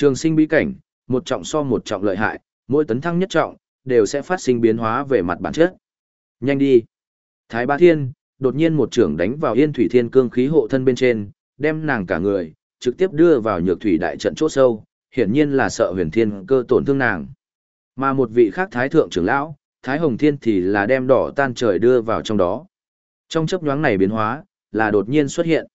Trường sinh bí cảnh, một trọng so một trọng lợi hại, mỗi tấn thăng nhất trọng, đều sẽ phát sinh biến hóa về mặt bản chất. Nhanh đi. Thái Ba Thiên, đột nhiên một trưởng đánh vào Yên Thủy Thiên cương khí hộ thân bên trên, đem nàng cả người, trực tiếp đưa vào nhược thủy đại trận chỗ sâu, hiển nhiên là sợ huyền thiên cơ tổn thương nàng. Mà một vị khác thái thượng trưởng lão, Thái Hồng Thiên thì là đem đỏ tan trời đưa vào trong đó. Trong chấp nhoáng này biến hóa, là đột nhiên xuất hiện.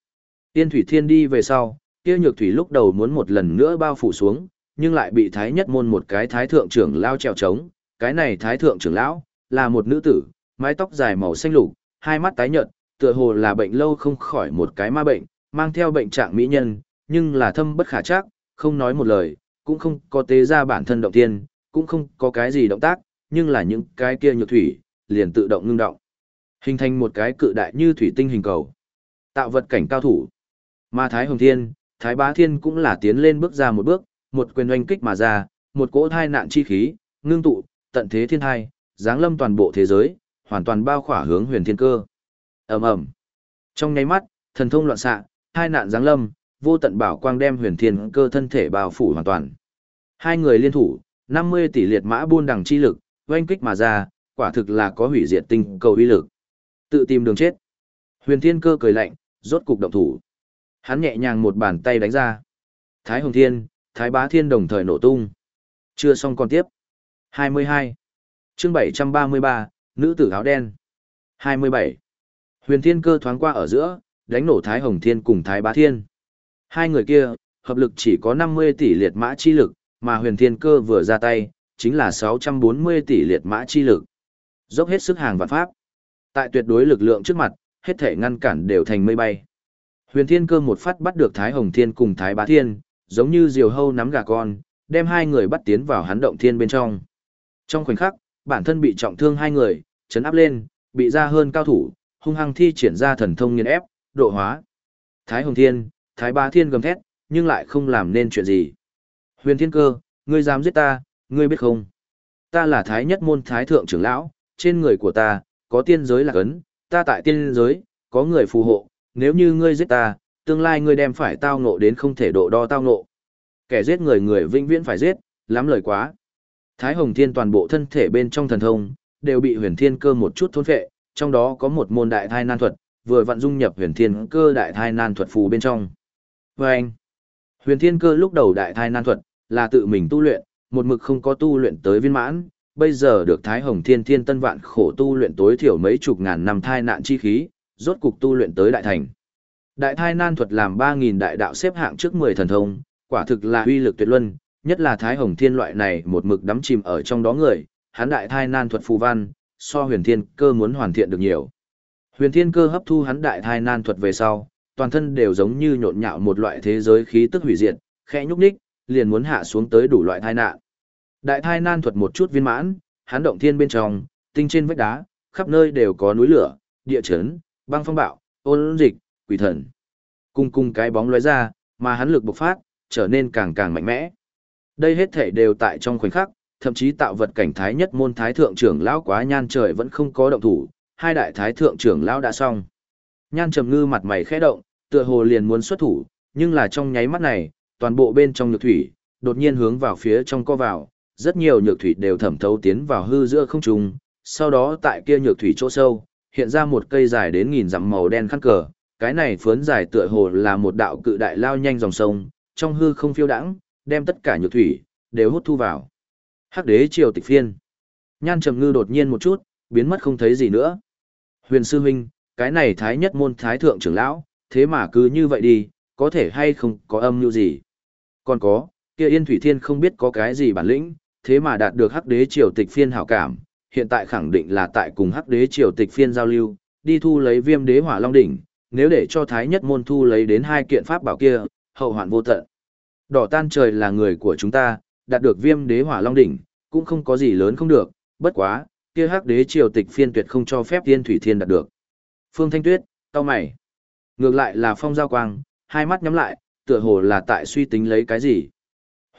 Yên Thủy Thiên đi về sau, kia nhược thủy lúc đầu muốn một lần nữa bao phủ xuống, nhưng lại bị thái nhất môn một cái thái thượng trưởng lao treo trống. Cái này thái thượng trưởng lão, là một nữ tử, mái tóc dài màu xanh lục, hai mắt tái nhợt, tựa hồ là bệnh lâu không khỏi một cái ma bệnh, mang theo bệnh trạng mỹ nhân, nhưng là thâm bất khả trắc, không nói một lời, cũng không có tế ra bản thân động tiên, cũng không có cái gì động tác, nhưng là những cái kia nhược thủy, liền tự động ngưng động. Hình thành một cái cự đại như thủy tinh hình cầu. Tạo vật cảnh cao thủ. Ma Thái Hồng Thiên, Thái Bá Thiên cũng là tiến lên bước ra một bước, một quyền oanh kích mà ra, một cỗ thai nạn chi khí, ngưng tụ, tận thế thiên thai, giáng lâm toàn bộ thế giới, hoàn toàn bao khỏa hướng huyền thiên cơ. ầm ầm Trong nháy mắt, thần thông loạn xạ, hai nạn giáng lâm, vô tận bảo quang đem huyền thiên cơ thân thể bao phủ hoàn toàn. Hai người liên thủ, 50 tỷ liệt mã buôn đằng chi lực, oanh kích mà ra, quả thực là có hủy diệt tinh cầu uy lực. Tự tìm đường chết. Huyền Thiên Cơ cười lạnh, rốt cục động thủ. Hắn nhẹ nhàng một bàn tay đánh ra. Thái Hồng Thiên, Thái Bá Thiên đồng thời nổ tung. Chưa xong còn tiếp. 22. Chương 733, nữ tử áo đen. 27. Huyền Thiên Cơ thoáng qua ở giữa, đánh nổ Thái Hồng Thiên cùng Thái Bá Thiên. Hai người kia, hợp lực chỉ có 50 tỷ liệt mã chi lực, mà Huyền Thiên Cơ vừa ra tay, chính là 640 tỷ liệt mã chi lực. Dốc hết sức hàng vạn pháp. Tại tuyệt đối lực lượng trước mặt, hết thể ngăn cản đều thành mây bay. Huyền Thiên Cơ một phát bắt được Thái Hồng Thiên cùng Thái Bá Thiên, giống như diều hâu nắm gà con, đem hai người bắt tiến vào hắn động thiên bên trong. Trong khoảnh khắc, bản thân bị trọng thương hai người, chấn áp lên, bị ra hơn cao thủ, hung hăng thi triển ra thần thông nghiền ép, độ hóa. Thái Hồng Thiên, Thái Bá Thiên gầm thét, nhưng lại không làm nên chuyện gì. Huyền Thiên Cơ, ngươi dám giết ta, ngươi biết không? Ta là Thái Nhất Môn Thái Thượng trưởng lão, trên người của ta, có tiên giới là cấn, ta tại tiên giới, có người phù hộ, nếu như ngươi giết ta, tương lai ngươi đem phải tao ngộ đến không thể độ đo tao ngộ. Kẻ giết người người vĩnh viễn phải giết, lắm lời quá. Thái Hồng Thiên toàn bộ thân thể bên trong thần thông, đều bị huyền thiên cơ một chút thôn phệ, trong đó có một môn đại thai nan thuật, vừa vận dung nhập huyền thiên cơ đại thai nan thuật phù bên trong. Và anh, huyền thiên cơ lúc đầu đại thai nan thuật, là tự mình tu luyện, một mực không có tu luyện tới viên mãn, bây giờ được Thái Hồng Thiên Thiên Tân Vạn khổ tu luyện tối thiểu mấy chục ngàn năm thai nạn chi khí, rốt cục tu luyện tới đại thành. Đại thai nan thuật làm 3000 đại đạo xếp hạng trước 10 thần thông, quả thực là uy lực tuyệt luân, nhất là Thái Hồng Thiên loại này một mực đắm chìm ở trong đó người, hắn đại thai nan thuật phù văn, so Huyền Thiên Cơ muốn hoàn thiện được nhiều. Huyền Thiên Cơ hấp thu hắn đại thai nan thuật về sau, toàn thân đều giống như nhộn nhạo một loại thế giới khí tức hủy diệt, khẽ nhúc nhích, liền muốn hạ xuống tới đủ loại thai nạn. Đại thai nan thuật một chút viên mãn, hắn động thiên bên trong, tinh trên vách đá, khắp nơi đều có núi lửa, địa chấn, băng phong bạo, ôn dịch, quỷ thần. Cùng cùng cái bóng lóe ra, mà hắn lực bộc phát, trở nên càng càng mạnh mẽ. Đây hết thể đều tại trong khoảnh khắc, thậm chí tạo vật cảnh thái nhất môn thái thượng trưởng lão quá nhan trời vẫn không có động thủ, hai đại thái thượng trưởng lão đã xong. Nhan trầm ngư mặt mày khẽ động, tựa hồ liền muốn xuất thủ, nhưng là trong nháy mắt này, toàn bộ bên trong nhược thủy, đột nhiên hướng vào phía trong co vào, rất nhiều nhược thủy đều thẩm thấu tiến vào hư giữa không trung, sau đó tại kia nhược thủy chỗ sâu, hiện ra một cây dài đến nghìn dặm màu đen khăn cờ, cái này phướn dài tựa hồ là một đạo cự đại lao nhanh dòng sông, trong hư không phiêu đãng, đem tất cả nhược thủy đều hút thu vào. Hắc đế triều tịch phiên. Nhan Trầm Ngư đột nhiên một chút, biến mất không thấy gì nữa. Huyền sư huynh, cái này thái nhất môn thái thượng trưởng lão, thế mà cứ như vậy đi, có thể hay không có âm mưu gì? Còn có, kia Yên Thủy Thiên không biết có cái gì bản lĩnh, thế mà đạt được hắc đế triều tịch phiên hảo cảm, hiện tại khẳng định là tại cùng hắc đế triều tịch phiên giao lưu, đi thu lấy viêm đế hỏa long đỉnh, nếu để cho thái nhất môn thu lấy đến hai kiện pháp bảo kia, hậu hoạn vô tận. Đỏ tan trời là người của chúng ta, đạt được viêm đế hỏa long đỉnh, cũng không có gì lớn không được, bất quá, kia hắc đế triều tịch phiên tuyệt không cho phép tiên thủy thiên đạt được. Phương Thanh Tuyết, tao mày. Ngược lại là phong giao quang, hai mắt nhắm lại, tựa hồ là tại suy tính lấy cái gì.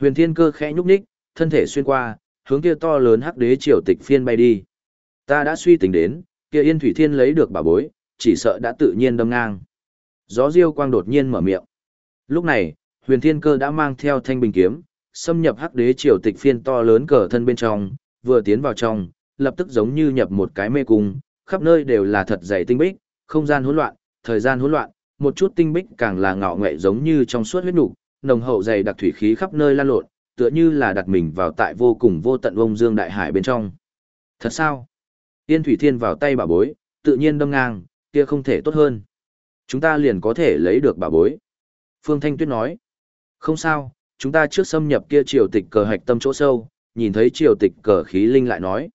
Huyền thiên cơ khẽ nhúc nhích, thân thể xuyên qua, hướng kia to lớn hắc đế triều tịch phiên bay đi. Ta đã suy tính đến, kia Yên Thủy Thiên lấy được bảo bối, chỉ sợ đã tự nhiên đâm ngang. Gió diêu quang đột nhiên mở miệng. Lúc này, Huyền Thiên Cơ đã mang theo thanh bình kiếm, xâm nhập hắc đế triều tịch phiên to lớn cờ thân bên trong, vừa tiến vào trong, lập tức giống như nhập một cái mê cung, khắp nơi đều là thật dày tinh bích, không gian hỗn loạn, thời gian hỗn loạn, một chút tinh bích càng là ngạo nghệ giống như trong suốt huyết nục, nồng hậu dày đặc thủy khí khắp nơi lan lộn, tựa như là đặt mình vào tại vô cùng vô tận ông dương đại hải bên trong. Thật sao? Tiên Thủy Thiên vào tay bà bối, tự nhiên đâm ngang, kia không thể tốt hơn. Chúng ta liền có thể lấy được bà bối. Phương Thanh Tuyết nói, không sao, chúng ta trước xâm nhập kia triều tịch cờ hạch tâm chỗ sâu, nhìn thấy triều tịch cờ khí linh lại nói.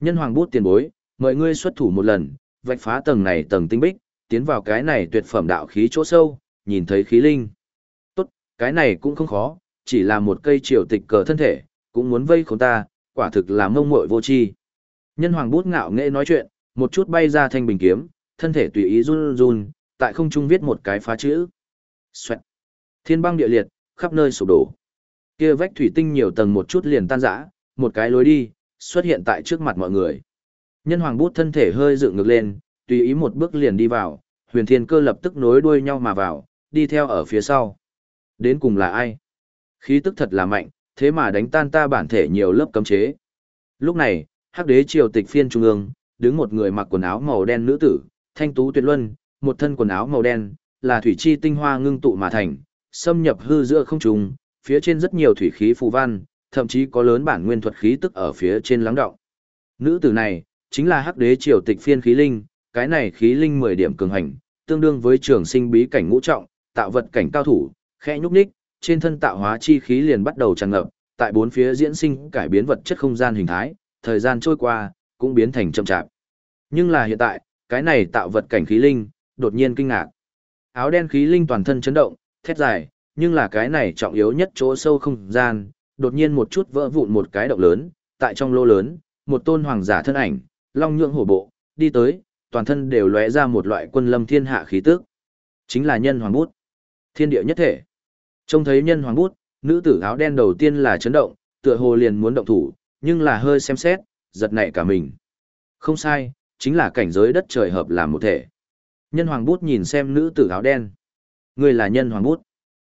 Nhân hoàng bút tiền bối, mời ngươi xuất thủ một lần, vạch phá tầng này tầng tinh bích, tiến vào cái này tuyệt phẩm đạo khí chỗ sâu, nhìn thấy khí linh. Tốt, cái này cũng không khó, chỉ là một cây triều tịch cờ thân thể, cũng muốn vây khốn ta, quả thực là mông muội vô tri. Nhân hoàng bút ngạo nghệ nói chuyện, một chút bay ra thanh bình kiếm, thân thể tùy ý run run, tại không trung viết một cái phá chữ. Xoẹt. Thiên băng địa liệt, khắp nơi sụp đổ. Kia vách thủy tinh nhiều tầng một chút liền tan rã, một cái lối đi xuất hiện tại trước mặt mọi người. Nhân hoàng bút thân thể hơi dựng ngược lên, tùy ý một bước liền đi vào, huyền thiên cơ lập tức nối đuôi nhau mà vào, đi theo ở phía sau. Đến cùng là ai? Khí tức thật là mạnh, thế mà đánh tan ta bản thể nhiều lớp cấm chế. Lúc này, hắc đế triều tịch phiên trung ương, đứng một người mặc quần áo màu đen nữ tử, thanh tú tuyệt luân, một thân quần áo màu đen, là thủy chi tinh hoa ngưng tụ mà thành, xâm nhập hư giữa không trung, phía trên rất nhiều thủy khí phù văn, thậm chí có lớn bản nguyên thuật khí tức ở phía trên lắng động. Nữ tử này, chính là hắc đế triều tịch phiên khí linh, cái này khí linh 10 điểm cường hành, tương đương với trường sinh bí cảnh ngũ trọng, tạo vật cảnh cao thủ, khẽ nhúc nhích, trên thân tạo hóa chi khí liền bắt đầu tràn ngập, tại bốn phía diễn sinh cải biến vật chất không gian hình thái, thời gian trôi qua, cũng biến thành chậm chạp. Nhưng là hiện tại, cái này tạo vật cảnh khí linh, đột nhiên kinh ngạc. Áo đen khí linh toàn thân chấn động, thét dài, nhưng là cái này trọng yếu nhất chỗ sâu không gian, đột nhiên một chút vỡ vụn một cái động lớn, tại trong lô lớn, một tôn hoàng giả thân ảnh, long nhượng hổ bộ, đi tới, toàn thân đều lóe ra một loại quân lâm thiên hạ khí tức. Chính là nhân hoàng bút. Thiên địa nhất thể. Trông thấy nhân hoàng bút, nữ tử áo đen đầu tiên là chấn động, tựa hồ liền muốn động thủ, nhưng là hơi xem xét, giật nảy cả mình. Không sai, chính là cảnh giới đất trời hợp làm một thể. Nhân hoàng bút nhìn xem nữ tử áo đen. Người là nhân hoàng bút.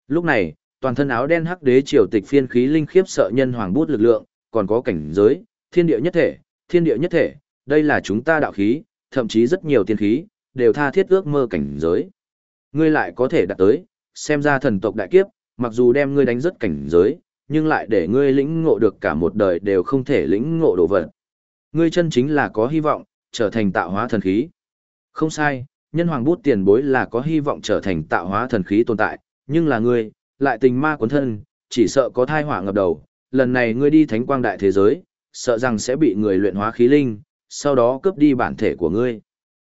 Lúc này, toàn thân áo đen hắc đế triều tịch phiên khí linh khiếp sợ nhân hoàng bút lực lượng, còn có cảnh giới, thiên địa nhất thể, thiên địa nhất thể, đây là chúng ta đạo khí, thậm chí rất nhiều tiên khí, đều tha thiết ước mơ cảnh giới. Ngươi lại có thể đạt tới, xem ra thần tộc đại kiếp, mặc dù đem ngươi đánh rất cảnh giới, nhưng lại để ngươi lĩnh ngộ được cả một đời đều không thể lĩnh ngộ đồ vật. Ngươi chân chính là có hy vọng, trở thành tạo hóa thần khí. Không sai, nhân hoàng bút tiền bối là có hy vọng trở thành tạo hóa thần khí tồn tại, nhưng là ngươi, lại tình ma cuốn thân, chỉ sợ có thai hỏa ngập đầu, lần này ngươi đi thánh quang đại thế giới, sợ rằng sẽ bị người luyện hóa khí linh, sau đó cướp đi bản thể của ngươi.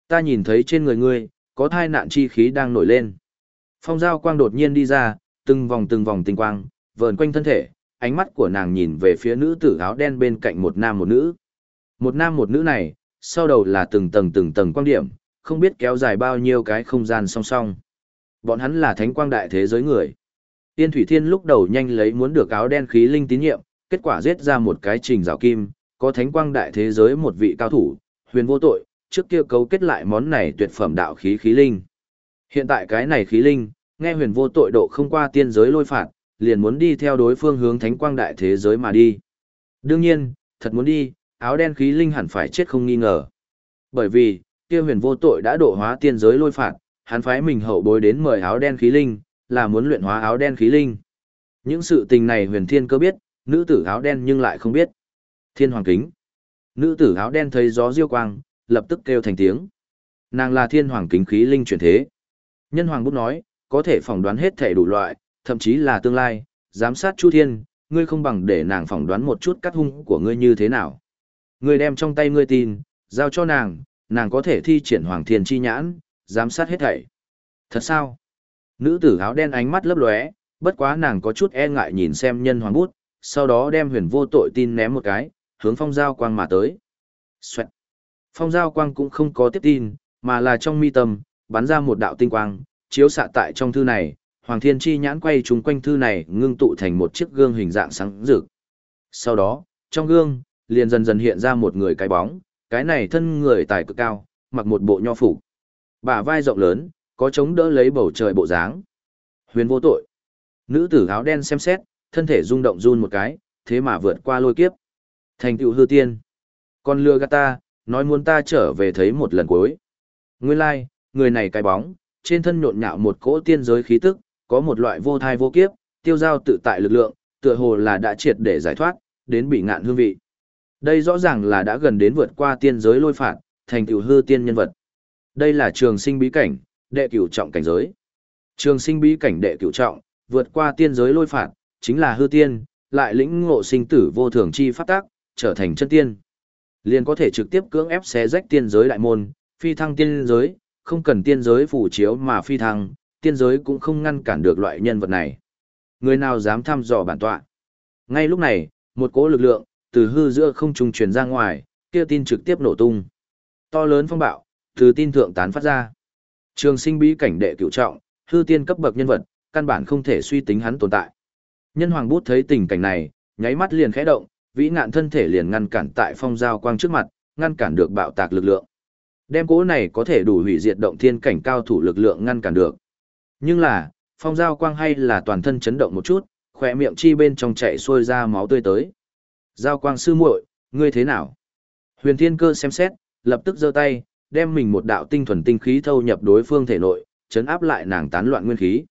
Ta nhìn thấy trên người ngươi, có thai nạn chi khí đang nổi lên. Phong giao quang đột nhiên đi ra, từng vòng từng vòng tinh quang, vờn quanh thân thể, ánh mắt của nàng nhìn về phía nữ tử áo đen bên cạnh một nam một nữ. Một nam một nữ này, sau đầu là từng tầng từng tầng quang điểm, không biết kéo dài bao nhiêu cái không gian song song. Bọn hắn là thánh quang đại thế giới người. Tiên Thủy Thiên lúc đầu nhanh lấy muốn được áo đen khí linh tín nhiệm, kết quả giết ra một cái trình rào kim, có thánh quang đại thế giới một vị cao thủ, huyền vô tội, trước kia cấu kết lại món này tuyệt phẩm đạo khí khí linh. Hiện tại cái này khí linh, nghe huyền vô tội độ không qua tiên giới lôi phạt, liền muốn đi theo đối phương hướng thánh quang đại thế giới mà đi. Đương nhiên, thật muốn đi, áo đen khí linh hẳn phải chết không nghi ngờ. Bởi vì, kia huyền vô tội đã độ hóa tiên giới lôi phạt, hắn phái mình hậu bối đến mời áo đen khí linh, là muốn luyện hóa áo đen khí linh. Những sự tình này huyền thiên cơ biết, nữ tử áo đen nhưng lại không biết. Thiên hoàng kính. Nữ tử áo đen thấy gió diêu quang, lập tức kêu thành tiếng. Nàng là thiên hoàng kính khí linh chuyển thế. Nhân hoàng bút nói, có thể phỏng đoán hết thể đủ loại, thậm chí là tương lai, giám sát chu thiên, ngươi không bằng để nàng phỏng đoán một chút cắt hung của ngươi như thế nào. Ngươi đem trong tay ngươi tin, giao cho nàng, nàng có thể thi triển hoàng thiên chi nhãn, giám sát hết thảy. Thật sao? Nữ tử áo đen ánh mắt lấp lóe, bất quá nàng có chút e ngại nhìn xem nhân hoàng bút, sau đó đem huyền vô tội tin ném một cái, hướng phong giao quang mà tới. Xoẹt. Phong giao quang cũng không có tiếp tin, mà là trong mi tâm, bắn ra một đạo tinh quang, chiếu xạ tại trong thư này, Hoàng Thiên Chi nhãn quay chúng quanh thư này ngưng tụ thành một chiếc gương hình dạng sáng rực. Sau đó, trong gương, liền dần dần hiện ra một người cái bóng, cái này thân người tài cực cao, mặc một bộ nho phục. Bả vai rộng lớn, có chống đỡ lấy bầu trời bộ dáng. Huyền vô tội. Nữ tử áo đen xem xét, thân thể rung động run một cái, thế mà vượt qua lôi kiếp. Thành tựu hư tiên. Con lừa gạt ta, nói muốn ta trở về thấy một lần cuối. Nguyên lai, like, người này cái bóng, trên thân nhộn nhạo một cỗ tiên giới khí tức, có một loại vô thai vô kiếp, tiêu giao tự tại lực lượng, tựa hồ là đã triệt để giải thoát, đến bị ngạn hương vị. Đây rõ ràng là đã gần đến vượt qua tiên giới lôi phạt, thành tiểu hư tiên nhân vật. Đây là trường sinh bí cảnh, đệ cửu trọng cảnh giới. Trường sinh bí cảnh đệ cửu trọng, vượt qua tiên giới lôi phạt, chính là hư tiên, lại lĩnh ngộ sinh tử vô thường chi pháp tác, trở thành chân tiên. Liền có thể trực tiếp cưỡng ép xé rách tiên giới đại môn, phi thăng tiên giới, không cần tiên giới phủ chiếu mà phi thăng, tiên giới cũng không ngăn cản được loại nhân vật này. Người nào dám thăm dò bản tọa? Ngay lúc này, một cỗ lực lượng từ hư giữa không trung truyền ra ngoài, kia tin trực tiếp nổ tung. To lớn phong bạo, từ tin thượng tán phát ra. Trường sinh bí cảnh đệ cửu trọng, hư tiên cấp bậc nhân vật, căn bản không thể suy tính hắn tồn tại. Nhân hoàng bút thấy tình cảnh này, nháy mắt liền khẽ động, vĩ ngạn thân thể liền ngăn cản tại phong giao quang trước mặt, ngăn cản được bạo tạc lực lượng. Đem cỗ này có thể đủ hủy diệt động thiên cảnh cao thủ lực lượng ngăn cản được. Nhưng là, phong giao quang hay là toàn thân chấn động một chút, khỏe miệng chi bên trong chạy xuôi ra máu tươi tới. Giao quang sư muội, ngươi thế nào? Huyền thiên cơ xem xét, lập tức giơ tay, đem mình một đạo tinh thuần tinh khí thâu nhập đối phương thể nội, chấn áp lại nàng tán loạn nguyên khí.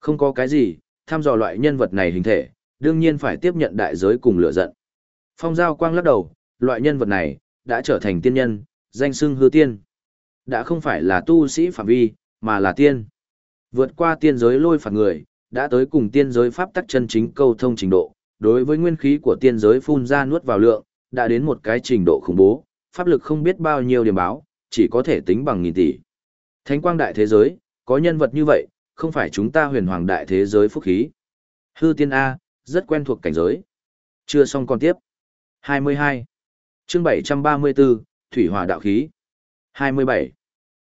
Không có cái gì, tham dò loại nhân vật này hình thể, đương nhiên phải tiếp nhận đại giới cùng lửa giận. Phong Giao Quang lắc đầu, loại nhân vật này, đã trở thành tiên nhân, danh xưng hư tiên. Đã không phải là tu sĩ phạm vi, mà là tiên. Vượt qua tiên giới lôi phạt người, đã tới cùng tiên giới pháp tắc chân chính câu thông trình độ, đối với nguyên khí của tiên giới phun ra nuốt vào lượng, đã đến một cái trình độ khủng bố, pháp lực không biết bao nhiêu điểm báo, chỉ có thể tính bằng nghìn tỷ. Thánh quang đại thế giới, có nhân vật như vậy, không phải chúng ta huyền hoàng đại thế giới phúc khí. Hư tiên A, rất quen thuộc cảnh giới. Chưa xong còn tiếp. 22. chương 734, Thủy Hỏa Đạo Khí. 27.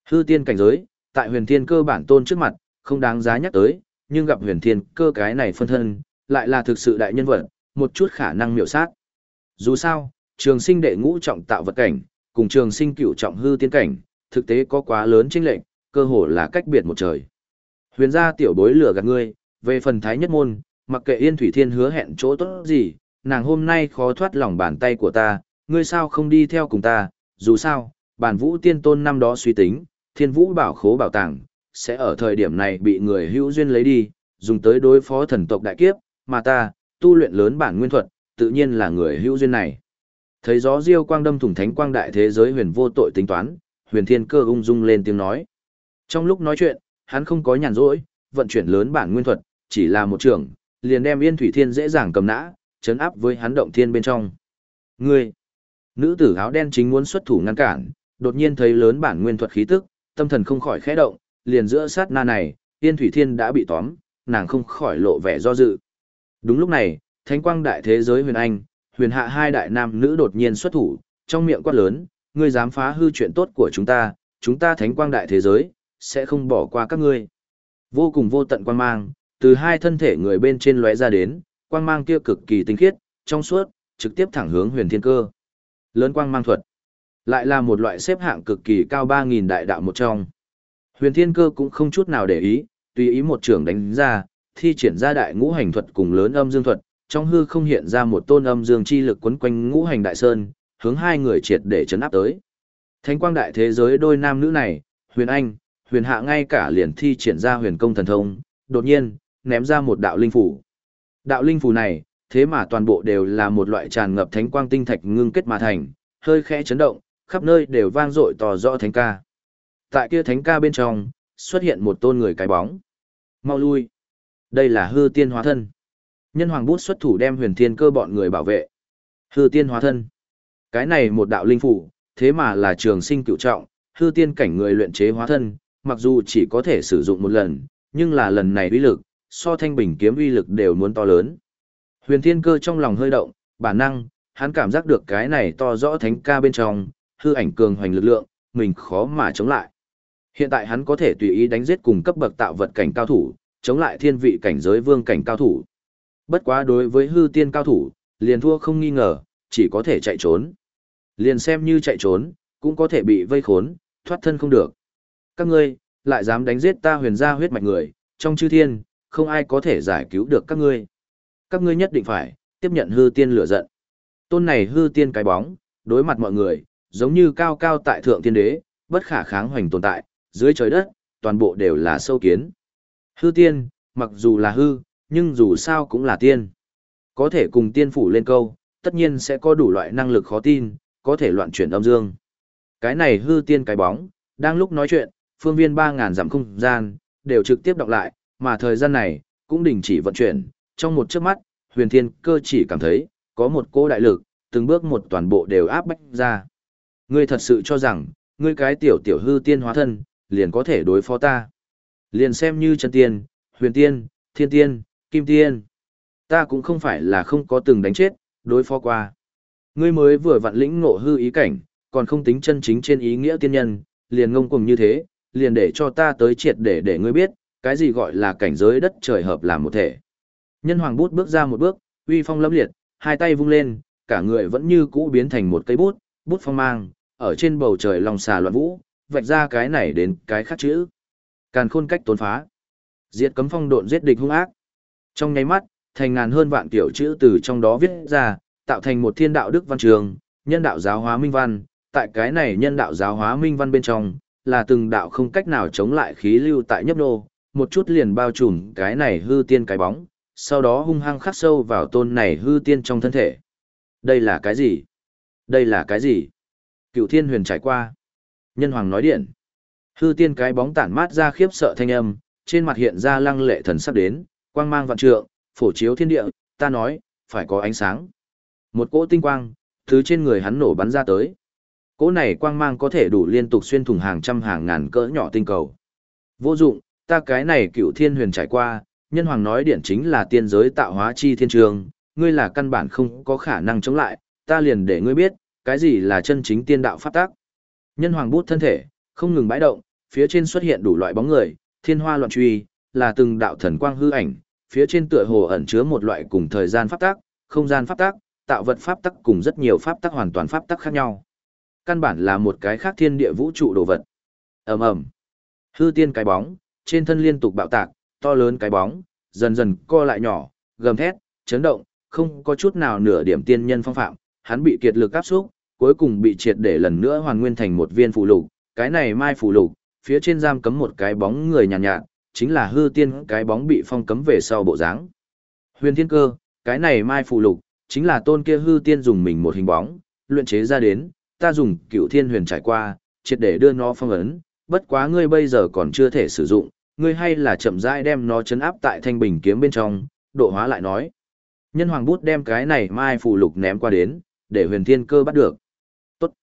Hư tiên cảnh giới, tại huyền thiên cơ bản tôn trước mặt, không đáng giá nhắc tới, nhưng gặp huyền thiên cơ cái này phân thân, lại là thực sự đại nhân vật, một chút khả năng miểu sát. Dù sao, trường sinh đệ ngũ trọng tạo vật cảnh, cùng trường sinh cửu trọng hư tiên cảnh, thực tế có quá lớn chênh lệnh, cơ hồ là cách biệt một trời. Huyền gia tiểu bối lửa gạt ngươi, về phần thái nhất môn, mặc kệ yên thủy thiên hứa hẹn chỗ tốt gì, nàng hôm nay khó thoát lòng bàn tay của ta, ngươi sao không đi theo cùng ta, dù sao, bản vũ tiên tôn năm đó suy tính, thiên vũ bảo khố bảo tàng, sẽ ở thời điểm này bị người hữu duyên lấy đi, dùng tới đối phó thần tộc đại kiếp, mà ta, tu luyện lớn bản nguyên thuật, tự nhiên là người hữu duyên này. Thấy gió diêu quang đâm thủng thánh quang đại thế giới huyền vô tội tính toán, huyền thiên cơ ung dung lên tiếng nói. Trong lúc nói chuyện, hắn không có nhàn rỗi, vận chuyển lớn bản nguyên thuật, chỉ là một trường, liền đem Yên Thủy Thiên dễ dàng cầm nã, chấn áp với hắn động thiên bên trong. Ngươi, nữ tử áo đen chính muốn xuất thủ ngăn cản, đột nhiên thấy lớn bản nguyên thuật khí tức, tâm thần không khỏi khẽ động, liền giữa sát na này, Yên Thủy Thiên đã bị tóm, nàng không khỏi lộ vẻ do dự. Đúng lúc này, Thánh Quang đại thế giới huyền anh, huyền hạ hai đại nam nữ đột nhiên xuất thủ, trong miệng quát lớn, ngươi dám phá hư chuyện tốt của chúng ta, chúng ta Thánh Quang đại thế giới, sẽ không bỏ qua các ngươi. Vô cùng vô tận quang mang, từ hai thân thể người bên trên lóe ra đến, quang mang kia cực kỳ tinh khiết, trong suốt, trực tiếp thẳng hướng huyền thiên cơ. Lớn quang mang thuật, lại là một loại xếp hạng cực kỳ cao 3.000 đại đạo một trong. Huyền thiên cơ cũng không chút nào để ý, tùy ý một trưởng đánh ra, thi triển ra đại ngũ hành thuật cùng lớn âm dương thuật, trong hư không hiện ra một tôn âm dương chi lực quấn quanh ngũ hành đại sơn, hướng hai người triệt để chấn áp tới. Thánh quang đại thế giới đôi nam nữ này, Huyền Anh, huyền hạ ngay cả liền thi triển ra huyền công thần thông, đột nhiên, ném ra một đạo linh phủ. Đạo linh phủ này, thế mà toàn bộ đều là một loại tràn ngập thánh quang tinh thạch ngưng kết mà thành, hơi khẽ chấn động, khắp nơi đều vang dội tỏ rõ thánh ca. Tại kia thánh ca bên trong, xuất hiện một tôn người cái bóng. Mau lui. Đây là hư tiên hóa thân. Nhân hoàng bút xuất thủ đem huyền thiên cơ bọn người bảo vệ. Hư tiên hóa thân. Cái này một đạo linh phủ, thế mà là trường sinh cựu trọng, hư tiên cảnh người luyện chế hóa thân, mặc dù chỉ có thể sử dụng một lần, nhưng là lần này uy lực, so thanh bình kiếm uy lực đều muốn to lớn. Huyền thiên cơ trong lòng hơi động, bản năng, hắn cảm giác được cái này to rõ thánh ca bên trong, hư ảnh cường hoành lực lượng, mình khó mà chống lại. Hiện tại hắn có thể tùy ý đánh giết cùng cấp bậc tạo vật cảnh cao thủ, chống lại thiên vị cảnh giới vương cảnh cao thủ. Bất quá đối với hư tiên cao thủ, liền thua không nghi ngờ, chỉ có thể chạy trốn. Liền xem như chạy trốn, cũng có thể bị vây khốn, thoát thân không được. Các ngươi, lại dám đánh giết ta huyền gia huyết mạch người, trong chư thiên, không ai có thể giải cứu được các ngươi các ngươi nhất định phải tiếp nhận hư tiên lửa giận. Tôn này hư tiên cái bóng, đối mặt mọi người, giống như cao cao tại thượng tiên đế, bất khả kháng hoành tồn tại, dưới trời đất, toàn bộ đều là sâu kiến. Hư tiên, mặc dù là hư, nhưng dù sao cũng là tiên. Có thể cùng tiên phủ lên câu, tất nhiên sẽ có đủ loại năng lực khó tin, có thể loạn chuyển âm dương. Cái này hư tiên cái bóng, đang lúc nói chuyện, phương viên 3.000 giảm không gian, đều trực tiếp đọc lại, mà thời gian này, cũng đình chỉ vận chuyển, trong một chớp mắt, huyền thiên cơ chỉ cảm thấy, có một cỗ đại lực, từng bước một toàn bộ đều áp bách ra. Ngươi thật sự cho rằng, ngươi cái tiểu tiểu hư tiên hóa thân, liền có thể đối phó ta. Liền xem như chân tiên, huyền tiên, thiên tiên, kim tiên. Ta cũng không phải là không có từng đánh chết, đối phó qua. Ngươi mới vừa vặn lĩnh ngộ hư ý cảnh, còn không tính chân chính trên ý nghĩa tiên nhân, liền ngông cuồng như thế, liền để cho ta tới triệt để để ngươi biết, cái gì gọi là cảnh giới đất trời hợp làm một thể. Nhân hoàng bút bước ra một bước, uy phong lâm liệt, hai tay vung lên, cả người vẫn như cũ biến thành một cây bút, bút phong mang, ở trên bầu trời lòng xà loạn vũ, vạch ra cái này đến cái khác chữ. Càn khôn cách tốn phá. Diệt cấm phong độn giết địch hung ác. Trong nháy mắt, thành ngàn hơn vạn tiểu chữ từ trong đó viết ra, tạo thành một thiên đạo đức văn trường, nhân đạo giáo hóa minh văn. Tại cái này nhân đạo giáo hóa minh văn bên trong, là từng đạo không cách nào chống lại khí lưu tại nhấp nô, một chút liền bao trùm cái này hư tiên cái bóng, sau đó hung hăng khắc sâu vào tôn này hư tiên trong thân thể. Đây là cái gì? Đây là cái gì? Cựu thiên huyền trải qua. Nhân hoàng nói điện. Hư tiên cái bóng tản mát ra khiếp sợ thanh âm, trên mặt hiện ra lăng lệ thần sắp đến, quang mang vạn trượng, phổ chiếu thiên địa, ta nói, phải có ánh sáng. Một cỗ tinh quang, thứ trên người hắn nổ bắn ra tới. Cỗ này quang mang có thể đủ liên tục xuyên thủng hàng trăm hàng ngàn cỡ nhỏ tinh cầu. Vô dụng, ta cái này cựu thiên huyền trải qua, nhân hoàng nói điện chính là tiên giới tạo hóa chi thiên trường, ngươi là căn bản không có khả năng chống lại, ta liền để ngươi biết, cái gì là chân chính tiên đạo pháp tác. Nhân hoàng bút thân thể, không ngừng bãi động, phía trên xuất hiện đủ loại bóng người, thiên hoa loạn truy, là từng đạo thần quang hư ảnh, phía trên tựa hồ ẩn chứa một loại cùng thời gian pháp tác, không gian pháp tác, tạo vật pháp tắc cùng rất nhiều pháp tắc hoàn toàn pháp tắc khác nhau. Căn bản là một cái khác thiên địa vũ trụ đồ vật. Ầm ầm. Hư tiên cái bóng, trên thân liên tục bạo tạc, to lớn cái bóng, dần dần co lại nhỏ, gầm thét, chấn động, không có chút nào nửa điểm tiên nhân phong phạm, hắn bị kiệt lực áp xúc, cuối cùng bị triệt để lần nữa hoàn nguyên thành một viên phù lục, cái này mai phù lục, phía trên giam cấm một cái bóng người nhàn nhạt, nhạt, chính là hư tiên cái bóng bị phong cấm về sau bộ dáng. Huyền thiên cơ, cái này mai phù lục, chính là tôn kia hư tiên dùng mình một hình bóng, luyện chế ra đến, ta dùng cựu thiên huyền trải qua, triệt để đưa nó phong ấn, bất quá ngươi bây giờ còn chưa thể sử dụng, ngươi hay là chậm rãi đem nó chấn áp tại thanh bình kiếm bên trong, độ hóa lại nói. Nhân hoàng bút đem cái này mai phù lục ném qua đến, để huyền thiên cơ bắt được. Tốt.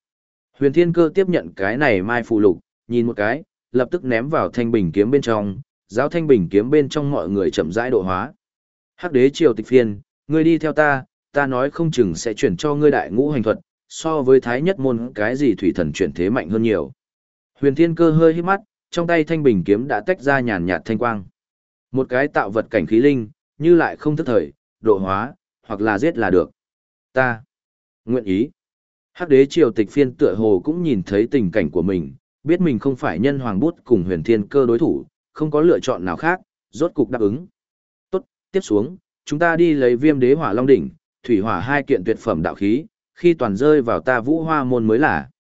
Huyền thiên cơ tiếp nhận cái này mai phù lục, nhìn một cái, lập tức ném vào thanh bình kiếm bên trong, giáo thanh bình kiếm bên trong mọi người chậm rãi độ hóa. Hắc đế triều tịch phiên, ngươi đi theo ta, ta nói không chừng sẽ chuyển cho ngươi đại ngũ hành thuật, so với thái nhất môn cái gì thủy thần chuyển thế mạnh hơn nhiều. Huyền thiên cơ hơi hít mắt, trong tay thanh bình kiếm đã tách ra nhàn nhạt thanh quang. Một cái tạo vật cảnh khí linh, như lại không thức thời, độ hóa, hoặc là giết là được. Ta, nguyện ý. Hắc đế triều tịch phiên tựa hồ cũng nhìn thấy tình cảnh của mình, biết mình không phải nhân hoàng bút cùng huyền thiên cơ đối thủ, không có lựa chọn nào khác, rốt cục đáp ứng. Tốt, tiếp xuống, chúng ta đi lấy viêm đế hỏa long đỉnh, thủy hỏa hai kiện tuyệt phẩm đạo khí, khi toàn rơi vào ta vũ hoa môn mới là.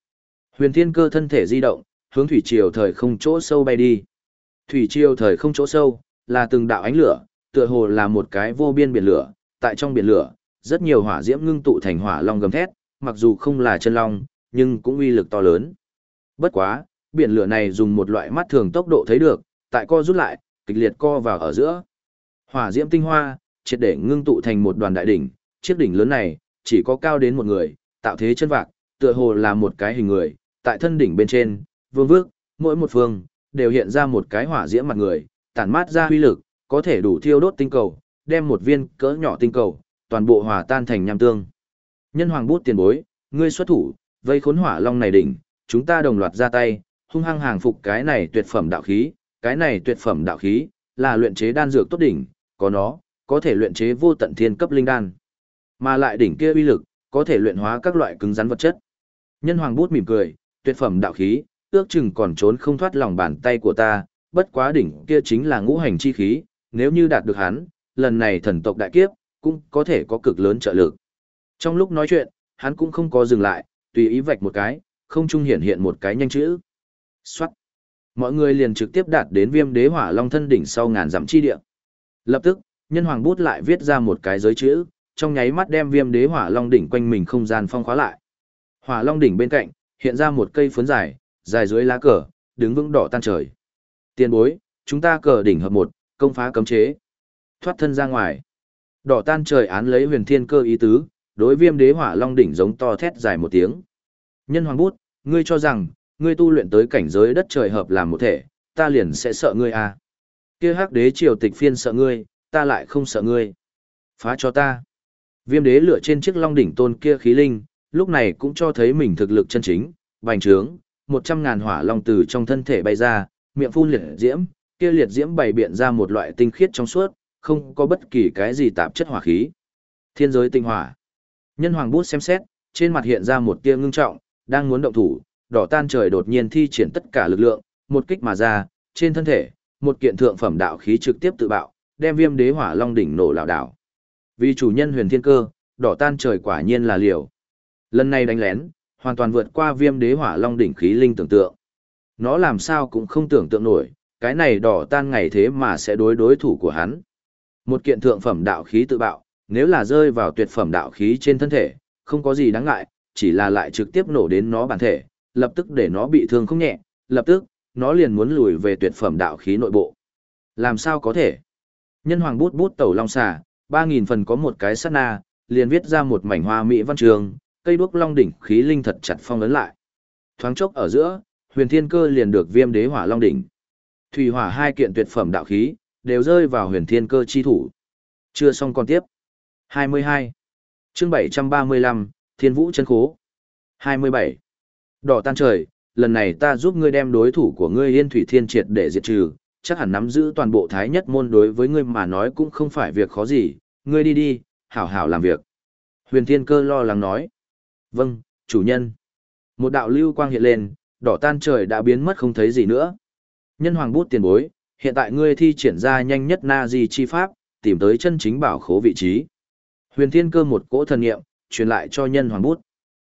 Huyền thiên cơ thân thể di động, hướng thủy triều thời không chỗ sâu bay đi. Thủy triều thời không chỗ sâu, là từng đạo ánh lửa, tựa hồ là một cái vô biên biển lửa, tại trong biển lửa, rất nhiều hỏa diễm ngưng tụ thành hỏa long gầm thét, mặc dù không là chân long, nhưng cũng uy lực to lớn. Bất quá, biển lửa này dùng một loại mắt thường tốc độ thấy được, tại co rút lại, kịch liệt co vào ở giữa. Hỏa diễm tinh hoa, triệt để ngưng tụ thành một đoàn đại đỉnh, chiếc đỉnh lớn này, chỉ có cao đến một người, tạo thế chân vạc, tựa hồ là một cái hình người, tại thân đỉnh bên trên, vương vước, mỗi một phương, đều hiện ra một cái hỏa diễm mặt người, tản mát ra huy lực, có thể đủ thiêu đốt tinh cầu, đem một viên cỡ nhỏ tinh cầu, toàn bộ hòa tan thành nham tương. Nhân hoàng bút tiền bối, ngươi xuất thủ, vây khốn hỏa long này đỉnh, chúng ta đồng loạt ra tay, hung hăng hàng phục cái này tuyệt phẩm đạo khí, cái này tuyệt phẩm đạo khí, là luyện chế đan dược tốt đỉnh, có nó, có thể luyện chế vô tận thiên cấp linh đan. Mà lại đỉnh kia uy lực, có thể luyện hóa các loại cứng rắn vật chất. Nhân hoàng bút mỉm cười, tuyệt phẩm đạo khí, ước chừng còn trốn không thoát lòng bàn tay của ta, bất quá đỉnh kia chính là ngũ hành chi khí, nếu như đạt được hắn, lần này thần tộc đại kiếp, cũng có thể có cực lớn trợ lực. Trong lúc nói chuyện, hắn cũng không có dừng lại, tùy ý vạch một cái, không trung hiện hiện một cái nhanh chữ. Xoát. Mọi người liền trực tiếp đạt đến viêm đế hỏa long thân đỉnh sau ngàn dặm chi địa. Lập tức, nhân hoàng bút lại viết ra một cái giới chữ, trong nháy mắt đem viêm đế hỏa long đỉnh quanh mình không gian phong khóa lại. Hỏa long đỉnh bên cạnh, hiện ra một cây phấn dài, dài dưới lá cờ, đứng vững đỏ tan trời. Tiên bối, chúng ta cờ đỉnh hợp một, công phá cấm chế. Thoát thân ra ngoài. Đỏ tan trời án lấy huyền thiên cơ ý tứ, đối viêm đế hỏa long đỉnh giống to thét dài một tiếng. Nhân hoàng bút, ngươi cho rằng, ngươi tu luyện tới cảnh giới đất trời hợp làm một thể, ta liền sẽ sợ ngươi à. Kia hắc đế triều tịch phiên sợ ngươi, ta lại không sợ ngươi. Phá cho ta. Viêm đế lửa trên chiếc long đỉnh tôn kia khí linh, lúc này cũng cho thấy mình thực lực chân chính, bành trướng, một trăm ngàn hỏa long từ trong thân thể bay ra, miệng phun liệt diễm, kia liệt diễm bày biện ra một loại tinh khiết trong suốt, không có bất kỳ cái gì tạp chất hỏa khí. Thiên giới tinh hỏa. Nhân hoàng bút xem xét, trên mặt hiện ra một tia ngưng trọng, đang muốn động thủ, đỏ tan trời đột nhiên thi triển tất cả lực lượng, một kích mà ra, trên thân thể, một kiện thượng phẩm đạo khí trực tiếp tự bạo, đem viêm đế hỏa long đỉnh nổ lảo đảo. Vì chủ nhân huyền thiên cơ, đỏ tan trời quả nhiên là liều. Lần này đánh lén, hoàn toàn vượt qua viêm đế hỏa long đỉnh khí linh tưởng tượng. Nó làm sao cũng không tưởng tượng nổi, cái này đỏ tan ngày thế mà sẽ đối đối thủ của hắn. Một kiện thượng phẩm đạo khí tự bạo, nếu là rơi vào tuyệt phẩm đạo khí trên thân thể, không có gì đáng ngại, chỉ là lại trực tiếp nổ đến nó bản thể, lập tức để nó bị thương không nhẹ, lập tức, nó liền muốn lùi về tuyệt phẩm đạo khí nội bộ. Làm sao có thể? Nhân hoàng bút bút tẩu long xà, 3.000 phần có một cái sát na, liền viết ra một mảnh hoa mỹ văn trường, cây đuốc long đỉnh khí linh thật chặt phong ấn lại. Thoáng chốc ở giữa, huyền thiên cơ liền được viêm đế hỏa long đỉnh. Thủy hỏa hai kiện tuyệt phẩm đạo khí, đều rơi vào huyền thiên cơ chi thủ. Chưa xong còn tiếp. 22. chương 735, Thiên Vũ chân khố. 27. Đỏ tan trời, lần này ta giúp ngươi đem đối thủ của ngươi Yên Thủy Thiên triệt để diệt trừ, chắc hẳn nắm giữ toàn bộ thái nhất môn đối với ngươi mà nói cũng không phải việc khó gì, ngươi đi đi, hảo hảo làm việc. Huyền Thiên Cơ lo lắng nói. Vâng, chủ nhân. Một đạo lưu quang hiện lên, đỏ tan trời đã biến mất không thấy gì nữa. Nhân hoàng bút tiền bối, hiện tại ngươi thi triển ra nhanh nhất na di chi pháp, tìm tới chân chính bảo khố vị trí. Huyền Thiên Cơ một cỗ thần nghiệm, truyền lại cho nhân hoàng bút.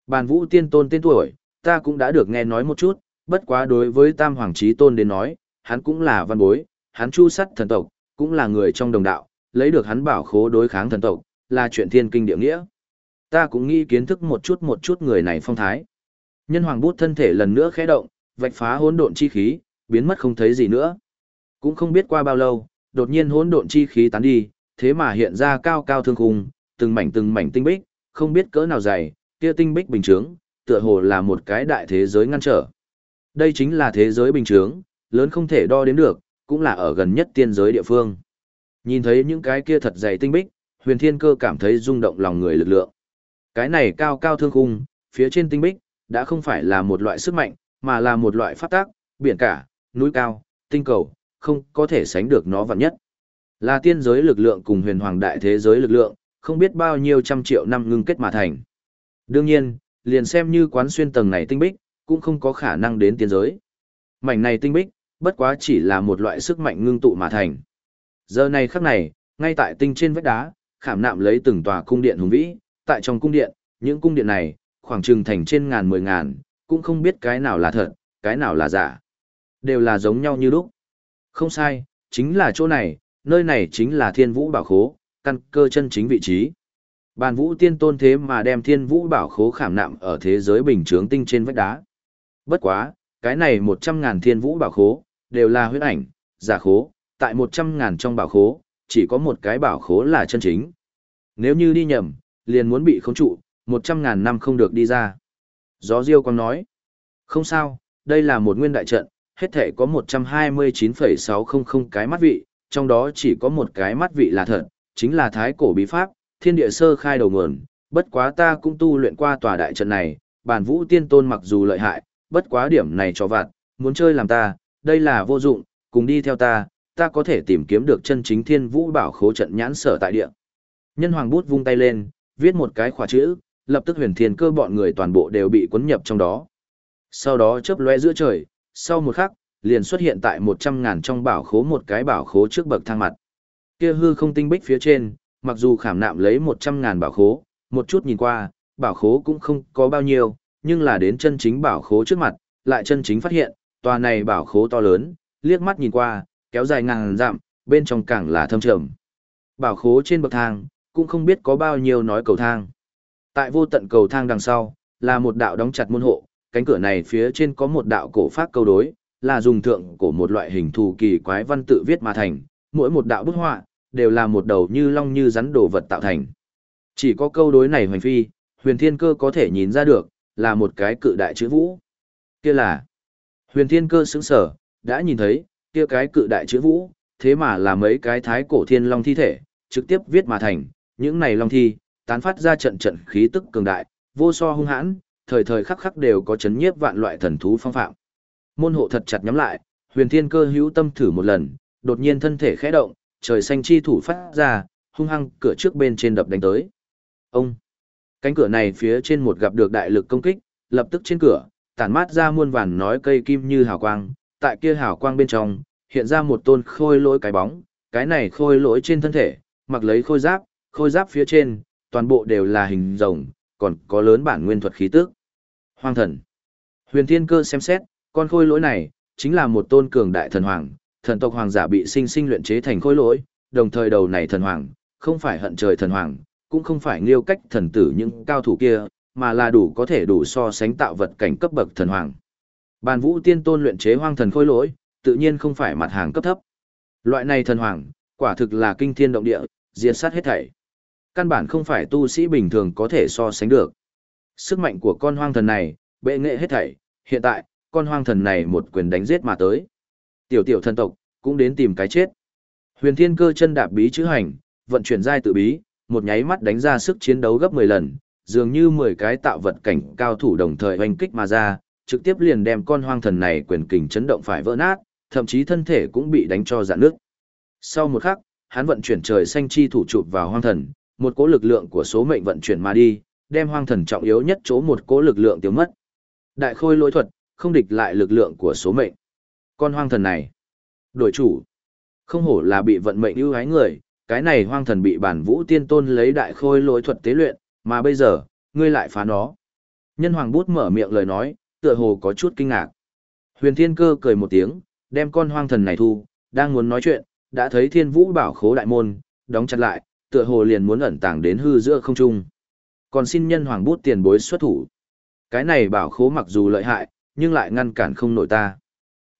Bàn vũ tiên tôn tên tuổi, ta cũng đã được nghe nói một chút, bất quá đối với tam hoàng trí tôn đến nói, hắn cũng là văn bối, hắn chu sắt thần tộc, cũng là người trong đồng đạo, lấy được hắn bảo khố đối kháng thần tộc, là chuyện thiên kinh địa nghĩa. Ta cũng nghĩ kiến thức một chút một chút người này phong thái. Nhân hoàng bút thân thể lần nữa khẽ động, vạch phá hỗn độn chi khí, biến mất không thấy gì nữa. Cũng không biết qua bao lâu, đột nhiên hỗn độn chi khí tán đi, thế mà hiện ra cao cao thương khung, từng mảnh từng mảnh tinh bích, không biết cỡ nào dày, kia tinh bích bình trướng, tựa hồ là một cái đại thế giới ngăn trở. Đây chính là thế giới bình trướng, lớn không thể đo đến được, cũng là ở gần nhất tiên giới địa phương. Nhìn thấy những cái kia thật dày tinh bích, huyền thiên cơ cảm thấy rung động lòng người lực lượng. Cái này cao cao thương khung, phía trên tinh bích, đã không phải là một loại sức mạnh, mà là một loại pháp tác, biển cả, núi cao, tinh cầu, không có thể sánh được nó vạn nhất. Là tiên giới lực lượng cùng huyền hoàng đại thế giới lực lượng, không biết bao nhiêu trăm triệu năm ngưng kết mà thành. Đương nhiên, liền xem như quán xuyên tầng này tinh bích, cũng không có khả năng đến tiên giới. Mảnh này tinh bích, bất quá chỉ là một loại sức mạnh ngưng tụ mà thành. Giờ này khắc này, ngay tại tinh trên vách đá, khảm nạm lấy từng tòa cung điện hùng vĩ, tại trong cung điện, những cung điện này, khoảng chừng thành trên ngàn mười ngàn, cũng không biết cái nào là thật, cái nào là giả. Đều là giống nhau như lúc. Không sai, chính là chỗ này, nơi này chính là thiên vũ bảo khố, căn cơ chân chính vị trí. Bàn vũ tiên tôn thế mà đem thiên vũ bảo khố khảm nạm ở thế giới bình trướng tinh trên vách đá. Bất quá, cái này một trăm ngàn thiên vũ bảo khố, đều là huyết ảnh, giả khố, tại một trăm ngàn trong bảo khố, chỉ có một cái bảo khố là chân chính. Nếu như đi nhầm, liền muốn bị khống trụ, một trăm ngàn năm không được đi ra. Gió Diêu còn nói, không sao, đây là một nguyên đại trận, hết thể có một trăm hai mươi chín phẩy sáu không không cái mắt vị, trong đó chỉ có một cái mắt vị là thật, chính là thái cổ bí pháp, thiên địa sơ khai đầu nguồn, bất quá ta cũng tu luyện qua tòa đại trận này, bản vũ tiên tôn mặc dù lợi hại, bất quá điểm này cho vặt, muốn chơi làm ta, đây là vô dụng, cùng đi theo ta, ta có thể tìm kiếm được chân chính thiên vũ bảo khố trận nhãn sở tại địa. Nhân hoàng bút vung tay lên, viết một cái khóa chữ, lập tức huyền thiên cơ bọn người toàn bộ đều bị cuốn nhập trong đó. Sau đó chớp lóe giữa trời, sau một khắc, liền xuất hiện tại một trăm ngàn trong bảo khố một cái bảo khố trước bậc thang mặt. Kia hư không tinh bích phía trên, mặc dù khảm nạm lấy 100 ngàn bảo khố, một chút nhìn qua, bảo khố cũng không có bao nhiêu, nhưng là đến chân chính bảo khố trước mặt, lại chân chính phát hiện, tòa này bảo khố to lớn, liếc mắt nhìn qua, kéo dài ngàn dặm, bên trong càng là thâm trầm. Bảo khố trên bậc thang, cũng không biết có bao nhiêu nói cầu thang. Tại vô tận cầu thang đằng sau, là một đạo đóng chặt môn hộ, cánh cửa này phía trên có một đạo cổ pháp câu đối, là dùng thượng của một loại hình thù kỳ quái văn tự viết mà thành, mỗi một đạo bức họa đều là một đầu như long như rắn đồ vật tạo thành. Chỉ có câu đối này hoành phi, huyền thiên cơ có thể nhìn ra được, là một cái cự đại chữ vũ. Kia là, huyền thiên cơ sững sở, đã nhìn thấy, kia cái cự đại chữ vũ, thế mà là mấy cái thái cổ thiên long thi thể, trực tiếp viết mà thành, những này long thi, tán phát ra trận trận khí tức cường đại, vô so hung hãn, thời thời khắc khắc đều có chấn nhiếp vạn loại thần thú phong phạm. Môn hộ thật chặt nhắm lại, huyền thiên cơ hữu tâm thử một lần, đột nhiên thân thể khẽ động, trời xanh chi thủ phát ra, hung hăng cửa trước bên trên đập đánh tới. Ông! Cánh cửa này phía trên một gặp được đại lực công kích, lập tức trên cửa, tản mát ra muôn vàn nói cây kim như hào quang, tại kia hào quang bên trong, hiện ra một tôn khôi lỗi cái bóng, cái này khôi lỗi trên thân thể, mặc lấy khôi giáp, khôi giáp phía trên, toàn bộ đều là hình rồng, còn có lớn bản nguyên thuật khí tức. Hoang thần. Huyền Thiên Cơ xem xét, con khôi lỗi này chính là một tôn cường đại thần hoàng, thần tộc hoàng giả bị sinh sinh luyện chế thành khôi lỗi, đồng thời đầu này thần hoàng, không phải hận trời thần hoàng, cũng không phải liêu cách thần tử những cao thủ kia, mà là đủ có thể đủ so sánh tạo vật cảnh cấp bậc thần hoàng. Bàn vũ tiên tôn luyện chế hoang thần khôi lỗi, tự nhiên không phải mặt hàng cấp thấp. Loại này thần hoàng, quả thực là kinh thiên động địa, diệt sát hết thảy. Căn bản không phải tu sĩ bình thường có thể so sánh được. Sức mạnh của con hoang thần này, bệ nghệ hết thảy, hiện tại, con hoang thần này một quyền đánh giết mà tới. Tiểu tiểu thần tộc, cũng đến tìm cái chết. Huyền thiên cơ chân đạp bí chữ hành, vận chuyển giai tự bí, một nháy mắt đánh ra sức chiến đấu gấp 10 lần, dường như 10 cái tạo vật cảnh cao thủ đồng thời hoành kích mà ra, trực tiếp liền đem con hoang thần này quyền kình chấn động phải vỡ nát, thậm chí thân thể cũng bị đánh cho dạn nước. Sau một khắc, hắn vận chuyển trời xanh chi thủ chụp vào hoang thần, một cỗ lực lượng của số mệnh vận chuyển mà đi, đem hoang thần trọng yếu nhất chỗ một cỗ lực lượng tiêu mất. Đại khôi lỗi thuật, không địch lại lực lượng của số mệnh. Con hoang thần này, đổi chủ, không hổ là bị vận mệnh ưu ái người, cái này hoang thần bị bản vũ tiên tôn lấy đại khôi lỗi thuật tế luyện, mà bây giờ, ngươi lại phá nó. Nhân hoàng bút mở miệng lời nói, tựa hồ có chút kinh ngạc. Huyền thiên cơ cười một tiếng, đem con hoang thần này thu, đang muốn nói chuyện, đã thấy thiên vũ bảo khố đại môn, đóng chặt lại, tựa hồ liền muốn ẩn tàng đến hư giữa không trung. Còn xin nhân hoàng bút tiền bối xuất thủ. Cái này bảo khố mặc dù lợi hại, nhưng lại ngăn cản không nổi ta.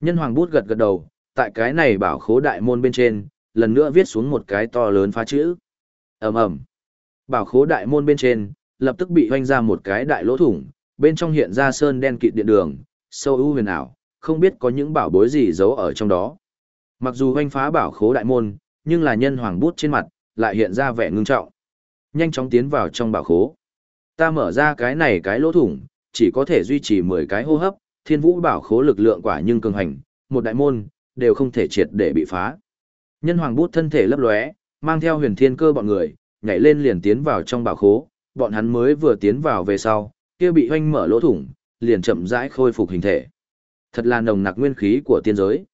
Nhân hoàng bút gật gật đầu, tại cái này bảo khố đại môn bên trên, lần nữa viết xuống một cái to lớn phá chữ. ầm ầm Bảo khố đại môn bên trên, lập tức bị hoanh ra một cái đại lỗ thủng, bên trong hiện ra sơn đen kịt điện đường, sâu ưu huyền ảo, không biết có những bảo bối gì giấu ở trong đó. Mặc dù hoanh phá bảo khố đại môn, nhưng là nhân hoàng bút trên mặt, lại hiện ra vẻ ngưng trọng. Nhanh chóng tiến vào trong bảo khố. Ta mở ra cái này cái lỗ thủng, chỉ có thể duy trì 10 cái hô hấp, thiên vũ bảo khố lực lượng quả nhưng cường hành, một đại môn, đều không thể triệt để bị phá. Nhân hoàng bút thân thể lấp lóe, mang theo huyền thiên cơ bọn người, nhảy lên liền tiến vào trong bảo khố, bọn hắn mới vừa tiến vào về sau, kia bị hoanh mở lỗ thủng, liền chậm rãi khôi phục hình thể. Thật là nồng nặc nguyên khí của tiên giới.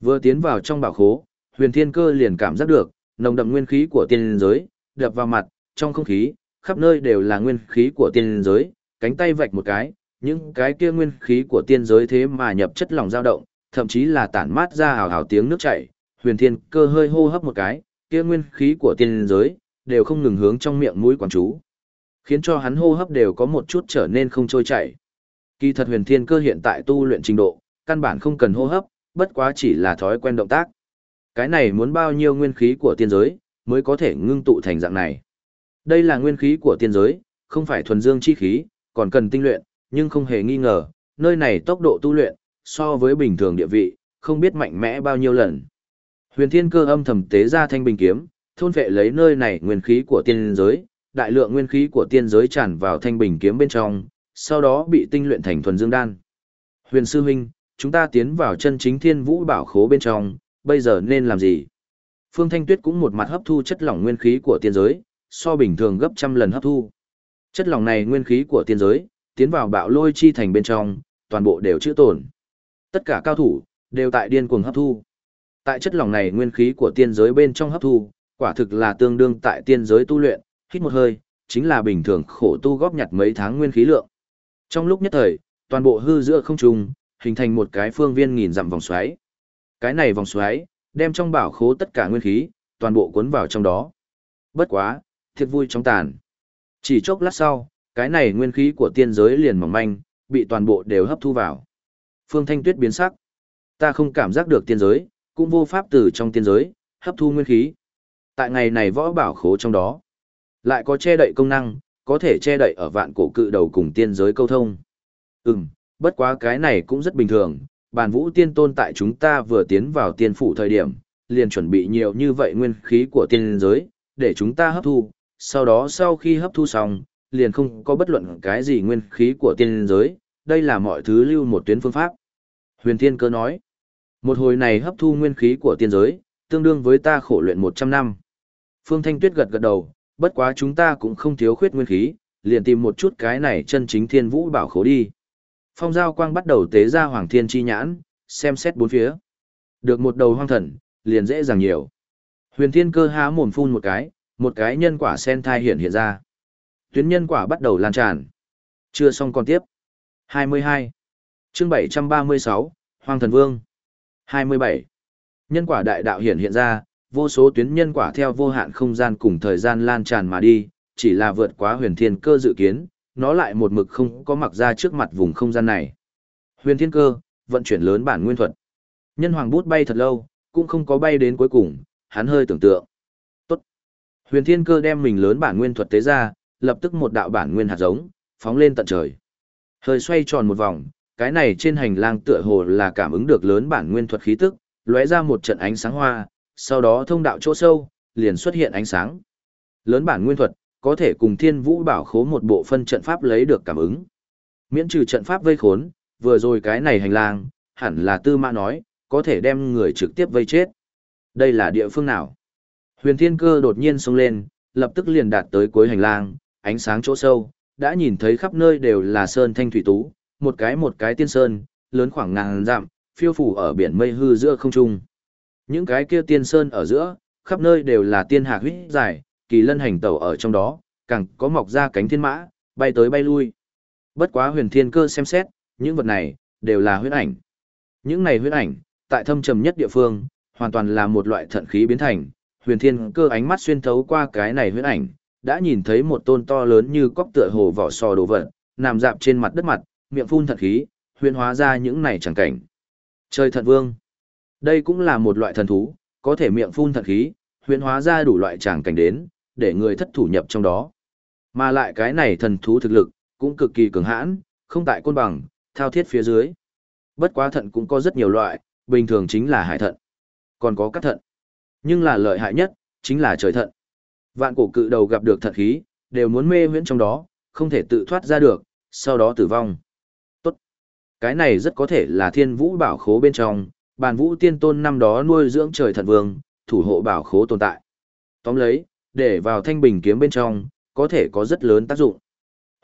Vừa tiến vào trong bảo khố, huyền thiên cơ liền cảm giác được, nồng đậm nguyên khí của tiên giới, đập vào mặt, trong không khí, khắp nơi đều là nguyên khí của tiên giới, cánh tay vạch một cái, những cái kia nguyên khí của tiên giới thế mà nhập chất lòng dao động, thậm chí là tản mát ra hào hào tiếng nước chảy, huyền thiên cơ hơi hô hấp một cái, kia nguyên khí của tiên giới, đều không ngừng hướng trong miệng mũi quán chú. Khiến cho hắn hô hấp đều có một chút trở nên không trôi chảy. Kỳ thật huyền thiên cơ hiện tại tu luyện trình độ, căn bản không cần hô hấp, bất quá chỉ là thói quen động tác. Cái này muốn bao nhiêu nguyên khí của tiên giới, mới có thể ngưng tụ thành dạng này. Đây là nguyên khí của tiên giới, không phải thuần dương chi khí, còn cần tinh luyện, nhưng không hề nghi ngờ, nơi này tốc độ tu luyện, so với bình thường địa vị, không biết mạnh mẽ bao nhiêu lần. Huyền Thiên Cơ âm thầm tế ra thanh bình kiếm, thôn vệ lấy nơi này nguyên khí của tiên giới, đại lượng nguyên khí của tiên giới tràn vào thanh bình kiếm bên trong, sau đó bị tinh luyện thành thuần dương đan. Huyền sư huynh, chúng ta tiến vào chân chính Thiên Vũ bảo khố bên trong, bây giờ nên làm gì? Phương Thanh Tuyết cũng một mặt hấp thu chất lỏng nguyên khí của tiên giới, so bình thường gấp trăm lần hấp thu. Chất lỏng này nguyên khí của tiên giới, tiến vào bạo lôi chi thành bên trong, toàn bộ đều chữa tổn. Tất cả cao thủ, đều tại điên cuồng hấp thu. Tại chất lỏng này nguyên khí của tiên giới bên trong hấp thu, Quả thực là tương đương tại tiên giới tu luyện, hít một hơi, chính là bình thường khổ tu góp nhặt mấy tháng nguyên khí lượng. Trong lúc nhất thời, toàn bộ hư giữa không trung, hình thành một cái phương viên nghìn dặm vòng xoáy. Cái này vòng xoáy, đem trong bảo khố tất cả nguyên khí, toàn bộ cuốn vào trong đó. Bất quá, thiệt vui trong tàn. Chỉ chốc lát sau, cái này nguyên khí của tiên giới liền mỏng manh, bị toàn bộ đều hấp thu vào. Phương Thanh Tuyết biến sắc. Ta không cảm giác được tiên giới, cũng vô pháp từ trong tiên giới, hấp thu nguyên khí. Tại ngày này võ bảo khố trong đó, lại có che đậy công năng, có thể che đậy ở vạn cổ cự đầu cùng tiên giới câu thông. Ừm, bất quá cái này cũng rất bình thường, bàn vũ tiên tôn tại chúng ta vừa tiến vào tiên phủ thời điểm, liền chuẩn bị nhiều như vậy nguyên khí của tiên giới, để chúng ta hấp thu, sau đó sau khi hấp thu xong, liền không có bất luận cái gì nguyên khí của tiên giới, đây là mọi thứ lưu một tuyến phương pháp. Huyền Thiên Cơ nói, một hồi này hấp thu nguyên khí của tiên giới, tương đương với ta khổ luyện 100 năm. Phương Thanh Tuyết gật gật đầu, bất quá chúng ta cũng không thiếu khuyết nguyên khí, liền tìm một chút cái này chân chính thiên vũ bảo khố đi. Phong giao quang bắt đầu tế ra hoàng thiên chi nhãn, xem xét bốn phía. Được một đầu hoang thần, liền dễ dàng nhiều. Huyền thiên cơ há mồm phun một cái, một cái nhân quả sen thai hiện hiện ra. Tuyến nhân quả bắt đầu lan tràn. Chưa xong còn tiếp. 22. chương 736, Hoàng thần vương. 27. Nhân quả đại đạo hiện hiện ra, vô số tuyến nhân quả theo vô hạn không gian cùng thời gian lan tràn mà đi, chỉ là vượt quá huyền thiên cơ dự kiến, nó lại một mực không có mặc ra trước mặt vùng không gian này. Huyền thiên cơ, vận chuyển lớn bản nguyên thuật. Nhân hoàng bút bay thật lâu, cũng không có bay đến cuối cùng, hắn hơi tưởng tượng. Tốt. Huyền thiên cơ đem mình lớn bản nguyên thuật tế ra, lập tức một đạo bản nguyên hạt giống, phóng lên tận trời. Hơi xoay tròn một vòng, cái này trên hành lang tựa hồ là cảm ứng được lớn bản nguyên thuật khí tức, lóe ra một trận ánh sáng hoa, sau đó thông đạo chỗ sâu, liền xuất hiện ánh sáng. Lớn bản nguyên thuật, có thể cùng thiên vũ bảo khố một bộ phân trận pháp lấy được cảm ứng. Miễn trừ trận pháp vây khốn, vừa rồi cái này hành lang, hẳn là tư mã nói, có thể đem người trực tiếp vây chết. Đây là địa phương nào? Huyền thiên cơ đột nhiên xông lên, lập tức liền đạt tới cuối hành lang, ánh sáng chỗ sâu, đã nhìn thấy khắp nơi đều là sơn thanh thủy tú, một cái một cái tiên sơn, lớn khoảng ngàn dặm, phiêu phủ ở biển mây hư giữa không trung. Những cái kia tiên sơn ở giữa, khắp nơi đều là tiên hạc huyết dài, kỳ lân hành tẩu ở trong đó, càng có mọc ra cánh thiên mã, bay tới bay lui. Bất quá huyền thiên cơ xem xét, những vật này, đều là huyết ảnh. Những này huyết ảnh, tại thâm trầm nhất địa phương, hoàn toàn là một loại thận khí biến thành. Huyền thiên cơ ánh mắt xuyên thấu qua cái này huyết ảnh, đã nhìn thấy một tôn to lớn như cóc tựa hồ vỏ sò đồ vật, nằm dạp trên mặt đất mặt, miệng phun thận khí, huyền hóa ra những này chẳng cảnh. Trời thận vương. Đây cũng là một loại thần thú, có thể miệng phun thận khí, huyền hóa ra đủ loại chẳng cảnh đến, để người thất thủ nhập trong đó. Mà lại cái này thần thú thực lực, cũng cực kỳ cường hãn, không tại côn bằng, thao thiết phía dưới. Bất quá thận cũng có rất nhiều loại, bình thường chính là hải thận. Còn có các thận. Nhưng là lợi hại nhất, chính là trời thận. Vạn cổ cự đầu gặp được thận khí, đều muốn mê huyễn trong đó, không thể tự thoát ra được, sau đó tử vong. Tốt. Cái này rất có thể là thiên vũ bảo khố bên trong, bàn vũ tiên tôn năm đó nuôi dưỡng trời thận vương, thủ hộ bảo khố tồn tại. Tóm lấy, để vào thanh bình kiếm bên trong, có thể có rất lớn tác dụng.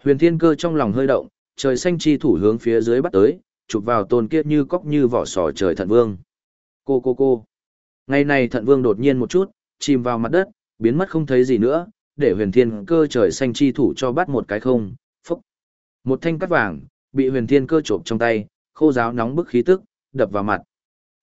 Huyền thiên cơ trong lòng hơi động, trời xanh chi thủ hướng phía dưới bắt tới, chụp vào tôn kiết như cóc như vỏ sò trời thận vương. Cô cô cô. Ngày này thận vương đột nhiên một chút, chìm vào mặt đất, biến mất không thấy gì nữa, để huyền thiên cơ trời xanh chi thủ cho bắt một cái không, phúc. Một thanh cắt vàng, bị huyền thiên cơ trộm trong tay, khô giáo nóng bức khí tức, đập vào mặt.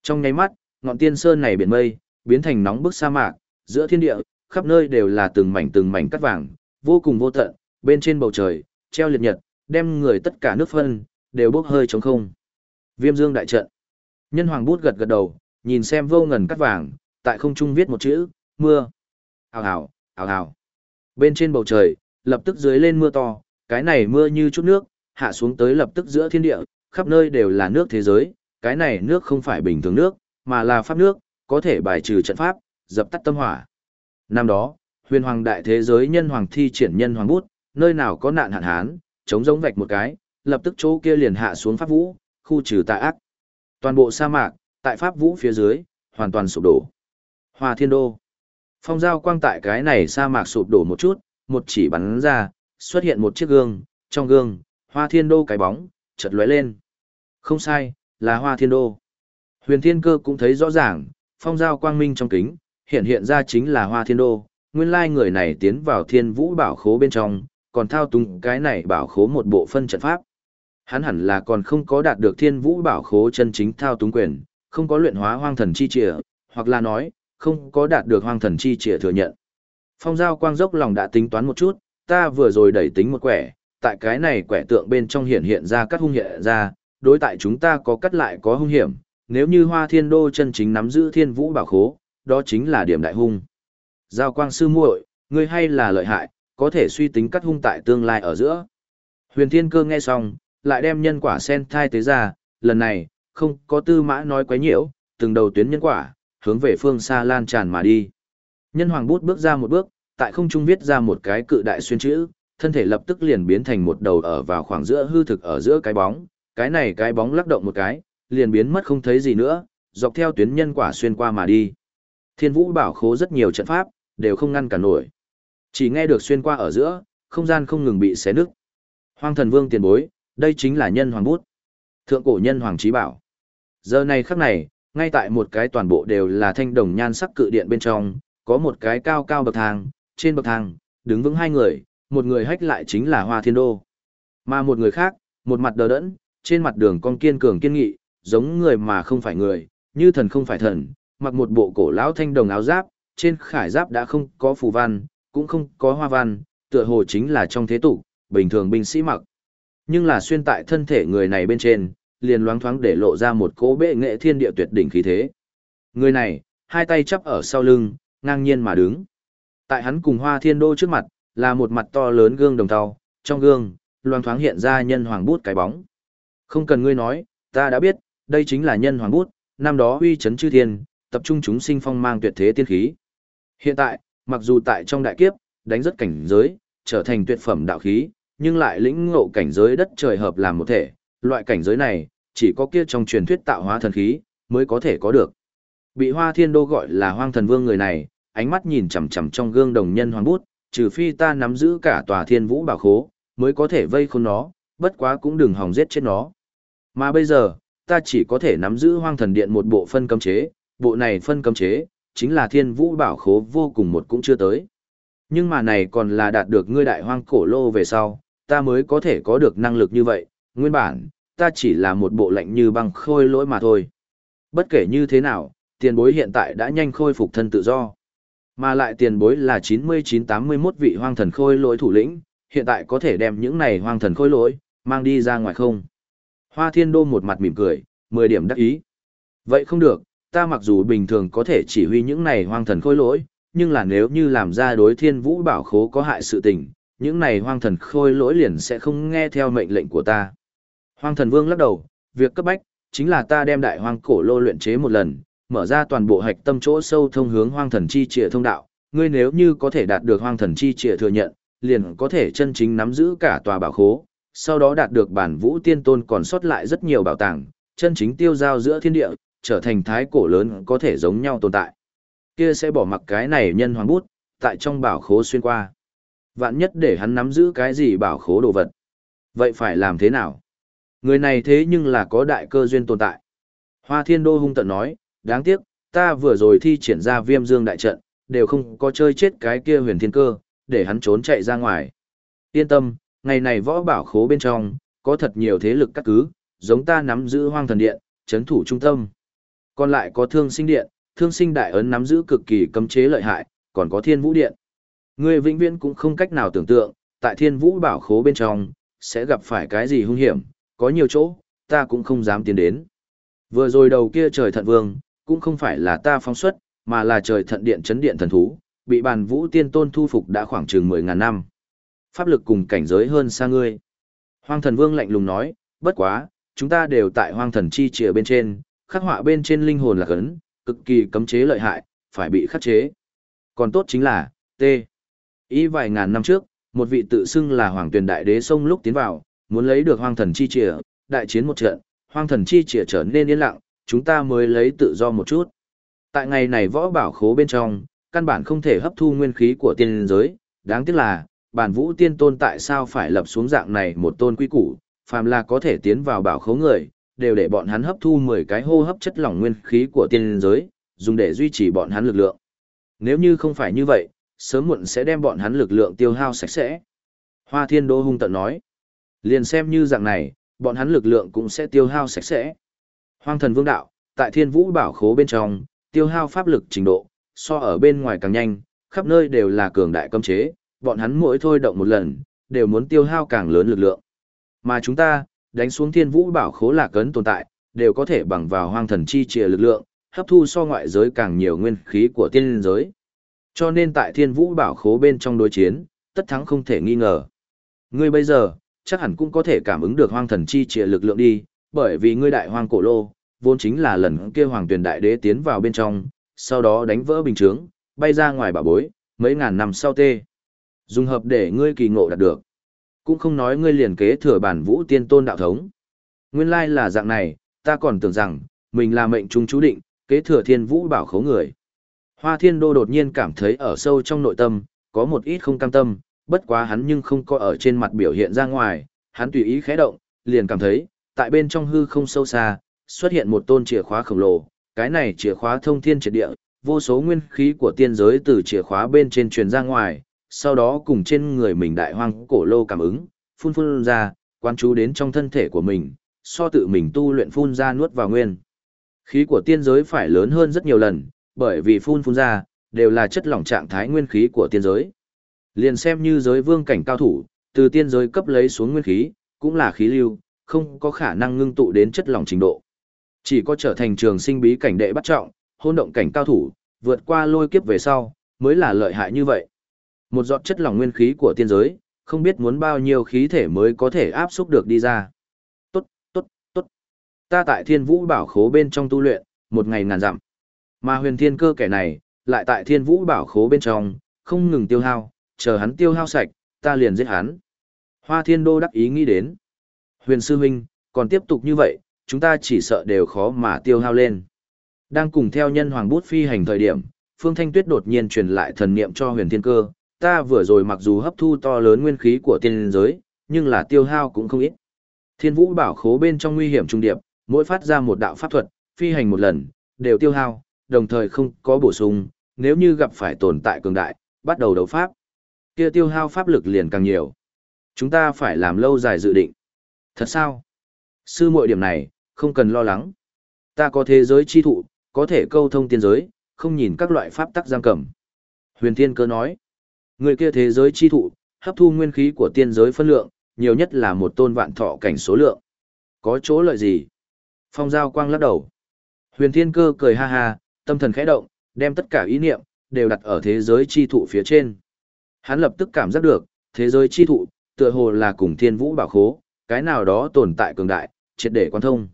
Trong nháy mắt, ngọn tiên sơn này biển mây, biến thành nóng bức sa mạc, giữa thiên địa, khắp nơi đều là từng mảnh từng mảnh cắt vàng, vô cùng vô tận, bên trên bầu trời, treo liệt nhật, đem người tất cả nước phân, đều bốc hơi trống không. Viêm dương đại trận. Nhân hoàng bút gật gật đầu, nhìn xem vô ngần cắt vàng, tại không trung viết một chữ, mưa. Hào hào, hào hào. Bên trên bầu trời, lập tức dưới lên mưa to, cái này mưa như chút nước, hạ xuống tới lập tức giữa thiên địa, khắp nơi đều là nước thế giới, cái này nước không phải bình thường nước, mà là pháp nước, có thể bài trừ trận pháp, dập tắt tâm hỏa. Năm đó, huyền hoàng đại thế giới nhân hoàng thi triển nhân hoàng bút, nơi nào có nạn hạn hán, chống giống vạch một cái, lập tức chỗ kia liền hạ xuống pháp vũ, khu trừ tà ác. Toàn bộ sa mạc, tại pháp vũ phía dưới, hoàn toàn sụp đổ. Hoa thiên đô. Phong giao quang tại cái này sa mạc sụp đổ một chút, một chỉ bắn ra, xuất hiện một chiếc gương, trong gương, hoa thiên đô cái bóng, chợt lóe lên. Không sai, là hoa thiên đô. Huyền thiên cơ cũng thấy rõ ràng, phong giao quang minh trong kính, hiện hiện ra chính là Hoa Thiên Đô, nguyên lai người này tiến vào Thiên Vũ bảo khố bên trong, còn thao túng cái này bảo khố một bộ phân trận pháp. Hắn hẳn là còn không có đạt được Thiên Vũ bảo khố chân chính thao túng quyền, không có luyện hóa hoang thần chi trịa, hoặc là nói, không có đạt được hoang thần chi trịa thừa nhận. Phong giao quang dốc lòng đã tính toán một chút, ta vừa rồi đẩy tính một quẻ, tại cái này quẻ tượng bên trong hiện hiện ra các hung hiện ra, đối tại chúng ta có cắt lại có hung hiểm, nếu như hoa thiên đô chân chính nắm giữ thiên vũ bảo khố, đó chính là điểm đại hung. Giao quang sư muội, ngươi hay là lợi hại, có thể suy tính cắt hung tại tương lai ở giữa. Huyền thiên cơ nghe xong, lại đem nhân quả sen thai tế ra, lần này, không có tư mã nói quấy nhiễu, từng đầu tuyến nhân quả, hướng về phương xa lan tràn mà đi. Nhân hoàng bút bước ra một bước, tại không trung viết ra một cái cự đại xuyên chữ, thân thể lập tức liền biến thành một đầu ở vào khoảng giữa hư thực ở giữa cái bóng, cái này cái bóng lắc động một cái, liền biến mất không thấy gì nữa, dọc theo tuyến nhân quả xuyên qua mà đi. Thiên Vũ bảo khố rất nhiều trận pháp, đều không ngăn cản nổi. Chỉ nghe được xuyên qua ở giữa, không gian không ngừng bị xé nứt. Hoang thần vương tiền bối, đây chính là nhân hoàng bút. Thượng cổ nhân hoàng trí bảo. Giờ này khắc này, ngay tại một cái toàn bộ đều là thanh đồng nhan sắc cự điện bên trong, có một cái cao cao bậc thang, trên bậc thang, đứng vững hai người, một người hách lại chính là Hoa Thiên Đô. Mà một người khác, một mặt đờ đẫn, trên mặt đường con kiên cường kiên nghị, giống người mà không phải người, như thần không phải thần, mặc một bộ cổ lão thanh đồng áo giáp, trên khải giáp đã không có phù văn, cũng không có hoa văn, tựa hồ chính là trong thế tục, bình thường binh sĩ mặc. Nhưng là xuyên tại thân thể người này bên trên, liền loáng thoáng để lộ ra một cỗ bệ nghệ thiên địa tuyệt đỉnh khí thế. Người này, hai tay chắp ở sau lưng, ngang nhiên mà đứng. Tại hắn cùng Hoa Thiên Đô trước mặt, là một mặt to lớn gương đồng tàu, trong gương, loáng thoáng hiện ra nhân hoàng bút cái bóng. Không cần ngươi nói, ta đã biết, đây chính là nhân hoàng bút, năm đó uy chấn chư thiên, tập trung chúng sinh phong mang tuyệt thế tiên khí. Hiện tại, mặc dù tại trong đại kiếp, đánh rất cảnh giới, trở thành tuyệt phẩm đạo khí, nhưng lại lĩnh ngộ cảnh giới đất trời hợp làm một thể, loại cảnh giới này, chỉ có kia trong truyền thuyết tạo hóa thần khí, mới có thể có được. Bị Hoa Thiên Đô gọi là Hoang Thần Vương người này, ánh mắt nhìn chằm chằm trong gương đồng nhân hoàng bút, trừ phi ta nắm giữ cả tòa Thiên Vũ bảo khố, mới có thể vây khốn nó, bất quá cũng đừng hòng giết chết nó. Mà bây giờ, ta chỉ có thể nắm giữ Hoang Thần Điện một bộ phân cấm chế, bộ này phân cấm chế, chính là Thiên Vũ bảo khố vô cùng một cũng chưa tới. Nhưng mà này còn là đạt được ngươi đại hoang cổ lô về sau, ta mới có thể có được năng lực như vậy, nguyên bản, ta chỉ là một bộ lạnh như băng khôi lỗi mà thôi. Bất kể như thế nào, tiền bối hiện tại đã nhanh khôi phục thân tự do. Mà lại tiền bối là 99-81 vị hoang thần khôi lỗi thủ lĩnh, hiện tại có thể đem những này hoang thần khôi lỗi, mang đi ra ngoài không? Hoa thiên đô một mặt mỉm cười, 10 điểm đắc ý. Vậy không được, ta mặc dù bình thường có thể chỉ huy những này hoang thần khôi lỗi, nhưng là nếu như làm ra đối thiên vũ bảo khố có hại sự tình, những này hoang thần khôi lỗi liền sẽ không nghe theo mệnh lệnh của ta. Hoang thần vương lắc đầu, việc cấp bách, chính là ta đem đại hoang cổ lô luyện chế một lần, mở ra toàn bộ hạch tâm chỗ sâu thông hướng hoang thần chi trịa thông đạo, ngươi nếu như có thể đạt được hoang thần chi trịa thừa nhận, liền có thể chân chính nắm giữ cả tòa bảo khố, sau đó đạt được bản vũ tiên tôn còn sót lại rất nhiều bảo tàng, chân chính tiêu giao giữa thiên địa, trở thành thái cổ lớn có thể giống nhau tồn tại. Kia sẽ bỏ mặc cái này nhân hoàng bút, tại trong bảo khố xuyên qua. Vạn nhất để hắn nắm giữ cái gì bảo khố đồ vật. Vậy phải làm thế nào? Người này thế nhưng là có đại cơ duyên tồn tại. Hoa thiên đô hung tận nói, đáng tiếc, ta vừa rồi thi triển ra viêm dương đại trận, đều không có chơi chết cái kia huyền thiên cơ, để hắn trốn chạy ra ngoài. Yên tâm, ngày này võ bảo khố bên trong, có thật nhiều thế lực các cứ, giống ta nắm giữ hoang thần điện, chấn thủ trung tâm. Còn lại có thương sinh điện, thương sinh đại ấn nắm giữ cực kỳ cấm chế lợi hại, còn có thiên vũ điện. Người vĩnh viễn cũng không cách nào tưởng tượng, tại thiên vũ bảo khố bên trong, sẽ gặp phải cái gì hung hiểm, có nhiều chỗ, ta cũng không dám tiến đến. Vừa rồi đầu kia trời thận vương, cũng không phải là ta phóng xuất, mà là trời thận điện chấn điện thần thú, bị bàn vũ tiên tôn thu phục đã khoảng chừng 10.000 năm. Pháp lực cùng cảnh giới hơn xa ngươi. Hoang thần vương lạnh lùng nói, bất quá, chúng ta đều tại hoang thần chi trìa bên trên, khắc họa bên trên linh hồn là cấn, cực kỳ cấm chế lợi hại, phải bị khắc chế. Còn tốt chính là, T. Ý vài ngàn năm trước, một vị tự xưng là hoàng tuyển đại đế sông lúc tiến vào, muốn lấy được hoang thần chi trìa, đại chiến một trận, hoang thần chi trìa trở nên yên lặng, chúng ta mới lấy tự do một chút. Tại ngày này võ bảo khố bên trong, căn bản không thể hấp thu nguyên khí của tiên giới, đáng tiếc là, bản vũ tiên tôn tại sao phải lập xuống dạng này một tôn quy củ, phàm là có thể tiến vào bảo khố người, đều để bọn hắn hấp thu 10 cái hô hấp chất lỏng nguyên khí của tiên giới, dùng để duy trì bọn hắn lực lượng. Nếu như không phải như vậy, sớm muộn sẽ đem bọn hắn lực lượng tiêu hao sạch sẽ. Hoa Thiên Đô hung tận nói. Liền xem như dạng này, bọn hắn lực lượng cũng sẽ tiêu hao sạch sẽ. Hoang thần vương đạo, tại thiên vũ bảo khố bên trong, tiêu hao pháp lực trình độ, so ở bên ngoài càng nhanh, khắp nơi đều là cường đại cấm chế, bọn hắn mỗi thôi động một lần, đều muốn tiêu hao càng lớn lực lượng. Mà chúng ta, đánh xuống thiên vũ bảo khố là cấn tồn tại, đều có thể bằng vào hoang thần chi trìa lực lượng, hấp thu so ngoại giới càng nhiều nguyên khí của tiên giới. Cho nên tại thiên vũ bảo khố bên trong đối chiến, tất thắng không thể nghi ngờ. Ngươi bây giờ, chắc hẳn cũng có thể cảm ứng được hoang thần chi trìa lực lượng đi, bởi vì ngươi đại hoang cổ lô, vốn chính là lần kia hoàng tuyển đại đế tiến vào bên trong, sau đó đánh vỡ bình chướng, bay ra ngoài bà bối, mấy ngàn năm sau tê. Dùng hợp để ngươi kỳ ngộ đạt được. Cũng không nói ngươi liền kế thừa bản vũ tiên tôn đạo thống. Nguyên lai là dạng này, ta còn tưởng rằng, mình là mệnh trung chú định, kế thừa thiên vũ bảo khấu người. Hoa thiên đô đột nhiên cảm thấy ở sâu trong nội tâm, có một ít không cam tâm, bất quá hắn nhưng không có ở trên mặt biểu hiện ra ngoài, hắn tùy ý khẽ động, liền cảm thấy, tại bên trong hư không sâu xa, xuất hiện một tôn chìa khóa khổng lồ, cái này chìa khóa thông thiên triệt địa, vô số nguyên khí của tiên giới từ chìa khóa bên trên truyền ra ngoài, sau đó cùng trên người mình đại hoang cổ lô cảm ứng, phun phun ra, quan chú đến trong thân thể của mình, so tự mình tu luyện phun ra nuốt vào nguyên. Khí của tiên giới phải lớn hơn rất nhiều lần, bởi vì phun phun ra, đều là chất lỏng trạng thái nguyên khí của tiên giới. Liền xem như giới vương cảnh cao thủ, từ tiên giới cấp lấy xuống nguyên khí, cũng là khí lưu, không có khả năng ngưng tụ đến chất lỏng trình độ. Chỉ có trở thành trường sinh bí cảnh đệ bắt trọng, hôn động cảnh cao thủ, vượt qua lôi kiếp về sau, mới là lợi hại như vậy. Một giọt chất lỏng nguyên khí của tiên giới, không biết muốn bao nhiêu khí thể mới có thể áp xúc được đi ra. Tốt, tốt, tốt. Ta tại thiên vũ bảo khố bên trong tu luyện, một ngày ngàn dặm. Mà huyền thiên cơ kẻ này, lại tại thiên vũ bảo khố bên trong, không ngừng tiêu hao, chờ hắn tiêu hao sạch, ta liền giết hắn. Hoa thiên đô đắc ý nghĩ đến. Huyền sư huynh, còn tiếp tục như vậy, chúng ta chỉ sợ đều khó mà tiêu hao lên. Đang cùng theo nhân hoàng bút phi hành thời điểm, Phương Thanh Tuyết đột nhiên truyền lại thần niệm cho huyền thiên cơ, ta vừa rồi mặc dù hấp thu to lớn nguyên khí của tiên giới, nhưng là tiêu hao cũng không ít. Thiên vũ bảo khố bên trong nguy hiểm trung điệp, mỗi phát ra một đạo pháp thuật, phi hành một lần, đều tiêu hao, đồng thời không có bổ sung, nếu như gặp phải tồn tại cường đại, bắt đầu đấu pháp. Kia tiêu hao pháp lực liền càng nhiều. Chúng ta phải làm lâu dài dự định. Thật sao? Sư muội điểm này, không cần lo lắng. Ta có thế giới chi thụ, có thể câu thông tiên giới, không nhìn các loại pháp tắc giam cầm. Huyền Thiên Cơ nói, người kia thế giới chi thụ, hấp thu nguyên khí của tiên giới phân lượng, nhiều nhất là một tôn vạn thọ cảnh số lượng. Có chỗ lợi gì? Phong Giao Quang lắc đầu. Huyền Thiên Cơ cười ha ha, tâm thần khẽ động, đem tất cả ý niệm, đều đặt ở thế giới chi thụ phía trên. Hắn lập tức cảm giác được, thế giới chi thụ, tựa hồ là cùng thiên vũ bảo khố, cái nào đó tồn tại cường đại, triệt để quan thông.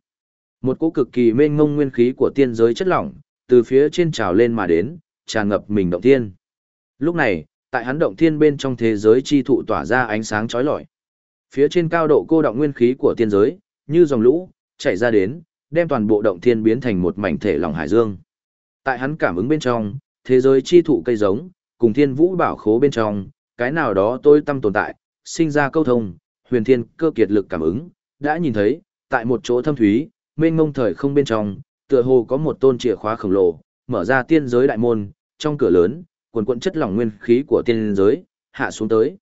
Một cỗ cực kỳ mênh mông nguyên khí của tiên giới chất lỏng, từ phía trên trào lên mà đến, tràn ngập mình động thiên. Lúc này, tại hắn động thiên bên trong thế giới chi thụ tỏa ra ánh sáng chói lọi. Phía trên cao độ cô động nguyên khí của tiên giới, như dòng lũ, chảy ra đến, đem toàn bộ động thiên biến thành một mảnh thể lòng hải dương. Tại hắn cảm ứng bên trong, thế giới chi thụ cây giống, cùng thiên vũ bảo khố bên trong, cái nào đó tôi tâm tồn tại, sinh ra câu thông, huyền thiên cơ kiệt lực cảm ứng, đã nhìn thấy, tại một chỗ thâm thúy, mênh mông thời không bên trong, tựa hồ có một tôn chìa khóa khổng lồ, mở ra tiên giới đại môn, trong cửa lớn, quần quận chất lỏng nguyên khí của tiên giới, hạ xuống tới.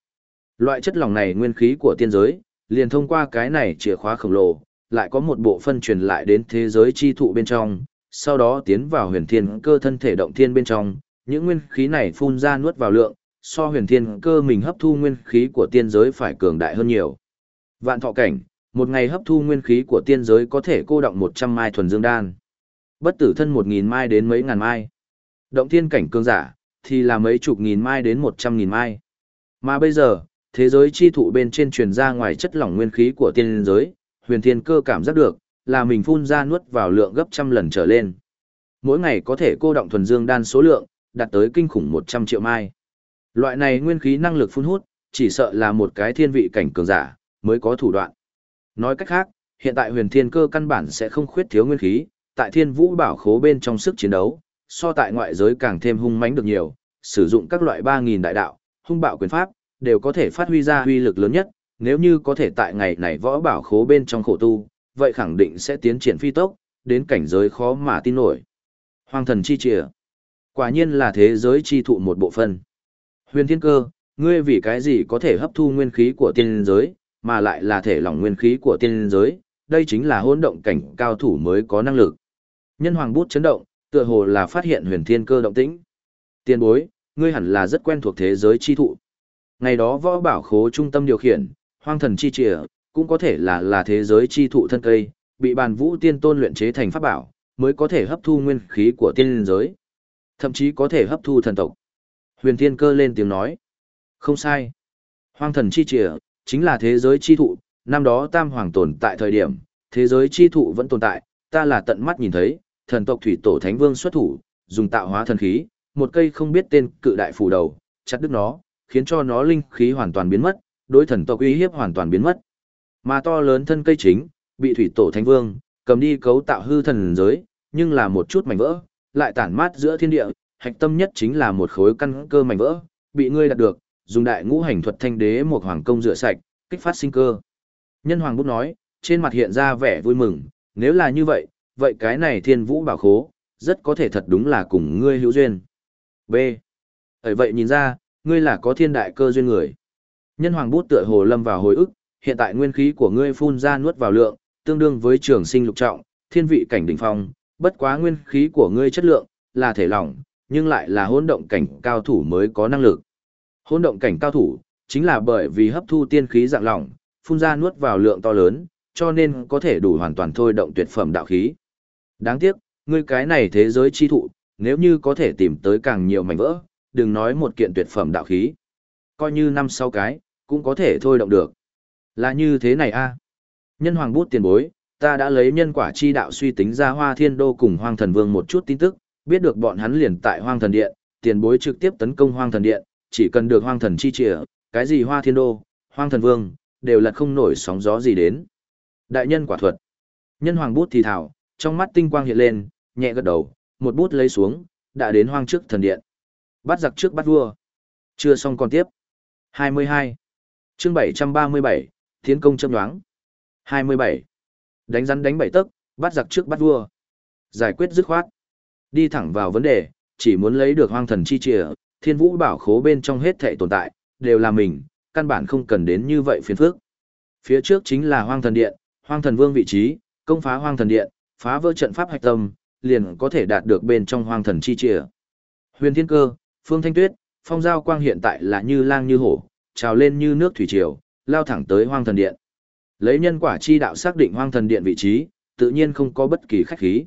Loại chất lỏng này nguyên khí của tiên giới, liền thông qua cái này chìa khóa khổng lồ, lại có một bộ phân truyền lại đến thế giới chi thụ bên trong, sau đó tiến vào huyền thiên cơ thân thể động thiên bên trong, những nguyên khí này phun ra nuốt vào lượng, so huyền thiên cơ mình hấp thu nguyên khí của tiên giới phải cường đại hơn nhiều. Vạn thọ cảnh, một ngày hấp thu nguyên khí của tiên giới có thể cô động 100 mai thuần dương đan. Bất tử thân 1.000 mai đến mấy ngàn mai. Động thiên cảnh cường giả, thì là mấy chục nghìn mai đến 100 nghìn mai. Mà bây giờ, thế giới chi thụ bên trên truyền ra ngoài chất lỏng nguyên khí của tiên giới, huyền thiên cơ cảm giác được, là mình phun ra nuốt vào lượng gấp trăm lần trở lên. Mỗi ngày có thể cô động thuần dương đan số lượng, đạt tới kinh khủng 100 triệu mai. Loại này nguyên khí năng lực phun hút, chỉ sợ là một cái thiên vị cảnh cường giả, mới có thủ đoạn. Nói cách khác, hiện tại huyền thiên cơ căn bản sẽ không khuyết thiếu nguyên khí, tại thiên vũ bảo khố bên trong sức chiến đấu, so tại ngoại giới càng thêm hung mãnh được nhiều, sử dụng các loại 3000 đại đạo, hung bạo quyền pháp, đều có thể phát huy ra huy lực lớn nhất, nếu như có thể tại ngày này võ bảo khố bên trong khổ tu, vậy khẳng định sẽ tiến triển phi tốc, đến cảnh giới khó mà tin nổi. Hoàng thần chi trìa. Quả nhiên là thế giới chi thụ một bộ phận. Huyền thiên cơ, ngươi vì cái gì có thể hấp thu nguyên khí của tiên giới, mà lại là thể lỏng nguyên khí của tiên giới, đây chính là hỗn động cảnh cao thủ mới có năng lực. Nhân hoàng bút chấn động, tựa hồ là phát hiện huyền thiên cơ động tĩnh. Tiên bối, ngươi hẳn là rất quen thuộc thế giới chi thụ. Ngày đó võ bảo khố trung tâm điều khiển, hoang thần chi trìa, cũng có thể là là thế giới chi thụ thân cây, bị bàn vũ tiên tôn luyện chế thành pháp bảo, mới có thể hấp thu nguyên khí của tiên giới. Thậm chí có thể hấp thu thần tộc. Huyền thiên cơ lên tiếng nói. Không sai. Hoang thần chi trìa, chính là thế giới chi thụ, năm đó tam hoàng tồn tại thời điểm, thế giới chi thụ vẫn tồn tại, ta là tận mắt nhìn thấy, thần tộc thủy tổ thánh vương xuất thủ, dùng tạo hóa thần khí, một cây không biết tên cự đại phủ đầu, chặt đứt nó, khiến cho nó linh khí hoàn toàn biến mất, đối thần tộc uy hiếp hoàn toàn biến mất. Mà to lớn thân cây chính, bị thủy tổ thánh vương cầm đi cấu tạo hư thần giới, nhưng là một chút mảnh vỡ, lại tản mát giữa thiên địa, hạch tâm nhất chính là một khối căn cơ mảnh vỡ, bị ngươi đạt được, dùng đại ngũ hành thuật thanh đế một hoàng công rửa sạch, kích phát sinh cơ. Nhân hoàng bút nói, trên mặt hiện ra vẻ vui mừng, nếu là như vậy, vậy cái này thiên vũ bảo khố, rất có thể thật đúng là cùng ngươi hữu duyên. B. Ở vậy nhìn ra, ngươi là có thiên đại cơ duyên người. Nhân hoàng bút tựa hồ lâm vào hồi ức, hiện tại nguyên khí của ngươi phun ra nuốt vào lượng, tương đương với trường sinh lục trọng, thiên vị cảnh đỉnh phong, bất quá nguyên khí của ngươi chất lượng là thể lỏng, nhưng lại là hỗn động cảnh cao thủ mới có năng lực. Hỗn động cảnh cao thủ chính là bởi vì hấp thu tiên khí dạng lỏng, phun ra nuốt vào lượng to lớn, cho nên có thể đủ hoàn toàn thôi động tuyệt phẩm đạo khí. Đáng tiếc, ngươi cái này thế giới chi thụ, nếu như có thể tìm tới càng nhiều mảnh vỡ, đừng nói một kiện tuyệt phẩm đạo khí. Coi như năm sau cái, cũng có thể thôi động được. Là như thế này a Nhân hoàng bút tiền bối, ta đã lấy nhân quả chi đạo suy tính ra hoa thiên đô cùng hoang thần vương một chút tin tức, biết được bọn hắn liền tại hoang thần điện, tiền bối trực tiếp tấn công hoang thần điện, chỉ cần được hoang thần chi trìa, cái gì hoa thiên đô, hoang thần vương, đều là không nổi sóng gió gì đến. Đại nhân quả thuật. Nhân hoàng bút thì thảo, trong mắt tinh quang hiện lên, nhẹ gật đầu, một bút lấy xuống, đã đến hoang trước thần điện. Bắt giặc trước bắt vua. Chưa xong còn tiếp. 22. chương 737, Tiến công châm nhoáng. 27. Đánh rắn đánh bảy tấc, bắt giặc trước bắt vua. Giải quyết dứt khoát. Đi thẳng vào vấn đề, chỉ muốn lấy được hoang thần chi trìa, thiên vũ bảo khố bên trong hết thảy tồn tại, đều là mình, căn bản không cần đến như vậy phiền phức. Phía trước chính là hoang thần điện, hoang thần vương vị trí, công phá hoang thần điện, phá vỡ trận pháp hạch tâm, liền có thể đạt được bên trong hoang thần chi trìa. Huyền Thiên Cơ, Phương Thanh Tuyết, Phong Giao Quang hiện tại là như lang như hổ, trào lên như nước thủy triều, lao thẳng tới hoang thần điện. Lấy nhân quả chi đạo xác định hoang thần điện vị trí, tự nhiên không có bất kỳ khách khí.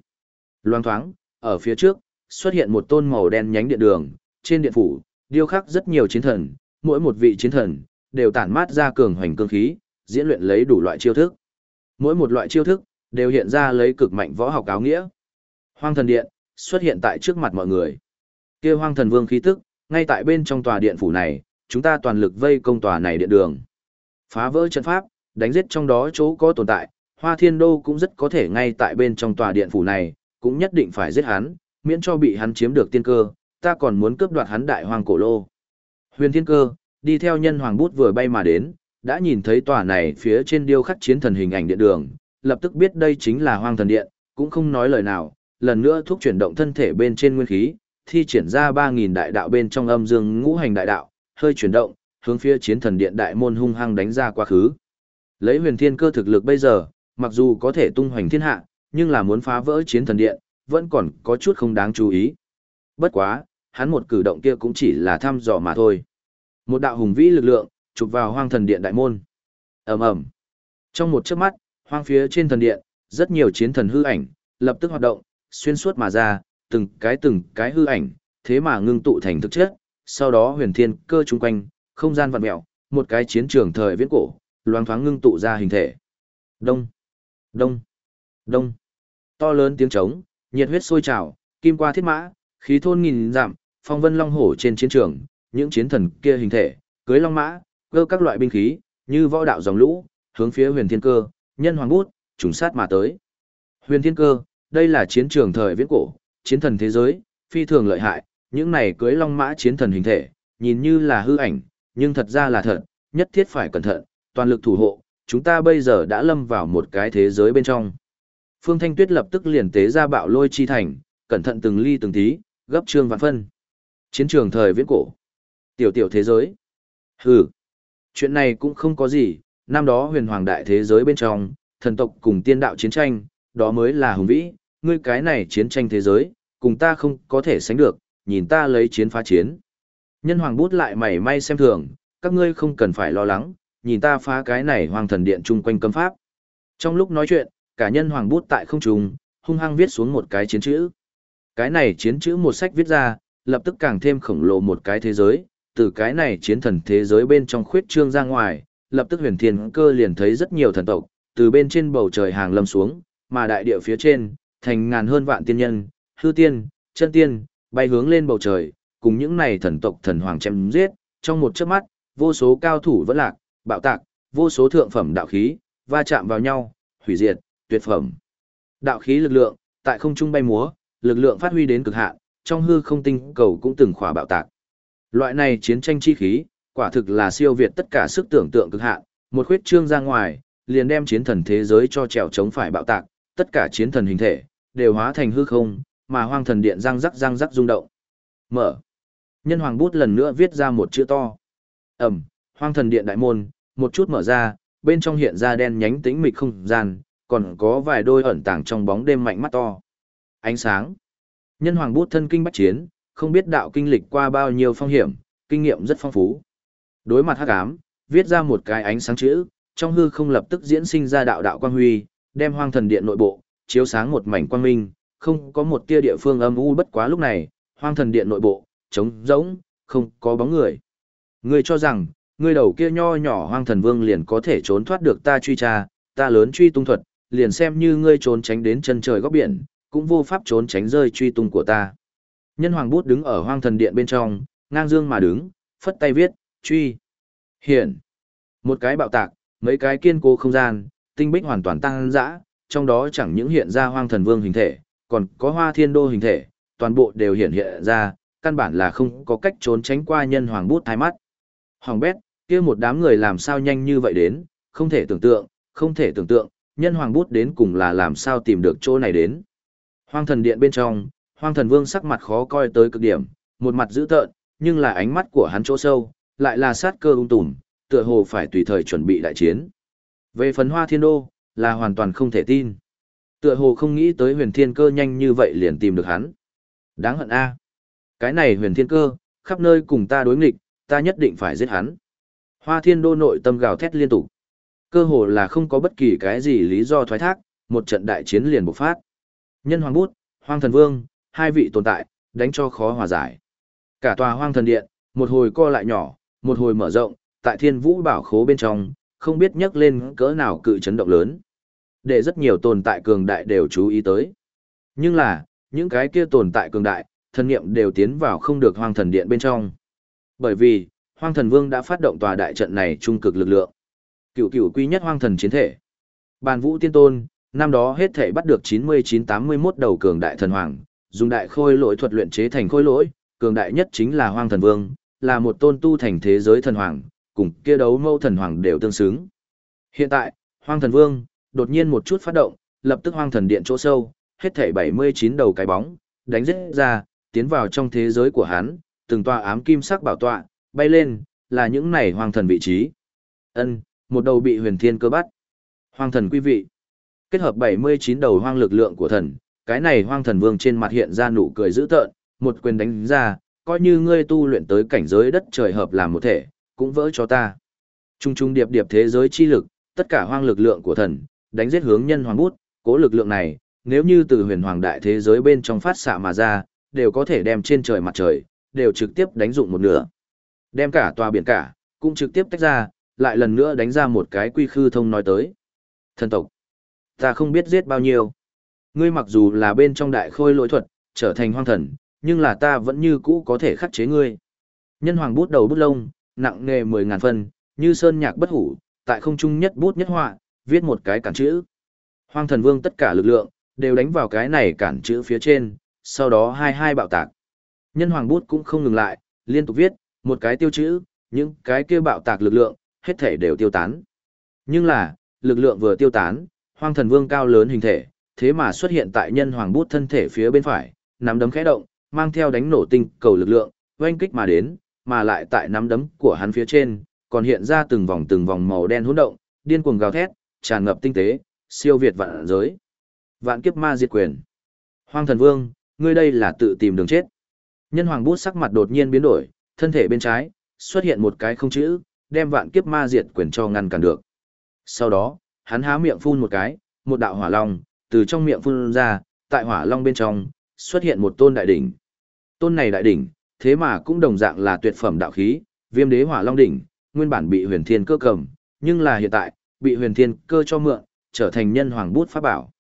Loang thoáng, ở phía trước, xuất hiện một tôn màu đen nhánh điện đường, trên điện phủ, điêu khắc rất nhiều chiến thần, mỗi một vị chiến thần, đều tản mát ra cường hoành cương khí, diễn luyện lấy đủ loại chiêu thức. Mỗi một loại chiêu thức, đều hiện ra lấy cực mạnh võ học áo nghĩa. Hoang thần điện, xuất hiện tại trước mặt mọi người. kia hoang thần vương khí tức, ngay tại bên trong tòa điện phủ này, chúng ta toàn lực vây công tòa này điện đường. Phá vỡ trận pháp, đánh giết trong đó chỗ có tồn tại, hoa thiên đô cũng rất có thể ngay tại bên trong tòa điện phủ này, cũng nhất định phải giết hắn, miễn cho bị hắn chiếm được tiên cơ, ta còn muốn cướp đoạt hắn đại hoàng cổ lô. Huyền thiên cơ, đi theo nhân hoàng bút vừa bay mà đến, đã nhìn thấy tòa này phía trên điêu khắc chiến thần hình ảnh điện đường, lập tức biết đây chính là hoang thần điện, cũng không nói lời nào, lần nữa thúc chuyển động thân thể bên trên nguyên khí, thi triển ra 3.000 đại đạo bên trong âm dương ngũ hành đại đạo, hơi chuyển động, hướng phía chiến thần điện đại môn hung hăng đánh ra quá khứ. Lấy huyền thiên cơ thực lực bây giờ, mặc dù có thể tung hoành thiên hạ, nhưng là muốn phá vỡ chiến thần điện, vẫn còn có chút không đáng chú ý. Bất quá, hắn một cử động kia cũng chỉ là thăm dò mà thôi. Một đạo hùng vĩ lực lượng, chụp vào hoang thần điện đại môn. ầm ầm Trong một chớp mắt, hoang phía trên thần điện, rất nhiều chiến thần hư ảnh, lập tức hoạt động, xuyên suốt mà ra, từng cái từng cái hư ảnh, thế mà ngưng tụ thành thực chất, sau đó huyền thiên cơ trung quanh, không gian vặn mẹo, một cái chiến trường thời viễn cổ, loáng thoáng ngưng tụ ra hình thể. Đông, đông, đông. To lớn tiếng trống, nhiệt huyết sôi trào, kim qua thiết mã, khí thôn nghìn giảm, phong vân long hổ trên chiến trường, những chiến thần kia hình thể, cưới long mã, cơ các loại binh khí, như võ đạo dòng lũ, hướng phía huyền thiên cơ, nhân hoàng bút, trùng sát mà tới. Huyền thiên cơ, đây là chiến trường thời viễn cổ, chiến thần thế giới, phi thường lợi hại, những này cưới long mã chiến thần hình thể, nhìn như là hư ảnh, nhưng thật ra là thật, nhất thiết phải cẩn thận, toàn lực thủ hộ, chúng ta bây giờ đã lâm vào một cái thế giới bên trong. Phương Thanh Tuyết lập tức liền tế ra bạo lôi chi thành, cẩn thận từng ly từng tí, gấp trương vạn phân. Chiến trường thời viễn cổ. Tiểu tiểu thế giới. Hừ. Chuyện này cũng không có gì, năm đó huyền hoàng đại thế giới bên trong, thần tộc cùng tiên đạo chiến tranh, đó mới là hùng vĩ, ngươi cái này chiến tranh thế giới, cùng ta không có thể sánh được, nhìn ta lấy chiến phá chiến. Nhân hoàng bút lại mảy may xem thường, các ngươi không cần phải lo lắng, nhìn ta phá cái này hoàng thần điện chung quanh cấm pháp. Trong lúc nói chuyện, cả nhân hoàng bút tại không trùng, hung hăng viết xuống một cái chiến chữ. Cái này chiến chữ một sách viết ra, lập tức càng thêm khổng lồ một cái thế giới, từ cái này chiến thần thế giới bên trong khuyết trương ra ngoài, lập tức huyền thiên cơ liền thấy rất nhiều thần tộc, từ bên trên bầu trời hàng lâm xuống, mà đại địa phía trên, thành ngàn hơn vạn tiên nhân, hư tiên, chân tiên, bay hướng lên bầu trời, cùng những này thần tộc thần hoàng chém giết, trong một chớp mắt, vô số cao thủ vẫn lạc, bạo tạc, vô số thượng phẩm đạo khí, va chạm vào nhau, hủy diệt, tuyệt phẩm. Đạo khí lực lượng, tại không trung bay múa, lực lượng phát huy đến cực hạn, trong hư không tinh cầu cũng từng khỏa bạo tạc. Loại này chiến tranh chi khí, quả thực là siêu việt tất cả sức tưởng tượng cực hạn, một khuyết trương ra ngoài, liền đem chiến thần thế giới cho trèo chống phải bạo tạc, tất cả chiến thần hình thể đều hóa thành hư không, mà hoang thần điện răng rắc răng rắc rung động. Mở. Nhân hoàng bút lần nữa viết ra một chữ to. Ẩm, hoang thần điện đại môn, một chút mở ra, bên trong hiện ra đen nhánh tĩnh mịch không gian, còn có vài đôi ẩn tàng trong bóng đêm mạnh mắt to. Ánh sáng. Nhân hoàng bút thân kinh bách chiến, không biết đạo kinh lịch qua bao nhiêu phong hiểm, kinh nghiệm rất phong phú. Đối mặt hắc ám, viết ra một cái ánh sáng chữ, trong hư không lập tức diễn sinh ra đạo đạo quang huy, đem hoang thần điện nội bộ, chiếu sáng một mảnh quang minh, không có một tia địa phương âm u bất quá lúc này, hoang thần điện nội bộ, trống rỗng, không có bóng người. Ngươi cho rằng, ngươi đầu kia nho nhỏ hoang thần vương liền có thể trốn thoát được ta truy tra, ta lớn truy tung thuật, liền xem như ngươi trốn tránh đến chân trời góc biển, cũng vô pháp trốn tránh rơi truy tung của ta. Nhân hoàng bút đứng ở hoang thần điện bên trong, ngang dương mà đứng, phất tay viết, truy. Hiện. Một cái bạo tạc, mấy cái kiên cố không gian, tinh bích hoàn toàn tăng dã, trong đó chẳng những hiện ra hoang thần vương hình thể, còn có hoa thiên đô hình thể, toàn bộ đều hiện hiện ra, căn bản là không có cách trốn tránh qua nhân hoàng bút thái mắt. Hoàng bét, kia một đám người làm sao nhanh như vậy đến, không thể tưởng tượng, không thể tưởng tượng, nhân hoàng bút đến cùng là làm sao tìm được chỗ này đến. Hoang thần điện bên trong, hoang thần vương sắc mặt khó coi tới cực điểm, một mặt dữ tợn, nhưng là ánh mắt của hắn chỗ sâu, lại là sát cơ ung tùm, tựa hồ phải tùy thời chuẩn bị đại chiến. Về phần hoa thiên đô, là hoàn toàn không thể tin. Tựa hồ không nghĩ tới huyền thiên cơ nhanh như vậy liền tìm được hắn. Đáng hận a. Cái này huyền thiên cơ, khắp nơi cùng ta đối nghịch, ta nhất định phải giết hắn. Hoa thiên đô nội tâm gào thét liên tục. Cơ hồ là không có bất kỳ cái gì lý do thoái thác, một trận đại chiến liền bộc phát. Nhân hoàng bút, hoang thần vương, hai vị tồn tại, đánh cho khó hòa giải. Cả tòa hoang thần điện, một hồi co lại nhỏ, một hồi mở rộng, tại thiên vũ bảo khố bên trong, không biết nhắc lên cỡ nào cự chấn động lớn. Để rất nhiều tồn tại cường đại đều chú ý tới. Nhưng là, những cái kia tồn tại cường đại, thân nghiệm đều tiến vào không được hoang thần điện bên trong. Bởi vì, hoang thần vương đã phát động tòa đại trận này trung cực lực lượng. Cựu cựu quy nhất hoang thần chiến thể. Bàn vũ tiên tôn, năm đó hết thể bắt được 99-81 đầu cường đại thần hoàng, dùng đại khôi lỗi thuật luyện chế thành khôi lỗi, cường đại nhất chính là hoang thần vương, là một tôn tu thành thế giới thần hoàng, cùng kia đấu mâu thần hoàng đều tương xứng. Hiện tại, hoang thần vương, đột nhiên một chút phát động, lập tức hoang thần điện chỗ sâu, hết thảy 79 đầu cái bóng, đánh giết ra, tiến vào trong thế giới của hắn, từng tòa ám kim sắc bảo tọa, bay lên, là những này hoang thần vị trí. Ân, một đầu bị huyền thiên cơ bắt. Hoang thần quý vị. Kết hợp 79 đầu hoang lực lượng của thần, cái này hoang thần vương trên mặt hiện ra nụ cười dữ tợn, một quyền đánh ra, coi như ngươi tu luyện tới cảnh giới đất trời hợp làm một thể, cũng vỡ cho ta. Trung trung điệp điệp thế giới chi lực, tất cả hoang lực lượng của thần, đánh giết hướng nhân hoàng bút, cố lực lượng này, nếu như từ huyền hoàng đại thế giới bên trong phát xạ mà ra, đều có thể đem trên trời mặt trời, đều trực tiếp đánh dụng một nửa. Đem cả tòa biển cả, cũng trực tiếp tách ra, lại lần nữa đánh ra một cái quy khư thông nói tới. Thần tộc, ta không biết giết bao nhiêu. Ngươi mặc dù là bên trong đại khôi lỗi thuật, trở thành hoang thần, nhưng là ta vẫn như cũ có thể khắc chế ngươi. Nhân hoàng bút đầu bút lông, nặng nghề mười ngàn phân, như sơn nhạc bất hủ, tại không trung nhất bút nhất họa, viết một cái cản chữ. Hoang thần vương tất cả lực lượng, đều đánh vào cái này cản chữ phía trên, sau đó hai hai bạo tạc. Nhân hoàng bút cũng không ngừng lại, liên tục viết, một cái tiêu chữ, những cái kia bạo tạc lực lượng, hết thể đều tiêu tán. Nhưng là, lực lượng vừa tiêu tán, hoang thần vương cao lớn hình thể, thế mà xuất hiện tại nhân hoàng bút thân thể phía bên phải, nắm đấm khẽ động, mang theo đánh nổ tinh cầu lực lượng, oanh kích mà đến, mà lại tại nắm đấm của hắn phía trên, còn hiện ra từng vòng từng vòng màu đen hỗn động, điên cuồng gào thét, tràn ngập tinh tế, siêu việt vạn giới. Vạn kiếp ma diệt quyền. Hoang thần vương, ngươi đây là tự tìm đường chết. Nhân hoàng bút sắc mặt đột nhiên biến đổi, thân thể bên trái, xuất hiện một cái không chữ, đem vạn kiếp ma diệt quyền cho ngăn cản được. Sau đó, hắn há miệng phun một cái, một đạo hỏa long, từ trong miệng phun ra, tại hỏa long bên trong, xuất hiện một tôn đại đỉnh. Tôn này đại đỉnh, thế mà cũng đồng dạng là tuyệt phẩm đạo khí, viêm đế hỏa long đỉnh, nguyên bản bị huyền thiên cơ cầm, nhưng là hiện tại, bị huyền thiên cơ cho mượn, trở thành nhân hoàng bút pháp bảo.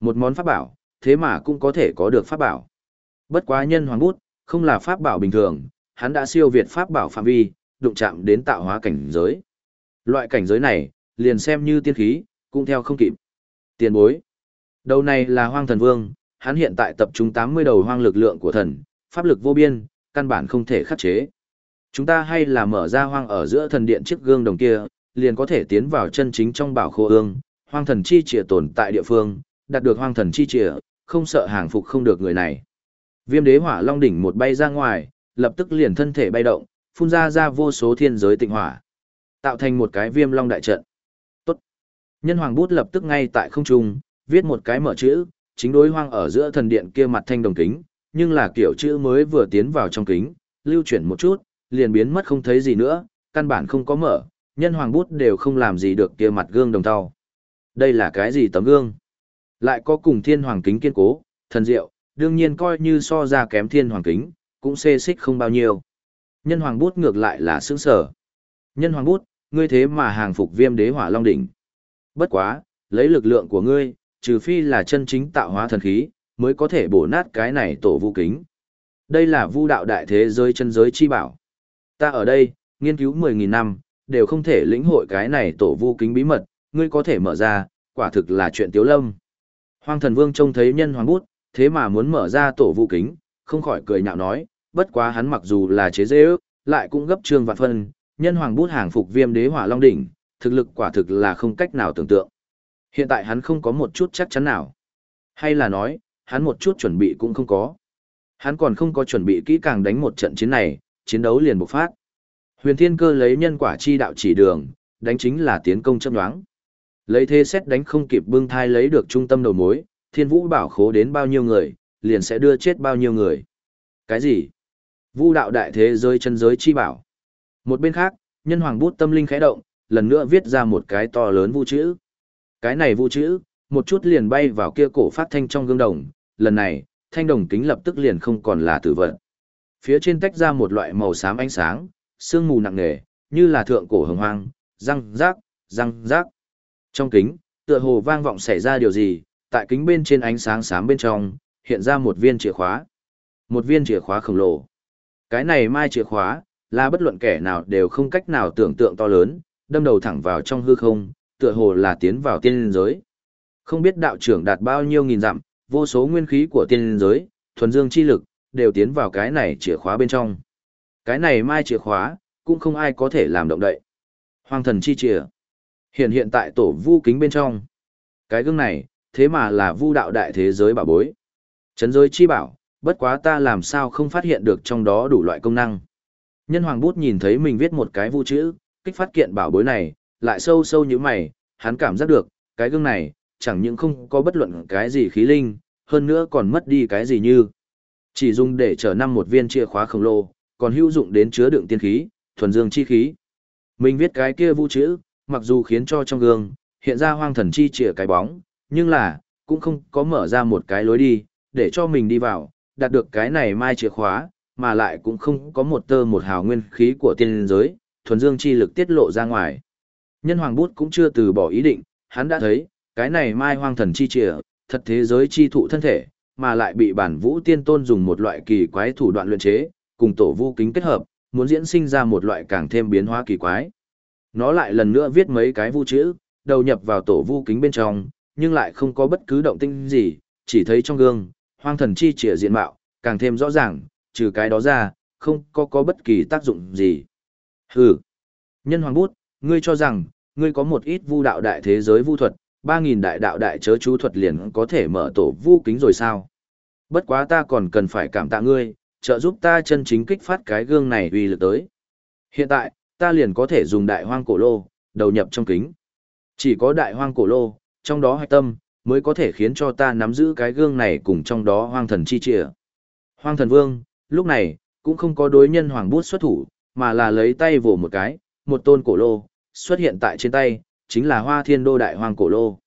Một món pháp bảo, thế mà cũng có thể có được pháp bảo. Bất quá nhân hoàng bút, không là pháp bảo bình thường, hắn đã siêu việt pháp bảo phạm vi, đụng chạm đến tạo hóa cảnh giới. Loại cảnh giới này, liền xem như tiên khí, cũng theo không kịp. Tiền bối. Đầu này là hoang thần vương, hắn hiện tại tập trung 80 đầu hoang lực lượng của thần, pháp lực vô biên, căn bản không thể khắc chế. Chúng ta hay là mở ra hoang ở giữa thần điện chiếc gương đồng kia, liền có thể tiến vào chân chính trong bảo khô ương, hoang thần chi trìa tồn tại địa phương, đạt được hoang thần chi trìa, không sợ hàng phục không được người này. Viêm đế hỏa long đỉnh một bay ra ngoài, lập tức liền thân thể bay động, phun ra ra vô số thiên giới tịnh hỏa, tạo thành một cái viêm long đại trận. Tốt. Nhân hoàng bút lập tức ngay tại không trung, viết một cái mở chữ, chính đối hoang ở giữa thần điện kia mặt thanh đồng kính, nhưng là kiểu chữ mới vừa tiến vào trong kính, lưu chuyển một chút, liền biến mất không thấy gì nữa, căn bản không có mở, nhân hoàng bút đều không làm gì được kia mặt gương đồng tàu. Đây là cái gì tấm gương? Lại có cùng thiên hoàng kính kiên cố, thần diệu, đương nhiên coi như so ra kém thiên hoàng kính, cũng xê xích không bao nhiêu. Nhân hoàng bút ngược lại là sướng sở. Nhân hoàng bút, ngươi thế mà hàng phục viêm đế hỏa long đỉnh. Bất quá, lấy lực lượng của ngươi, trừ phi là chân chính tạo hóa thần khí, mới có thể bổ nát cái này tổ vũ kính. Đây là vu đạo đại thế giới chân giới chi bảo. Ta ở đây, nghiên cứu 10.000 năm, đều không thể lĩnh hội cái này tổ vu kính bí mật, ngươi có thể mở ra, quả thực là chuyện tiếu lâm. Hoàng thần vương trông thấy nhân hoàng bút, thế mà muốn mở ra tổ vu kính, không khỏi cười nhạo nói, bất quá hắn mặc dù là chế dễ ước, lại cũng gấp trương vạn phân, nhân hoàng bút hàng phục viêm đế hỏa long đỉnh, thực lực quả thực là không cách nào tưởng tượng. Hiện tại hắn không có một chút chắc chắn nào. Hay là nói, hắn một chút chuẩn bị cũng không có. Hắn còn không có chuẩn bị kỹ càng đánh một trận chiến này, chiến đấu liền bộc phát. Huyền Thiên Cơ lấy nhân quả chi đạo chỉ đường, đánh chính là tiến công châm nhoáng. Lấy thế xét đánh không kịp bưng thai lấy được trung tâm đầu mối, Thiên Vũ bảo khố đến bao nhiêu người, liền sẽ đưa chết bao nhiêu người. Cái gì? Vu đạo đại thế giới chân giới chi bảo. Một bên khác, nhân hoàng bút tâm linh khẽ động, lần nữa viết ra một cái to lớn vu chữ. Cái này vu chữ, một chút liền bay vào kia cổ phát thanh trong gương đồng, lần này, thanh đồng kính lập tức liền không còn là tử vận. Phía trên tách ra một loại màu xám ánh sáng, sương mù nặng nề, như là thượng cổ hồng hoang, răng rác, răng rác. Trong kính, tựa hồ vang vọng xảy ra điều gì, tại kính bên trên ánh sáng xám bên trong, hiện ra một viên chìa khóa. Một viên chìa khóa khổng lồ. Cái này mai chìa khóa, là bất luận kẻ nào đều không cách nào tưởng tượng to lớn, đâm đầu thẳng vào trong hư không, tựa hồ là tiến vào tiên giới. Không biết đạo trưởng đạt bao nhiêu nghìn dặm, vô số nguyên khí của tiên giới, thuần dương chi lực, đều tiến vào cái này chìa khóa bên trong. Cái này mai chìa khóa, cũng không ai có thể làm động đậy. Hoàng thần chi chìa. Hiện hiện tại tổ vu kính bên trong. Cái gương này, thế mà là vu đạo đại thế giới bảo bối. Trấn giới chi bảo, bất quá ta làm sao không phát hiện được trong đó đủ loại công năng. Nhân hoàng bút nhìn thấy mình viết một cái vu chữ, kích phát kiện bảo bối này, lại sâu sâu như mày, hắn cảm giác được, cái gương này, chẳng những không có bất luận cái gì khí linh, hơn nữa còn mất đi cái gì như. Chỉ dùng để chở năm một viên chìa khóa khổng lồ, còn hữu dụng đến chứa đựng tiên khí, thuần dương chi khí. Mình viết cái kia vu chữ, mặc dù khiến cho trong gương, hiện ra hoang thần chi chìa cái bóng, nhưng là, cũng không có mở ra một cái lối đi, để cho mình đi vào, đạt được cái này mai chìa khóa, mà lại cũng không có một tơ một hào nguyên khí của tiên giới, thuần dương chi lực tiết lộ ra ngoài. Nhân hoàng bút cũng chưa từ bỏ ý định, hắn đã thấy, cái này mai hoang thần chi trịa, thật thế giới chi thụ thân thể, mà lại bị bản vũ tiên tôn dùng một loại kỳ quái thủ đoạn luyện chế, cùng tổ vu kính kết hợp, muốn diễn sinh ra một loại càng thêm biến hóa kỳ quái. Nó lại lần nữa viết mấy cái vu chữ, đầu nhập vào tổ vu kính bên trong, nhưng lại không có bất cứ động tinh gì, chỉ thấy trong gương, hoang thần chi trịa diện mạo, càng thêm rõ ràng, trừ cái đó ra, không có có bất kỳ tác dụng gì. Hừ. Nhân hoàng bút, ngươi cho rằng, ngươi có một ít vu đạo đại thế giới vu thuật, 3.000 đại đạo đại chớ chú thuật liền có thể mở tổ vu kính rồi sao? Bất quá ta còn cần phải cảm tạ ngươi, trợ giúp ta chân chính kích phát cái gương này uy lực tới. Hiện tại, ta liền có thể dùng đại hoang cổ lô, đầu nhập trong kính. Chỉ có đại hoang cổ lô, trong đó hạch tâm, mới có thể khiến cho ta nắm giữ cái gương này cùng trong đó hoang thần chi trịa. Hoang thần vương, lúc này, cũng không có đối nhân hoàng bút xuất thủ, mà là lấy tay vỗ một cái, một tôn cổ lô, xuất hiện tại trên tay, chính là hoa thiên đô đại hoang cổ lô.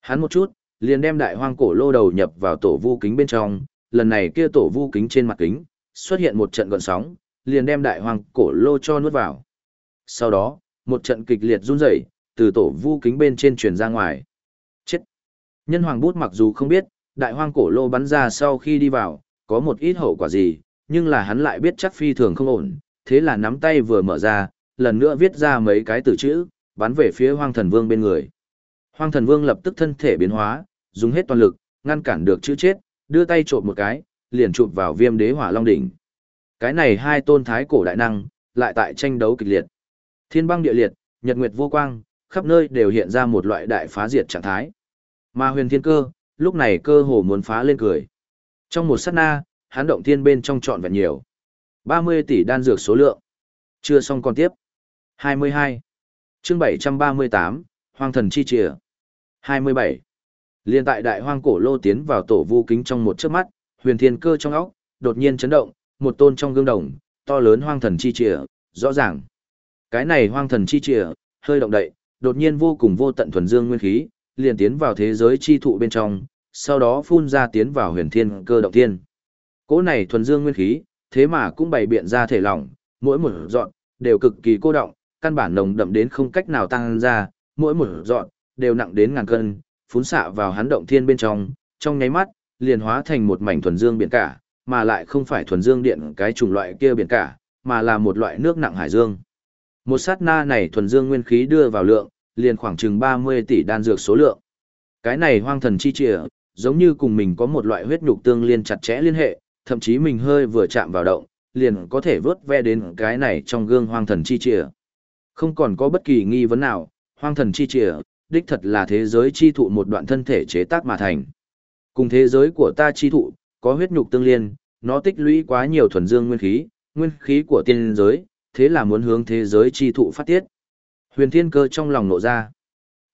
Hắn một chút, liền đem đại hoang cổ lô đầu nhập vào tổ vu kính bên trong, lần này kia tổ vu kính trên mặt kính, xuất hiện một trận gọn sóng, liền đem đại hoang cổ lô cho nuốt vào. Sau đó, một trận kịch liệt run rẩy từ tổ vu kính bên trên truyền ra ngoài. Chết! Nhân hoàng bút mặc dù không biết, đại hoang cổ lô bắn ra sau khi đi vào, có một ít hậu quả gì, nhưng là hắn lại biết chắc phi thường không ổn, thế là nắm tay vừa mở ra, lần nữa viết ra mấy cái từ chữ, bắn về phía hoang thần vương bên người. Hoang thần vương lập tức thân thể biến hóa, dùng hết toàn lực, ngăn cản được chữ chết, đưa tay trộm một cái, liền chụp vào viêm đế hỏa long đỉnh. Cái này hai tôn thái cổ đại năng, lại tại tranh đấu kịch liệt. Thiên băng địa liệt, nhật nguyệt vô quang, khắp nơi đều hiện ra một loại đại phá diệt trạng thái. Mà huyền thiên cơ, lúc này cơ hồ muốn phá lên cười. Trong một sát na, hắn động thiên bên trong trọn vẹn nhiều. 30 tỷ đan dược số lượng. Chưa xong còn tiếp. 22 chương 738, Hoang thần chi trìa. 27. Liên tại đại hoang cổ lô tiến vào tổ vu kính trong một chớp mắt, huyền thiên cơ trong óc, đột nhiên chấn động, một tôn trong gương đồng, to lớn hoang thần chi trìa, rõ ràng. Cái này hoang thần chi trìa, hơi động đậy, đột nhiên vô cùng vô tận thuần dương nguyên khí, liền tiến vào thế giới chi thụ bên trong, sau đó phun ra tiến vào huyền thiên cơ động thiên. Cỗ này thuần dương nguyên khí, thế mà cũng bày biện ra thể lỏng, mỗi một dọn, đều cực kỳ cô động, căn bản nồng đậm đến không cách nào tăng ra, mỗi một dọn, đều nặng đến ngàn cân, phun xạ vào hắn động thiên bên trong, trong nháy mắt, liền hóa thành một mảnh thuần dương biển cả, mà lại không phải thuần dương điện cái chủng loại kia biển cả, mà là một loại nước nặng hải dương. Một sát na này thuần dương nguyên khí đưa vào lượng, liền khoảng chừng 30 tỷ đan dược số lượng. Cái này hoang thần chi trịa, giống như cùng mình có một loại huyết nhục tương liên chặt chẽ liên hệ, thậm chí mình hơi vừa chạm vào động, liền có thể vớt ve đến cái này trong gương hoang thần chi trịa. Không còn có bất kỳ nghi vấn nào, hoang thần chi trìa, đích thật là thế giới chi thụ một đoạn thân thể chế tác mà thành. Cùng thế giới của ta chi thụ, có huyết nhục tương liên, nó tích lũy quá nhiều thuần dương nguyên khí, nguyên khí của tiên giới, thế là muốn hướng thế giới chi thụ phát tiết. Huyền Thiên Cơ trong lòng nộ ra.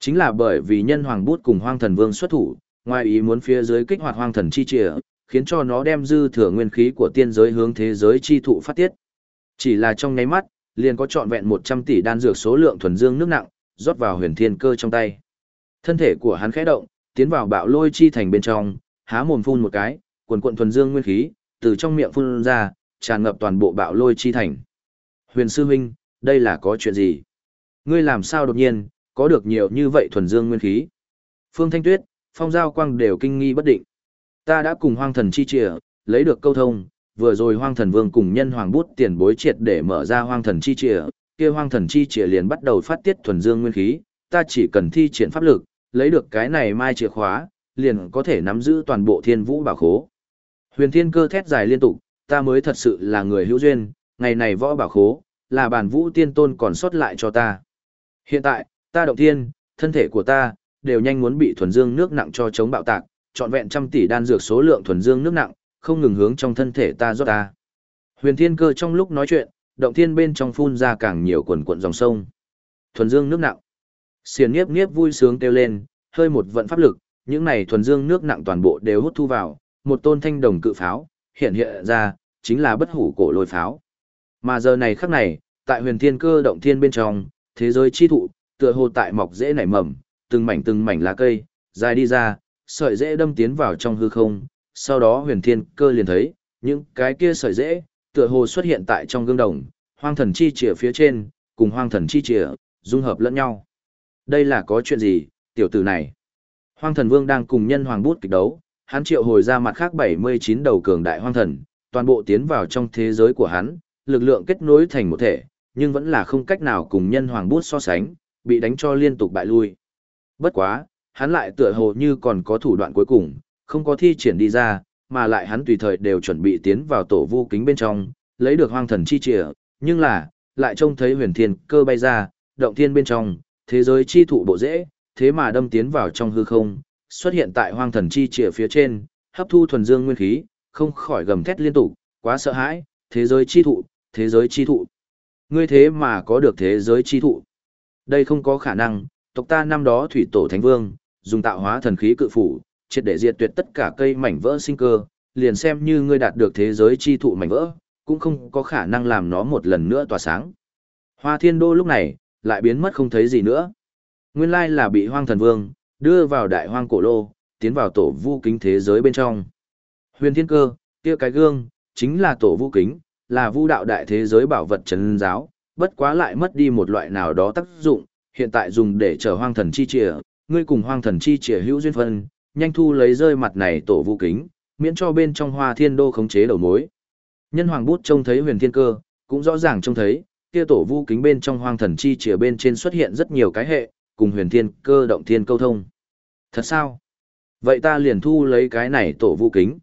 Chính là bởi vì nhân hoàng bút cùng hoang thần vương xuất thủ, ngoài ý muốn phía dưới kích hoạt hoang thần chi trìa, khiến cho nó đem dư thừa nguyên khí của tiên giới hướng thế giới chi thụ phát tiết. Chỉ là trong nháy mắt, liền có trọn vẹn 100 tỷ đan dược số lượng thuần dương nước nặng, rót vào huyền thiên cơ trong tay. Thân thể của hắn khẽ động, tiến vào bạo lôi chi thành bên trong, há mồm phun một cái, quần quận thuần dương nguyên khí, từ trong miệng phun ra, tràn ngập toàn bộ bạo lôi chi thành. Huyền sư huynh, đây là có chuyện gì? Ngươi làm sao đột nhiên, có được nhiều như vậy thuần dương nguyên khí? Phương Thanh Tuyết, Phong Giao Quang đều kinh nghi bất định. Ta đã cùng hoang thần chi trịa, lấy được câu thông, vừa rồi hoang thần vương cùng nhân hoàng bút tiền bối triệt để mở ra hoang thần chi trịa, kia hoang thần chi trịa liền bắt đầu phát tiết thuần dương nguyên khí, ta chỉ cần thi triển pháp lực, lấy được cái này mai chìa khóa, liền có thể nắm giữ toàn bộ thiên vũ bảo khố. Huyền thiên cơ thét dài liên tục, ta mới thật sự là người hữu duyên, ngày này võ bảo khố, là bản vũ tiên tôn còn sót lại cho ta. Hiện tại, ta động thiên, thân thể của ta, đều nhanh muốn bị thuần dương nước nặng cho chống bạo tạc, trọn vẹn trăm tỷ đan dược số lượng thuần dương nước nặng, không ngừng hướng trong thân thể ta rót ta. Huyền Thiên Cơ trong lúc nói chuyện, động thiên bên trong phun ra càng nhiều quần cuộn dòng sông. Thuần dương nước nặng. Xiền Niếp Niếp vui sướng kêu lên, hơi một vận pháp lực, những này thuần dương nước nặng toàn bộ đều hút thu vào, một tôn thanh đồng cự pháo, hiện hiện ra, chính là bất hủ cổ lôi pháo. Mà giờ này khắc này, tại huyền thiên cơ động thiên bên trong, thế giới chi thụ, tựa hồ tại mọc dễ nảy mầm, từng mảnh từng mảnh lá cây, dài đi ra, sợi dễ đâm tiến vào trong hư không, sau đó huyền thiên cơ liền thấy, những cái kia sợi dễ, tựa hồ xuất hiện tại trong gương đồng, hoang thần chi chìa phía trên, cùng hoang thần chi chìa, dung hợp lẫn nhau. Đây là có chuyện gì, tiểu tử này? Hoang thần vương đang cùng nhân hoàng bút kịch đấu, hắn triệu hồi ra mặt khác 79 đầu cường đại hoang thần, toàn bộ tiến vào trong thế giới của hắn, lực lượng kết nối thành một thể, nhưng vẫn là không cách nào cùng nhân hoàng bút so sánh, bị đánh cho liên tục bại lui. Bất quá, hắn lại tựa hồ như còn có thủ đoạn cuối cùng, không có thi triển đi ra, mà lại hắn tùy thời đều chuẩn bị tiến vào tổ vu kính bên trong, lấy được hoang thần chi trìa, nhưng là, lại trông thấy huyền thiên cơ bay ra, động thiên bên trong, thế giới chi thụ bộ dễ, thế mà đâm tiến vào trong hư không, xuất hiện tại hoang thần chi trìa phía trên, hấp thu thuần dương nguyên khí, không khỏi gầm thét liên tục, quá sợ hãi, thế giới chi thụ, thế giới chi thụ. Ngươi thế mà có được thế giới chi thụ. Đây không có khả năng, tộc ta năm đó thủy tổ thánh vương, dùng tạo hóa thần khí cự phủ, triệt để diệt tuyệt tất cả cây mảnh vỡ sinh cơ, liền xem như ngươi đạt được thế giới chi thụ mảnh vỡ, cũng không có khả năng làm nó một lần nữa tỏa sáng. Hoa thiên đô lúc này, lại biến mất không thấy gì nữa. Nguyên lai là bị hoang thần vương, đưa vào đại hoang cổ lô, tiến vào tổ vu kính thế giới bên trong. Huyền thiên cơ, kia cái gương, chính là tổ vu kính, là vu đạo đại thế giới bảo vật trấn giáo, bất quá lại mất đi một loại nào đó tác dụng, hiện tại dùng để trở hoang thần chi trìa, ngươi cùng hoang thần chi trìa hữu duyên phân, nhanh thu lấy rơi mặt này tổ vu kính, miễn cho bên trong hoa thiên đô khống chế đầu mối. Nhân hoàng bút trông thấy huyền thiên cơ, cũng rõ ràng trông thấy, kia tổ vu kính bên trong hoang thần chi chìa bên trên xuất hiện rất nhiều cái hệ, cùng huyền thiên cơ động thiên câu thông. Thật sao? Vậy ta liền thu lấy cái này tổ vu kính.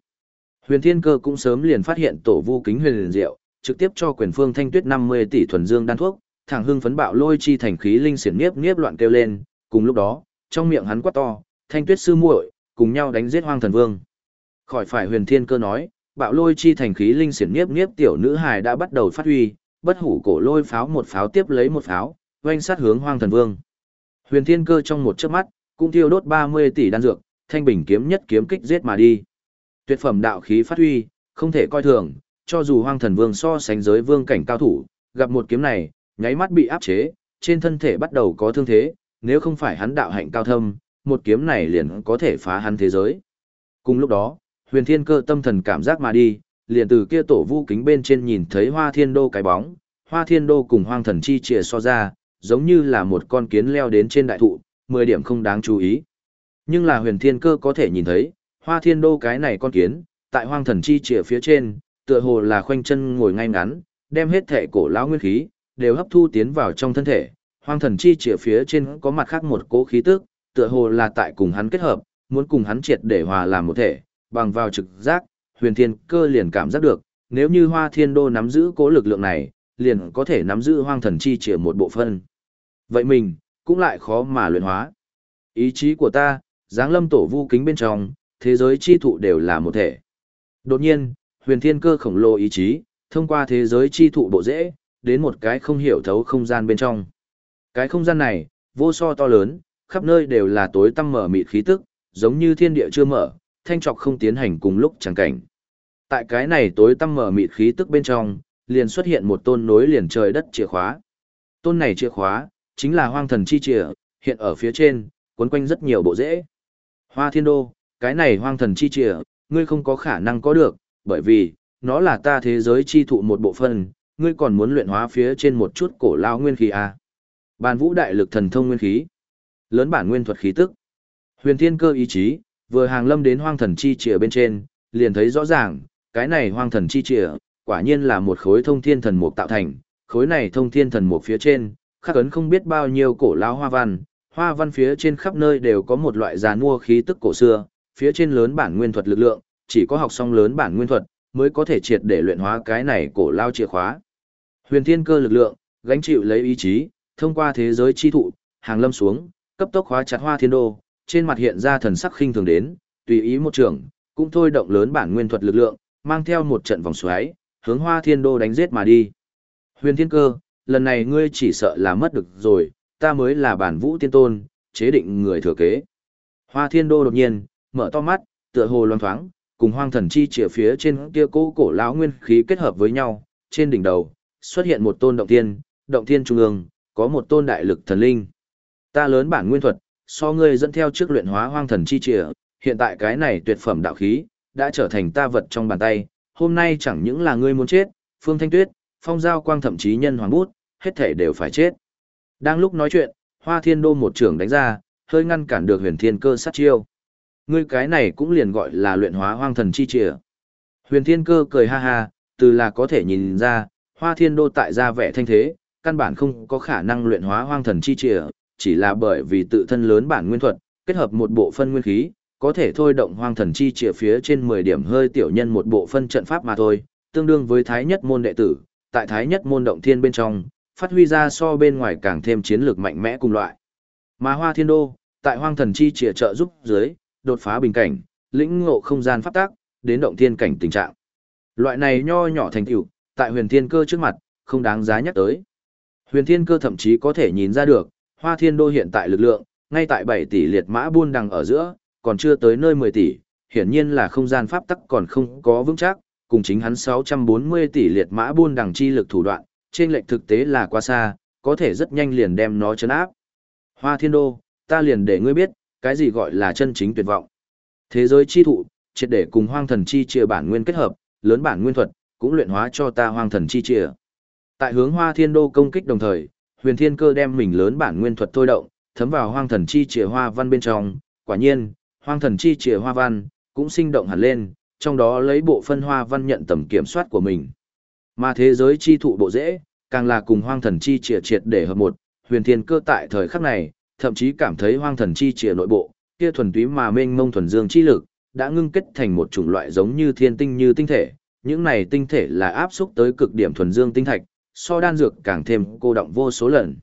Huyền thiên cơ cũng sớm liền phát hiện tổ vu kính huyền liền diệu, trực tiếp cho quyền phương thanh tuyết 50 tỷ thuần dương đan thuốc, thẳng hưng phấn bạo lôi chi thành khí linh xiển niếp niếp loạn kêu lên, cùng lúc đó, trong miệng hắn quát to, thanh tuyết sư muội, cùng nhau đánh giết hoang thần vương. Khỏi phải huyền thiên cơ nói, bạo lôi chi thành khí linh xiển nghiếp nghiếp tiểu nữ hài đã bắt đầu phát huy, bất hủ cổ lôi pháo một pháo tiếp lấy một pháo, oanh sát hướng hoang thần vương. Huyền thiên cơ trong một chớp mắt, cũng tiêu đốt 30 tỷ đan dược, thanh bình kiếm nhất kiếm kích giết mà đi. Tuyệt phẩm đạo khí phát huy, không thể coi thường, cho dù hoang thần vương so sánh giới vương cảnh cao thủ, gặp một kiếm này, nháy mắt bị áp chế, trên thân thể bắt đầu có thương thế, nếu không phải hắn đạo hạnh cao thâm, một kiếm này liền có thể phá hắn thế giới. Cùng lúc đó, huyền thiên cơ tâm thần cảm giác mà đi, liền từ kia tổ vu kính bên trên nhìn thấy hoa thiên đô cái bóng, hoa thiên đô cùng hoang thần chi chìa so ra, giống như là một con kiến leo đến trên đại thụ, 10 điểm không đáng chú ý. Nhưng là huyền thiên cơ có thể nhìn thấy, hoa thiên đô cái này con kiến, tại hoang thần chi chìa phía trên, tựa hồ là khoanh chân ngồi ngay ngắn, đem hết thể cổ lão nguyên khí, đều hấp thu tiến vào trong thân thể. Hoang thần chi chìa phía trên có mặt khác một cố khí tức, tựa hồ là tại cùng hắn kết hợp, muốn cùng hắn triệt để hòa làm một thể, bằng vào trực giác, huyền thiên cơ liền cảm giác được, nếu như hoa thiên đô nắm giữ cố lực lượng này, liền có thể nắm giữ hoang thần chi chìa một bộ phân. Vậy mình, cũng lại khó mà luyện hóa. Ý chí của ta, dáng lâm tổ vu kính bên trong, thế giới chi thụ đều là một thể. Đột nhiên, huyền thiên cơ khổng lồ ý chí, thông qua thế giới chi thụ bộ dễ, đến một cái không hiểu thấu không gian bên trong. Cái không gian này, vô so to lớn, khắp nơi đều là tối tăm mở mịt khí tức, giống như thiên địa chưa mở, thanh trọc không tiến hành cùng lúc chẳng cảnh. Tại cái này tối tăm mở mịt khí tức bên trong, liền xuất hiện một tôn nối liền trời đất chìa khóa. Tôn này chìa khóa, chính là hoang thần chi chìa, hiện ở phía trên, cuốn quanh rất nhiều bộ rễ. Hoa thiên đô, cái này hoang thần chi chìa, ngươi không có khả năng có được, bởi vì, nó là ta thế giới chi thụ một bộ phận, ngươi còn muốn luyện hóa phía trên một chút cổ lao nguyên khí à. Bàn vũ đại lực thần thông nguyên khí. Lớn bản nguyên thuật khí tức. Huyền thiên cơ ý chí, vừa hàng lâm đến hoang thần chi chìa bên trên, liền thấy rõ ràng, cái này hoang thần chi chìa, quả nhiên là một khối thông thiên thần mục tạo thành, khối này thông thiên thần mục phía trên, khắc ấn không biết bao nhiêu cổ lao hoa văn, hoa văn phía trên khắp nơi đều có một loại giàn mua khí tức cổ xưa, phía trên lớn bản nguyên thuật lực lượng, chỉ có học xong lớn bản nguyên thuật, mới có thể triệt để luyện hóa cái này cổ lao chìa khóa. Huyền thiên cơ lực lượng, gánh chịu lấy ý chí, thông qua thế giới chi thụ, hàng lâm xuống, cấp tốc khóa chặt hoa thiên đô, trên mặt hiện ra thần sắc khinh thường đến, tùy ý một trường, cũng thôi động lớn bản nguyên thuật lực lượng, mang theo một trận vòng xoáy, hướng hoa thiên đô đánh giết mà đi. Huyền thiên cơ, lần này ngươi chỉ sợ là mất được rồi, ta mới là bản vũ tiên tôn, chế định người thừa kế. Hoa thiên đô đột nhiên, mở to mắt, tựa hồ loan thoáng, cùng hoang thần chi chìa phía trên kia cố cổ lão nguyên khí kết hợp với nhau, trên đỉnh đầu, xuất hiện một tôn động tiên, động tiên trung ương, có một tôn đại lực thần linh. Ta lớn bản nguyên thuật, so ngươi dẫn theo trước luyện hóa hoang thần chi trìa, hiện tại cái này tuyệt phẩm đạo khí, đã trở thành ta vật trong bàn tay, hôm nay chẳng những là ngươi muốn chết, Phương Thanh Tuyết, Phong Giao Quang thậm chí nhân hoàng bút, hết thể đều phải chết. Đang lúc nói chuyện, Hoa Thiên Đô một trưởng đánh ra, hơi ngăn cản được huyền thiên cơ sát chiêu. Ngươi cái này cũng liền gọi là luyện hóa hoang thần chi trìa. Huyền thiên cơ cười ha ha, từ là có thể nhìn ra, Hoa Thiên Đô tại ra vẻ thanh thế, căn bản không có khả năng luyện hóa hoang thần chi trìa, chỉ là bởi vì tự thân lớn bản nguyên thuật, kết hợp một bộ phân nguyên khí, có thể thôi động hoang thần chi chìa phía trên 10 điểm hơi tiểu nhân một bộ phân trận pháp mà thôi, tương đương với thái nhất môn đệ tử, tại thái nhất môn động thiên bên trong, phát huy ra so bên ngoài càng thêm chiến lược mạnh mẽ cùng loại. Mà Hoa Thiên Đô, tại hoang thần chi chìa trợ giúp dưới, đột phá bình cảnh, lĩnh ngộ không gian pháp tác, đến động thiên cảnh tình trạng. Loại này nho nhỏ thành tựu, tại huyền thiên cơ trước mặt, không đáng giá nhắc tới. Huyền thiên cơ thậm chí có thể nhìn ra được, hoa thiên đô hiện tại lực lượng, ngay tại 7 tỷ liệt mã buôn đằng ở giữa, còn chưa tới nơi 10 tỷ, hiển nhiên là không gian pháp tắc còn không có vững chắc, cùng chính hắn 640 tỷ liệt mã buôn đằng chi lực thủ đoạn, trên lệnh thực tế là quá xa, có thể rất nhanh liền đem nó chấn áp. Hoa thiên đô, ta liền để ngươi biết, cái gì gọi là chân chính tuyệt vọng. Thế giới chi thụ, triệt để cùng hoang thần chi chia bản nguyên kết hợp, lớn bản nguyên thuật, cũng luyện hóa cho ta hoang thần chi chia. Tại hướng hoa thiên đô công kích đồng thời, huyền thiên cơ đem mình lớn bản nguyên thuật thôi động, thấm vào hoang thần chi chìa hoa văn bên trong, quả nhiên, hoang thần chi chìa hoa văn, cũng sinh động hẳn lên, trong đó lấy bộ phân hoa văn nhận tầm kiểm soát của mình. Mà thế giới chi thụ bộ dễ, càng là cùng hoang thần chi chìa triệt để hợp một, huyền thiên cơ tại thời khắc này, thậm chí cảm thấy hoang thần chi chìa nội bộ, kia thuần túy mà mênh mông thuần dương chi lực, đã ngưng kết thành một chủng loại giống như thiên tinh như tinh thể, những này tinh thể là áp xúc tới cực điểm thuần dương tinh thạch, so đan dược càng thêm cô động vô số lần.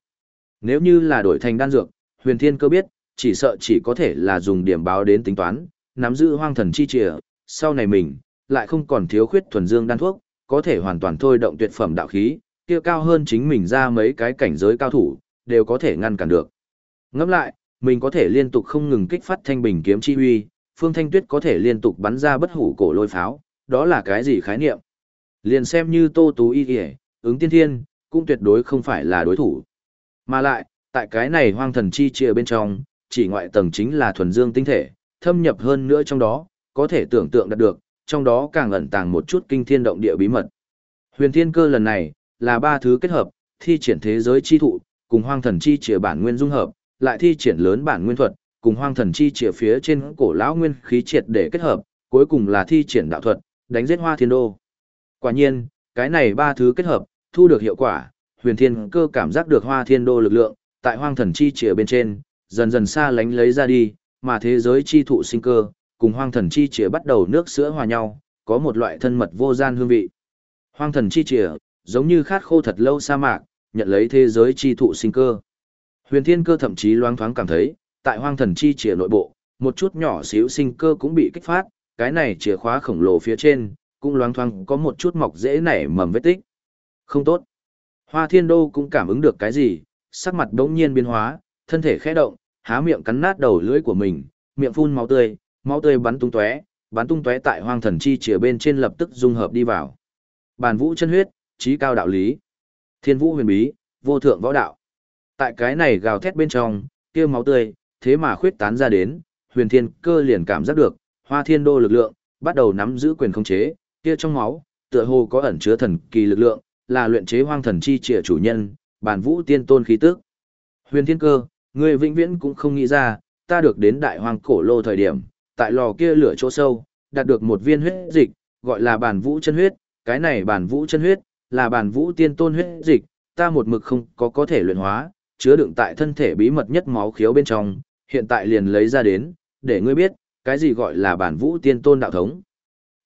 Nếu như là đổi thành đan dược, huyền thiên cơ biết, chỉ sợ chỉ có thể là dùng điểm báo đến tính toán, nắm giữ hoang thần chi trìa, sau này mình, lại không còn thiếu khuyết thuần dương đan thuốc, có thể hoàn toàn thôi động tuyệt phẩm đạo khí, kia cao hơn chính mình ra mấy cái cảnh giới cao thủ, đều có thể ngăn cản được. Ngẫm lại, mình có thể liên tục không ngừng kích phát thanh bình kiếm chi huy, Phương Thanh Tuyết có thể liên tục bắn ra bất hủ cổ lôi pháo, đó là cái gì khái niệm? Liền xem như Tô Tú Y Y, ứng tiên thiên, cũng tuyệt đối không phải là đối thủ. Mà lại, tại cái này hoang thần chi chia bên trong, chỉ ngoại tầng chính là thuần dương tinh thể, thâm nhập hơn nữa trong đó, có thể tưởng tượng đạt được, trong đó càng ẩn tàng một chút kinh thiên động địa bí mật. Huyền thiên cơ lần này, là ba thứ kết hợp, thi triển thế giới chi thụ, cùng hoang thần chi chia bản nguyên dung hợp, lại thi triển lớn bản nguyên thuật, cùng hoang thần chi chia phía trên cổ lão nguyên khí triệt để kết hợp, cuối cùng là thi triển đạo thuật, đánh giết hoa thiên đô. Quả nhiên, cái này ba thứ kết hợp, thu được hiệu quả, huyền thiên cơ cảm giác được hoa thiên đô lực lượng, tại hoang thần chi chìa bên trên, dần dần xa lánh lấy ra đi, mà thế giới chi thụ sinh cơ, cùng hoang thần chi chìa bắt đầu nước sữa hòa nhau, có một loại thân mật vô gian hương vị. Hoang thần chi chìa, giống như khát khô thật lâu sa mạc, nhận lấy thế giới chi thụ sinh cơ. Huyền thiên cơ thậm chí loáng thoáng cảm thấy, tại hoang thần chi chìa nội bộ, một chút nhỏ xíu sinh cơ cũng bị kích phát, cái này chìa khóa khổng lồ phía trên, cũng loáng thoáng có một chút mọc dễ nảy mầm vết tích. Không tốt. Hoa thiên đô cũng cảm ứng được cái gì, sắc mặt đống nhiên biến hóa, thân thể khẽ động, há miệng cắn nát đầu lưỡi của mình, miệng phun máu tươi, máu tươi bắn tung tóe, bắn tung tóe tại hoang thần chi chìa bên trên lập tức dung hợp đi vào. Bàn vũ chân huyết, trí cao đạo lý. Thiên vũ huyền bí, vô thượng võ đạo. Tại cái này gào thét bên trong, kia máu tươi, thế mà khuyết tán ra đến, huyền thiên cơ liền cảm giác được, hoa thiên đô lực lượng, bắt đầu nắm giữ quyền khống chế, kia trong máu, tựa hồ có ẩn chứa thần kỳ lực lượng, là luyện chế hoang thần chi trịa chủ nhân, bản vũ tiên tôn khí tức. Huyền thiên cơ, người vĩnh viễn cũng không nghĩ ra, ta được đến đại hoang cổ lô thời điểm, tại lò kia lửa chỗ sâu, đạt được một viên huyết dịch, gọi là bản vũ chân huyết, cái này bản vũ chân huyết, là bản vũ tiên tôn huyết dịch, ta một mực không có có thể luyện hóa, chứa đựng tại thân thể bí mật nhất máu khiếu bên trong, hiện tại liền lấy ra đến, để ngươi biết, cái gì gọi là bản vũ tiên tôn đạo thống.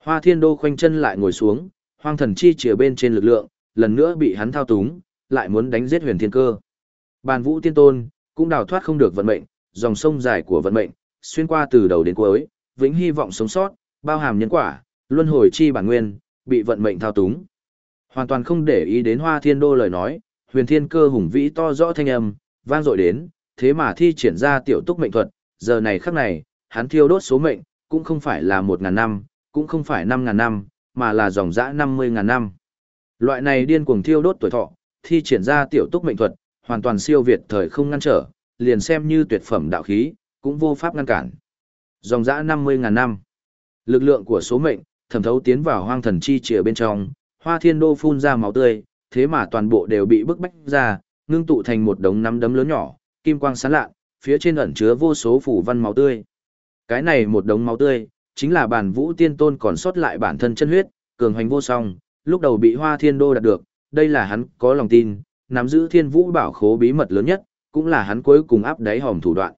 Hoa thiên đô khoanh chân lại ngồi xuống, hoang thần chi chìa bên trên lực lượng, lần nữa bị hắn thao túng, lại muốn đánh giết huyền thiên cơ. bàn vũ tiên tôn, cũng đào thoát không được vận mệnh, dòng sông dài của vận mệnh, xuyên qua từ đầu đến cuối, vĩnh hy vọng sống sót, bao hàm nhân quả, luân hồi chi bản nguyên, bị vận mệnh thao túng. Hoàn toàn không để ý đến hoa thiên đô lời nói, huyền thiên cơ hùng vĩ to rõ thanh âm, vang dội đến, thế mà thi triển ra tiểu túc mệnh thuật, giờ này khắc này, hắn thiêu đốt số mệnh, cũng không phải là một ngàn năm, cũng không phải năm ngàn năm, mà là dòng dã năm mươi ngàn năm. Loại này điên cuồng thiêu đốt tuổi thọ, thi triển ra tiểu túc mệnh thuật, hoàn toàn siêu việt thời không ngăn trở, liền xem như tuyệt phẩm đạo khí, cũng vô pháp ngăn cản. Dòng dã năm mươi ngàn năm. Lực lượng của số mệnh, thẩm thấu tiến vào hoang thần chi chìa bên trong, hoa thiên đô phun ra máu tươi, thế mà toàn bộ đều bị bức bách ra, ngưng tụ thành một đống nắm đấm lớn nhỏ, kim quang sáng lạ, phía trên ẩn chứa vô số phủ văn máu tươi. Cái này một đống máu tươi, chính là bản vũ tiên tôn còn sót lại bản thân chân huyết, cường hành vô song, lúc đầu bị hoa thiên đô đạt được, đây là hắn có lòng tin, nắm giữ thiên vũ bảo khố bí mật lớn nhất, cũng là hắn cuối cùng áp đáy hòm thủ đoạn.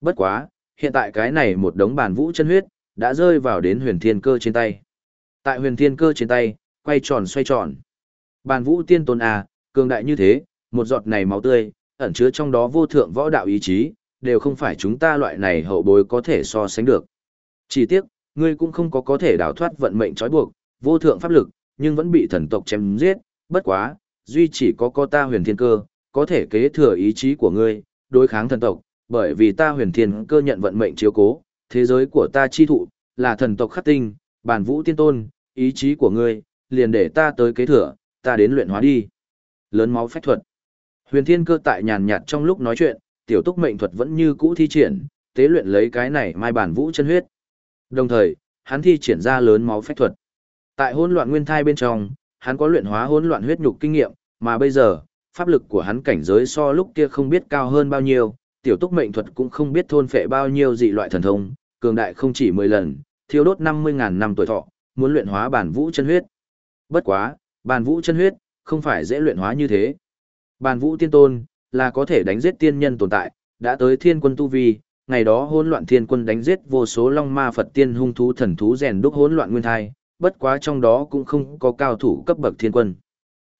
Bất quá, hiện tại cái này một đống bàn vũ chân huyết, đã rơi vào đến huyền thiên cơ trên tay. Tại huyền thiên cơ trên tay, quay tròn xoay tròn. Bàn vũ tiên tôn à, cường đại như thế, một giọt này máu tươi, ẩn chứa trong đó vô thượng võ đạo ý chí, đều không phải chúng ta loại này hậu bối có thể so sánh được. Chỉ tiếc, ngươi cũng không có có thể đào thoát vận mệnh trói buộc, vô thượng pháp lực, nhưng vẫn bị thần tộc chém giết, bất quá, duy chỉ có có ta huyền thiên cơ, có thể kế thừa ý chí của ngươi, đối kháng thần tộc, bởi vì ta huyền thiên cơ nhận vận mệnh chiếu cố, thế giới của ta chi thụ, là thần tộc khắc tinh, bản vũ tiên tôn, ý chí của ngươi, liền để ta tới kế thừa, ta đến luyện hóa đi. Lớn máu phách thuật. Huyền thiên cơ tại nhàn nhạt trong lúc nói chuyện, tiểu túc mệnh thuật vẫn như cũ thi triển, tế luyện lấy cái này mai bản vũ chân huyết. Đồng thời, hắn thi triển ra lớn máu phách thuật. Tại hỗn loạn nguyên thai bên trong, hắn có luyện hóa hỗn loạn huyết nhục kinh nghiệm, mà bây giờ, pháp lực của hắn cảnh giới so lúc kia không biết cao hơn bao nhiêu, tiểu túc mệnh thuật cũng không biết thôn phệ bao nhiêu dị loại thần thông, cường đại không chỉ 10 lần, thiêu đốt 50.000 năm tuổi thọ, muốn luyện hóa bản vũ chân huyết. Bất quá, bản vũ chân huyết, không phải dễ luyện hóa như thế. Bản vũ tiên tôn, là có thể đánh giết tiên nhân tồn tại, đã tới thiên quân tu vi, ngày đó hỗn loạn thiên quân đánh giết vô số long ma Phật tiên hung thú thần thú rèn đúc hỗn loạn nguyên thai, bất quá trong đó cũng không có cao thủ cấp bậc thiên quân.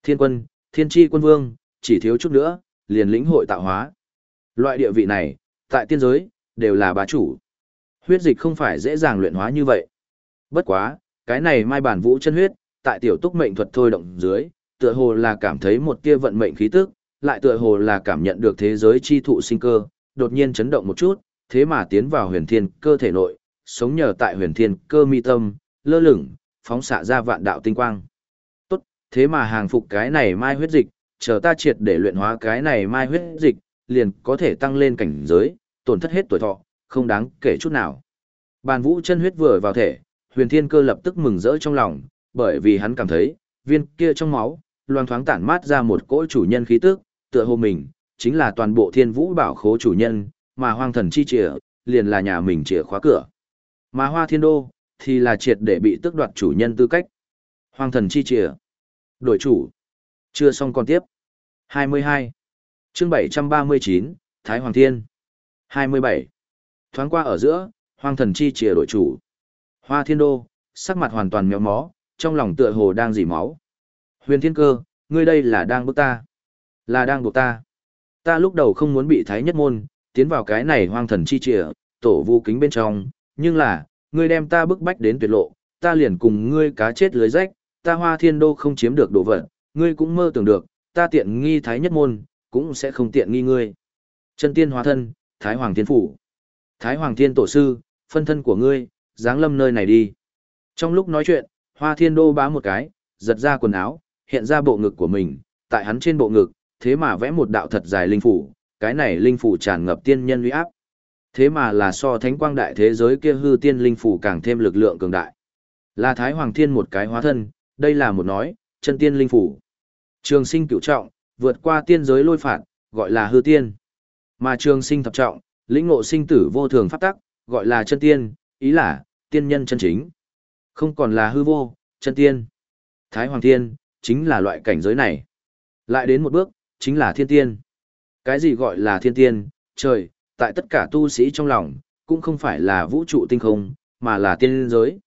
Thiên quân, thiên tri quân vương, chỉ thiếu chút nữa, liền lĩnh hội tạo hóa. Loại địa vị này, tại tiên giới, đều là bá chủ. Huyết dịch không phải dễ dàng luyện hóa như vậy. Bất quá, cái này mai bản vũ chân huyết, tại tiểu túc mệnh thuật thôi động dưới, tựa hồ là cảm thấy một tia vận mệnh khí tức, lại tựa hồ là cảm nhận được thế giới chi thụ sinh cơ, đột nhiên chấn động một chút, thế mà tiến vào huyền thiên cơ thể nội, sống nhờ tại huyền thiên cơ mi tâm, lơ lửng, phóng xạ ra vạn đạo tinh quang. Tốt, thế mà hàng phục cái này mai huyết dịch, chờ ta triệt để luyện hóa cái này mai huyết dịch, liền có thể tăng lên cảnh giới, tổn thất hết tuổi thọ, không đáng kể chút nào. Bàn vũ chân huyết vừa vào thể, huyền thiên cơ lập tức mừng rỡ trong lòng, bởi vì hắn cảm thấy, viên kia trong máu, loang thoáng tản mát ra một cỗ chủ nhân khí tức, tựa hồ mình, chính là toàn bộ thiên vũ bảo khố chủ nhân, mà hoang thần chi trịa, liền là nhà mình chìa khóa cửa. Mà hoa thiên đô, thì là triệt để bị tước đoạt chủ nhân tư cách. hoàng thần chi trìa. Đổi chủ. Chưa xong còn tiếp. 22. chương 739, Thái Hoàng Thiên. 27. Thoáng qua ở giữa, hoàng thần chi trìa đổi chủ. Hoa thiên đô, sắc mặt hoàn toàn méo mó, trong lòng tựa hồ đang dỉ máu. Huyền thiên cơ, ngươi đây là đang bức ta. Là đang buộc ta. Ta lúc đầu không muốn bị thái nhất môn, tiến vào cái này hoang thần chi trìa, tổ vu kính bên trong, nhưng là, ngươi đem ta bức bách đến tuyệt lộ, ta liền cùng ngươi cá chết lưới rách, ta hoa thiên đô không chiếm được đồ vật, ngươi cũng mơ tưởng được, ta tiện nghi thái nhất môn, cũng sẽ không tiện nghi ngươi. Chân tiên hóa thân, thái hoàng thiên phủ. Thái hoàng thiên tổ sư, phân thân của ngươi, dáng lâm nơi này đi. Trong lúc nói chuyện, hoa thiên đô bá một cái, giật ra quần áo, hiện ra bộ ngực của mình, tại hắn trên bộ ngực, thế mà vẽ một đạo thật dài linh phủ, cái này linh phủ tràn ngập tiên nhân uy áp. Thế mà là so thánh quang đại thế giới kia hư tiên linh phủ càng thêm lực lượng cường đại. Là Thái Hoàng Thiên một cái hóa thân, đây là một nói, chân tiên linh phủ. Trường sinh cửu trọng, vượt qua tiên giới lôi phạt, gọi là hư tiên. Mà trường sinh thập trọng, lĩnh ngộ sinh tử vô thường pháp tắc, gọi là chân tiên, ý là tiên nhân chân chính. Không còn là hư vô, chân tiên. Thái Hoàng Thiên, chính là loại cảnh giới này. Lại đến một bước, chính là thiên tiên. Cái gì gọi là thiên tiên, trời, tại tất cả tu sĩ trong lòng, cũng không phải là vũ trụ tinh không, mà là tiên giới.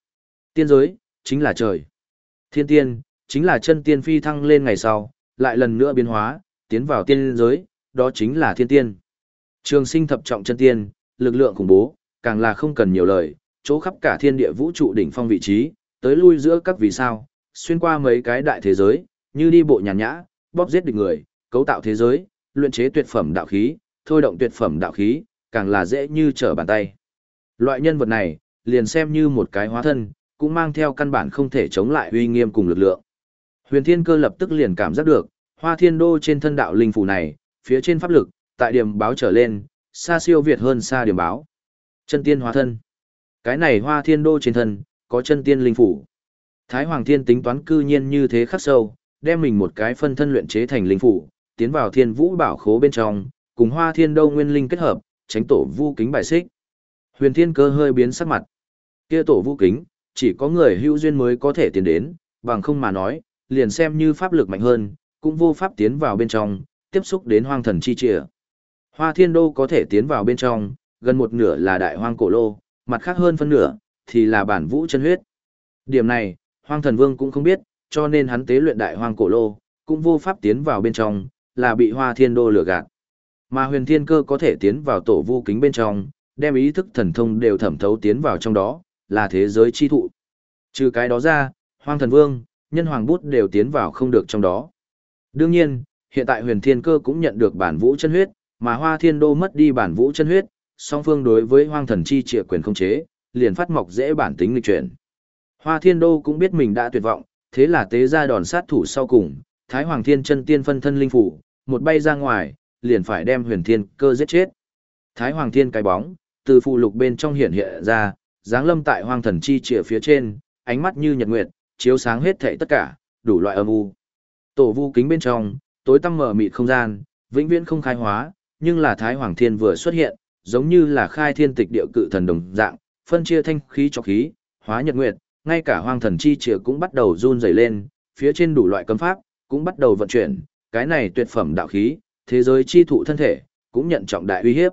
Tiên giới, chính là trời. Thiên tiên, chính là chân tiên phi thăng lên ngày sau, lại lần nữa biến hóa, tiến vào tiên giới, đó chính là thiên tiên. Trường sinh thập trọng chân tiên, lực lượng khủng bố, càng là không cần nhiều lời, chỗ khắp cả thiên địa vũ trụ đỉnh phong vị trí, tới lui giữa các vì sao, xuyên qua mấy cái đại thế giới, như đi bộ nhàn nhã, bóp giết địch người, cấu tạo thế giới, luyện chế tuyệt phẩm đạo khí, thôi động tuyệt phẩm đạo khí, càng là dễ như trở bàn tay. Loại nhân vật này, liền xem như một cái hóa thân, cũng mang theo căn bản không thể chống lại uy nghiêm cùng lực lượng. Huyền Thiên Cơ lập tức liền cảm giác được, Hoa Thiên Đô trên thân đạo linh phù này, phía trên pháp lực, tại điểm báo trở lên, xa siêu việt hơn xa điểm báo. Chân tiên hóa thân. Cái này Hoa Thiên Đô trên thân, có chân tiên linh phủ. Thái Hoàng Thiên tính toán cư nhiên như thế khắc sâu, đem mình một cái phân thân luyện chế thành linh phủ, tiến vào Thiên Vũ Bảo Khố bên trong, cùng Hoa Thiên Đô nguyên linh kết hợp, tránh tổ vu kính bài xích. Huyền Thiên Cơ hơi biến sắc mặt. Kia tổ vu kính, chỉ có người hữu duyên mới có thể tiến đến, bằng không mà nói, liền xem như pháp lực mạnh hơn, cũng vô pháp tiến vào bên trong, tiếp xúc đến hoang thần chi trịa. Hoa thiên đô có thể tiến vào bên trong, gần một nửa là đại hoang cổ lô, mặt khác hơn phân nửa, thì là bản vũ chân huyết. Điểm này, hoang thần vương cũng không biết, cho nên hắn tế luyện đại hoang cổ lô, cũng vô pháp tiến vào bên trong, là bị hoa thiên đô lừa gạt. Mà huyền thiên cơ có thể tiến vào tổ vu kính bên trong, đem ý thức thần thông đều thẩm thấu tiến vào trong đó, là thế giới chi thụ. Trừ cái đó ra, hoang thần vương, nhân hoàng bút đều tiến vào không được trong đó. Đương nhiên, hiện tại huyền thiên cơ cũng nhận được bản vũ chân huyết, mà hoa thiên đô mất đi bản vũ chân huyết, song phương đối với hoang thần chi trịa quyền không chế, liền phát mọc dễ bản tính lịch chuyển. Hoa thiên đô cũng biết mình đã tuyệt vọng, thế là tế ra đòn sát thủ sau cùng, thái hoàng thiên chân tiên phân thân linh phủ, một bay ra ngoài, liền phải đem huyền thiên cơ giết chết. Thái hoàng thiên cái bóng, từ phụ lục bên trong hiện hiện ra, dáng lâm tại hoang thần chi trịa phía trên, ánh mắt như nhật nguyệt, chiếu sáng hết thảy tất cả, đủ loại âm u. Tổ vu kính bên trong, tối tăm mở mịt không gian, vĩnh viễn không khai hóa, nhưng là Thái Hoàng Thiên vừa xuất hiện, giống như là khai thiên tịch địa cự thần đồng dạng, phân chia thanh khí cho khí, hóa nhật nguyệt, ngay cả hoang thần chi chìa cũng bắt đầu run rẩy lên, phía trên đủ loại cấm pháp cũng bắt đầu vận chuyển, cái này tuyệt phẩm đạo khí, thế giới chi thụ thân thể cũng nhận trọng đại uy hiếp.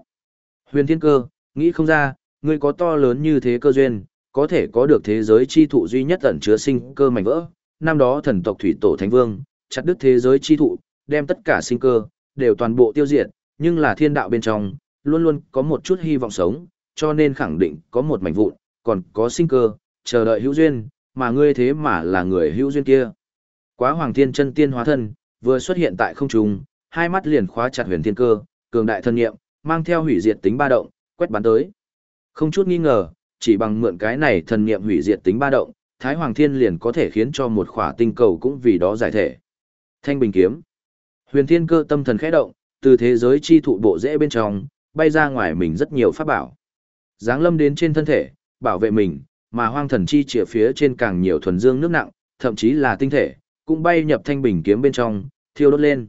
Huyền Thiên Cơ, nghĩ không ra, ngươi có to lớn như thế cơ duyên, có thể có được thế giới chi thụ duy nhất ẩn chứa sinh cơ mảnh vỡ. Năm đó thần tộc thủy tổ thánh vương, chặt đứt thế giới chi thụ, đem tất cả sinh cơ đều toàn bộ tiêu diệt, nhưng là thiên đạo bên trong, luôn luôn có một chút hy vọng sống, cho nên khẳng định có một mảnh vụn, còn có sinh cơ, chờ đợi hữu duyên, mà ngươi thế mà là người hữu duyên kia. Quá hoàng thiên chân tiên hóa thân, vừa xuất hiện tại không trung, hai mắt liền khóa chặt huyền thiên cơ, cường đại thân nghiệm, mang theo hủy diệt tính ba động, quét bắn tới. Không chút nghi ngờ, chỉ bằng mượn cái này thần niệm hủy diệt tính ba động, Thái Hoàng Thiên liền có thể khiến cho một khỏa tinh cầu cũng vì đó giải thể. Thanh Bình Kiếm Huyền Thiên cơ tâm thần khẽ động, từ thế giới chi thụ bộ rễ bên trong, bay ra ngoài mình rất nhiều pháp bảo. Giáng lâm đến trên thân thể, bảo vệ mình, mà hoang thần chi chìa phía trên càng nhiều thuần dương nước nặng, thậm chí là tinh thể, cũng bay nhập thanh bình kiếm bên trong, thiêu đốt lên.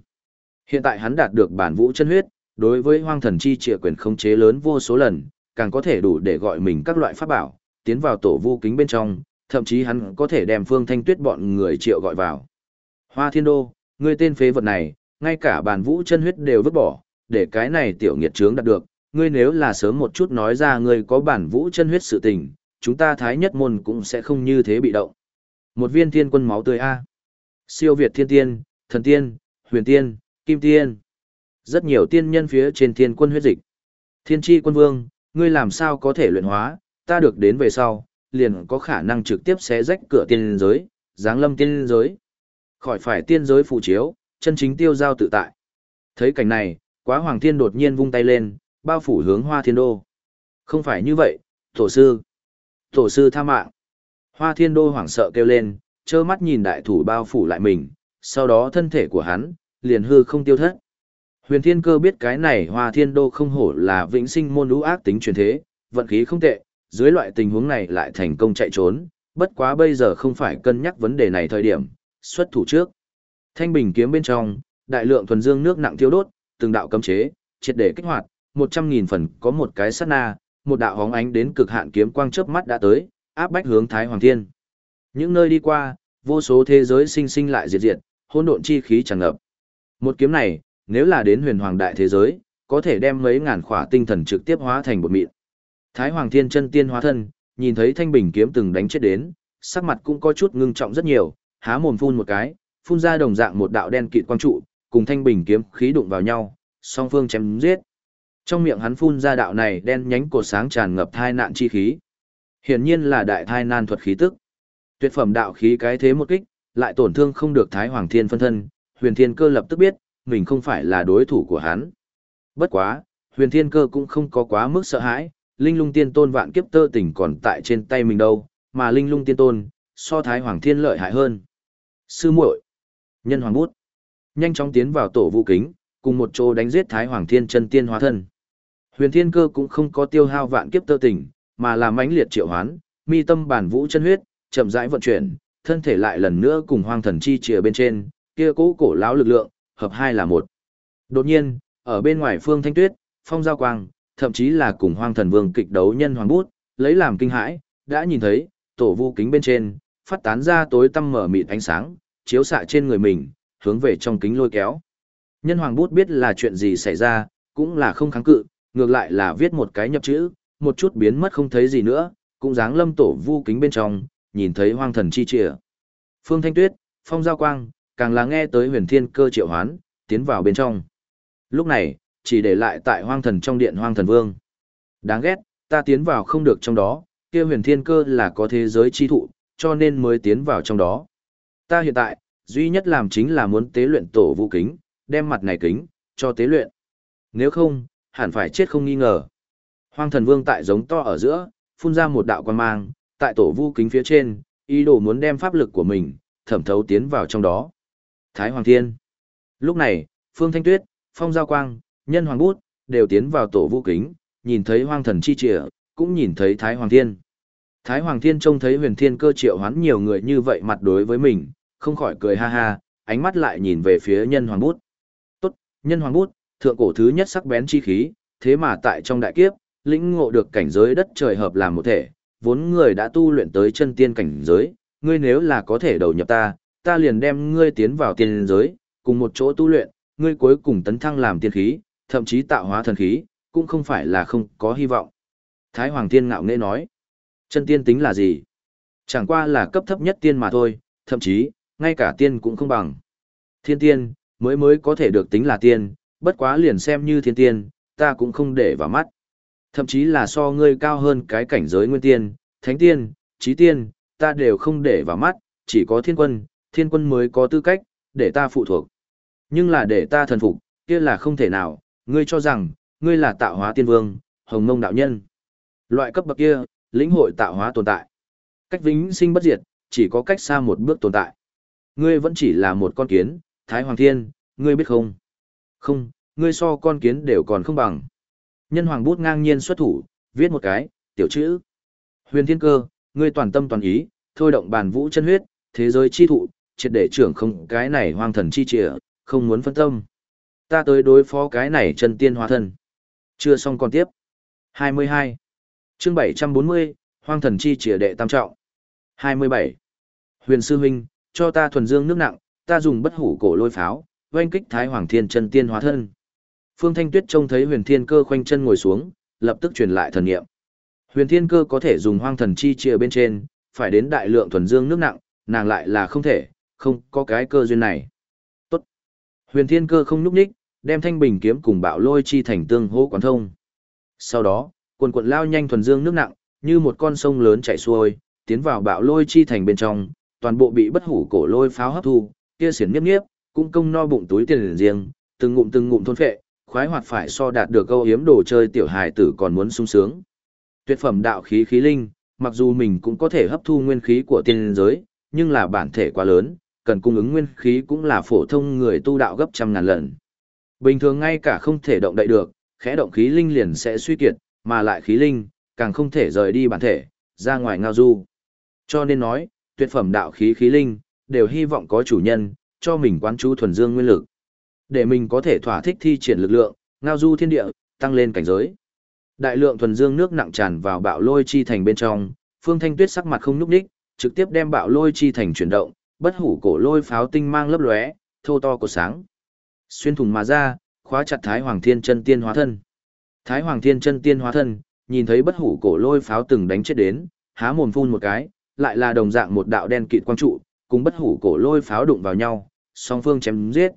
Hiện tại hắn đạt được bản vũ chân huyết, đối với hoang thần chi trịa quyền khống chế lớn vô số lần, càng có thể đủ để gọi mình các loại pháp bảo, tiến vào tổ vu kính bên trong, thậm chí hắn có thể đem phương thanh tuyết bọn người triệu gọi vào. Hoa thiên đô, ngươi tên phế vật này, ngay cả bản vũ chân huyết đều vứt bỏ, để cái này tiểu nghiệt trướng đạt được, ngươi nếu là sớm một chút nói ra ngươi có bản vũ chân huyết sự tình, chúng ta thái nhất môn cũng sẽ không như thế bị động. Một viên thiên quân máu tươi A. Siêu Việt thiên tiên, thần tiên, huyền tiên, kim tiên. Rất nhiều tiên nhân phía trên thiên quân huyết dịch. Thiên tri quân vương, ngươi làm sao có thể luyện hóa, ta được đến về sau, liền có khả năng trực tiếp xé rách cửa tiên giới, giáng lâm tiên giới. Khỏi phải tiên giới phụ chiếu, chân chính tiêu giao tự tại. Thấy cảnh này, quá hoàng thiên đột nhiên vung tay lên, bao phủ hướng hoa thiên đô. Không phải như vậy, tổ sư. Tổ sư tha mạng. Hoa thiên đô hoảng sợ kêu lên, trơ mắt nhìn đại thủ bao phủ lại mình, sau đó thân thể của hắn, liền hư không tiêu thất. Huyền Thiên Cơ biết cái này Hoa Thiên Đô không hổ là vĩnh sinh môn lũ ác tính truyền thế, vận khí không tệ, dưới loại tình huống này lại thành công chạy trốn, bất quá bây giờ không phải cân nhắc vấn đề này thời điểm, xuất thủ trước. Thanh bình kiếm bên trong, đại lượng thuần dương nước nặng thiêu đốt, từng đạo cấm chế, triệt để kích hoạt, 100.000 phần có một cái sát na, một đạo hóng ánh đến cực hạn kiếm quang chớp mắt đã tới, áp bách hướng Thái Hoàng Thiên. Những nơi đi qua, vô số thế giới sinh sinh lại diệt diệt, hỗn độn chi khí tràn ngập. Một kiếm này, nếu là đến huyền hoàng đại thế giới, có thể đem mấy ngàn khỏa tinh thần trực tiếp hóa thành bột mịn. Thái Hoàng Thiên chân tiên hóa thân, nhìn thấy thanh bình kiếm từng đánh chết đến, sắc mặt cũng có chút ngưng trọng rất nhiều, há mồm phun một cái, phun ra đồng dạng một đạo đen kịt quang trụ, cùng thanh bình kiếm khí đụng vào nhau, song phương chém giết. Trong miệng hắn phun ra đạo này đen nhánh cột sáng tràn ngập thai nạn chi khí. Hiển nhiên là đại thai nan thuật khí tức. Tuyệt phẩm đạo khí cái thế một kích, lại tổn thương không được Thái Hoàng Thiên phân thân, Huyền Thiên Cơ lập tức biết, mình không phải là đối thủ của hắn. Bất quá, huyền thiên cơ cũng không có quá mức sợ hãi, linh lung tiên tôn vạn kiếp tơ tỉnh còn tại trên tay mình đâu, mà linh lung tiên tôn, so thái hoàng thiên lợi hại hơn. Sư muội, nhân hoàng bút, nhanh chóng tiến vào tổ vũ kính, cùng một chỗ đánh giết thái hoàng thiên chân tiên hóa thân. Huyền thiên cơ cũng không có tiêu hao vạn kiếp tơ tỉnh, mà là mãnh liệt triệu hoán, mi tâm bản vũ chân huyết, chậm rãi vận chuyển, thân thể lại lần nữa cùng hoang thần chi chìa bên trên, kia cố cổ lão lực lượng, hợp hai là một. Đột nhiên, ở bên ngoài phương thanh tuyết, phong giao quang, thậm chí là cùng hoang thần vương kịch đấu nhân hoàng bút, lấy làm kinh hãi, đã nhìn thấy, tổ vu kính bên trên, phát tán ra tối tăm mở mịt ánh sáng, chiếu xạ trên người mình, hướng về trong kính lôi kéo. Nhân hoàng bút biết là chuyện gì xảy ra, cũng là không kháng cự, ngược lại là viết một cái nhập chữ, một chút biến mất không thấy gì nữa, cũng dáng lâm tổ vu kính bên trong, nhìn thấy hoang thần chi trịa. Phương Thanh Tuyết, Phong Giao Quang, càng là nghe tới huyền thiên cơ triệu hoán, tiến vào bên trong. Lúc này, chỉ để lại tại hoang thần trong điện hoang thần vương. Đáng ghét, ta tiến vào không được trong đó, kia huyền thiên cơ là có thế giới chi thụ, cho nên mới tiến vào trong đó. Ta hiện tại, duy nhất làm chính là muốn tế luyện tổ vũ kính, đem mặt này kính, cho tế luyện. Nếu không, hẳn phải chết không nghi ngờ. Hoang thần vương tại giống to ở giữa, phun ra một đạo quan mang, tại tổ vũ kính phía trên, ý đồ muốn đem pháp lực của mình, thẩm thấu tiến vào trong đó. Thái Hoàng Thiên. Lúc này, Phương Thanh Tuyết, Phong Giao Quang, Nhân Hoàng Bút, đều tiến vào tổ vũ kính, nhìn thấy hoang thần chi trịa, cũng nhìn thấy Thái Hoàng Thiên. Thái Hoàng Thiên trông thấy huyền thiên cơ triệu hoán nhiều người như vậy mặt đối với mình, không khỏi cười ha ha, ánh mắt lại nhìn về phía nhân hoàng bút. Tốt, nhân hoàng bút, thượng cổ thứ nhất sắc bén chi khí, thế mà tại trong đại kiếp, lĩnh ngộ được cảnh giới đất trời hợp làm một thể, vốn người đã tu luyện tới chân tiên cảnh giới, ngươi nếu là có thể đầu nhập ta, ta liền đem ngươi tiến vào tiên giới, cùng một chỗ tu luyện, ngươi cuối cùng tấn thăng làm tiên khí, thậm chí tạo hóa thần khí, cũng không phải là không có hy vọng. Thái Hoàng Thiên ngạo nghễ nói, chân tiên tính là gì? Chẳng qua là cấp thấp nhất tiên mà thôi, thậm chí, ngay cả tiên cũng không bằng. Thiên tiên, mới mới có thể được tính là tiên, bất quá liền xem như thiên tiên, ta cũng không để vào mắt. Thậm chí là so ngươi cao hơn cái cảnh giới nguyên tiên, thánh tiên, trí tiên, ta đều không để vào mắt, chỉ có thiên quân, thiên quân mới có tư cách, để ta phụ thuộc. Nhưng là để ta thần phục, kia là không thể nào, ngươi cho rằng, ngươi là tạo hóa tiên vương, hồng mông đạo nhân. Loại cấp bậc kia, lĩnh hội tạo hóa tồn tại. Cách vĩnh sinh bất diệt, chỉ có cách xa một bước tồn tại. Ngươi vẫn chỉ là một con kiến, Thái Hoàng Thiên, ngươi biết không? Không, ngươi so con kiến đều còn không bằng. Nhân Hoàng bút ngang nhiên xuất thủ, viết một cái, tiểu chữ. Huyền Thiên Cơ, ngươi toàn tâm toàn ý, thôi động bàn vũ chân huyết, thế giới chi thụ, triệt để trưởng không cái này hoang thần chi trịa, không muốn phân tâm. Ta tới đối phó cái này chân tiên hóa thân. Chưa xong còn tiếp. 22. chương 740, hoang thần chi trịa đệ tam trọng. 27. Huyền Sư Huynh, cho ta thuần dương nước nặng, ta dùng bất hủ cổ lôi pháo, oanh kích Thái Hoàng Thiên chân tiên hóa thân. Phương Thanh Tuyết trông thấy Huyền Thiên Cơ khoanh chân ngồi xuống, lập tức truyền lại thần niệm. Huyền Thiên Cơ có thể dùng hoang thần chi chia bên trên, phải đến đại lượng thuần dương nước nặng, nàng lại là không thể, không có cái cơ duyên này. Tốt. Huyền Thiên Cơ không núp ních, đem thanh bình kiếm cùng bạo lôi chi thành tương hỗ quán thông. Sau đó, quần quần lao nhanh thuần dương nước nặng, như một con sông lớn chảy xuôi, tiến vào bạo lôi chi thành bên trong, toàn bộ bị bất hủ cổ lôi pháo hấp thu, kia xiển nghiếp nghiếp, cũng công no bụng túi tiền riêng, từng ngụm từng ngụm thôn phệ, khoái hoạt phải so đạt được câu hiếm đồ chơi tiểu hài tử còn muốn sung sướng. Tuyệt phẩm đạo khí khí linh, mặc dù mình cũng có thể hấp thu nguyên khí của tiên giới, nhưng là bản thể quá lớn, cần cung ứng nguyên khí cũng là phổ thông người tu đạo gấp trăm ngàn lần. Bình thường ngay cả không thể động đậy được, khẽ động khí linh liền sẽ suy kiệt, mà lại khí linh, càng không thể rời đi bản thể, ra ngoài ngao du. Cho nên nói, tuyệt phẩm đạo khí khí linh, đều hy vọng có chủ nhân, cho mình quán chú thuần dương nguyên lực. Để mình có thể thỏa thích thi triển lực lượng, ngao du thiên địa, tăng lên cảnh giới. Đại lượng thuần dương nước nặng tràn vào bạo lôi chi thành bên trong, Phương Thanh Tuyết sắc mặt không nhúc nhích, trực tiếp đem bạo lôi chi thành chuyển động, bất hủ cổ lôi pháo tinh mang lấp lóe, thô to của sáng. Xuyên thùng mà ra, khóa chặt Thái Hoàng Thiên chân tiên hóa thân. Thái Hoàng Thiên chân tiên hóa thân, nhìn thấy bất hủ cổ lôi pháo từng đánh chết đến, há mồm phun một cái, lại là đồng dạng một đạo đen kịt quang trụ, cùng bất hủ cổ lôi pháo đụng vào nhau, song phương chém giết.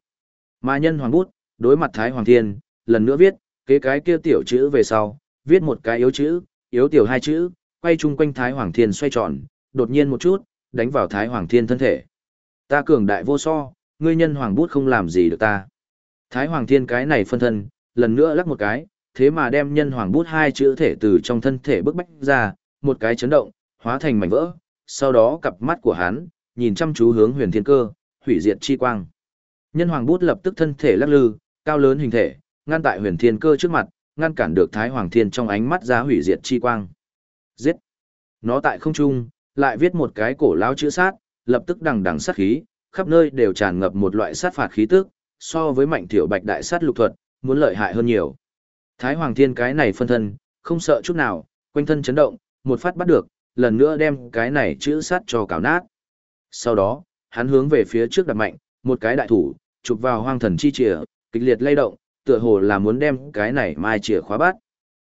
Ma nhân hoàng bút, đối mặt Thái Hoàng Thiên, lần nữa viết, kế cái kia tiểu chữ về sau, viết một cái yếu chữ, yếu tiểu hai chữ, quay chung quanh Thái Hoàng Thiên xoay tròn, đột nhiên một chút, đánh vào Thái Hoàng Thiên thân thể. Ta cường đại vô so, ngươi nhân hoàng bút không làm gì được ta. Thái Hoàng Thiên cái này phân thân, lần nữa lắc một cái, thế mà đem nhân hoàng bút hai chữ thể từ trong thân thể bức bách ra, một cái chấn động, hóa thành mảnh vỡ, sau đó cặp mắt của hắn, nhìn chăm chú hướng huyền thiên cơ, hủy diệt chi quang. Nhân hoàng bút lập tức thân thể lắc lư, cao lớn hình thể, ngăn tại huyền thiên cơ trước mặt, ngăn cản được thái hoàng thiên trong ánh mắt ra hủy diệt chi quang. Giết! Nó tại không trung, lại viết một cái cổ lão chữ sát, lập tức đằng đằng sát khí, khắp nơi đều tràn ngập một loại sát phạt khí tức, so với mạnh tiểu bạch đại sát lục thuật, muốn lợi hại hơn nhiều. Thái Hoàng Thiên cái này phân thân, không sợ chút nào, quanh thân chấn động, một phát bắt được, lần nữa đem cái này chữ sát cho cào nát. Sau đó, hắn hướng về phía trước đặt mạnh, một cái đại thủ, chụp vào hoang thần chi chìa, kịch liệt lay động, tựa hồ là muốn đem cái này mai chìa khóa bắt.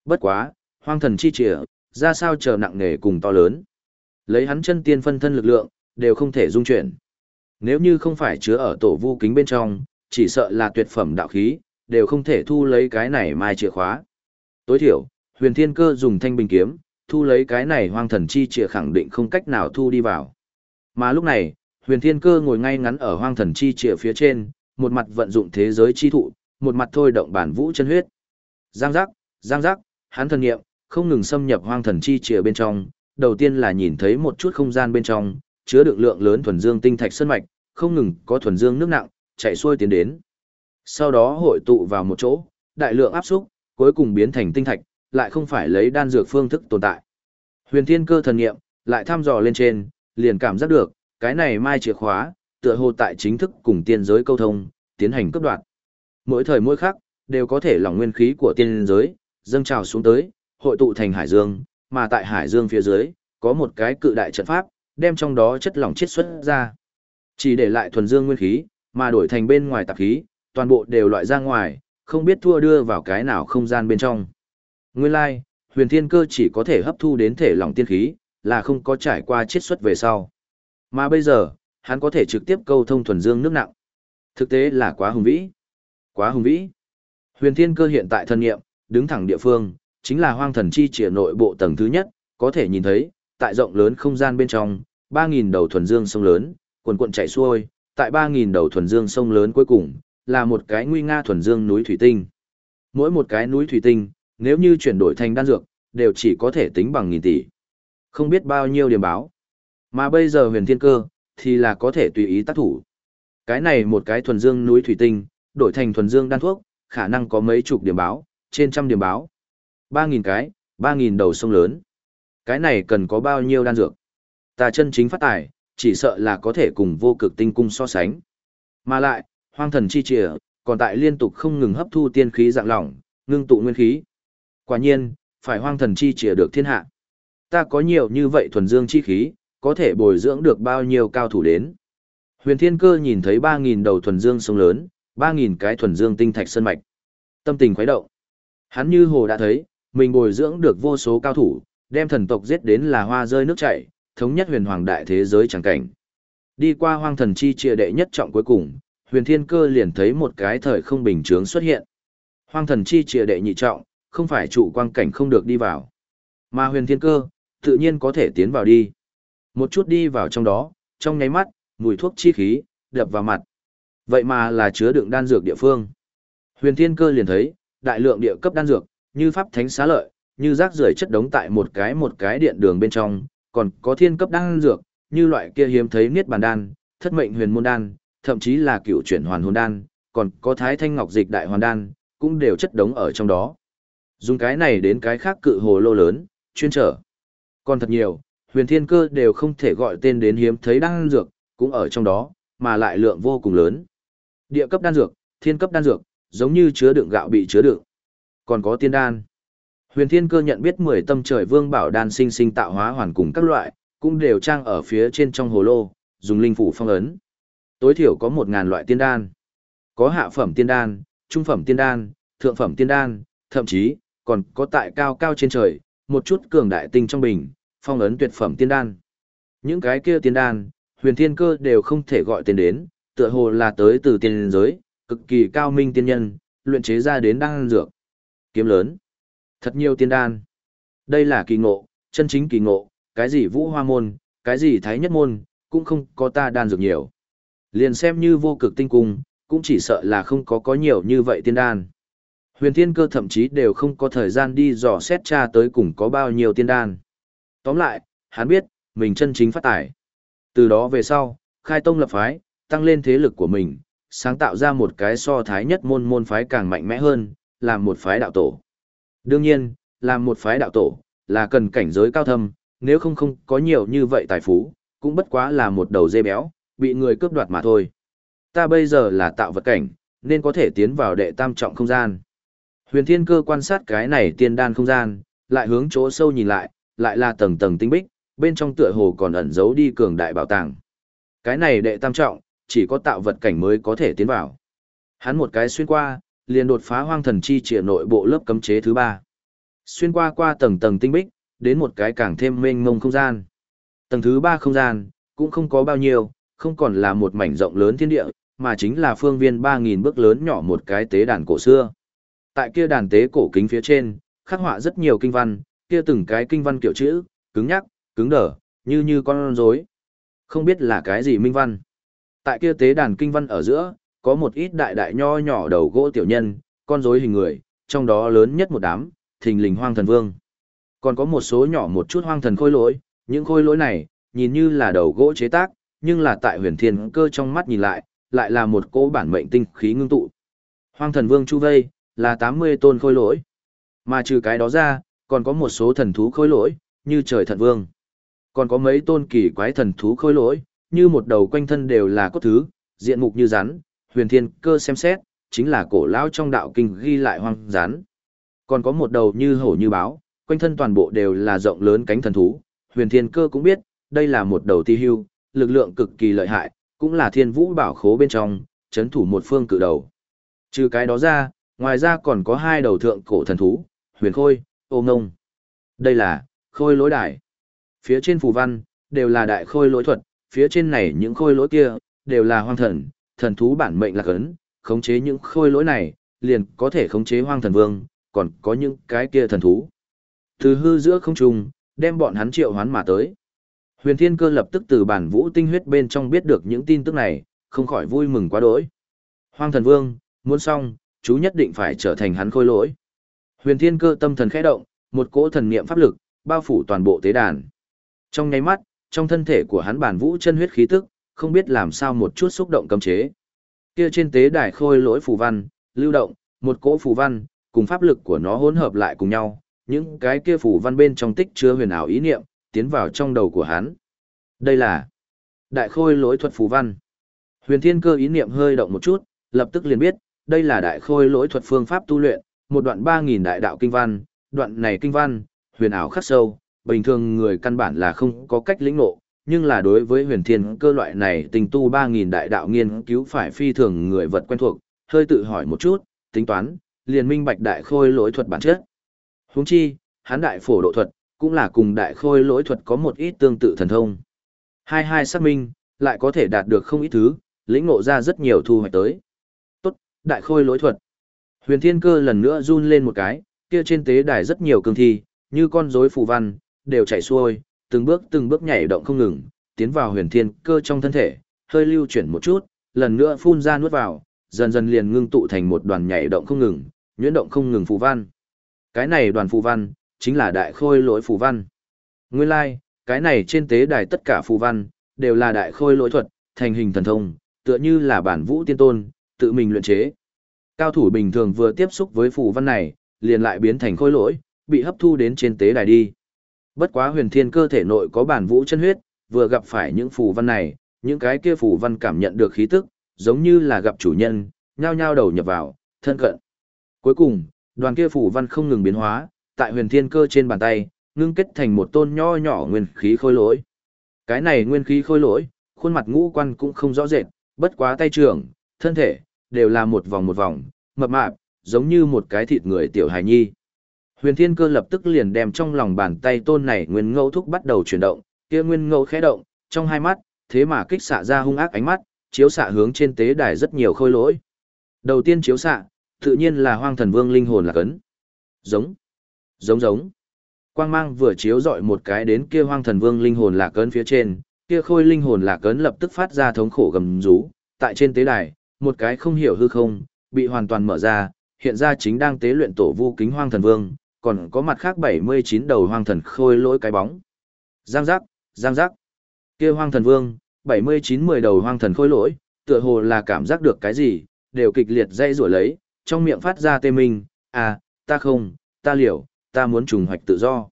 Bất quá, hoang thần chi chìa, ra sao chờ nặng nề cùng to lớn. Lấy hắn chân tiên phân thân lực lượng, đều không thể dung chuyển. Nếu như không phải chứa ở tổ vu kính bên trong, chỉ sợ là tuyệt phẩm đạo khí, đều không thể thu lấy cái này mai chìa khóa. Tối thiểu, huyền thiên cơ dùng thanh bình kiếm, thu lấy cái này hoang thần chi chìa khẳng định không cách nào thu đi vào. Mà lúc này, huyền thiên cơ ngồi ngay ngắn ở hoang thần chi chìa phía trên, một mặt vận dụng thế giới chi thụ, một mặt thôi động bản vũ chân huyết. Giang giác, giang giác, hắn thần nghiệm, không ngừng xâm nhập hoang thần chi chìa bên trong, đầu tiên là nhìn thấy một chút không gian bên trong, chứa đựng lượng lớn thuần dương tinh thạch sơn mạch, không ngừng có thuần dương nước nặng, chạy xuôi tiến đến. Sau đó hội tụ vào một chỗ, đại lượng áp xúc, cuối cùng biến thành tinh thạch, lại không phải lấy đan dược phương thức tồn tại. Huyền Thiên Cơ thần nghiệm, lại thăm dò lên trên, liền cảm giác được, cái này mai chìa khóa, tựa hồ tại chính thức cùng tiên giới câu thông, tiến hành cấp đoạn. Mỗi thời mỗi khắc, đều có thể lỏng nguyên khí của tiên giới, dâng trào xuống tới, hội tụ thành hải dương, mà tại hải dương phía dưới, có một cái cự đại trận pháp, đem trong đó chất lỏng chiết xuất ra. Chỉ để lại thuần dương nguyên khí, mà đổi thành bên ngoài tạp khí, toàn bộ đều loại ra ngoài, không biết thua đưa vào cái nào không gian bên trong. Nguyên lai, like, huyền thiên cơ chỉ có thể hấp thu đến thể lỏng tiên khí, là không có trải qua chiết xuất về sau. Mà bây giờ, hắn có thể trực tiếp câu thông thuần dương nước nặng. Thực tế là quá hùng vĩ. Quá hùng vĩ. Huyền thiên cơ hiện tại thân nghiệm, đứng thẳng địa phương, chính là hoang thần chi trìa nội bộ tầng thứ nhất, có thể nhìn thấy, tại rộng lớn không gian bên trong, 3.000 đầu thuần dương sông lớn, cuồn cuộn chảy xuôi, tại 3.000 đầu thuần dương sông lớn cuối cùng, là một cái nguy nga thuần dương núi thủy tinh. Mỗi một cái núi thủy tinh, nếu như chuyển đổi thành đan dược, đều chỉ có thể tính bằng nghìn tỷ. Không biết bao nhiêu điểm báo. Mà bây giờ huyền thiên cơ, thì là có thể tùy ý tác thủ. Cái này một cái thuần dương núi thủy tinh, đổi thành thuần dương đan thuốc, khả năng có mấy chục điểm báo, trên trăm điểm báo. 3.000 cái, 3.000 đầu sông lớn. Cái này cần có bao nhiêu đan dược? Ta chân chính phát tài, chỉ sợ là có thể cùng vô cực tinh cung so sánh. Mà lại, hoang thần chi trìa, còn tại liên tục không ngừng hấp thu tiên khí dạng lỏng, ngưng tụ nguyên khí. Quả nhiên, phải hoang thần chi trìa được thiên hạ. Ta có nhiều như vậy thuần dương chi khí, có thể bồi dưỡng được bao nhiêu cao thủ đến. Huyền Thiên Cơ nhìn thấy 3.000 đầu thuần dương sông lớn, 3.000 cái thuần dương tinh thạch sơn mạch. Tâm tình khuấy động. Hắn như hồ đã thấy, mình bồi dưỡng được vô số cao thủ, đem thần tộc giết đến là hoa rơi nước chảy, thống nhất huyền hoàng đại thế giới chẳng cảnh. Đi qua hoang thần chi chia đệ nhất trọng cuối cùng, huyền thiên cơ liền thấy một cái thời không bình chướng xuất hiện. Hoang thần chi chia đệ nhị trọng, không phải trụ quang cảnh không được đi vào. Mà huyền thiên cơ, tự nhiên có thể tiến vào đi. Một chút đi vào trong đó, trong nháy mắt, mùi thuốc chi khí, đập vào mặt. Vậy mà là chứa đựng đan dược địa phương. Huyền thiên cơ liền thấy, đại lượng địa cấp đan dược, như pháp thánh xá lợi, như rác rưởi chất đống tại một cái một cái điện đường bên trong, còn có thiên cấp đan dược, như loại kia hiếm thấy niết bàn đan, thất mệnh huyền môn đan, thậm chí là cựu chuyển hoàn hồn đan, còn có thái thanh ngọc dịch đại hoàn đan, cũng đều chất đống ở trong đó. Dùng cái này đến cái khác cự hồ lô lớn, chuyên trở. Còn thật nhiều, huyền thiên cơ đều không thể gọi tên đến hiếm thấy đan dược, cũng ở trong đó, mà lại lượng vô cùng lớn. Địa cấp đan dược, thiên cấp đan dược, giống như chứa đựng gạo bị chứa đựng. Còn có tiên đan. Huyền Thiên Cơ nhận biết 10 tâm trời vương bảo đan sinh sinh tạo hóa hoàn cùng các loại, cũng đều trang ở phía trên trong hồ lô, dùng linh phủ phong ấn. Tối thiểu có 1000 loại tiên đan. Có hạ phẩm tiên đan, trung phẩm tiên đan, thượng phẩm tiên đan, thậm chí còn có tại cao cao trên trời, một chút cường đại tinh trong bình, phong ấn tuyệt phẩm tiên đan. Những cái kia tiên đan, Huyền Thiên Cơ đều không thể gọi tên đến, tựa hồ là tới từ tiên giới, cực kỳ cao minh tiên nhân, luyện chế ra đến đan dược. Kiếm lớn. Thật nhiều tiên đan. Đây là kỳ ngộ, chân chính kỳ ngộ, cái gì vũ hoa môn, cái gì thái nhất môn, cũng không có ta đan dược nhiều. Liền xem như vô cực tinh cung, cũng chỉ sợ là không có có nhiều như vậy tiên đan. Huyền thiên cơ thậm chí đều không có thời gian đi dò xét tra tới cùng có bao nhiêu tiên đan. Tóm lại, hắn biết, mình chân chính phát tải. Từ đó về sau, khai tông lập phái, tăng lên thế lực của mình, sáng tạo ra một cái so thái nhất môn môn phái càng mạnh mẽ hơn, làm một phái đạo tổ. Đương nhiên, làm một phái đạo tổ, là cần cảnh giới cao thâm, nếu không không có nhiều như vậy tài phú, cũng bất quá là một đầu dê béo, bị người cướp đoạt mà thôi. Ta bây giờ là tạo vật cảnh, nên có thể tiến vào đệ tam trọng không gian. Huyền Thiên Cơ quan sát cái này tiên đan không gian, lại hướng chỗ sâu nhìn lại, lại là tầng tầng tinh bích, bên trong tựa hồ còn ẩn giấu đi cường đại bảo tàng. Cái này đệ tam trọng, chỉ có tạo vật cảnh mới có thể tiến vào. Hắn một cái xuyên qua, liền đột phá hoang thần chi trịa nội bộ lớp cấm chế thứ ba. Xuyên qua qua tầng tầng tinh bích, đến một cái càng thêm mênh mông không gian. Tầng thứ ba không gian, cũng không có bao nhiêu, không còn là một mảnh rộng lớn thiên địa, mà chính là phương viên ba nghìn bước lớn nhỏ một cái tế đàn cổ xưa. Tại kia đàn tế cổ kính phía trên, khắc họa rất nhiều kinh văn, kia từng cái kinh văn kiểu chữ, cứng nhắc, cứng đờ, như như con rối. Không biết là cái gì minh văn. Tại kia tế đàn kinh văn ở giữa, có một ít đại đại nho nhỏ đầu gỗ tiểu nhân, con rối hình người, trong đó lớn nhất một đám, thình lình hoang thần vương. Còn có một số nhỏ một chút hoang thần khôi lỗi, những khôi lỗi này, nhìn như là đầu gỗ chế tác, nhưng là tại huyền thiên cơ trong mắt nhìn lại, lại là một cỗ bản mệnh tinh khí ngưng tụ. Hoang thần vương chu vây, là 80 tôn khôi lỗi. Mà trừ cái đó ra, còn có một số thần thú khôi lỗi, như trời thần vương. Còn có mấy tôn kỳ quái thần thú khôi lỗi, như một đầu quanh thân đều là cốt thứ, diện mục như rắn, huyền thiên cơ xem xét, chính là cổ lão trong đạo kinh ghi lại hoang rắn. Còn có một đầu như hổ như báo, quanh thân toàn bộ đều là rộng lớn cánh thần thú, huyền thiên cơ cũng biết, đây là một đầu ti hưu, lực lượng cực kỳ lợi hại, cũng là thiên vũ bảo khố bên trong, chấn thủ một phương cự đầu. Trừ cái đó ra, ngoài ra còn có hai đầu thượng cổ thần thú, huyền khôi, ô ngông. Đây là, khôi lối đài. Phía trên phù văn, đều là đại khôi lối thuật, phía trên này những khôi lối kia, đều là hoang thần, thần thú bản mệnh lạc ấn, khống chế những khôi lỗi này, liền có thể khống chế hoang thần vương, còn có những cái kia thần thú. Từ hư giữa không trung, đem bọn hắn triệu hoán mà tới. Huyền Thiên Cơ lập tức từ bản vũ tinh huyết bên trong biết được những tin tức này, không khỏi vui mừng quá đỗi. Hoang thần vương, muốn xong, chú nhất định phải trở thành hắn khôi lỗi. Huyền Thiên Cơ tâm thần khẽ động, một cỗ thần niệm pháp lực bao phủ toàn bộ tế đàn. Trong nháy mắt, trong thân thể của hắn bản vũ chân huyết khí tức, không biết làm sao một chút xúc động cấm chế. Kia trên tế đài khôi lỗi phù văn, lưu động, một cỗ phù văn, cùng pháp lực của nó hỗn hợp lại cùng nhau, những cái kia phù văn bên trong tích chứa huyền ảo ý niệm, tiến vào trong đầu của hắn. Đây là đại khôi lỗi thuật phù văn. Huyền Thiên Cơ ý niệm hơi động một chút, lập tức liền biết, đây là đại khôi lỗi thuật phương pháp tu luyện, một đoạn 3000 đại đạo kinh văn, đoạn này kinh văn, huyền ảo khắc sâu, bình thường người căn bản là không có cách lĩnh ngộ, nhưng là đối với huyền thiên cơ loại này tình tu 3.000 đại đạo nghiên cứu phải phi thường người vật quen thuộc, hơi tự hỏi một chút, tính toán, liền minh bạch đại khôi lỗi thuật bản chất. Huống chi, hán đại phổ độ thuật, cũng là cùng đại khôi lỗi thuật có một ít tương tự thần thông. Hai hai xác minh, lại có thể đạt được không ít thứ, lĩnh ngộ ra rất nhiều thu hoạch tới. Tốt, đại khôi lỗi thuật. Huyền thiên cơ lần nữa run lên một cái, kia trên tế đài rất nhiều cương thi, như con rối phù văn, đều chảy xuôi, từng bước từng bước nhảy động không ngừng, tiến vào huyền thiên cơ trong thân thể, hơi lưu chuyển một chút, lần nữa phun ra nuốt vào, dần dần liền ngưng tụ thành một đoàn nhảy động không ngừng, nhuyễn động không ngừng phù văn. Cái này đoàn phù văn, chính là đại khôi lỗi phù văn. Nguyên lai, like, cái này trên tế đài tất cả phù văn, đều là đại khôi lỗi thuật, thành hình thần thông, tựa như là bản vũ tiên tôn, tự mình luyện chế. Cao thủ bình thường vừa tiếp xúc với phù văn này, liền lại biến thành khôi lỗi, bị hấp thu đến trên tế đài đi. Bất quá huyền thiên cơ thể nội có bản vũ chân huyết, vừa gặp phải những phù văn này, những cái kia phù văn cảm nhận được khí tức, giống như là gặp chủ nhân, nhao nhao đầu nhập vào, thân cận. Cuối cùng, đoàn kia phù văn không ngừng biến hóa, tại huyền thiên cơ trên bàn tay, ngưng kết thành một tôn nho nhỏ nguyên khí khôi lỗi. Cái này nguyên khí khôi lỗi, khuôn mặt ngũ quan cũng không rõ rệt, bất quá tay trưởng thân thể, đều là một vòng một vòng, mập mạp, giống như một cái thịt người tiểu hài nhi. Huyền Thiên Cơ lập tức liền đem trong lòng bàn tay tôn này nguyên ngẫu thúc bắt đầu chuyển động, kia nguyên ngẫu khẽ động, trong hai mắt, thế mà kích xạ ra hung ác ánh mắt, chiếu xạ hướng trên tế đài rất nhiều khôi lỗi. Đầu tiên chiếu xạ, tự nhiên là Hoang Thần Vương linh hồn là cấn. Giống, giống giống. Quang mang vừa chiếu dọi một cái đến kia Hoang Thần Vương linh hồn là cấn phía trên, kia khôi linh hồn là cấn lập tức phát ra thống khổ gầm rú, tại trên tế đài, một cái không hiểu hư không, bị hoàn toàn mở ra, hiện ra chính đang tế luyện tổ vu kính Hoang Thần Vương, còn có mặt khác 79 đầu hoang thần khôi lỗi cái bóng. Giang giác, giang giác. Kia hoang thần vương, 79 10 đầu hoang thần khôi lỗi, tựa hồ là cảm giác được cái gì, đều kịch liệt dây rủa lấy, trong miệng phát ra tê minh, à, ta không, ta liều, ta muốn trùng hoạch tự do.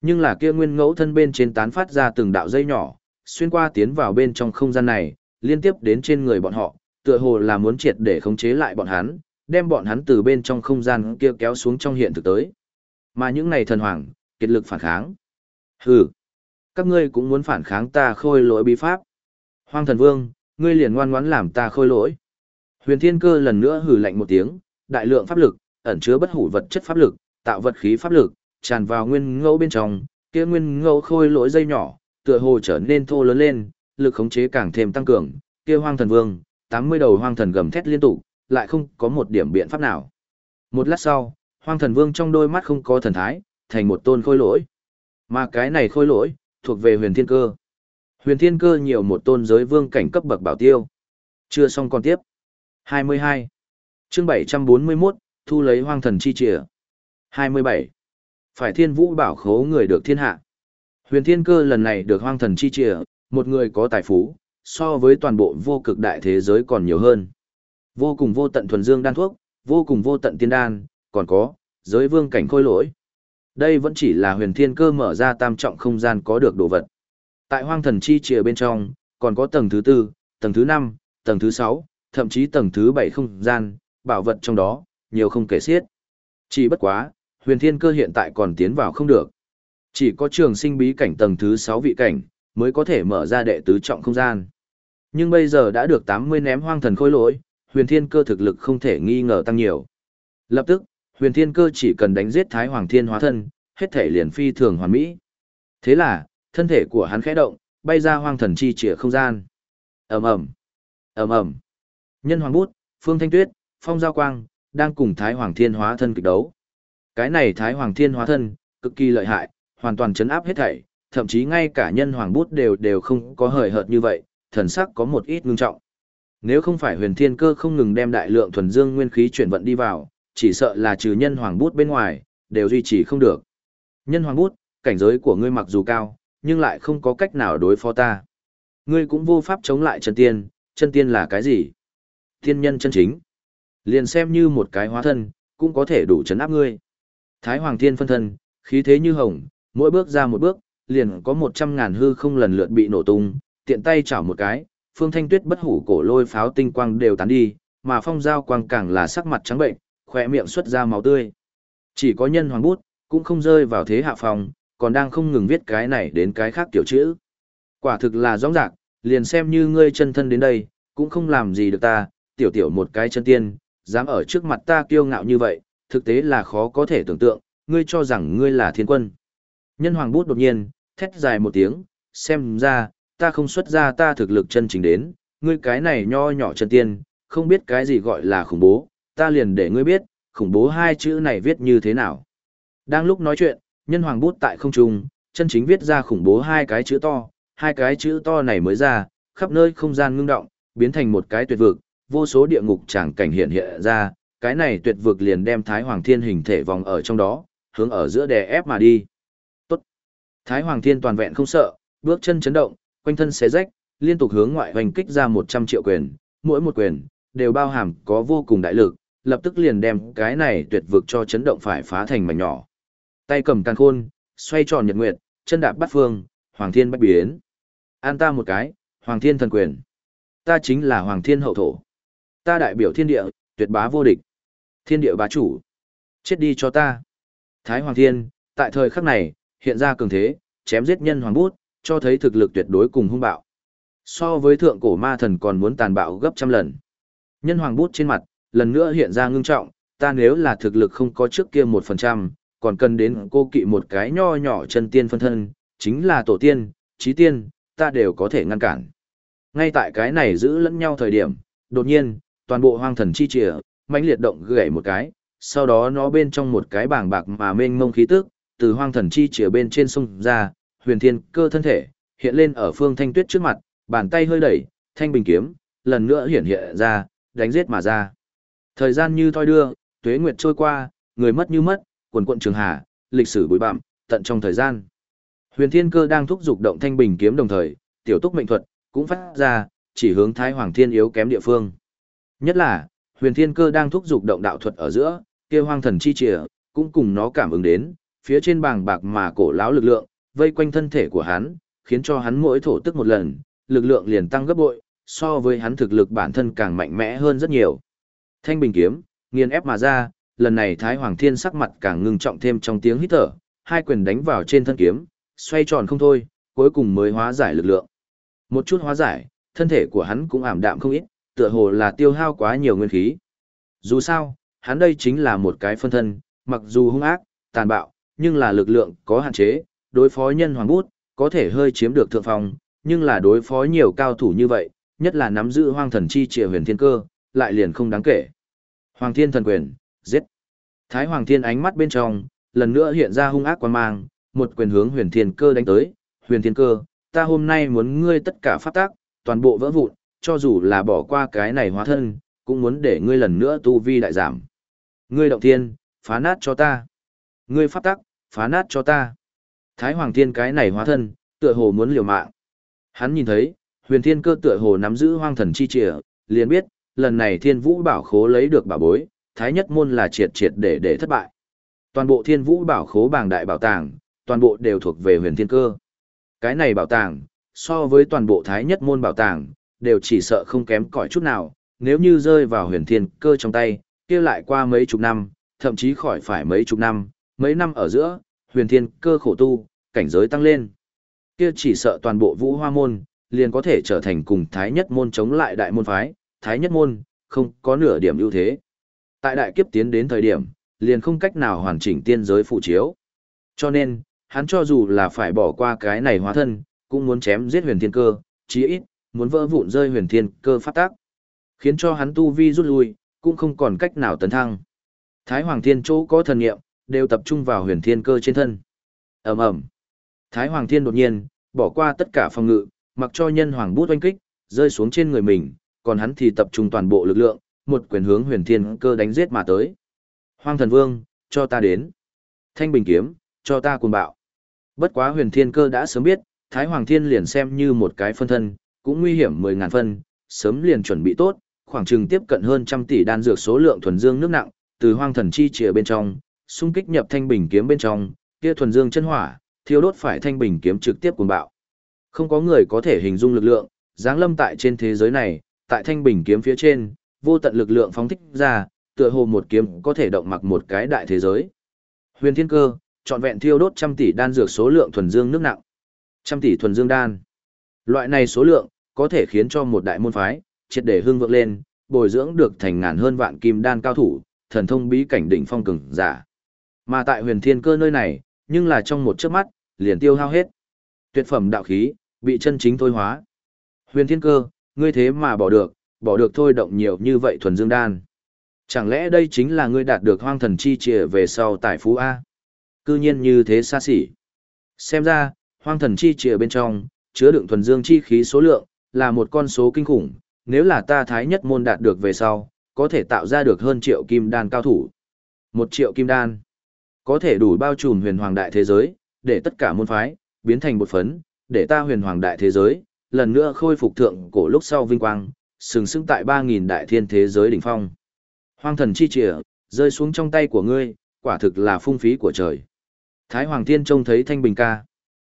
Nhưng là kia nguyên ngẫu thân bên trên tán phát ra từng đạo dây nhỏ, xuyên qua tiến vào bên trong không gian này, liên tiếp đến trên người bọn họ, tựa hồ là muốn triệt để khống chế lại bọn hắn, đem bọn hắn từ bên trong không gian kia kéo xuống trong hiện thực tới. Mà những này thần hoàng, kiệt lực phản kháng. Hừ, các ngươi cũng muốn phản kháng ta khôi lỗi bí pháp. Hoang thần vương, ngươi liền ngoan ngoãn làm ta khôi lỗi. Huyền thiên cơ lần nữa hừ lạnh một tiếng, đại lượng pháp lực, ẩn chứa bất hủ vật chất pháp lực, tạo vật khí pháp lực, tràn vào nguyên ngẫu bên trong, kia nguyên ngẫu khôi lỗi dây nhỏ, tựa hồ trở nên thô lớn lên, lực khống chế càng thêm tăng cường, kia hoang thần vương, 80 đầu hoang thần gầm thét liên tục, lại không có một điểm biện pháp nào. Một lát sau, Hoang thần vương trong đôi mắt không có thần thái, thành một tôn khôi lỗi. Mà cái này khôi lỗi, thuộc về huyền thiên cơ. Huyền thiên cơ nhiều một tôn giới vương cảnh cấp bậc bảo tiêu. Chưa xong còn tiếp. 22. chương 741, thu lấy hoang thần chi trịa. 27. Phải thiên vũ bảo khố người được thiên hạ. Huyền thiên cơ lần này được hoang thần chi trịa, một người có tài phú, so với toàn bộ vô cực đại thế giới còn nhiều hơn. Vô cùng vô tận thuần dương đan thuốc, vô cùng vô tận tiên đan, còn có, giới vương cảnh khôi lỗi. Đây vẫn chỉ là huyền thiên cơ mở ra tam trọng không gian có được đồ vật. Tại hoang thần chi trìa bên trong, còn có tầng thứ tư, tầng thứ năm, tầng thứ sáu, thậm chí tầng thứ bảy không gian, bảo vật trong đó, nhiều không kể xiết. Chỉ bất quá, huyền thiên cơ hiện tại còn tiến vào không được. Chỉ có trường sinh bí cảnh tầng thứ sáu vị cảnh, mới có thể mở ra đệ tứ trọng không gian. Nhưng bây giờ đã được 80 ném hoang thần khôi lỗi, huyền thiên cơ thực lực không thể nghi ngờ tăng nhiều. Lập tức, huyền thiên cơ chỉ cần đánh giết thái hoàng thiên hóa thân, hết thể liền phi thường hoàn mỹ. Thế là, thân thể của hắn khẽ động, bay ra hoang thần chi chìa không gian. ầm ầm ầm ầm Nhân hoàng bút, phương thanh tuyết, phong giao quang, đang cùng thái hoàng thiên hóa thân kịch đấu. Cái này thái hoàng thiên hóa thân, cực kỳ lợi hại, hoàn toàn chấn áp hết thảy, thậm chí ngay cả nhân hoàng bút đều đều không có hời hợt như vậy, thần sắc có một ít ngưng trọng. Nếu không phải huyền thiên cơ không ngừng đem đại lượng thuần dương nguyên khí chuyển vận đi vào, chỉ sợ là trừ nhân hoàng bút bên ngoài, đều duy trì không được. Nhân hoàng bút, cảnh giới của ngươi mặc dù cao, nhưng lại không có cách nào đối phó ta. Ngươi cũng vô pháp chống lại chân tiên, chân tiên là cái gì? Thiên nhân chân chính. Liền xem như một cái hóa thân, cũng có thể đủ chấn áp ngươi. Thái Hoàng Thiên phân thân, khí thế như hồng, mỗi bước ra một bước, liền có một trăm ngàn hư không lần lượt bị nổ tung, tiện tay chảo một cái, phương thanh tuyết bất hủ cổ lôi pháo tinh quang đều tán đi, mà phong giao quang càng là sắc mặt trắng bệnh, khỏe miệng xuất ra máu tươi. Chỉ có nhân hoàng bút, cũng không rơi vào thế hạ phòng, còn đang không ngừng viết cái này đến cái khác tiểu chữ. Quả thực là rõ rạc, liền xem như ngươi chân thân đến đây, cũng không làm gì được ta, tiểu tiểu một cái chân tiên, dám ở trước mặt ta kiêu ngạo như vậy, thực tế là khó có thể tưởng tượng, ngươi cho rằng ngươi là thiên quân. Nhân hoàng bút đột nhiên, thét dài một tiếng, xem ra, ta không xuất ra ta thực lực chân chính đến, ngươi cái này nho nhỏ chân tiên, không biết cái gì gọi là khủng bố, ta liền để ngươi biết, khủng bố hai chữ này viết như thế nào. Đang lúc nói chuyện, nhân hoàng bút tại không trung, chân chính viết ra khủng bố hai cái chữ to, hai cái chữ to này mới ra, khắp nơi không gian ngưng động, biến thành một cái tuyệt vực, vô số địa ngục chẳng cảnh hiện hiện ra, cái này tuyệt vực liền đem Thái Hoàng Thiên hình thể vòng ở trong đó, hướng ở giữa đè ép mà đi. Tốt. Thái Hoàng Thiên toàn vẹn không sợ, bước chân chấn động, quanh thân xé rách, liên tục hướng ngoại hoành kích ra 100 triệu quyền, mỗi một quyền đều bao hàm có vô cùng đại lực, lập tức liền đem cái này tuyệt vực cho chấn động phải phá thành mảnh nhỏ. Tay cầm càn khôn, xoay tròn nhật nguyệt, chân đạp bắt phương, Hoàng Thiên bách biến. An ta một cái, Hoàng Thiên thần quyền. Ta chính là Hoàng Thiên hậu thổ. Ta đại biểu thiên địa, tuyệt bá vô địch. Thiên địa bá chủ. Chết đi cho ta. Thái Hoàng Thiên, tại thời khắc này, hiện ra cường thế, chém giết nhân hoàng bút, cho thấy thực lực tuyệt đối cùng hung bạo. So với thượng cổ ma thần còn muốn tàn bạo gấp trăm lần. Nhân hoàng bút trên mặt, lần nữa hiện ra ngưng trọng, ta nếu là thực lực không có trước kia một phần trăm, còn cần đến cô kỵ một cái nho nhỏ chân tiên phân thân, chính là tổ tiên, trí tiên, ta đều có thể ngăn cản. Ngay tại cái này giữ lẫn nhau thời điểm, đột nhiên, toàn bộ hoang thần chi trìa, mãnh liệt động gãy một cái, sau đó nó bên trong một cái bảng bạc mà mênh mông khí tức, từ hoang thần chi chìa bên trên sông ra, huyền thiên cơ thân thể, hiện lên ở phương thanh tuyết trước mặt, bàn tay hơi đẩy, thanh bình kiếm, lần nữa hiện hiện ra, đánh giết mà ra. Thời gian như thoi đưa, tuế nguyệt trôi qua, người mất như mất, quần quận trường hà, lịch sử bụi bặm, tận trong thời gian. Huyền thiên cơ đang thúc giục động thanh bình kiếm đồng thời, tiểu túc mệnh thuật, cũng phát ra, chỉ hướng thái hoàng thiên yếu kém địa phương. Nhất là, huyền thiên cơ đang thúc giục động đạo thuật ở giữa, kia hoang thần chi chìa, cũng cùng nó cảm ứng đến, phía trên bảng bạc mà cổ lão lực lượng, vây quanh thân thể của hắn, khiến cho hắn mỗi thổ tức một lần, lực lượng liền tăng gấp bội, so với hắn thực lực bản thân càng mạnh mẽ hơn rất nhiều. Thanh bình kiếm, nghiền ép mà ra, lần này Thái Hoàng Thiên sắc mặt càng ngưng trọng thêm trong tiếng hít thở, hai quyền đánh vào trên thân kiếm, xoay tròn không thôi, cuối cùng mới hóa giải lực lượng. Một chút hóa giải, thân thể của hắn cũng ảm đạm không ít, tựa hồ là tiêu hao quá nhiều nguyên khí. Dù sao, hắn đây chính là một cái phân thân, mặc dù hung ác, tàn bạo, nhưng là lực lượng có hạn chế, đối phó nhân hoàng bút, có thể hơi chiếm được thượng phong, nhưng là đối phó nhiều cao thủ như vậy, nhất là nắm giữ hoang thần chi trịa huyền thiên cơ, lại liền không đáng kể. Hoàng thiên thần quyền, giết. Thái hoàng thiên ánh mắt bên trong, lần nữa hiện ra hung ác quan mang, một quyền hướng huyền thiên cơ đánh tới, huyền thiên cơ, ta hôm nay muốn ngươi tất cả pháp tác, toàn bộ vỡ vụn, cho dù là bỏ qua cái này hóa thân, cũng muốn để ngươi lần nữa tu vi đại giảm. Ngươi động thiên, phá nát cho ta. Ngươi pháp tắc, phá nát cho ta. Thái Hoàng Thiên cái này hóa thân, tựa hồ muốn liều mạng. Hắn nhìn thấy, huyền thiên cơ tựa hồ nắm giữ hoang thần chi trịa, liền biết, lần này thiên vũ bảo khố lấy được bảo bối, thái nhất môn là triệt triệt để để thất bại. Toàn bộ thiên vũ bảo khố bảng đại bảo tàng, toàn bộ đều thuộc về huyền thiên cơ. Cái này bảo tàng, so với toàn bộ thái nhất môn bảo tàng, đều chỉ sợ không kém cỏi chút nào, nếu như rơi vào huyền thiên cơ trong tay, kia lại qua mấy chục năm, thậm chí khỏi phải mấy chục năm, mấy năm ở giữa, huyền thiên cơ khổ tu, cảnh giới tăng lên. Kia chỉ sợ toàn bộ vũ hoa môn, liền có thể trở thành cùng thái nhất môn chống lại đại môn phái, thái nhất môn, không có nửa điểm ưu thế. Tại đại kiếp tiến đến thời điểm, liền không cách nào hoàn chỉnh tiên giới phụ chiếu. Cho nên, hắn cho dù là phải bỏ qua cái này hóa thân, cũng muốn chém giết huyền thiên cơ, chí ít, muốn vỡ vụn rơi huyền thiên cơ phát tác. Khiến cho hắn tu vi rút lui, cũng không còn cách nào tấn thăng. Thái Hoàng Thiên chỗ có thần nghiệm, đều tập trung vào huyền thiên cơ trên thân. ầm ầm Thái Hoàng Thiên đột nhiên, bỏ qua tất cả phòng ngự, mặc cho nhân hoàng bút oanh kích, rơi xuống trên người mình, còn hắn thì tập trung toàn bộ lực lượng, một quyền hướng huyền thiên cơ đánh giết mà tới. Hoang thần vương, cho ta đến. Thanh bình kiếm, cho ta cuồng bạo. Bất quá huyền thiên cơ đã sớm biết, Thái Hoàng Thiên liền xem như một cái phân thân, cũng nguy hiểm 10.000 phân, sớm liền chuẩn bị tốt, khoảng chừng tiếp cận hơn trăm tỷ đan dược số lượng thuần dương nước nặng, từ hoang thần chi chìa bên trong, xung kích nhập thanh bình kiếm bên trong, kia thuần dương chân hỏa, thiêu đốt phải thanh bình kiếm trực tiếp cuồng bạo. Không có người có thể hình dung lực lượng, giáng lâm tại trên thế giới này, tại thanh bình kiếm phía trên, vô tận lực lượng phóng thích ra, tựa hồ một kiếm có thể động mặc một cái đại thế giới. Huyền Thiên Cơ, trọn vẹn thiêu đốt trăm tỷ đan dược số lượng thuần dương nước nặng. Trăm tỷ thuần dương đan. Loại này số lượng, có thể khiến cho một đại môn phái, triệt để hương vượng lên, bồi dưỡng được thành ngàn hơn vạn kim đan cao thủ, thần thông bí cảnh đỉnh phong cường giả. Mà tại huyền thiên cơ nơi này, nhưng là trong một chớp mắt, liền tiêu hao hết. Tuyệt phẩm đạo khí, bị chân chính thôi hóa. Huyền thiên cơ, ngươi thế mà bỏ được, bỏ được thôi động nhiều như vậy thuần dương đan. Chẳng lẽ đây chính là ngươi đạt được hoang thần chi trìa về sau tài phú A? Cư nhiên như thế xa xỉ. Xem ra, hoang thần chi trìa bên trong, chứa đựng thuần dương chi khí số lượng, là một con số kinh khủng, nếu là ta thái nhất môn đạt được về sau, có thể tạo ra được hơn triệu kim đan cao thủ. Một triệu kim đan, có thể đủ bao trùm huyền hoàng đại thế giới, để tất cả môn phái, biến thành một phấn, để ta huyền hoàng đại thế giới, lần nữa khôi phục thượng cổ lúc sau vinh quang, sừng sững tại 3.000 đại thiên thế giới đỉnh phong. Hoang thần chi trịa, rơi xuống trong tay của ngươi, quả thực là phung phí của trời. Thái Hoàng Thiên trông thấy thanh bình ca.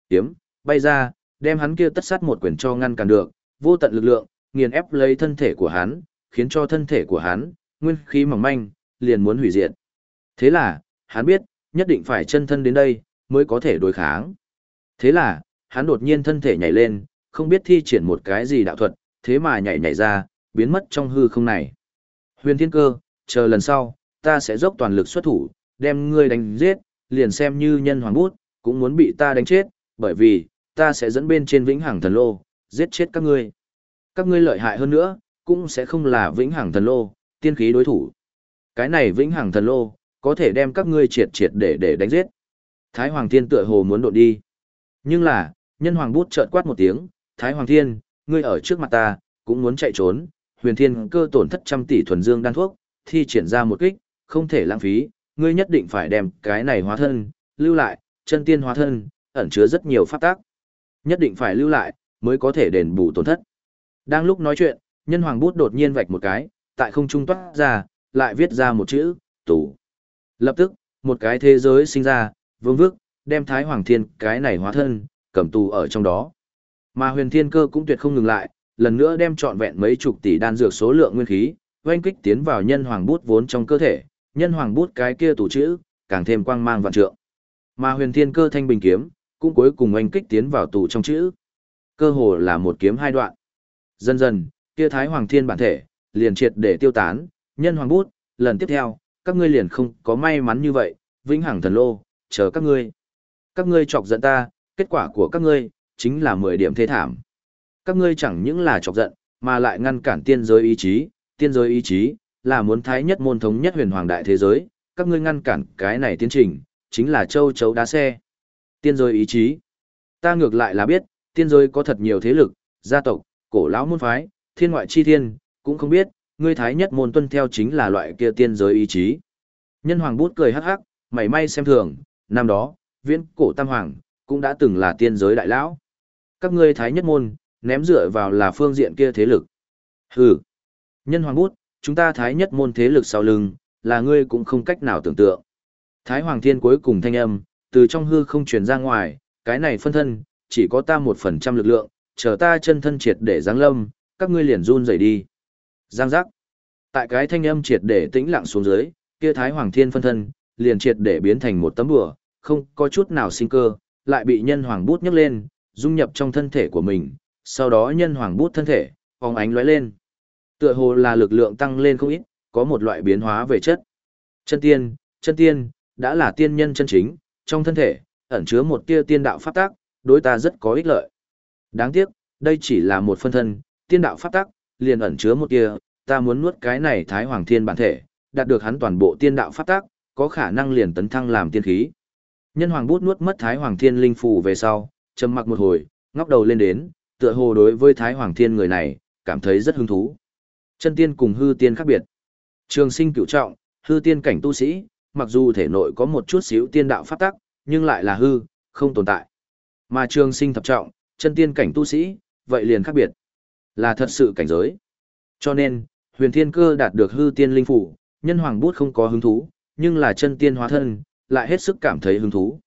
Tiếm, bay ra, đem hắn kia tất sát một quyền cho ngăn cản được, vô tận lực lượng, nghiền ép lấy thân thể của hắn, khiến cho thân thể của hắn, nguyên khí mỏng manh, liền muốn hủy diệt. Thế là, hắn biết, nhất định phải chân thân đến đây, mới có thể đối kháng. Thế là, hắn đột nhiên thân thể nhảy lên, không biết thi triển một cái gì đạo thuật, thế mà nhảy nhảy ra, biến mất trong hư không này. Huyền thiên cơ, chờ lần sau, ta sẽ dốc toàn lực xuất thủ, đem ngươi đánh giết, liền xem như nhân hoàng bút, cũng muốn bị ta đánh chết, bởi vì, ta sẽ dẫn bên trên vĩnh hằng thần lô, giết chết các ngươi. Các ngươi lợi hại hơn nữa, cũng sẽ không là vĩnh hằng thần lô, tiên khí đối thủ. Cái này vĩnh hằng thần lô, có thể đem các ngươi triệt triệt để để đánh giết. Thái Hoàng Thiên tựa hồ muốn đột đi. Nhưng là, nhân hoàng bút chợt quát một tiếng, Thái Hoàng Thiên, ngươi ở trước mặt ta, cũng muốn chạy trốn, huyền thiên cơ tổn thất trăm tỷ thuần dương đan thuốc, thi triển ra một kích, không thể lãng phí, ngươi nhất định phải đem cái này hóa thân, lưu lại, chân tiên hóa thân, ẩn chứa rất nhiều pháp tác. Nhất định phải lưu lại, mới có thể đền bù tổn thất. Đang lúc nói chuyện, nhân hoàng bút đột nhiên vạch một cái, tại không trung toát ra, lại viết ra một chữ, tủ. Lập tức, một cái thế giới sinh ra, vương vước, đem Thái Hoàng Thiên cái này hóa thân, cầm tù ở trong đó. Mà huyền thiên cơ cũng tuyệt không ngừng lại, lần nữa đem trọn vẹn mấy chục tỷ đan dược số lượng nguyên khí, oanh kích tiến vào nhân hoàng bút vốn trong cơ thể, nhân hoàng bút cái kia tủ chữ, càng thêm quang mang vạn trượng. Mà huyền thiên cơ thanh bình kiếm, cũng cuối cùng oanh kích tiến vào tủ trong chữ. Cơ hồ là một kiếm hai đoạn. Dần dần, kia Thái Hoàng Thiên bản thể, liền triệt để tiêu tán, nhân hoàng bút, lần tiếp theo, các ngươi liền không có may mắn như vậy, vĩnh hằng thần lô, chờ các ngươi. Các ngươi chọc giận ta, kết quả của các ngươi, chính là 10 điểm thế thảm. Các ngươi chẳng những là chọc giận, mà lại ngăn cản tiên giới ý chí, tiên giới ý chí, là muốn thái nhất môn thống nhất huyền hoàng đại thế giới, các ngươi ngăn cản cái này tiến trình, chính là châu chấu đá xe. Tiên giới ý chí. Ta ngược lại là biết, tiên giới có thật nhiều thế lực, gia tộc, cổ lão môn phái, thiên ngoại chi thiên, cũng không biết, ngươi thái nhất môn tuân theo chính là loại kia tiên giới ý chí. Nhân hoàng bút cười hắc hắc, mảy may xem thường, năm đó, viễn cổ tam hoàng, cũng đã từng là tiên giới đại lão. Các ngươi thái nhất môn, ném dựa vào là phương diện kia thế lực. Hừ. Nhân hoàng bút, chúng ta thái nhất môn thế lực sau lưng, là ngươi cũng không cách nào tưởng tượng. Thái hoàng thiên cuối cùng thanh âm, từ trong hư không truyền ra ngoài, cái này phân thân, chỉ có ta một phần trăm lực lượng, chờ ta chân thân triệt để giáng lâm, các ngươi liền run rẩy đi. Giang giác. Tại cái thanh âm triệt để tĩnh lặng xuống dưới, kia Thái Hoàng Thiên phân thân, liền triệt để biến thành một tấm bùa, không có chút nào sinh cơ, lại bị nhân hoàng bút nhấc lên, dung nhập trong thân thể của mình, sau đó nhân hoàng bút thân thể, phóng ánh lóe lên. Tựa hồ là lực lượng tăng lên không ít, có một loại biến hóa về chất. Chân tiên, chân tiên, đã là tiên nhân chân chính, trong thân thể, ẩn chứa một tia tiên đạo pháp tác, đối ta rất có ích lợi. Đáng tiếc, đây chỉ là một phân thân, tiên đạo pháp tác, liền ẩn chứa một tia, ta muốn nuốt cái này Thái Hoàng Thiên bản thể, đạt được hắn toàn bộ tiên đạo pháp tác, có khả năng liền tấn thăng làm tiên khí. Nhân Hoàng bút nuốt mất Thái Hoàng Thiên linh phù về sau, trầm mặc một hồi, ngóc đầu lên đến, tựa hồ đối với Thái Hoàng Thiên người này, cảm thấy rất hứng thú. Chân tiên cùng hư tiên khác biệt. Trường sinh cửu trọng, hư tiên cảnh tu sĩ, mặc dù thể nội có một chút xíu tiên đạo pháp tắc, nhưng lại là hư, không tồn tại. Mà trường sinh thập trọng, chân tiên cảnh tu sĩ, vậy liền khác biệt. Là thật sự cảnh giới. Cho nên, huyền thiên cơ đạt được hư tiên linh phủ, nhân hoàng bút không có hứng thú, nhưng là chân tiên hóa thân, lại hết sức cảm thấy hứng thú.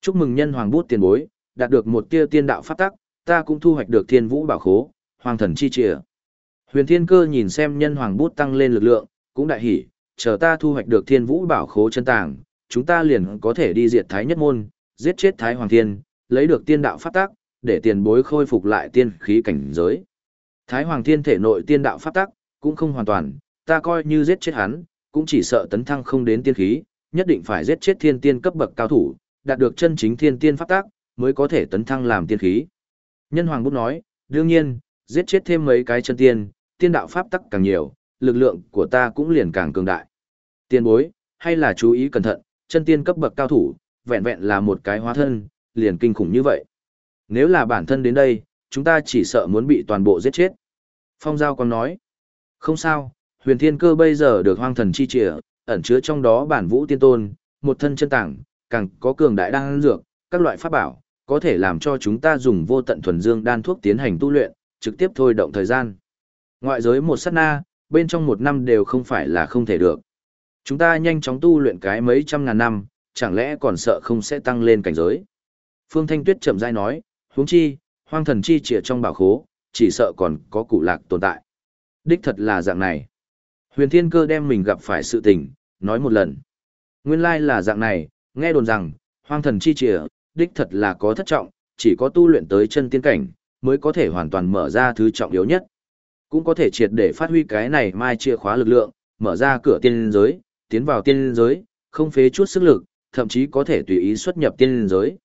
Chúc mừng nhân hoàng bút tiền bối, đạt được một tia tiên đạo pháp tắc, ta cũng thu hoạch được thiên vũ bảo khố, hoàng thần chi trìa. Huyền thiên cơ nhìn xem nhân hoàng bút tăng lên lực lượng, cũng đại hỉ, chờ ta thu hoạch được thiên vũ bảo khố chân tàng, chúng ta liền có thể đi diệt thái nhất môn, giết chết thái hoàng thiên, lấy được tiên đạo pháp tắc, để tiền bối khôi phục lại tiên khí cảnh giới. Thái hoàng thiên thể nội tiên đạo pháp tắc, cũng không hoàn toàn, ta coi như giết chết hắn, cũng chỉ sợ tấn thăng không đến tiên khí, nhất định phải giết chết thiên tiên cấp bậc cao thủ, đạt được chân chính thiên tiên pháp tắc, mới có thể tấn thăng làm tiên khí. Nhân hoàng bút nói, đương nhiên, giết chết thêm mấy cái chân tiên, tiên đạo pháp tắc càng nhiều, lực lượng của ta cũng liền càng cường đại. Tiên bối, hay là chú ý cẩn thận, chân tiên cấp bậc cao thủ, vẹn vẹn là một cái hóa thân, liền kinh khủng như vậy. Nếu là bản thân đến đây, chúng ta chỉ sợ muốn bị toàn bộ giết chết. Phong Giao còn nói, không sao, huyền thiên cơ bây giờ được hoang thần chi trịa, ẩn chứa trong đó bản vũ tiên tôn, một thân chân tảng, càng có cường đại đang dược, các loại pháp bảo, có thể làm cho chúng ta dùng vô tận thuần dương đan thuốc tiến hành tu luyện, trực tiếp thôi động thời gian. Ngoại giới một sát na, bên trong một năm đều không phải là không thể được. Chúng ta nhanh chóng tu luyện cái mấy trăm ngàn năm, chẳng lẽ còn sợ không sẽ tăng lên cảnh giới. Phương Thanh Tuyết chậm rãi nói, huống chi, hoang thần chi trịa trong bảo khố, chỉ sợ còn có cụ lạc tồn tại. Đích thật là dạng này. Huyền Thiên Cơ đem mình gặp phải sự tình, nói một lần. Nguyên lai là dạng này, nghe đồn rằng, hoang thần chi trịa, đích thật là có thất trọng, chỉ có tu luyện tới chân tiên cảnh, mới có thể hoàn toàn mở ra thứ trọng yếu nhất. Cũng có thể triệt để phát huy cái này mai chìa khóa lực lượng, mở ra cửa tiên giới, tiến vào tiên giới, không phế chút sức lực, thậm chí có thể tùy ý xuất nhập tiên giới.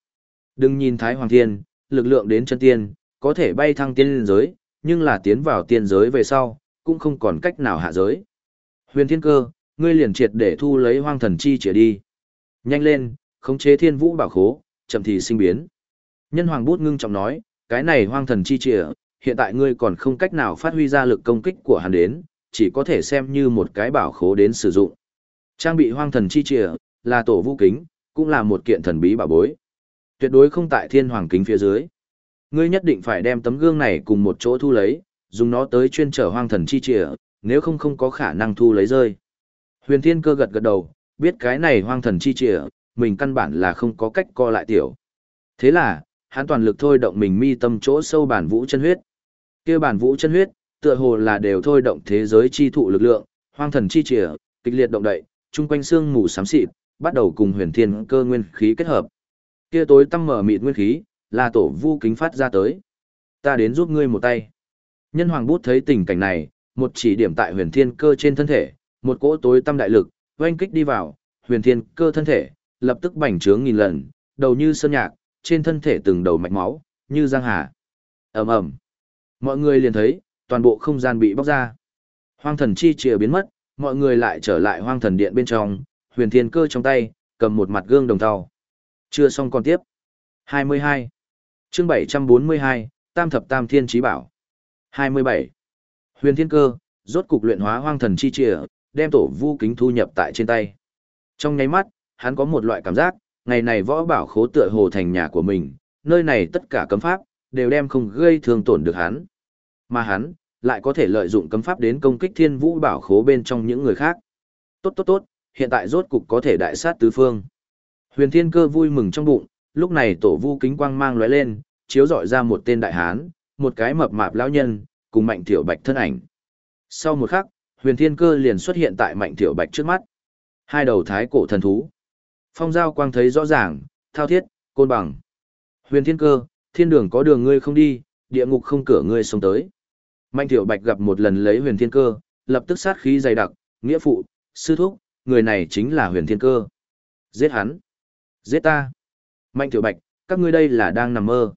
Đừng nhìn Thái Hoàng Thiên, lực lượng đến chân tiên, có thể bay thăng tiên giới, nhưng là tiến vào tiên giới về sau, cũng không còn cách nào hạ giới. Huyền Thiên Cơ, ngươi liền triệt để thu lấy hoang thần chi chỉ đi. Nhanh lên, khống chế thiên vũ bảo khố, chậm thì sinh biến. Nhân Hoàng bút ngưng trọng nói, cái này hoang thần chi trịa, hiện tại ngươi còn không cách nào phát huy ra lực công kích của hắn đến, chỉ có thể xem như một cái bảo khố đến sử dụng. Trang bị hoang thần chi trịa, là tổ vũ kính, cũng là một kiện thần bí bảo bối. Tuyệt đối không tại thiên hoàng kính phía dưới. Ngươi nhất định phải đem tấm gương này cùng một chỗ thu lấy, dùng nó tới chuyên trở hoang thần chi trịa, nếu không không có khả năng thu lấy rơi. Huyền thiên cơ gật gật đầu, biết cái này hoang thần chi trịa, mình căn bản là không có cách co lại tiểu. Thế là, hắn toàn lực thôi động mình mi tâm chỗ sâu bản vũ chân huyết. kia bản vũ chân huyết, tựa hồ là đều thôi động thế giới chi thụ lực lượng, hoang thần chi trìa, kịch liệt động đậy, chung quanh xương mù xám xịt, bắt đầu cùng huyền thiên cơ nguyên khí kết hợp. Kia tối tăm mở mịt nguyên khí, là tổ vu kính phát ra tới. Ta đến giúp ngươi một tay. Nhân hoàng bút thấy tình cảnh này, một chỉ điểm tại huyền thiên cơ trên thân thể, một cỗ tối tăm đại lực, oanh kích đi vào, huyền thiên cơ thân thể, lập tức bành trướng nghìn lần, đầu như sơn nhạc, trên thân thể từng đầu mạch máu, như giang hà. ầm ầm, Mọi người liền thấy, toàn bộ không gian bị bóc ra. Hoang thần chi chìa biến mất, mọi người lại trở lại hoang thần điện bên trong, huyền thiên cơ trong tay, cầm một mặt gương đồng thau. Chưa xong còn tiếp. 22. chương 742, Tam thập Tam Thiên Trí Bảo. 27. Huyền Thiên Cơ, rốt cục luyện hóa hoang thần chi chìa, đem tổ vu kính thu nhập tại trên tay. Trong nháy mắt, hắn có một loại cảm giác, ngày này võ bảo khố tựa hồ thành nhà của mình, nơi này tất cả cấm pháp, đều đem không gây thương tổn được hắn. Mà hắn, lại có thể lợi dụng cấm pháp đến công kích thiên vũ bảo khố bên trong những người khác. Tốt tốt tốt, hiện tại rốt cục có thể đại sát tứ phương. Huyền Thiên Cơ vui mừng trong bụng, lúc này tổ vu kính quang mang lóe lên, chiếu dọi ra một tên đại hán, một cái mập mạp lão nhân, cùng Mạnh Tiểu Bạch thân ảnh. Sau một khắc, Huyền Thiên Cơ liền xuất hiện tại Mạnh Tiểu Bạch trước mắt. Hai đầu thái cổ thần thú. Phong giao quang thấy rõ ràng, thao thiết, côn bằng. Huyền Thiên Cơ, thiên đường có đường ngươi không đi, địa ngục không cửa ngươi sống tới. Mạnh Tiểu Bạch gặp một lần lấy Huyền Thiên Cơ, lập tức sát khí dày đặc, nghĩa phụ, sư thúc, người này chính là Huyền Thiên Cơ. Giết hắn. Giết ta. Mạnh Tiểu Bạch, các ngươi đây là đang nằm mơ.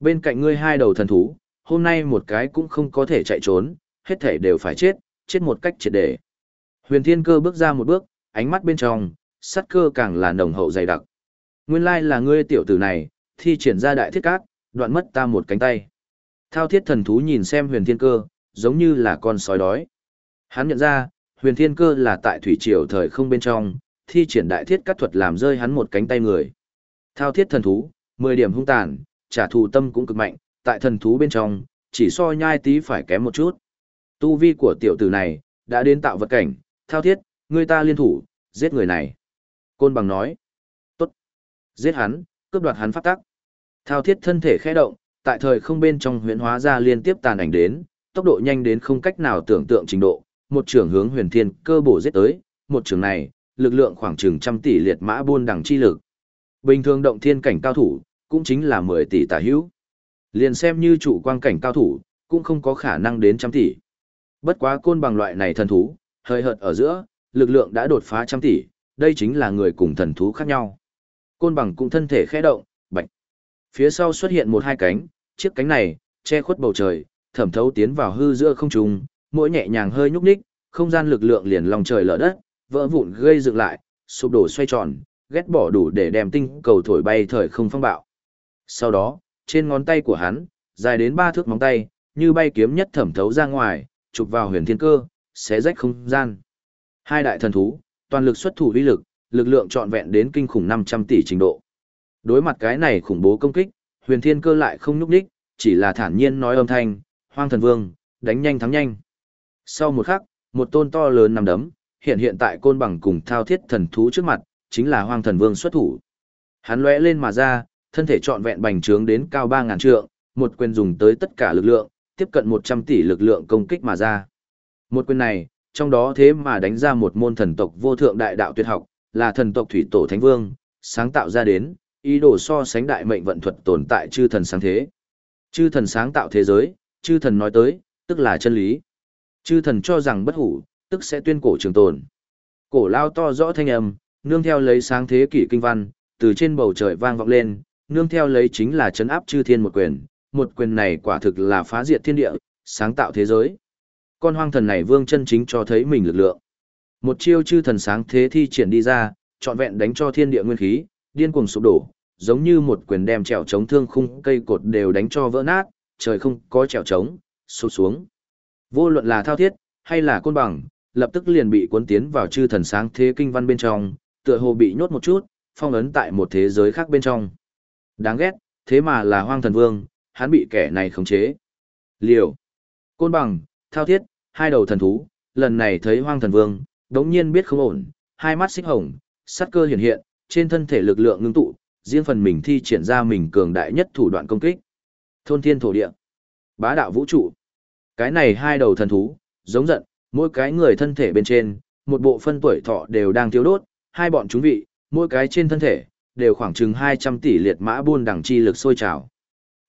Bên cạnh ngươi hai đầu thần thú, hôm nay một cái cũng không có thể chạy trốn, hết thể đều phải chết, chết một cách triệt để. Huyền Thiên Cơ bước ra một bước, ánh mắt bên trong, sắt cơ càng là nồng hậu dày đặc. Nguyên lai là ngươi tiểu tử này, thi triển ra đại thiết cát, đoạn mất ta một cánh tay. Thao thiết thần thú nhìn xem huyền thiên cơ, giống như là con sói đói. Hắn nhận ra, huyền thiên cơ là tại thủy triều thời không bên trong, thi triển đại thiết cát thuật làm rơi hắn một cánh tay người. Thao thiết thần thú, 10 điểm hung tàn, trả thù tâm cũng cực mạnh, tại thần thú bên trong, chỉ so nhai tí phải kém một chút. Tu vi của tiểu tử này, đã đến tạo vật cảnh, thao thiết, người ta liên thủ, giết người này. Côn bằng nói, tốt, giết hắn, cướp đoạt hắn pháp tắc. Thao thiết thân thể khẽ động, tại thời không bên trong huyễn hóa ra liên tiếp tàn ảnh đến, tốc độ nhanh đến không cách nào tưởng tượng trình độ, một trường hướng huyền thiên cơ bổ giết tới, một trường này, lực lượng khoảng chừng trăm tỷ liệt mã buôn đằng chi lực. Bình thường động thiên cảnh cao thủ, cũng chính là 10 tỷ tả hữu. Liền xem như chủ quang cảnh cao thủ, cũng không có khả năng đến trăm tỷ. Bất quá côn bằng loại này thần thú, hơi hợt ở giữa, lực lượng đã đột phá trăm tỷ, đây chính là người cùng thần thú khác nhau. Côn bằng cũng thân thể khẽ động, bạch. Phía sau xuất hiện một hai cánh, chiếc cánh này, che khuất bầu trời, thẩm thấu tiến vào hư giữa không trung, mỗi nhẹ nhàng hơi nhúc nhích, không gian lực lượng liền lòng trời lở đất, vỡ vụn gây dựng lại, sụp đổ xoay tròn, ghét bỏ đủ để đem tinh cầu thổi bay thời không phong bạo. Sau đó, trên ngón tay của hắn, dài đến ba thước móng tay, như bay kiếm nhất thẩm thấu ra ngoài, chụp vào huyền thiên cơ, xé rách không gian. Hai đại thần thú, toàn lực xuất thủ uy lực, lực lượng trọn vẹn đến kinh khủng 500 tỷ trình độ. Đối mặt cái này khủng bố công kích, huyền thiên cơ lại không nhúc nhích, chỉ là thản nhiên nói âm thanh, hoang thần vương, đánh nhanh thắng nhanh. Sau một khắc, một tôn to lớn nằm đấm, hiện hiện tại côn bằng cùng thao thiết thần thú trước mặt, chính là hoang thần vương xuất thủ. Hắn lóe lên mà ra, thân thể trọn vẹn bành trướng đến cao 3000 trượng, một quyền dùng tới tất cả lực lượng, tiếp cận 100 tỷ lực lượng công kích mà ra. Một quyền này, trong đó thế mà đánh ra một môn thần tộc vô thượng đại đạo tuyệt học, là thần tộc thủy tổ thánh vương, sáng tạo ra đến, ý đồ so sánh đại mệnh vận thuật tồn tại chư thần sáng thế. Chư thần sáng tạo thế giới, chư thần nói tới, tức là chân lý. Chư thần cho rằng bất hủ, tức sẽ tuyên cổ trường tồn. Cổ lao to rõ thanh âm, nương theo lấy sáng thế kỷ kinh văn, từ trên bầu trời vang vọng lên, nương theo lấy chính là chấn áp chư thiên một quyền, một quyền này quả thực là phá diệt thiên địa, sáng tạo thế giới. Con hoang thần này vương chân chính cho thấy mình lực lượng. Một chiêu chư thần sáng thế thi triển đi ra, trọn vẹn đánh cho thiên địa nguyên khí, điên cuồng sụp đổ, giống như một quyền đem trèo chống thương khung cây cột đều đánh cho vỡ nát, trời không có trèo chống, sụp xuống. Vô luận là thao thiết, hay là côn bằng, lập tức liền bị cuốn tiến vào chư thần sáng thế kinh văn bên trong, tựa hồ bị nhốt một chút, phong ấn tại một thế giới khác bên trong. Đáng ghét, thế mà là hoang thần vương, hắn bị kẻ này khống chế. Liều. Côn bằng, thao thiết, hai đầu thần thú, lần này thấy hoang thần vương, đống nhiên biết không ổn, hai mắt xích hồng, sát cơ hiện hiện, trên thân thể lực lượng ngưng tụ, riêng phần mình thi triển ra mình cường đại nhất thủ đoạn công kích. Thôn thiên thổ địa, bá đạo vũ trụ. Cái này hai đầu thần thú, giống giận, mỗi cái người thân thể bên trên, một bộ phân tuổi thọ đều đang thiếu đốt, hai bọn chúng vị, mỗi cái trên thân thể, đều khoảng chừng 200 tỷ liệt mã buôn đẳng chi lực sôi trào.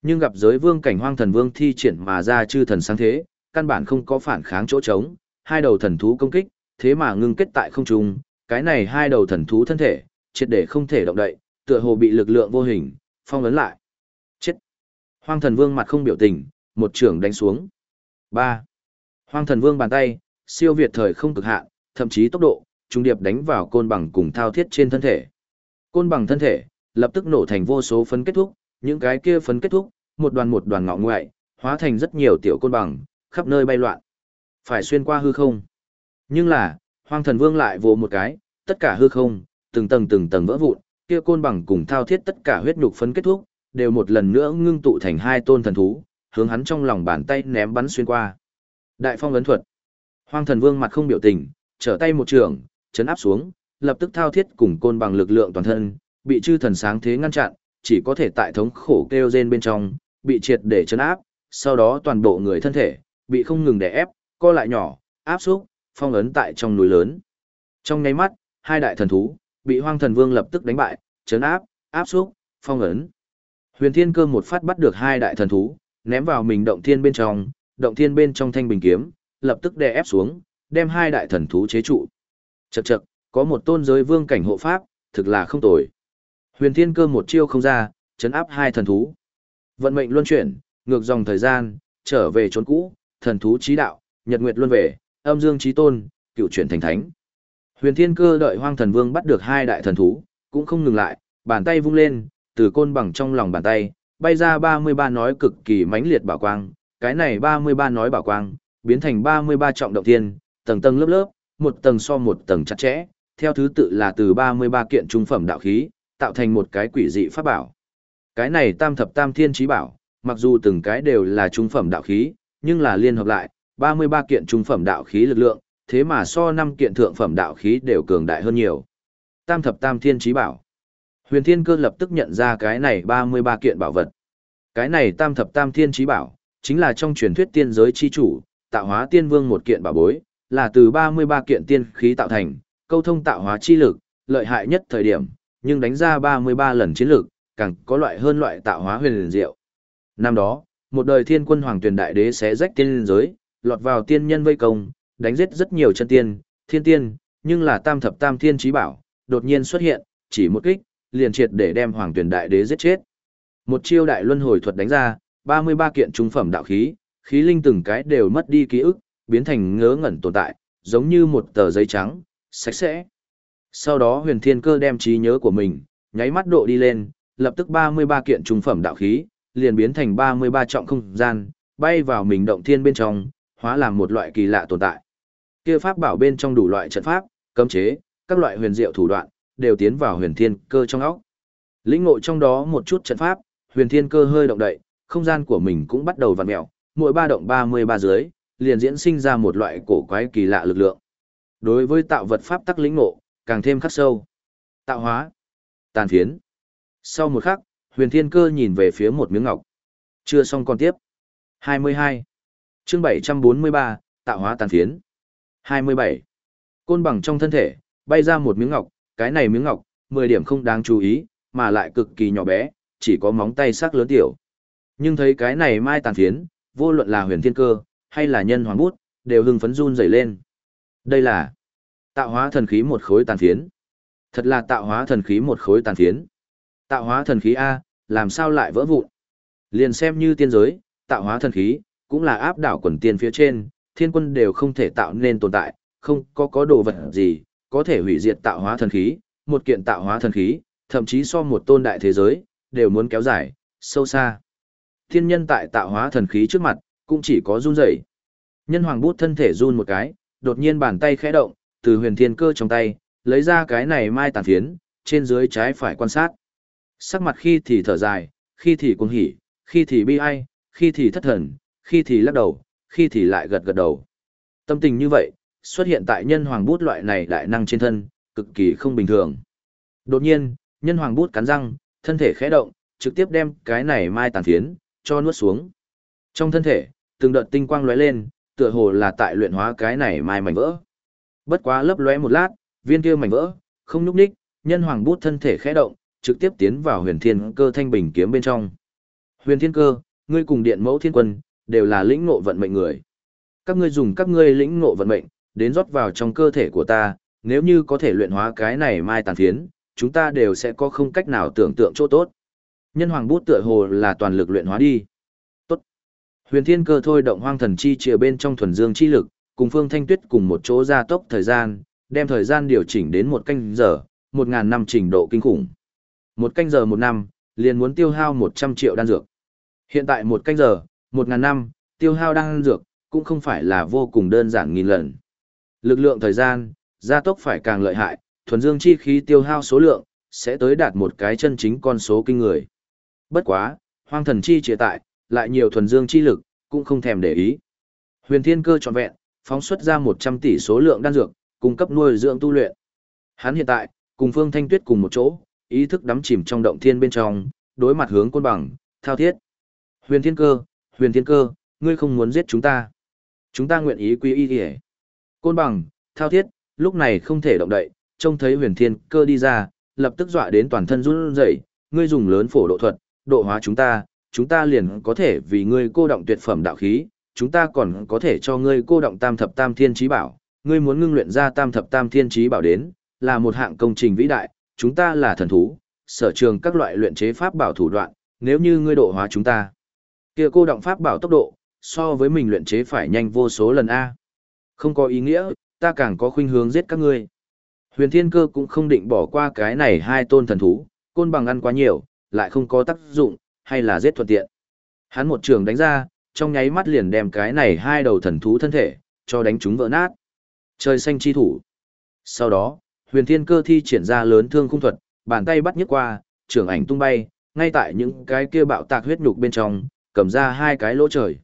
Nhưng gặp giới vương cảnh hoang thần vương thi triển mà ra chư thần sáng thế, căn bản không có phản kháng chỗ trống, hai đầu thần thú công kích, thế mà ngưng kết tại không trung, cái này hai đầu thần thú thân thể, triệt để không thể động đậy, tựa hồ bị lực lượng vô hình phong ấn lại. Chết. Hoang thần vương mặt không biểu tình, một trường đánh xuống. 3. Hoang thần vương bàn tay, siêu việt thời không cực hạn, thậm chí tốc độ, trung điệp đánh vào côn bằng cùng thao thiết trên thân thể, Côn bằng thân thể, lập tức nổ thành vô số phấn kết thúc, những cái kia phấn kết thúc, một đoàn một đoàn ngọ ngoại, hóa thành rất nhiều tiểu côn bằng, khắp nơi bay loạn. Phải xuyên qua hư không. Nhưng là, hoang thần vương lại vồ một cái, tất cả hư không, từng tầng từng tầng vỡ vụn, kia côn bằng cùng thao thiết tất cả huyết nhục phấn kết thúc, đều một lần nữa ngưng tụ thành hai tôn thần thú, hướng hắn trong lòng bàn tay ném bắn xuyên qua. Đại phong ấn thuật. Hoang thần vương mặt không biểu tình, trở tay một trường, chấn áp xuống, lập tức thao thiết cùng côn bằng lực lượng toàn thân, bị chư thần sáng thế ngăn chặn, chỉ có thể tại thống khổ kêu rên bên trong, bị triệt để chấn áp, sau đó toàn bộ người thân thể, bị không ngừng đè ép, co lại nhỏ, áp xúc, phong ấn tại trong núi lớn. Trong nháy mắt, hai đại thần thú, bị hoang thần vương lập tức đánh bại, chấn áp, áp xúc, phong ấn. Huyền thiên cơ một phát bắt được hai đại thần thú, ném vào mình động thiên bên trong, động thiên bên trong thanh bình kiếm, lập tức đè ép xuống, đem hai đại thần thú chế trụ. Chậc chậc, có một tôn giới vương cảnh hộ pháp, thực là không tồi. Huyền Thiên Cơ một chiêu không ra, chấn áp hai thần thú. Vận mệnh luân chuyển, ngược dòng thời gian, trở về chốn cũ, thần thú trí đạo, nhật nguyệt luân về, âm dương trí tôn, cựu chuyển thành thánh. Huyền Thiên Cơ đợi Hoang Thần Vương bắt được hai đại thần thú, cũng không ngừng lại, bàn tay vung lên, từ côn bằng trong lòng bàn tay, bay ra 33 nói cực kỳ mãnh liệt bảo quang, cái này 33 nói bảo quang, biến thành 33 trọng động thiên, tầng tầng lớp lớp, một tầng so một tầng chặt chẽ, theo thứ tự là từ 33 kiện trung phẩm đạo khí, tạo thành một cái quỷ dị pháp bảo. Cái này tam thập tam thiên trí bảo, mặc dù từng cái đều là trung phẩm đạo khí, nhưng là liên hợp lại, 33 kiện trung phẩm đạo khí lực lượng, thế mà so 5 kiện thượng phẩm đạo khí đều cường đại hơn nhiều. Tam thập tam thiên trí bảo. Huyền Thiên Cơ lập tức nhận ra cái này 33 kiện bảo vật. Cái này tam thập tam thiên trí bảo, chính là trong truyền thuyết tiên giới chi chủ, tạo hóa tiên vương một kiện bảo bối, là từ 33 kiện tiên khí tạo thành, câu thông tạo hóa chi lực, lợi hại nhất thời điểm, nhưng đánh ra 33 lần chiến lực, càng có loại hơn loại tạo hóa huyền liền diệu. Năm đó, một đời thiên quân hoàng tuyển đại đế sẽ rách tiên giới, lọt vào tiên nhân vây công, đánh giết rất nhiều chân tiên, thiên tiên, nhưng là tam thập tam thiên trí bảo, đột nhiên xuất hiện, chỉ một kích, liền triệt để đem hoàng tuyển đại đế giết chết. Một chiêu đại luân hồi thuật đánh ra, 33 kiện trung phẩm đạo khí, khí linh từng cái đều mất đi ký ức, biến thành ngớ ngẩn tồn tại, giống như một tờ giấy trắng, sạch sẽ. Sau đó huyền thiên cơ đem trí nhớ của mình, nháy mắt độ đi lên, lập tức 33 kiện trung phẩm đạo khí, liền biến thành 33 trọng không gian, bay vào mình động thiên bên trong, hóa làm một loại kỳ lạ tồn tại. Kia pháp bảo bên trong đủ loại trận pháp, cấm chế, các loại huyền diệu thủ đoạn, đều tiến vào huyền thiên cơ trong óc. Lĩnh ngộ trong đó một chút trận pháp, huyền thiên cơ hơi động đậy, không gian của mình cũng bắt đầu vặn mèo, mỗi ba động 33 dưới, liền diễn sinh ra một loại cổ quái kỳ lạ lực lượng. Đối với tạo vật pháp tắc lĩnh ngộ, càng thêm khắc sâu. Tạo hóa, tàn phiến. Sau một khắc, huyền thiên cơ nhìn về phía một miếng ngọc. Chưa xong còn tiếp. 22. chương 743, tạo hóa tàn phiến. 27. Côn bằng trong thân thể, bay ra một miếng ngọc, cái này miếng ngọc, 10 điểm không đáng chú ý, mà lại cực kỳ nhỏ bé, chỉ có móng tay sắc lớn tiểu. Nhưng thấy cái này mai tàn phiến, vô luận là huyền thiên cơ, hay là nhân hoàng bút, đều hưng phấn run rẩy lên. Đây là tạo hóa thần khí một khối tàn phiến. Thật là tạo hóa thần khí một khối tàn phiến. Tạo hóa thần khí A, làm sao lại vỡ vụn? Liền xem như tiên giới, tạo hóa thần khí, cũng là áp đảo quần tiên phía trên, thiên quân đều không thể tạo nên tồn tại, không có có đồ vật gì, có thể hủy diệt tạo hóa thần khí, một kiện tạo hóa thần khí, thậm chí so một tôn đại thế giới, đều muốn kéo dài, sâu xa. Thiên nhân tại tạo hóa thần khí trước mặt, cũng chỉ có run rẩy. Nhân hoàng bút thân thể run một cái, đột nhiên bàn tay khẽ động, từ huyền thiên cơ trong tay, lấy ra cái này mai tàn phiến, trên dưới trái phải quan sát. Sắc mặt khi thì thở dài, khi thì cuồng hỉ, khi thì bi ai, khi thì thất thần, khi thì lắc đầu, khi thì lại gật gật đầu. Tâm tình như vậy, xuất hiện tại nhân hoàng bút loại này đại năng trên thân, cực kỳ không bình thường. Đột nhiên, nhân hoàng bút cắn răng, thân thể khẽ động, trực tiếp đem cái này mai tàn phiến, cho nuốt xuống. Trong thân thể, từng đợt tinh quang lóe lên, tựa hồ là tại luyện hóa cái này mai mảnh vỡ. Bất quá lấp lóe một lát, viên kia mảnh vỡ, không nhúc nhích, nhân hoàng bút thân thể khẽ động, trực tiếp tiến vào huyền thiên cơ thanh bình kiếm bên trong. Huyền thiên cơ, ngươi cùng điện mẫu thiên quân, đều là lĩnh ngộ vận mệnh người. Các ngươi dùng các ngươi lĩnh ngộ vận mệnh, đến rót vào trong cơ thể của ta, nếu như có thể luyện hóa cái này mai tàn phiến, chúng ta đều sẽ có không cách nào tưởng tượng chỗ tốt. Nhân hoàng bút tựa hồ là toàn lực luyện hóa đi. Tốt. Huyền thiên cơ thôi động hoang thần chi chìa bên trong thuần dương chi lực, cùng phương thanh tuyết cùng một chỗ gia tốc thời gian, đem thời gian điều chỉnh đến một canh giờ, một ngàn năm trình độ kinh khủng. Một canh giờ một năm, liền muốn tiêu hao 100 triệu đan dược. Hiện tại một canh giờ, một ngàn năm, tiêu hao đan dược, cũng không phải là vô cùng đơn giản nghìn lần. Lực lượng thời gian, gia tốc phải càng lợi hại, thuần dương chi khí tiêu hao số lượng, sẽ tới đạt một cái chân chính con số kinh người. Bất quá, hoang thần chi chế tại, lại nhiều thuần dương chi lực, cũng không thèm để ý. Huyền thiên cơ trọn vẹn, phóng xuất ra 100 tỷ số lượng đan dược, cung cấp nuôi dưỡng tu luyện. Hắn hiện tại, cùng Phương Thanh Tuyết cùng một chỗ, ý thức đắm chìm trong động thiên bên trong, đối mặt hướng côn bằng, thao thiết. Huyền thiên cơ, huyền thiên cơ, ngươi không muốn giết chúng ta. Chúng ta nguyện ý quy y kìa. Côn bằng, thao thiết, lúc này không thể động đậy, trông thấy huyền thiên cơ đi ra, lập tức dọa đến toàn thân run rẩy. ngươi dùng lớn phổ độ thuật, độ hóa chúng ta, chúng ta liền có thể vì ngươi cô động tuyệt phẩm đạo khí, chúng ta còn có thể cho ngươi cô động tam thập tam thiên trí bảo, ngươi muốn ngưng luyện ra tam thập tam thiên trí bảo đến, là một hạng công trình vĩ đại, chúng ta là thần thú, sở trường các loại luyện chế pháp bảo thủ đoạn, nếu như ngươi độ hóa chúng ta. Kia cô động pháp bảo tốc độ, so với mình luyện chế phải nhanh vô số lần A. Không có ý nghĩa, ta càng có khuynh hướng giết các ngươi. Huyền Thiên Cơ cũng không định bỏ qua cái này hai tôn thần thú, côn bằng ăn quá nhiều, lại không có tác dụng, hay là giết thuận tiện. Hắn một trường đánh ra, trong nháy mắt liền đem cái này hai đầu thần thú thân thể, cho đánh chúng vỡ nát. Trời xanh chi thủ. Sau đó, huyền thiên cơ thi triển ra lớn thương khung thuật, bàn tay bắt nhức qua, trưởng ảnh tung bay, ngay tại những cái kia bạo tạc huyết nhục bên trong, cầm ra hai cái lỗ trời.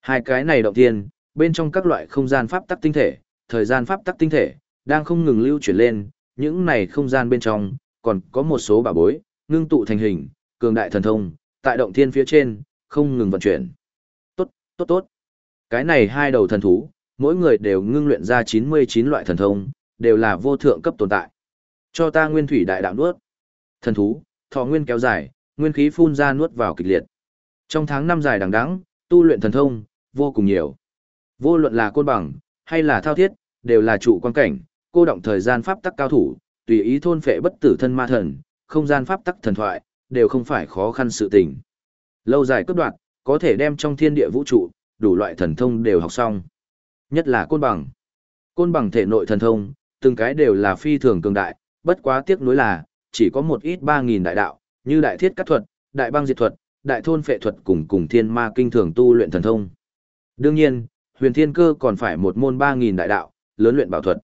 Hai cái này động thiên, bên trong các loại không gian pháp tắc tinh thể, thời gian pháp tắc tinh thể, đang không ngừng lưu chuyển lên, những này không gian bên trong, còn có một số bảo bối, ngưng tụ thành hình, cường đại thần thông, tại động thiên phía trên, không ngừng vận chuyển. Tốt, tốt tốt. Cái này hai đầu thần thú, mỗi người đều ngưng luyện ra 99 loại thần thông, đều là vô thượng cấp tồn tại. Cho ta nguyên thủy đại đạo nuốt. Thần thú, thọ nguyên kéo dài, nguyên khí phun ra nuốt vào kịch liệt. Trong tháng năm dài đằng đẵng, tu luyện thần thông vô cùng nhiều. Vô luận là côn bằng hay là thao thiết, đều là trụ quan cảnh, cô động thời gian pháp tắc cao thủ, tùy ý thôn phệ bất tử thân ma thần, không gian pháp tắc thần thoại, đều không phải khó khăn sự tình. Lâu dài cấp đoạn, có thể đem trong thiên địa vũ trụ, đủ loại thần thông đều học xong. Nhất là côn bằng. Côn bằng thể nội thần thông, từng cái đều là phi thường cường đại, bất quá tiếc nuối là, chỉ có một ít 3.000 đại đạo, như đại thiết cắt thuật, đại băng diệt thuật, đại thôn phệ thuật cùng cùng thiên ma kinh thường tu luyện thần thông. Đương nhiên, huyền thiên cơ còn phải một môn 3.000 đại đạo, lớn luyện bảo thuật.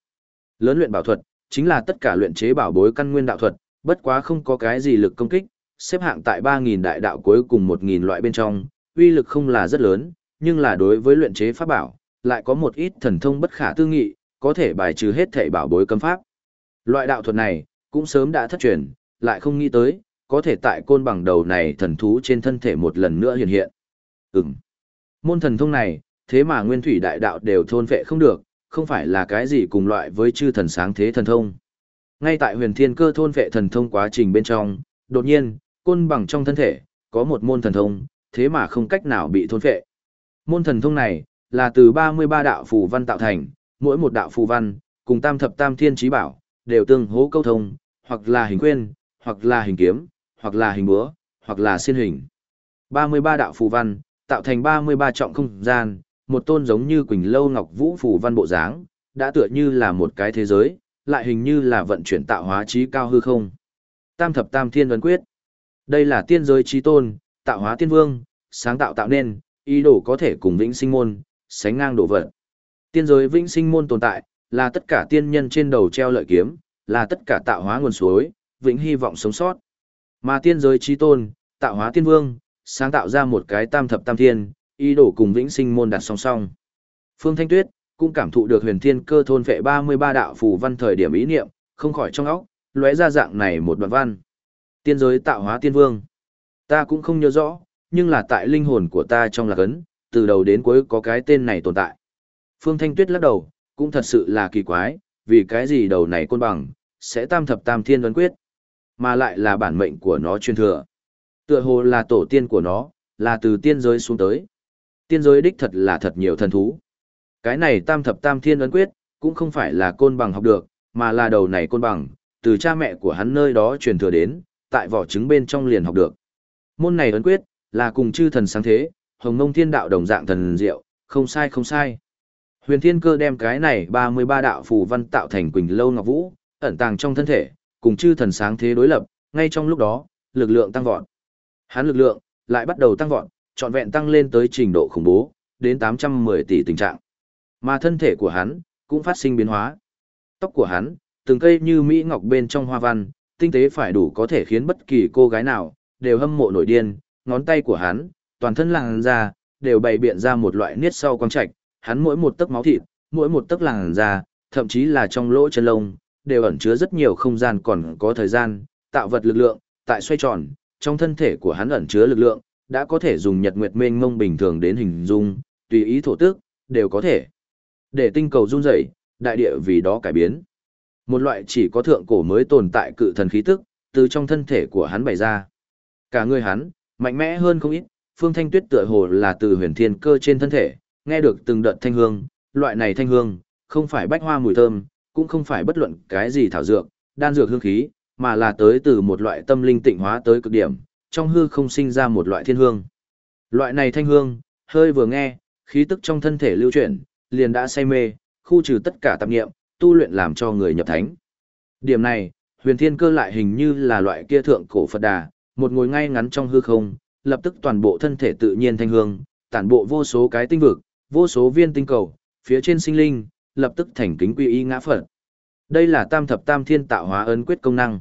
Lớn luyện bảo thuật, chính là tất cả luyện chế bảo bối căn nguyên đạo thuật, bất quá không có cái gì lực công kích, xếp hạng tại 3.000 đại đạo cuối cùng 1.000 loại bên trong, uy lực không là rất lớn, nhưng là đối với luyện chế pháp bảo, lại có một ít thần thông bất khả tư nghị, có thể bài trừ hết thể bảo bối cấm pháp. Loại đạo thuật này, cũng sớm đã thất truyền, lại không nghĩ tới, có thể tại côn bằng đầu này thần thú trên thân thể một lần nữa hiện hiện. Ừm. Môn thần thông này, thế mà nguyên thủy đại đạo đều thôn vệ không được, không phải là cái gì cùng loại với chư thần sáng thế thần thông. Ngay tại huyền thiên cơ thôn vệ thần thông quá trình bên trong, đột nhiên, côn bằng trong thân thể, có một môn thần thông, thế mà không cách nào bị thôn vệ. Môn thần thông này, là từ 33 đạo phù văn tạo thành, mỗi một đạo phù văn, cùng tam thập tam thiên trí bảo, đều tương hố câu thông, hoặc là hình quyên, hoặc là hình kiếm, hoặc là hình búa, hoặc là xiên hình. 33 đạo phù văn, tạo thành 33 trọng không gian, một tôn giống như Quỳnh Lâu Ngọc Vũ phù văn bộ dáng, đã tựa như là một cái thế giới, lại hình như là vận chuyển tạo hóa trí cao hư không. Tam thập tam thiên vấn quyết. Đây là tiên giới trí tôn, tạo hóa tiên vương, sáng tạo tạo nên, ý đồ có thể cùng vĩnh sinh môn, sánh ngang đổ vật. Tiên giới vĩnh sinh môn tồn tại, là tất cả tiên nhân trên đầu treo lợi kiếm, là tất cả tạo hóa nguồn suối, vĩnh hy vọng sống sót. Mà tiên giới trí tôn, tạo hóa tiên vương, sáng tạo ra một cái tam thập tam thiên, ý đồ cùng vĩnh sinh môn đặt song song. Phương Thanh Tuyết cũng cảm thụ được huyền thiên cơ thôn vệ 33 đạo phù văn thời điểm ý niệm, không khỏi trong óc, lóe ra dạng này một đoạn văn. Tiên giới tạo hóa tiên vương. Ta cũng không nhớ rõ, nhưng là tại linh hồn của ta trong là cấn, từ đầu đến cuối có cái tên này tồn tại. Phương Thanh Tuyết lắc đầu, cũng thật sự là kỳ quái, vì cái gì đầu này côn bằng, sẽ tam thập tam thiên ấn quyết, mà lại là bản mệnh của nó truyền thừa. Tựa hồ là tổ tiên của nó, là từ tiên giới xuống tới. Tiên giới đích thật là thật nhiều thần thú. Cái này tam thập tam thiên ấn quyết, cũng không phải là côn bằng học được, mà là đầu này côn bằng, từ cha mẹ của hắn nơi đó truyền thừa đến, tại vỏ trứng bên trong liền học được. Môn này ấn quyết, là cùng chư thần sáng thế, hồng mông thiên đạo đồng dạng thần diệu, không sai không sai. Huyền thiên cơ đem cái này 33 đạo phù văn tạo thành quỳnh lâu ngọc vũ, ẩn tàng trong thân thể, cùng chư thần sáng thế đối lập, ngay trong lúc đó, lực lượng tăng vọt. Hắn lực lượng lại bắt đầu tăng vọt, trọn vẹn tăng lên tới trình độ khủng bố, đến 810 tỷ tình trạng. Mà thân thể của hắn cũng phát sinh biến hóa. Tóc của hắn, từng cây như mỹ ngọc bên trong hoa văn, tinh tế phải đủ có thể khiến bất kỳ cô gái nào đều hâm mộ nổi điên, ngón tay của hắn, toàn thân làn da đều bày biện ra một loại niết sau quang trạch, hắn mỗi một tấc máu thịt, mỗi một tấc làn da, thậm chí là trong lỗ chân lông, đều ẩn chứa rất nhiều không gian còn có thời gian, tạo vật lực lượng, tại xoay tròn, trong thân thể của hắn ẩn chứa lực lượng, đã có thể dùng nhật nguyệt mênh mông bình thường đến hình dung, tùy ý thổ tức, đều có thể. Để tinh cầu run rẩy, đại địa vì đó cải biến. Một loại chỉ có thượng cổ mới tồn tại cự thần khí tức, từ trong thân thể của hắn bày ra. Cả người hắn, mạnh mẽ hơn không ít, Phương Thanh Tuyết tựa hồ là từ huyền thiên cơ trên thân thể, nghe được từng đợt thanh hương, loại này thanh hương, không phải bách hoa mùi thơm, cũng không phải bất luận cái gì thảo dược, đan dược hương khí, mà là tới từ một loại tâm linh tịnh hóa tới cực điểm, trong hư không sinh ra một loại thiên hương. Loại này thanh hương, hơi vừa nghe, khí tức trong thân thể lưu chuyển, liền đã say mê, khu trừ tất cả tạp nghiệm, tu luyện làm cho người nhập thánh. Điểm này, huyền thiên cơ lại hình như là loại kia thượng cổ Phật đà, một ngồi ngay ngắn trong hư không, lập tức toàn bộ thân thể tự nhiên thanh hương, tản bộ vô số cái tinh vực, vô số viên tinh cầu, phía trên sinh linh, lập tức thành kính quy y ngã Phật. Đây là tam thập tam thiên tạo hóa ấn quyết công năng.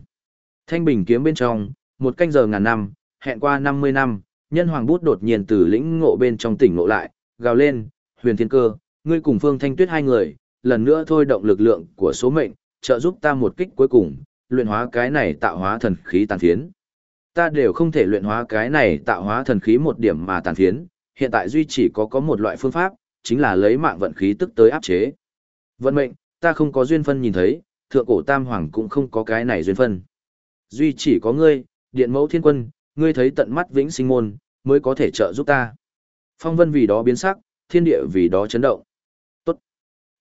Thanh bình kiếm bên trong, một canh giờ ngàn năm, hẹn qua 50 năm, nhân hoàng bút đột nhiên từ lĩnh ngộ bên trong tỉnh ngộ lại, gào lên, huyền thiên cơ, ngươi cùng phương thanh tuyết hai người, lần nữa thôi động lực lượng của số mệnh, trợ giúp ta một kích cuối cùng, luyện hóa cái này tạo hóa thần khí tàn phiến. Ta đều không thể luyện hóa cái này tạo hóa thần khí một điểm mà tàn phiến, hiện tại duy chỉ có có một loại phương pháp, chính là lấy mạng vận khí tức tới áp chế. Vận mệnh, ta không có duyên phân nhìn thấy, thượng cổ tam hoàng cũng không có cái này duyên phân. Duy chỉ có ngươi, điện mẫu thiên quân, ngươi thấy tận mắt vĩnh sinh môn, mới có thể trợ giúp ta. Phong vân vì đó biến sắc, thiên địa vì đó chấn động. Tốt.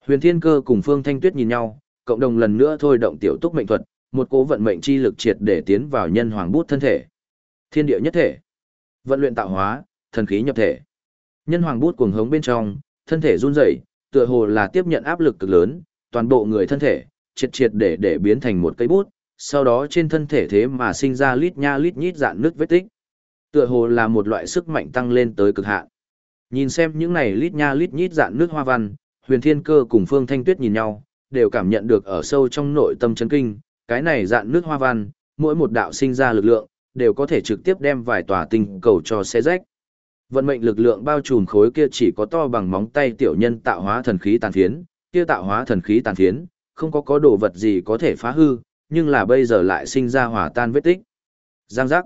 Huyền thiên cơ cùng phương thanh tuyết nhìn nhau, cộng đồng lần nữa thôi động tiểu túc mệnh thuật, một cố vận mệnh chi lực triệt để tiến vào nhân hoàng bút thân thể. Thiên địa nhất thể. Vận luyện tạo hóa, thần khí nhập thể. Nhân hoàng bút cuồng hống bên trong, thân thể run rẩy, tựa hồ là tiếp nhận áp lực cực lớn, toàn bộ người thân thể, triệt triệt để để biến thành một cây bút, sau đó trên thân thể thế mà sinh ra lít nha lít nhít dạn nước vết tích. Tựa hồ là một loại sức mạnh tăng lên tới cực hạn. Nhìn xem những này lít nha lít nhít dạn nước hoa văn, huyền thiên cơ cùng phương thanh tuyết nhìn nhau, đều cảm nhận được ở sâu trong nội tâm chấn kinh, cái này dạn nước hoa văn, mỗi một đạo sinh ra lực lượng, đều có thể trực tiếp đem vài tòa tinh cầu cho xe rách. Vận mệnh lực lượng bao trùm khối kia chỉ có to bằng móng tay tiểu nhân tạo hóa thần khí tàn phiến, kia tạo hóa thần khí tàn phiến, không có có đồ vật gì có thể phá hư, nhưng là bây giờ lại sinh ra hỏa tan vết tích. Giang giác.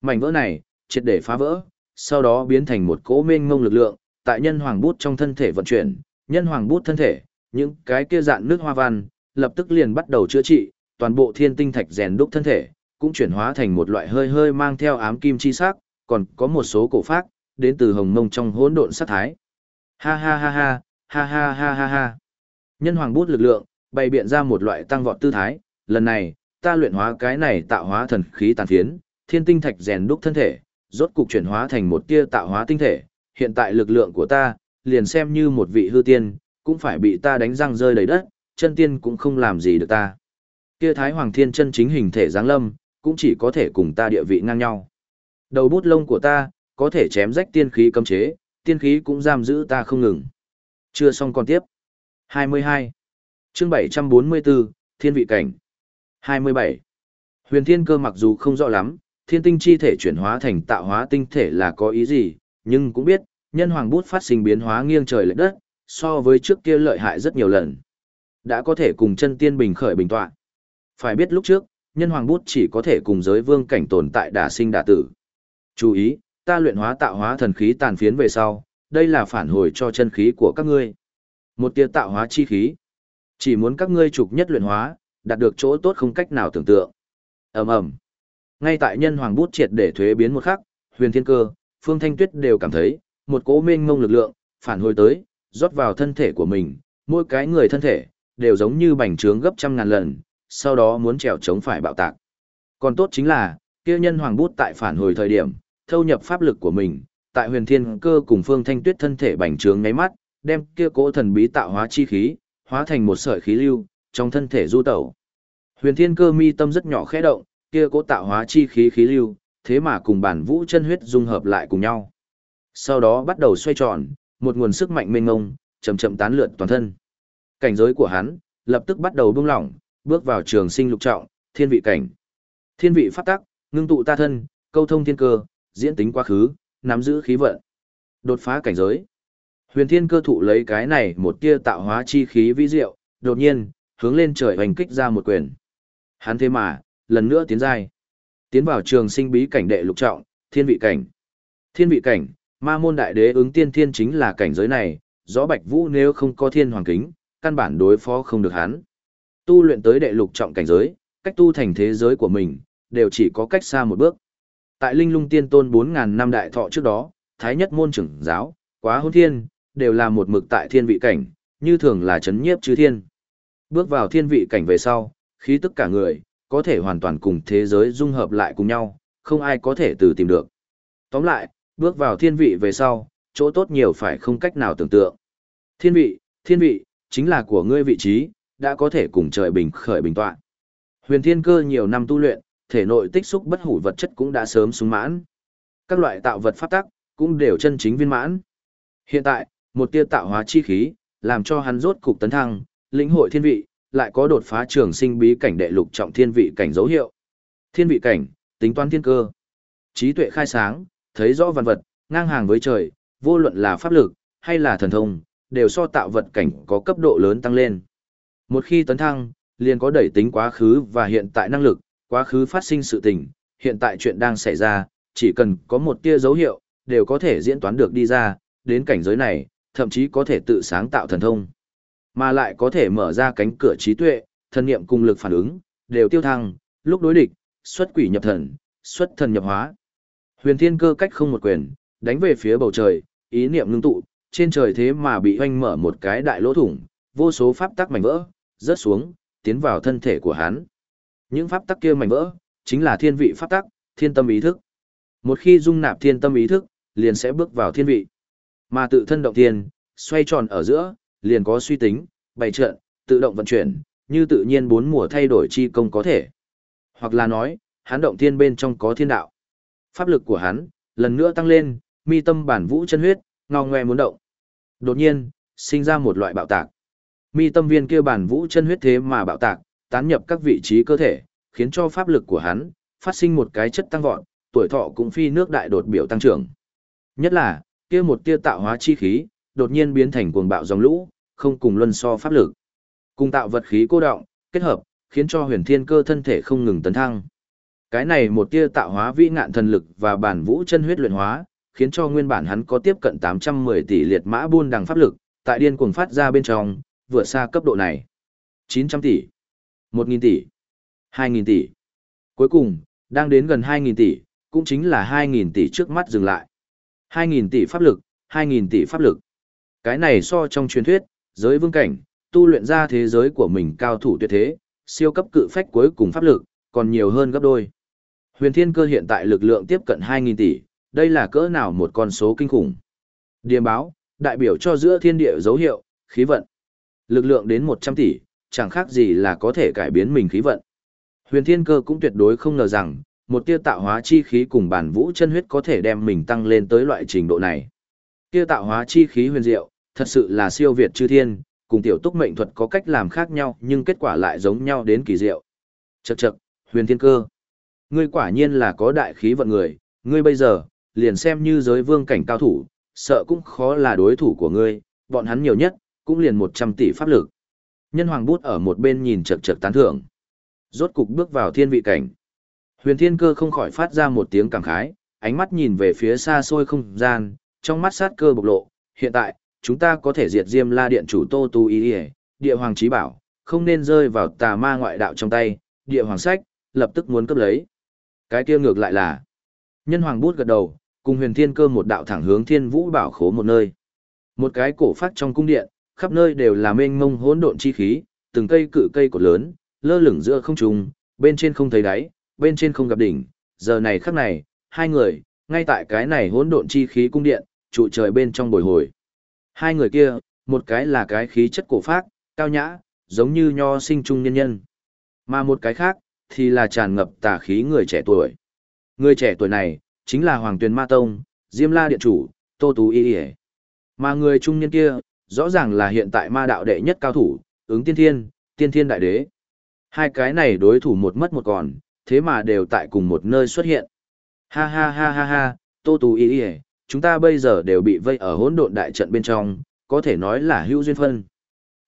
Mảnh vỡ này, triệt để phá vỡ, sau đó biến thành một cỗ mênh ngông lực lượng, tại nhân hoàng bút trong thân thể vận chuyển, nhân hoàng bút thân thể, những cái kia dạn nước hoa văn, lập tức liền bắt đầu chữa trị, toàn bộ thiên tinh thạch rèn đúc thân thể, cũng chuyển hóa thành một loại hơi hơi mang theo ám kim chi sắc, còn có một số cổ phát, đến từ hồng mông trong hỗn độn sát thái. Ha ha ha ha, ha ha ha ha ha. Nhân hoàng bút lực lượng, bày biện ra một loại tăng vọt tư thái, lần này, ta luyện hóa cái này tạo hóa thần khí tàn phiến, thiên tinh thạch rèn đúc thân thể, rốt cục chuyển hóa thành một tia tạo hóa tinh thể, hiện tại lực lượng của ta, liền xem như một vị hư tiên, cũng phải bị ta đánh răng rơi đầy đất, chân tiên cũng không làm gì được ta. Kia Thái Hoàng Thiên chân chính hình thể giáng lâm, cũng chỉ có thể cùng ta địa vị ngang nhau. Đầu bút lông của ta, có thể chém rách tiên khí cấm chế, tiên khí cũng giam giữ ta không ngừng. Chưa xong còn tiếp. 22. Chương 744, Thiên vị cảnh. 27. Huyền Thiên Cơ mặc dù không rõ lắm, thiên tinh chi thể chuyển hóa thành tạo hóa tinh thể là có ý gì, nhưng cũng biết, nhân hoàng bút phát sinh biến hóa nghiêng trời lệch đất, so với trước kia lợi hại rất nhiều lần. Đã có thể cùng chân tiên bình khởi bình tọa. Phải biết lúc trước, nhân hoàng bút chỉ có thể cùng giới vương cảnh tồn tại đả sinh đả tử. Chú ý, ta luyện hóa tạo hóa thần khí tàn phiến về sau, đây là phản hồi cho chân khí của các ngươi. Một tia tạo hóa chi khí. Chỉ muốn các ngươi trục nhất luyện hóa, đạt được chỗ tốt không cách nào tưởng tượng. Ầm ầm. Ngay tại nhân hoàng bút triệt để thuế biến một khắc, Huyền Thiên Cơ, Phương Thanh Tuyết đều cảm thấy một cỗ mênh mông lực lượng phản hồi tới, rót vào thân thể của mình, mỗi cái người thân thể đều giống như bành trướng gấp trăm ngàn lần, sau đó muốn trèo chống phải bạo tạc. Còn tốt chính là, kia nhân hoàng bút tại phản hồi thời điểm, thâu nhập pháp lực của mình, tại Huyền Thiên Cơ cùng Phương Thanh Tuyết thân thể bành trướng ngáy mắt, đem kia cỗ thần bí tạo hóa chi khí, hóa thành một sợi khí lưu trong thân thể du tẩu. Huyền Thiên Cơ mi tâm rất nhỏ khẽ động, kia cỗ tạo hóa chi khí khí lưu, thế mà cùng bản vũ chân huyết dung hợp lại cùng nhau. Sau đó bắt đầu xoay tròn, một nguồn sức mạnh mênh ngông, chậm chậm tán lượn toàn thân. Cảnh giới của hắn lập tức bắt đầu buông lỏng, bước vào trường sinh lục trọng, thiên vị cảnh. Thiên vị pháp tắc, ngưng tụ ta thân, câu thông thiên cơ, diễn tính quá khứ, nắm giữ khí vận. Đột phá cảnh giới. Huyền Thiên cơ thụ lấy cái này một tia tạo hóa chi khí vĩ diệu, đột nhiên, hướng lên trời hoành kích ra một quyền. Hắn thế mà, lần nữa tiến giai. Tiến vào trường sinh bí cảnh đệ lục trọng, thiên vị cảnh. Thiên vị cảnh, ma môn đại đế ứng tiên thiên chính là cảnh giới này, rõ bạch vũ nếu không có thiên hoàng kính, căn bản đối phó không được hắn. Tu luyện tới đệ lục trọng cảnh giới, cách tu thành thế giới của mình, đều chỉ có cách xa một bước. Tại linh lung tiên tôn 4.000 năm đại thọ trước đó, thái nhất môn trưởng giáo, quá hôn thiên, đều là một mực tại thiên vị cảnh, như thường là chấn nhiếp chư thiên. Bước vào thiên vị cảnh về sau, khí tức cả người, có thể hoàn toàn cùng thế giới dung hợp lại cùng nhau, không ai có thể từ tìm được. Tóm lại, bước vào thiên vị về sau, chỗ tốt nhiều phải không cách nào tưởng tượng. Thiên vị, thiên vị, chính là của ngươi vị trí, đã có thể cùng trời bình khởi bình tọa. Huyền thiên cơ nhiều năm tu luyện, thể nội tích xúc bất hủ vật chất cũng đã sớm súng mãn. Các loại tạo vật pháp tắc, cũng đều chân chính viên mãn. Hiện tại, một tia tạo hóa chi khí, làm cho hắn rốt cục tấn thăng, lĩnh hội thiên vị, lại có đột phá trường sinh bí cảnh đệ lục trọng thiên vị cảnh dấu hiệu. Thiên vị cảnh, tính toán thiên cơ. Trí tuệ khai sáng, thấy rõ văn vật, ngang hàng với trời, vô luận là pháp lực, hay là thần thông, đều so tạo vật cảnh có cấp độ lớn tăng lên. Một khi tấn thăng, liền có đẩy tính quá khứ và hiện tại năng lực, quá khứ phát sinh sự tình, hiện tại chuyện đang xảy ra, chỉ cần có một tia dấu hiệu, đều có thể diễn toán được đi ra, đến cảnh giới này, thậm chí có thể tự sáng tạo thần thông, mà lại có thể mở ra cánh cửa trí tuệ, thân niệm cùng lực phản ứng, đều tiêu thăng, lúc đối địch, xuất quỷ nhập thần, xuất thần nhập hóa. Huyền Thiên Cơ cách không một quyền, đánh về phía bầu trời, ý niệm ngưng tụ, trên trời thế mà bị hoanh mở một cái đại lỗ thủng, vô số pháp tắc mảnh vỡ, rớt xuống, tiến vào thân thể của hắn. Những pháp tắc kia mảnh vỡ, chính là thiên vị pháp tắc, thiên tâm ý thức. Một khi dung nạp thiên tâm ý thức, liền sẽ bước vào thiên vị. Mà tự thân động thiên, xoay tròn ở giữa, liền có suy tính, bày trận, tự động vận chuyển, như tự nhiên bốn mùa thay đổi chi công có thể. Hoặc là nói, hắn động thiên bên trong có thiên đạo. Pháp lực của hắn, lần nữa tăng lên, mi tâm bản vũ chân huyết, ngao ngoe muốn động. Đột nhiên, sinh ra một loại bạo tạc. Mi tâm viên kia bản vũ chân huyết thế mà bạo tạc, tán nhập các vị trí cơ thể, khiến cho pháp lực của hắn phát sinh một cái chất tăng vọt, tuổi thọ cũng phi nước đại đột biểu tăng trưởng. Nhất là, kia một tia tạo hóa chi khí, đột nhiên biến thành cuồng bạo dòng lũ, không cùng luân so pháp lực. Cùng tạo vật khí cô động, kết hợp, khiến cho huyền thiên cơ thân thể không ngừng tấn thăng. Cái này một tia tạo hóa vĩ ngạn thần lực và bản vũ chân huyết luyện hóa, khiến cho nguyên bản hắn có tiếp cận 810 tỷ liệt mã buôn đằng pháp lực, tại điên cuồng phát ra bên trong, vượt xa cấp độ này. 900 tỷ, 1000 tỷ, 2000 tỷ. Cuối cùng, đang đến gần 2000 tỷ, cũng chính là 2000 tỷ trước mắt dừng lại. 2.000 tỷ pháp lực, 2.000 tỷ pháp lực. Cái này so trong truyền thuyết, giới vương cảnh, tu luyện ra thế giới của mình cao thủ tuyệt thế, siêu cấp cự phách cuối cùng pháp lực, còn nhiều hơn gấp đôi. Huyền thiên cơ hiện tại lực lượng tiếp cận 2.000 tỷ, đây là cỡ nào một con số kinh khủng. Điềm báo, đại biểu cho giữa thiên địa dấu hiệu, khí vận. Lực lượng đến 100 tỷ, chẳng khác gì là có thể cải biến mình khí vận. Huyền thiên cơ cũng tuyệt đối không ngờ rằng, một tia tạo hóa chi khí cùng bản vũ chân huyết có thể đem mình tăng lên tới loại trình độ này. Tia tạo hóa chi khí huyền diệu, thật sự là siêu việt chư thiên, cùng tiểu túc mệnh thuật có cách làm khác nhau nhưng kết quả lại giống nhau đến kỳ diệu. Chậc chậc, huyền thiên cơ. Ngươi quả nhiên là có đại khí vận người, ngươi bây giờ, liền xem như giới vương cảnh cao thủ, sợ cũng khó là đối thủ của ngươi, bọn hắn nhiều nhất, cũng liền 100 tỷ pháp lực. Nhân hoàng bút ở một bên nhìn chật chật tán thưởng. Rốt cục bước vào thiên vị cảnh. Huyền Thiên Cơ không khỏi phát ra một tiếng cảm khái, ánh mắt nhìn về phía xa xôi không gian, trong mắt sát cơ bộc lộ, hiện tại, chúng ta có thể diệt Diêm La Điện chủ Tô Tu Y địa hoàng chí bảo, không nên rơi vào tà ma ngoại đạo trong tay, địa hoàng sách, lập tức muốn cấp lấy. Cái kia ngược lại là, nhân hoàng bút gật đầu, cùng huyền thiên cơ một đạo thẳng hướng thiên vũ bảo khố một nơi. Một cái cổ phát trong cung điện, khắp nơi đều là mênh mông hỗn độn chi khí, từng cây cự cây cột lớn, lơ lửng giữa không trung, bên trên không thấy đáy, bên trên không gặp đỉnh, giờ này khắc này, hai người, ngay tại cái này hỗn độn chi khí cung điện, trụ trời bên trong bồi hồi. Hai người kia, một cái là cái khí chất cổ phác, cao nhã, giống như nho sinh trung nhân nhân. Mà một cái khác, thì là tràn ngập tà khí người trẻ tuổi. Người trẻ tuổi này, chính là Hoàng Tuyền Ma Tông, Diêm La Điện Chủ, Tô Tú Y Y Mà người trung nhân kia, rõ ràng là hiện tại ma đạo đệ nhất cao thủ, ứng tiên thiên, tiên thiên đại đế. Hai cái này đối thủ một mất một còn, thế mà đều tại cùng một nơi xuất hiện. Ha ha ha ha ha, Tô tù Y Y chúng ta bây giờ đều bị vây ở hỗn độn đại trận bên trong, có thể nói là hữu duyên phân.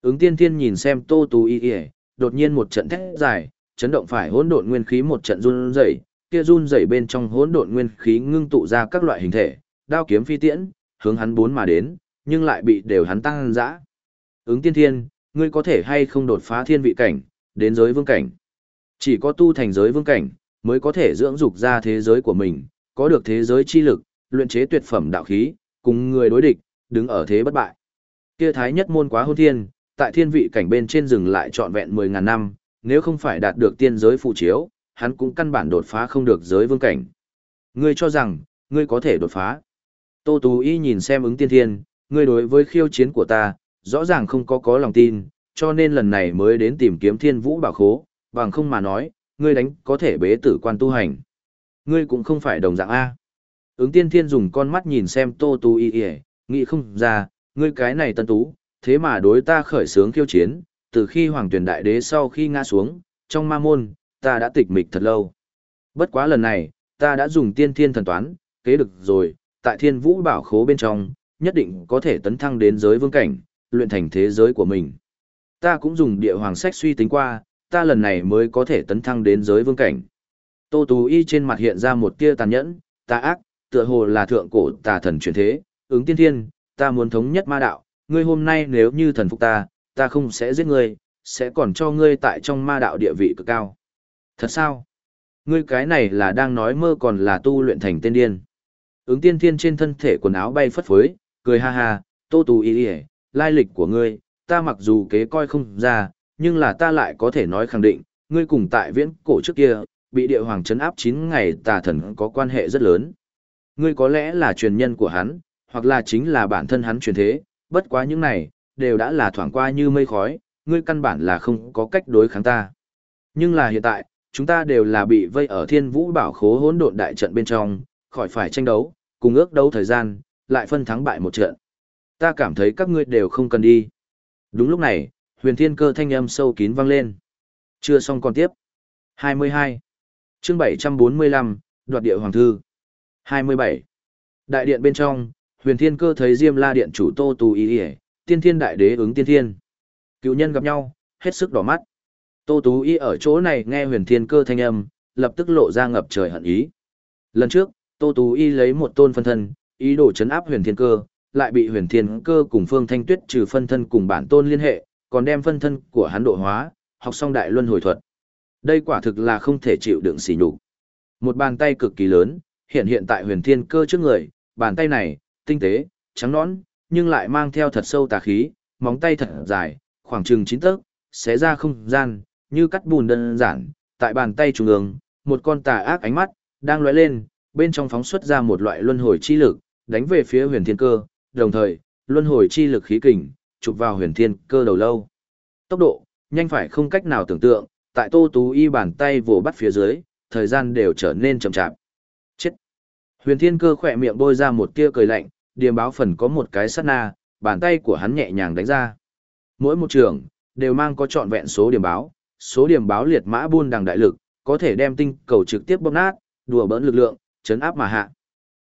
Ứng tiên thiên nhìn xem Tô tù Y Y, đột nhiên một trận thét dài, chấn động phải hỗn độn nguyên khí một trận run rẩy, kia run rẩy bên trong hỗn độn nguyên khí ngưng tụ ra các loại hình thể, đao kiếm phi tiễn, hướng hắn bốn mà đến, nhưng lại bị đều hắn tăng dã. Ứng tiên thiên, ngươi có thể hay không đột phá thiên vị cảnh, đến giới vương cảnh. Chỉ có tu thành giới vương cảnh, mới có thể dưỡng dục ra thế giới của mình, có được thế giới chi lực, luyện chế tuyệt phẩm đạo khí, cùng người đối địch, đứng ở thế bất bại. Kia thái nhất môn quá hôn thiên, tại thiên vị cảnh bên trên rừng lại trọn vẹn 10.000 năm, nếu không phải đạt được tiên giới phụ chiếu, hắn cũng căn bản đột phá không được giới vương cảnh. Ngươi cho rằng, ngươi có thể đột phá. Tô Tú Y nhìn xem ứng tiên thiên, ngươi đối với khiêu chiến của ta, rõ ràng không có có lòng tin, cho nên lần này mới đến tìm kiếm thiên vũ bảo khố, bằng không mà nói, ngươi đánh có thể bế tử quan tu hành. Ngươi cũng không phải đồng dạng A. Ứng tiên thiên dùng con mắt nhìn xem Tô Tu Y Y, nghĩ không ra, ngươi cái này tân tú, thế mà đối ta khởi sướng khiêu chiến, từ khi hoàng tuyển đại đế sau khi ngã xuống, trong ma môn, ta đã tịch mịch thật lâu. Bất quá lần này, ta đã dùng tiên thiên thần toán, kế được rồi, tại thiên vũ bảo khố bên trong, nhất định có thể tấn thăng đến giới vương cảnh, luyện thành thế giới của mình. Ta cũng dùng địa hoàng sách suy tính qua, ta lần này mới có thể tấn thăng đến giới vương cảnh. Tô Tú Y trên mặt hiện ra một tia tàn nhẫn, ta ác, tựa hồ là thượng cổ tà thần chuyển thế, ứng tiên thiên, ta muốn thống nhất ma đạo, ngươi hôm nay nếu như thần phục ta, ta không sẽ giết ngươi, sẽ còn cho ngươi tại trong ma đạo địa vị cực cao. Thật sao? Ngươi cái này là đang nói mơ còn là tu luyện thành tên điên. Ứng tiên thiên trên thân thể quần áo bay phất phới, cười ha ha, tô tù y y lai lịch của ngươi, ta mặc dù kế coi không ra, nhưng là ta lại có thể nói khẳng định, ngươi cùng tại viễn cổ trước kia, bị địa hoàng trấn áp 9 ngày tà thần có quan hệ rất lớn. Ngươi có lẽ là truyền nhân của hắn, hoặc là chính là bản thân hắn truyền thế, bất quá những này, đều đã là thoảng qua như mây khói, ngươi căn bản là không có cách đối kháng ta. Nhưng là hiện tại, chúng ta đều là bị vây ở thiên vũ bảo khố hỗn độn đại trận bên trong, khỏi phải tranh đấu, cùng ước đấu thời gian, lại phân thắng bại một trận. Ta cảm thấy các ngươi đều không cần đi. Đúng lúc này, huyền thiên cơ thanh âm sâu kín vang lên. Chưa xong còn tiếp. 22. chương 745, đoạt địa hoàng thư. 27. Đại điện bên trong, huyền thiên cơ thấy Diêm La Điện chủ Tô Tù Ý Ý, tiên thiên đại đế ứng tiên thiên. Cựu nhân gặp nhau, hết sức đỏ mắt. Tô Tú Y ở chỗ này nghe huyền thiên cơ thanh âm, lập tức lộ ra ngập trời hận ý. Lần trước, Tô Tú Y lấy một tôn phân thân, ý đồ chấn áp huyền thiên cơ, lại bị huyền thiên cơ cùng Phương Thanh Tuyết trừ phân thân cùng bản tôn liên hệ, còn đem phân thân của hắn độ hóa, học xong đại luân hồi thuật. Đây quả thực là không thể chịu đựng xỉ nhục. Một bàn tay cực kỳ lớn, hiện hiện tại huyền thiên cơ trước người, bàn tay này, tinh tế, trắng nõn, nhưng lại mang theo thật sâu tà khí, móng tay thật dài, khoảng chừng 9 tấc, xé ra không gian, như cắt bùn đơn giản, tại bàn tay trung ương, một con tà ác ánh mắt, đang lóe lên, bên trong phóng xuất ra một loại luân hồi chi lực, đánh về phía huyền thiên cơ, đồng thời, luân hồi chi lực khí kình, chụp vào huyền thiên cơ đầu lâu. Tốc độ, nhanh phải không cách nào tưởng tượng, tại tô tú y bàn tay vồ bắt phía dưới, thời gian đều trở nên chậm chạp. Chết! Huyền thiên cơ khỏe miệng bôi ra một tia cười lạnh, điềm báo phần có một cái sát na, bàn tay của hắn nhẹ nhàng đánh ra. Mỗi một trường, đều mang có trọn vẹn số điểm báo, số điểm báo liệt mã buôn đằng đại lực, có thể đem tinh cầu trực tiếp bóp nát, đùa bỡn lực lượng, chấn áp mà hạ.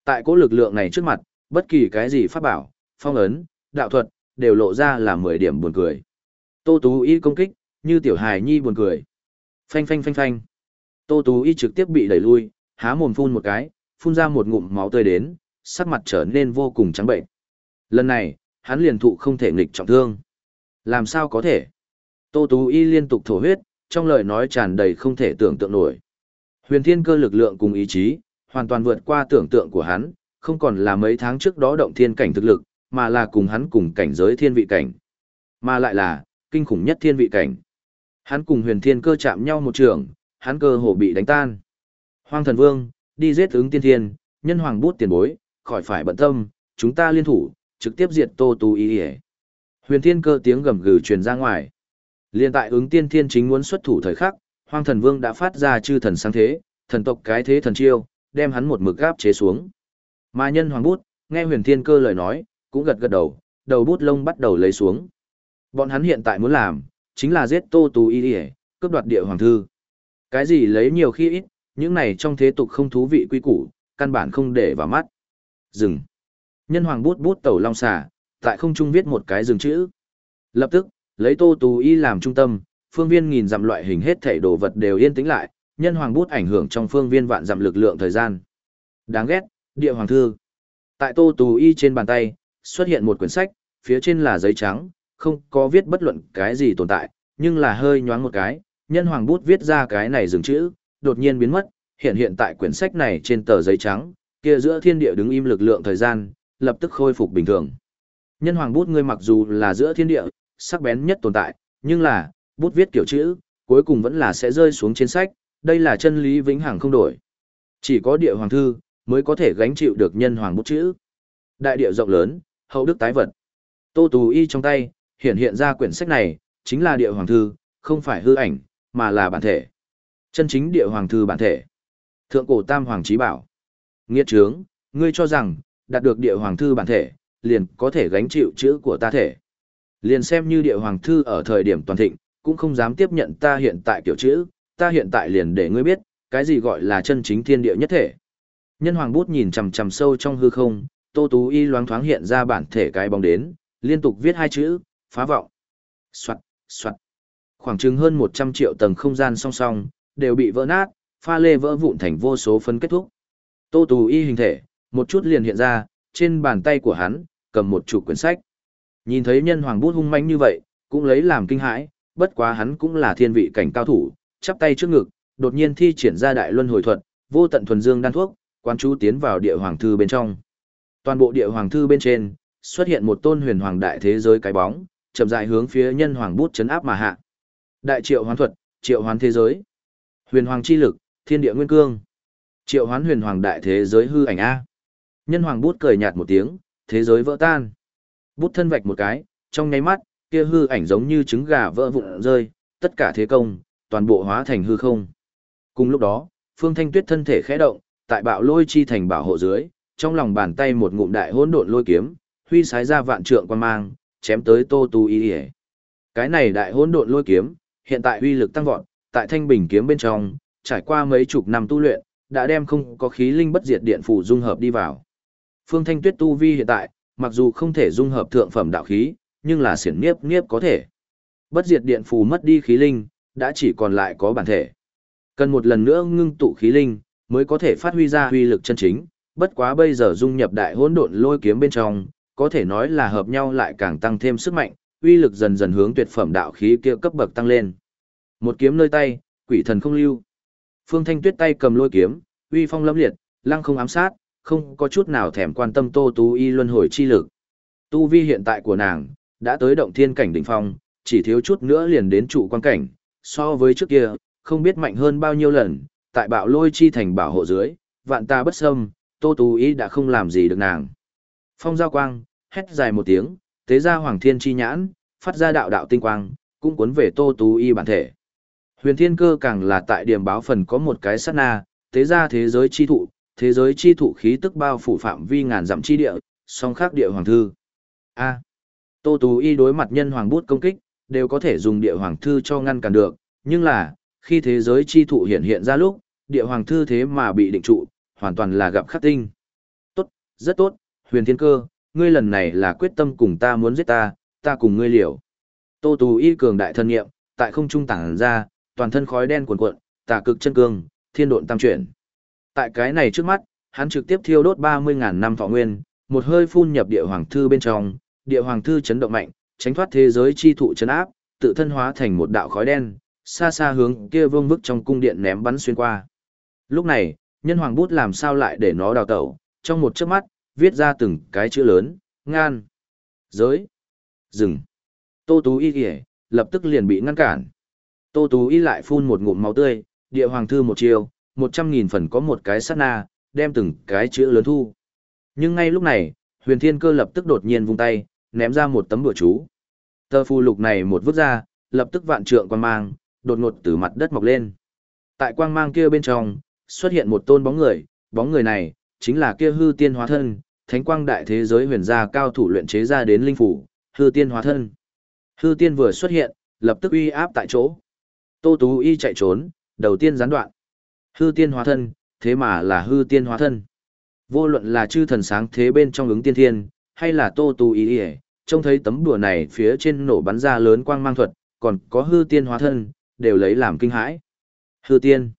Tại cố lực lượng này trước mặt, bất kỳ cái gì pháp bảo, phong ấn, đạo thuật, đều lộ ra là 10 điểm buồn cười. Tô Tú Y công kích, như tiểu hài nhi buồn cười. Phanh phanh phanh phanh. Tô Tú Y trực tiếp bị đẩy lui, há mồm phun một cái, phun ra một ngụm máu tươi đến, sắc mặt trở nên vô cùng trắng bệnh. Lần này, hắn liền thụ không thể nghịch trọng thương. Làm sao có thể? Tô Tú Y liên tục thổ huyết, trong lời nói tràn đầy không thể tưởng tượng nổi. Huyền thiên cơ lực lượng cùng ý chí, hoàn toàn vượt qua tưởng tượng của hắn, không còn là mấy tháng trước đó động thiên cảnh thực lực, mà là cùng hắn cùng cảnh giới thiên vị cảnh. Mà lại là, kinh khủng nhất thiên vị cảnh. Hắn cùng huyền thiên cơ chạm nhau một trường, hắn cơ hồ bị đánh tan. Hoang thần vương, đi giết ứng tiên thiên, nhân hoàng bút tiền bối, khỏi phải bận tâm, chúng ta liên thủ, trực tiếp diệt tô Tu ý hề. Huyền thiên cơ tiếng gầm gừ truyền ra ngoài. Liên tại ứng tiên thiên chính muốn xuất thủ thời khắc, Hoang Thần Vương đã phát ra chư thần sáng thế, thần tộc cái thế thần chiêu, đem hắn một mực gáp chế xuống. Mà nhân hoàng bút, nghe huyền thiên cơ lời nói, cũng gật gật đầu, đầu bút lông bắt đầu lấy xuống. Bọn hắn hiện tại muốn làm, chính là giết Tô Tú Y Điề, cướp đoạt địa hoàng thư. Cái gì lấy nhiều khi ít, những này trong thế tục không thú vị quy củ, căn bản không để vào mắt. Dừng. Nhân hoàng bút bút tẩu long xà, tại không trung viết một cái dừng chữ. Lập tức, lấy Tô Tú Y làm trung tâm, phương viên nghìn dặm loại hình hết thảy đồ vật đều yên tĩnh lại, nhân hoàng bút ảnh hưởng trong phương viên vạn dặm lực lượng thời gian. Đáng ghét, địa hoàng thư. Tại Tô Tú Y trên bàn tay, xuất hiện một quyển sách, phía trên là giấy trắng, không có viết bất luận cái gì tồn tại, nhưng là hơi nhoáng một cái, nhân hoàng bút viết ra cái này dừng chữ, đột nhiên biến mất, hiện hiện tại quyển sách này trên tờ giấy trắng, kia giữa thiên địa đứng im lực lượng thời gian, lập tức khôi phục bình thường. Nhân hoàng bút ngươi mặc dù là giữa thiên địa, sắc bén nhất tồn tại, nhưng là, bút viết kiểu chữ, cuối cùng vẫn là sẽ rơi xuống trên sách, đây là chân lý vĩnh hằng không đổi. Chỉ có địa hoàng thư, mới có thể gánh chịu được nhân hoàng bút chữ. Đại địa rộng lớn, hậu đức tái vật. Tô Tù Y trong tay, hiện hiện ra quyển sách này, chính là địa hoàng thư, không phải hư ảnh, mà là bản thể. Chân chính địa hoàng thư bản thể. Thượng cổ tam hoàng chí bảo. Nghiệt trướng, ngươi cho rằng, đạt được địa hoàng thư bản thể, liền có thể gánh chịu chữ của ta thể. Liền xem như địa hoàng thư ở thời điểm toàn thịnh, cũng không dám tiếp nhận ta hiện tại kiểu chữ, ta hiện tại liền để ngươi biết, cái gì gọi là chân chính thiên địa nhất thể. Nhân hoàng bút nhìn chằm chằm sâu trong hư không, Tô Tú Y loáng thoáng hiện ra bản thể cái bóng đến, liên tục viết hai chữ, phá vọng. Soạt, soạt. Khoảng chừng hơn 100 triệu tầng không gian song song, đều bị vỡ nát, pha lê vỡ vụn thành vô số phân kết thúc. Tô Tú Y hình thể, một chút liền hiện ra, trên bàn tay của hắn, cầm một chục quyển sách. Nhìn thấy nhân hoàng bút hung manh như vậy, cũng lấy làm kinh hãi, bất quá hắn cũng là thiên vị cảnh cao thủ, chắp tay trước ngực, đột nhiên thi triển ra đại luân hồi thuật, vô tận thuần dương đan thuốc, quan chú tiến vào địa hoàng thư bên trong. Toàn bộ địa hoàng thư bên trên, xuất hiện một tôn huyền hoàng đại thế giới cái bóng, chậm rãi hướng phía nhân hoàng bút chấn áp mà hạ. Đại triệu hoán thuật, triệu hoán thế giới. Huyền hoàng chi lực, thiên địa nguyên cương. Triệu hoán huyền hoàng đại thế giới hư ảnh a. Nhân hoàng bút cười nhạt một tiếng, thế giới vỡ tan. Bút thân vạch một cái, trong nháy mắt, kia hư ảnh giống như trứng gà vỡ vụn rơi, tất cả thế công, toàn bộ hóa thành hư không. Cùng lúc đó, Phương Thanh Tuyết thân thể khẽ động, tại bạo lôi chi thành bảo hộ dưới, trong lòng bàn tay một ngụm đại hỗn độn lôi kiếm, huy sái ra vạn trượng quan mang, chém tới Tô Tu Y. Cái này đại hỗn độn lôi kiếm, hiện tại uy lực tăng vọt, tại thanh bình kiếm bên trong, trải qua mấy chục năm tu luyện, đã đem không có khí linh bất diệt điện phù dung hợp đi vào. Phương Thanh Tuyết tu vi hiện tại, mặc dù không thể dung hợp thượng phẩm đạo khí, nhưng là xiển niếp niếp có thể. Bất diệt điện phù mất đi khí linh, đã chỉ còn lại có bản thể. Cần một lần nữa ngưng tụ khí linh, mới có thể phát huy ra huy lực chân chính, bất quá bây giờ dung nhập đại hỗn độn lôi kiếm bên trong, có thể nói là hợp nhau lại càng tăng thêm sức mạnh, uy lực dần dần hướng tuyệt phẩm đạo khí kia cấp bậc tăng lên. Một kiếm nơi tay, quỷ thần không lưu. Phương Thanh Tuyết tay cầm lôi kiếm, uy phong lâm liệt, lăng không ám sát, không có chút nào thèm quan tâm Tô Tú Y luân hồi chi lực. Tu vi hiện tại của nàng, đã tới động thiên cảnh đỉnh phong, chỉ thiếu chút nữa liền đến trụ quan cảnh, so với trước kia, không biết mạnh hơn bao nhiêu lần, tại bạo lôi chi thành bảo hộ dưới, vạn ta bất xâm, Tô Tú ý đã không làm gì được nàng. Phong giao quang, hét dài một tiếng, tế ra hoàng thiên chi nhãn, phát ra đạo đạo tinh quang, cũng cuốn về Tô Tú Y bản thể. Huyền thiên cơ càng là tại điểm báo phần có một cái sát na, tế ra thế giới chi thụ, thế giới chi thụ khí tức bao phủ phạm vi ngàn dặm chi địa, song khác địa hoàng thư. A. Tô Tú Y đối mặt nhân hoàng bút công kích, đều có thể dùng địa hoàng thư cho ngăn cản được, nhưng là, khi thế giới chi thụ hiện hiện ra lúc, địa hoàng thư thế mà bị định trụ, hoàn toàn là gặp khắc tinh. Tốt, rất tốt, huyền thiên cơ, ngươi lần này là quyết tâm cùng ta muốn giết ta, ta cùng ngươi liều. Tô Tù Y cường đại thân nghiệm, tại không trung tảng ra, toàn thân khói đen cuồn cuộn, tà cực chân cương, thiên độn tam chuyển. Tại cái này trước mắt, hắn trực tiếp thiêu đốt 30.000 năm thọ nguyên, một hơi phun nhập địa hoàng thư bên trong, địa hoàng thư chấn động mạnh, tránh thoát thế giới chi thụ chấn áp, tự thân hóa thành một đạo khói đen, xa xa hướng kia vương vức trong cung điện ném bắn xuyên qua. Lúc này, nhân hoàng bút làm sao lại để nó đào tẩu, trong một chớp mắt, viết ra từng cái chữ lớn, ngan, giới, dừng. Tô Tú Y kìa, lập tức liền bị ngăn cản. Tô Tú Y lại phun một ngụm máu tươi, địa hoàng thư một chiều, một trăm nghìn phần có một cái sát na, đem từng cái chữ lớn thu. Nhưng ngay lúc này, huyền thiên cơ lập tức đột nhiên vung tay, ném ra một tấm bùa chú. Tờ phù lục này một vứt ra, lập tức vạn trượng quang mang, đột ngột từ mặt đất mọc lên. Tại quang mang kia bên trong, xuất hiện một tôn bóng người, bóng người này, chính là kia hư tiên hóa thân, thánh quang đại thế giới huyền gia cao thủ luyện chế ra đến linh phủ, hư tiên hóa thân. Hư tiên vừa xuất hiện, lập tức uy áp tại chỗ. Tô Tú Y chạy trốn, đầu tiên gián đoạn. Hư tiên hóa thân, thế mà là hư tiên hóa thân. Vô luận là chư thần sáng thế bên trong ứng tiên thiên, hay là Tô Tú Y, trông thấy tấm đùa này phía trên nổ bắn ra lớn quang mang thuật, còn có hư tiên hóa thân, đều lấy làm kinh hãi. Hư tiên.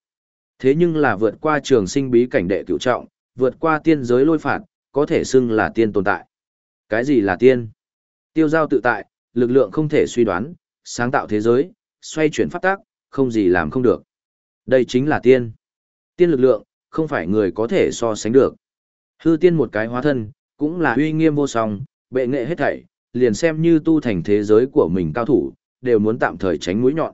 Thế nhưng là vượt qua trường sinh bí cảnh đệ cửu trọng, vượt qua tiên giới lôi phạt, có thể xưng là tiên tồn tại. Cái gì là tiên? Tiêu giao tự tại, lực lượng không thể suy đoán, sáng tạo thế giới, xoay chuyển pháp tác, không gì làm không được. Đây chính là tiên. Tiên lực lượng, không phải người có thể so sánh được. Hư tiên một cái hóa thân, cũng là uy nghiêm vô song, bệ nghệ hết thảy, liền xem như tu thành thế giới của mình cao thủ, đều muốn tạm thời tránh mũi nhọn.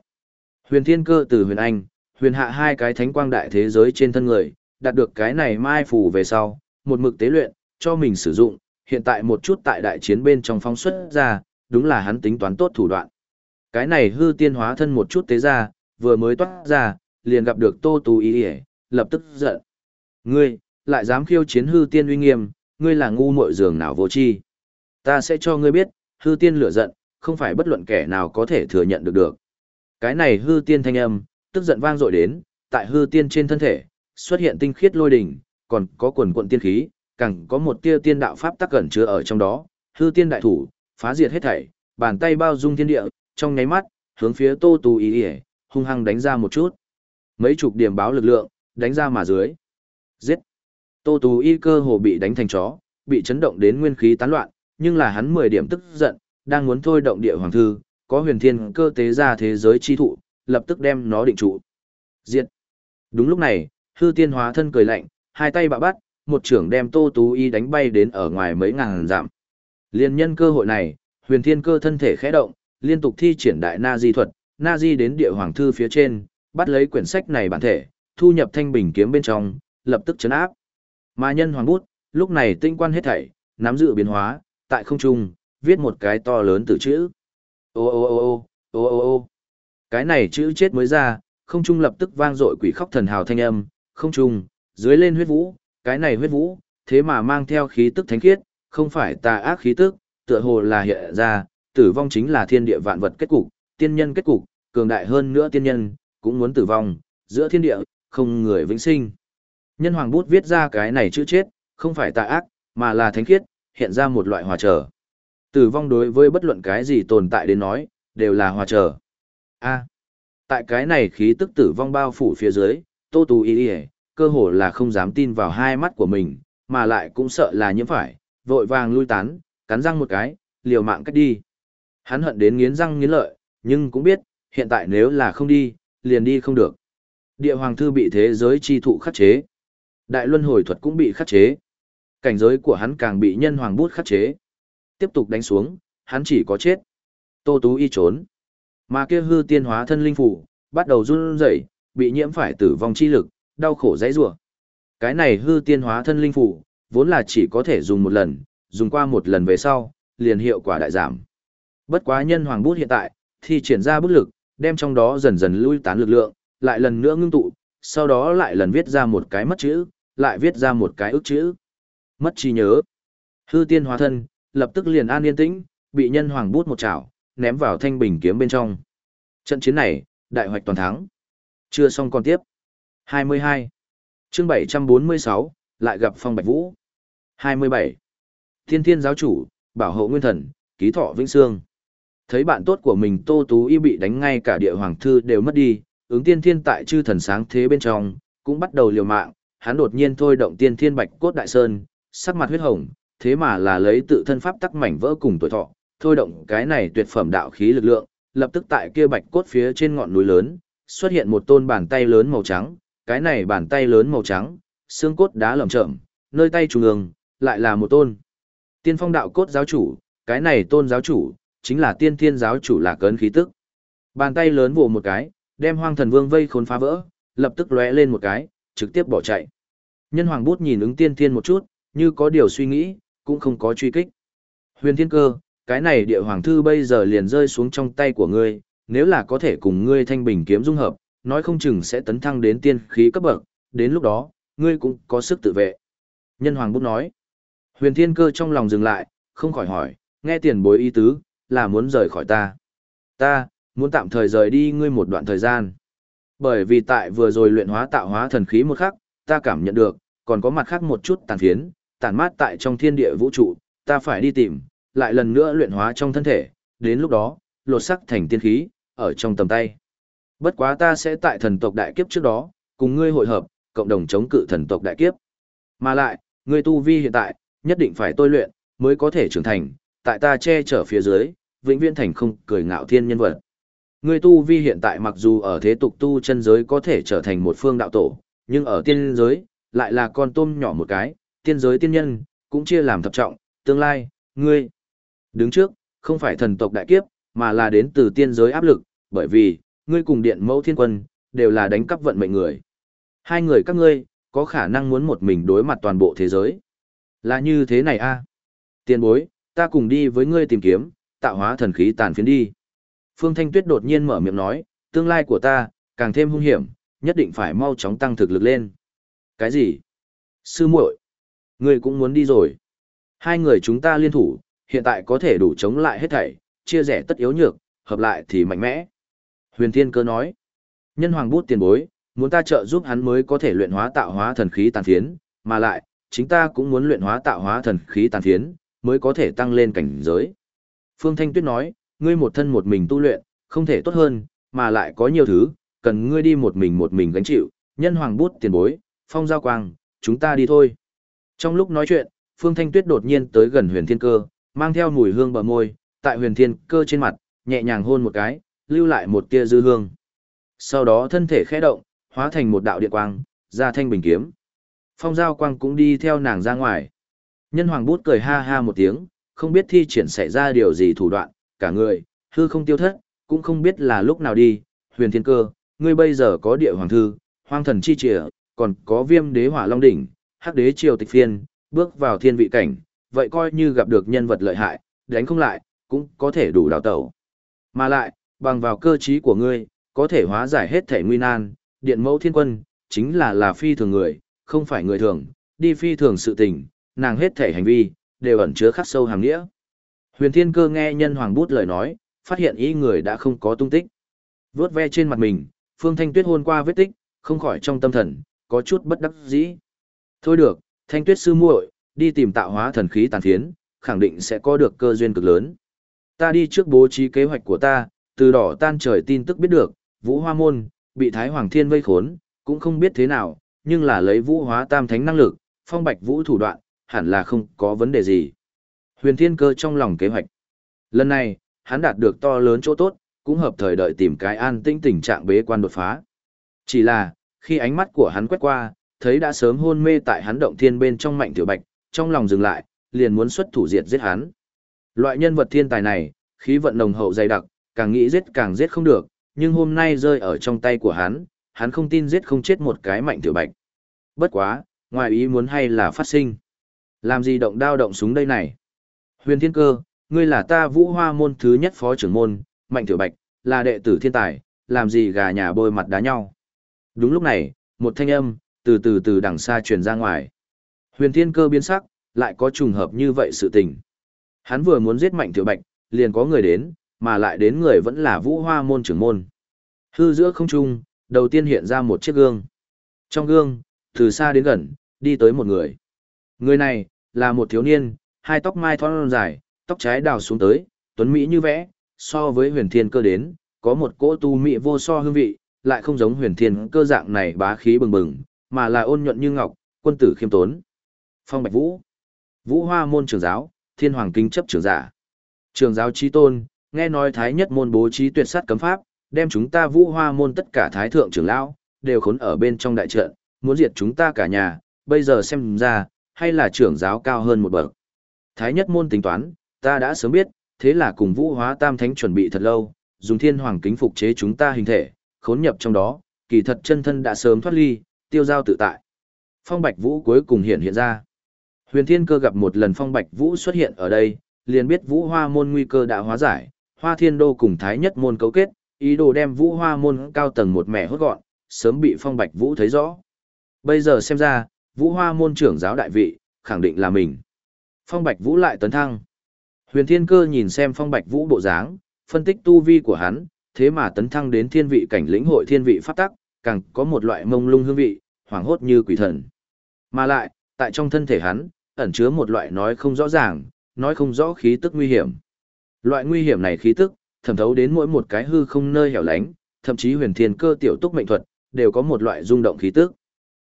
Huyền thiên cơ từ huyền anh, huyền hạ hai cái thánh quang đại thế giới trên thân người, đạt được cái này mai phù về sau, một mực tế luyện, cho mình sử dụng, hiện tại một chút tại đại chiến bên trong phóng xuất ra, đúng là hắn tính toán tốt thủ đoạn. Cái này hư tiên hóa thân một chút tế ra, vừa mới toát ra, liền gặp được Tô Tú Ý Ý, lập tức giận. Ngươi, lại dám khiêu chiến hư tiên uy nghiêm, ngươi là ngu muội giường nào vô tri Ta sẽ cho ngươi biết, hư tiên lửa giận, không phải bất luận kẻ nào có thể thừa nhận được được. Cái này hư tiên thanh âm, tức giận vang dội đến, tại hư tiên trên thân thể, xuất hiện tinh khiết lôi đỉnh, còn có quần quận tiên khí, càng có một tia tiên đạo pháp tắc cẩn chứa ở trong đó, hư tiên đại thủ, phá diệt hết thảy, bàn tay bao dung thiên địa, trong nháy mắt, hướng phía Tô Tú Ý Ý, hung hăng đánh ra một chút. Mấy chục điểm báo lực lượng, đánh ra mà dưới. Giết. Tô Tú Y cơ hồ bị đánh thành chó, bị chấn động đến nguyên khí tán loạn, nhưng là hắn 10 điểm tức giận, đang muốn thôi động địa hoàng thư, có huyền thiên cơ tế ra thế giới chi thụ, lập tức đem nó định trụ. Diệt. Đúng lúc này, hư tiên hóa thân cười lạnh, hai tay bạ bắt, một trưởng đem Tô Tú Y đánh bay đến ở ngoài mấy ngàn dặm. Liên nhân cơ hội này, huyền thiên cơ thân thể khẽ động, liên tục thi triển đại na di thuật, na di đến địa hoàng thư phía trên, bắt lấy quyển sách này bản thể, thu nhập thanh bình kiếm bên trong, lập tức chấn áp. Mà nhân hoàng bút, lúc này tinh quan hết thảy, nắm giữ biến hóa, tại không trung, viết một cái to lớn từ chữ. Ô ô ô ô, ô ô ô. Cái này chữ chết mới ra, không trung lập tức vang dội quỷ khóc thần hào thanh âm, không trung, dưới lên huyết vũ, cái này huyết vũ, thế mà mang theo khí tức thánh khiết, không phải tà ác khí tức, tựa hồ là hiện ra, tử vong chính là thiên địa vạn vật kết cục, tiên nhân kết cục, cường đại hơn nữa tiên nhân, cũng muốn tử vong, giữa thiên địa, không người vĩnh sinh. Nhân hoàng bút viết ra cái này chữ chết, không phải tà ác, mà là thánh khiết, hiện ra một loại hòa trở. Tử vong đối với bất luận cái gì tồn tại đến nói, đều là hòa trở. A. tại cái này khí tức tử vong bao phủ phía dưới, Tô Tú Y Y, cơ hồ là không dám tin vào hai mắt của mình, mà lại cũng sợ là nhiễm phải, vội vàng lui tán, cắn răng một cái, liều mạng cách đi. Hắn hận đến nghiến răng nghiến lợi, nhưng cũng biết, hiện tại nếu là không đi, liền đi không được. Địa hoàng thư bị thế giới chi thụ khắc chế. Đại luân hồi thuật cũng bị khắc chế. Cảnh giới của hắn càng bị nhân hoàng bút khắc chế. Tiếp tục đánh xuống, hắn chỉ có chết. Tô Tú y trốn. Mà kia hư tiên hóa thân linh phủ, bắt đầu run rẩy, bị nhiễm phải tử vong chi lực, đau khổ dãy rủa. Cái này hư tiên hóa thân linh phủ, vốn là chỉ có thể dùng một lần, dùng qua một lần về sau, liền hiệu quả đại giảm. Bất quá nhân hoàng bút hiện tại, thì triển ra bức lực, đem trong đó dần dần lui tán lực lượng, lại lần nữa ngưng tụ, sau đó lại lần viết ra một cái mất chữ, lại viết ra một cái ức chữ. Mất trí nhớ. Hư tiên hóa thân, lập tức liền an yên tĩnh, bị nhân hoàng bút một chảo, ném vào thanh bình kiếm bên trong. Trận chiến này, đại hoạch toàn thắng. Chưa xong còn tiếp. 22. chương 746, lại gặp Phong Bạch Vũ. 27. Thiên thiên giáo chủ, bảo hộ nguyên thần, ký thọ vĩnh sương Thấy bạn tốt của mình Tô Tú Y bị đánh ngay cả địa hoàng thư đều mất đi, ứng tiên thiên tại chư thần sáng thế bên trong, cũng bắt đầu liều mạng, hắn đột nhiên thôi động tiên thiên bạch cốt đại sơn, sắc mặt huyết hồng, thế mà là lấy tự thân pháp tắc mảnh vỡ cùng tuổi thọ, thôi động cái này tuyệt phẩm đạo khí lực lượng, lập tức tại kia bạch cốt phía trên ngọn núi lớn, xuất hiện một tôn bàn tay lớn màu trắng, cái này bàn tay lớn màu trắng, xương cốt đá lởm chởm, nơi tay trung ương lại là một tôn tiên phong đạo cốt giáo chủ, cái này tôn giáo chủ, chính là tiên thiên giáo chủ là cấn khí tức. Bàn tay lớn vồ một cái, đem hoang thần vương vây khốn phá vỡ, lập tức lóe lên một cái, trực tiếp bỏ chạy. Nhân hoàng bút nhìn ứng tiên thiên một chút, như có điều suy nghĩ, cũng không có truy kích. Huyền thiên cơ, cái này địa hoàng thư bây giờ liền rơi xuống trong tay của ngươi, nếu là có thể cùng ngươi thanh bình kiếm dung hợp, nói không chừng sẽ tấn thăng đến tiên khí cấp bậc, đến lúc đó, ngươi cũng có sức tự vệ. Nhân hoàng bút nói, huyền thiên cơ trong lòng dừng lại, không khỏi hỏi, nghe tiền bối ý tứ, là muốn rời khỏi ta. Ta, muốn tạm thời rời đi ngươi một đoạn thời gian. Bởi vì tại vừa rồi luyện hóa tạo hóa thần khí một khắc, ta cảm nhận được, còn có mặt khác một chút tàn phiến, tản mát tại trong thiên địa vũ trụ, ta phải đi tìm, lại lần nữa luyện hóa trong thân thể, đến lúc đó, lột sắc thành tiên khí, ở trong tầm tay. Bất quá ta sẽ tại thần tộc đại kiếp trước đó, cùng ngươi hội hợp, cộng đồng chống cự thần tộc đại kiếp. Mà lại, ngươi tu vi hiện tại, nhất định phải tôi luyện, mới có thể trưởng thành, tại ta che chở phía dưới, vĩnh viễn thành không cười ngạo thiên nhân vật. Ngươi tu vi hiện tại mặc dù ở thế tục tu chân giới có thể trở thành một phương đạo tổ, nhưng ở tiên giới, lại là con tôm nhỏ một cái, tiên giới tiên nhân, cũng chia làm thập trọng, tương lai, ngươi. Đứng trước, không phải thần tộc đại kiếp, mà là đến từ tiên giới áp lực, bởi vì, ngươi cùng điện mẫu thiên quân, đều là đánh cắp vận mệnh người. Hai người các ngươi, có khả năng muốn một mình đối mặt toàn bộ thế giới. Là như thế này a à? Tiên bối, ta cùng đi với ngươi tìm kiếm, tạo hóa thần khí tàn phiến đi. Phương Thanh Tuyết đột nhiên mở miệng nói, tương lai của ta, càng thêm hung hiểm, nhất định phải mau chóng tăng thực lực lên. Cái gì? Sư muội, ngươi cũng muốn đi rồi. Hai người chúng ta liên thủ, hiện tại có thể đủ chống lại hết thảy, chia rẽ tất yếu nhược, hợp lại thì mạnh mẽ. Huyền Thiên Cơ nói, nhân hoàng bút tiền bối, muốn ta trợ giúp hắn mới có thể luyện hóa tạo hóa thần khí tàn phiến, mà lại, chính ta cũng muốn luyện hóa tạo hóa thần khí tàn phiến, mới có thể tăng lên cảnh giới. Phương Thanh Tuyết nói, ngươi một thân một mình tu luyện, không thể tốt hơn, mà lại có nhiều thứ, cần ngươi đi một mình một mình gánh chịu, nhân hoàng bút tiền bối, phong giao quang, chúng ta đi thôi. Trong lúc nói chuyện, Phương Thanh Tuyết đột nhiên tới gần huyền thiên cơ, mang theo mùi hương bờ môi, tại huyền thiên cơ trên mặt, nhẹ nhàng hôn một cái, lưu lại một tia dư hương. Sau đó thân thể khẽ động, hóa thành một đạo điện quang, ra thanh bình kiếm. Phong giao quang cũng đi theo nàng ra ngoài. Nhân hoàng bút cười ha ha một tiếng, không biết thi triển xảy ra điều gì thủ đoạn, cả người, hư không tiêu thất, cũng không biết là lúc nào đi, huyền thiên cơ, ngươi bây giờ có địa hoàng thư, hoang thần chi trịa, còn có viêm đế hỏa long đỉnh, hắc đế triều tịch phiên, bước vào thiên vị cảnh, vậy coi như gặp được nhân vật lợi hại, đánh không lại, cũng có thể đủ đào tẩu. Mà lại, bằng vào cơ trí của ngươi, có thể hóa giải hết thể nguy nan, điện mẫu thiên quân, chính là là phi thường người, không phải người thường, đi phi thường sự tình, nàng hết thể hành vi, đều ẩn chứa khắc sâu hàng nghĩa. Huyền thiên cơ nghe nhân hoàng bút lời nói, phát hiện ý người đã không có tung tích. vớt ve trên mặt mình, phương thanh tuyết hôn qua vết tích, không khỏi trong tâm thần, có chút bất đắc dĩ. Thôi được, thanh tuyết sư muội, đi tìm tạo hóa thần khí tàn phiến, khẳng định sẽ có được cơ duyên cực lớn. Ta đi trước bố trí kế hoạch của ta, từ đỏ tan trời tin tức biết được, Vũ Hoa Môn, bị Thái Hoàng Thiên vây khốn, cũng không biết thế nào, nhưng là lấy Vũ Hóa Tam Thánh năng lực, phong bạch Vũ thủ đoạn, hẳn là không có vấn đề gì. Huyền Thiên Cơ trong lòng kế hoạch. Lần này, hắn đạt được to lớn chỗ tốt, cũng hợp thời đợi tìm cái an tĩnh tình trạng bế quan đột phá. Chỉ là, khi ánh mắt của hắn quét qua, thấy đã sớm hôn mê tại hắn động thiên bên trong mạnh tiểu bạch, trong lòng dừng lại, liền muốn xuất thủ diệt giết hắn. Loại nhân vật thiên tài này, khí vận nồng hậu dày đặc, càng nghĩ giết càng giết không được, nhưng hôm nay rơi ở trong tay của hắn, hắn không tin giết không chết một cái mạnh tiểu bạch. Bất quá, ngoài ý muốn hay là phát sinh. Làm gì động đao động súng đây này? Huyền Thiên Cơ, ngươi là ta vũ hoa môn thứ nhất phó trưởng môn, mạnh tiểu bạch, là đệ tử thiên tài, làm gì gà nhà bôi mặt đá nhau. Đúng lúc này, một thanh âm, từ từ từ đằng xa truyền ra ngoài. Huyền Thiên Cơ biến sắc, lại có trùng hợp như vậy sự tình. Hắn vừa muốn giết mạnh tiểu bạch, liền có người đến, mà lại đến người vẫn là vũ hoa môn trưởng môn. Hư giữa không trung, đầu tiên hiện ra một chiếc gương. Trong gương, từ xa đến gần, đi tới một người. Người này, là một thiếu niên, hai tóc mai thon dài, tóc trái đào xuống tới, tuấn Mỹ như vẽ, so với huyền thiên cơ đến, có một cỗ tu mỹ vô so hương vị, lại không giống huyền thiên cơ dạng này bá khí bừng bừng, mà là ôn nhuận như ngọc, quân tử khiêm tốn. Phong Bạch Vũ, Vũ Hoa môn trưởng giáo, Thiên Hoàng kính chấp trưởng giả. Trường giáo chí tôn, nghe nói thái nhất môn bố trí tuyệt sát cấm pháp, đem chúng ta Vũ Hoa môn tất cả thái thượng trưởng lão đều khốn ở bên trong đại trận, muốn diệt chúng ta cả nhà, bây giờ xem ra, hay là trưởng giáo cao hơn một bậc. Thái nhất môn tính toán, ta đã sớm biết, thế là cùng Vũ Hóa Tam Thánh chuẩn bị thật lâu, dùng Thiên Hoàng kính phục chế chúng ta hình thể, khốn nhập trong đó, kỳ thật chân thân đã sớm thoát ly, tiêu giao tự tại. Phong Bạch Vũ cuối cùng hiện hiện ra. Huyền Thiên Cơ gặp một lần Phong Bạch Vũ xuất hiện ở đây, liền biết Vũ Hoa môn nguy cơ đã hóa giải, Hoa Thiên Đô cùng Thái Nhất môn cấu kết, Ý đồ đem vũ hoa môn cao tầng một mẻ hốt gọn, sớm bị phong bạch vũ thấy rõ. Bây giờ xem ra, vũ hoa môn trưởng giáo đại vị, khẳng định là mình. Phong bạch vũ lại tấn thăng. Huyền thiên cơ nhìn xem phong bạch vũ bộ dáng, phân tích tu vi của hắn, thế mà tấn thăng đến thiên vị cảnh lĩnh hội thiên vị pháp tắc, càng có một loại mông lung hương vị, hoảng hốt như quỷ thần. Mà lại, tại trong thân thể hắn, ẩn chứa một loại nói không rõ ràng, nói không rõ khí tức nguy hiểm. Loại nguy hiểm này khí tức, thẩm thấu đến mỗi một cái hư không nơi hẻo lánh, thậm chí huyền thiên cơ tiểu túc mệnh thuật, đều có một loại rung động khí tức.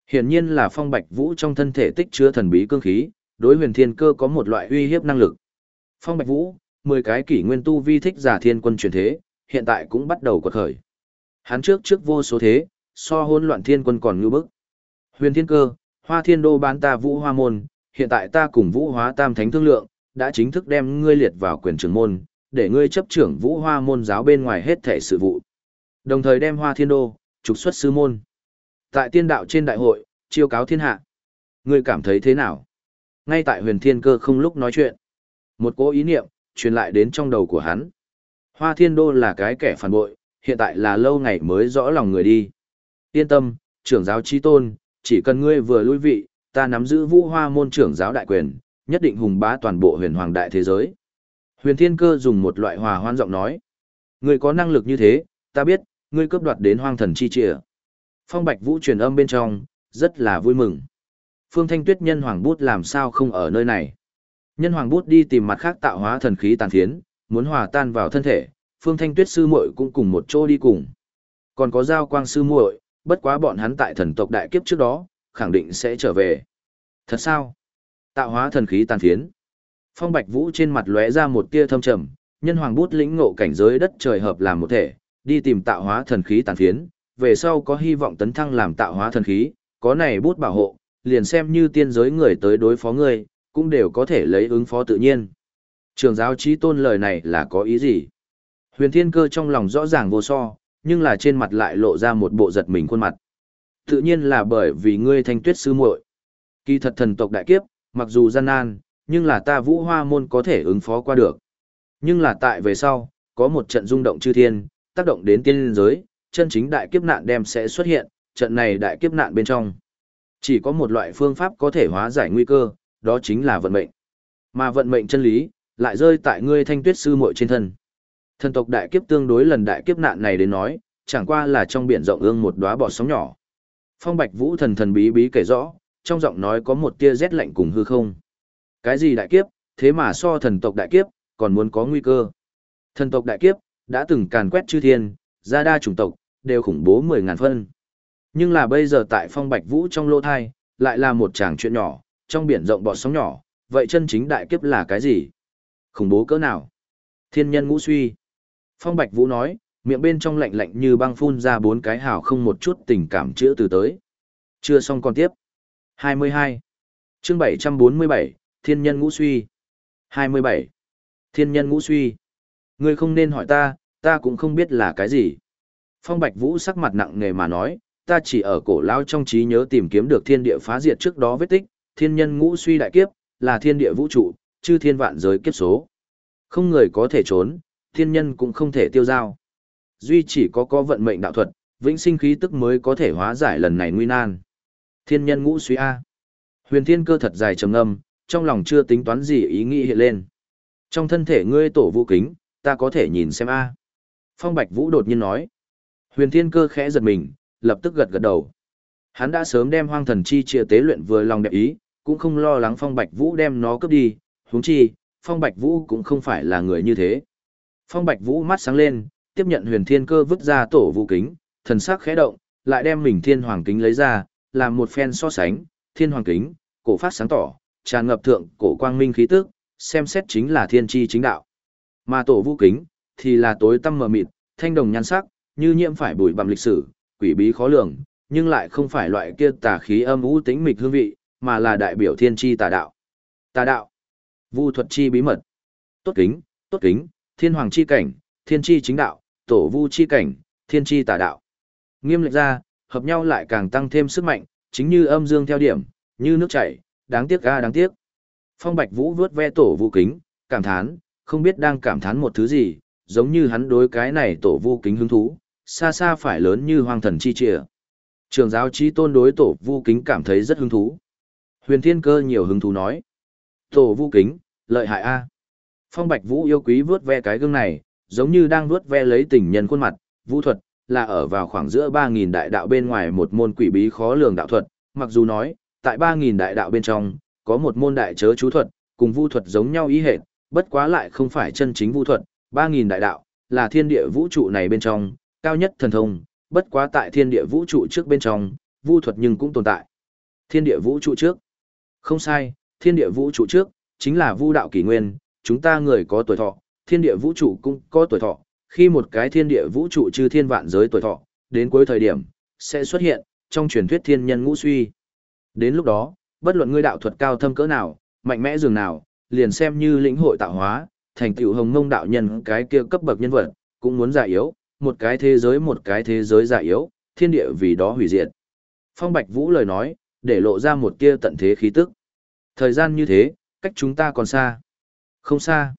Hiển nhiên là phong bạch vũ trong thân thể tích chứa thần bí cương khí, đối huyền thiên cơ có một loại uy hiếp năng lực. Phong bạch vũ, 10 cái kỷ nguyên tu vi thích giả thiên quân truyền thế, hiện tại cũng bắt đầu quật khởi. Hắn trước trước vô số thế, so hôn loạn thiên quân còn như bức. Huyền thiên cơ, hoa thiên đô bán ta vũ hoa môn, hiện tại ta cùng vũ hóa tam thánh thương lượng, đã chính thức đem ngươi liệt vào quyền trưởng môn, để ngươi chấp trưởng vũ hoa môn giáo bên ngoài hết thể sự vụ. Đồng thời đem hoa thiên đô, trục xuất sư môn. Tại tiên đạo trên đại hội, chiêu cáo thiên hạ. Ngươi cảm thấy thế nào? Ngay tại huyền thiên cơ không lúc nói chuyện. Một cố ý niệm, truyền lại đến trong đầu của hắn. Hoa thiên đô là cái kẻ phản bội, hiện tại là lâu ngày mới rõ lòng người đi. Yên tâm, trưởng giáo chi tôn, chỉ cần ngươi vừa lui vị, ta nắm giữ vũ hoa môn trưởng giáo đại quyền, nhất định hùng bá toàn bộ huyền hoàng đại thế giới. Huyền thiên cơ dùng một loại hòa hoan giọng nói. Ngươi có năng lực như thế, ta biết, ngươi cướp đoạt đến hoang thần chi trịa. Phong bạch vũ truyền âm bên trong, rất là vui mừng. Phương Thanh Tuyết nhân hoàng bút làm sao không ở nơi này. Nhân hoàng bút đi tìm mặt khác tạo hóa thần khí tàn phiến, muốn hòa tan vào thân thể, Phương Thanh Tuyết sư muội cũng cùng một chỗ đi cùng. Còn có giao quang sư muội, bất quá bọn hắn tại thần tộc đại kiếp trước đó, khẳng định sẽ trở về. Thật sao? Tạo hóa thần khí tàn phiến. Phong Bạch Vũ trên mặt lóe ra một tia thâm trầm, nhân hoàng bút lĩnh ngộ cảnh giới đất trời hợp làm một thể, đi tìm tạo hóa thần khí tàn phiến, về sau có hy vọng tấn thăng làm tạo hóa thần khí, có này bút bảo hộ, liền xem như tiên giới người tới đối phó người, cũng đều có thể lấy ứng phó tự nhiên. Trường giáo trí tôn lời này là có ý gì? Huyền thiên cơ trong lòng rõ ràng vô so, nhưng là trên mặt lại lộ ra một bộ giật mình khuôn mặt. Tự nhiên là bởi vì ngươi thanh tuyết sư muội. Kỳ thật thần tộc đại kiếp, mặc dù gian nan, nhưng là ta vũ hoa môn có thể ứng phó qua được. Nhưng là tại về sau, có một trận rung động chư thiên, tác động đến tiên giới, chân chính đại kiếp nạn đem sẽ xuất hiện, trận này đại kiếp nạn bên trong. Chỉ có một loại phương pháp có thể hóa giải nguy cơ, đó chính là vận mệnh. Mà vận mệnh chân lý, lại rơi tại ngươi thanh tuyết sư muội trên thân. Thần tộc đại kiếp tương đối lần đại kiếp nạn này đến nói, chẳng qua là trong biển rộng ương một đóa bọt sóng nhỏ. Phong Bạch Vũ thần thần bí bí kể rõ, trong giọng nói có một tia rét lạnh cùng hư không. Cái gì đại kiếp, thế mà so thần tộc đại kiếp, còn muốn có nguy cơ. Thần tộc đại kiếp, đã từng càn quét chư thiên, gia đa chủng tộc, đều khủng bố mười ngàn phân. Nhưng là bây giờ tại Phong Bạch Vũ trong lô thai, lại là một chàng chuyện nhỏ, trong biển rộng bọt sóng nhỏ, vậy chân chính đại kiếp là cái gì? Khủng bố cỡ nào? Thiên nhân ngũ suy. Phong Bạch Vũ nói, miệng bên trong lạnh lạnh như băng phun ra bốn cái hào không một chút tình cảm chữa từ tới. Chưa xong còn tiếp. 22. Chương 747, Thiên nhân ngũ suy. 27. Thiên nhân ngũ suy. Ngươi không nên hỏi ta, ta cũng không biết là cái gì. Phong Bạch Vũ sắc mặt nặng nề mà nói, ta chỉ ở cổ lao trong trí nhớ tìm kiếm được thiên địa phá diệt trước đó vết tích, thiên nhân ngũ suy đại kiếp, là thiên địa vũ trụ, chư thiên vạn giới kiếp số. Không người có thể trốn, thiên nhân cũng không thể tiêu giao. Duy chỉ có có vận mệnh đạo thuật, vĩnh sinh khí tức mới có thể hóa giải lần này nguy nan. Thiên nhân ngũ suy A. Huyền thiên cơ thật dài trầm ngâm, trong lòng chưa tính toán gì ý nghĩ hiện lên. Trong thân thể ngươi tổ vũ kính, ta có thể nhìn xem A. Phong Bạch Vũ đột nhiên nói. Huyền thiên cơ khẽ giật mình, lập tức gật gật đầu. Hắn đã sớm đem hoang thần chi chia tế luyện vừa lòng đẹp ý, cũng không lo lắng Phong Bạch Vũ đem nó cướp đi, huống chi, Phong Bạch Vũ cũng không phải là người như thế. Phong Bạch Vũ mắt sáng lên, tiếp nhận huyền thiên cơ vứt ra tổ vũ kính, thần sắc khẽ động, lại đem mình thiên hoàng kính lấy ra, làm một phen so sánh, thiên hoàng kính, cổ phát sáng tỏ, tràn ngập thượng cổ quang minh khí tức, xem xét chính là thiên chi chính đạo. Mà tổ vũ kính, thì là tối tăm mờ mịt, thanh đồng nhan sắc, như nhiễm phải bụi bặm lịch sử, quỷ bí khó lường, nhưng lại không phải loại kia tà khí âm u tính mịch hương vị, mà là đại biểu thiên chi tà đạo. Tà đạo, vu thuật chi bí mật, tốt kính, tốt kính, thiên hoàng chi cảnh, thiên chi chính đạo, tổ vu chi cảnh, thiên chi tà đạo. Nghiêm lệch ra, hợp nhau lại càng tăng thêm sức mạnh, chính như âm dương theo điểm, như nước chảy, đáng tiếc ga đáng tiếc. Phong Bạch Vũ vướt ve tổ vu kính, cảm thán, không biết đang cảm thán một thứ gì, giống như hắn đối cái này tổ vu kính hứng thú, xa xa phải lớn như hoang thần chi trịa. Trường giáo trí tôn đối tổ vu kính cảm thấy rất hứng thú. Huyền thiên cơ nhiều hứng thú nói. Tổ vu kính, lợi hại a. Phong Bạch Vũ yêu quý vướt ve cái gương này, giống như đang vướt ve lấy tình nhân khuôn mặt, vũ thuật, là ở vào khoảng giữa 3.000 đại đạo bên ngoài một môn quỷ bí khó lường đạo thuật, mặc dù nói, tại 3.000 đại đạo bên trong, có một môn đại chớ chú thuật, cùng vu thuật giống nhau ý hệt, bất quá lại không phải chân chính vu thuật, 3.000 đại đạo, là thiên địa vũ trụ này bên trong, cao nhất thần thông, bất quá tại thiên địa vũ trụ trước bên trong, vu thuật nhưng cũng tồn tại. Thiên địa vũ trụ trước. Không sai, thiên địa vũ trụ trước, chính là vu đạo kỷ nguyên, chúng ta người có tuổi thọ, thiên địa vũ trụ cũng có tuổi thọ, khi một cái thiên địa vũ trụ chư thiên vạn giới tuổi thọ, đến cuối thời điểm, sẽ xuất hiện, trong truyền thuyết thiên nhân ngũ suy. Đến lúc đó, bất luận ngươi đạo thuật cao thâm cỡ nào, mạnh mẽ dường nào, liền xem như lĩnh hội tạo hóa, thành tựu hồng mông đạo nhân cái kia cấp bậc nhân vật, cũng muốn giả yếu, một cái thế giới một cái thế giới giả yếu, thiên địa vì đó hủy diệt. Phong Bạch Vũ lời nói, để lộ ra một kia tận thế khí tức. Thời gian như thế, cách chúng ta còn xa. Không xa.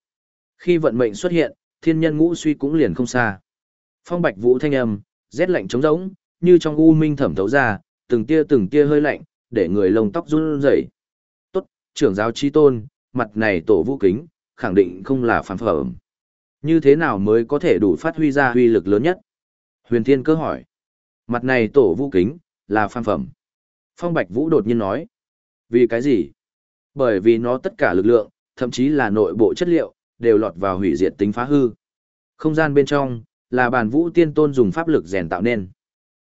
Khi vận mệnh xuất hiện, thiên nhân ngũ suy cũng liền không xa. Phong Bạch Vũ thanh âm, rét lạnh trống rỗng, như trong u minh thẩm thấu ra, từng tia từng tia hơi lạnh, để người lông tóc run rẩy. Tốt, trưởng giáo chi tôn, mặt này tổ vũ kính, khẳng định không là phản phẩm. Như thế nào mới có thể đủ phát huy ra huy lực lớn nhất? Huyền Thiên cơ hỏi. Mặt này tổ vũ kính, là phản phẩm. Phong Bạch Vũ đột nhiên nói. Vì cái gì? Bởi vì nó tất cả lực lượng, thậm chí là nội bộ chất liệu, đều lọt vào hủy diệt tính phá hư. Không gian bên trong, là bàn vũ tiên tôn dùng pháp lực rèn tạo nên.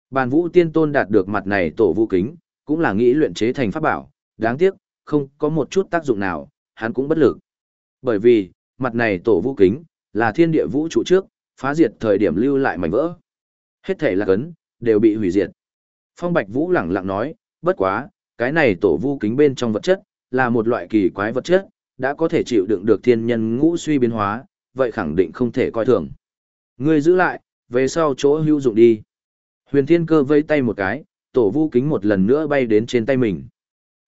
Bàn vũ tiên tôn đạt được mặt này tổ vũ kính, cũng là nghĩ luyện chế thành pháp bảo, đáng tiếc, không có một chút tác dụng nào, hắn cũng bất lực. Bởi vì, mặt này tổ vũ kính, là thiên địa vũ trụ trước, phá diệt thời điểm lưu lại mảnh vỡ. Hết thể là cấn, đều bị hủy diệt. Phong Bạch Vũ lẳng lặng nói, bất quá, cái này tổ vũ kính bên trong vật chất, là một loại kỳ quái vật chất, đã có thể chịu đựng được thiên nhân ngũ suy biến hóa, vậy khẳng định không thể coi thường. Ngươi giữ lại, về sau chỗ hữu dụng đi. Huyền Thiên Cơ vây tay một cái, tổ vũ kính một lần nữa bay đến trên tay mình.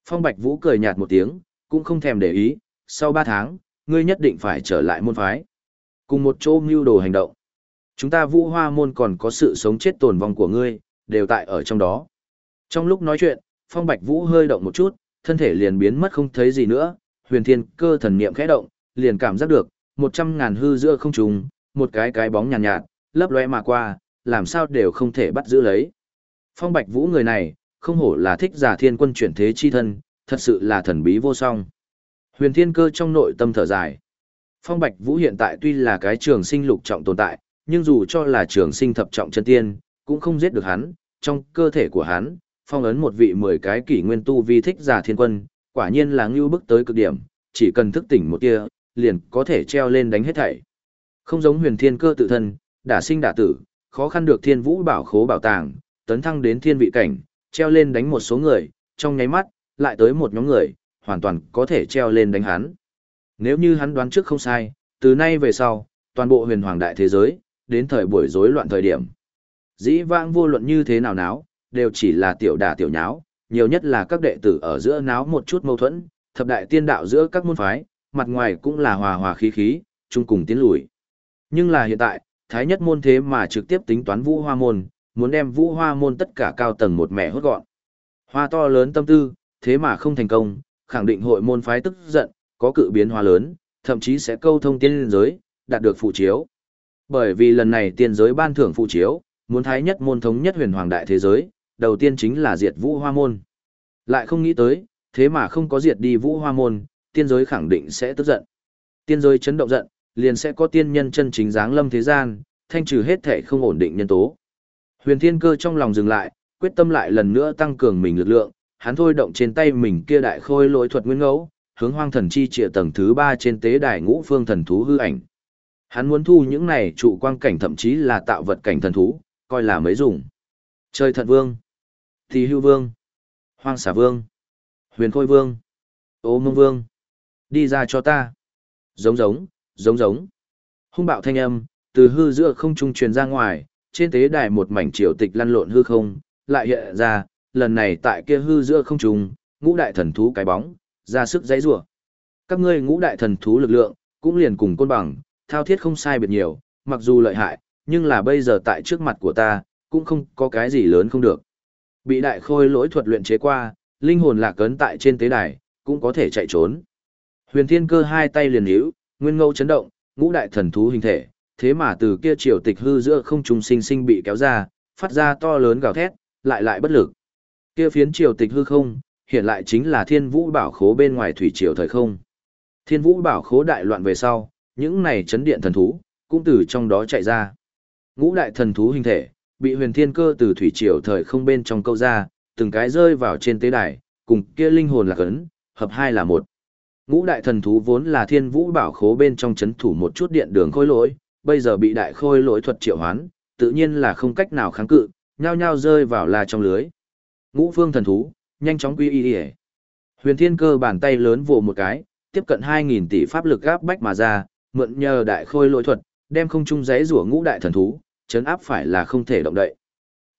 Phong Bạch Vũ cười nhạt một tiếng, cũng không thèm để ý, sau ba tháng, ngươi nhất định phải trở lại môn phái. Cùng một chỗ mưu đồ hành động. Chúng ta vũ hoa môn còn có sự sống chết tồn vong của ngươi, đều tại ở trong đó. Trong lúc nói chuyện, Phong Bạch Vũ hơi động một chút, thân thể liền biến mất không thấy gì nữa, huyền thiên cơ thần niệm khẽ động, liền cảm giác được, một trăm ngàn hư giữa không trùng, một cái cái bóng nhàn nhạt, nhạt, lấp lóe mà qua, làm sao đều không thể bắt giữ lấy. Phong Bạch Vũ người này, không hổ là thích giả thiên quân chuyển thế chi thân, thật sự là thần bí vô song. Huyền thiên cơ trong nội tâm thở dài. Phong Bạch Vũ hiện tại tuy là cái trường sinh lục trọng tồn tại, nhưng dù cho là trường sinh thập trọng chân tiên, cũng không giết được hắn, trong cơ thể của hắn, phong ấn một vị mười cái kỷ nguyên tu vi thích giả thiên quân, quả nhiên là ngưu bức tới cực điểm, chỉ cần thức tỉnh một tia, liền có thể treo lên đánh hết thảy. Không giống huyền thiên cơ tự thân, đả sinh đả tử, khó khăn được thiên vũ bảo khố bảo tàng, tấn thăng đến thiên vị cảnh, treo lên đánh một số người, trong nháy mắt, lại tới một nhóm người, hoàn toàn có thể treo lên đánh hắn. Nếu như hắn đoán trước không sai, từ nay về sau, toàn bộ huyền hoàng đại thế giới, đến thời buổi rối loạn thời điểm. Dĩ vãng vô luận như thế nào náo, đều chỉ là tiểu đả tiểu nháo, nhiều nhất là các đệ tử ở giữa náo một chút mâu thuẫn, thập đại tiên đạo giữa các môn phái, mặt ngoài cũng là hòa hòa khí khí, chung cùng tiến lùi. Nhưng là hiện tại, thái nhất môn thế mà trực tiếp tính toán vũ hoa môn, muốn đem vũ hoa môn tất cả cao tầng một mẹ hốt gọn. Hoa to lớn tâm tư, thế mà không thành công, khẳng định hội môn phái tức giận, có cự biến hoa lớn, thậm chí sẽ câu thông tiên giới, đạt được phụ chiếu. Bởi vì lần này tiên giới ban thưởng phụ chiếu, muốn thái nhất môn thống nhất huyền hoàng đại thế giới, đầu tiên chính là diệt vũ hoa môn. Lại không nghĩ tới, thế mà không có diệt đi vũ hoa môn, tiên giới khẳng định sẽ tức giận. Tiên giới chấn động giận, liền sẽ có tiên nhân chân chính dáng lâm thế gian, thanh trừ hết thể không ổn định nhân tố. Huyền thiên cơ trong lòng dừng lại, quyết tâm lại lần nữa tăng cường mình lực lượng, hắn thôi động trên tay mình kia đại khôi lỗi thuật nguyên ngẫu, hướng hoang thần chi trịa tầng thứ ba trên tế đài ngũ phương thần thú hư ảnh. Hắn muốn thu những này trụ quang cảnh thậm chí là tạo vật cảnh thần thú, coi là mấy dùng. Trời thật vương. Thì hưu vương, hoang xà vương, huyền khôi vương, ô mông vương, đi ra cho ta. Giống giống, giống giống. Hung bạo thanh âm, từ hư giữa không trung truyền ra ngoài, trên tế đài một mảnh triều tịch lăn lộn hư không, lại hiện ra, lần này tại kia hư giữa không trung, ngũ đại thần thú cái bóng, ra sức dãy rủa. Các ngươi ngũ đại thần thú lực lượng, cũng liền cùng côn bằng, thao thiết không sai biệt nhiều, mặc dù lợi hại, nhưng là bây giờ tại trước mặt của ta, cũng không có cái gì lớn không được. Bị đại khôi lỗi thuật luyện chế qua, linh hồn lạc cấn tại trên tế đài, cũng có thể chạy trốn. Huyền Thiên Cơ hai tay liền hữu, nguyên ngâu chấn động, ngũ đại thần thú hình thể, thế mà từ kia triều tịch hư giữa không trung sinh sinh bị kéo ra, phát ra to lớn gào thét, lại lại bất lực. Kia phiến triều tịch hư không, hiện lại chính là Thiên Vũ Bảo Khố bên ngoài thủy triều thời không. Thiên Vũ Bảo Khố đại loạn về sau, những này chấn điện thần thú cũng từ trong đó chạy ra. Ngũ đại thần thú hình thể, bị Huyền Thiên Cơ từ thủy triều thời không bên trong câu ra, từng cái rơi vào trên tế đài, cùng kia linh hồn là cấn, hợp hai là một. Ngũ đại thần thú vốn là thiên vũ bảo khố bên trong chấn thủ một chút điện đường khôi lỗi, bây giờ bị đại khôi lỗi thuật triệu hoán, tự nhiên là không cách nào kháng cự, nhao nhao rơi vào là trong lưới. Ngũ phương thần thú, nhanh chóng quy y đi Huyền thiên cơ bàn tay lớn vồ một cái, tiếp cận 2.000 tỷ pháp lực áp bách mà ra, mượn nhờ đại khôi lỗi thuật, đem không trung giấy rủa ngũ đại thần thú, chấn áp phải là không thể động đậy.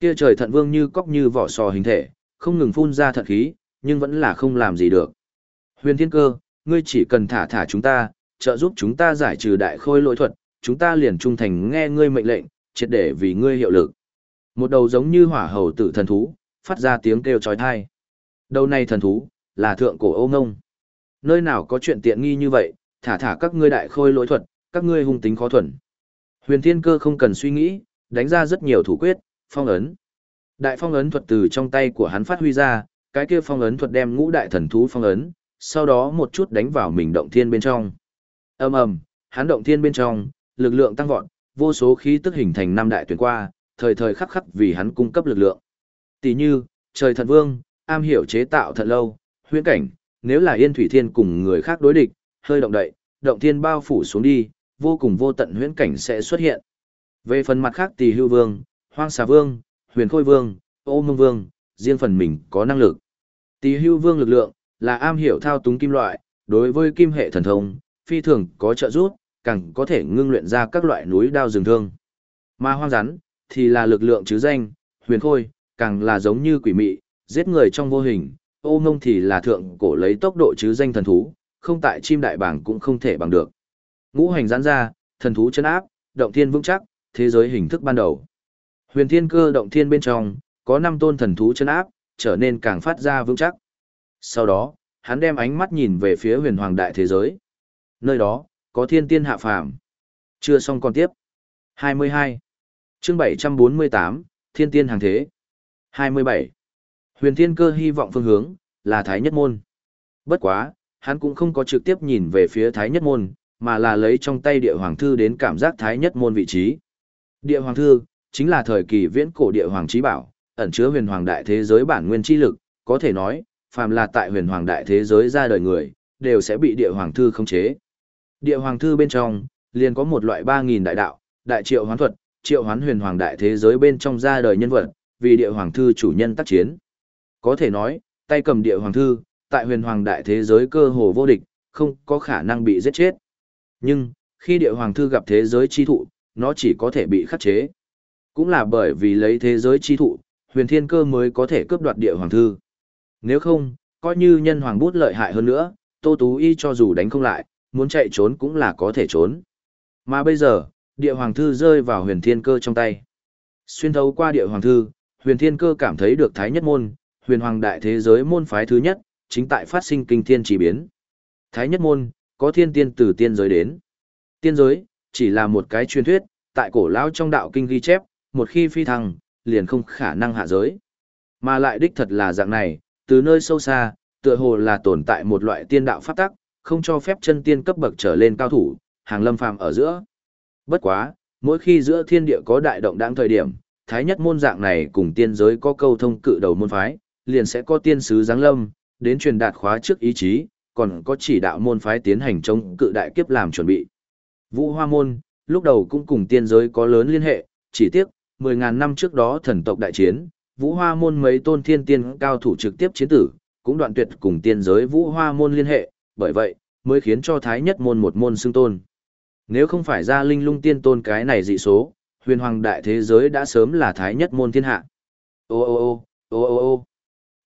Kia trời thận vương như cóc như vỏ sò hình thể, không ngừng phun ra thận khí, nhưng vẫn là không làm gì được. Huyền thiên cơ, ngươi chỉ cần thả thả chúng ta, trợ giúp chúng ta giải trừ đại khôi lỗi thuật, chúng ta liền trung thành nghe ngươi mệnh lệnh, triệt để vì ngươi hiệu lực. Một đầu giống như hỏa hầu tử thần thú, phát ra tiếng kêu chói tai. Đầu này thần thú, là thượng cổ ô ngông. Nơi nào có chuyện tiện nghi như vậy, thả thả các ngươi đại khôi lỗi thuật, các ngươi hung tính khó thuần. Huyền Thiên Cơ không cần suy nghĩ, đánh ra rất nhiều thủ quyết, phong ấn. Đại phong ấn thuật từ trong tay của hắn phát huy ra, cái kia phong ấn thuật đem ngũ đại thần thú phong ấn, sau đó một chút đánh vào mình động thiên bên trong. Ầm ầm, hắn động thiên bên trong, lực lượng tăng vọt, vô số khí tức hình thành năm đại tuyển qua, thời thời khắc khắc vì hắn cung cấp lực lượng. Tỷ như, trời thần vương, am hiểu chế tạo thật lâu, huyễn cảnh, nếu là Yên Thủy Thiên cùng người khác đối địch, hơi động đậy, động thiên bao phủ xuống đi, vô cùng vô tận huyễn cảnh sẽ xuất hiện. Về phần mặt khác Tỷ Hưu Vương, Hoang Xà Vương, Huyền Khôi Vương, Ô Mông Vương, riêng phần mình có năng lực. Tỷ Hưu Vương lực lượng là am hiểu thao túng kim loại, đối với kim hệ thần thông, phi thường có trợ giúp, càng có thể ngưng luyện ra các loại núi đao rừng thương. Mà hoang rắn, thì là lực lượng chứ danh, huyền khôi, càng là giống như quỷ mị, giết người trong vô hình, ô mông thì là thượng cổ lấy tốc độ chứ danh thần thú, không tại chim đại bảng cũng không thể bằng được. Ngũ hành giãn ra, thần thú chân áp, động thiên vững chắc, thế giới hình thức ban đầu. Huyền thiên cơ động thiên bên trong, có năm tôn thần thú chân áp, trở nên càng phát ra vững chắc. Sau đó, hắn đem ánh mắt nhìn về phía huyền hoàng đại thế giới. Nơi đó, có thiên tiên hạ phàm. Chưa xong còn tiếp. 22. chương 748, thiên tiên hàng thế. 27. Huyền thiên cơ hy vọng phương hướng, là Thái Nhất Môn. Bất quá, hắn cũng không có trực tiếp nhìn về phía Thái Nhất Môn, mà là lấy trong tay địa hoàng thư đến cảm giác Thái Nhất Môn vị trí. Địa hoàng thư, chính là thời kỳ viễn cổ địa hoàng trí bảo, ẩn chứa huyền hoàng đại thế giới bản nguyên chi lực, có thể nói, phàm là tại huyền hoàng đại thế giới ra đời người, đều sẽ bị địa hoàng thư khống chế. Địa hoàng thư bên trong, liền có một loại 3000 đại đạo, đại triệu hoán thuật, triệu hoán huyền hoàng đại thế giới bên trong ra đời nhân vật, vì địa hoàng thư chủ nhân tác chiến. Có thể nói, tay cầm địa hoàng thư, tại huyền hoàng đại thế giới cơ hồ vô địch, không có khả năng bị giết chết. Nhưng, khi địa hoàng thư gặp thế giới chi thụ, nó chỉ có thể bị khắc chế. Cũng là bởi vì lấy thế giới chi thụ, huyền thiên cơ mới có thể cướp đoạt địa hoàng thư. Nếu không, coi như nhân hoàng bút lợi hại hơn nữa, Tô Tú Y cho dù đánh không lại, muốn chạy trốn cũng là có thể trốn. Mà bây giờ, địa hoàng thư rơi vào huyền thiên cơ trong tay. Xuyên thấu qua địa hoàng thư, huyền thiên cơ cảm thấy được thái nhất môn, huyền hoàng đại thế giới môn phái thứ nhất, chính tại phát sinh kinh thiên chỉ biến. Thái nhất môn, có thiên tiên từ tiên giới đến. Tiên giới, chỉ là một cái truyền thuyết, tại cổ lão trong đạo kinh ghi chép, một khi phi thăng, liền không khả năng hạ giới. Mà lại đích thật là dạng này, từ nơi sâu xa, tựa hồ là tồn tại một loại tiên đạo pháp tắc, không cho phép chân tiên cấp bậc trở lên cao thủ, hàng lâm phàm ở giữa. Bất quá, mỗi khi giữa thiên địa có đại động đáng thời điểm, thái nhất môn dạng này cùng tiên giới có câu thông cự đầu môn phái, liền sẽ có tiên sứ giáng lâm, đến truyền đạt khóa trước ý chí, còn có chỉ đạo môn phái tiến hành chống cự đại kiếp làm chuẩn bị. Vũ Hoa môn, lúc đầu cũng cùng tiên giới có lớn liên hệ, chỉ tiếc, 10.000 năm trước đó thần tộc đại chiến, Vũ Hoa môn mấy tôn thiên tiên cao thủ trực tiếp chiến tử, cũng đoạn tuyệt cùng tiên giới Vũ Hoa môn liên hệ, bởi vậy, mới khiến cho Thái Nhất môn một môn xưng tôn. Nếu không phải ra linh lung tiên tôn cái này dị số, huyền hoàng đại thế giới đã sớm là Thái Nhất môn thiên hạ. Ô ô ô, ô ô ô.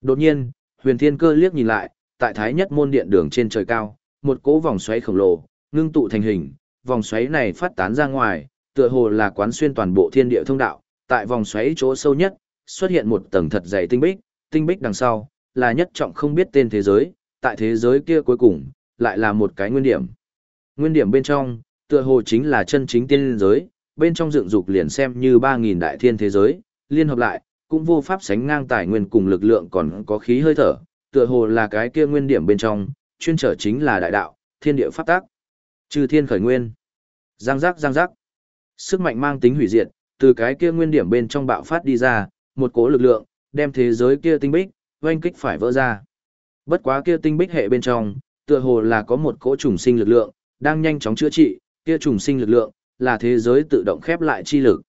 Đột nhiên, huyền thiên cơ liếc nhìn lại, tại Thái Nhất môn điện đường trên trời cao, một cỗ vòng xoáy khổng lồ, ngưng tụ thành hình, vòng xoáy này phát tán ra ngoài, tựa hồ là quán xuyên toàn bộ thiên địa thông đạo, tại vòng xoáy chỗ sâu nhất, xuất hiện một tầng thật dày tinh bích, tinh bích đằng sau, là nhất trọng không biết tên thế giới, tại thế giới kia cuối cùng, lại là một cái nguyên điểm. Nguyên điểm bên trong, tựa hồ chính là chân chính tiên giới, bên trong dựng dục liền xem như 3.000 đại thiên thế giới, liên hợp lại, cũng vô pháp sánh ngang tài nguyên cùng lực lượng còn có khí hơi thở, tựa hồ là cái kia nguyên điểm bên trong, chuyên trở chính là đại đạo, thiên địa pháp tác. Trừ thiên khởi nguyên. Giang giác giang giác. Sức mạnh mang tính hủy diệt, từ cái kia nguyên điểm bên trong bạo phát đi ra, một cỗ lực lượng, đem thế giới kia tinh bích, oanh kích phải vỡ ra. Bất quá kia tinh bích hệ bên trong, tựa hồ là có một cỗ trùng sinh lực lượng, đang nhanh chóng chữa trị, kia trùng sinh lực lượng, là thế giới tự động khép lại chi lực.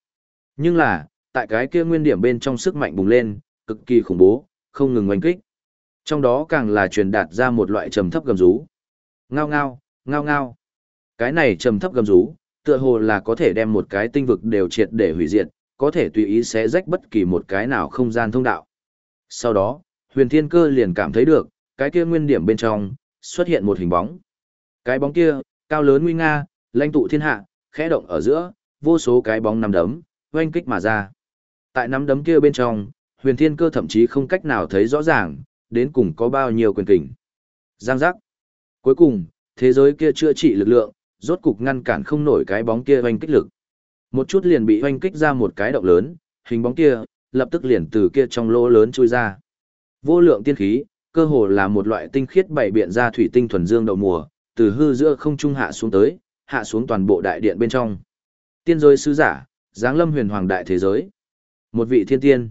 Nhưng là, tại cái kia nguyên điểm bên trong sức mạnh bùng lên, cực kỳ khủng bố, không ngừng oanh kích. Trong đó càng là truyền đạt ra một loại trầm thấp gầm rú. Ngao ngao, ngao ngao. Cái này trầm thấp gầm rú, tựa hồ là có thể đem một cái tinh vực đều triệt để hủy diệt, có thể tùy ý xé rách bất kỳ một cái nào không gian thông đạo. Sau đó, huyền thiên cơ liền cảm thấy được, cái kia nguyên điểm bên trong, xuất hiện một hình bóng. Cái bóng kia, cao lớn nguy nga, lãnh tụ thiên hạ, khẽ động ở giữa, vô số cái bóng nằm đấm, oanh kích mà ra. Tại nắm đấm kia bên trong, huyền thiên cơ thậm chí không cách nào thấy rõ ràng, đến cùng có bao nhiêu quyền kình. Giang giác. Cuối cùng, thế giới kia chữa trị lực lượng, rốt cục ngăn cản không nổi cái bóng kia oanh kích lực. Một chút liền bị oanh kích ra một cái động lớn, hình bóng kia, lập tức liền từ kia trong lỗ lớn chui ra. Vô lượng tiên khí, cơ hồ là một loại tinh khiết bảy biện ra thủy tinh thuần dương đầu mùa, từ hư giữa không trung hạ xuống tới, hạ xuống toàn bộ đại điện bên trong. Tiên giới sứ giả, giáng lâm huyền hoàng đại thế giới. Một vị thiên tiên.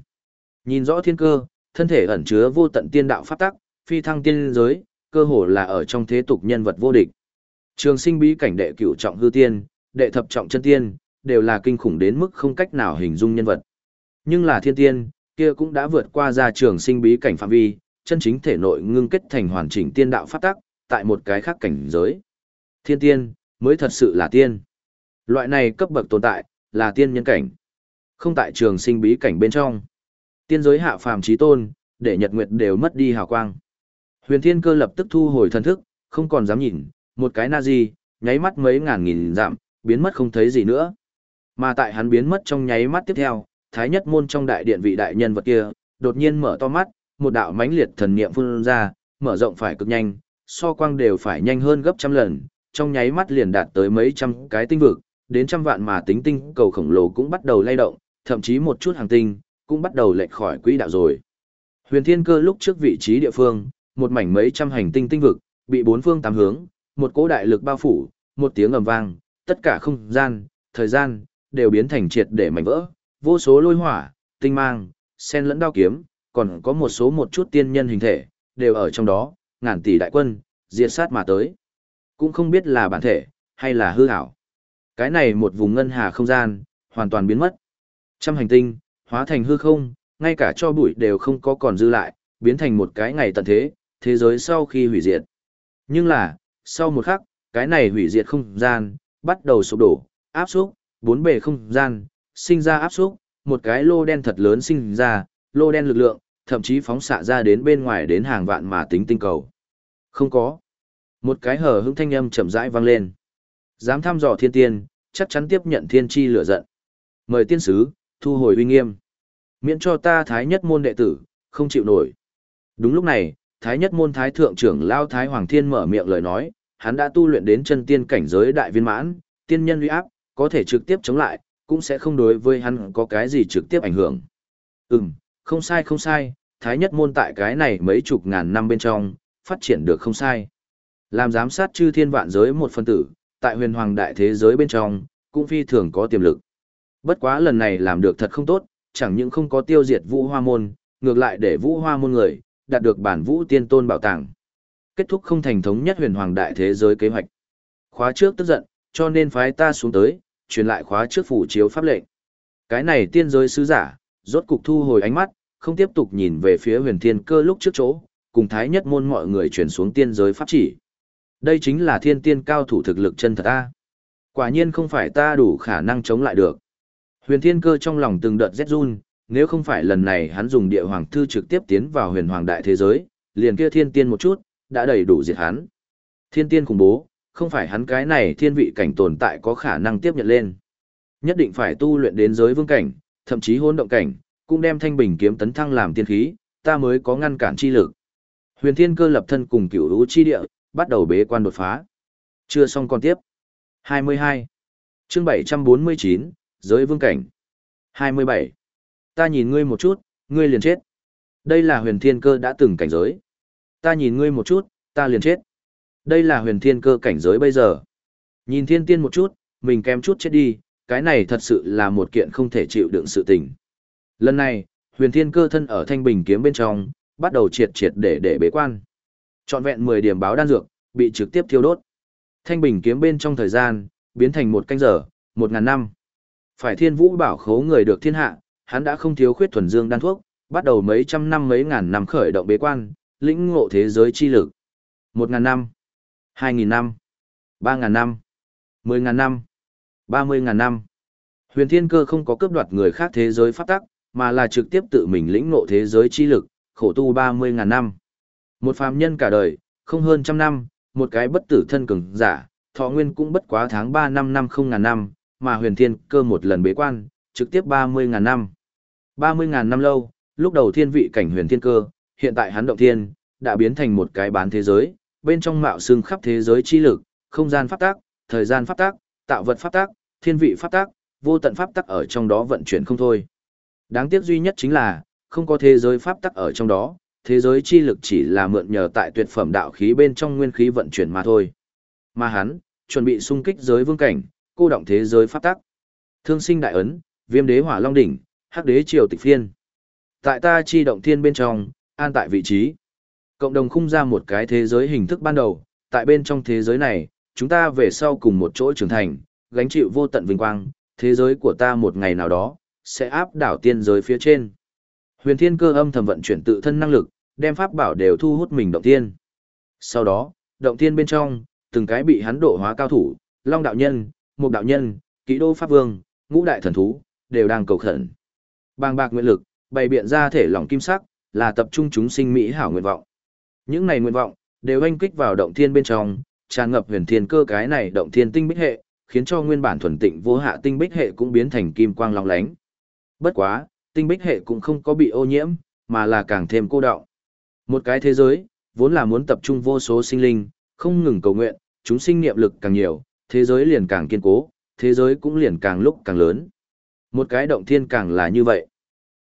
Nhìn rõ thiên cơ, thân thể ẩn chứa vô tận tiên đạo pháp tắc, phi thăng tiên giới, cơ hồ là ở trong thế tục nhân vật vô địch. Trường sinh bí cảnh đệ cửu trọng hư tiên, đệ thập trọng chân tiên, đều là kinh khủng đến mức không cách nào hình dung nhân vật. Nhưng là thiên tiên, kia cũng đã vượt qua ra trường sinh bí cảnh phạm vi, chân chính thể nội ngưng kết thành hoàn chỉnh tiên đạo pháp tắc, tại một cái khác cảnh giới. Thiên tiên, mới thật sự là tiên. Loại này cấp bậc tồn tại, là tiên nhân cảnh. Không tại trường sinh bí cảnh bên trong. Tiên giới hạ phàm trí tôn, để nhật nguyệt đều mất đi hào quang. Huyền thiên cơ lập tức thu hồi thần thức, không còn dám nhìn, một cái na di, nháy mắt mấy ngàn nghìn giảm, biến mất không thấy gì nữa. Mà tại hắn biến mất trong nháy mắt tiếp theo, thái nhất môn trong đại điện vị đại nhân vật kia, đột nhiên mở to mắt, một đạo mãnh liệt thần niệm phun ra, mở rộng phải cực nhanh, so quang đều phải nhanh hơn gấp trăm lần, trong nháy mắt liền đạt tới mấy trăm cái tinh vực, đến trăm vạn mà tính tinh cầu khổng lồ cũng bắt đầu lay động, thậm chí một chút hàng tinh, cũng bắt đầu lệch khỏi quỹ đạo rồi. Huyền Thiên Cơ lúc trước vị trí địa phương, một mảnh mấy trăm hành tinh tinh vực, bị bốn phương tám hướng, một cỗ đại lực bao phủ, một tiếng ầm vang, tất cả không gian, thời gian, đều biến thành triệt để mảnh vỡ, vô số lôi hỏa, tinh mang, sen lẫn đao kiếm, còn có một số một chút tiên nhân hình thể, đều ở trong đó, ngàn tỷ đại quân, diệt sát mà tới. Cũng không biết là bản thể, hay là hư ảo. Cái này một vùng ngân hà không gian, hoàn toàn biến mất. Trăm hành tinh, hóa thành hư không, ngay cả cho bụi đều không có còn dư lại, biến thành một cái ngày tận thế, thế giới sau khi hủy diệt. Nhưng là, sau một khắc, cái này hủy diệt không gian, bắt đầu sụp đổ, áp xúc, bốn bề không gian, sinh ra áp xúc, một cái lô đen thật lớn sinh ra, lô đen lực lượng, thậm chí phóng xạ ra đến bên ngoài đến hàng vạn mà tính tinh cầu. Không có. Một cái hở hững thanh âm chậm rãi vang lên. Dám thăm dò thiên tiên, chắc chắn tiếp nhận thiên chi lửa giận. Mời tiên sứ, thu hồi uy nghiêm. Miễn cho ta thái nhất môn đệ tử, không chịu nổi. Đúng lúc này, thái nhất môn thái thượng trưởng lao thái hoàng thiên mở miệng lời nói, hắn đã tu luyện đến chân tiên cảnh giới đại viên mãn, tiên nhân uy áp, có thể trực tiếp chống lại, cũng sẽ không đối với hắn có cái gì trực tiếp ảnh hưởng. Ừm, không sai không sai, thái nhất môn tại cái này mấy chục ngàn năm bên trong, phát triển được không sai. Làm giám sát chư thiên vạn giới một phân tử, tại huyền hoàng đại thế giới bên trong, cũng phi thường có tiềm lực. Bất quá lần này làm được thật không tốt, chẳng những không có tiêu diệt vũ hoa môn, ngược lại để vũ hoa môn người, đạt được bản vũ tiên tôn bảo tàng. Kết thúc không thành thống nhất huyền hoàng đại thế giới kế hoạch. Khóa trước tức giận, cho nên phái ta xuống tới, truyền lại khóa trước phủ chiếu pháp lệnh. Cái này tiên giới sứ giả, rốt cục thu hồi ánh mắt, không tiếp tục nhìn về phía huyền thiên cơ lúc trước chỗ, cùng thái nhất môn mọi người chuyển xuống tiên giới pháp chỉ. Đây chính là thiên tiên cao thủ thực lực chân thật ta. Quả nhiên không phải ta đủ khả năng chống lại được. Huyền thiên cơ trong lòng từng đợt rét run, nếu không phải lần này hắn dùng địa hoàng thư trực tiếp tiến vào huyền hoàng đại thế giới, liền kia thiên tiên một chút, đã đầy đủ diệt hắn. Thiên tiên khủng bố, không phải hắn cái này thiên vị cảnh tồn tại có khả năng tiếp nhận lên. Nhất định phải tu luyện đến giới vương cảnh, thậm chí hôn động cảnh, cũng đem thanh bình kiếm tấn thăng làm tiên khí, ta mới có ngăn cản chi lực. Huyền Thiên Cơ lập thân cùng cửu lũ chi địa, bắt đầu bế quan đột phá. Chưa xong còn tiếp. 22. Chương 749, giới vương cảnh. 27. Ta nhìn ngươi một chút, ngươi liền chết. Đây là huyền thiên cơ đã từng cảnh giới. Ta nhìn ngươi một chút, ta liền chết. Đây là huyền thiên cơ cảnh giới bây giờ. Nhìn thiên tiên một chút, mình kém chút chết đi, cái này thật sự là một kiện không thể chịu đựng sự tình. Lần này, huyền thiên cơ thân ở thanh bình kiếm bên trong, bắt đầu triệt triệt để để bế quan. Chọn vẹn 10 điểm báo đan dược, bị trực tiếp thiêu đốt. Thanh bình kiếm bên trong thời gian, biến thành một canh giờ, một ngàn năm. Phải thiên vũ bảo khấu người được thiên hạ, hắn đã không thiếu khuyết thuần dương đan thuốc, bắt đầu mấy trăm năm mấy ngàn năm khởi động bế quan, lĩnh ngộ thế giới chi lực. Một ngàn năm, hai nghìn năm, ba ngàn năm, mười ngàn năm, ba mươi ngàn năm. Huyền thiên cơ không có cướp đoạt người khác thế giới pháp tắc, mà là trực tiếp tự mình lĩnh ngộ thế giới chi lực, khổ tu ba mươi ngàn năm. Một phàm nhân cả đời, không hơn trăm năm, một cái bất tử thân cường giả, thọ nguyên cũng bất quá tháng ba năm năm không ngàn năm, mà huyền thiên cơ một lần bế quan, trực tiếp ba mươi ngàn năm. ba mươi ngàn năm lâu, lúc đầu thiên vị cảnh huyền thiên cơ, hiện tại hắn động thiên, đã biến thành một cái bán thế giới, bên trong mạo xương khắp thế giới chi lực, không gian pháp tác, thời gian pháp tác, tạo vật pháp tác, thiên vị pháp tác, vô tận pháp tác ở trong đó vận chuyển không thôi. Đáng tiếc duy nhất chính là, không có thế giới pháp tắc ở trong đó, thế giới chi lực chỉ là mượn nhờ tại tuyệt phẩm đạo khí bên trong nguyên khí vận chuyển mà thôi. Mà hắn, chuẩn bị xung kích giới vương cảnh, cô động thế giới pháp tắc. Thương sinh đại ấn, viêm đế hỏa long đỉnh, hắc đế triều tịch phiên. Tại ta chi động thiên bên trong, an tại vị trí. Cộng đồng khung ra một cái thế giới hình thức ban đầu, tại bên trong thế giới này, chúng ta về sau cùng một chỗ trưởng thành, gánh chịu vô tận vinh quang, thế giới của ta một ngày nào đó, sẽ áp đảo tiên giới phía trên. Huyền Thiên Cơ âm thầm vận chuyển tự thân năng lực, đem pháp bảo đều thu hút mình động tiên. Sau đó, động tiên bên trong, từng cái bị hắn độ hóa cao thủ, Long đạo nhân, một đạo nhân, kỹ Đô pháp vương, Ngũ đại thần thú, đều đang cầu khẩn. Bàng bạc nguyện lực, bày biện ra thể lỏng kim sắc, là tập trung chúng sinh mỹ hảo nguyện vọng. Những này nguyện vọng đều anh kích vào động thiên bên trong, tràn ngập huyền thiên cơ cái này động thiên tinh bích hệ, khiến cho nguyên bản thuần tịnh vô hạ tinh bích hệ cũng biến thành kim quang long lánh. Bất quá, tinh bích hệ cũng không có bị ô nhiễm, mà là càng thêm cô đọng. Một cái thế giới, vốn là muốn tập trung vô số sinh linh, không ngừng cầu nguyện, chúng sinh niệm lực càng nhiều, thế giới liền càng kiên cố, thế giới cũng liền càng lúc càng lớn. Một cái động thiên càng là như vậy.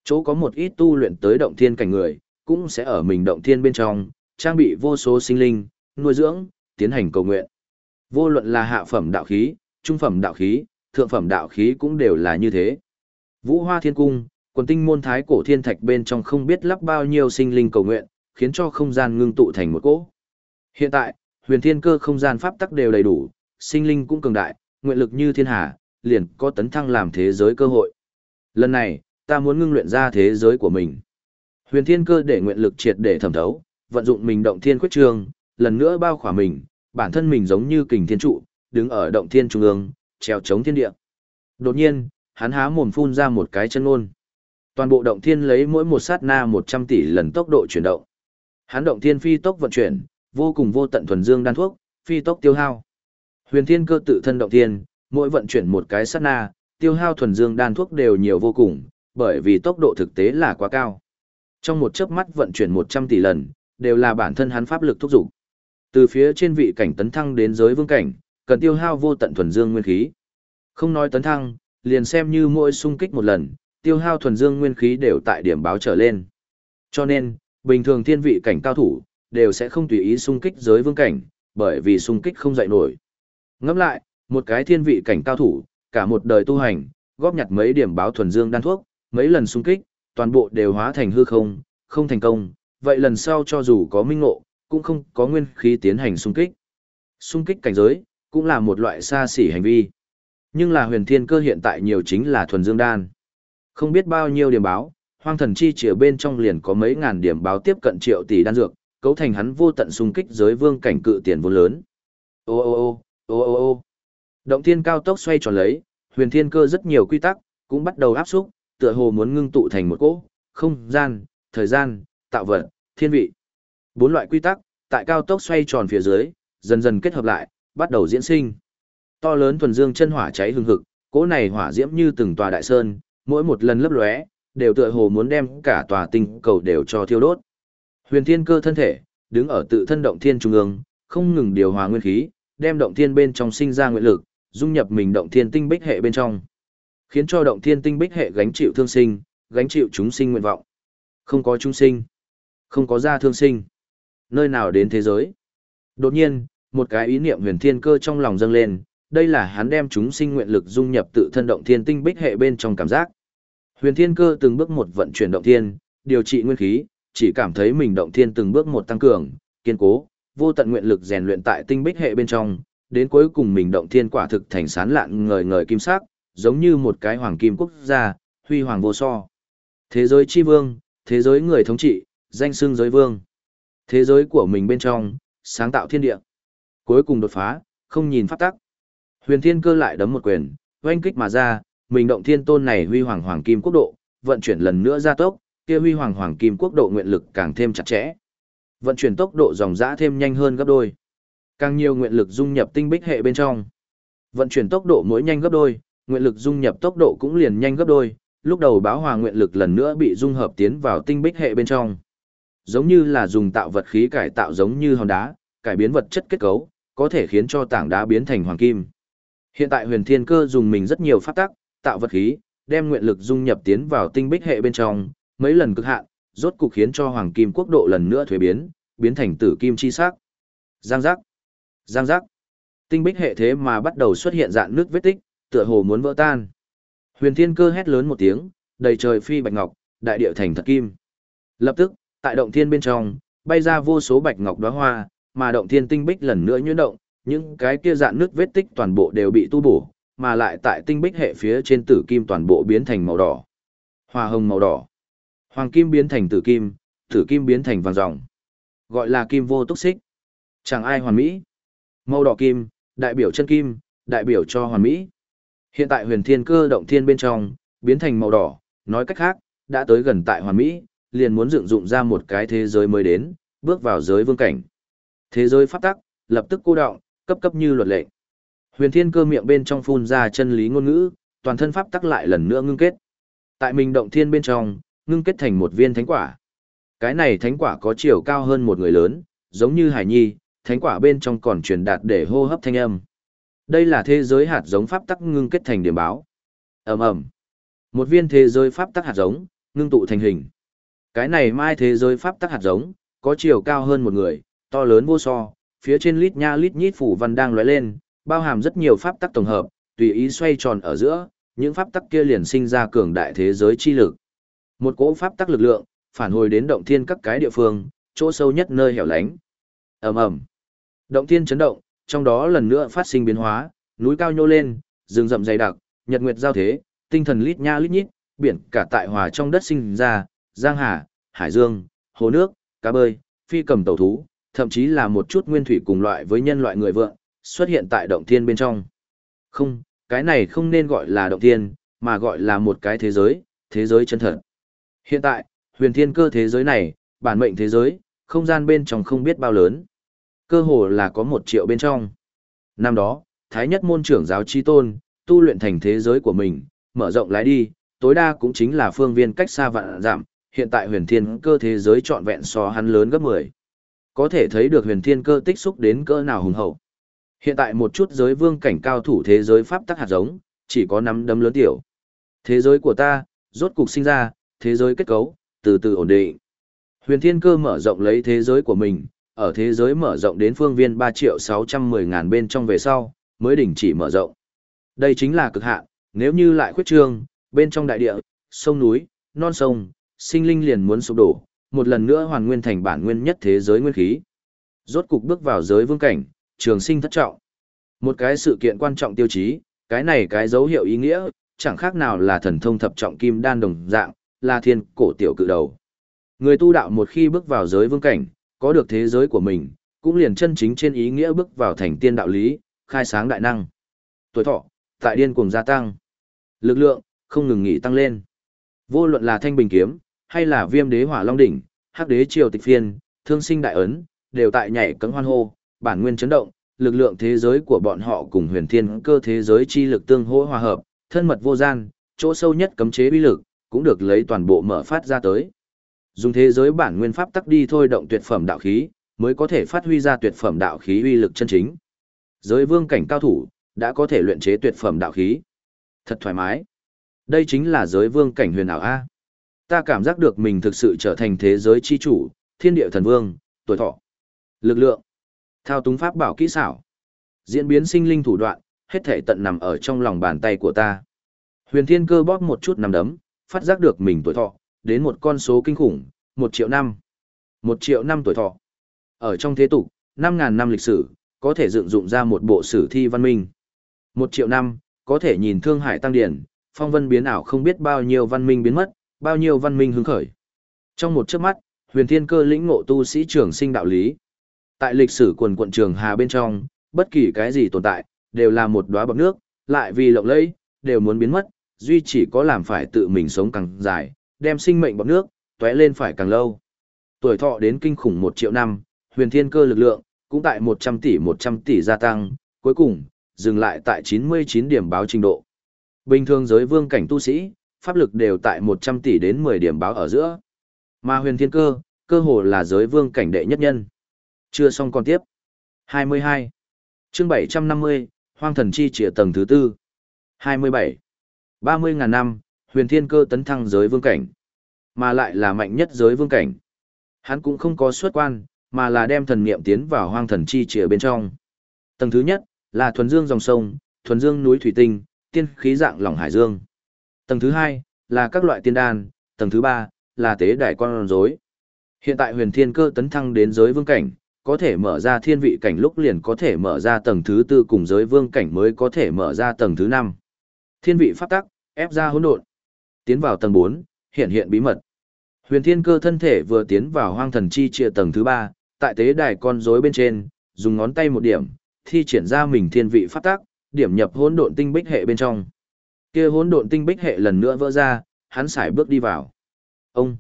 Chỗ có một ít tu luyện tới động thiên cảnh người, cũng sẽ ở mình động thiên bên trong, trang bị vô số sinh linh, nuôi dưỡng, tiến hành cầu nguyện. Vô luận là hạ phẩm đạo khí, trung phẩm đạo khí, thượng phẩm đạo khí cũng đều là như thế. Vũ Hoa Thiên Cung, quần tinh môn thái cổ thiên thạch bên trong không biết lắp bao nhiêu sinh linh cầu nguyện, khiến cho không gian ngưng tụ thành một cỗ. Hiện tại, huyền thiên cơ không gian pháp tắc đều đầy đủ, sinh linh cũng cường đại, nguyện lực như thiên hà, liền có tấn thăng làm thế giới cơ hội. Lần này, ta muốn ngưng luyện ra thế giới của mình. Huyền thiên cơ để nguyện lực triệt để thẩm thấu, vận dụng mình động thiên quyết trường, lần nữa bao khỏa mình, bản thân mình giống như kình thiên trụ, đứng ở động thiên trung ương, treo chống thiên địa. Đột nhiên, hắn há mồm phun ra một cái chân ngôn. Toàn bộ động thiên lấy mỗi một sát na 100 tỷ lần tốc độ chuyển động. Hắn động thiên phi tốc vận chuyển, vô cùng vô tận thuần dương đan thuốc, phi tốc tiêu hao. Huyền thiên cơ tự thân động thiên, mỗi vận chuyển một cái sát na, tiêu hao thuần dương đan thuốc đều nhiều vô cùng, bởi vì tốc độ thực tế là quá cao. Trong một chớp mắt vận chuyển 100 tỷ lần, đều là bản thân hắn pháp lực thúc dục. Từ phía trên vị cảnh tấn thăng đến giới vương cảnh, cần tiêu hao vô tận thuần dương nguyên khí. Không nói tấn thăng, liền xem như mỗi xung kích một lần, tiêu hao thuần dương nguyên khí đều tại điểm báo trở lên. Cho nên, bình thường thiên vị cảnh cao thủ, đều sẽ không tùy ý xung kích giới vương cảnh, bởi vì xung kích không dậy nổi. Ngẫm lại, một cái thiên vị cảnh cao thủ, cả một đời tu hành, góp nhặt mấy điểm báo thuần dương đan thuốc, mấy lần xung kích, toàn bộ đều hóa thành hư không, không thành công, vậy lần sau cho dù có minh ngộ, cũng không có nguyên khí tiến hành xung kích. Xung kích cảnh giới, cũng là một loại xa xỉ hành vi. Nhưng là huyền thiên cơ hiện tại nhiều chính là thuần dương đan. Không biết bao nhiêu điểm báo, hoang thần chi triều bên trong liền có mấy ngàn điểm báo tiếp cận triệu tỷ đan dược, cấu thành hắn vô tận xung kích giới vương cảnh cự tiền vốn lớn. Ô ô ô, ô ô ô. Động thiên cao tốc xoay tròn lấy, huyền thiên cơ rất nhiều quy tắc, cũng bắt đầu áp xúc, tựa hồ muốn ngưng tụ thành một cỗ, không gian, thời gian, tạo vật, thiên vị. Bốn loại quy tắc, tại cao tốc xoay tròn phía dưới, dần dần kết hợp lại, bắt đầu diễn sinh. To lớn thuần dương chân hỏa cháy hừng hực, cỗ này hỏa diễm như từng tòa đại sơn, mỗi một lần lấp lóe, đều tựa hồ muốn đem cả tòa tinh cầu đều cho thiêu đốt. Huyền Thiên Cơ thân thể, đứng ở tự thân động thiên trung ương, không ngừng điều hòa nguyên khí, đem động thiên bên trong sinh ra nguyện lực, dung nhập mình động thiên tinh bích hệ bên trong, khiến cho động thiên tinh bích hệ gánh chịu thương sinh, gánh chịu chúng sinh nguyện vọng. Không có chúng sinh, không có gia thương sinh. Nơi nào đến thế giới? Đột nhiên, một cái ý niệm huyền thiên cơ trong lòng dâng lên, đây là hắn đem chúng sinh nguyện lực dung nhập tự thân động thiên tinh bích hệ bên trong cảm giác. Huyền thiên cơ từng bước một vận chuyển động thiên, điều trị nguyên khí, chỉ cảm thấy mình động thiên từng bước một tăng cường, kiên cố, vô tận nguyện lực rèn luyện tại tinh bích hệ bên trong, đến cuối cùng mình động thiên quả thực thành sán lạn ngời ngời kim sắc, giống như một cái hoàng kim quốc gia, huy hoàng vô so. Thế giới chi vương, thế giới người thống trị, danh xưng giới vương. Thế giới của mình bên trong, sáng tạo thiên địa. Cuối cùng đột phá, không nhìn pháp tắc. Huyền Thiên Cơ lại đấm một quyền, oanh kích mà ra, mình động thiên tôn này huy hoàng hoàng kim quốc độ, vận chuyển lần nữa gia tốc, kia huy hoàng hoàng kim quốc độ nguyện lực càng thêm chặt chẽ. Vận chuyển tốc độ dòng dã thêm nhanh hơn gấp đôi. Càng nhiều nguyện lực dung nhập tinh bích hệ bên trong. Vận chuyển tốc độ mỗi nhanh gấp đôi, nguyện lực dung nhập tốc độ cũng liền nhanh gấp đôi, lúc đầu báo hòa nguyện lực lần nữa bị dung hợp tiến vào tinh bích hệ bên trong. Giống như là dùng tạo vật khí cải tạo giống như hòn đá, cải biến vật chất kết cấu, có thể khiến cho tảng đá biến thành hoàng kim. Hiện tại huyền thiên cơ dùng mình rất nhiều pháp tắc, tạo vật khí, đem nguyện lực dung nhập tiến vào tinh bích hệ bên trong, mấy lần cực hạn, rốt cục khiến cho hoàng kim quốc độ lần nữa thuế biến, biến thành tử kim chi sắc. Giang giác, giang giác. Tinh bích hệ thế mà bắt đầu xuất hiện dạng nước vết tích, tựa hồ muốn vỡ tan. Huyền Thiên Cơ hét lớn một tiếng, đầy trời phi bạch ngọc, đại địa thành thật kim. Lập tức, tại động thiên bên trong, bay ra vô số bạch ngọc đóa hoa, mà động thiên tinh bích lần nữa nhuyễn động, những cái kia dạn nước vết tích toàn bộ đều bị tu bổ, mà lại tại tinh bích hệ phía trên tử kim toàn bộ biến thành màu đỏ. Hoa hồng màu đỏ. Hoàng kim biến thành tử kim, tử kim biến thành vàng ròng. Gọi là kim vô túc xích. Chẳng ai hoàn mỹ. Màu đỏ kim, đại biểu chân kim, đại biểu cho hoàn mỹ. Hiện tại huyền thiên cơ động thiên bên trong, biến thành màu đỏ, nói cách khác, đã tới gần tại hoàn mỹ, liền muốn dựng dụng ra một cái thế giới mới đến, bước vào giới vương cảnh. Thế giới pháp tắc, lập tức cô động, cấp cấp như luật lệ. Huyền thiên cơ miệng bên trong phun ra chân lý ngôn ngữ, toàn thân pháp tắc lại lần nữa ngưng kết. Tại mình động thiên bên trong, ngưng kết thành một viên thánh quả. Cái này thánh quả có chiều cao hơn một người lớn, giống như hải nhi, thánh quả bên trong còn truyền đạt để hô hấp thanh âm. Đây là thế giới hạt giống pháp tắc ngưng kết thành điểm báo. Ầm ầm. Một viên thế giới pháp tắc hạt giống, ngưng tụ thành hình. Cái này mai thế giới pháp tắc hạt giống, có chiều cao hơn một người, to lớn vô so, phía trên lít nha lít nhít phủ văn đang lóe lên, bao hàm rất nhiều pháp tắc tổng hợp, tùy ý xoay tròn ở giữa, những pháp tắc kia liền sinh ra cường đại thế giới chi lực. Một cỗ pháp tắc lực lượng, phản hồi đến động thiên các cái địa phương, chỗ sâu nhất nơi hẻo lánh. Ầm ầm. Động thiên chấn động, trong đó lần nữa phát sinh biến hóa, núi cao nhô lên, rừng rậm dày đặc, nhật nguyệt giao thế, tinh thần lít nha lít nhít, biển cả tại hòa trong đất sinh ra, giang hà, hải dương, hồ nước, cá bơi, phi cầm tàu thú, thậm chí là một chút nguyên thủy cùng loại với nhân loại người vượng, xuất hiện tại động thiên bên trong. Không, cái này không nên gọi là động thiên, mà gọi là một cái thế giới, thế giới chân thật. Hiện tại, huyền thiên cơ thế giới này, bản mệnh thế giới, không gian bên trong không biết bao lớn. Cơ hồ là có một triệu bên trong. Năm đó, Thái nhất môn trưởng giáo chi tôn, tu luyện thành thế giới của mình, mở rộng lái đi, tối đa cũng chính là phương viên cách xa vạn giảm, hiện tại huyền thiên cơ thế giới trọn vẹn so hắn lớn gấp 10. Có thể thấy được huyền thiên cơ tích xúc đến cỡ nào hùng hậu. Hiện tại một chút giới vương cảnh cao thủ thế giới pháp tắc hạt giống, chỉ có nắm đấm lớn tiểu. Thế giới của ta, rốt cục sinh ra, thế giới kết cấu, từ từ ổn định. Huyền thiên cơ mở rộng lấy thế giới của mình, ở thế giới mở rộng đến phương viên 3 triệu 610 ngàn bên trong về sau, mới đình chỉ mở rộng. Đây chính là cực hạn, nếu như lại khuyết trương, bên trong đại địa, sông núi, non sông, sinh linh liền muốn sụp đổ, một lần nữa hoàn nguyên thành bản nguyên nhất thế giới nguyên khí. Rốt cục bước vào giới vương cảnh, trường sinh thất trọng. Một cái sự kiện quan trọng tiêu chí, cái này cái dấu hiệu ý nghĩa, chẳng khác nào là thần thông thập trọng kim đan đồng dạng, là thiên cổ tiểu cự đầu. Người tu đạo một khi bước vào giới vương cảnh, có được thế giới của mình, cũng liền chân chính trên ý nghĩa bước vào thành tiên đạo lý, khai sáng đại năng. Tuổi thọ, tại điên cuồng gia tăng. Lực lượng, không ngừng nghỉ tăng lên. Vô luận là thanh bình kiếm, hay là viêm đế hỏa long đỉnh, hắc đế triều tịch phiên, thương sinh đại ấn, đều tại nhảy cấm hoan hô, bản nguyên chấn động, lực lượng thế giới của bọn họ cùng huyền thiên cơ thế giới chi lực tương hỗ hòa hợp, thân mật vô gian, chỗ sâu nhất cấm chế uy lực, cũng được lấy toàn bộ mở phát ra tới. Dùng thế giới bản nguyên pháp tắc đi thôi động tuyệt phẩm đạo khí, mới có thể phát huy ra tuyệt phẩm đạo khí uy lực chân chính. Giới vương cảnh cao thủ, đã có thể luyện chế tuyệt phẩm đạo khí. Thật thoải mái. Đây chính là giới vương cảnh huyền ảo A. Ta cảm giác được mình thực sự trở thành thế giới chi chủ, thiên địa thần vương, tuổi thọ, lực lượng, thao túng pháp bảo kỹ xảo, diễn biến sinh linh thủ đoạn, hết thể tận nằm ở trong lòng bàn tay của ta. Huyền thiên cơ bóp một chút nằm đấm, phát giác được mình tuổi thọ, đến một con số kinh khủng, một triệu năm. Một triệu năm tuổi thọ. Ở trong thế tục, năm ngàn năm lịch sử, có thể dựng dụng ra một bộ sử thi văn minh. Một triệu năm, có thể nhìn thương hải tăng điển, phong vân biến ảo không biết bao nhiêu văn minh biến mất, bao nhiêu văn minh hứng khởi. Trong một chớp mắt, huyền thiên cơ lĩnh ngộ tu sĩ trường sinh đạo lý. Tại lịch sử quần quận trường hà bên trong, bất kỳ cái gì tồn tại, đều là một đóa bọt nước, lại vì lộng lẫy, đều muốn biến mất, duy chỉ có làm phải tự mình sống càng dài, đem sinh mệnh bọc nước, tóe lên phải càng lâu. Tuổi thọ đến kinh khủng một triệu năm, huyền thiên cơ lực lượng, cũng tại một trăm tỷ một trăm tỷ gia tăng, cuối cùng, dừng lại tại chín mươi chín điểm báo trình độ. Bình thường giới vương cảnh tu sĩ, pháp lực đều tại một trăm tỷ đến mười điểm báo ở giữa. Mà huyền thiên cơ, cơ hồ là giới vương cảnh đệ nhất nhân. Chưa xong còn tiếp. hai mươi hai chương bảy trăm năm mươi hoang thần chi trịa tầng thứ tư. hai mươi bảy ba mươi ngàn năm, huyền thiên cơ tấn thăng giới vương cảnh. Mà lại là mạnh nhất giới vương cảnh. Hắn cũng không có xuất quan, mà là đem thần niệm tiến vào hoang thần chi trìa bên trong. Tầng thứ nhất, là thuần dương dòng sông, thuần dương núi thủy tinh, tiên khí dạng lỏng hải dương. Tầng thứ hai, là các loại tiên đan, tầng thứ ba, là tế đài con rối. Hiện tại huyền thiên cơ tấn thăng đến giới vương cảnh, có thể mở ra thiên vị cảnh lúc liền có thể mở ra tầng thứ tư cùng giới vương cảnh mới có thể mở ra tầng thứ năm. Thiên vị pháp tắc, ép ra hỗn độn. Tiến vào tầng bốn, hiện hiện bí mật. Huyền thiên cơ thân thể vừa tiến vào hoang thần chi chia tầng thứ ba, tại tế đài con rối bên trên, dùng ngón tay một điểm, thi triển ra mình thiên vị pháp tắc, điểm nhập hỗn độn tinh bích hệ bên trong. Kia hỗn độn tinh bích hệ lần nữa vỡ ra, hắn xài bước đi vào. Ông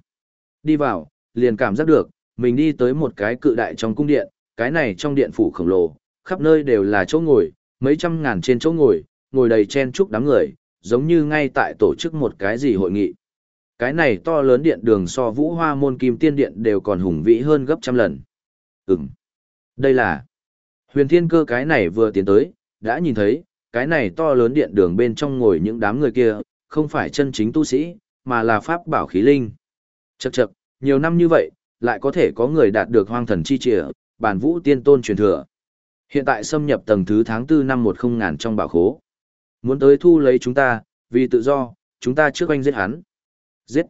đi vào, liền cảm giác được, mình đi tới một cái cự đại trong cung điện, cái này trong điện phủ khổng lồ, khắp nơi đều là chỗ ngồi, mấy trăm ngàn trên chỗ ngồi, ngồi đầy chen chúc đám người, giống như ngay tại tổ chức một cái gì hội nghị. Cái này to lớn điện đường so vũ hoa môn kim tiên điện đều còn hùng vĩ hơn gấp trăm lần. Ừm. Đây là huyền thiên cơ cái này vừa tiến tới, đã nhìn thấy, cái này to lớn điện đường bên trong ngồi những đám người kia, không phải chân chính tu sĩ, mà là pháp bảo khí linh. Chậc chậc, nhiều năm như vậy, lại có thể có người đạt được hoang thần chi trịa, bản vũ tiên tôn truyền thừa. Hiện tại xâm nhập tầng thứ tháng 4 năm một không ngàn trong bảo khố. Muốn tới thu lấy chúng ta, vì tự do, chúng ta trước anh giết hắn. Giết.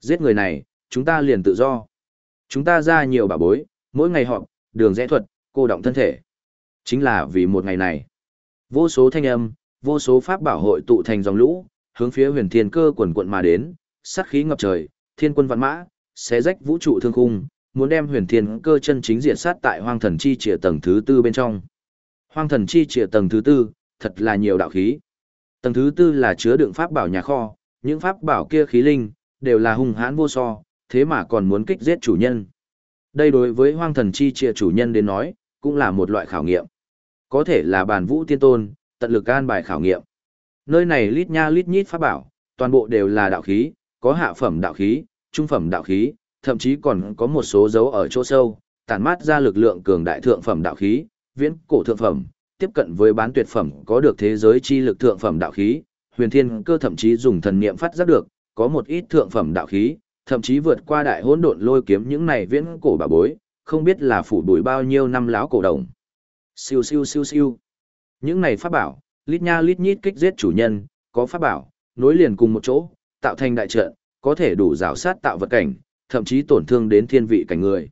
Giết người này, chúng ta liền tự do. Chúng ta ra nhiều bà bối, mỗi ngày họp, đường rẽ thuật, cô động thân thể. Chính là vì một ngày này. Vô số thanh âm, vô số pháp bảo hội tụ thành dòng lũ, hướng phía huyền thiên cơ quần quận mà đến, sát khí ngập trời, thiên quân vạn mã, xé rách vũ trụ thương khung, muốn đem huyền thiên cơ chân chính diệt sát tại hoang thần chi trịa tầng thứ tư bên trong. Hoang thần chi trịa tầng thứ tư, thật là nhiều đạo khí. Tầng thứ tư là chứa đựng pháp bảo nhà kho, những pháp bảo kia khí linh, đều là hung hãn vô so, thế mà còn muốn kích giết chủ nhân. Đây đối với hoang thần chi trịa chủ nhân đến nói, cũng là một loại khảo nghiệm. Có thể là bản vũ tiên tôn, tận lực an bài khảo nghiệm. Nơi này lít nha lít nhít pháp bảo, toàn bộ đều là đạo khí, có hạ phẩm đạo khí, trung phẩm đạo khí, thậm chí còn có một số dấu ở chỗ sâu, tản mát ra lực lượng cường đại thượng phẩm đạo khí, viễn cổ thượng phẩm, tiếp cận với bán tuyệt phẩm có được thế giới chi lực thượng phẩm đạo khí, huyền thiên cơ thậm chí dùng thần niệm phát giác được, có một ít thượng phẩm đạo khí, thậm chí vượt qua đại hỗn độn lôi kiếm những này viễn cổ bà bối, không biết là phủ bụi bao nhiêu năm láo cổ đồng. Siêu siêu siêu siêu. Những này pháp bảo, lít nha lít nhít kích giết chủ nhân, có pháp bảo, nối liền cùng một chỗ, tạo thành đại trận, có thể đủ rào sát tạo vật cảnh, thậm chí tổn thương đến thiên vị cảnh người.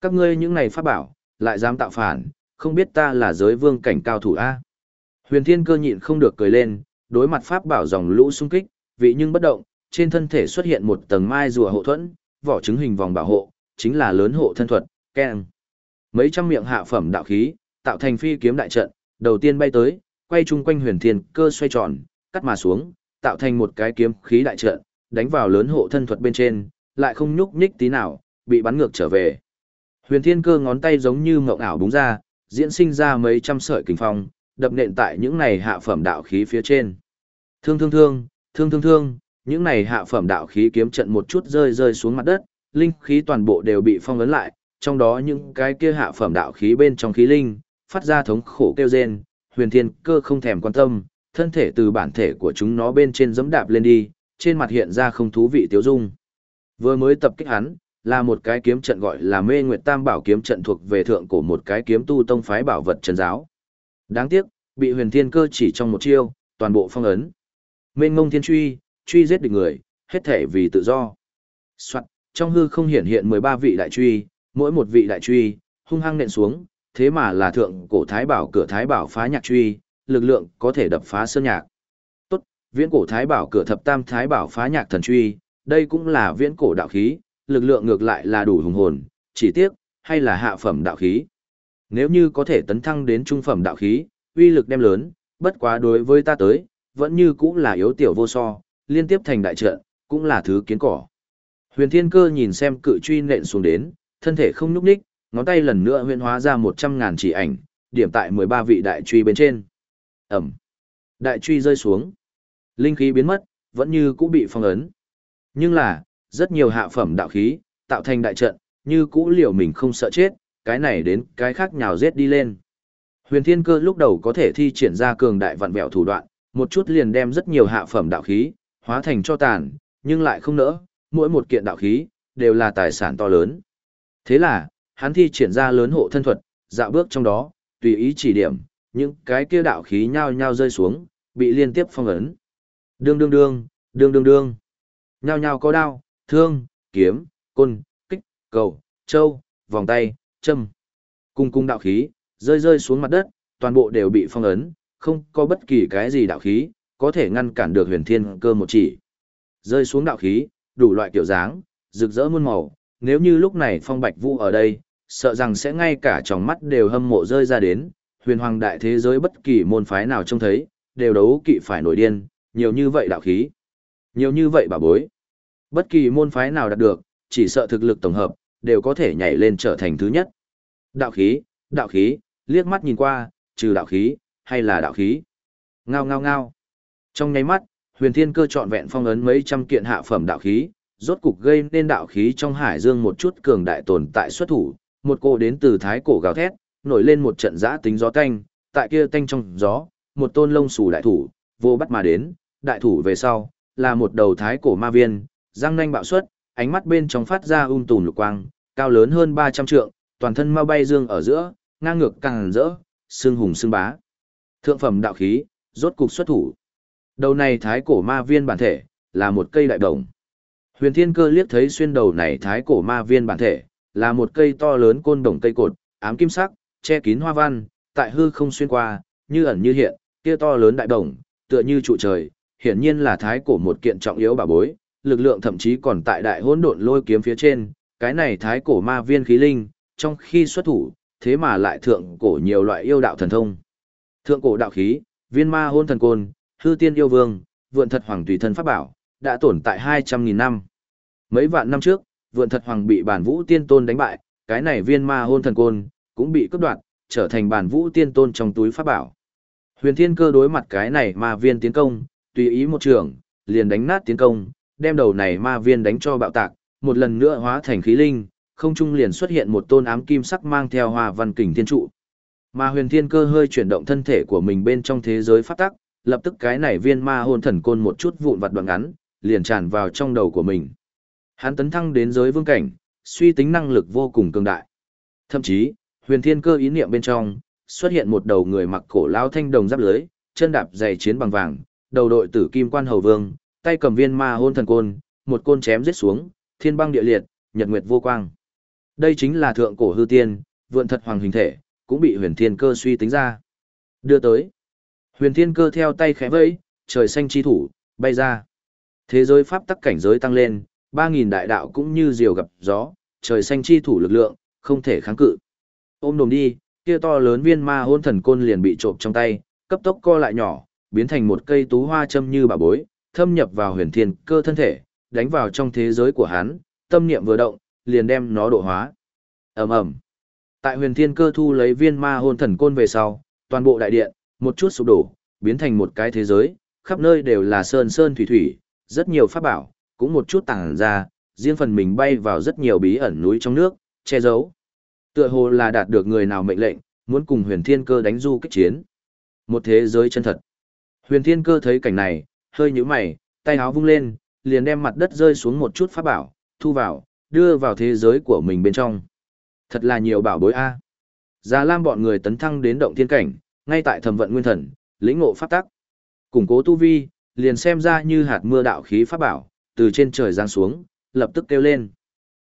Các ngươi những này pháp bảo, lại dám tạo phản, không biết ta là giới vương cảnh cao thủ A. Huyền thiên cơ nhịn không được cười lên, đối mặt pháp bảo dòng lũ xung kích, vị nhưng bất động, trên thân thể xuất hiện một tầng mai rùa hộ thuẫn, vỏ trứng hình vòng bảo hộ, chính là lớn hộ thân thuật, keng. Mấy trăm miệng hạ phẩm đạo khí, tạo thành phi kiếm đại trận, đầu tiên bay tới, quay chung quanh huyền thiên cơ xoay tròn, cắt mà xuống, tạo thành một cái kiếm khí đại trận, đánh vào lớn hộ thân thuật bên trên, lại không nhúc nhích tí nào, bị bắn ngược trở về. Huyền thiên cơ ngón tay giống như mộng ảo búng ra, diễn sinh ra mấy trăm sợi kình phong, đập nện tại những này hạ phẩm đạo khí phía trên. Thương thương thương, thương thương thương, những này hạ phẩm đạo khí kiếm trận một chút rơi rơi xuống mặt đất, linh khí toàn bộ đều bị phong ấn lại, trong đó những cái kia hạ phẩm đạo khí bên trong khí linh, phát ra thống khổ kêu rên, huyền thiên cơ không thèm quan tâm, thân thể từ bản thể của chúng nó bên trên giẫm đạp lên đi, trên mặt hiện ra không thú vị tiêu dung. Vừa mới tập kích hắn, là một cái kiếm trận gọi là mê nguyệt tam bảo kiếm trận thuộc về thượng cổ một cái kiếm tu tông phái bảo vật trần giáo. Đáng tiếc, bị huyền thiên cơ chỉ trong một chiêu, toàn bộ phong ấn. Mênh ngông thiên truy, truy giết địch người, hết thể vì tự do. Soạn, trong hư không hiện hiện 13 vị đại truy, mỗi một vị đại truy, hung hăng nện xuống, thế mà là thượng cổ thái bảo cửa thái bảo phá nhạc truy, lực lượng có thể đập phá sơn nhạc. Tốt, viễn cổ thái bảo cửa thập tam thái bảo phá nhạc thần truy, đây cũng là viễn cổ đạo khí, lực lượng ngược lại là đủ hùng hồn, chỉ tiếc, hay là hạ phẩm đạo khí. Nếu như có thể tấn thăng đến trung phẩm đạo khí, uy lực đem lớn, bất quá đối với ta tới, vẫn như cũng là yếu tiểu vô so, liên tiếp thành đại trận, cũng là thứ kiến cỏ. Huyền Thiên Cơ nhìn xem cự truy nện xuống đến, thân thể không nhúc nhích, ngón tay lần nữa huyễn hóa ra một trăm ngàn chỉ ảnh, điểm tại mười ba vị đại truy bên trên. Ẩm. Đại truy rơi xuống. Linh khí biến mất, vẫn như cũng bị phong ấn. Nhưng là, rất nhiều hạ phẩm đạo khí, tạo thành đại trận, như cũ liệu mình không sợ chết, cái này đến cái khác nhào giết đi lên. Huyền Thiên Cơ lúc đầu có thể thi triển ra cường đại vạn bẹo thủ đoạn, một chút liền đem rất nhiều hạ phẩm đạo khí, hóa thành cho tàn, nhưng lại không nỡ, mỗi một kiện đạo khí, đều là tài sản to lớn. Thế là, hắn thi triển ra lớn hộ thân thuật, dạo bước trong đó, tùy ý chỉ điểm, những cái kia đạo khí nhao nhao rơi xuống, bị liên tiếp phong ấn. Đương đương đương, đương đương đương. Nhao nhao có đao, thương, kiếm, côn, kích, cầu, châu, vòng tay, châm. Cung cung đạo khí, rơi rơi xuống mặt đất, toàn bộ đều bị phong ấn, không có bất kỳ cái gì đạo khí, có thể ngăn cản được huyền thiên cơ một chỉ. Rơi xuống đạo khí, đủ loại kiểu dáng, rực rỡ muôn màu, nếu như lúc này phong bạch vũ ở đây, sợ rằng sẽ ngay cả tròng mắt đều hâm mộ rơi ra đến, huyền hoàng đại thế giới bất kỳ môn phái nào trông thấy, đều đấu kỵ phải nổi điên, nhiều như vậy đạo khí, nhiều như vậy bà bối. Bất kỳ môn phái nào đạt được, chỉ sợ thực lực tổng hợp, đều có thể nhảy lên trở thành thứ nhất. Đạo khí, đạo khí, liếc mắt nhìn qua, trừ đạo khí, hay là đạo khí. Ngao ngao ngao. Trong nháy mắt, huyền thiên cơ trọn vẹn phong ấn mấy trăm kiện hạ phẩm đạo khí, rốt cục gây nên đạo khí trong hải dương một chút cường đại tồn tại xuất thủ, một cô đến từ thái cổ gào thét, nổi lên một trận giã tính gió tanh, tại kia tanh trong gió, một tôn lông xù đại thủ, vô bắt mà đến, đại thủ về sau, là một đầu thái cổ ma viên, răng nanh bạo xuất, ánh mắt bên trong phát ra um tùm lục quang, cao lớn hơn 300 trượng, toàn thân mau bay dương ở giữa, ngang ngược càng rỡ, xương hùng xương bá. Thượng phẩm đạo khí, rốt cục xuất thủ. Đầu này thái cổ ma viên bản thể, là một cây đại đồng. Huyền Thiên Cơ liếc thấy xuyên đầu này thái cổ ma viên bản thể, là một cây to lớn côn đồng cây cột, ám kim sắc, che kín hoa văn, tại hư không xuyên qua, như ẩn như hiện, kia to lớn đại đồng, tựa như trụ trời, hiển nhiên là thái cổ một kiện trọng yếu bà bối, lực lượng thậm chí còn tại đại hỗn độn lôi kiếm phía trên, cái này thái cổ ma viên khí linh, trong khi xuất thủ, thế mà lại thượng cổ nhiều loại yêu đạo thần thông. Thượng cổ đạo khí, viên ma hôn thần côn, hư tiên yêu vương, vượn thật hoàng tùy thân pháp bảo, đã tồn tại 200.000 năm. Mấy vạn năm trước, vượn thật hoàng bị bản vũ tiên tôn đánh bại, cái này viên ma hôn thần côn, cũng bị cướp đoạt, trở thành bản vũ tiên tôn trong túi pháp bảo. Huyền thiên cơ đối mặt cái này ma viên tiến công, tùy ý một trường, liền đánh nát tiến công, đem đầu này ma viên đánh cho bạo tạc, một lần nữa hóa thành khí linh, không trung liền xuất hiện một tôn ám kim sắc mang theo hoa văn kình thiên trụ. Ma huyền thiên cơ hơi chuyển động thân thể của mình bên trong thế giới phát tắc, lập tức cái này viên ma hồn thần côn một chút vụn vặt đoạn ngắn, liền tràn vào trong đầu của mình. Hắn tấn thăng đến giới vương cảnh, suy tính năng lực vô cùng cường đại. Thậm chí, huyền thiên cơ ý niệm bên trong, xuất hiện một đầu người mặc cổ lao thanh đồng giáp lưới, chân đạp giày chiến bằng vàng, đầu đội tử kim quan hầu vương, tay cầm viên ma hôn thần côn, một côn chém giết xuống, thiên băng địa liệt, nhật nguyệt vô quang. Đây chính là thượng cổ hư tiên, vượn thật hoàng hình thể, cũng bị huyền thiên cơ suy tính ra. Đưa tới. Huyền thiên cơ theo tay khẽ vẫy, trời xanh chi thủ, bay ra. Thế giới pháp tắc cảnh giới tăng lên, 3.000 đại đạo cũng như diều gặp gió, trời xanh chi thủ lực lượng, không thể kháng cự. Ôm đồm đi, kia to lớn viên ma hôn thần côn liền bị trộm trong tay, cấp tốc co lại nhỏ, biến thành một cây tú hoa châm như bà bối, thâm nhập vào huyền thiên cơ thân thể, đánh vào trong thế giới của hắn, tâm niệm vừa động, liền đem nó độ hóa. ầm ầm Tại huyền thiên cơ thu lấy viên ma hôn thần côn về sau, toàn bộ đại điện, một chút sụp đổ, biến thành một cái thế giới, khắp nơi đều là sơn sơn thủy thủy, rất nhiều pháp bảo, cũng một chút tàng ra, riêng phần mình bay vào rất nhiều bí ẩn núi trong nước, che giấu. Tựa hồ là đạt được người nào mệnh lệnh, muốn cùng huyền thiên cơ đánh du kích chiến. Một thế giới chân thật. Huyền thiên cơ thấy cảnh này, hơi nhíu mày, tay áo vung lên, liền đem mặt đất rơi xuống một chút pháp bảo, thu vào, đưa vào thế giới của mình bên trong. Thật là nhiều bảo bối a. Già Lam bọn người tấn thăng đến động thiên cảnh, ngay tại thẩm vận nguyên thần, lĩnh ngộ pháp tắc. Củng cố tu vi, liền xem ra như hạt mưa đạo khí pháp bảo, từ trên trời giáng xuống, lập tức kêu lên.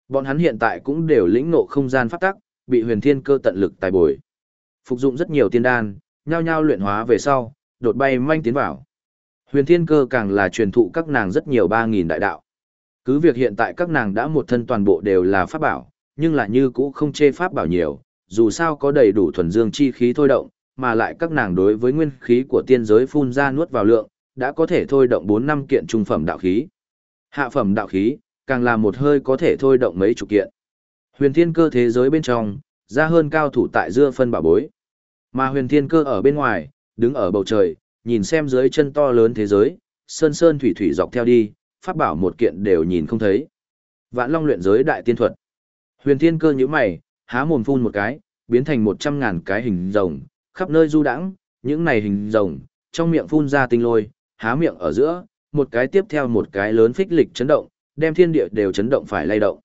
Bọn hắn hiện tại cũng đều lĩnh ngộ không gian pháp tắc, bị huyền thiên cơ tận lực tài bồi. Phục dụng rất nhiều tiên đan, nhao nhao luyện hóa về sau, đột bay manh tiến vào. Huyền thiên cơ càng là truyền thụ các nàng rất nhiều ba nghìn đại đạo. Cứ việc hiện tại các nàng đã một thân toàn bộ đều là pháp bảo, nhưng là như cũ không chê pháp bảo nhiều, dù sao có đầy đủ thuần dương chi khí thôi động, mà lại các nàng đối với nguyên khí của tiên giới phun ra nuốt vào lượng, đã có thể thôi động 4 năm kiện trung phẩm đạo khí. Hạ phẩm đạo khí, càng là một hơi có thể thôi động mấy chục kiện. Huyền thiên cơ thế giới bên trong, ra hơn cao thủ tại dưa phân bảo bối. Mà huyền thiên cơ ở bên ngoài, đứng ở bầu trời, nhìn xem dưới chân to lớn thế giới, sơn sơn thủy thủy dọc theo đi, pháp bảo một kiện đều nhìn không thấy. Vạn Long luyện giới đại tiên thuật. Huyền Thiên Cơ nhíu mày, há mồm phun một cái, biến thành một trăm ngàn cái hình rồng, khắp nơi du đãng, những này hình rồng, trong miệng phun ra tinh lôi, há miệng ở giữa, một cái tiếp theo một cái lớn phích lịch chấn động, đem thiên địa đều chấn động phải lay động.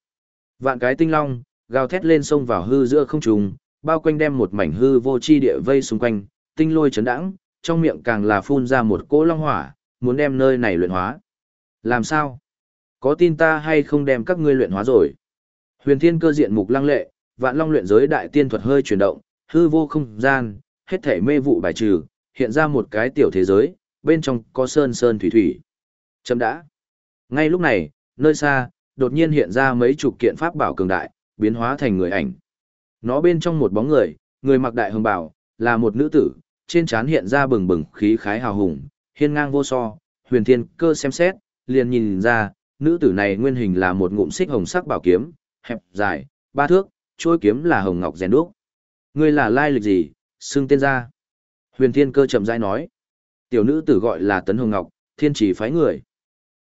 Vạn cái tinh long, gào thét lên sông vào hư giữa không trung, bao quanh đem một mảnh hư vô chi địa vây xung quanh, tinh lôi chấn đãng, trong miệng càng là phun ra một cỗ long hỏa, muốn đem nơi này luyện hóa. Làm sao? Có tin ta hay không đem các ngươi luyện hóa rồi? Huyền Thiên cơ diện mục lăng lệ, Vạn Long luyện giới đại tiên thuật hơi chuyển động, hư vô không gian, hết thể mê vụ bài trừ, hiện ra một cái tiểu thế giới, bên trong có sơn sơn thủy thủy. Chấm đã. Ngay lúc này, nơi xa, đột nhiên hiện ra mấy chục kiện pháp bảo cường đại, biến hóa thành người ảnh. Nó bên trong một bóng người, người mặc đại hồng bảo, là một nữ tử, trên trán hiện ra bừng bừng khí khái hào hùng, hiên ngang vô so, huyền thiên cơ xem xét, liền nhìn ra, nữ tử này nguyên hình là một ngụm xích hồng sắc bảo kiếm, hẹp, dài, ba thước, chuôi kiếm là hồng ngọc rèn đúc. Ngươi là lai lịch gì, xưng tên ra. Huyền thiên cơ chậm rãi nói. Tiểu nữ tử gọi là Tấn Hồng Ngọc, thiên trì phái người.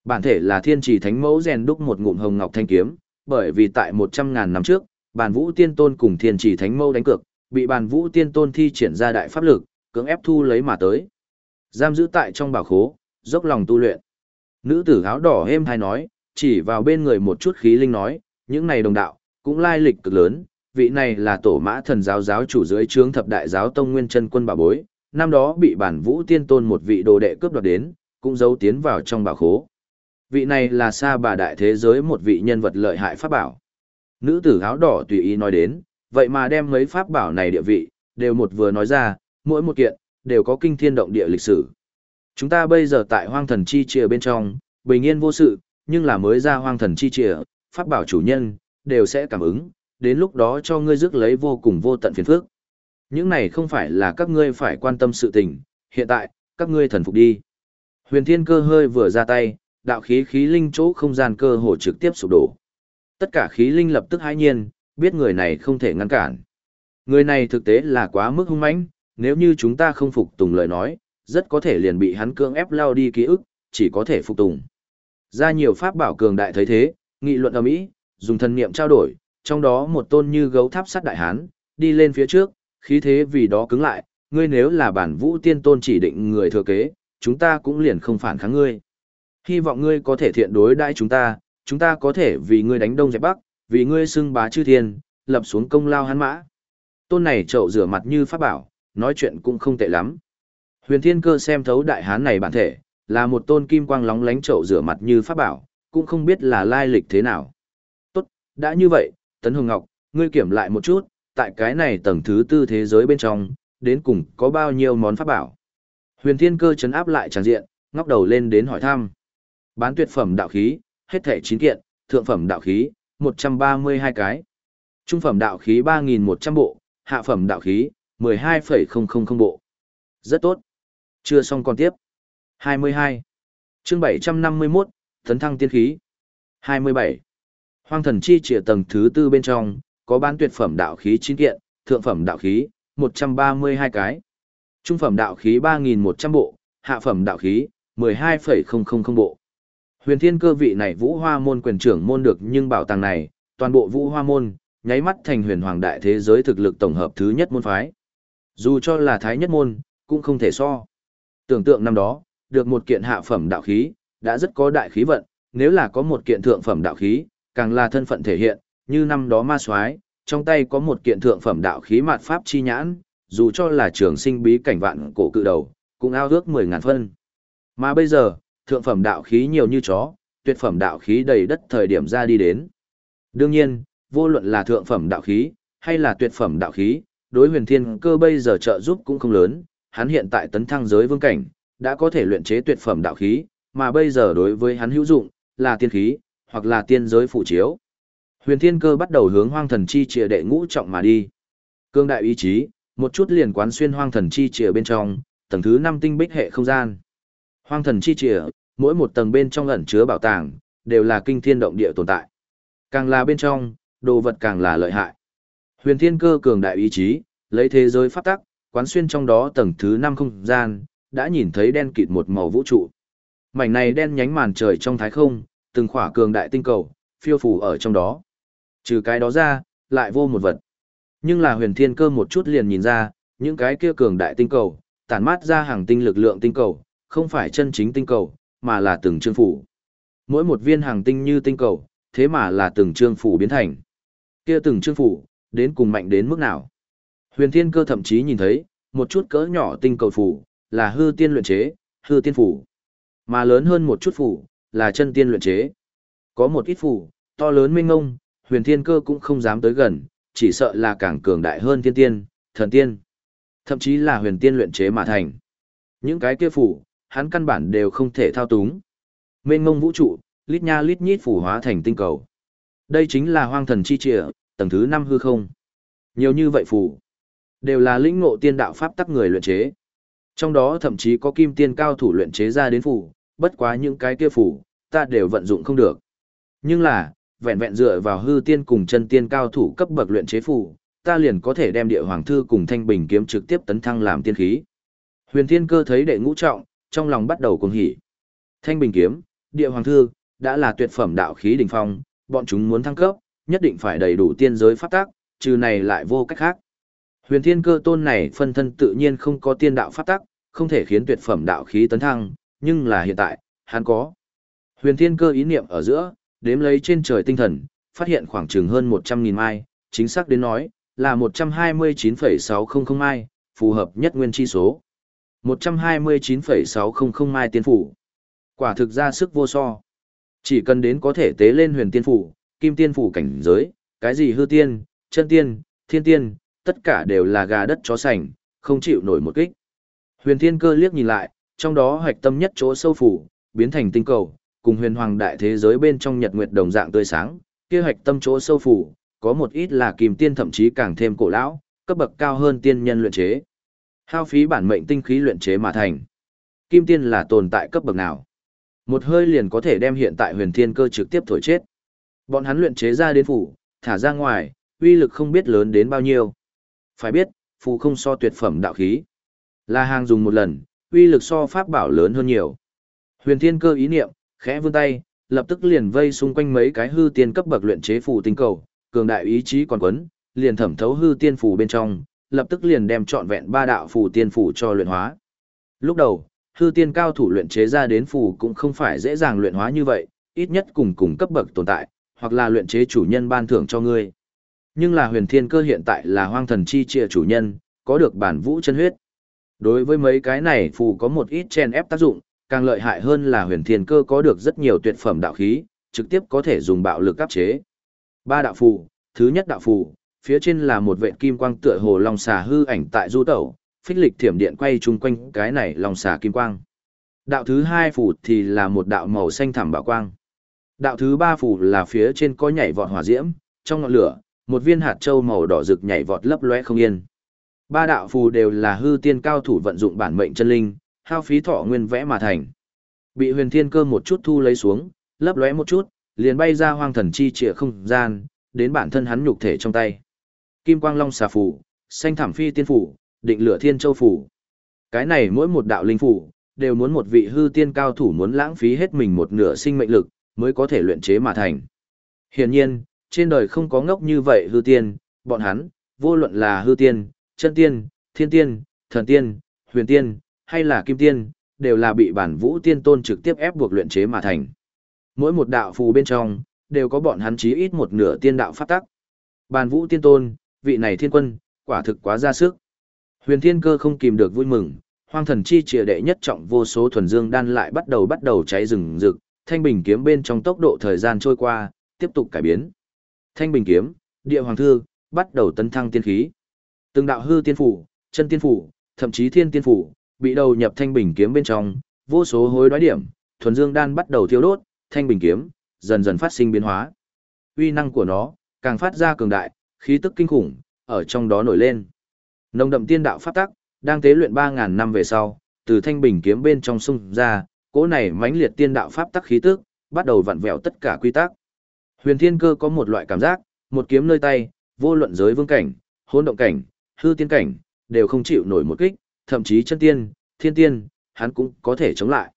Bản thể là thiên trì thánh mẫu rèn đúc một ngụm hồng ngọc thanh kiếm, bởi vì tại một trăm ngàn năm trước, bàn vũ tiên tôn cùng thiên trì thánh mẫu đánh cược, bị bàn vũ tiên tôn thi triển ra đại pháp lực, cưỡng ép thu lấy mà tới. Giam giữ tại trong bảo khố, dốc lòng tu luyện. Nữ tử áo đỏ êm hay nói, chỉ vào bên người một chút khí linh nói, những này đồng đạo, cũng lai lịch cực lớn, vị này là tổ mã thần giáo giáo chủ dưới trướng thập đại giáo tông nguyên chân quân bà bối, năm đó bị bản vũ tiên tôn một vị đồ đệ cướp đoạt đến, cũng giấu tiến vào trong bảo khố. Vị này là xa bà đại thế giới một vị nhân vật lợi hại pháp bảo. Nữ tử áo đỏ tùy ý nói đến, vậy mà đem mấy pháp bảo này địa vị, đều một vừa nói ra, mỗi một kiện, đều có kinh thiên động địa lịch sử. Chúng ta bây giờ tại hoang thần chi trìa bên trong, bình yên vô sự, nhưng là mới ra hoang thần chi trìa, pháp bảo chủ nhân, đều sẽ cảm ứng, đến lúc đó cho ngươi rước lấy vô cùng vô tận phiền phức. Những này không phải là các ngươi phải quan tâm sự tình, hiện tại, các ngươi thần phục đi. Huyền thiên cơ hơi vừa ra tay, đạo khí khí linh chỗ không gian cơ hồ trực tiếp sụp đổ. Tất cả khí linh lập tức hãi nhiên, biết người này không thể ngăn cản. Người này thực tế là quá mức hung mãnh, nếu như chúng ta không phục tùng lời nói, rất có thể liền bị hắn cưỡng ép lao đi ký ức, chỉ có thể phục tùng. Ra nhiều pháp bảo cường đại thấy thế, nghị luận ầm ĩ, dùng thần niệm trao đổi, trong đó một tôn như gấu tháp sắt đại hán, đi lên phía trước, khí thế vì đó cứng lại, ngươi nếu là bản vũ tiên tôn chỉ định người thừa kế, chúng ta cũng liền không phản kháng ngươi. Hy vọng ngươi có thể thiện đối đãi chúng ta, chúng ta có thể vì ngươi đánh đông dẹp bắc, vì ngươi xưng bá chư thiên, lập xuống công lao hắn mã. Tôn này trậu rửa mặt như pháp bảo, nói chuyện cũng không tệ lắm. Huyền Thiên Cơ xem thấu đại hán này bản thể, là một tôn kim quang lóng lánh trậu rửa mặt như pháp bảo, cũng không biết là lai lịch thế nào. Tốt, đã như vậy, Tấn Hồng Ngọc, ngươi kiểm lại một chút, tại cái này tầng thứ tư thế giới bên trong, đến cùng có bao nhiêu món pháp bảo. Huyền Thiên Cơ chấn áp lại tràng diện, ngóc đầu lên đến hỏi thăm. Bán tuyệt phẩm đạo khí, hết thảy 9 kiện, thượng phẩm đạo khí, 132 cái. Trung phẩm đạo khí 3.100 bộ, hạ phẩm đạo khí, 12,000 bộ. Rất tốt. Chưa xong còn tiếp. 22. chương 751, Thấn thăng tiên khí. 27. Hoang thần chi trịa tầng thứ tư bên trong, có bán tuyệt phẩm đạo khí 9 kiện, thượng phẩm đạo khí, 132 cái. Trung phẩm đạo khí 3.100 bộ, hạ phẩm đạo khí, 12,000 bộ. Huyền thiên cơ vị này vũ hoa môn quyền trưởng môn được nhưng bảo tàng này, toàn bộ vũ hoa môn, nháy mắt thành huyền hoàng đại thế giới thực lực tổng hợp thứ nhất môn phái. Dù cho là thái nhất môn, cũng không thể so. Tưởng tượng năm đó, được một kiện hạ phẩm đạo khí, đã rất có đại khí vận, nếu là có một kiện thượng phẩm đạo khí, càng là thân phận thể hiện, như năm đó ma soái trong tay có một kiện thượng phẩm đạo khí mạt pháp chi nhãn, dù cho là trường sinh bí cảnh vạn cổ cự đầu, cũng ao ước 10.000 phân. Mà bây giờ, thượng phẩm đạo khí nhiều như chó, tuyệt phẩm đạo khí đầy đất thời điểm ra đi đến. Đương nhiên, vô luận là thượng phẩm đạo khí, hay là tuyệt phẩm đạo khí, đối huyền thiên cơ bây giờ trợ giúp cũng không lớn, hắn hiện tại tấn thăng giới vương cảnh, đã có thể luyện chế tuyệt phẩm đạo khí, mà bây giờ đối với hắn hữu dụng, là tiên khí, hoặc là tiên giới phụ chiếu. Huyền thiên cơ bắt đầu hướng hoang thần chi trìa đệ ngũ trọng mà đi. Cương đại ý chí, một chút liền quán xuyên hoang thần chi trìa bên trong, tầng thứ 5 tinh bích hệ không gian. Hoang thần chi trìa, mỗi một tầng bên trong ẩn chứa bảo tàng, đều là kinh thiên động địa tồn tại. Càng là bên trong, đồ vật càng là lợi hại. Huyền thiên cơ cường đại ý chí, lấy thế giới pháp tắc, quán xuyên trong đó tầng thứ năm không gian, đã nhìn thấy đen kịt một màu vũ trụ. Mảnh này đen nhánh màn trời trong thái không, từng khỏa cường đại tinh cầu, phiêu phù ở trong đó. Trừ cái đó ra, lại vô một vật. Nhưng là huyền thiên cơ một chút liền nhìn ra, những cái kia cường đại tinh cầu, tản mát ra hàng tinh lực lượng tinh cầu, không phải chân chính tinh cầu, mà là từng chương phủ. Mỗi một viên hàng tinh như tinh cầu, thế mà là từng chương phủ biến thành. Kia từng chương phủ, đến cùng mạnh đến mức nào? Huyền Thiên Cơ thậm chí nhìn thấy, một chút cỡ nhỏ tinh cầu phủ, là hư tiên luyện chế, hư tiên phủ. Mà lớn hơn một chút phủ, là chân tiên luyện chế. Có một ít phủ, to lớn minh ngông, Huyền Thiên Cơ cũng không dám tới gần, chỉ sợ là càng cường đại hơn thiên tiên, thần tiên. Thậm chí là huyền tiên luyện chế mà thành. Những cái kia phủ, hắn căn bản đều không thể thao túng. Mênh ngông vũ trụ, lít nha lít nhít phủ hóa thành tinh cầu. Đây chính là hoang thần chi trịa, tầng thứ năm hư không. Nhiều như vậy phù, đều là lĩnh ngộ tiên đạo pháp tắc người luyện chế. Trong đó thậm chí có kim tiên cao thủ luyện chế ra đến phù, bất quá những cái kia phù, ta đều vận dụng không được. Nhưng là, vẹn vẹn dựa vào hư tiên cùng chân tiên cao thủ cấp bậc luyện chế phù, ta liền có thể đem địa hoàng thư cùng thanh bình kiếm trực tiếp tấn thăng làm tiên khí. Huyền Thiên Cơ thấy đệ ngũ trọng, trong lòng bắt đầu cuồng hỉ. Thanh bình kiếm, địa hoàng thư, đã là tuyệt phẩm đạo khí đỉnh phong, bọn chúng muốn thăng cấp, nhất định phải đầy đủ tiên giới pháp tác, trừ này lại vô cách khác. Huyền Thiên Cơ tôn này phân thân tự nhiên không có tiên đạo pháp tác, không thể khiến tuyệt phẩm đạo khí tấn thăng, nhưng là hiện tại, hắn có. Huyền Thiên Cơ ý niệm ở giữa, đếm lấy trên trời tinh thần, phát hiện khoảng chừng hơn 100.000 mai, chính xác đến nói, là 129,600 mai, phù hợp nhất nguyên chi số. 129,600 mai tiên phủ. Quả thực ra sức vô so. Chỉ cần đến có thể tế lên huyền tiên phủ, kim tiên phủ cảnh giới, cái gì hư tiên, chân tiên, thiên tiên, tất cả đều là gà đất chó sành, không chịu nổi một kích. Huyền thiên cơ liếc nhìn lại, trong đó hoạch tâm nhất chỗ sâu phủ, biến thành tinh cầu, cùng huyền hoàng đại thế giới bên trong nhật nguyệt đồng dạng tươi sáng, kia hoạch tâm chỗ sâu phủ, có một ít là kim tiên thậm chí càng thêm cổ lão, cấp bậc cao hơn tiên nhân luyện chế. Hao phí bản mệnh tinh khí luyện chế mà thành. Kim tiên là tồn tại cấp bậc nào? Một hơi liền có thể đem hiện tại huyền thiên cơ trực tiếp thổi chết. Bọn hắn luyện chế ra đến phủ, thả ra ngoài, uy lực không biết lớn đến bao nhiêu. Phải biết, phù không so tuyệt phẩm đạo khí. Là hàng dùng một lần, uy lực so pháp bảo lớn hơn nhiều. Huyền thiên cơ ý niệm, khẽ vươn tay, lập tức liền vây xung quanh mấy cái hư tiên cấp bậc luyện chế phù tinh cầu, cường đại ý chí còn quấn, liền thẩm thấu hư tiên phù bên trong, lập tức liền đem trọn vẹn ba đạo phù tiên phù cho luyện hóa. Lúc đầu, hư tiên cao thủ luyện chế ra đến phù cũng không phải dễ dàng luyện hóa như vậy, ít nhất cùng cùng cấp bậc tồn tại, hoặc là luyện chế chủ nhân ban thưởng cho ngươi. Nhưng là huyền thiên cơ hiện tại là hoang thần chi trịa chủ nhân, có được bản vũ chân huyết. Đối với mấy cái này phù có một ít chen ép tác dụng, càng lợi hại hơn là huyền thiên cơ có được rất nhiều tuyệt phẩm đạo khí, trực tiếp có thể dùng bạo lực áp chế. Ba đạo phù, thứ nhất đạo phù, phía trên là một vệ kim quang tựa hồ long xà hư ảnh tại du tẩu, phích lịch thiểm điện quay chung quanh cái này long xà kim quang. Đạo thứ hai phù thì là một đạo màu xanh thẳm bảo quang. Đạo thứ ba phù là phía trên có nhảy vọt hỏa diễm, trong ngọn lửa, một viên hạt châu màu đỏ rực nhảy vọt lấp lóe không yên. Ba đạo phù đều là hư tiên cao thủ vận dụng bản mệnh chân linh, hao phí thọ nguyên vẽ mà thành. Bị huyền thiên cơ một chút thu lấy xuống, lấp lóe một chút, liền bay ra hoang thần chi trịa không gian, đến bản thân hắn nhục thể trong tay. Kim quang long xà phù xanh thảm phi tiên phủ, định lửa thiên châu phủ. Cái này mỗi một đạo linh phủ, đều muốn một vị hư tiên cao thủ muốn lãng phí hết mình một nửa sinh mệnh lực, mới có thể luyện chế mà thành. Hiển nhiên, trên đời không có ngốc như vậy hư tiên, bọn hắn, vô luận là hư tiên, chân tiên, thiên tiên, thần tiên, huyền tiên, hay là kim tiên, đều là bị bản vũ tiên tôn trực tiếp ép buộc luyện chế mà thành. Mỗi một đạo phù bên trong, đều có bọn hắn chí ít một nửa tiên đạo pháp tắc. Bản vũ tiên tôn, vị này thiên quân, quả thực quá ra sức. Huyền thiên cơ không kìm được vui mừng, hoang thần chi trìa đệ nhất trọng vô số thuần dương đan lại bắt đầu bắt đầu cháy rừng rực, thanh bình kiếm bên trong tốc độ thời gian trôi qua, tiếp tục cải biến. Thanh bình kiếm, địa hoàng thư, bắt đầu tấn thăng tiên khí. Từng đạo hư tiên phủ, chân tiên phủ, thậm chí thiên tiên phủ, bị đầu nhập thanh bình kiếm bên trong, vô số hối đoái điểm, thuần dương đan bắt đầu thiêu đốt, thanh bình kiếm dần dần phát sinh biến hóa. Uy năng của nó càng phát ra cường đại, khí tức kinh khủng ở trong đó nổi lên. Nồng đậm tiên đạo pháp tắc, đang tế luyện 3000 năm về sau, từ thanh bình kiếm bên trong xung ra, cỗ này mãnh liệt tiên đạo pháp tắc khí tức, bắt đầu vặn vẹo tất cả quy tắc. Huyền Thiên Cơ có một loại cảm giác, một kiếm nơi tay, vô luận giới vương cảnh, hỗn động cảnh, hư tiên cảnh, đều không chịu nổi một kích, thậm chí chân tiên, thiên tiên, hắn cũng có thể chống lại.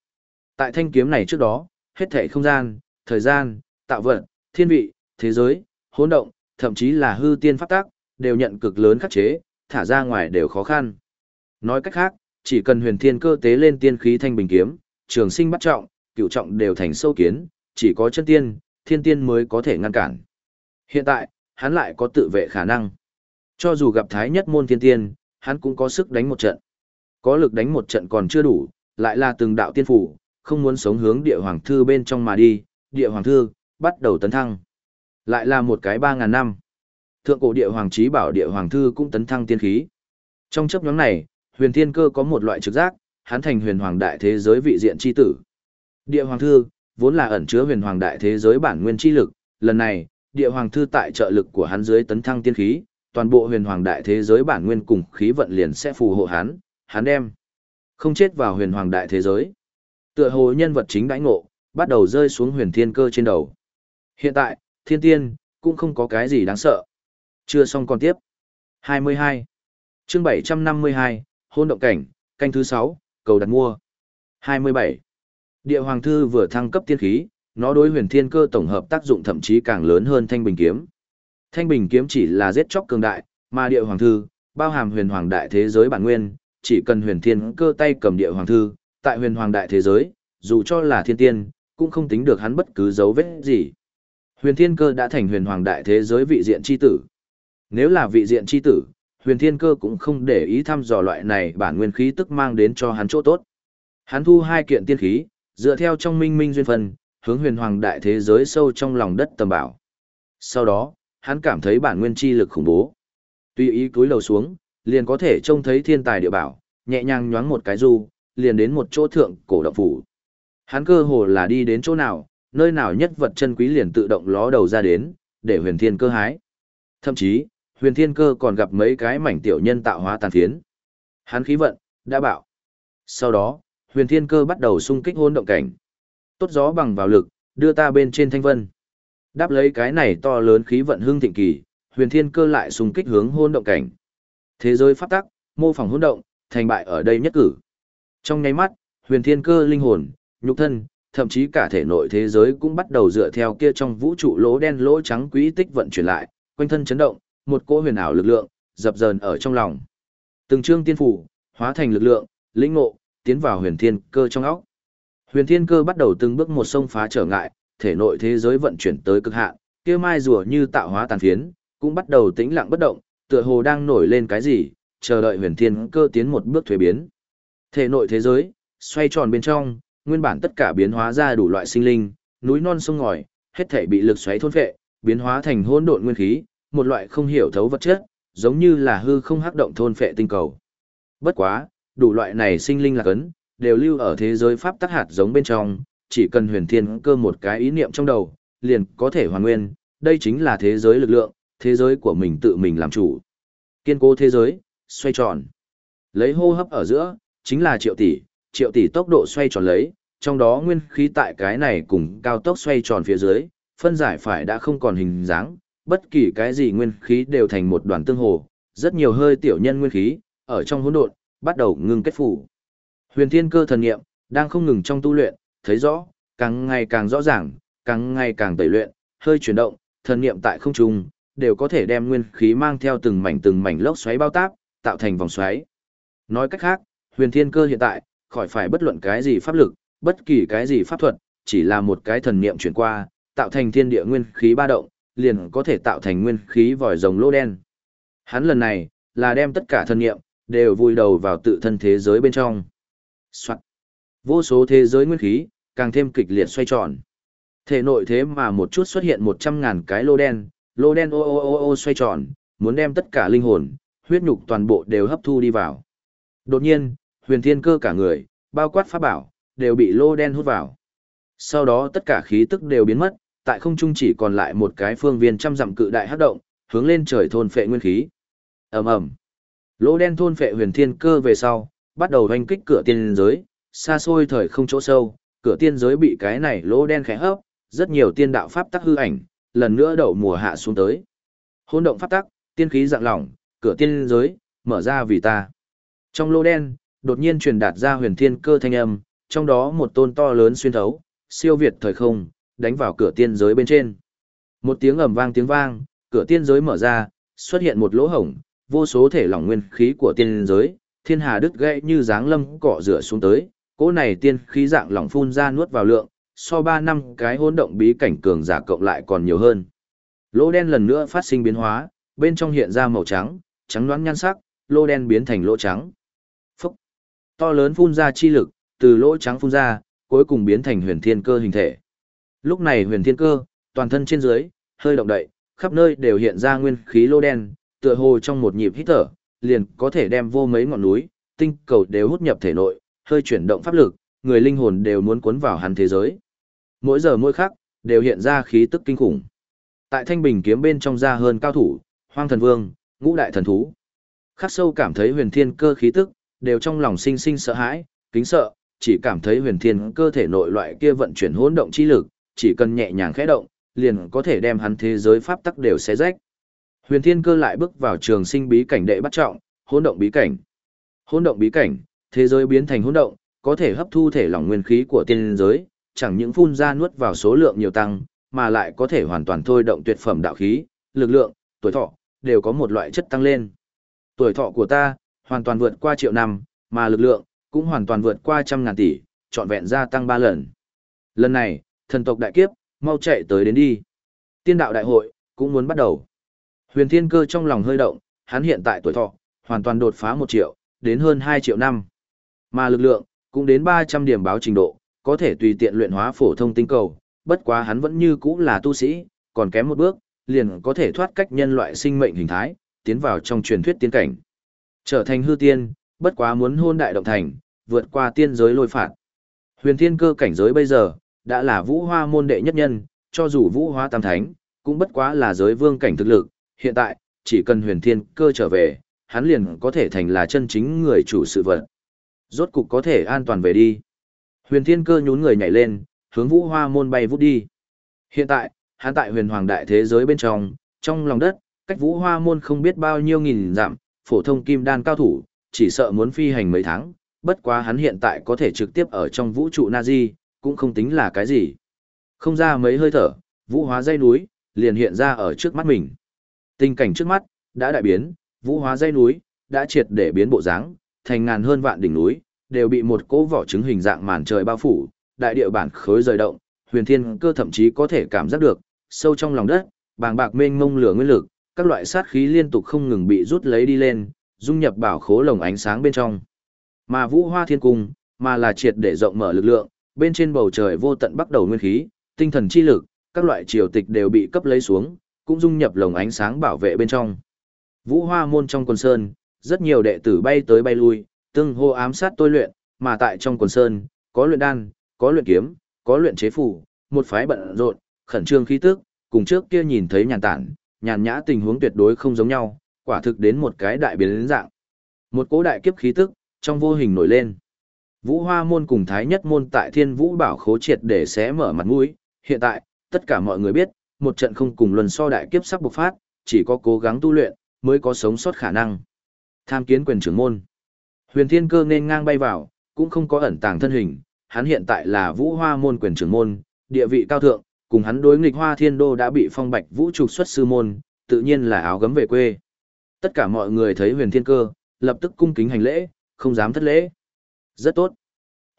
Tại thanh kiếm này trước đó, hết thảy không gian, thời gian, tạo vận, thiên vị, thế giới, hỗn động, thậm chí là hư tiên pháp tác, đều nhận cực lớn khắc chế, thả ra ngoài đều khó khăn. Nói cách khác, chỉ cần huyền thiên cơ tế lên tiên khí thanh bình kiếm, trường sinh bắt trọng, cựu trọng đều thành sâu kiến, chỉ có chân tiên, thiên tiên mới có thể ngăn cản. Hiện tại, hắn lại có tự vệ khả năng. Cho dù gặp thái nhất môn thiên tiên, hắn cũng có sức đánh một trận. Có lực đánh một trận còn chưa đủ, lại là từng đạo tiên phủ, không muốn sống hướng địa hoàng thư bên trong mà đi, địa hoàng thư, bắt đầu tấn thăng. Lại là một cái ba ngàn năm. Thượng cổ địa hoàng trí bảo địa hoàng thư cũng tấn thăng tiên khí. Trong chấp nhóm này, huyền thiên cơ có một loại trực giác, hắn thành huyền hoàng đại thế giới vị diện chi tử. Địa hoàng thư, vốn là ẩn chứa huyền hoàng đại thế giới bản nguyên chi lực, lần này, địa hoàng thư tại trợ lực của hắn dưới tấn thăng tiên khí, toàn bộ huyền hoàng đại thế giới bản nguyên cùng khí vận liền sẽ phù hộ hắn, hắn đem không chết vào huyền hoàng đại thế giới. Tựa hồ nhân vật chính đãi ngộ, bắt đầu rơi xuống huyền thiên cơ trên đầu. Hiện tại, thiên tiên, cũng không có cái gì đáng sợ. Chưa xong còn tiếp. 22. chương 752, hôn động cảnh, canh thứ 6, cầu đặt mua. 27. Địa Hoàng Thư vừa thăng cấp tiên khí, nó đối huyền thiên cơ tổng hợp tác dụng thậm chí càng lớn hơn thanh bình kiếm. Thanh bình kiếm chỉ là giết chóc cường đại, mà địa hoàng thư, bao hàm huyền hoàng đại thế giới bản nguyên, chỉ cần huyền thiên cơ tay cầm địa hoàng thư, tại huyền hoàng đại thế giới, dù cho là thiên tiên, cũng không tính được hắn bất cứ dấu vết gì. Huyền thiên cơ đã thành huyền hoàng đại thế giới vị diện chi tử. Nếu là vị diện chi tử, huyền thiên cơ cũng không để ý thăm dò loại này bản nguyên khí tức mang đến cho hắn chỗ tốt. Hắn thu hai kiện tiên khí, dựa theo trong minh minh duyên phần, hướng huyền hoàng đại thế giới sâu trong lòng đất tầm bảo. Sau đó, hắn cảm thấy bản nguyên chi lực khủng bố. Tuy ý cúi đầu xuống, liền có thể trông thấy thiên tài địa bảo, nhẹ nhàng nhoáng một cái du, liền đến một chỗ thượng cổ động phủ. Hắn cơ hồ là đi đến chỗ nào, nơi nào nhất vật chân quý liền tự động ló đầu ra đến, để huyền thiên cơ hái. Thậm chí, huyền thiên cơ còn gặp mấy cái mảnh tiểu nhân tạo hóa tàn phiến. Hắn khí vận, đã bảo. Sau đó, huyền thiên cơ bắt đầu xung kích hôn động cảnh. Tốt gió bằng vào lực, đưa ta bên trên thanh vân. Đáp lấy cái này to lớn khí vận hương thịnh kỳ, huyền thiên cơ lại xung kích hướng hôn động cảnh. Thế giới pháp tắc, mô phỏng hôn động, thành bại ở đây nhất cử. Trong nháy mắt, huyền thiên cơ linh hồn, nhục thân, thậm chí cả thể nội thế giới cũng bắt đầu dựa theo kia trong vũ trụ lỗ đen lỗ trắng quỹ tích vận chuyển lại, quanh thân chấn động, một cỗ huyền ảo lực lượng dập dờn ở trong lòng. Từng chương tiên phủ, hóa thành lực lượng, lĩnh ngộ, tiến vào huyền thiên cơ trong óc. Huyền thiên cơ bắt đầu từng bước một sông phá trở ngại, thể nội thế giới vận chuyển tới cực hạn, kia mai rùa như tạo hóa tàn phiến, cũng bắt đầu tĩnh lặng bất động, tựa hồ đang nổi lên cái gì, chờ đợi huyền thiên cơ tiến một bước thuế biến. Thể nội thế giới, xoay tròn bên trong, nguyên bản tất cả biến hóa ra đủ loại sinh linh, núi non sông ngòi, hết thể bị lực xoáy thôn phệ, biến hóa thành hỗn độn nguyên khí, một loại không hiểu thấu vật chất, giống như là hư không hắc động thôn phệ tinh cầu. Bất quá, đủ loại này sinh linh là cấn, đều lưu ở thế giới pháp tắc hạt giống bên trong, chỉ cần huyền thiên cơ một cái ý niệm trong đầu, liền có thể hoàn nguyên, đây chính là thế giới lực lượng, thế giới của mình tự mình làm chủ. Kiên cố thế giới, xoay tròn. Lấy hô hấp ở giữa, chính là triệu tỷ, triệu tỷ tốc độ xoay tròn lấy, trong đó nguyên khí tại cái này cùng cao tốc xoay tròn phía dưới, phân giải phải đã không còn hình dáng, bất kỳ cái gì nguyên khí đều thành một đoàn tương hồ, rất nhiều hơi tiểu nhân nguyên khí, ở trong hỗn độn, bắt đầu ngưng kết phủ. Huyền thiên cơ thần niệm đang không ngừng trong tu luyện, thấy rõ, càng ngày càng rõ ràng, càng ngày càng tẩy luyện, hơi chuyển động, thần niệm tại không trung, đều có thể đem nguyên khí mang theo từng mảnh từng mảnh lốc xoáy bao táp, tạo thành vòng xoáy. Nói cách khác, huyền thiên cơ hiện tại, khỏi phải bất luận cái gì pháp lực, bất kỳ cái gì pháp thuật, chỉ là một cái thần niệm chuyển qua, tạo thành thiên địa nguyên khí ba động, liền có thể tạo thành nguyên khí vòi rồng lô đen. Hắn lần này, là đem tất cả thần niệm, đều vùi đầu vào tự thân thế giới bên trong. Soạn. Vô số thế giới nguyên khí, càng thêm kịch liệt xoay tròn. Thể nội thế mà một chút xuất hiện một trăm ngàn cái lô đen, lô đen ô ô ô ô xoay tròn, muốn đem tất cả linh hồn, huyết nhục toàn bộ đều hấp thu đi vào. Đột nhiên, huyền thiên cơ cả người, bao quát pháp bảo, đều bị lô đen hút vào. Sau đó tất cả khí tức đều biến mất, tại không trung chỉ còn lại một cái phương viên trăm dặm cự đại hát động, hướng lên trời thôn phệ nguyên khí. ầm ầm, lỗ đen thôn phệ huyền thiên cơ về sau, bắt đầu hoành kích cửa tiên giới, xa xôi thời không chỗ sâu, cửa tiên giới bị cái này lỗ đen khẽ hấp, rất nhiều tiên đạo pháp tắc hư ảnh, lần nữa đậu mùa hạ xuống tới. Hôn động pháp tắc, tiên khí dạng lỏng, cửa tiên giới, mở ra vì ta. Trong lỗ đen, đột nhiên truyền đạt ra huyền thiên cơ thanh âm, trong đó một tôn to lớn xuyên thấu, siêu việt thời không, đánh vào cửa tiên giới bên trên. Một tiếng ầm vang tiếng vang, cửa tiên giới mở ra, xuất hiện một lỗ hổng, vô số thể lỏng nguyên khí của tiên giới, thiên hà đứt gãy như dáng lâm cọ rửa xuống tới, cỗ này tiên khí dạng lỏng phun ra nuốt vào lượng, so 3 năm cái hỗn động bí cảnh cường giả cộng lại còn nhiều hơn. Lỗ đen lần nữa phát sinh biến hóa, bên trong hiện ra màu trắng, trắng đoán nhan sắc, lỗ đen biến thành lỗ trắng. Phúc! To lớn phun ra chi lực, từ lỗ trắng phun ra, cuối cùng biến thành huyền thiên cơ hình thể. Lúc này huyền thiên cơ, toàn thân trên dưới, hơi động đậy, khắp nơi đều hiện ra nguyên khí lô đen, tựa hồ trong một nhịp hít thở, liền có thể đem vô mấy ngọn núi, tinh cầu đều hút nhập thể nội, hơi chuyển động pháp lực, người linh hồn đều muốn cuốn vào hắn thế giới. Mỗi giờ mỗi khắc, đều hiện ra khí tức kinh khủng. Tại Thanh Bình kiếm bên trong ra hơn cao thủ, Hoang Thần Vương, Ngũ Đại Thần Thú. Khắc sâu cảm thấy huyền thiên cơ khí tức, đều trong lòng sinh sinh sợ hãi, kính sợ, chỉ cảm thấy huyền thiên cơ thể nội loại kia vận chuyển hỗn động chi lực, chỉ cần nhẹ nhàng khẽ động, liền có thể đem hắn thế giới pháp tắc đều xé rách. Huyền thiên cơ lại bước vào trường sinh bí cảnh đệ bắt trọng, hỗn động bí cảnh. Hỗn động bí cảnh, thế giới biến thành hỗn động, có thể hấp thu thể lỏng nguyên khí của tiên giới, chẳng những phun ra nuốt vào số lượng nhiều tăng, mà lại có thể hoàn toàn thôi động tuyệt phẩm đạo khí, lực lượng, tuổi thọ, đều có một loại chất tăng lên. Tuổi thọ của ta, hoàn toàn vượt qua triệu năm, mà lực lượng, cũng hoàn toàn vượt qua trăm ngàn tỷ, trọn vẹn gia tăng ba lần. Lần này, thần tộc đại kiếp, mau chạy tới đến đi. Tiên đạo đại hội, cũng muốn bắt đầu. Huyền thiên cơ trong lòng hơi động, hắn hiện tại tuổi thọ, hoàn toàn đột phá một triệu, đến hơn hai triệu năm. Mà lực lượng, cũng đến 300 điểm báo trình độ, có thể tùy tiện luyện hóa phổ thông tinh cầu, bất quá hắn vẫn như cũ là tu sĩ, còn kém một bước, liền có thể thoát cách nhân loại sinh mệnh hình thái, tiến vào trong truyền thuyết tiên cảnh. Trở thành hư tiên, bất quá muốn hôn đại động thành, vượt qua tiên giới lôi phạt. Huyền thiên cơ cảnh giới bây giờ, đã là vũ hoa môn đệ nhất nhân, cho dù vũ hoa tam thánh, cũng bất quá là giới vương cảnh thực lực, hiện tại, chỉ cần huyền thiên cơ trở về, hắn liền có thể thành là chân chính người chủ sự vật. Rốt cục có thể an toàn về đi. Huyền thiên cơ nhún người nhảy lên, hướng vũ hoa môn bay vút đi. Hiện tại, hắn tại huyền hoàng đại thế giới bên trong, trong lòng đất, cách vũ hoa môn không biết bao nhiêu nghìn dặm, phổ thông kim đan cao thủ, chỉ sợ muốn phi hành mấy tháng, bất quá hắn hiện tại có thể trực tiếp ở trong vũ trụ Nazi, cũng không tính là cái gì. Không ra mấy hơi thở, vũ hóa dây núi, liền hiện ra ở trước mắt mình. Tình cảnh trước mắt, đã đại biến, vũ hóa dây núi, đã triệt để biến bộ dáng, thành ngàn hơn vạn đỉnh núi, đều bị một cỗ vỏ trứng hình dạng màn trời bao phủ, đại địa bản khối rời động, huyền thiên cơ thậm chí có thể cảm giác được, sâu trong lòng đất, bàng bạc mênh mông lửa nguyên lực, các loại sát khí liên tục không ngừng bị rút lấy đi lên, dung nhập bảo khố lồng ánh sáng bên trong. Mà vũ hoa thiên cung, mà là triệt để rộng mở lực lượng, bên trên bầu trời vô tận bắt đầu nguyên khí, tinh thần chi lực, các loại triều tịch đều bị cấp lấy xuống, cũng dung nhập lồng ánh sáng bảo vệ bên trong. Vũ hoa môn trong quần sơn, rất nhiều đệ tử bay tới bay lui, tương hô ám sát tôi luyện, mà tại trong quần sơn, có luyện đan, có luyện kiếm, có luyện chế phủ, một phái bận rộn, khẩn trương khí tức, cùng trước kia nhìn thấy nhàn tản, nhàn nhã tình huống tuyệt đối không giống nhau, quả thực đến một cái đại biến dạng. Một cỗ đại kiếp khí tức, trong vô hình nổi lên. Vũ Hoa môn cùng Thái Nhất môn tại Thiên Vũ Bảo Khố triệt để xé mở mặt mũi, hiện tại, tất cả mọi người biết, một trận không cùng luân so đại kiếp sắp bộc phát, chỉ có cố gắng tu luyện mới có sống sót khả năng. Tham kiến quyền trưởng môn. Huyền Thiên Cơ nên ngang bay vào, cũng không có ẩn tàng thân hình, hắn hiện tại là vũ hoa môn quyền trưởng môn, địa vị cao thượng, cùng hắn đối nghịch hoa thiên đô đã bị phong bạch vũ trục xuất sư môn, tự nhiên là áo gấm về quê. Tất cả mọi người thấy huyền thiên cơ, lập tức cung kính hành lễ, không dám thất lễ. Rất tốt.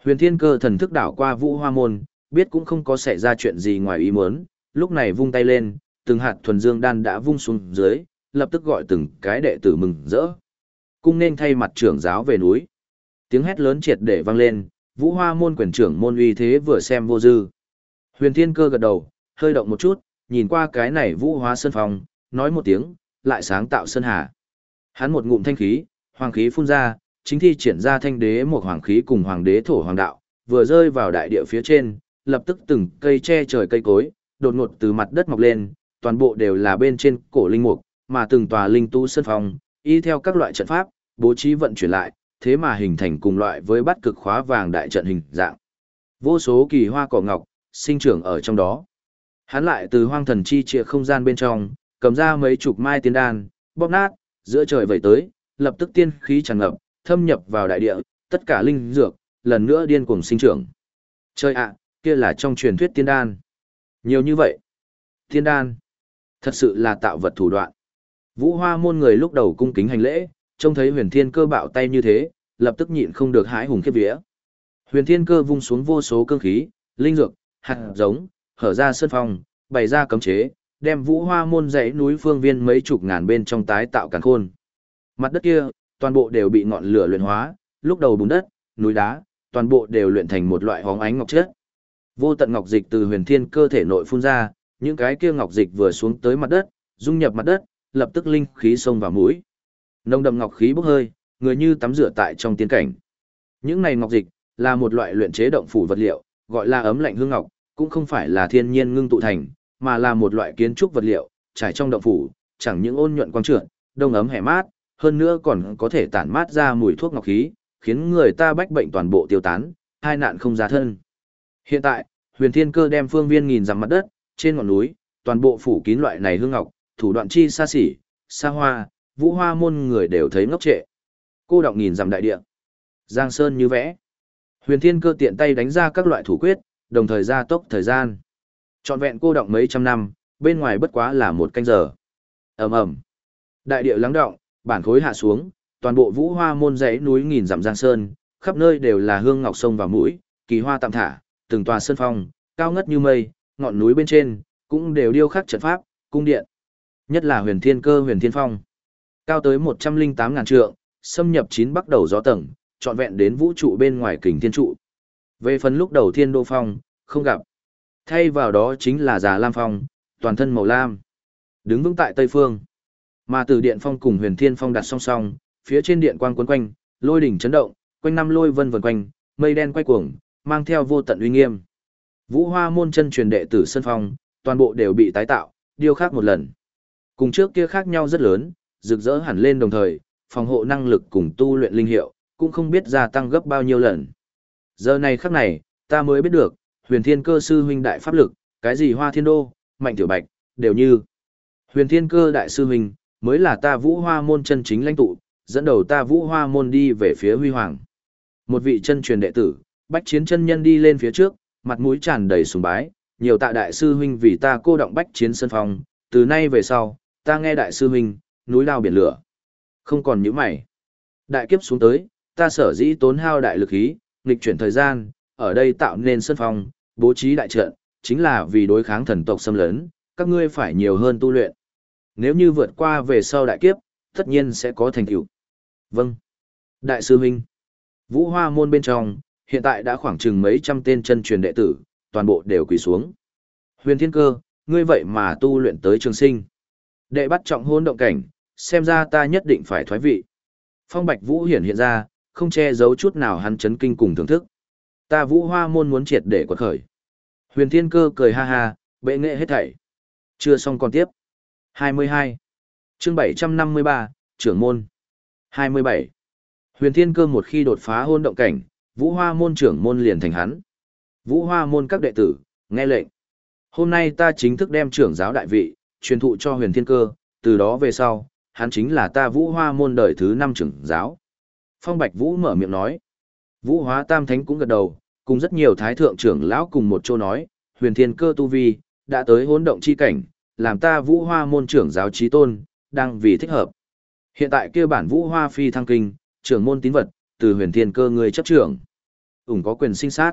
Huyền thiên cơ thần thức đảo qua vũ hoa môn, biết cũng không có xảy ra chuyện gì ngoài ý muốn, lúc này vung tay lên, từng hạt thuần dương đan đã vung xuống dưới, lập tức gọi từng cái đệ tử mừng rỡ. Cung nên thay mặt trưởng giáo về núi. Tiếng hét lớn triệt để vang lên, vũ hoa môn quyền trưởng môn uy thế vừa xem vô dư. Huyền thiên cơ gật đầu, hơi động một chút, nhìn qua cái này vũ hóa sơn phòng, nói một tiếng, lại sáng tạo sơn hà. Hắn một ngụm thanh khí, hoàng khí phun ra, chính thi triển ra thanh đế một hoàng khí cùng hoàng đế thổ hoàng đạo, vừa rơi vào đại địa phía trên, lập tức từng cây che trời cây cối, đột ngột từ mặt đất mọc lên, toàn bộ đều là bên trên cổ linh mục, mà từng tòa linh tu sân phong, y theo các loại trận pháp, bố trí vận chuyển lại, thế mà hình thành cùng loại với bắt cực khóa vàng đại trận hình dạng. Vô số kỳ hoa cỏ ngọc, sinh trưởng ở trong đó. Hắn lại từ hoang thần chi trịa không gian bên trong, cầm ra mấy chục mai tiên đan, bóp nát, giữa trời vẩy tới, lập tức tiên khí tràn ngập, thâm nhập vào đại địa, tất cả linh dược, lần nữa điên cuồng sinh trưởng. Trời ạ, kia là trong truyền thuyết tiên đan. Nhiều như vậy. Tiên đan. Thật sự là tạo vật thủ đoạn. Vũ hoa môn người lúc đầu cung kính hành lễ, trông thấy huyền thiên cơ bạo tay như thế, lập tức nhịn không được hái hùng khiếp vía. Huyền thiên cơ vung xuống vô số cương khí, linh dược, hạt giống, hở ra sơn phong, bày ra cấm chế, đem vũ hoa môn dãy núi phương viên mấy chục ngàn bên trong tái tạo càn khôn. Mặt đất kia, toàn bộ đều bị ngọn lửa luyện hóa, lúc đầu bùn đất, núi đá, toàn bộ đều luyện thành một loại hóng ánh ngọc chất. Vô tận ngọc dịch từ huyền thiên cơ thể nội phun ra, những cái kia ngọc dịch vừa xuống tới mặt đất, dung nhập mặt đất, lập tức linh khí xông vào mũi. Nồng đậm ngọc khí bốc hơi, người như tắm rửa tại trong tiên cảnh. Những này ngọc dịch là một loại luyện chế động phủ vật liệu, gọi là ấm lạnh hương ngọc, cũng không phải là thiên nhiên ngưng tụ thành, mà là một loại kiến trúc vật liệu, trải trong động phủ, chẳng những ôn nhuận quang trượt, đông ấm hè mát, hơn nữa còn có thể tản mát ra mùi thuốc ngọc khí, khiến người ta bách bệnh toàn bộ tiêu tán, hai nạn không ra thân. Hiện tại, huyền thiên cơ đem phương viên nghìn dặm mặt đất, trên ngọn núi, toàn bộ phủ kín loại này hương ngọc, thủ đoạn chi xa xỉ, xa hoa, vũ hoa môn người đều thấy ngốc trệ. Cô đọng nghìn dặm đại địa. Giang Sơn như vẽ. Huyền thiên cơ tiện tay đánh ra các loại thủ quyết, đồng thời gia tốc thời gian. Trọn vẹn cô đọng mấy trăm năm, bên ngoài bất quá là một canh giờ. ầm ầm Đại địa lắng động, bản khối hạ xuống, toàn bộ vũ hoa môn dãy núi nghìn dặm giang sơn, khắp nơi đều là hương ngọc sông và mũi, kỳ hoa tạm thả, từng tòa sơn phong, cao ngất như mây, ngọn núi bên trên, cũng đều điêu khắc trận pháp, cung điện. Nhất là huyền thiên cơ huyền thiên phong. Cao tới 108 ngàn trượng, xâm nhập chín bắc đầu gió tầng, trọn vẹn đến vũ trụ bên ngoài kình thiên trụ. Về phần lúc đầu thiên đô phong, không gặp. Thay vào đó chính là già lam phong, toàn thân màu lam. Đứng vững tại tây phương. Mà từ điện phong cùng huyền thiên phong đặt song song, phía trên điện quang quấn quanh, lôi đỉnh chấn động, quanh năm lôi vân vần quanh, mây đen quay cuồng, mang theo vô tận uy nghiêm. Vũ Hoa môn chân truyền đệ tử Sơn Phong, toàn bộ đều bị tái tạo, điêu khắc một lần. Cùng trước kia khác nhau rất lớn, rực rỡ hẳn lên đồng thời, phòng hộ năng lực cùng tu luyện linh hiệu, cũng không biết gia tăng gấp bao nhiêu lần. Giờ này khắc này, ta mới biết được, huyền thiên cơ sư huynh đại pháp lực, cái gì hoa thiên đô, mạnh tiểu bạch, đều như. Huyền thiên cơ đại sư huynh, mới là ta vũ hoa môn chân chính lãnh tụ, dẫn đầu ta vũ hoa môn đi về phía huy hoàng. Một vị chân truyền đệ tử, bách chiến chân nhân đi lên phía trước, mặt mũi tràn đầy sùng bái, nhiều tạ đại sư huynh vì ta cô động bách chiến sân phong, từ nay về sau, ta nghe đại sư huynh, núi lao biển lửa. Không còn những mày. Đại kiếp xuống tới, ta sở dĩ tốn hao đại lực khí, nghịch chuyển thời gian, ở đây tạo nên sân phong, bố trí đại trận, chính là vì đối kháng thần tộc xâm lấn, các ngươi phải nhiều hơn tu luyện. Nếu như vượt qua về sau đại kiếp, tất nhiên sẽ có thành tựu. Vâng. Đại sư huynh. Vũ Hoa môn bên trong, hiện tại đã khoảng chừng mấy trăm tên chân truyền đệ tử, toàn bộ đều quỳ xuống. Huyền Thiên Cơ, ngươi vậy mà tu luyện tới trường sinh. Đệ bắt trọng hôn động cảnh, xem ra ta nhất định phải thoái vị. Phong Bạch Vũ hiển hiện ra, không che giấu chút nào hắn chấn kinh cùng thưởng thức. Ta Vũ Hoa môn muốn triệt để quật khởi. Huyền Thiên Cơ cười ha ha, bệ nghệ hết thảy. Chưa xong còn tiếp. 22. Chương 753, trưởng môn. 27. Huyền Thiên Cơ một khi đột phá hôn động cảnh, Vũ Hoa môn trưởng môn liền thành hắn. Vũ Hoa môn các đệ tử, nghe lệnh. Hôm nay ta chính thức đem trưởng giáo đại vị, truyền thụ cho huyền thiên cơ, từ đó về sau, hắn chính là ta Vũ Hoa môn đời thứ năm trưởng giáo. Phong Bạch Vũ mở miệng nói. Vũ hóa tam thánh cũng gật đầu, cùng rất nhiều thái thượng trưởng lão cùng một chỗ nói, huyền thiên cơ tu vi, đã tới hỗn động chi cảnh, làm ta vũ hoa môn trưởng giáo trí tôn, đang vì thích hợp. Hiện tại kia bản vũ hoa phi thăng kinh, trưởng môn tín vật, từ huyền thiên cơ người chấp trưởng. ủng có quyền sinh sát.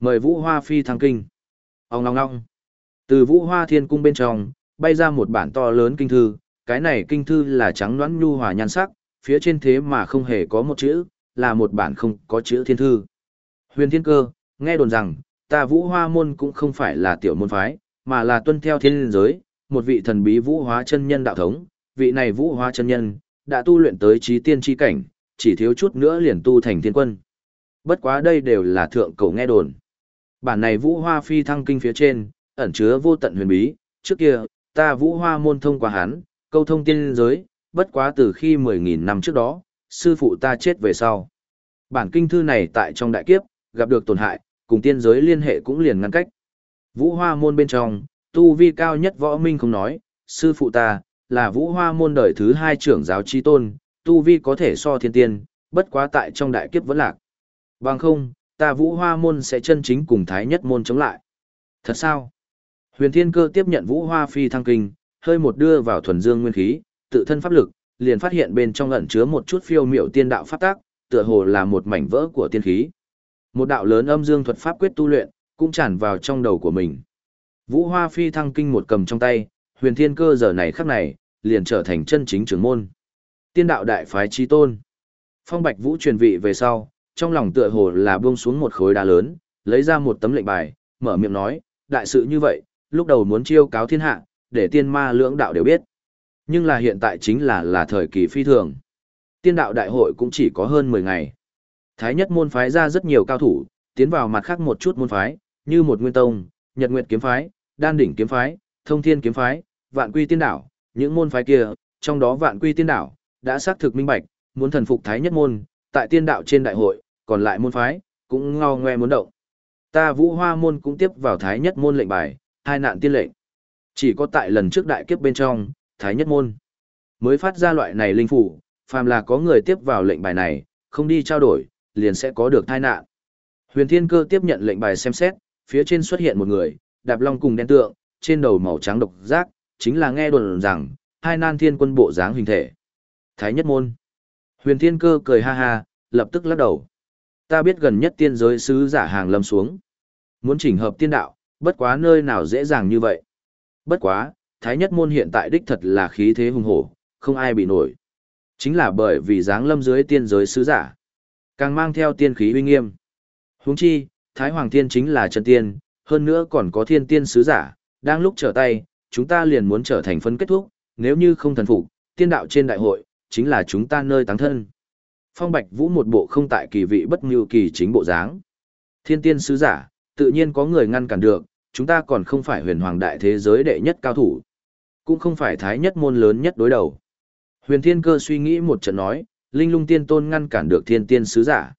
Mời vũ hoa phi thăng kinh. Ông ngong ngong. Từ vũ hoa thiên cung bên trong, bay ra một bản to lớn kinh thư, cái này kinh thư là trắng nõn nhu hòa nhan sắc, phía trên thế mà không hề có một chữ, là một bản không có chữ thiên thư. Huyền thiên cơ, nghe đồn rằng, ta vũ hoa môn cũng không phải là tiểu môn phái, mà là tuân theo thiên giới, một vị thần bí vũ hóa chân nhân đạo thống, vị này vũ hóa chân nhân, đã tu luyện tới trí tiên tri cảnh, chỉ thiếu chút nữa liền tu thành thiên quân. Bất quá đây đều là thượng cổ nghe đồn. Bản này vũ hoa phi thăng kinh phía trên, ẩn chứa vô tận huyền bí, trước kia, ta vũ hoa môn thông qua hắn, câu thông tiên giới, bất quá từ khi 10.000 năm trước đó, sư phụ ta chết về sau. Bản kinh thư này tại trong đại kiếp, gặp được tổn hại, cùng tiên giới liên hệ cũng liền ngăn cách. Vũ hoa môn bên trong, tu vi cao nhất võ minh không nói, sư phụ ta, là vũ hoa môn đời thứ hai trưởng giáo chi tôn, tu vi có thể so thiên tiên, bất quá tại trong đại kiếp vẫn lạc. Bằng không, ta vũ hoa môn sẽ chân chính cùng thái nhất môn chống lại. Thật sao? Huyền thiên cơ tiếp nhận vũ hoa phi thăng kinh, hơi một đưa vào thuần dương nguyên khí, tự thân pháp lực, liền phát hiện bên trong ẩn chứa một chút phiêu miệu tiên đạo pháp tác, tựa hồ là một mảnh vỡ của tiên khí. Một đạo lớn âm dương thuật pháp quyết tu luyện, cũng tràn vào trong đầu của mình. Vũ Hoa Phi thăng kinh một cầm trong tay, huyền thiên cơ giờ này khắc này, liền trở thành chân chính trưởng môn. Tiên đạo đại phái chi tôn. Phong Bạch Vũ truyền vị về sau, trong lòng tựa hồ là buông xuống một khối đá lớn, lấy ra một tấm lệnh bài, mở miệng nói, đại sự như vậy, lúc đầu muốn chiêu cáo thiên hạ, để tiên ma lưỡng đạo đều biết. Nhưng là hiện tại chính là là thời kỳ phi thường. Tiên đạo đại hội cũng chỉ có hơn 10 ngày. Thái nhất môn phái ra rất nhiều cao thủ, tiến vào mặt khác một chút môn phái, như một nguyên tông, nhật nguyệt kiếm phái, đan đỉnh kiếm phái, thông thiên kiếm phái, vạn quy tiên đảo, những môn phái kia, trong đó vạn quy tiên đảo, đã xác thực minh bạch, muốn thần phục thái nhất môn, tại tiên đạo trên đại hội, còn lại môn phái, cũng ngao ngoe muốn động. Ta vũ hoa môn cũng tiếp vào thái nhất môn lệnh bài, hai nạn tiên lệnh. Chỉ có tại lần trước đại kiếp bên trong, thái nhất môn mới phát ra loại này linh phủ, phàm là có người tiếp vào lệnh bài này, không đi trao đổi, liền sẽ có được tai nạn. Huyền Thiên Cơ tiếp nhận lệnh bài xem xét, phía trên xuất hiện một người, đạp long cùng đen tượng, trên đầu màu trắng độc giác, chính là nghe đồn rằng, hai nan thiên quân bộ dáng hình thể. Thái nhất môn. Huyền Thiên Cơ cười ha ha, lập tức lắc đầu. Ta biết gần nhất tiên giới sứ giả hàng lâm xuống. Muốn chỉnh hợp tiên đạo, bất quá nơi nào dễ dàng như vậy. Bất quá, Thái nhất môn hiện tại đích thật là khí thế hùng hổ, không ai bị nổi. Chính là bởi vì dáng lâm dưới tiên giới sứ giả. Càng mang theo tiên khí uy nghiêm. Huống chi, Thái Hoàng Tiên chính là chân tiên, hơn nữa còn có thiên tiên sứ giả, đang lúc trở tay, chúng ta liền muốn trở thành phân kết thúc, nếu như không thần phục, tiên đạo trên đại hội, chính là chúng ta nơi táng thân. Phong Bạch Vũ một bộ không tại kỳ vị bất như kỳ chính bộ dáng. Thiên tiên sứ giả, tự nhiên có người ngăn cản được, chúng ta còn không phải huyền hoàng đại thế giới đệ nhất cao thủ. Cũng không phải thái nhất môn lớn nhất đối đầu. Huyền thiên cơ suy nghĩ một trận nói, linh lung tiên tôn ngăn cản được thiên tiên sứ giả.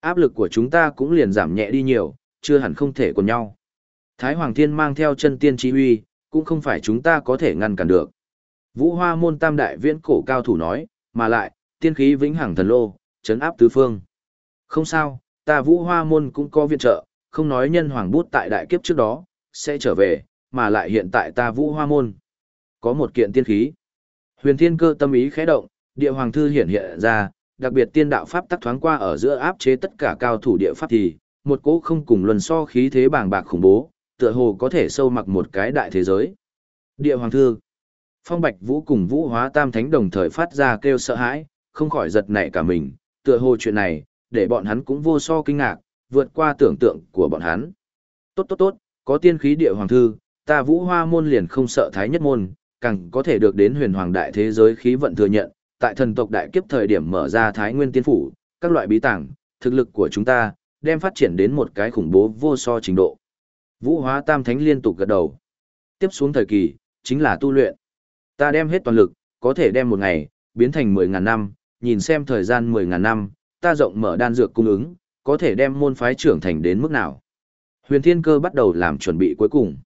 Áp lực của chúng ta cũng liền giảm nhẹ đi nhiều, chưa hẳn không thể còn nhau. Thái Hoàng Thiên mang theo chân tiên chi huy, cũng không phải chúng ta có thể ngăn cản được. Vũ Hoa môn tam đại viễn cổ cao thủ nói, mà lại, tiên khí vĩnh hằng thần lô, chấn áp tứ phương. Không sao, ta Vũ Hoa môn cũng có viện trợ, không nói nhân hoàng bút tại đại kiếp trước đó, sẽ trở về, mà lại hiện tại ta Vũ Hoa môn. Có một kiện tiên khí. Huyền Thiên Cơ tâm ý khẽ động, địa hoàng thư hiện hiện ra, đặc biệt tiên đạo pháp tắc thoáng qua ở giữa áp chế tất cả cao thủ địa pháp thì, một cỗ không cùng luân so khí thế bàng bạc khủng bố, tựa hồ có thể sâu mặc một cái đại thế giới. Địa hoàng thư. Phong Bạch Vũ cùng Vũ Hóa Tam Thánh đồng thời phát ra kêu sợ hãi, không khỏi giật nảy cả mình, tựa hồ chuyện này, để bọn hắn cũng vô so kinh ngạc, vượt qua tưởng tượng của bọn hắn. Tốt tốt tốt, có tiên khí địa hoàng thư, ta Vũ Hoa môn liền không sợ thái nhất môn, càng có thể được đến huyền hoàng đại thế giới khí vận thừa nhận, tại thần tộc đại kiếp thời điểm mở ra thái nguyên tiên phủ, các loại bí tàng, thực lực của chúng ta, đem phát triển đến một cái khủng bố vô so trình độ. Vũ hóa tam thánh liên tục gật đầu. Tiếp xuống thời kỳ, chính là tu luyện. Ta đem hết toàn lực, có thể đem một ngày, biến thành 10.000 năm, nhìn xem thời gian 10.000 năm, ta rộng mở đan dược cung ứng, có thể đem môn phái trưởng thành đến mức nào. Huyền Thiên Cơ bắt đầu làm chuẩn bị cuối cùng.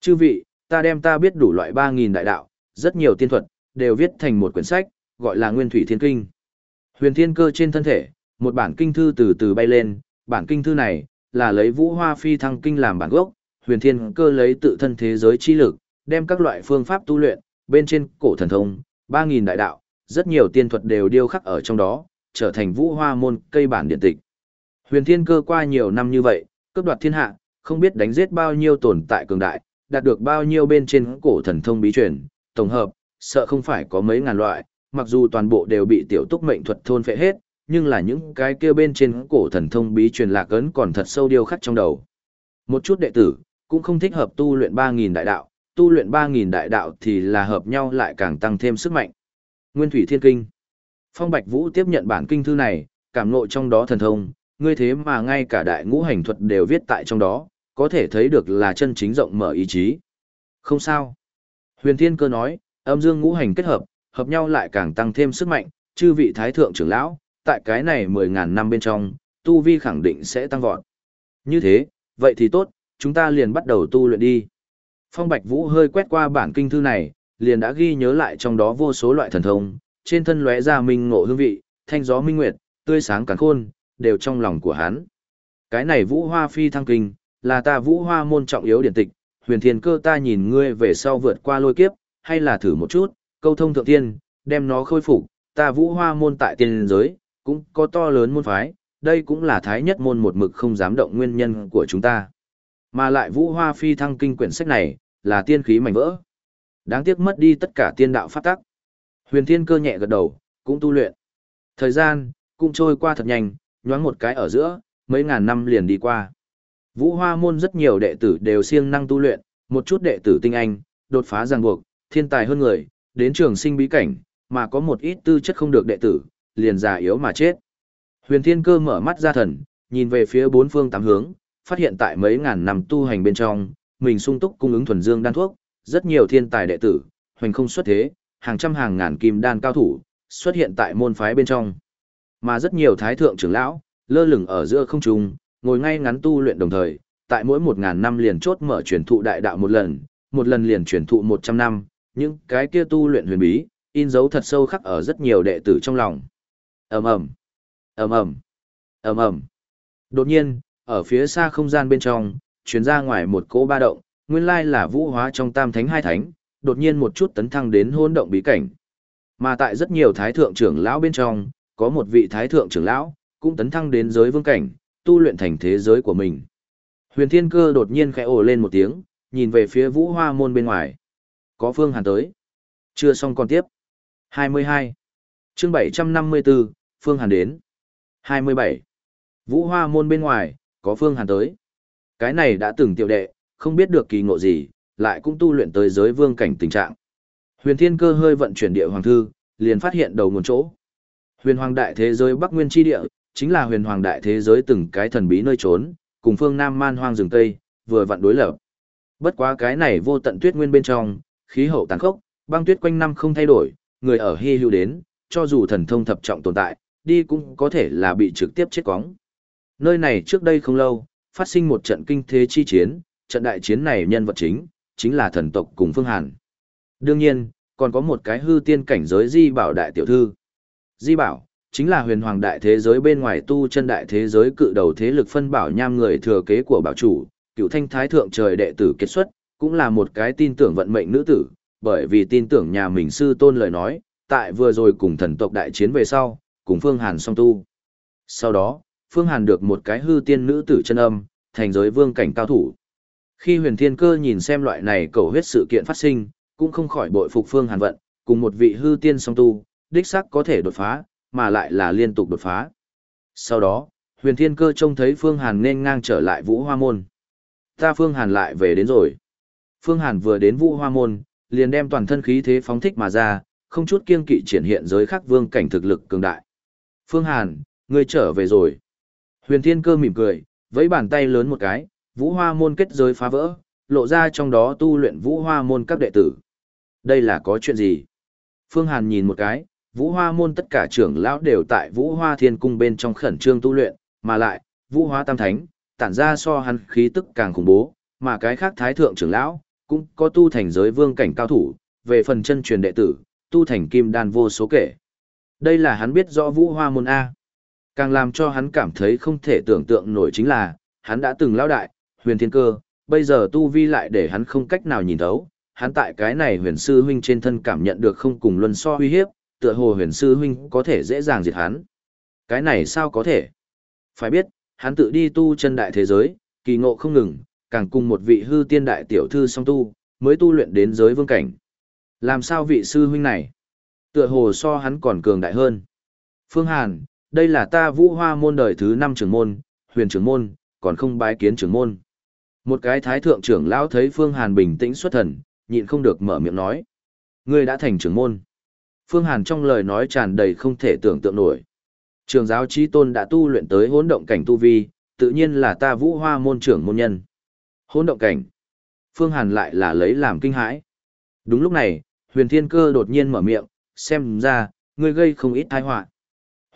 Chư vị, ta đem ta biết đủ loại 3.000 đại đạo, rất nhiều tiên thuật, đều viết thành một quyển sách, gọi là Nguyên Thủy Thiên Kinh. Huyền Thiên Cơ trên thân thể, một bản kinh thư từ từ bay lên, bản kinh thư này là lấy Vũ Hoa Phi thăng kinh làm bản gốc, Huyền Thiên Cơ lấy tự thân thế giới chi lực, đem các loại phương pháp tu luyện, bên trên cổ thần thông, 3000 đại đạo, rất nhiều tiên thuật đều điêu khắc ở trong đó, trở thành Vũ Hoa môn cây bản điện tịch. Huyền Thiên Cơ qua nhiều năm như vậy, cướp đoạt thiên hạ, không biết đánh giết bao nhiêu tồn tại cường đại, đạt được bao nhiêu bên trên cổ thần thông bí truyền, tổng hợp, sợ không phải có mấy ngàn loại, mặc dù toàn bộ đều bị tiểu túc mệnh thuật thôn phệ hết, nhưng là những cái kia bên trên cổ thần thông bí truyền lạc ấn còn thật sâu điêu khắc trong đầu. Một chút đệ tử, cũng không thích hợp tu luyện 3.000 đại đạo, tu luyện 3.000 đại đạo thì là hợp nhau lại càng tăng thêm sức mạnh. Nguyên Thủy Thiên Kinh Phong Bạch Vũ tiếp nhận bản kinh thư này, cảm ngộ trong đó thần thông, ngươi thế mà ngay cả đại ngũ hành thuật đều viết tại trong đó, có thể thấy được là chân chính rộng mở ý chí. Không sao. Huyền Thiên Cơ nói, âm dương ngũ hành kết hợp, hợp nhau lại càng tăng thêm sức mạnh, chư vị thái thượng trưởng lão, tại cái này 10.000 năm bên trong, tu vi khẳng định sẽ tăng vọt. Như thế, vậy thì tốt, chúng ta liền bắt đầu tu luyện đi. Phong Bạch Vũ hơi quét qua bản kinh thư này, liền đã ghi nhớ lại trong đó vô số loại thần thông, trên thân lóe ra minh ngộ hương vị, thanh gió minh nguyệt, tươi sáng càn khôn, đều trong lòng của hắn. Cái này Vũ Hoa Phi thăng kinh, là ta Vũ Hoa môn trọng yếu điển tịch, huyền thiên cơ ta nhìn ngươi về sau vượt qua lôi kiếp, hay là thử một chút, câu thông thượng tiên, đem nó khôi phục, ta Vũ Hoa môn tại tiên giới, cũng có to lớn môn phái, đây cũng là thái nhất môn một mực không dám động nguyên nhân của chúng ta. Mà lại Vũ Hoa Phi thăng kinh quyển sách này, là tiên khí mảnh vỡ. Đáng tiếc mất đi tất cả tiên đạo phát tắc. Huyền Thiên Cơ nhẹ gật đầu, cũng tu luyện. Thời gian cũng trôi qua thật nhanh, nhoáng một cái ở giữa, mấy ngàn năm liền đi qua. Vũ Hoa môn rất nhiều đệ tử đều siêng năng tu luyện, một chút đệ tử tinh anh, đột phá ràng buộc, thiên tài hơn người, đến trường sinh bí cảnh, mà có một ít tư chất không được đệ tử, liền già yếu mà chết. Huyền Thiên Cơ mở mắt ra thần, nhìn về phía bốn phương tám hướng, phát hiện tại mấy ngàn năm tu hành bên trong, mình sung túc cung ứng thuần dương đan thuốc, rất nhiều thiên tài đệ tử, hoành không xuất thế, hàng trăm hàng ngàn kim đan cao thủ, xuất hiện tại môn phái bên trong. Mà rất nhiều thái thượng trưởng lão, lơ lửng ở giữa không trung, ngồi ngay ngắn tu luyện đồng thời, tại mỗi một ngàn năm liền chốt mở truyền thụ đại đạo một lần, một lần liền truyền thụ một trăm năm, những cái kia tu luyện huyền bí, in dấu thật sâu khắc ở rất nhiều đệ tử trong lòng. Ầm ầm, ầm ầm, ầm ầm. Đột nhiên, ở phía xa không gian bên trong, truyền ra ngoài một cỗ ba động, nguyên lai là vũ hóa trong tam thánh hai thánh, đột nhiên một chút tấn thăng đến hôn động bí cảnh. Mà tại rất nhiều thái thượng trưởng lão bên trong, có một vị thái thượng trưởng lão, cũng tấn thăng đến giới vương cảnh, tu luyện thành thế giới của mình. Huyền Thiên Cơ đột nhiên khẽ ồ lên một tiếng, nhìn về phía Vũ Hoa môn bên ngoài. Có Phương Hàn tới. Chưa xong còn tiếp. 22. Chương 754, Phương Hàn đến. 27. Vũ Hoa môn bên ngoài, có Phương Hàn tới. Cái này đã từng tiểu đệ, không biết được kỳ ngộ gì, lại cũng tu luyện tới giới vương cảnh tình trạng. Huyền Thiên Cơ hơi vận chuyển địa hoàng thư, liền phát hiện đầu nguồn chỗ. Huyền Hoàng đại thế giới Bắc Nguyên chi địa, chính là Huyền Hoàng đại thế giới từng cái thần bí nơi trốn, cùng phương Nam Man Hoang rừng tây, vừa vặn đối lập. Bất quá cái này vô tận tuyết nguyên bên trong, khí hậu tàn khốc, băng tuyết quanh năm không thay đổi, người ở hy hữu đến, cho dù thần thông thập trọng tồn tại, đi cũng có thể là bị trực tiếp chết cóng. Nơi này trước đây không lâu, phát sinh một trận kinh thế chi chiến, trận đại chiến này nhân vật chính, chính là thần tộc cùng Phương Hàn. Đương nhiên, còn có một cái hư tiên cảnh giới Di Bảo đại tiểu thư. Di Bảo, chính là huyền hoàng đại thế giới bên ngoài tu chân đại thế giới cự đầu thế lực phân bảo nham người thừa kế của bảo chủ, cựu thanh thái thượng trời đệ tử kết xuất, cũng là một cái tin tưởng vận mệnh nữ tử, bởi vì tin tưởng nhà mình sư tôn lời nói, tại vừa rồi cùng thần tộc đại chiến về sau, cùng Phương Hàn song tu. Sau đó, Phương Hàn được một cái hư tiên nữ tử chân âm, thành giới vương cảnh cao thủ. Khi huyền thiên cơ nhìn xem loại này cầu huyết sự kiện phát sinh, cũng không khỏi bội phục Phương Hàn vận, cùng một vị hư tiên song tu, đích xác có thể đột phá, mà lại là liên tục đột phá. Sau đó, huyền thiên cơ trông thấy Phương Hàn nên ngang trở lại vũ hoa môn. Ta Phương Hàn lại về đến rồi. Phương Hàn vừa đến vũ hoa môn, liền đem toàn thân khí thế phóng thích mà ra, không chút kiêng kỵ triển hiện giới khắc vương cảnh thực lực cường đại. Phương Hàn, ngươi trở về rồi. Huyền Thiên Cơ mỉm cười, vẫy bàn tay lớn một cái, Vũ Hoa môn kết giới phá vỡ, lộ ra trong đó tu luyện Vũ Hoa môn các đệ tử. Đây là có chuyện gì? Phương Hàn nhìn một cái, Vũ Hoa môn tất cả trưởng lão đều tại Vũ Hoa Thiên cung bên trong khẩn trương tu luyện, mà lại, Vũ Hoa Tam Thánh, tản ra so hắn khí tức càng khủng bố, mà cái khác thái thượng trưởng lão cũng có tu thành giới vương cảnh cao thủ, về phần chân truyền đệ tử, tu thành kim đan vô số kể. Đây là hắn biết rõ Vũ Hoa môn a. Càng làm cho hắn cảm thấy không thể tưởng tượng nổi chính là, hắn đã từng lao đại, huyền thiên cơ, bây giờ tu vi lại để hắn không cách nào nhìn thấu. Hắn tại cái này huyền sư huynh trên thân cảm nhận được không cùng luân so uy hiếp, tựa hồ huyền sư huynh có thể dễ dàng diệt hắn. Cái này sao có thể? Phải biết, hắn tự đi tu chân đại thế giới, kỳ ngộ không ngừng, càng cùng một vị hư tiên đại tiểu thư song tu, mới tu luyện đến giới vương cảnh. Làm sao vị sư huynh này? Tựa hồ so hắn còn cường đại hơn. Phương Hàn, đây là ta vũ hoa môn đời thứ năm trưởng môn, huyền trưởng môn, còn không bái kiến trưởng môn. Một cái thái thượng trưởng lão thấy Phương Hàn bình tĩnh xuất thần, nhịn không được mở miệng nói. Ngươi đã thành trưởng môn. Phương Hàn trong lời nói tràn đầy không thể tưởng tượng nổi. Trường giáo trí tôn đã tu luyện tới hỗn động cảnh tu vi, tự nhiên là ta vũ hoa môn trưởng môn nhân. Hỗn động cảnh. Phương Hàn lại là lấy làm kinh hãi. Đúng lúc này, huyền thiên cơ đột nhiên mở miệng, xem ra, ngươi gây không ít tai họa.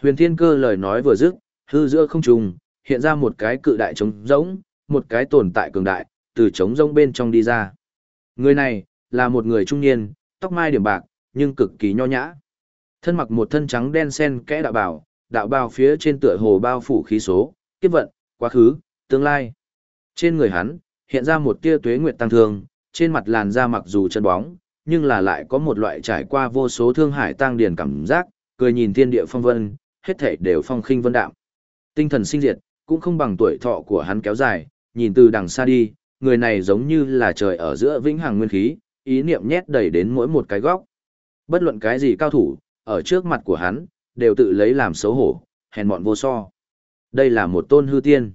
Huyền thiên cơ lời nói vừa dứt, hư giữa không trùng, hiện ra một cái cự đại trống rỗng, một cái tồn tại cường đại, từ trống rỗng bên trong đi ra. Người này, là một người trung niên, tóc mai điểm bạc, nhưng cực kỳ nho nhã. Thân mặc một thân trắng đen sen kẽ đạo bào, đạo bào phía trên tựa hồ bao phủ khí số, kiếp vận, quá khứ, tương lai. Trên người hắn, hiện ra một tia tuế nguyệt tăng thương, trên mặt làn da mặc dù chân bóng, nhưng là lại có một loại trải qua vô số thương hải tang điển cảm giác, cười nhìn thiên địa phong vân, hết thảy đều phong khinh vân đạm. Tinh thần sinh diệt, cũng không bằng tuổi thọ của hắn kéo dài, nhìn từ đằng xa đi, người này giống như là trời ở giữa vĩnh hằng nguyên khí, ý niệm nhét đầy đến mỗi một cái góc. Bất luận cái gì cao thủ, ở trước mặt của hắn, đều tự lấy làm xấu hổ, hèn mọn vô so. Đây là một tôn hư tiên.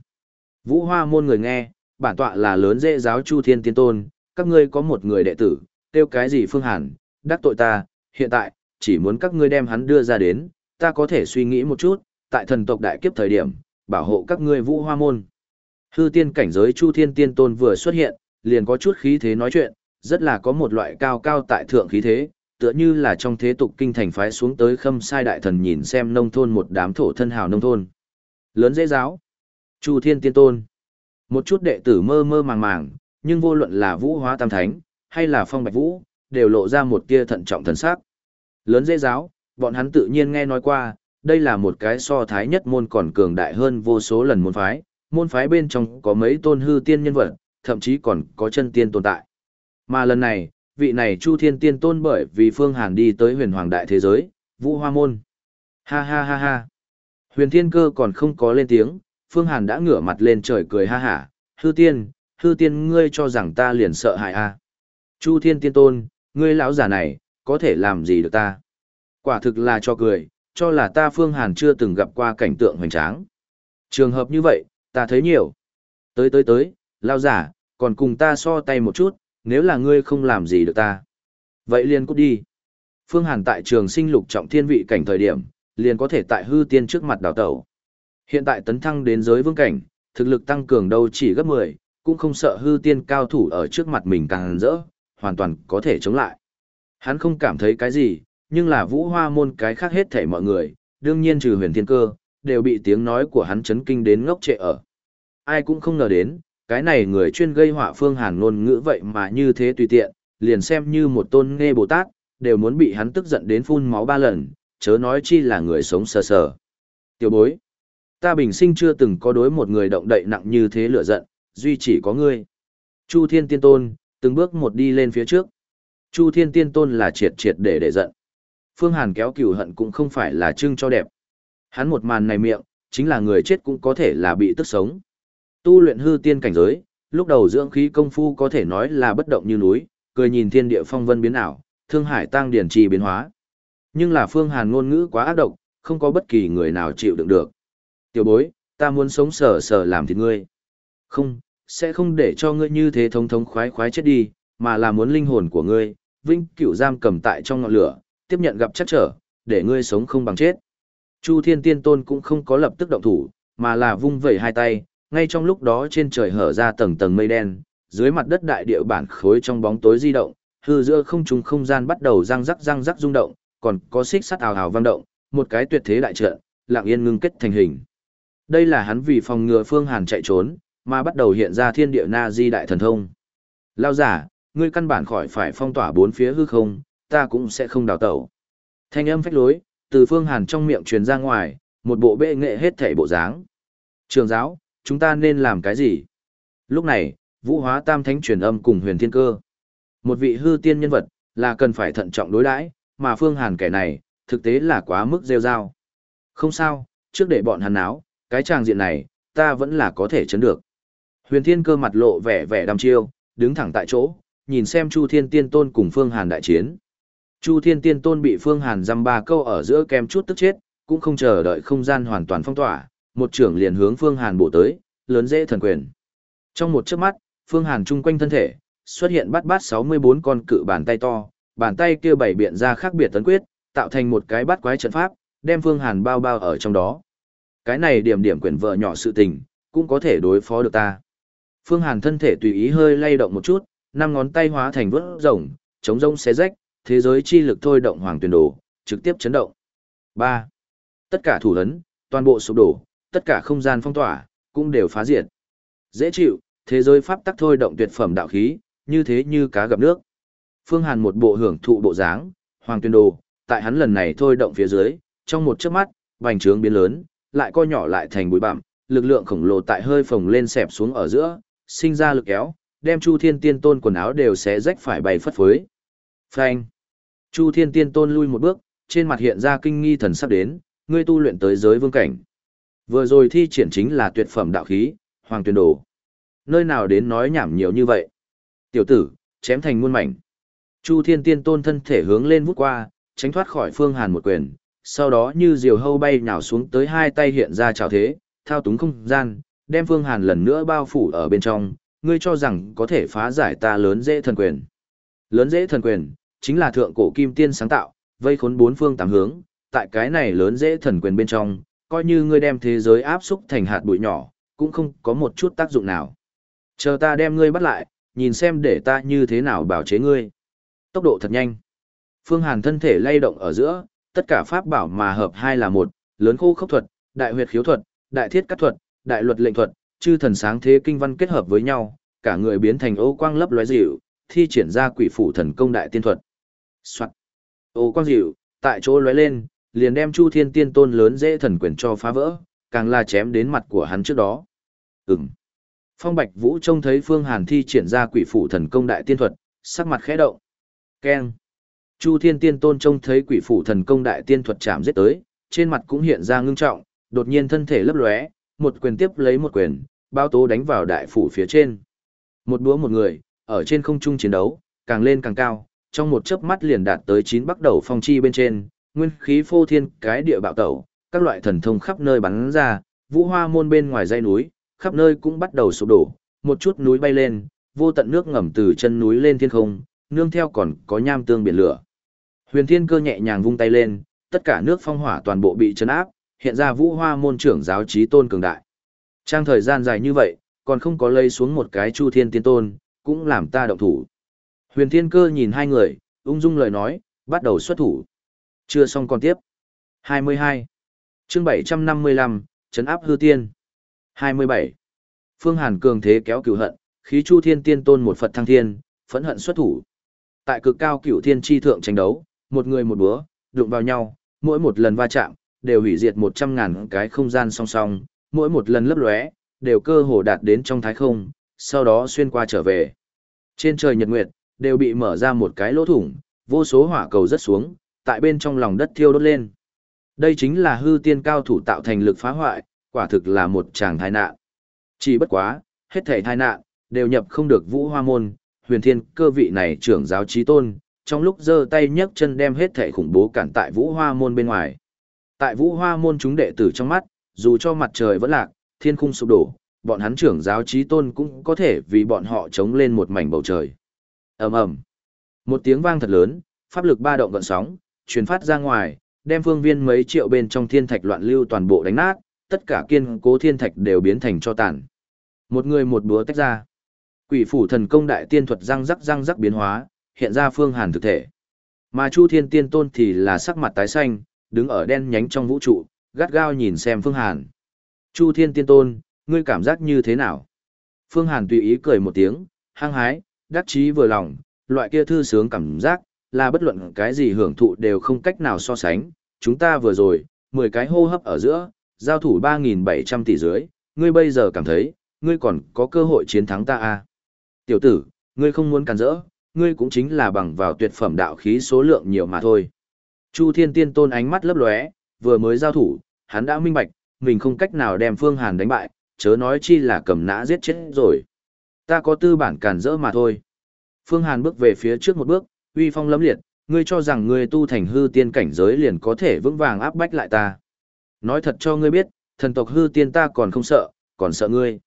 Vũ Hoa môn người nghe, bản tọa là lớn dễ giáo Chu Thiên Tiên Tôn, các ngươi có một người đệ tử, kêu cái gì Phương Hàn, đắc tội ta, hiện tại, chỉ muốn các ngươi đem hắn đưa ra đến, ta có thể suy nghĩ một chút, tại thần tộc đại kiếp thời điểm, bảo hộ các ngươi Vũ Hoa môn. Hư tiên cảnh giới Chu Thiên Tiên Tôn vừa xuất hiện, liền có chút khí thế nói chuyện, rất là có một loại cao cao tại thượng khí thế, tựa như là trong thế tục kinh thành phái xuống tới khâm sai đại thần nhìn xem nông thôn một đám thổ thân hào nông thôn. Lớn dễ giáo. Chu Thiên Tiên Tôn. Một chút đệ tử mơ mơ màng màng, nhưng vô luận là vũ hóa tam thánh, hay là phong bạch vũ, đều lộ ra một tia thận trọng thần sắc. Lớn dễ giáo, bọn hắn tự nhiên nghe nói qua, đây là một cái so thái nhất môn còn cường đại hơn vô số lần môn phái, môn phái bên trong có mấy tôn hư tiên nhân vật, thậm chí còn có chân tiên tồn tại. Mà lần này, vị này Chu Thiên Tiên tôn bởi vì Phương Hàn đi tới huyền hoàng đại thế giới, Vũ Hoa Môn. Ha ha ha ha. Huyền Thiên Cơ còn không có lên tiếng, Phương Hàn đã ngửa mặt lên trời cười ha hả, hư tiên, hư tiên ngươi cho rằng ta liền sợ hại a à. Chu Thiên Tiên tôn, ngươi lão giả này, có thể làm gì được ta? Quả thực là cho cười, cho là ta Phương Hàn chưa từng gặp qua cảnh tượng hoành tráng. Trường hợp như vậy, ta thấy nhiều. Tới tới tới, lão giả, còn cùng ta so tay một chút, nếu là ngươi không làm gì được ta. Vậy liền cút đi. Phương Hàn tại trường sinh lục trọng thiên vị cảnh thời điểm, liền có thể tại hư tiên trước mặt đào tẩu. Hiện tại tấn thăng đến giới vương cảnh, thực lực tăng cường đâu chỉ gấp 10, cũng không sợ hư tiên cao thủ ở trước mặt mình càng rỡ, hoàn toàn có thể chống lại. Hắn không cảm thấy cái gì, nhưng là vũ hoa môn cái khác hết thảy mọi người, đương nhiên trừ huyền thiên cơ, đều bị tiếng nói của hắn chấn kinh đến ngốc trệ ở. Ai cũng không ngờ đến, cái này người chuyên gây họa phương hàn ngôn ngữ vậy mà như thế tùy tiện, liền xem như một tôn nghe Bồ Tát, đều muốn bị hắn tức giận đến phun máu ba lần, chớ nói chi là người sống sờ sờ. Tiểu bối, ta bình sinh chưa từng có đối một người động đậy nặng như thế lửa giận, duy chỉ có ngươi. Chu Thiên Tiên Tôn, từng bước một đi lên phía trước. Chu Thiên Tiên Tôn là triệt triệt để để giận. Phương Hàn kéo cừu hận cũng không phải là trưng cho đẹp. Hắn một màn này miệng, chính là người chết cũng có thể là bị tức sống. Tu luyện hư tiên cảnh giới, lúc đầu dưỡng khí công phu có thể nói là bất động như núi, cười nhìn thiên địa phong vân biến ảo, thương hải tăng điển trì biến hóa. Nhưng là phương hàn ngôn ngữ quá ác độc, không có bất kỳ người nào chịu đựng được. Tiểu bối, ta muốn sống sờ sờ làm thịt ngươi. Không, sẽ không để cho ngươi như thế thống thống khoái khoái chết đi, mà là muốn linh hồn của ngươi, vĩnh cửu giam cầm tại trong ngọn lửa, tiếp nhận gặp chắc trở, để ngươi sống không bằng chết. Chu Thiên Tiên Tôn cũng không có lập tức động thủ, mà là vung vẩy hai tay, ngay trong lúc đó trên trời hở ra tầng tầng mây đen, dưới mặt đất đại địa bản khối trong bóng tối di động, hư giữa không trung không gian bắt đầu răng rắc răng rắc rung động, còn có xích sắt ào ào vang động, một cái tuyệt thế đại trận, lặng yên ngưng kết thành hình. Đây là hắn vì phòng ngừa Phương Hàn chạy trốn, mà bắt đầu hiện ra thiên địa na di đại thần thông. Lao giả, ngươi căn bản khỏi phải phong tỏa bốn phía hư không, ta cũng sẽ không đào tẩu. Thanh âm phách lối, từ Phương Hàn trong miệng truyền ra ngoài, một bộ bệ nghệ hết thảy bộ dáng. Trường giáo, chúng ta nên làm cái gì? Lúc này, vũ hóa tam thánh truyền âm cùng huyền thiên cơ. Một vị hư tiên nhân vật, là cần phải thận trọng đối đãi, mà phương hàn kẻ này, thực tế là quá mức rêu rao. Không sao, trước để bọn hắn áo, cái tràng diện này, ta vẫn là có thể chấn được. Huyền thiên cơ mặt lộ vẻ vẻ đăm chiêu, đứng thẳng tại chỗ, nhìn xem Chu Thiên Tiên Tôn cùng Phương Hàn đại chiến. Chu Thiên Tiên Tôn bị Phương Hàn dăm ba câu ở giữa kem chút tức chết, cũng không chờ đợi không gian hoàn toàn phong tỏa, một trưởng liền hướng Phương Hàn bổ tới, lớn dễ thần quyền. Trong một chớp mắt, Phương Hàn trung quanh thân thể, xuất hiện bát bát 64 con cự bàn tay to, bàn tay kia bảy biện ra khác biệt tấn quyết, tạo thành một cái bát quái trận pháp, đem Phương Hàn bao bao ở trong đó. Cái này điểm điểm quyển vợ nhỏ sự tình, cũng có thể đối phó được ta. Phương Hàn thân thể tùy ý hơi lay động một chút, năm ngón tay hóa thành vớt rồng, chống rông xé rách, thế giới chi lực thôi động hoàng tuyển đồ, trực tiếp chấn động. 3. Tất cả thủ ấn, toàn bộ sụp đổ, tất cả không gian phong tỏa, cũng đều phá diệt. Dễ chịu, thế giới pháp tắc thôi động tuyệt phẩm đạo khí, như thế như cá gặp nước. Phương Hàn một bộ hưởng thụ bộ dáng, hoàng tuyên đồ, tại hắn lần này thôi động phía dưới, trong một chớp mắt, vành trướng biến lớn, lại co nhỏ lại thành bụi bặm, lực lượng khổng lồ tại hơi phồng lên xẹp xuống ở giữa, sinh ra lực kéo, đem Chu Thiên Tiên Tôn quần áo đều xé rách phải bày phất phới. Phanh! Chu Thiên Tiên Tôn lui một bước, trên mặt hiện ra kinh nghi thần sắp đến, ngươi tu luyện tới giới vương cảnh. Vừa rồi thi triển chính là tuyệt phẩm đạo khí, hoàng tuyên đồ. Nơi nào đến nói nhảm nhiều như vậy? Tiểu tử, chém thành muôn mảnh. Chu Thiên Tiên Tôn thân thể hướng lên vút qua, tránh thoát khỏi Phương Hàn một quyền, sau đó như diều hâu bay nhào xuống tới hai tay hiện ra trào thế, thao túng không gian, đem Phương Hàn lần nữa bao phủ ở bên trong, ngươi cho rằng có thể phá giải ta lớn dễ thần quyền. Lớn dễ thần quyền, chính là thượng cổ kim tiên sáng tạo, vây khốn bốn phương tám hướng, tại cái này lớn dễ thần quyền bên trong, coi như ngươi đem thế giới áp xúc thành hạt bụi nhỏ, cũng không có một chút tác dụng nào. Chờ ta đem ngươi bắt lại, nhìn xem để ta như thế nào bảo chế ngươi. Tốc độ thật nhanh. Phương Hàn thân thể lay động ở giữa, tất cả pháp bảo mà hợp hai là một, lớn khô khốc thuật, đại huyệt khiếu thuật, đại thiết cắt thuật, đại luật lệnh thuật, chư thần sáng thế kinh văn kết hợp với nhau, cả người biến thành ô quang lấp lóe dịu, thi triển ra quỷ phủ thần công đại tiên thuật. Soạn. Ô quang dịu, tại chỗ lóe lên, liền đem Chu Thiên Tiên Tôn lớn dễ thần quyền cho phá vỡ, càng là chém đến mặt của hắn trước đó. Ừm. Phong Bạch Vũ trông thấy Phương Hàn thi triển ra quỷ phủ thần công đại tiên thuật, sắc mặt khẽ động. Keng. Chu Thiên Tiên Tôn trông thấy quỷ phủ thần công đại tiên thuật chạm giết tới, trên mặt cũng hiện ra ngưng trọng, đột nhiên thân thể lấp lóe, một quyền tiếp lấy một quyền, bao tố đánh vào đại phủ phía trên. Một đũa một người, ở trên không trung chiến đấu, càng lên càng cao, trong một chớp mắt liền đạt tới chín bắt đầu phong chi bên trên, nguyên khí phô thiên cái địa bạo tẩu, các loại thần thông khắp nơi bắn ra, vũ hoa môn bên ngoài dãy núi, khắp nơi cũng bắt đầu sụp đổ, một chút núi bay lên, vô tận nước ngầm từ chân núi lên thiên không, nương theo còn có nham tương biển lửa. Huyền Thiên Cơ nhẹ nhàng vung tay lên, tất cả nước phong hỏa toàn bộ bị chấn áp, hiện ra Vũ Hoa môn trưởng giáo trí tôn cường đại. Trang thời gian dài như vậy, còn không có lây xuống một cái Chu Thiên Tiên Tôn, cũng làm ta động thủ. Huyền Thiên Cơ nhìn hai người, ung dung lời nói, bắt đầu xuất thủ. Chưa xong còn tiếp. 22. Chương 755, chấn áp hư tiên. 27. Phương Hàn cường thế kéo cửu hận, khí Chu Thiên Tiên Tôn một Phật thăng thiên, phẫn hận xuất thủ. Tại cực cao cửu thiên chi thượng tranh đấu, một người một búa, đụng vào nhau, mỗi một lần va chạm, đều hủy diệt một trăm ngàn cái không gian song song, mỗi một lần lấp lóe, đều cơ hồ đạt đến trong thái không, sau đó xuyên qua trở về. Trên trời nhật nguyệt, đều bị mở ra một cái lỗ thủng, vô số hỏa cầu rất xuống, tại bên trong lòng đất thiêu đốt lên. Đây chính là hư tiên cao thủ tạo thành lực phá hoại, quả thực là một tràng tai nạn. Chỉ bất quá, hết thảy tai nạn, đều nhập không được vũ hoa môn, huyền thiên cơ vị này trưởng giáo trí tôn, trong lúc giơ tay nhấc chân đem hết thảy khủng bố cản tại vũ hoa môn bên ngoài. Tại vũ hoa môn chúng đệ tử trong mắt, dù cho mặt trời vẫn lạc, thiên khung sụp đổ, bọn hắn trưởng giáo trí tôn cũng có thể vì bọn họ chống lên một mảnh bầu trời. ầm ầm Một tiếng vang thật lớn, pháp lực ba động gợn sóng, truyền phát ra ngoài, đem phương viên mấy triệu bên trong thiên thạch loạn lưu toàn bộ đánh nát, tất cả kiên cố thiên thạch đều biến thành cho tàn. Một người một búa tách ra. Quỷ phủ thần công đại tiên thuật răng rắc răng rắc biến hóa, hiện ra phương hàn thực thể. Mà Chu Thiên Tiên Tôn thì là sắc mặt tái xanh, đứng ở đen nhánh trong vũ trụ, gắt gao nhìn xem Phương Hàn. Chu Thiên Tiên Tôn, ngươi cảm giác như thế nào? Phương Hàn tùy ý cười một tiếng, hăng hái, đắc chí vừa lòng, loại kia thư sướng cảm giác, là bất luận cái gì hưởng thụ đều không cách nào so sánh. Chúng ta vừa rồi, 10 cái hô hấp ở giữa, giao thủ 3.700 tỷ dưới, ngươi bây giờ cảm thấy, ngươi còn có cơ hội chiến thắng ta à? Tiểu tử, ngươi không muốn cản rỡ, ngươi cũng chính là bằng vào tuyệt phẩm đạo khí số lượng nhiều mà thôi. Chu Thiên Tiên Tôn ánh mắt lấp lóe, vừa mới giao thủ, hắn đã minh bạch, mình không cách nào đem Phương Hàn đánh bại, chớ nói chi là cầm nã giết chết rồi. Ta có tư bản cản rỡ mà thôi. Phương Hàn bước về phía trước một bước, uy phong lẫm liệt, ngươi cho rằng ngươi tu thành hư tiên cảnh giới liền có thể vững vàng áp bách lại ta. Nói thật cho ngươi biết, thần tộc hư tiên ta còn không sợ, còn sợ ngươi.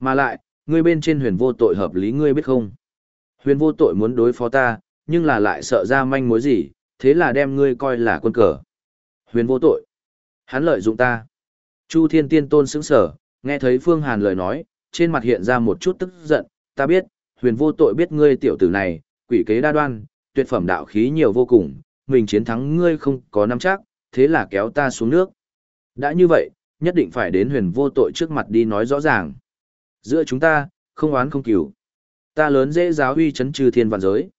Mà lại, ngươi bên trên huyền vô tội hợp lý ngươi biết không? Huyền vô tội muốn đối phó ta, nhưng là lại sợ ra manh mối gì, thế là đem ngươi coi là quân cờ. Huyền vô tội. Hắn lợi dụng ta. Chu thiên tiên tôn sững sở, nghe thấy Phương Hàn lời nói, trên mặt hiện ra một chút tức giận, ta biết, huyền vô tội biết ngươi tiểu tử này, quỷ kế đa đoan, tuyệt phẩm đạo khí nhiều vô cùng, mình chiến thắng ngươi không có nắm chắc, thế là kéo ta xuống nước. Đã như vậy, nhất định phải đến huyền vô tội trước mặt đi nói rõ ràng. Giữa chúng ta, không oán không cửu. Ta lớn dễ giáo uy chấn trừ thiên vạn giới.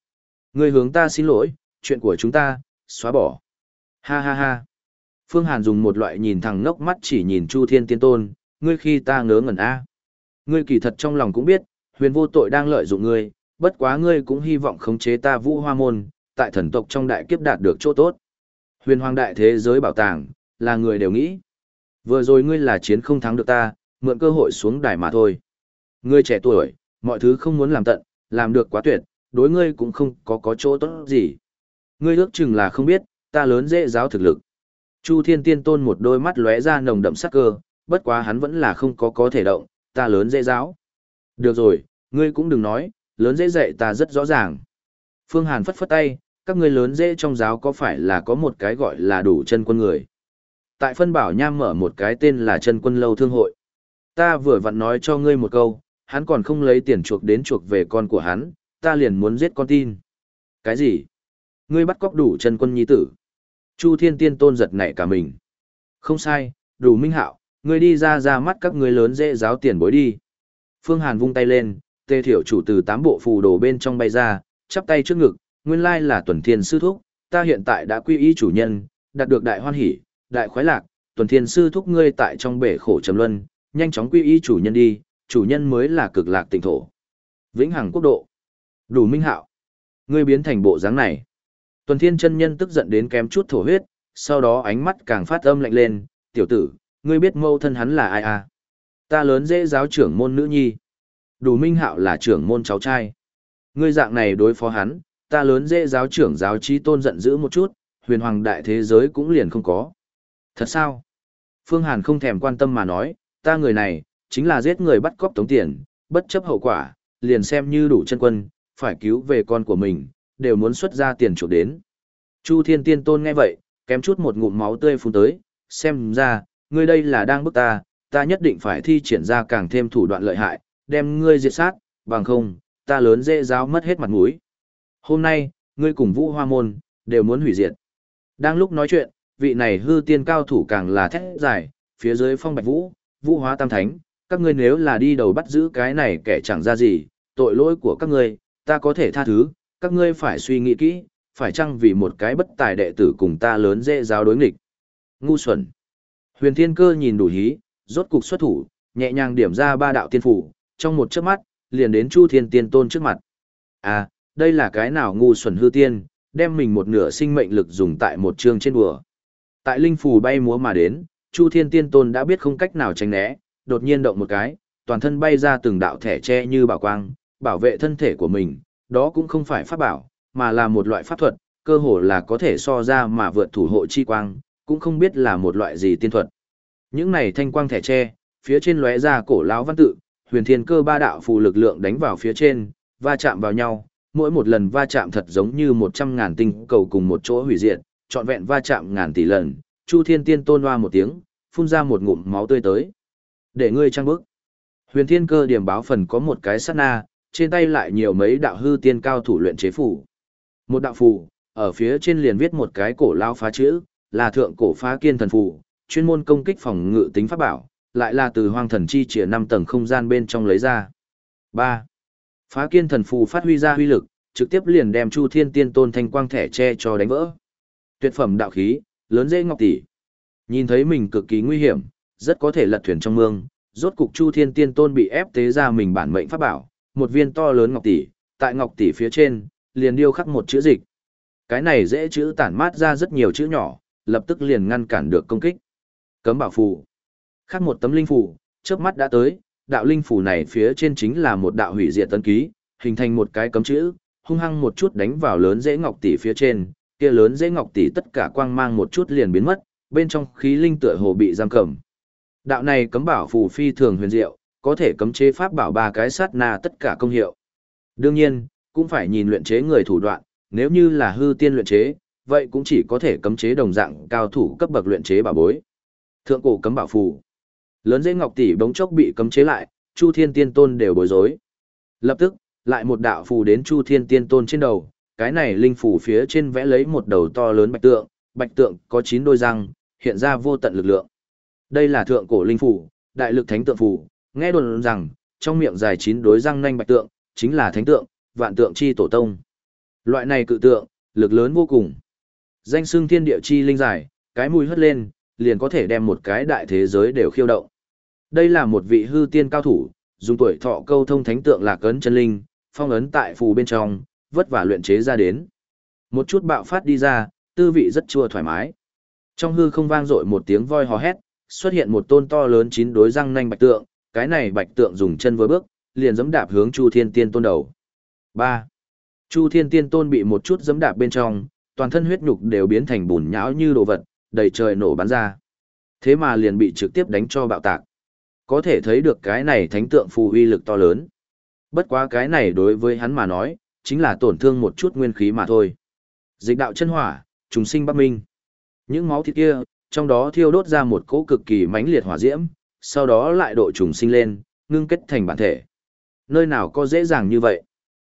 Ngươi hướng ta xin lỗi, chuyện của chúng ta, xóa bỏ. Ha ha ha. Phương Hàn dùng một loại nhìn thẳng ngốc mắt chỉ nhìn Chu Thiên Tiên Tôn, ngươi khi ta ngớ ngẩn a. Ngươi kỳ thật trong lòng cũng biết, huyền vô tội đang lợi dụng ngươi, bất quá ngươi cũng hy vọng khống chế ta vũ hoa môn, tại thần tộc trong đại kiếp đạt được chỗ tốt. Huyền hoàng đại thế giới bảo tàng, là người đều nghĩ. Vừa rồi ngươi là chiến không thắng được ta, mượn cơ hội xuống đài mà thôi. Ngươi trẻ tuổi, mọi thứ không muốn làm tận, làm được quá tuyệt, đối ngươi cũng không có có chỗ tốt gì. Ngươi ước chừng là không biết, ta lớn dễ giáo thực lực. Chu Thiên Tiên Tôn một đôi mắt lóe ra nồng đậm sắc cơ, bất quá hắn vẫn là không có có thể động, ta lớn dễ giáo. Được rồi, ngươi cũng đừng nói, lớn dễ dạy ta rất rõ ràng. Phương Hàn phất phất tay, các ngươi lớn dễ trong giáo có phải là có một cái gọi là đủ chân quân người. Tại phân bảo nham mở một cái tên là chân quân lâu thương hội. Ta vừa vặn nói cho ngươi một câu, hắn còn không lấy tiền chuộc đến chuộc về con của hắn, ta liền muốn giết con tin. Cái gì? Ngươi bắt cóc đủ chân quân nhi tử. Chu Thiên Tiên Tôn giật nảy cả mình. Không sai, đủ minh hạo, ngươi đi ra ra mắt các ngươi lớn dễ giáo tiền bối đi. Phương Hàn vung tay lên, tê thiểu chủ từ tám bộ phù đồ bên trong bay ra, chắp tay trước ngực, nguyên lai là tuần thiên sư thúc, ta hiện tại đã quy y chủ nhân, đạt được đại hoan hỷ, đại khoái lạc, tuần thiên sư thúc ngươi tại trong bể khổ trầm luân, nhanh chóng quy y chủ nhân đi, chủ nhân mới là cực lạc tỉnh thổ. Vĩnh hằng quốc độ. Đủ minh hạo. Ngươi biến thành bộ dáng này. Tuần thiên chân nhân tức giận đến kém chút thổ huyết, sau đó ánh mắt càng phát âm lạnh lên, tiểu tử, ngươi biết mâu thân hắn là ai à? Ta lớn dễ giáo trưởng môn nữ nhi. Đủ minh hạo là trưởng môn cháu trai. Ngươi dạng này đối phó hắn, ta lớn dễ giáo trưởng giáo trí tôn giận dữ một chút, huyền hoàng đại thế giới cũng liền không có. Thật sao? Phương Hàn không thèm quan tâm mà nói, ta người này, chính là giết người bắt cóc tống tiền, bất chấp hậu quả, liền xem như đủ chân quân, phải cứu về con của mình, đều muốn xuất ra tiền chuộc đến. Chu Thiên Tiên Tôn nghe vậy, kém chút một ngụm máu tươi phun tới, xem ra, ngươi đây là đang bức ta, ta nhất định phải thi triển ra càng thêm thủ đoạn lợi hại, đem ngươi diệt sát, bằng không, ta lớn dễ giáo mất hết mặt mũi. Hôm nay, ngươi cùng Vũ Hoa Môn, đều muốn hủy diệt. Đang lúc nói chuyện, vị này hư tiên cao thủ càng là thét dài, phía dưới phong bạch vũ, vũ hóa tam thánh, các ngươi nếu là đi đầu bắt giữ cái này kẻ chẳng ra gì, tội lỗi của các ngươi, ta có thể tha thứ, các ngươi phải suy nghĩ kỹ, phải chăng vì một cái bất tài đệ tử cùng ta lớn dễ giáo đối nghịch. Ngu xuẩn. Huyền Thiên Cơ nhìn đủ hí, rốt cục xuất thủ, nhẹ nhàng điểm ra ba đạo tiên phủ, trong một chớp mắt, liền đến Chu Thiên Tiên Tôn trước mặt. À, đây là cái nào ngu xuẩn hư tiên, đem mình một nửa sinh mệnh lực dùng tại một chương trên đùa. Tại linh phù bay múa mà đến, Chu Thiên Tiên Tôn đã biết không cách nào tránh né, đột nhiên động một cái, toàn thân bay ra từng đạo thẻ che như bảo quang, bảo vệ thân thể của mình, đó cũng không phải pháp bảo, mà là một loại pháp thuật, cơ hồ là có thể so ra mà vượt thủ hộ chi quang, cũng không biết là một loại gì tiên thuật. Những này thanh quang thẻ che, phía trên lóe ra cổ lão văn tự, huyền thiên cơ ba đạo phù lực lượng đánh vào phía trên, va chạm vào nhau, mỗi một lần va chạm thật giống như một trăm ngàn tinh cầu cùng một chỗ hủy diệt, trọn vẹn va chạm ngàn tỷ lần, Chu Thiên Tiên tôn hoa một tiếng, phun ra một ngụm máu tươi tới. Để ngươi trang bức. Huyền Thiên Cơ điểm báo phần có một cái sát na, trên tay lại nhiều mấy đạo hư tiên cao thủ luyện chế phù. Một đạo phù, ở phía trên liền viết một cái cổ lao phá chữ, là thượng cổ phá kiên thần phù, chuyên môn công kích phòng ngự tính pháp bảo, lại là từ hoang thần chi chìa năm tầng không gian bên trong lấy ra. 3. Phá kiên thần phù phát huy ra huy lực, trực tiếp liền đem Chu Thiên Tiên Tôn thanh quang thẻ che cho đánh vỡ. Tuyệt phẩm đạo khí, lớn dễ ngọc tỷ. Nhìn thấy mình cực kỳ nguy hiểm, rất có thể lật thuyền trong mương, rốt cục Chu Thiên Tiên Tôn bị ép tế ra mình bản mệnh pháp bảo, một viên to lớn ngọc tỷ, tại ngọc tỷ phía trên, liền điêu khắc một chữ dịch. Cái này dễ chữ tản mát ra rất nhiều chữ nhỏ, lập tức liền ngăn cản được công kích. Cấm bảo phù. Khắc một tấm linh phù, chớp mắt đã tới, đạo linh phù này phía trên chính là một đạo hủy diệt tấn ký, hình thành một cái cấm chữ, hung hăng một chút đánh vào lớn dễ ngọc tỷ phía trên, kia lớn dễ ngọc tỷ tất cả quang mang một chút liền biến mất, bên trong khí linh tựa hồ bị giam cầm. Đạo này cấm bảo phù phi thường huyền diệu, có thể cấm chế pháp bảo ba cái sát na tất cả công hiệu. Đương nhiên, cũng phải nhìn luyện chế người thủ đoạn, nếu như là hư tiên luyện chế, vậy cũng chỉ có thể cấm chế đồng dạng cao thủ cấp bậc luyện chế bảo bối. Thượng cổ cấm bảo phù. Lớn dễ ngọc tỷ bỗng chốc bị cấm chế lại, Chu Thiên Tiên Tôn đều bối rối. Lập tức, lại một đạo phù đến Chu Thiên Tiên Tôn trên đầu, cái này linh phù phía trên vẽ lấy một đầu to lớn bạch tượng, bạch tượng có 9 đôi răng, hiện ra vô tận lực lượng. Đây là thượng cổ linh phù, đại lực thánh tượng phù, nghe đồn rằng, trong miệng dài chín đối răng nanh bạch tượng, chính là thánh tượng, vạn tượng chi tổ tông. Loại này cự tượng, lực lớn vô cùng. Danh xưng thiên địa chi linh giải, cái mùi hất lên, liền có thể đem một cái đại thế giới đều khiêu động. Đây là một vị hư tiên cao thủ, dùng tuổi thọ câu thông thánh tượng lạc ấn chân linh, phong ấn tại phù bên trong, vất vả luyện chế ra đến. Một chút bạo phát đi ra, tư vị rất chua thoải mái. Trong hư không vang dội một tiếng voi hò hét, xuất hiện một tôn to lớn chín đối răng nanh bạch tượng, cái này bạch tượng dùng chân với bước, liền giẫm đạp hướng Chu Thiên Tiên Tôn đầu. 3. Chu Thiên Tiên Tôn bị một chút giẫm đạp bên trong, toàn thân huyết nhục đều biến thành bùn nhão như đồ vật, đầy trời nổ bắn ra. Thế mà liền bị trực tiếp đánh cho bạo tạc. Có thể thấy được cái này thánh tượng phù uy lực to lớn. Bất quá cái này đối với hắn mà nói, chính là tổn thương một chút nguyên khí mà thôi. Dịch đạo chân hỏa, trùng sinh bắc minh. Những máu thịt kia, trong đó thiêu đốt ra một cỗ cực kỳ mãnh liệt hỏa diễm, sau đó lại độ trùng sinh lên, ngưng kết thành bản thể. Nơi nào có dễ dàng như vậy?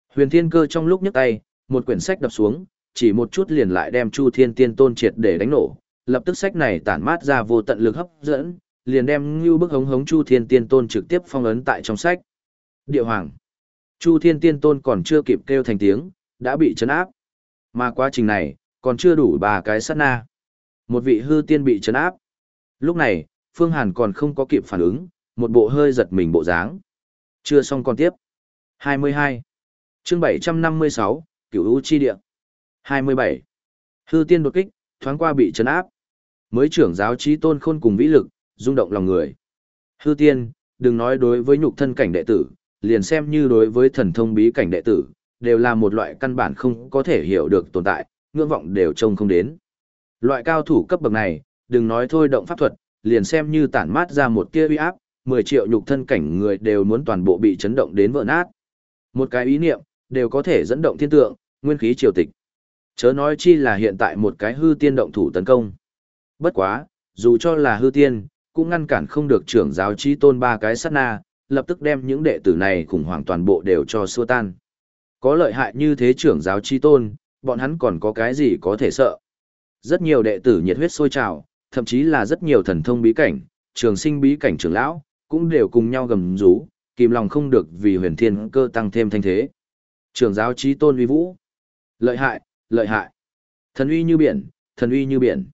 Huyền Thiên Cơ trong lúc nhấc tay, một quyển sách đập xuống, chỉ một chút liền lại đem Chu Thiên Tiên Tôn triệt để đánh nổ, lập tức sách này tản mát ra vô tận lực hấp dẫn, liền đem Ngưu Bức Hống Hống Chu Thiên Tiên Tôn trực tiếp phong ấn tại trong sách. Địa Hoàng. Chu Thiên Tiên Tôn còn chưa kịp kêu thành tiếng, đã bị chấn áp. Mà quá trình này, còn chưa đủ ba cái sát na. Một vị hư tiên bị chấn áp. Lúc này, Phương Hàn còn không có kịp phản ứng, một bộ hơi giật mình bộ dáng. Chưa xong còn tiếp. 22. chương 756, Cửu U Chi Địa. 27. Hư tiên đột kích, thoáng qua bị chấn áp. Mới trưởng giáo trí tôn khôn cùng vĩ lực, rung động lòng người. Hư tiên, đừng nói đối với nhục thân cảnh đệ tử, liền xem như đối với thần thông bí cảnh đệ tử, đều là một loại căn bản không có thể hiểu được tồn tại, ngưỡng vọng đều trông không đến. Loại cao thủ cấp bậc này, đừng nói thôi động pháp thuật, liền xem như tản mát ra một tia uy áp, 10 triệu nhục thân cảnh người đều muốn toàn bộ bị chấn động đến vỡ nát. Một cái ý niệm, đều có thể dẫn động thiên tượng, nguyên khí triều tịch. Chớ nói chi là hiện tại một cái hư tiên động thủ tấn công. Bất quá, dù cho là hư tiên, cũng ngăn cản không được trưởng giáo chi tôn ba cái sát na, lập tức đem những đệ tử này khủng hoảng toàn bộ đều cho xua tan. Có lợi hại như thế trưởng giáo chi tôn, bọn hắn còn có cái gì có thể sợ. Rất nhiều đệ tử nhiệt huyết sôi trào, thậm chí là rất nhiều thần thông bí cảnh, trường sinh bí cảnh trưởng lão, cũng đều cùng nhau gầm rú, kìm lòng không được vì huyền thiên cơ tăng thêm thanh thế. trường giáo trí tôn uy vũ. Lợi hại, lợi hại. Thần uy như biển, thần uy như biển.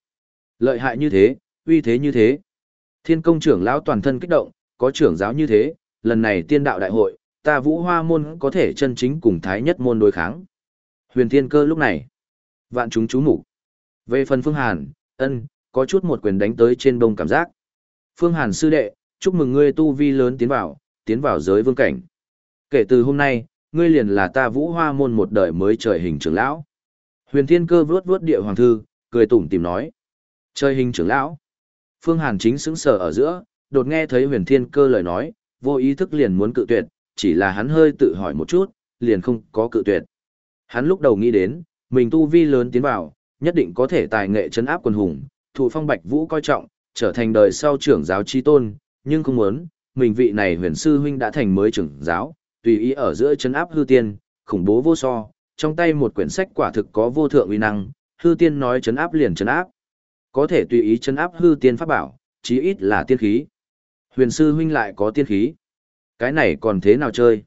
Lợi hại như thế, uy thế như thế. Thiên công trưởng lão toàn thân kích động, có trưởng giáo như thế, lần này tiên đạo đại hội, ta vũ hoa môn có thể chân chính cùng thái nhất môn đối kháng. Huyền thiên cơ lúc này, vạn chúng chú mục Về phần Phương Hàn, ân, có chút một quyền đánh tới trên đông cảm giác. Phương Hàn sư đệ, chúc mừng ngươi tu vi lớn tiến vào, tiến vào giới vương cảnh. Kể từ hôm nay, ngươi liền là ta vũ hoa môn một đời mới trời hình trưởng lão. Huyền thiên cơ vuốt vuốt địa hoàng thư, cười tủm tìm nói. Trời hình trưởng lão. Phương Hàn chính sững sờ ở giữa, đột nghe thấy huyền thiên cơ lời nói, vô ý thức liền muốn cự tuyệt, chỉ là hắn hơi tự hỏi một chút, liền không có cự tuyệt. Hắn lúc đầu nghĩ đến, mình tu vi lớn tiến vào, nhất định có thể tài nghệ chấn áp quần hùng, thụ phong bạch vũ coi trọng, trở thành đời sau trưởng giáo chi tôn, nhưng không muốn, mình vị này huyền sư huynh đã thành mới trưởng giáo, tùy ý ở giữa chấn áp hư tiên, khủng bố vô so, trong tay một quyển sách quả thực có vô thượng uy năng, hư tiên nói chấn áp liền chấn áp. Có thể tùy ý chấn áp hư tiên pháp bảo, chí ít là tiên khí. Huyền sư huynh lại có tiên khí. Cái này còn thế nào chơi?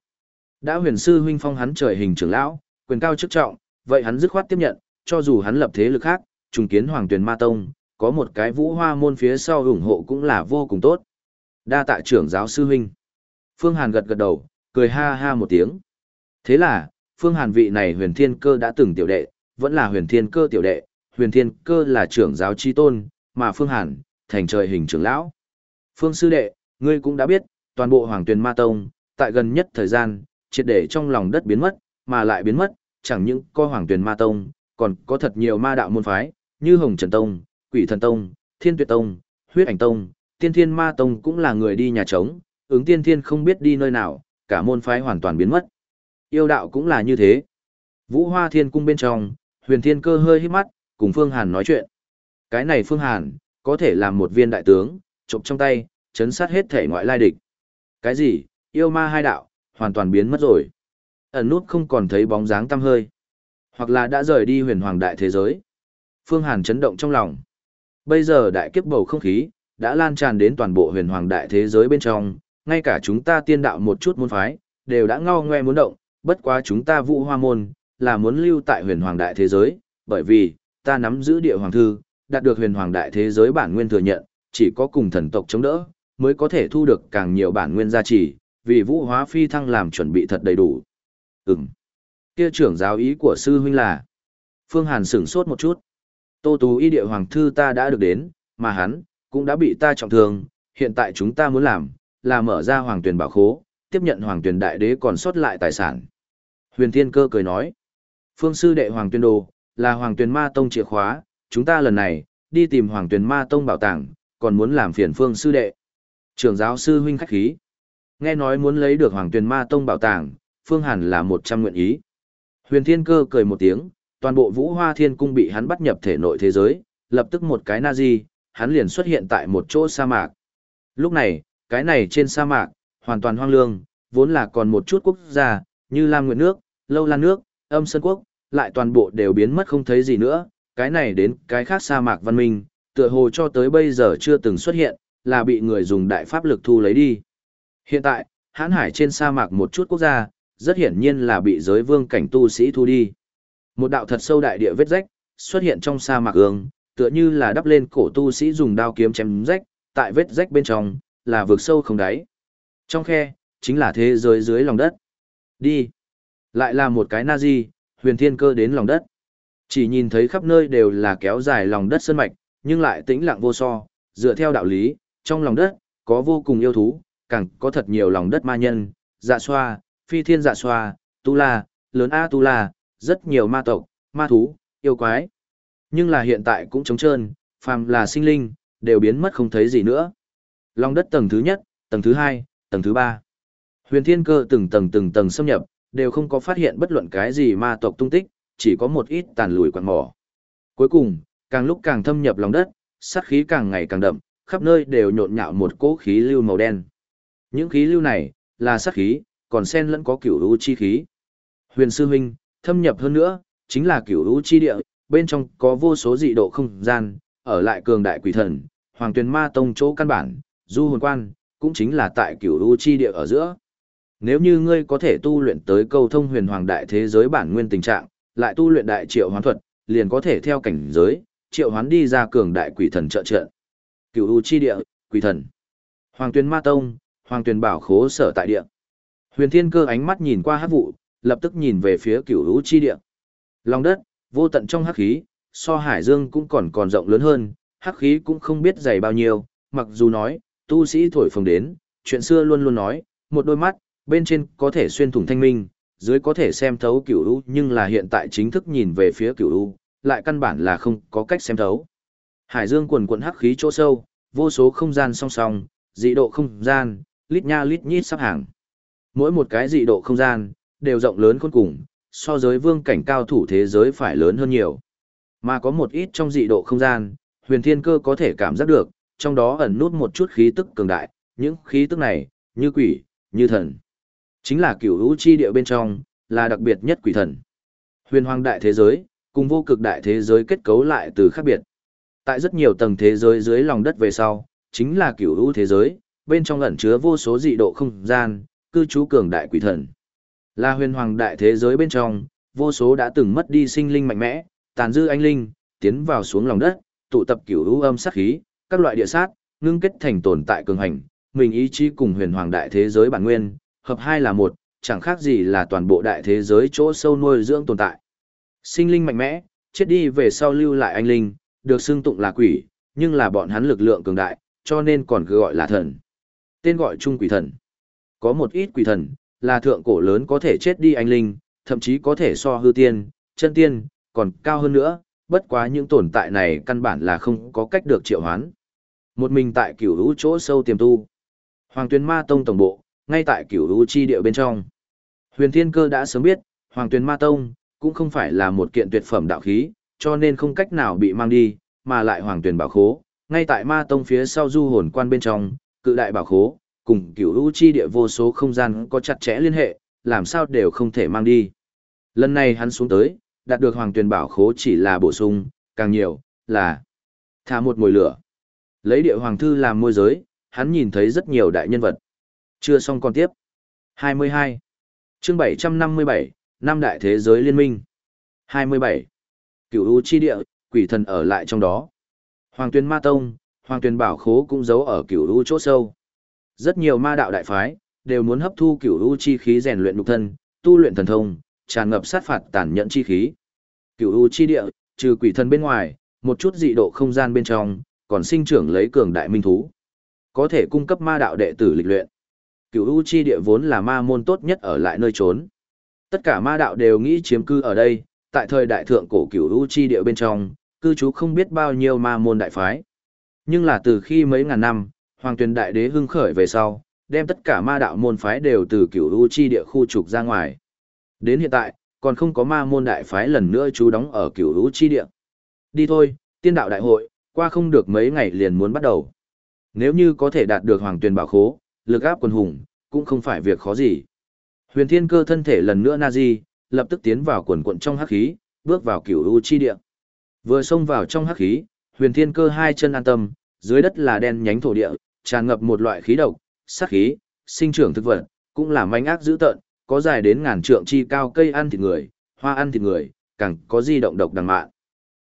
Đã huyền sư huynh phong hắn trời hình trưởng lão, quyền cao chức trọng, vậy hắn dứt khoát tiếp nhận, cho dù hắn lập thế lực khác, trùng kiến hoàng tuyển ma tông, có một cái vũ hoa môn phía sau ủng hộ cũng là vô cùng tốt. Đa tạ trưởng giáo sư huynh. Phương Hàn gật gật đầu, cười ha ha một tiếng. Thế là, Phương Hàn vị này huyền thiên cơ đã từng tiểu đệ, vẫn là huyền thiên cơ tiểu đệ, huyền thiên cơ là trưởng giáo chi tôn, mà Phương Hàn, thành trời hình trưởng lão. Phương sư đệ, ngươi cũng đã biết, toàn bộ hoàng tuyển ma tông, tại gần nhất thời gian, triệt để trong lòng đất biến mất, mà lại biến mất, chẳng những có hoàng tuyển ma tông, còn có thật nhiều ma đạo môn phái, như Hồng Trần Tông, Quỷ Thần Tông, Thiên Tuyệt Tông, Huyết Ảnh Tông, Tiên Thiên Ma Tông cũng là người đi nhà trống, ứng tiên thiên không biết đi nơi nào, cả môn phái hoàn toàn biến mất. Yêu đạo cũng là như thế. Vũ Hoa Thiên Cung bên trong, huyền thiên cơ hơi hít mắt, cùng Phương Hàn nói chuyện. Cái này Phương Hàn, có thể làm một viên đại tướng, trộm trong tay, chấn sát hết thể ngoại lai địch. Cái gì, yêu ma hai đạo, hoàn toàn biến mất rồi. Ẩn nút không còn thấy bóng dáng tăm hơi. Hoặc là đã rời đi huyền hoàng đại thế giới. Phương Hàn chấn động trong lòng. Bây giờ đại kiếp bầu không khí, đã lan tràn đến toàn bộ huyền hoàng đại thế giới bên trong, ngay cả chúng ta tiên đạo một chút môn phái, đều đã ngao ngoe muốn động, bất quá chúng ta vũ hoa môn, là muốn lưu tại huyền hoàng đại thế giới, bởi vì, ta nắm giữ địa hoàng thư, đạt được huyền hoàng đại thế giới bản nguyên thừa nhận, chỉ có cùng thần tộc chống đỡ, mới có thể thu được càng nhiều bản nguyên gia trì, vì vũ hóa phi thăng làm chuẩn bị thật đầy đủ. Ừm. Kia trưởng giáo ý của sư huynh là. Phương Hàn sửng sốt một chút. Tô Tú y địa hoàng thư ta đã được đến, mà hắn, cũng đã bị ta trọng thương, hiện tại chúng ta muốn làm, là mở ra hoàng tuyển bảo khố, tiếp nhận hoàng tuyển đại đế còn sót lại tài sản. Huyền Thiên Cơ cười nói, phương sư đệ hoàng tuyền đồ, là hoàng tuyển ma tông chìa khóa, chúng ta lần này, đi tìm hoàng tuyển ma tông bảo tàng, còn muốn làm phiền phương sư đệ. Trưởng giáo sư huynh khách khí. Nghe nói muốn lấy được hoàng tuyển ma tông bảo tàng, phương hàn là một trăm nguyện ý. Huyền Thiên Cơ cười một tiếng, toàn bộ vũ hoa thiên cung bị hắn bắt nhập thể nội thế giới, lập tức một cái na di, hắn liền xuất hiện tại một chỗ sa mạc. Lúc này, cái này trên sa mạc, hoàn toàn hoang lương, vốn là còn một chút quốc gia, như Lam Nguyệt Nước, Lâu Lan Nước, Âm Sơn Quốc, lại toàn bộ đều biến mất không thấy gì nữa, cái này đến cái khác sa mạc văn minh, tựa hồ cho tới bây giờ chưa từng xuất hiện, là bị người dùng đại pháp lực thu lấy đi. Hiện tại, hãn hải trên sa mạc một chút quốc gia, rất hiển nhiên là bị giới vương cảnh tu sĩ thu đi. Một đạo thật sâu đại địa vết rách, xuất hiện trong sa mạc ương, tựa như là đắp lên cổ tu sĩ dùng đao kiếm chém rách, tại vết rách bên trong, là vực sâu không đáy. Trong khe, chính là thế giới dưới lòng đất. Đi. Lại là một cái Nazi, huyền thiên cơ đến lòng đất. Chỉ nhìn thấy khắp nơi đều là kéo dài lòng đất sơn mạch, nhưng lại tĩnh lặng vô so, dựa theo đạo lý, trong lòng đất, có vô cùng yêu thú, càng có thật nhiều lòng đất ma nhân, dạ xoa, phi thiên dạ xoa, tu la, lớn A tu la, rất nhiều ma tộc, ma thú, yêu quái. Nhưng là hiện tại cũng trống trơn, phàm là sinh linh, đều biến mất không thấy gì nữa. Long đất tầng thứ nhất, tầng thứ hai, tầng thứ ba. Huyền thiên cơ từng tầng từng tầng xâm nhập, đều không có phát hiện bất luận cái gì ma tộc tung tích, chỉ có một ít tàn lùi quạt mỏ. Cuối cùng, càng lúc càng thâm nhập lòng đất, sát khí càng ngày càng đậm, khắp nơi đều nhộn nhạo một cỗ khí lưu màu đen. Những khí lưu này, là sát khí, còn xen lẫn có cửu u chi khí. Huyền sư huynh, thâm nhập hơn nữa, chính là cửu u chi địa, bên trong có vô số dị độ không gian, ở lại cường đại quỷ thần, hoàng tuyên ma tông chỗ căn bản, du hồn quan, cũng chính là tại cửu u chi địa ở giữa. Nếu như ngươi có thể tu luyện tới câu thông huyền hoàng đại thế giới bản nguyên tình trạng, lại tu luyện đại triệu hoán thuật, liền có thể theo cảnh giới, triệu hoán đi ra cường đại quỷ thần trợ trợ. Cửu u chi địa, quỷ thần. Hoàng tuyền ma tông, hoàng tuyền bảo khố sở tại địa. Huyền thiên cơ ánh mắt nhìn qua hắc vụ, lập tức nhìn về phía cửu u chi địa. Lòng đất, vô tận trong hắc khí, so hải dương cũng còn còn rộng lớn hơn, hắc khí cũng không biết dày bao nhiêu, mặc dù nói, tu sĩ thổi phồng đến, chuyện xưa luôn luôn nói, một đôi mắt, bên trên có thể xuyên thủng thanh minh, dưới có thể xem thấu cửu u, nhưng là hiện tại chính thức nhìn về phía cửu u, lại căn bản là không có cách xem thấu. Hải dương quần quần hắc khí chỗ sâu, vô số không gian song song, dị độ không gian, lít nha lít nhít sắp hàng. Mỗi một cái dị độ không gian, đều rộng lớn khôn cùng, so với vương cảnh cao thủ thế giới phải lớn hơn nhiều. Mà có một ít trong dị độ không gian, huyền thiên cơ có thể cảm giác được, trong đó ẩn nút một chút khí tức cường đại, những khí tức này, như quỷ, như thần. Chính là cửu hữu chi địa bên trong, là đặc biệt nhất quỷ thần. Huyền hoàng đại thế giới, cùng vô cực đại thế giới kết cấu lại từ khác biệt. Tại rất nhiều tầng thế giới dưới lòng đất về sau, chính là cửu hữu thế giới, bên trong ẩn chứa vô số dị độ không gian, cư trú cường đại quỷ thần. Là huyền hoàng đại thế giới bên trong, vô số đã từng mất đi sinh linh mạnh mẽ, tàn dư anh linh, tiến vào xuống lòng đất, tụ tập cửu u âm sát khí, các loại địa sát, ngưng kết thành tồn tại cường hành, mình ý chí cùng huyền hoàng đại thế giới bản nguyên, hợp hai là một, chẳng khác gì là toàn bộ đại thế giới chỗ sâu nuôi dưỡng tồn tại. Sinh linh mạnh mẽ, chết đi về sau lưu lại anh linh, được xưng tụng là quỷ, nhưng là bọn hắn lực lượng cường đại, cho nên còn cứ gọi là thần. Tên gọi chung quỷ thần. Có một ít quỷ thần, là thượng cổ lớn có thể chết đi anh linh, thậm chí có thể so hư tiên, chân tiên, còn cao hơn nữa, bất quá những tồn tại này căn bản là không có cách được triệu hoán. Một mình tại cửu hữu chỗ sâu tiềm tu. Hoàng tuyến ma tông tổng bộ, ngay tại cửu hữu chi địa bên trong. Huyền Thiên Cơ đã sớm biết, Hoàng tuyến ma tông, cũng không phải là một kiện tuyệt phẩm đạo khí, cho nên không cách nào bị mang đi, mà lại Hoàng tuyên bảo khố, ngay tại ma tông phía sau du hồn quan bên trong, cự đại bảo khố, cùng cửu hữu chi địa vô số không gian có chặt chẽ liên hệ, làm sao đều không thể mang đi. Lần này hắn xuống tới, đạt được hoàng tuyển bảo khố chỉ là bổ sung, càng nhiều, là thả một mồi lửa. Lấy địa hoàng thư làm môi giới, hắn nhìn thấy rất nhiều đại nhân vật. Chưa xong còn tiếp. 22. chương 757, năm đại thế giới liên minh. 27. Cửu U chi địa, quỷ thần ở lại trong đó. Hoàng tuyên ma tông, hoàng tuyên bảo khố cũng giấu ở cửu U chỗ sâu. Rất nhiều ma đạo đại phái, đều muốn hấp thu cửu U chi khí rèn luyện nhục thân, tu luyện thần thông, tràn ngập sát phạt tàn nhẫn chi khí. Cửu U chi địa, trừ quỷ thần bên ngoài, một chút dị độ không gian bên trong, còn sinh trưởng lấy cường đại minh thú. Có thể cung cấp ma đạo đệ tử lịch luyện. Cửu U chi địa vốn là ma môn tốt nhất ở lại nơi trốn. Tất cả ma đạo đều nghĩ chiếm cư ở đây, tại thời đại thượng cổ Cửu U chi địa bên trong, cư trú không biết bao nhiêu ma môn đại phái. Nhưng là từ khi mấy ngàn năm, Hoàng Tuyền Đại Đế hưng khởi về sau, đem tất cả ma đạo môn phái đều từ Cửu U chi địa khu trục ra ngoài. Đến hiện tại, còn không có ma môn đại phái lần nữa trú đóng ở cửu U chi địa. Đi thôi, tiên đạo đại hội, qua không được mấy ngày liền muốn bắt đầu. Nếu như có thể đạt được hoàng tuyền bảo khố, lực áp quần hùng, cũng không phải việc khó gì. Huyền thiên cơ thân thể lần nữa na di, lập tức tiến vào quần quận trong hắc khí, bước vào cửu U chi địa. Vừa xông vào trong hắc khí, huyền thiên cơ hai chân an tâm, dưới đất là đen nhánh thổ địa, tràn ngập một loại khí độc, sát khí, sinh trưởng thực vật, cũng là manh ác dữ tợn, có dài đến ngàn trượng chi cao cây ăn thịt người, hoa ăn thịt người, càng có di động độc đằng mạn.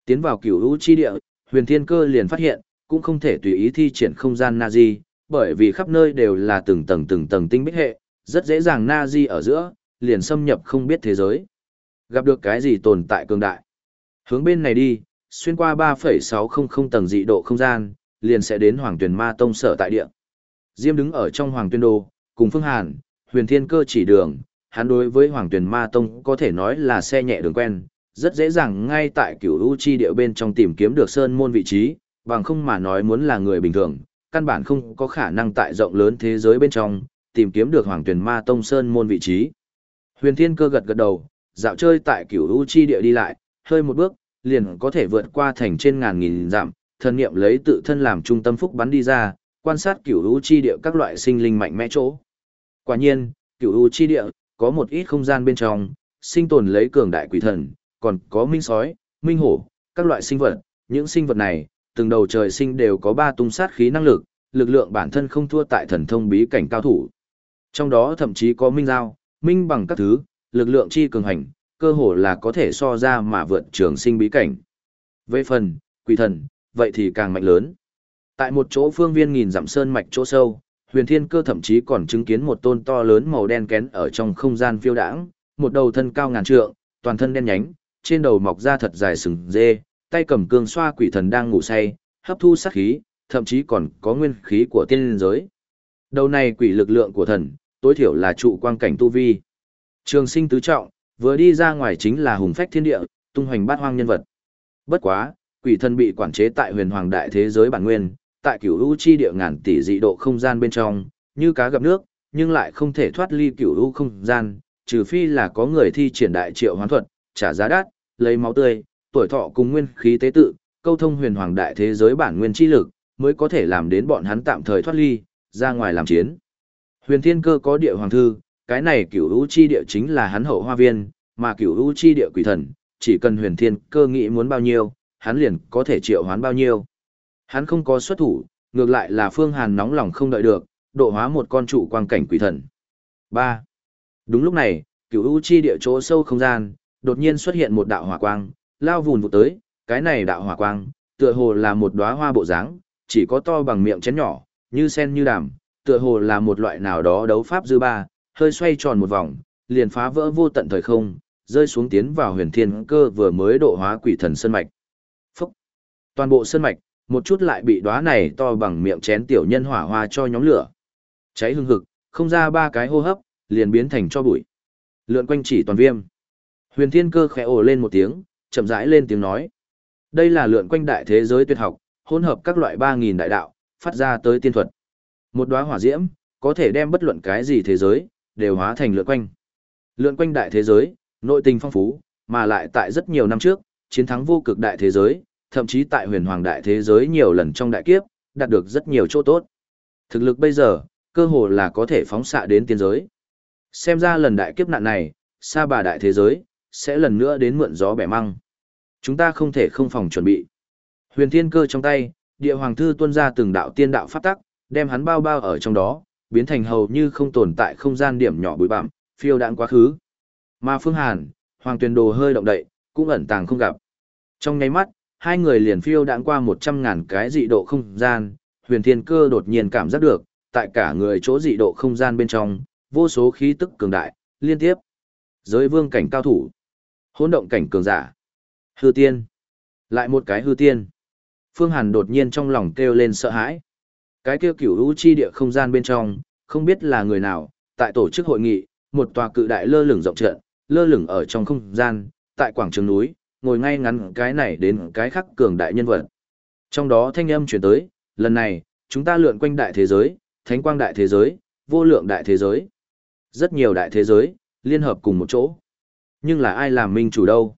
Tiến vào cửu hữu chi địa, huyền thiên cơ liền phát hiện, cũng không thể tùy ý thi triển không gian Nazi, bởi vì khắp nơi đều là từng tầng từng tầng tinh bích hệ, rất dễ dàng Nazi ở giữa, liền xâm nhập không biết thế giới. Gặp được cái gì tồn tại cường đại. Hướng bên này đi, xuyên qua 3,600 tầng dị độ không gian, liền sẽ đến Hoàng Tuyền Ma Tông sở tại địa. Diêm đứng ở trong Hoàng Tuyền Đô, cùng Phương Hàn, huyền thiên cơ chỉ đường, hắn đối với Hoàng Tuyền Ma Tông có thể nói là xe nhẹ đường quen, rất dễ dàng ngay tại cửu u chi địa bên trong tìm kiếm được sơn môn vị trí, bằng không mà nói muốn là người bình thường, căn bản không có khả năng tại rộng lớn thế giới bên trong, tìm kiếm được Hoàng Tuyền Ma Tông sơn môn vị trí. Huyền Thiên Cơ gật gật đầu, dạo chơi tại cửu u chi địa đi lại, hơi một bước, liền có thể vượt qua thành trên ngàn nghìn dặm, thần niệm lấy tự thân làm trung tâm phúc bắn đi ra, quan sát cửu u chi địa các loại sinh linh mạnh mẽ chỗ. Quả nhiên, cửu u chi địa, có một ít không gian bên trong, sinh tồn lấy cường đại quỷ thần, còn có minh sói, minh hổ, các loại sinh vật. Những sinh vật này, từng đầu trời sinh đều có ba tung sát khí năng lực, lực lượng bản thân không thua tại thần thông bí cảnh cao thủ. Trong đó thậm chí có minh giao, minh bằng các thứ, lực lượng chi cường hành, cơ hồ là có thể so ra mà vượt trường sinh bí cảnh. Về phần, quỷ thần, vậy thì càng mạnh lớn. Tại một chỗ phương viên nghìn dặm sơn mạch chỗ sâu, huyền thiên cơ thậm chí còn chứng kiến một tôn to lớn màu đen kén ở trong không gian phiêu đãng, một đầu thân cao ngàn trượng, toàn thân đen nhánh, trên đầu mọc ra thật dài sừng dê, tay cầm cương xoa quỷ thần đang ngủ say, hấp thu sát khí, thậm chí còn có nguyên khí của tiên giới. Đầu này quỷ lực lượng của thần, tối thiểu là trụ quang cảnh tu vi. Trường sinh tứ trọng, vừa đi ra ngoài chính là hùng phách thiên địa, tung hoành bát hoang nhân vật. Bất quá, quỷ thần bị quản chế tại huyền hoàng đại thế giới bản nguyên, tại cửu u chi địa ngàn tỷ dị độ không gian bên trong, như cá gặp nước, nhưng lại không thể thoát ly cửu u không gian, trừ phi là có người thi triển đại triệu hoán thuật, trả giá đắt, lấy máu tươi, tuổi thọ cùng nguyên khí tế tự, câu thông huyền hoàng đại thế giới bản nguyên chi lực, mới có thể làm đến bọn hắn tạm thời thoát ly, ra ngoài làm chiến. Huyền Thiên Cơ có địa hoàng thư, cái này cửu u chi địa chính là hắn hậu hoa viên, mà cửu u chi địa quỷ thần, chỉ cần Huyền Thiên Cơ nghĩ muốn bao nhiêu, hắn liền có thể triệu hoán bao nhiêu. Hắn không có xuất thủ, ngược lại là Phương Hàn nóng lòng không đợi được, độ hóa một con trụ quang cảnh quỷ thần. 3. Đúng lúc này, cửu u chi địa chỗ sâu không gian, đột nhiên xuất hiện một đạo hỏa quang, lao vùn vụt tới, cái này đạo hỏa quang, tựa hồ là một đóa hoa bộ dáng, chỉ có to bằng miệng chén nhỏ, như sen như đàm, tựa hồ là một loại nào đó đấu pháp dư ba, hơi xoay tròn một vòng, liền phá vỡ vô tận thời không, rơi xuống tiến vào huyền thiên cơ vừa mới độ hóa quỷ thần sơn mạch. Toàn bộ sơn mạch, một chút lại bị đóa này to bằng miệng chén tiểu nhân hỏa hoa cho nhóm lửa. Cháy hương hực, không ra ba cái hô hấp, liền biến thành cho bụi. Lượn quanh chỉ toàn viêm. Huyền thiên cơ khẽ ồ lên một tiếng, chậm rãi lên tiếng nói. Đây là lượn quanh đại thế giới tuyệt học, hỗn hợp các loại ba nghìn đại đạo, phát ra tới tiên thuật. Một đóa hỏa diễm, có thể đem bất luận cái gì thế giới, đều hóa thành lượn quanh. Lượn quanh đại thế giới, nội tình phong phú, mà lại tại rất nhiều năm trước, chiến thắng vô cực đại thế giới, thậm chí tại huyền hoàng đại thế giới nhiều lần trong đại kiếp, đạt được rất nhiều chỗ tốt. Thực lực bây giờ, cơ hồ là có thể phóng xạ đến tiên giới. Xem ra lần đại kiếp nạn này, xa bà đại thế giới, sẽ lần nữa đến mượn gió bẻ măng. Chúng ta không thể không phòng chuẩn bị. Huyền thiên cơ trong tay, địa hoàng thư tuôn ra từng đạo tiên đạo pháp tắc, đem hắn bao bao ở trong đó, biến thành hầu như không tồn tại không gian điểm nhỏ bụi bặm, phiêu đãng quá khứ. Mà Phương Hàn, Hoàng Tuyền Đồ hơi động đậy, cũng ẩn tàng không gặp. Trong nháy mắt, hai người liền phiêu đãng qua một trăm ngàn cái dị độ không gian, Huyền Thiên Cơ đột nhiên cảm giác được, tại cả người chỗ dị độ không gian bên trong, vô số khí tức cường đại, liên tiếp. Giới vương cảnh cao thủ, hỗn động cảnh cường giả, hư tiên, lại một cái hư tiên. Phương Hàn đột nhiên trong lòng kêu lên sợ hãi. Cái kêu cửu u chi địa không gian bên trong, không biết là người nào, tại tổ chức hội nghị, một tòa cự đại lơ lửng rộng trận, lơ lửng ở trong không gian, tại quảng trường núi, ngồi ngay ngắn cái này đến cái khác cường đại nhân vật. Trong đó thanh âm truyền tới, lần này, chúng ta lượn quanh đại thế giới, thánh quang đại thế giới, vô lượng đại thế giới. Rất nhiều đại thế giới, liên hợp cùng một chỗ. Nhưng là ai làm minh chủ đâu?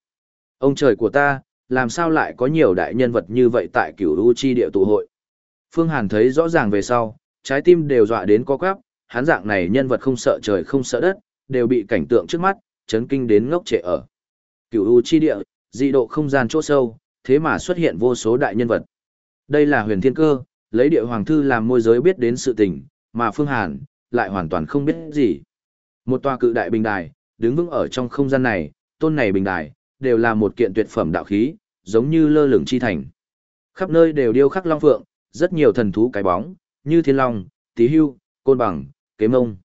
Ông trời của ta, làm sao lại có nhiều đại nhân vật như vậy tại cửu u chi địa tụ hội? Phương Hàn thấy rõ ràng về sau, trái tim đều dọa đến co quắp, hắn dạng này nhân vật không sợ trời không sợ đất, đều bị cảnh tượng trước mắt, chấn kinh đến ngốc trệ ở. Cửu u chi địa, dị độ không gian chỗ sâu, thế mà xuất hiện vô số đại nhân vật. Đây là huyền thiên cơ, lấy địa hoàng thư làm môi giới biết đến sự tình, mà Phương Hàn, lại hoàn toàn không biết gì. Một tòa cự đại bình đài, đứng vững ở trong không gian này, tôn này bình đài, đều là một kiện tuyệt phẩm đạo khí, giống như lơ lửng chi thành. Khắp nơi đều điêu khắc long phượng, rất nhiều thần thú cái bóng, như thiên long, tí hưu, côn bằng, kế mông.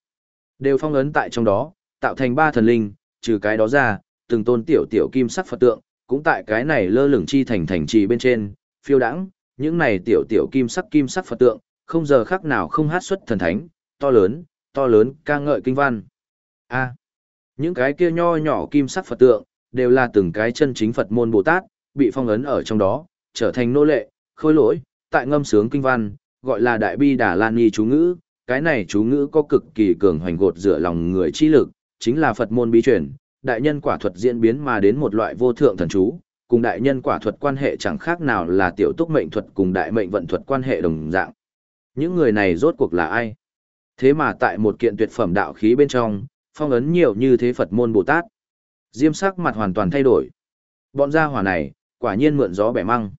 Đều phong ấn tại trong đó, tạo thành ba thần linh, trừ cái đó ra, từng tôn tiểu tiểu kim sắc Phật tượng, cũng tại cái này lơ lửng chi thành thành trì bên trên, phiêu đãng, những này tiểu tiểu kim sắc kim sắc Phật tượng, không giờ khắc nào không hát xuất thần thánh, to lớn, to lớn, ca ngợi kinh văn. A. những cái kia nho nhỏ kim sắc Phật tượng, đều là từng cái chân chính Phật môn Bồ Tát, bị phong ấn ở trong đó, trở thành nô lệ, khôi lỗi, tại ngâm sướng kinh văn, gọi là Đại Bi Đà Lan Nhi chú ngữ, cái này chú ngữ có cực kỳ cường hoành gột rửa lòng người chi lực, chính là Phật môn bí truyền, đại nhân quả thuật diễn biến mà đến một loại vô thượng thần chú, cùng đại nhân quả thuật quan hệ chẳng khác nào là tiểu túc mệnh thuật cùng đại mệnh vận thuật quan hệ đồng dạng. Những người này rốt cuộc là ai? Thế mà tại một kiện tuyệt phẩm đạo khí bên trong, phong ấn nhiều như thế Phật môn Bồ Tát. Diêm sắc mặt hoàn toàn thay đổi. Bọn gia hỏa này, quả nhiên mượn gió bẻ măng.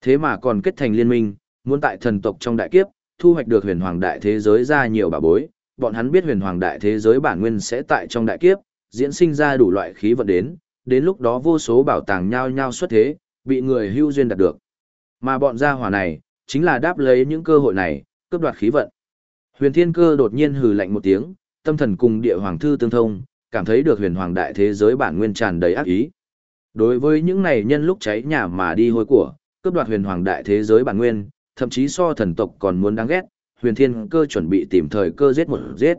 Thế mà còn kết thành liên minh, muốn tại thần tộc trong đại kiếp, thu hoạch được huyền hoàng đại thế giới ra nhiều bà bối, bọn hắn biết huyền hoàng đại thế giới bản nguyên sẽ tại trong đại kiếp, diễn sinh ra đủ loại khí vận đến, đến lúc đó vô số bảo tàng nhao nhao xuất thế, bị người hưu duyên đạt được. Mà bọn gia hỏa này, chính là đáp lấy những cơ hội này, cướp đoạt khí vận. Huyền Thiên Cơ đột nhiên hừ lạnh một tiếng, tâm thần cùng địa hoàng thư tương thông, cảm thấy được huyền hoàng đại thế giới bản nguyên tràn đầy ác ý. Đối với những này nhân lúc cháy nhà mà đi hôi của, cướp đoạt huyền hoàng đại thế giới bản nguyên, thậm chí so thần tộc còn muốn đáng ghét, huyền thiên cơ chuẩn bị tìm thời cơ giết một giết.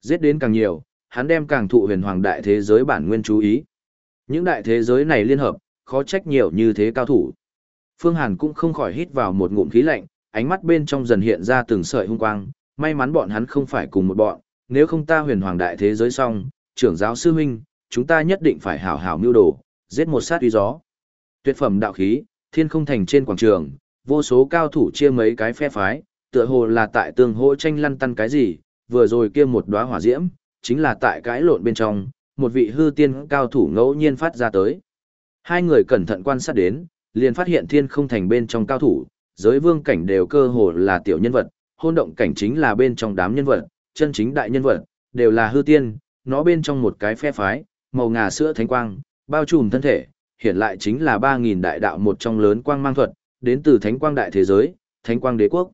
Giết đến càng nhiều, hắn đem càng thụ huyền hoàng đại thế giới bản nguyên chú ý. Những đại thế giới này liên hợp, khó trách nhiều như thế cao thủ. Phương Hàn cũng không khỏi hít vào một ngụm khí lạnh, ánh mắt bên trong dần hiện ra từng sợi hung quang, may mắn bọn hắn không phải cùng một bọn, nếu không ta huyền hoàng đại thế giới xong, trưởng giáo sư huynh, chúng ta nhất định phải hảo hảo mưu đồ, giết một sát uy gió. Tuyệt phẩm đạo khí, thiên không thành trên quảng trường, vô số cao thủ chia mấy cái phe phái, tựa hồ là tại tương hỗ tranh lăn tăn cái gì, vừa rồi kia một đóa hỏa diễm, chính là tại cãi lộn bên trong, một vị hư tiên cao thủ ngẫu nhiên phát ra tới. Hai người cẩn thận quan sát đến, liền phát hiện thiên không thành bên trong cao thủ, giới vương cảnh đều cơ hồ là tiểu nhân vật, hôn động cảnh chính là bên trong đám nhân vật, chân chính đại nhân vật, đều là hư tiên, nó bên trong một cái phe phái, màu ngà sữa thánh quang, bao trùm thân thể, hiện lại chính là 3.000 đại đạo một trong lớn quang mang thuật, đến từ Thánh Quang Đại Thế Giới, Thánh Quang Đế Quốc.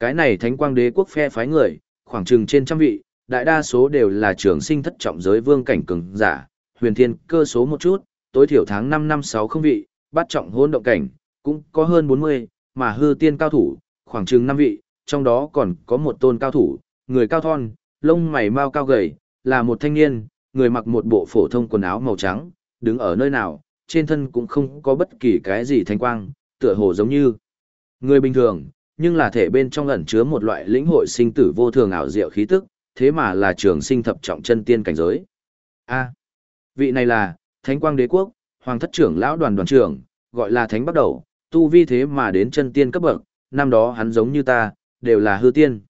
Cái này Thánh Quang Đế Quốc phe phái người, khoảng chừng trên trăm vị, đại đa số đều là trường sinh thất trọng giới vương cảnh cường giả, huyền thiên cơ số một chút, tối thiểu tháng 5 năm 6 không vị, bắt trọng hôn động cảnh, cũng có hơn 40, mà hư tiên cao thủ, khoảng chừng 5 vị, trong đó còn có một tôn cao thủ, người cao thon, lông mày mau cao gầy, là một thanh niên, người mặc một bộ phổ thông quần áo màu trắng, đứng ở nơi nào, trên thân cũng không có bất kỳ cái gì thanh quang, tựa hồ giống như người bình thường, nhưng là thể bên trong ẩn chứa một loại lĩnh hội sinh tử vô thường ảo diệu khí tức, thế mà là trường sinh thập trọng chân tiên cảnh giới. A, vị này là Thánh Quang Đế quốc, Hoàng thất trưởng lão đoàn đoàn trưởng, gọi là Thánh bắt đầu, tu vi thế mà đến chân tiên cấp bậc, năm đó hắn giống như ta, đều là hư tiên.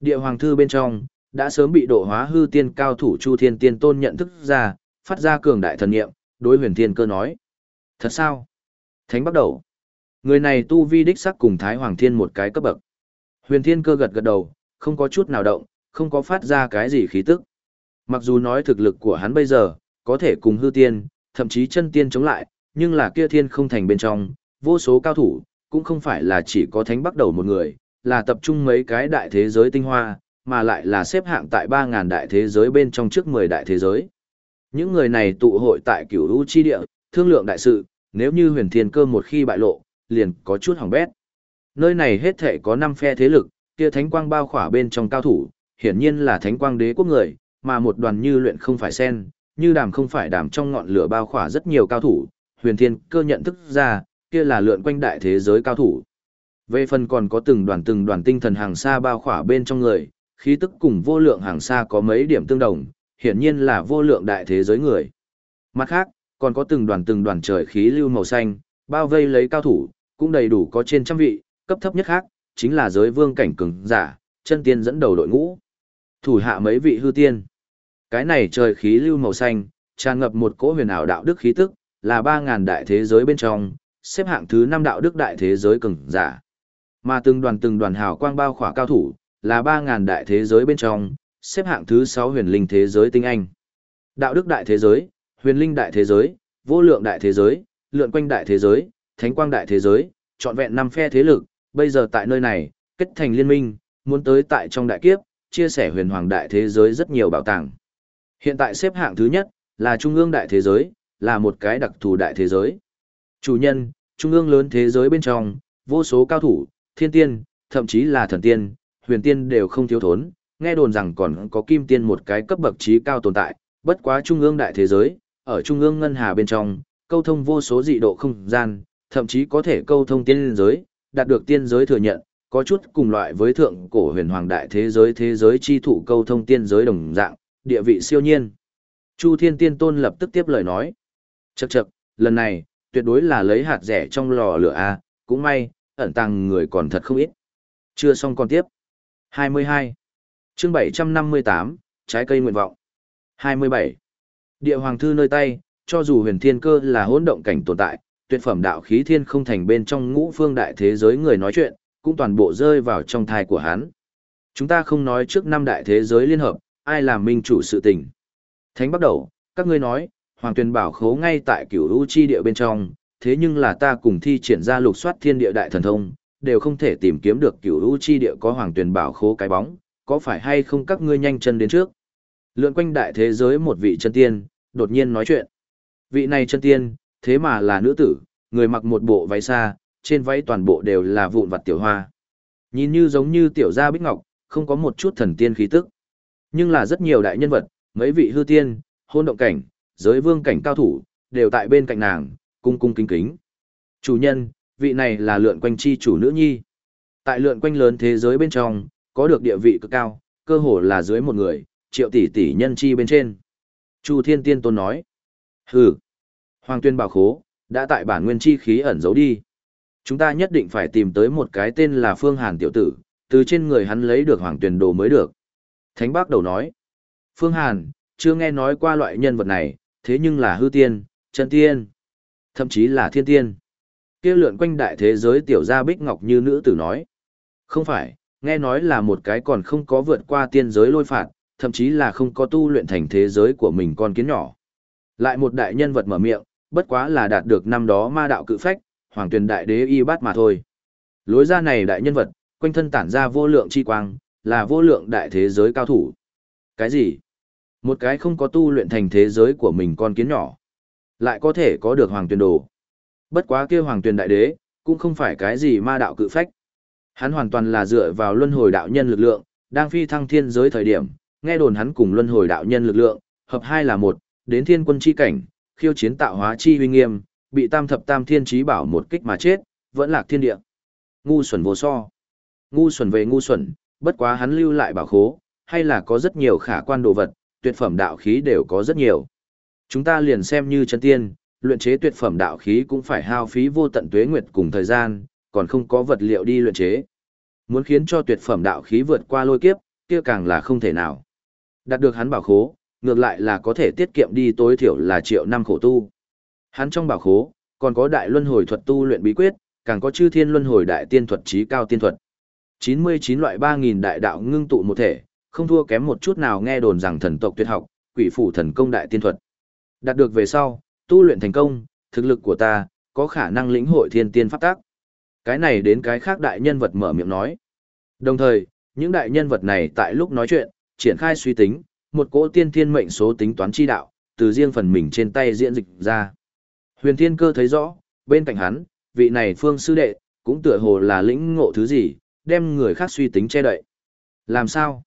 Địa hoàng thư bên trong, đã sớm bị độ hóa hư tiên cao thủ Chu Thiên Tiên Tôn nhận thức ra, phát ra cường đại thần niệm đối huyền thiên cơ nói. Thật sao? Thánh bắt đầu. Người này tu vi đích sắc cùng Thái Hoàng Thiên một cái cấp bậc. Huyền thiên cơ gật gật đầu, không có chút nào động, không có phát ra cái gì khí tức. Mặc dù nói thực lực của hắn bây giờ, có thể cùng hư tiên, thậm chí chân tiên chống lại, nhưng là kia thiên không thành bên trong, vô số cao thủ, cũng không phải là chỉ có thánh bắt đầu một người, là tập trung mấy cái đại thế giới tinh hoa, mà lại là xếp hạng tại 3.000 đại thế giới bên trong trước 10 đại thế giới. Những người này tụ hội tại cửu lũ chi địa, thương lượng đại sự, nếu như huyền thiên cơ một khi bại lộ, liền có chút hỏng bét. Nơi này hết thể có 5 phe thế lực, kia thánh quang bao khỏa bên trong cao thủ, hiển nhiên là thánh quang đế quốc người, mà một đoàn như luyện không phải sen, như đàm không phải đàm trong ngọn lửa bao khỏa rất nhiều cao thủ, huyền thiên cơ nhận thức ra, kia là lượn quanh đại thế giới cao thủ. Về phần còn có từng đoàn từng đoàn tinh thần hàng xa bao khỏa bên trong người, khí tức cùng vô lượng hàng xa có mấy điểm tương đồng, hiển nhiên là vô lượng đại thế giới người. Mặt khác, còn có từng đoàn từng đoàn trời khí lưu màu xanh, bao vây lấy cao thủ, cũng đầy đủ có trên trăm vị, cấp thấp nhất khác, chính là giới vương cảnh cường giả, chân tiên dẫn đầu đội ngũ. Thủ hạ mấy vị hư tiên. Cái này trời khí lưu màu xanh, tràn ngập một cỗ huyền ảo đạo đức khí tức, là 3000 đại thế giới bên trong, xếp hạng thứ 5 đạo đức đại thế giới cường giả. Mà từng đoàn từng đoàn hào quang bao khỏa cao thủ, là 3000 đại thế giới bên trong, xếp hạng thứ 6 huyền linh thế giới tinh anh. Đạo đức đại thế giới, huyền linh đại thế giới, vô lượng đại thế giới, lượn quanh đại thế giới, thánh quang đại thế giới, trọn vẹn năm phe thế lực, bây giờ tại nơi này, kết thành liên minh, muốn tới tại trong đại kiếp, chia sẻ huyền hoàng đại thế giới rất nhiều bảo tàng. Hiện tại xếp hạng thứ nhất, là trung ương đại thế giới, là một cái đặc thù đại thế giới. Chủ nhân, trung ương lớn thế giới bên trong, vô số cao thủ, thiên tiên, thậm chí là thần tiên, huyền tiên đều không thiếu thốn, nghe đồn rằng còn có kim tiên một cái cấp bậc trí cao tồn tại, bất quá trung ương đại thế giới, ở trung ương ngân hà bên trong, câu thông vô số dị độ không gian, thậm chí có thể câu thông tiên giới, đạt được tiên giới thừa nhận, có chút cùng loại với thượng cổ huyền hoàng đại thế giới thế giới chi thủ câu thông tiên giới đồng dạng, địa vị siêu nhiên. Chu Thiên Tiên Tôn lập tức tiếp lời nói. Chậc chậc, lần này, tuyệt đối là lấy hạt rẻ trong lò lửa A, cũng may, ẩn tàng người còn thật không ít. Chưa xong còn tiếp. 22. chương 758, trái cây nguyện vọng. 27. Địa hoàng thư nơi tay, cho dù huyền thiên cơ là hỗn động cảnh tồn tại, tuyệt phẩm đạo khí thiên không thành bên trong ngũ phương đại thế giới người nói chuyện, cũng toàn bộ rơi vào trong thai của hắn. Chúng ta không nói trước năm đại thế giới liên hợp, ai làm minh chủ sự tình. Thánh bắt đầu, các ngươi nói, Hoàng Tuyền bảo khấu ngay tại cửu u chi địa bên trong, thế nhưng là ta cùng thi triển ra lục soát thiên địa đại thần thông, đều không thể tìm kiếm được cửu u chi địa có Hoàng Tuyền bảo khố cái bóng, có phải hay không các ngươi nhanh chân đến trước. Lượn quanh đại thế giới một vị chân tiên, đột nhiên nói chuyện. Vị này chân tiên, thế mà là nữ tử, người mặc một bộ váy xa, trên váy toàn bộ đều là vụn vặt tiểu hoa. Nhìn như giống như tiểu gia bích ngọc, không có một chút thần tiên khí tức. Nhưng là rất nhiều đại nhân vật, mấy vị hư tiên, hôn động cảnh, giới vương cảnh cao thủ, đều tại bên cạnh nàng, cung cung kính kính. Chủ nhân, vị này là lượn quanh chi chủ nữ nhi. Tại lượn quanh lớn thế giới bên trong, có được địa vị cực cao, cơ hồ là dưới một người, triệu tỷ tỷ nhân chi bên trên. Chu Thiên Tiên Tôn nói. Hừ. Hoàng tuyên bảo khố, đã tại bản nguyên chi khí ẩn giấu đi. Chúng ta nhất định phải tìm tới một cái tên là Phương Hàn tiểu tử, từ trên người hắn lấy được hoàng tuyển đồ mới được. Thánh bác đầu nói. Phương Hàn, chưa nghe nói qua loại nhân vật này, thế nhưng là hư tiên, chân tiên, thậm chí là thiên tiên. Kia lượn quanh đại thế giới tiểu gia bích ngọc như nữ tử nói. Không phải, nghe nói là một cái còn không có vượt qua tiên giới lôi phạt, thậm chí là không có tu luyện thành thế giới của mình con kiến nhỏ. Lại một đại nhân vật mở miệng, bất quá là đạt được năm đó ma đạo cự phách, hoàng Tuyền đại đế y bát mà thôi. Lối ra này đại nhân vật, quanh thân tản ra vô lượng chi quang, là vô lượng đại thế giới cao thủ. Cái gì? Một cái không có tu luyện thành thế giới của mình con kiến nhỏ, lại có thể có được hoàng Tuyền đồ. Bất quá kia hoàng Tuyền đại đế, cũng không phải cái gì ma đạo cự phách. Hắn hoàn toàn là dựa vào luân hồi đạo nhân lực lượng, đang phi thăng thiên giới thời điểm, nghe đồn hắn cùng luân hồi đạo nhân lực lượng, hợp hai là một, đến thiên quân chi cảnh, khiêu chiến tạo hóa chi uy nghiêm, bị tam thập tam thiên trí bảo một kích mà chết, vẫn lạc thiên địa. Ngu xuẩn vô so. Ngu xuẩn về ngu xuẩn, bất quá hắn lưu lại bảo khố, hay là có rất nhiều khả quan đồ vật, tuyệt phẩm đạo khí đều có rất nhiều. Chúng ta liền xem như chân tiên, luyện chế tuyệt phẩm đạo khí cũng phải hao phí vô tận tuế nguyệt cùng thời gian, còn không có vật liệu đi luyện chế. Muốn khiến cho tuyệt phẩm đạo khí vượt qua lôi kiếp, kia càng là không thể nào. Đạt được hắn bảo khố, ngược lại là có thể tiết kiệm đi tối thiểu là triệu năm khổ tu. Hắn trong bảo khố, còn có đại luân hồi thuật tu luyện bí quyết, càng có chư thiên luân hồi đại tiên thuật trí cao tiên thuật. 99 loại 3000 đại đạo ngưng tụ một thể, không thua kém một chút nào nghe đồn rằng thần tộc tuyệt học, quỷ phủ thần công đại tiên thuật. Đạt được về sau, tu luyện thành công, thực lực của ta có khả năng lĩnh hội thiên tiên pháp tác. Cái này đến cái khác đại nhân vật mở miệng nói. Đồng thời, những đại nhân vật này tại lúc nói chuyện, triển khai suy tính, một cỗ tiên thiên mệnh số tính toán chi đạo, từ riêng phần mình trên tay diễn dịch ra. Huyền Thiên Cơ thấy rõ, bên cạnh hắn, vị này phương sư đệ, cũng tựa hồ là lĩnh ngộ thứ gì, đem người khác suy tính che đậy. Làm sao?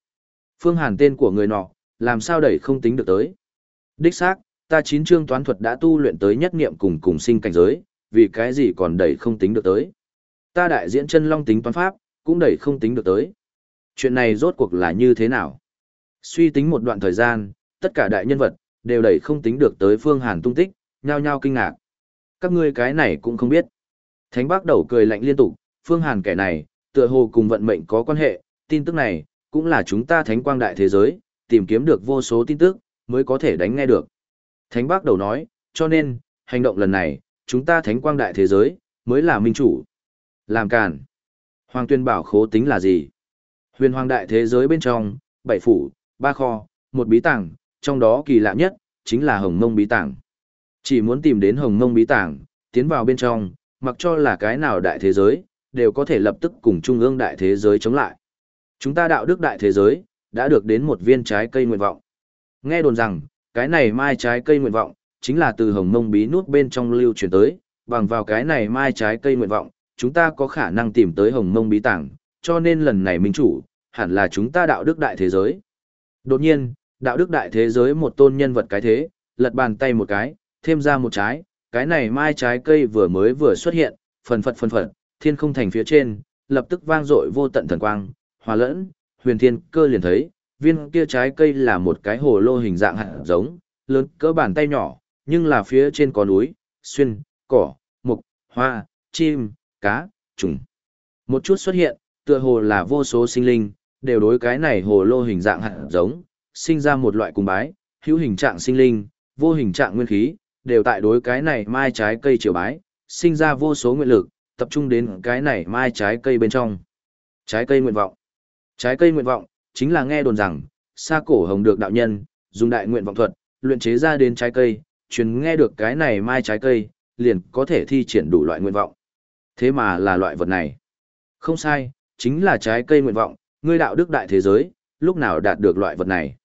Phương Hàn tên của người nọ, làm sao đẩy không tính được tới? Đích xác, ta chín chương toán thuật đã tu luyện tới nhất niệm cùng cùng sinh cảnh giới, vì cái gì còn đẩy không tính được tới? Ta đại diễn chân long tính toán pháp, cũng đẩy không tính được tới. Chuyện này rốt cuộc là như thế nào? Suy tính một đoạn thời gian, tất cả đại nhân vật, đều đẩy không tính được tới Phương Hàn tung tích, nhao nhao kinh ngạc. Các ngươi cái này cũng không biết. Thánh bác đầu cười lạnh liên tục, Phương Hàn kẻ này, tựa hồ cùng vận mệnh có quan hệ, tin tức này, cũng là chúng ta thánh quang đại thế giới, tìm kiếm được vô số tin tức, mới có thể đánh nghe được. Thánh bác đầu nói, cho nên, hành động lần này, chúng ta thánh quang đại thế giới, mới là minh chủ. Làm càn. Hoàng tuyên bảo khố tính là gì? Huyền hoàng đại thế giới bên trong, bảy phủ, ba kho, một bí tàng, trong đó kỳ lạ nhất, chính là hồng mông bí tàng. Chỉ muốn tìm đến hồng mông bí tàng, tiến vào bên trong, mặc cho là cái nào đại thế giới, đều có thể lập tức cùng trung ương đại thế giới chống lại. Chúng ta đạo đức đại thế giới, đã được đến một viên trái cây nguyện vọng. Nghe đồn rằng, cái này mai trái cây nguyện vọng, chính là từ hồng mông bí nút bên trong lưu truyền tới, bằng vào cái này mai trái cây nguyện vọng, chúng ta có khả năng tìm tới hồng mông bí tàng, cho nên lần này minh chủ, hẳn là chúng ta đạo đức đại thế giới. Đột nhiên, đạo đức đại thế giới một tôn nhân vật cái thế, lật bàn tay một cái, thêm ra một trái, cái này mai trái cây vừa mới vừa xuất hiện, phần phật phần phật, thiên không thành phía trên, lập tức vang dội vô tận thần quang, hòa lẫn, huyền thiên cơ liền thấy, viên kia trái cây là một cái hồ lô hình dạng hạt giống, lớn cỡ bàn tay nhỏ, nhưng là phía trên có núi, xuyên, cỏ, mục, hoa, chim, cá, trùng. Một chút xuất hiện, tựa hồ là vô số sinh linh, đều đối cái này hồ lô hình dạng hạt giống, sinh ra một loại cung bái, hữu hình trạng sinh linh, vô hình trạng nguyên khí, đều tại đối cái này mai trái cây triều bái, sinh ra vô số nguyện lực, tập trung đến cái này mai trái cây bên trong. Trái cây nguyện vọng. Trái cây nguyện vọng, chính là nghe đồn rằng, xa cổ hồng được đạo nhân, dùng đại nguyện vọng thuật, luyện chế ra đến trái cây, truyền nghe được cái này mai trái cây, liền có thể thi triển đủ loại nguyện vọng. Thế mà là loại vật này. Không sai, chính là trái cây nguyện vọng, ngươi đạo đức đại thế giới, lúc nào đạt được loại vật này.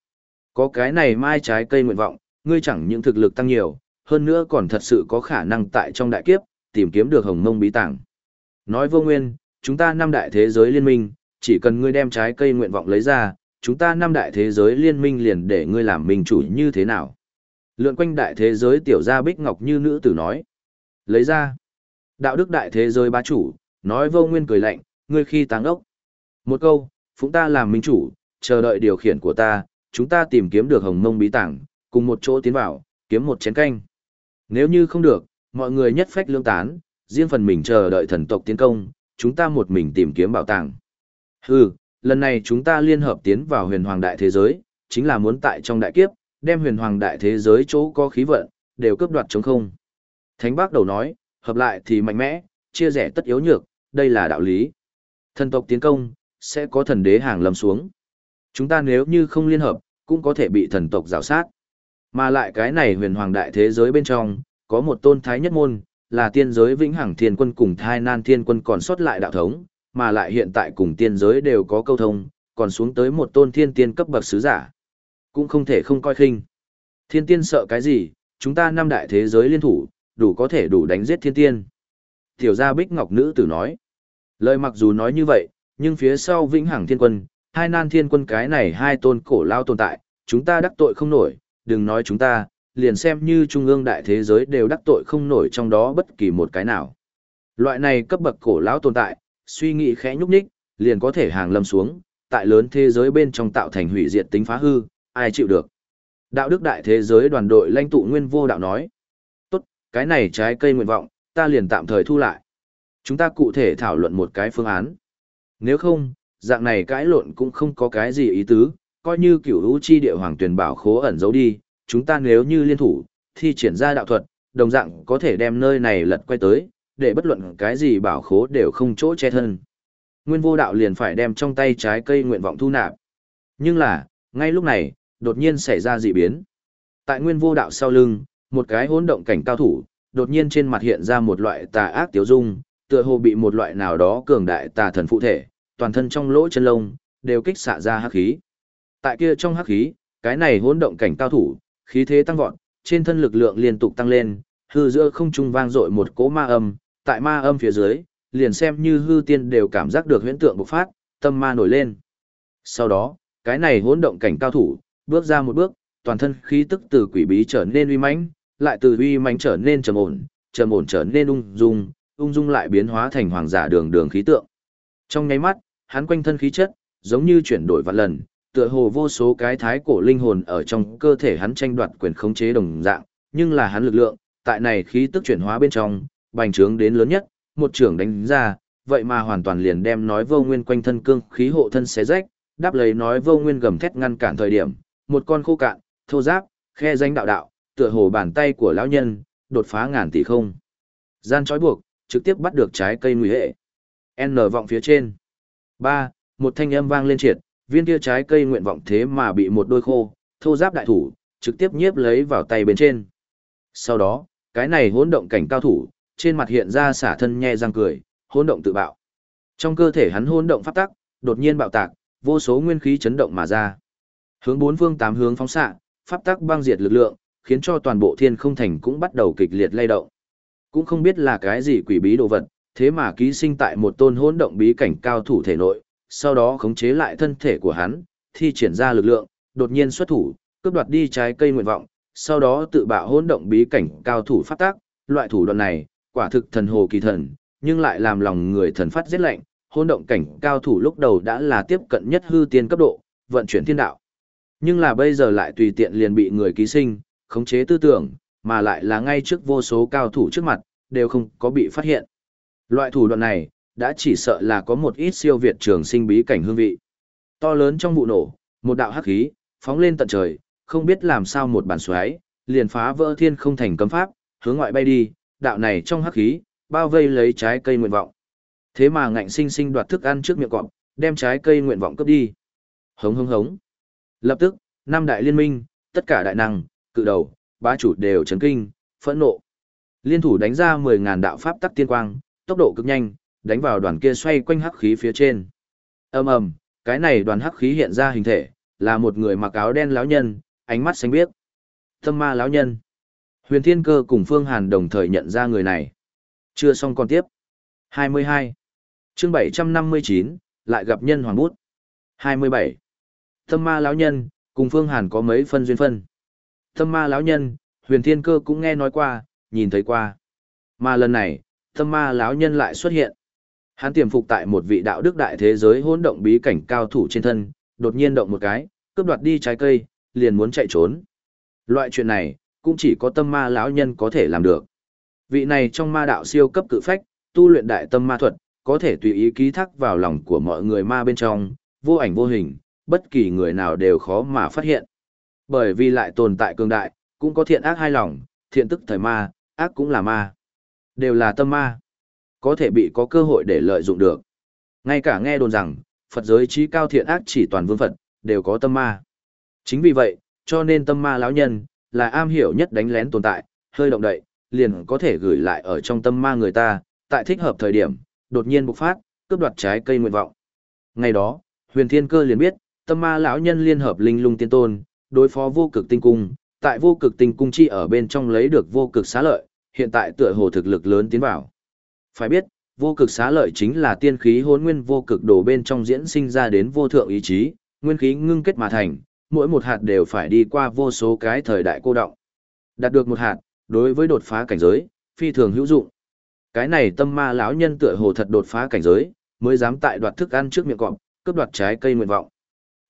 Có cái này mai trái cây nguyện vọng, ngươi chẳng những thực lực tăng nhiều, hơn nữa còn thật sự có khả năng tại trong đại kiếp, tìm kiếm được hồng mông bí tàng. Nói vô nguyên, chúng ta năm đại thế giới liên minh, chỉ cần ngươi đem trái cây nguyện vọng lấy ra, chúng ta năm đại thế giới liên minh liền để ngươi làm minh chủ như thế nào. Lượn quanh đại thế giới tiểu gia bích ngọc như nữ tử nói. Lấy ra. Đạo đức đại thế giới bá chủ, nói vô nguyên cười lạnh, ngươi khi táng ốc. Một câu, chúng ta làm minh chủ, chờ đợi điều khiển của ta, chúng ta tìm kiếm được hồng mông bí tàng, cùng một chỗ tiến vào, kiếm một chén canh. Nếu như không được, mọi người nhất phách lương tán, riêng phần mình chờ đợi thần tộc tiến công, chúng ta một mình tìm kiếm bảo tàng. Hừ, lần này chúng ta liên hợp tiến vào huyền hoàng đại thế giới, chính là muốn tại trong đại kiếp, đem huyền hoàng đại thế giới chỗ có khí vận, đều cướp đoạt chống không. Thánh bác đầu nói, hợp lại thì mạnh mẽ, chia rẽ tất yếu nhược, đây là đạo lý. Thần tộc tiến công, sẽ có thần đế hàng lâm xuống. Chúng ta nếu như không liên hợp, cũng có thể bị thần tộc rào sát. Mà lại cái này huyền hoàng đại thế giới bên trong, có một tôn thái nhất môn, là tiên giới vĩnh hằng thiên quân cùng thai nan thiên quân còn sót lại đạo thống, mà lại hiện tại cùng tiên giới đều có câu thông, còn xuống tới một tôn thiên tiên cấp bậc sứ giả. Cũng không thể không coi khinh. Thiên tiên sợ cái gì, chúng ta năm đại thế giới liên thủ, đủ có thể đủ đánh giết thiên tiên. Tiểu gia Bích Ngọc Nữ tử nói. Lời mặc dù nói như vậy, nhưng phía sau vĩnh hằng thiên quân, hai nan thiên quân cái này hai tôn cổ lao tồn tại, chúng ta đắc tội không nổi, đừng nói chúng ta, liền xem như trung ương đại thế giới đều đắc tội không nổi trong đó bất kỳ một cái nào. Loại này cấp bậc cổ lão tồn tại, suy nghĩ khẽ nhúc nhích, liền có thể hàng lâm xuống, tại lớn thế giới bên trong tạo thành hủy diệt tính phá hư, ai chịu được. Đạo đức đại thế giới đoàn đội lãnh tụ nguyên vô đạo nói. Tốt, cái này trái cây nguyện vọng, ta liền tạm thời thu lại. Chúng ta cụ thể thảo luận một cái phương án. Nếu không, dạng này cãi lộn cũng không có cái gì ý tứ, coi như cửu hữu chi địa hoàng tuyển bảo khố ẩn giấu đi, chúng ta nếu như liên thủ, thi triển ra đạo thuật, đồng dạng có thể đem nơi này lật quay tới, để bất luận cái gì bảo khố đều không chỗ che thân. Nguyên vô đạo liền phải đem trong tay trái cây nguyện vọng thu nạp. Nhưng là, ngay lúc này, đột nhiên xảy ra dị biến. Tại nguyên vô đạo sau lưng, một cái hỗn động cảnh cao thủ, đột nhiên trên mặt hiện ra một loại tà ác tiểu dung, tựa hồ bị một loại nào đó cường đại tà thần phụ thể, toàn thân trong lỗ chân lông, đều kích xạ ra hắc khí. Tại kia trong hắc khí, cái này hỗn động cảnh cao thủ, khí thế tăng vọt, trên thân lực lượng liên tục tăng lên, hư giữa không trung vang dội một cỗ ma âm, tại ma âm phía dưới, liền xem như hư tiên đều cảm giác được huyễn tượng bộc phát, tâm ma nổi lên. Sau đó, cái này hỗn động cảnh cao thủ, bước ra một bước, toàn thân khí tức từ quỷ bí trở nên uy mãnh, lại từ uy mãnh trở nên trầm ổn, trầm ổn trở nên ung dung, ung dung lại biến hóa thành hoàng giả đường đường khí tượng. Trong nháy mắt, hắn quanh thân khí chất, giống như chuyển đổi vạn lần, tựa hồ vô số cái thái cổ linh hồn ở trong cơ thể hắn tranh đoạt quyền khống chế đồng dạng, nhưng là hắn lực lượng, tại này khí tức chuyển hóa bên trong, bành trướng đến lớn nhất, một trưởng đánh ra, vậy mà hoàn toàn liền đem nói vô nguyên quanh thân cương khí hộ thân xé rách, đáp lấy nói vô nguyên gầm thét ngăn cản thời điểm, một con khô cạn, thô giáp, khe danh đạo đạo, tựa hồ bàn tay của lão nhân, đột phá ngàn tỷ không. Gian trói buộc, trực tiếp bắt được trái cây nguy hệ. N vọng phía trên. ba Một thanh âm vang lên triệt, viên kia trái cây nguyện vọng thế mà bị một đôi khô, thô giáp đại thủ, trực tiếp nhiếp lấy vào tay bên trên. Sau đó, cái này hỗn động cảnh cao thủ, trên mặt hiện ra xả thân nhe răng cười, hỗn động tự bạo. Trong cơ thể hắn hỗn động pháp tắc, đột nhiên bạo tạc, vô số nguyên khí chấn động mà ra. Hướng bốn phương tám hướng phóng xạ, pháp tắc băng diệt lực lượng, khiến cho toàn bộ thiên không thành cũng bắt đầu kịch liệt lay động. Cũng không biết là cái gì quỷ bí đồ vật, thế mà ký sinh tại một tôn hỗn động bí cảnh cao thủ thể nội, sau đó khống chế lại thân thể của hắn, thi triển ra lực lượng, đột nhiên xuất thủ, cướp đoạt đi trái cây nguyện vọng, sau đó tự bạo hỗn động bí cảnh cao thủ phát tác, loại thủ đoạn này, quả thực thần hồ kỳ thần, nhưng lại làm lòng người thần phát giết lạnh, hỗn động cảnh cao thủ lúc đầu đã là tiếp cận nhất hư tiên cấp độ, vận chuyển thiên đạo. Nhưng là bây giờ lại tùy tiện liền bị người ký sinh, khống chế tư tưởng, mà lại là ngay trước vô số cao thủ trước mặt, đều không có bị phát hiện. Loại thủ đoạn này, đã chỉ sợ là có một ít siêu việt trường sinh bí cảnh hương vị. To lớn trong vụ nổ, một đạo hắc khí, phóng lên tận trời, không biết làm sao một bản xoáy, liền phá vỡ thiên không thành cấm pháp, hướng ngoại bay đi, đạo này trong hắc khí, bao vây lấy trái cây nguyện vọng. Thế mà ngạnh sinh sinh đoạt thức ăn trước miệng cọp, đem trái cây nguyện vọng cướp đi. Hống hống hống. Lập tức, năm đại liên minh, tất cả đại năng, cự đầu, bá chủ đều chấn kinh, phẫn nộ. Liên thủ đánh ra 10000 đạo pháp tắc tiên quang, tốc độ cực nhanh, đánh vào đoàn kia xoay quanh hắc khí phía trên. Ầm ầm, cái này đoàn hắc khí hiện ra hình thể, là một người mặc áo đen lão nhân, ánh mắt xanh biếc. Tâm ma lão nhân. Huyền Thiên Cơ cùng Phương Hàn đồng thời nhận ra người này. Chưa xong còn tiếp. 22. Chương 759, lại gặp nhân hoàng bút. 27. Tâm ma lão nhân, cùng Phương Hàn có mấy phân duyên phân. Tâm ma lão nhân, Huyền Thiên Cơ cũng nghe nói qua, nhìn thấy qua. Mà lần này, tâm ma lão nhân lại xuất hiện. Hắn tiềm phục tại một vị đạo đức đại thế giới hỗn động bí cảnh cao thủ trên thân, đột nhiên động một cái, cướp đoạt đi trái cây, liền muốn chạy trốn. Loại chuyện này, cũng chỉ có tâm ma lão nhân có thể làm được. Vị này trong ma đạo siêu cấp cự phách, tu luyện đại tâm ma thuật, có thể tùy ý ký thác vào lòng của mọi người ma bên trong, vô ảnh vô hình, bất kỳ người nào đều khó mà phát hiện. Bởi vì lại tồn tại cường đại, cũng có thiện ác hai lòng, thiện tức thời ma, ác cũng là ma. Đều là tâm ma. Có thể bị có cơ hội để lợi dụng được. Ngay cả nghe đồn rằng, Phật giới trí cao thiện ác chỉ toàn vương Phật, đều có tâm ma. Chính vì vậy, cho nên tâm ma lão nhân, là am hiểu nhất đánh lén tồn tại, hơi động đậy, liền có thể gửi lại ở trong tâm ma người ta, tại thích hợp thời điểm, đột nhiên bộc phát, cướp đoạt trái cây nguyện vọng. Ngày đó, huyền thiên cơ liền biết, tâm ma lão nhân liên hợp linh lung tiên tôn, đối phó vô cực tinh cung, tại vô cực tinh cung chi ở bên trong lấy được vô cực xá lợi, hiện tại tựa hồ thực lực lớn tiến vào. Phải biết, vô cực xá lợi chính là tiên khí hỗn nguyên vô cực đồ bên trong diễn sinh ra đến vô thượng ý chí, nguyên khí ngưng kết mà thành, mỗi một hạt đều phải đi qua vô số cái thời đại cô động. Đạt được một hạt, đối với đột phá cảnh giới, phi thường hữu dụng. Cái này tâm ma lão nhân tựa hồ thật đột phá cảnh giới, mới dám tại đoạt thức ăn trước miệng cọp, cướp đoạt trái cây nguyện vọng.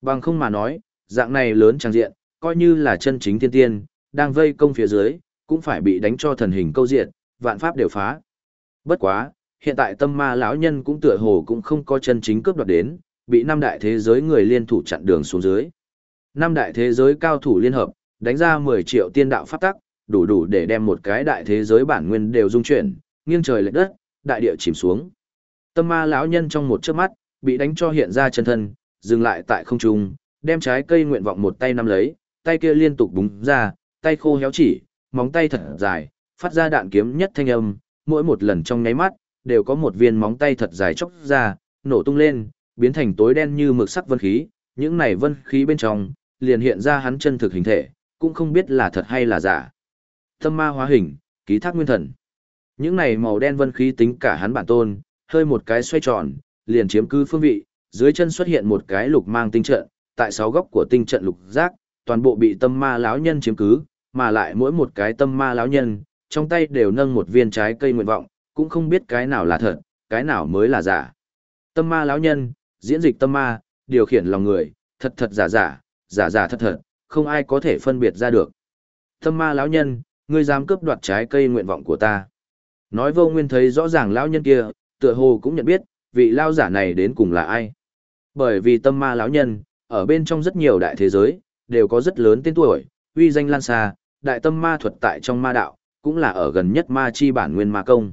Bằng không mà nói, dạng này lớn trang diện, coi như là chân chính thiên tiên, đang vây công phía dưới, cũng phải bị đánh cho thần hình câu diện, vạn pháp đều phá. Bất quá, hiện tại tâm ma lão nhân cũng tựa hồ cũng không có chân chính cướp đoạt đến, bị năm đại thế giới người liên thủ chặn đường xuống dưới. Năm đại thế giới cao thủ liên hợp, đánh ra 10 triệu tiên đạo pháp tắc, đủ đủ để đem một cái đại thế giới bản nguyên đều dung chuyển, nghiêng trời lệch đất, đại địa chìm xuống. Tâm ma lão nhân trong một chớp mắt, bị đánh cho hiện ra chân thân, dừng lại tại không trung, đem trái cây nguyện vọng một tay nắm lấy, tay kia liên tục búng ra, tay khô héo chỉ, móng tay thật dài, phát ra đạn kiếm nhất thanh âm, mỗi một lần trong nháy mắt, đều có một viên móng tay thật dài chóc ra, nổ tung lên, biến thành tối đen như mực sắc vân khí, những này vân khí bên trong, liền hiện ra hắn chân thực hình thể, cũng không biết là thật hay là giả. Tâm ma hóa hình, ký thác nguyên thần. Những này màu đen vân khí tính cả hắn bản tôn, hơi một cái xoay tròn, liền chiếm cứ phương vị, dưới chân xuất hiện một cái lục mang tinh trận, tại sáu góc của tinh trận lục giác, toàn bộ bị tâm ma lão nhân chiếm cứ, mà lại mỗi một cái tâm ma lão nhân, trong tay đều nâng một viên trái cây nguyện vọng, cũng không biết cái nào là thật, cái nào mới là giả. Tâm ma lão nhân, diễn dịch tâm ma, điều khiển lòng người, thật thật giả giả, giả giả thật thật, không ai có thể phân biệt ra được. Tâm ma lão nhân, ngươi dám cướp đoạt trái cây nguyện vọng của ta. Nói vô nguyên thấy rõ ràng lão nhân kia, tựa hồ cũng nhận biết, vị lao giả này đến cùng là ai. Bởi vì tâm ma lão nhân, ở bên trong rất nhiều đại thế giới, đều có rất lớn tên tuổi, uy danh lan xa, đại tâm ma thuật tại trong ma đạo, cũng là ở gần nhất ma chi bản nguyên ma công.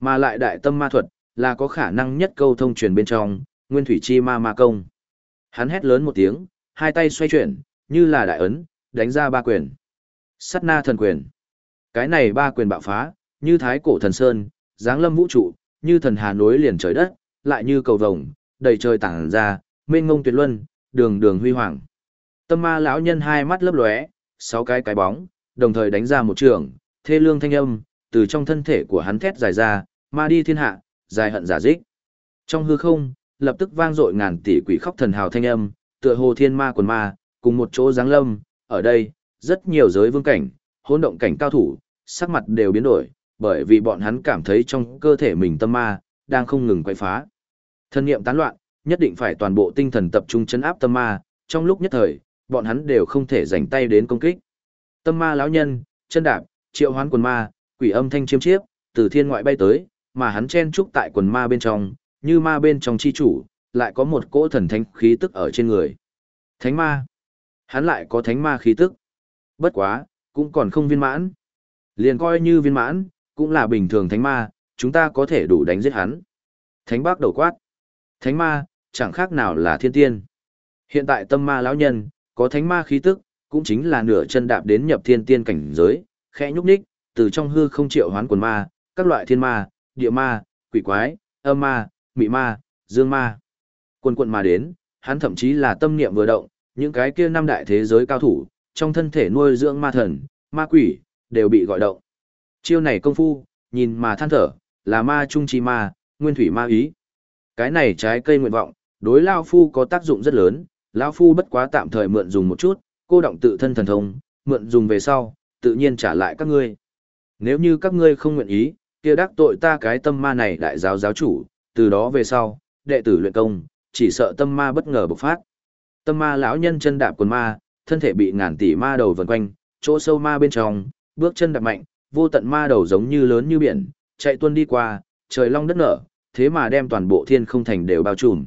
Mà lại đại tâm ma thuật, là có khả năng nhất câu thông truyền bên trong, nguyên thủy chi ma ma công. Hắn hét lớn một tiếng, hai tay xoay chuyển, như là đại ấn, đánh ra ba quyền. Sát na thần quyền. Cái này ba quyền bạo phá, như thái cổ thần sơn, giáng lâm vũ trụ, như thần hà nối liền trời đất, lại như cầu vồng, đầy trời tảng ra, mênh ngông tuyệt luân, đường đường huy hoàng. Tâm ma lão nhân hai mắt lấp lóe, sáu cái cái bóng, đồng thời đánh ra một trường, thê lương thanh âm, từ trong thân thể của hắn thét dài ra, ma đi thiên hạ, dài hận giả dích. Trong hư không, lập tức vang dội ngàn tỷ quỷ khóc thần hào thanh âm, tựa hồ thiên ma quần ma, cùng một chỗ giáng lâm, ở đây, rất nhiều giới vương cảnh, hỗn động cảnh cao thủ, sắc mặt đều biến đổi, bởi vì bọn hắn cảm thấy trong cơ thể mình tâm ma, đang không ngừng quay phá. Thân niệm tán loạn, nhất định phải toàn bộ tinh thần tập trung chấn áp tâm ma, trong lúc nhất thời, bọn hắn đều không thể rảnh tay đến công kích. Tâm ma lão nhân, chân đạp, triệu hoán quần ma, quỷ âm thanh chiêm chiếp, từ thiên ngoại bay tới, mà hắn chen trúc tại quần ma bên trong, như ma bên trong chi chủ, lại có một cỗ thần thánh khí tức ở trên người. Thánh ma. Hắn lại có thánh ma khí tức. Bất quá, cũng còn không viên mãn. Liền coi như viên mãn, cũng là bình thường thánh ma, chúng ta có thể đủ đánh giết hắn. Thánh bác đầu quát. Thánh ma, chẳng khác nào là thiên tiên. Hiện tại tâm ma lão nhân, có thánh ma khí tức, cũng chính là nửa chân đạp đến nhập thiên tiên cảnh giới, khẽ nhúc nhích, từ trong hư không triệu hoán quần ma, các loại thiên ma, địa ma, quỷ quái, âm ma, mị ma, dương ma. Quần quần mà đến, hắn thậm chí là tâm niệm vừa động, những cái kia năm đại thế giới cao thủ, trong thân thể nuôi dưỡng ma thần, ma quỷ, đều bị gọi động. Chiêu này công phu, nhìn mà than thở, là ma trung chi ma, nguyên thủy ma ý. Cái này trái cây nguyện vọng, đối Lao Phu có tác dụng rất lớn, Lao Phu bất quá tạm thời mượn dùng một chút, cô động tự thân thần thông, mượn dùng về sau, tự nhiên trả lại các ngươi. Nếu như các ngươi không nguyện ý, kia đắc tội ta cái tâm ma này đại giáo giáo chủ, từ đó về sau, đệ tử luyện công, chỉ sợ tâm ma bất ngờ bộc phát. Tâm ma lão nhân chân đạp quần ma, thân thể bị ngàn tỷ ma đầu vần quanh, chỗ sâu ma bên trong, bước chân đạp mạnh, vô tận ma đầu giống như lớn như biển, chạy tuôn đi qua, trời long đất nở, thế mà đem toàn bộ thiên không thành đều bao trùm.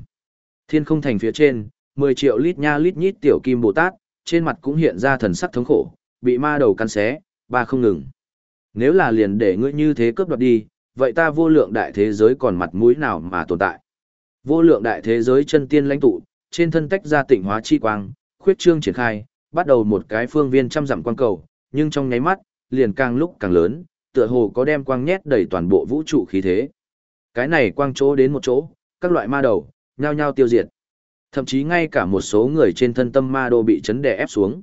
Thiên không thành phía trên, 10 triệu lít nha lít nhít tiểu kim Bồ Tát, trên mặt cũng hiện ra thần sắc thống khổ, bị ma đầu cắn xé, ba không ngừng. Nếu là liền để ngươi như thế cướp đoạt đi, vậy ta vô lượng đại thế giới còn mặt mũi nào mà tồn tại. Vô lượng đại thế giới chân tiên lãnh tụ, trên thân tách ra tỉnh hóa chi quang, khuyết trương triển khai, bắt đầu một cái phương viên trăm dặm quang cầu, nhưng trong nháy mắt, liền càng lúc càng lớn, tựa hồ có đem quang nhét đầy toàn bộ vũ trụ khí thế. Cái này quang chỗ đến một chỗ, các loại ma đầu, nhao nhao tiêu diệt. Thậm chí ngay cả một số người trên thân tâm ma đô bị chấn đè ép xuống.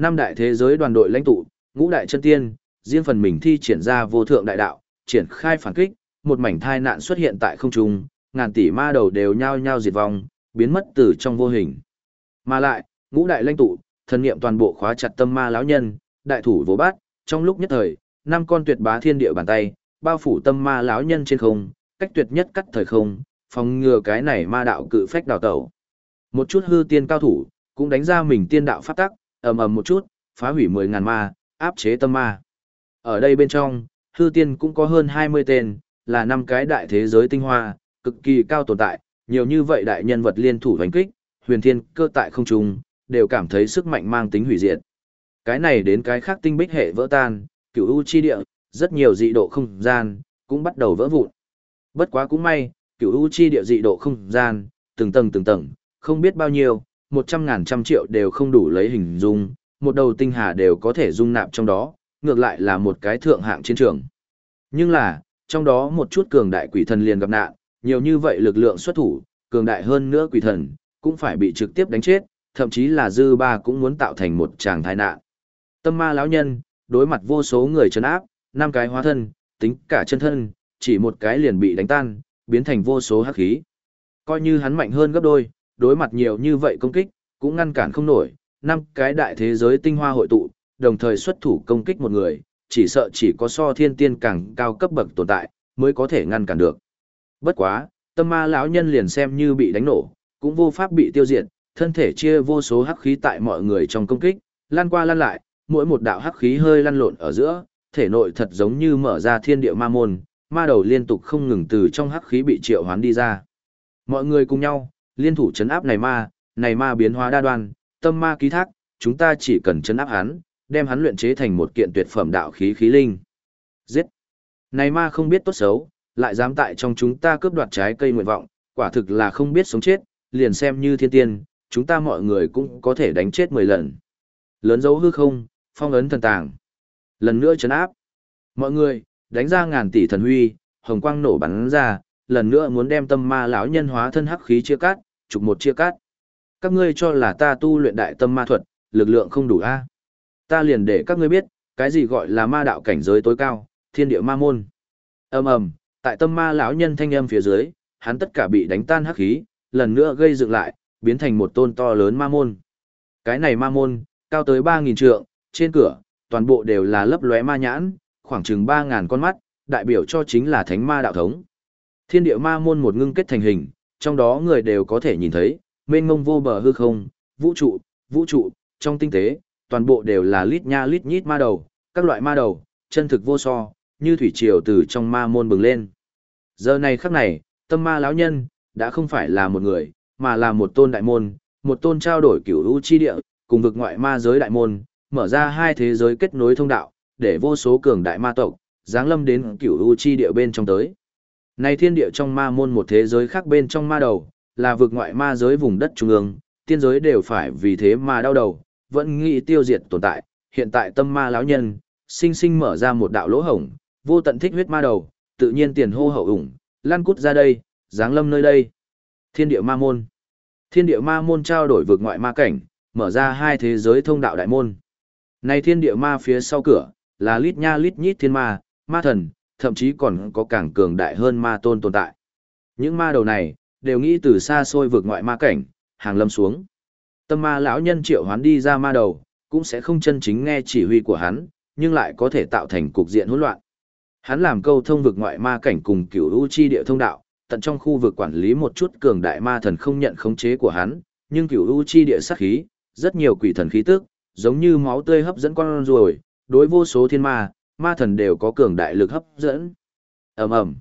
Năm đại thế giới đoàn đội lãnh tụ, ngũ đại chân tiên, riêng phần mình thi triển ra vô thượng đại đạo, triển khai phản kích, một mảnh thai nạn xuất hiện tại không trung, ngàn tỷ ma đầu đều nhao nhao diệt vong, biến mất từ trong vô hình. Mà lại, ngũ đại lãnh tụ, thần niệm toàn bộ khóa chặt tâm ma lão nhân, đại thủ vô bát, trong lúc nhất thời, năm con tuyệt bá thiên địa bàn tay, bao phủ tâm ma lão nhân trên không, cách tuyệt nhất cắt thời không, phòng ngừa cái này ma đạo cự phách đào tẩu. Một chút hư tiên cao thủ, cũng đánh ra mình tiên đạo pháp tắc, ầm ầm một chút, phá hủy mười ngàn ma, áp chế tâm ma. Ở đây bên trong, hư tiên cũng có hơn 20 tên, là năm cái đại thế giới tinh hoa, cực kỳ cao tồn tại, nhiều như vậy đại nhân vật liên thủ đánh kích, huyền thiên cơ tại không trung, đều cảm thấy sức mạnh mang tính hủy diệt. Cái này đến cái khác tinh bích hệ vỡ tan, cửu u chi địa, rất nhiều dị độ không gian, cũng bắt đầu vỡ vụn. Bất quá cũng may, cửu u chi địa dị độ không gian, từng tầng từng tầng, không biết bao nhiêu, một trăm ngàn trăm triệu đều không đủ lấy hình dung, một đầu tinh hà đều có thể dung nạp trong đó, ngược lại là một cái thượng hạng chiến trường. Nhưng là, trong đó một chút cường đại quỷ thần liền gặp nạn, nhiều như vậy lực lượng xuất thủ, cường đại hơn nữa quỷ thần, cũng phải bị trực tiếp đánh chết, thậm chí là dư ba cũng muốn tạo thành một tràng tai nạn. Tâm ma lão nhân, đối mặt vô số người trấn áp, năm cái hóa thân, tính cả chân thân, chỉ một cái liền bị đánh tan, biến thành vô số hắc khí. Coi như hắn mạnh hơn gấp đôi, đối mặt nhiều như vậy công kích, cũng ngăn cản không nổi, năm cái đại thế giới tinh hoa hội tụ, đồng thời xuất thủ công kích một người, chỉ sợ chỉ có so thiên tiên càng cao cấp bậc tồn tại, mới có thể ngăn cản được. Bất quá, tâm ma lão nhân liền xem như bị đánh nổ, cũng vô pháp bị tiêu diệt, thân thể chia vô số hắc khí tại mọi người trong công kích, lan qua lan lại, mỗi một đạo hắc khí hơi lăn lộn ở giữa, thể nội thật giống như mở ra thiên địa ma môn, ma đầu liên tục không ngừng từ trong hắc khí bị triệu hoán đi ra. Mọi người cùng nhau, liên thủ chấn áp này ma, này ma biến hóa đa đoan, tâm ma ký thác, chúng ta chỉ cần chấn áp hắn, đem hắn luyện chế thành một kiện tuyệt phẩm đạo khí khí linh. Giết! Này ma không biết tốt xấu, lại dám tại trong chúng ta cướp đoạt trái cây nguyện vọng, quả thực là không biết sống chết, liền xem như thiên tiên, chúng ta mọi người cũng có thể đánh chết 10 lần. Lớn dấu hư không, phong ấn thần tàng. Lần nữa chấn áp. Mọi người, đánh ra ngàn tỷ thần huy, hồng quang nổ bắn ra, lần nữa muốn đem tâm ma lão nhân hóa thân hắc khí chia cắt, trục một chia cắt. Các ngươi cho là ta tu luyện đại tâm ma thuật, lực lượng không đủ a? Ta liền để các ngươi biết, cái gì gọi là ma đạo cảnh giới tối cao, thiên địa ma môn. Ầm ầm, tại tâm ma lão nhân thanh âm phía dưới, hắn tất cả bị đánh tan hắc khí, lần nữa gây dựng lại, biến thành một tôn to lớn ma môn. Cái này ma môn, cao tới 3000 trượng, trên cửa, toàn bộ đều là lấp lóe ma nhãn, khoảng chừng 3000 con mắt, đại biểu cho chính là thánh ma đạo thống. Thiên địa ma môn một ngưng kết thành hình, trong đó người đều có thể nhìn thấy, mênh ngông vô bờ hư không, vũ trụ, vũ trụ, trong tinh tế, toàn bộ đều là lít nha lít nhít ma đầu, các loại ma đầu, chân thực vô so, như thủy triều từ trong ma môn bừng lên. Giờ này khắc này, tâm ma lão nhân, đã không phải là một người, mà là một tôn đại môn, một tôn trao đổi cửu u chi địa, cùng vực ngoại ma giới đại môn, mở ra hai thế giới kết nối thông đạo, để vô số cường đại ma tộc, giáng lâm đến cửu u chi địa bên trong tới. Này thiên địa trong ma môn một thế giới khác bên trong ma đầu, là vực ngoại ma giới vùng đất trung ương, tiên giới đều phải vì thế mà đau đầu, vẫn nghĩ tiêu diệt tồn tại, hiện tại tâm ma lão nhân, sinh sinh mở ra một đạo lỗ hổng, vô tận thích huyết ma đầu, tự nhiên tiền hô hậu ủng, lan cút ra đây, giáng lâm nơi đây. Thiên địa ma môn. Thiên địa ma môn trao đổi vực ngoại ma cảnh, mở ra hai thế giới thông đạo đại môn. Này thiên địa ma phía sau cửa, là lít nha lít nhít thiên ma, ma thần, thậm chí còn có càng cường đại hơn ma tôn tồn tại. Những ma đầu này, đều nghĩ từ xa xôi vượt ngoại ma cảnh, hàng lâm xuống. Tâm ma lão nhân triệu hoán đi ra ma đầu, cũng sẽ không chân chính nghe chỉ huy của hắn, nhưng lại có thể tạo thành cục diện hỗn loạn. Hắn làm câu thông vực ngoại ma cảnh cùng cửu u chi địa thông đạo, tận trong khu vực quản lý một chút cường đại ma thần không nhận khống chế của hắn, nhưng cửu u chi địa sát khí, rất nhiều quỷ thần khí tức, giống như máu tươi hấp dẫn con ruồi, đối vô số thiên ma, ma thần đều có cường đại lực hấp dẫn. Ầm ầm.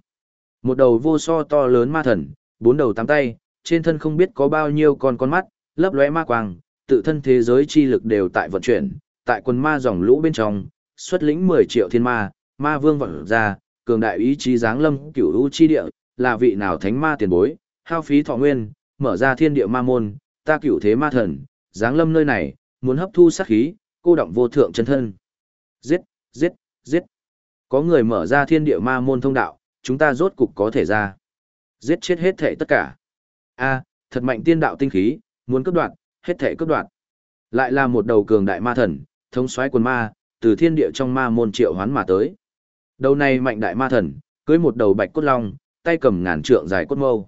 Một đầu vô so to lớn ma thần, bốn đầu tám tay, trên thân không biết có bao nhiêu con con mắt, lấp lóe ma quang, tự thân thế giới chi lực đều tại vận chuyển, tại quần ma dòng lũ bên trong, xuất lĩnh 10 triệu thiên ma, ma vương vận ra, cường đại ý chí giáng lâm cửu u chi địa, là vị nào thánh ma tiền bối, hao phí thọ nguyên, mở ra thiên địa ma môn, ta cửu thế ma thần, giáng lâm nơi này, muốn hấp thu sát khí, cô động vô thượng chân thân. Giết, giết, giết. Có người mở ra thiên địa ma môn thông đạo, chúng ta rốt cục có thể ra. Giết chết hết thể tất cả. A, thật mạnh tiên đạo tinh khí, muốn cướp đoạt, hết thể cướp đoạt. Lại là một đầu cường đại ma thần, thống soái quần ma, từ thiên địa trong ma môn triệu hoán mà tới. Đầu này mạnh đại ma thần, cưới một đầu bạch cốt long, tay cầm ngàn trượng dài cốt mâu.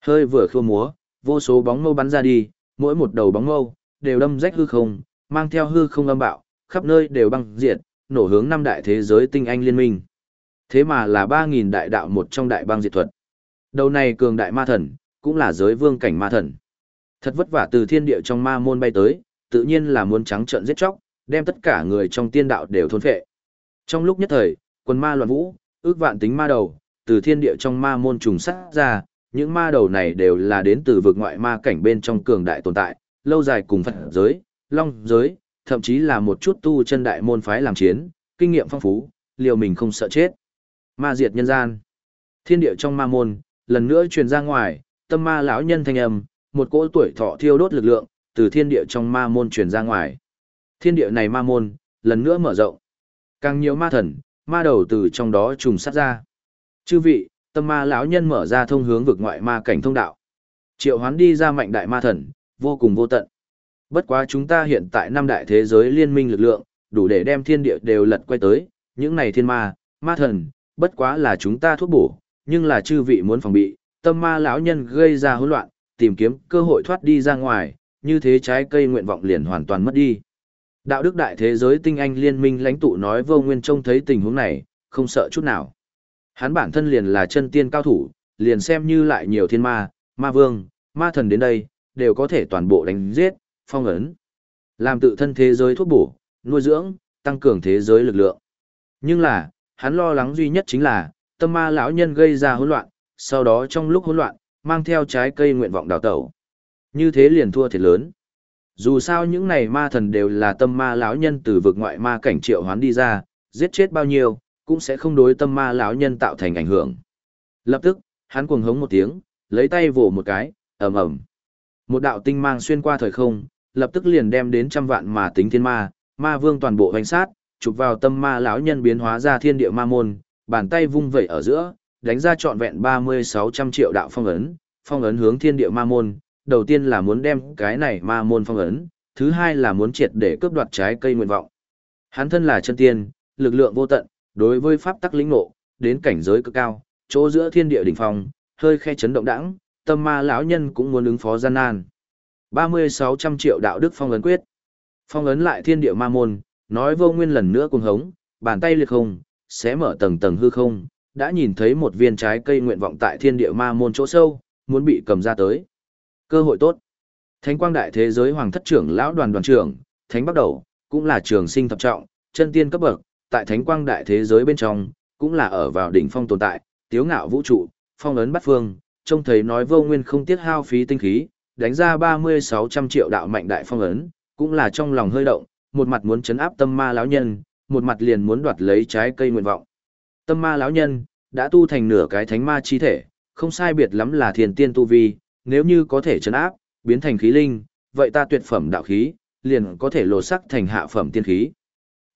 Hơi vừa khua múa, vô số bóng mâu bắn ra đi, mỗi một đầu bóng mâu đều đâm rách hư không, mang theo hư không âm bạo, khắp nơi đều băng diệt, nổ hướng năm đại thế giới tinh anh liên minh. Thế mà là 3000 đại đạo một trong đại bang diệt thuật. Đầu này cường đại ma thần, cũng là giới vương cảnh ma thần. Thật vất vả từ thiên địa trong ma môn bay tới, tự nhiên là muốn trắng trợn giết chóc, đem tất cả người trong tiên đạo đều thôn phệ. Trong lúc nhất thời, quân ma loạn vũ, ước vạn tính ma đầu, từ thiên địa trong ma môn trùng sát ra, những ma đầu này đều là đến từ vực ngoại ma cảnh bên trong cường đại tồn tại, lâu dài cùng Phật giới, Long giới, thậm chí là một chút tu chân đại môn phái làm chiến, kinh nghiệm phong phú, liều mình không sợ chết. Ma diệt nhân gian. Thiên địa trong ma môn, lần nữa truyền ra ngoài, tâm ma lão nhân thanh âm, một cỗ tuổi thọ thiêu đốt lực lượng, từ thiên địa trong ma môn truyền ra ngoài. Thiên địa này ma môn, lần nữa mở rộng. Càng nhiều ma thần, ma đầu từ trong đó trùng sát ra. Chư vị, tâm ma lão nhân mở ra thông hướng vực ngoại ma cảnh thông đạo. Triệu hoán đi ra mạnh đại ma thần, vô cùng vô tận. Bất quá chúng ta hiện tại năm đại thế giới liên minh lực lượng, đủ để đem thiên địa đều lật quay tới, những này thiên ma, ma thần, bất quá là chúng ta thuốc bổ, nhưng là chư vị muốn phòng bị, tâm ma lão nhân gây ra hỗn loạn, tìm kiếm cơ hội thoát đi ra ngoài, như thế trái cây nguyện vọng liền hoàn toàn mất đi. Đạo đức đại thế giới tinh anh liên minh lãnh tụ nói vô nguyên trông thấy tình huống này, không sợ chút nào. Hắn bản thân liền là chân tiên cao thủ, liền xem như lại nhiều thiên ma, ma vương, ma thần đến đây, đều có thể toàn bộ đánh giết, phong ấn. Làm tự thân thế giới thuốc bổ, nuôi dưỡng, tăng cường thế giới lực lượng. Nhưng là, hắn lo lắng duy nhất chính là, tâm ma lão nhân gây ra hỗn loạn, sau đó trong lúc hỗn loạn, mang theo trái cây nguyện vọng đào tẩu. Như thế liền thua thiệt lớn. Dù sao những này ma thần đều là tâm ma lão nhân từ vực ngoại ma cảnh triệu hoán đi ra, giết chết bao nhiêu, cũng sẽ không đối tâm ma lão nhân tạo thành ảnh hưởng. Lập tức, hắn cuồng hống một tiếng, lấy tay vồ một cái, ầm ầm. Một đạo tinh mang xuyên qua thời không, lập tức liền đem đến trăm vạn mà tính thiên ma, ma vương toàn bộ hoành sát, chụp vào tâm ma lão nhân biến hóa ra thiên địa ma môn, bàn tay vung vẩy ở giữa, đánh ra trọn vẹn 3600 triệu đạo phong ấn, phong ấn hướng thiên địa ma môn, đầu tiên là muốn đem cái này ma môn phong ấn, thứ hai là muốn triệt để cướp đoạt trái cây nguyện vọng. Hắn thân là chân tiên, lực lượng vô tận, đối với pháp tắc lĩnh ngộ, đến cảnh giới cực cao, chỗ giữa thiên địa đỉnh phong, hơi khe chấn động đãng, tâm ma lão nhân cũng muốn ứng phó gian nan. 3600 triệu đạo đức phong ấn quyết. Phong ấn lại thiên địa ma môn, nói vô nguyên lần nữa cuồng hống, bàn tay liệt không, sẽ mở tầng tầng hư không, đã nhìn thấy một viên trái cây nguyện vọng tại thiên địa ma môn chỗ sâu, muốn bị cầm ra tới. Cơ hội tốt. Thánh quang đại thế giới hoàng thất trưởng lão đoàn đoàn trưởng, thánh bắt đầu, cũng là trường sinh thập trọng, chân tiên cấp bậc, tại thánh quang đại thế giới bên trong, cũng là ở vào đỉnh phong tồn tại, tiếu ngạo vũ trụ, phong ấn bắt phương, trông thấy nói vô nguyên không tiết hao phí tinh khí, đánh ra 3600 triệu đạo mạnh đại phong ấn, cũng là trong lòng hơi động, một mặt muốn chấn áp tâm ma lão nhân, một mặt liền muốn đoạt lấy trái cây nguyện vọng. Tâm ma lão nhân đã tu thành nửa cái thánh ma chi thể, không sai biệt lắm là thiền tiên tu vi, nếu như có thể chấn áp, biến thành khí linh, vậy ta tuyệt phẩm đạo khí, liền có thể lột sắc thành hạ phẩm tiên khí.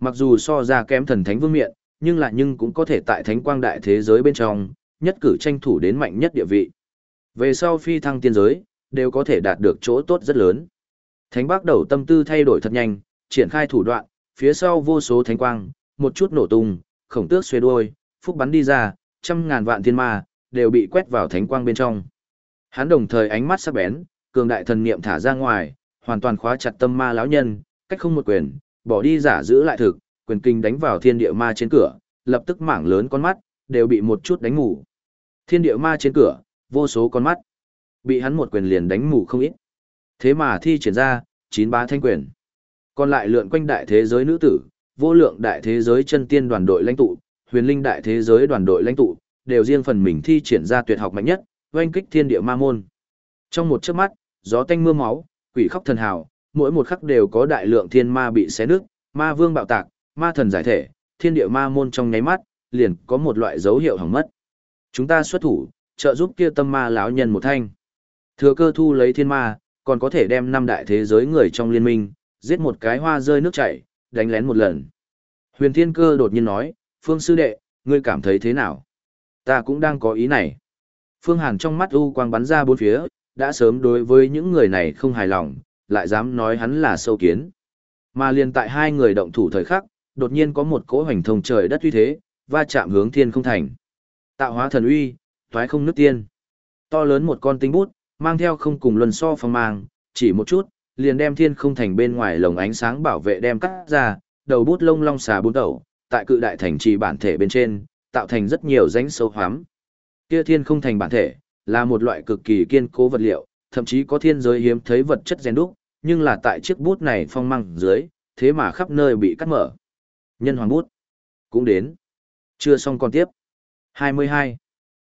Mặc dù so ra kém thần thánh vương miện, nhưng lại nhưng cũng có thể tại thánh quang đại thế giới bên trong, nhất cử tranh thủ đến mạnh nhất địa vị. Về sau phi thăng tiên giới, đều có thể đạt được chỗ tốt rất lớn. Thánh bác đầu tâm tư thay đổi thật nhanh, triển khai thủ đoạn, phía sau vô số thánh quang, một chút nổ tung, khổng tước xuê đuôi, phúc bắn đi ra, trăm ngàn vạn thiên ma, đều bị quét vào thánh quang bên trong. Hắn đồng thời ánh mắt sắc bén, cường đại thần niệm thả ra ngoài, hoàn toàn khóa chặt tâm ma lão nhân, cách không một quyền, bỏ đi giả giữ lại thực, quyền kinh đánh vào thiên địa ma trên cửa, lập tức mảng lớn con mắt, đều bị một chút đánh ngủ. Thiên địa ma trên cửa, vô số con mắt, bị hắn một quyền liền đánh ngủ không ít. Thế mà thi triển ra, chín ba thanh quyền. Còn lại lượn quanh đại thế giới nữ tử, vô lượng đại thế giới chân tiên đoàn đội lãnh tụ, huyền linh đại thế giới đoàn đội lãnh tụ, đều riêng phần mình thi triển ra tuyệt học mạnh nhất, oanh kích thiên địa ma môn. Trong một chớp mắt, gió tanh mưa máu, quỷ khóc thần hào, mỗi một khắc đều có đại lượng thiên ma bị xé nước, ma vương bạo tạc, ma thần giải thể, thiên địa ma môn trong nháy mắt, liền có một loại dấu hiệu hỏng mất. Chúng ta xuất thủ, trợ giúp kia tâm ma lão nhân một thanh. Thừa cơ thu lấy thiên ma, còn có thể đem năm đại thế giới người trong liên minh, giết một cái hoa rơi nước chảy, đánh lén một lần. Huyền Thiên Cơ đột nhiên nói, Phương sư đệ, ngươi cảm thấy thế nào? Ta cũng đang có ý này. Phương Hàn trong mắt u quang bắn ra bốn phía, đã sớm đối với những người này không hài lòng, lại dám nói hắn là sâu kiến. Mà liền tại hai người động thủ thời khắc, đột nhiên có một cỗ hoành thông trời đất uy thế, va chạm hướng thiên không thành. Tạo hóa thần uy, toái không nước tiên. To lớn một con tinh bút, mang theo không cùng luân so phong mang, chỉ một chút, liền đem thiên không thành bên ngoài lồng ánh sáng bảo vệ đem cắt ra, đầu bút lông long xà bốn đầu, tại cự đại thành trì bản thể bên trên, tạo thành rất nhiều rãnh sâu hoắm. Kia thiên không thành bản thể, là một loại cực kỳ kiên cố vật liệu, thậm chí có thiên giới hiếm thấy vật chất rèn đúc, nhưng là tại chiếc bút này phong mang dưới, thế mà khắp nơi bị cắt mở. Nhân hoàng bút cũng đến. Chưa xong còn tiếp. 22.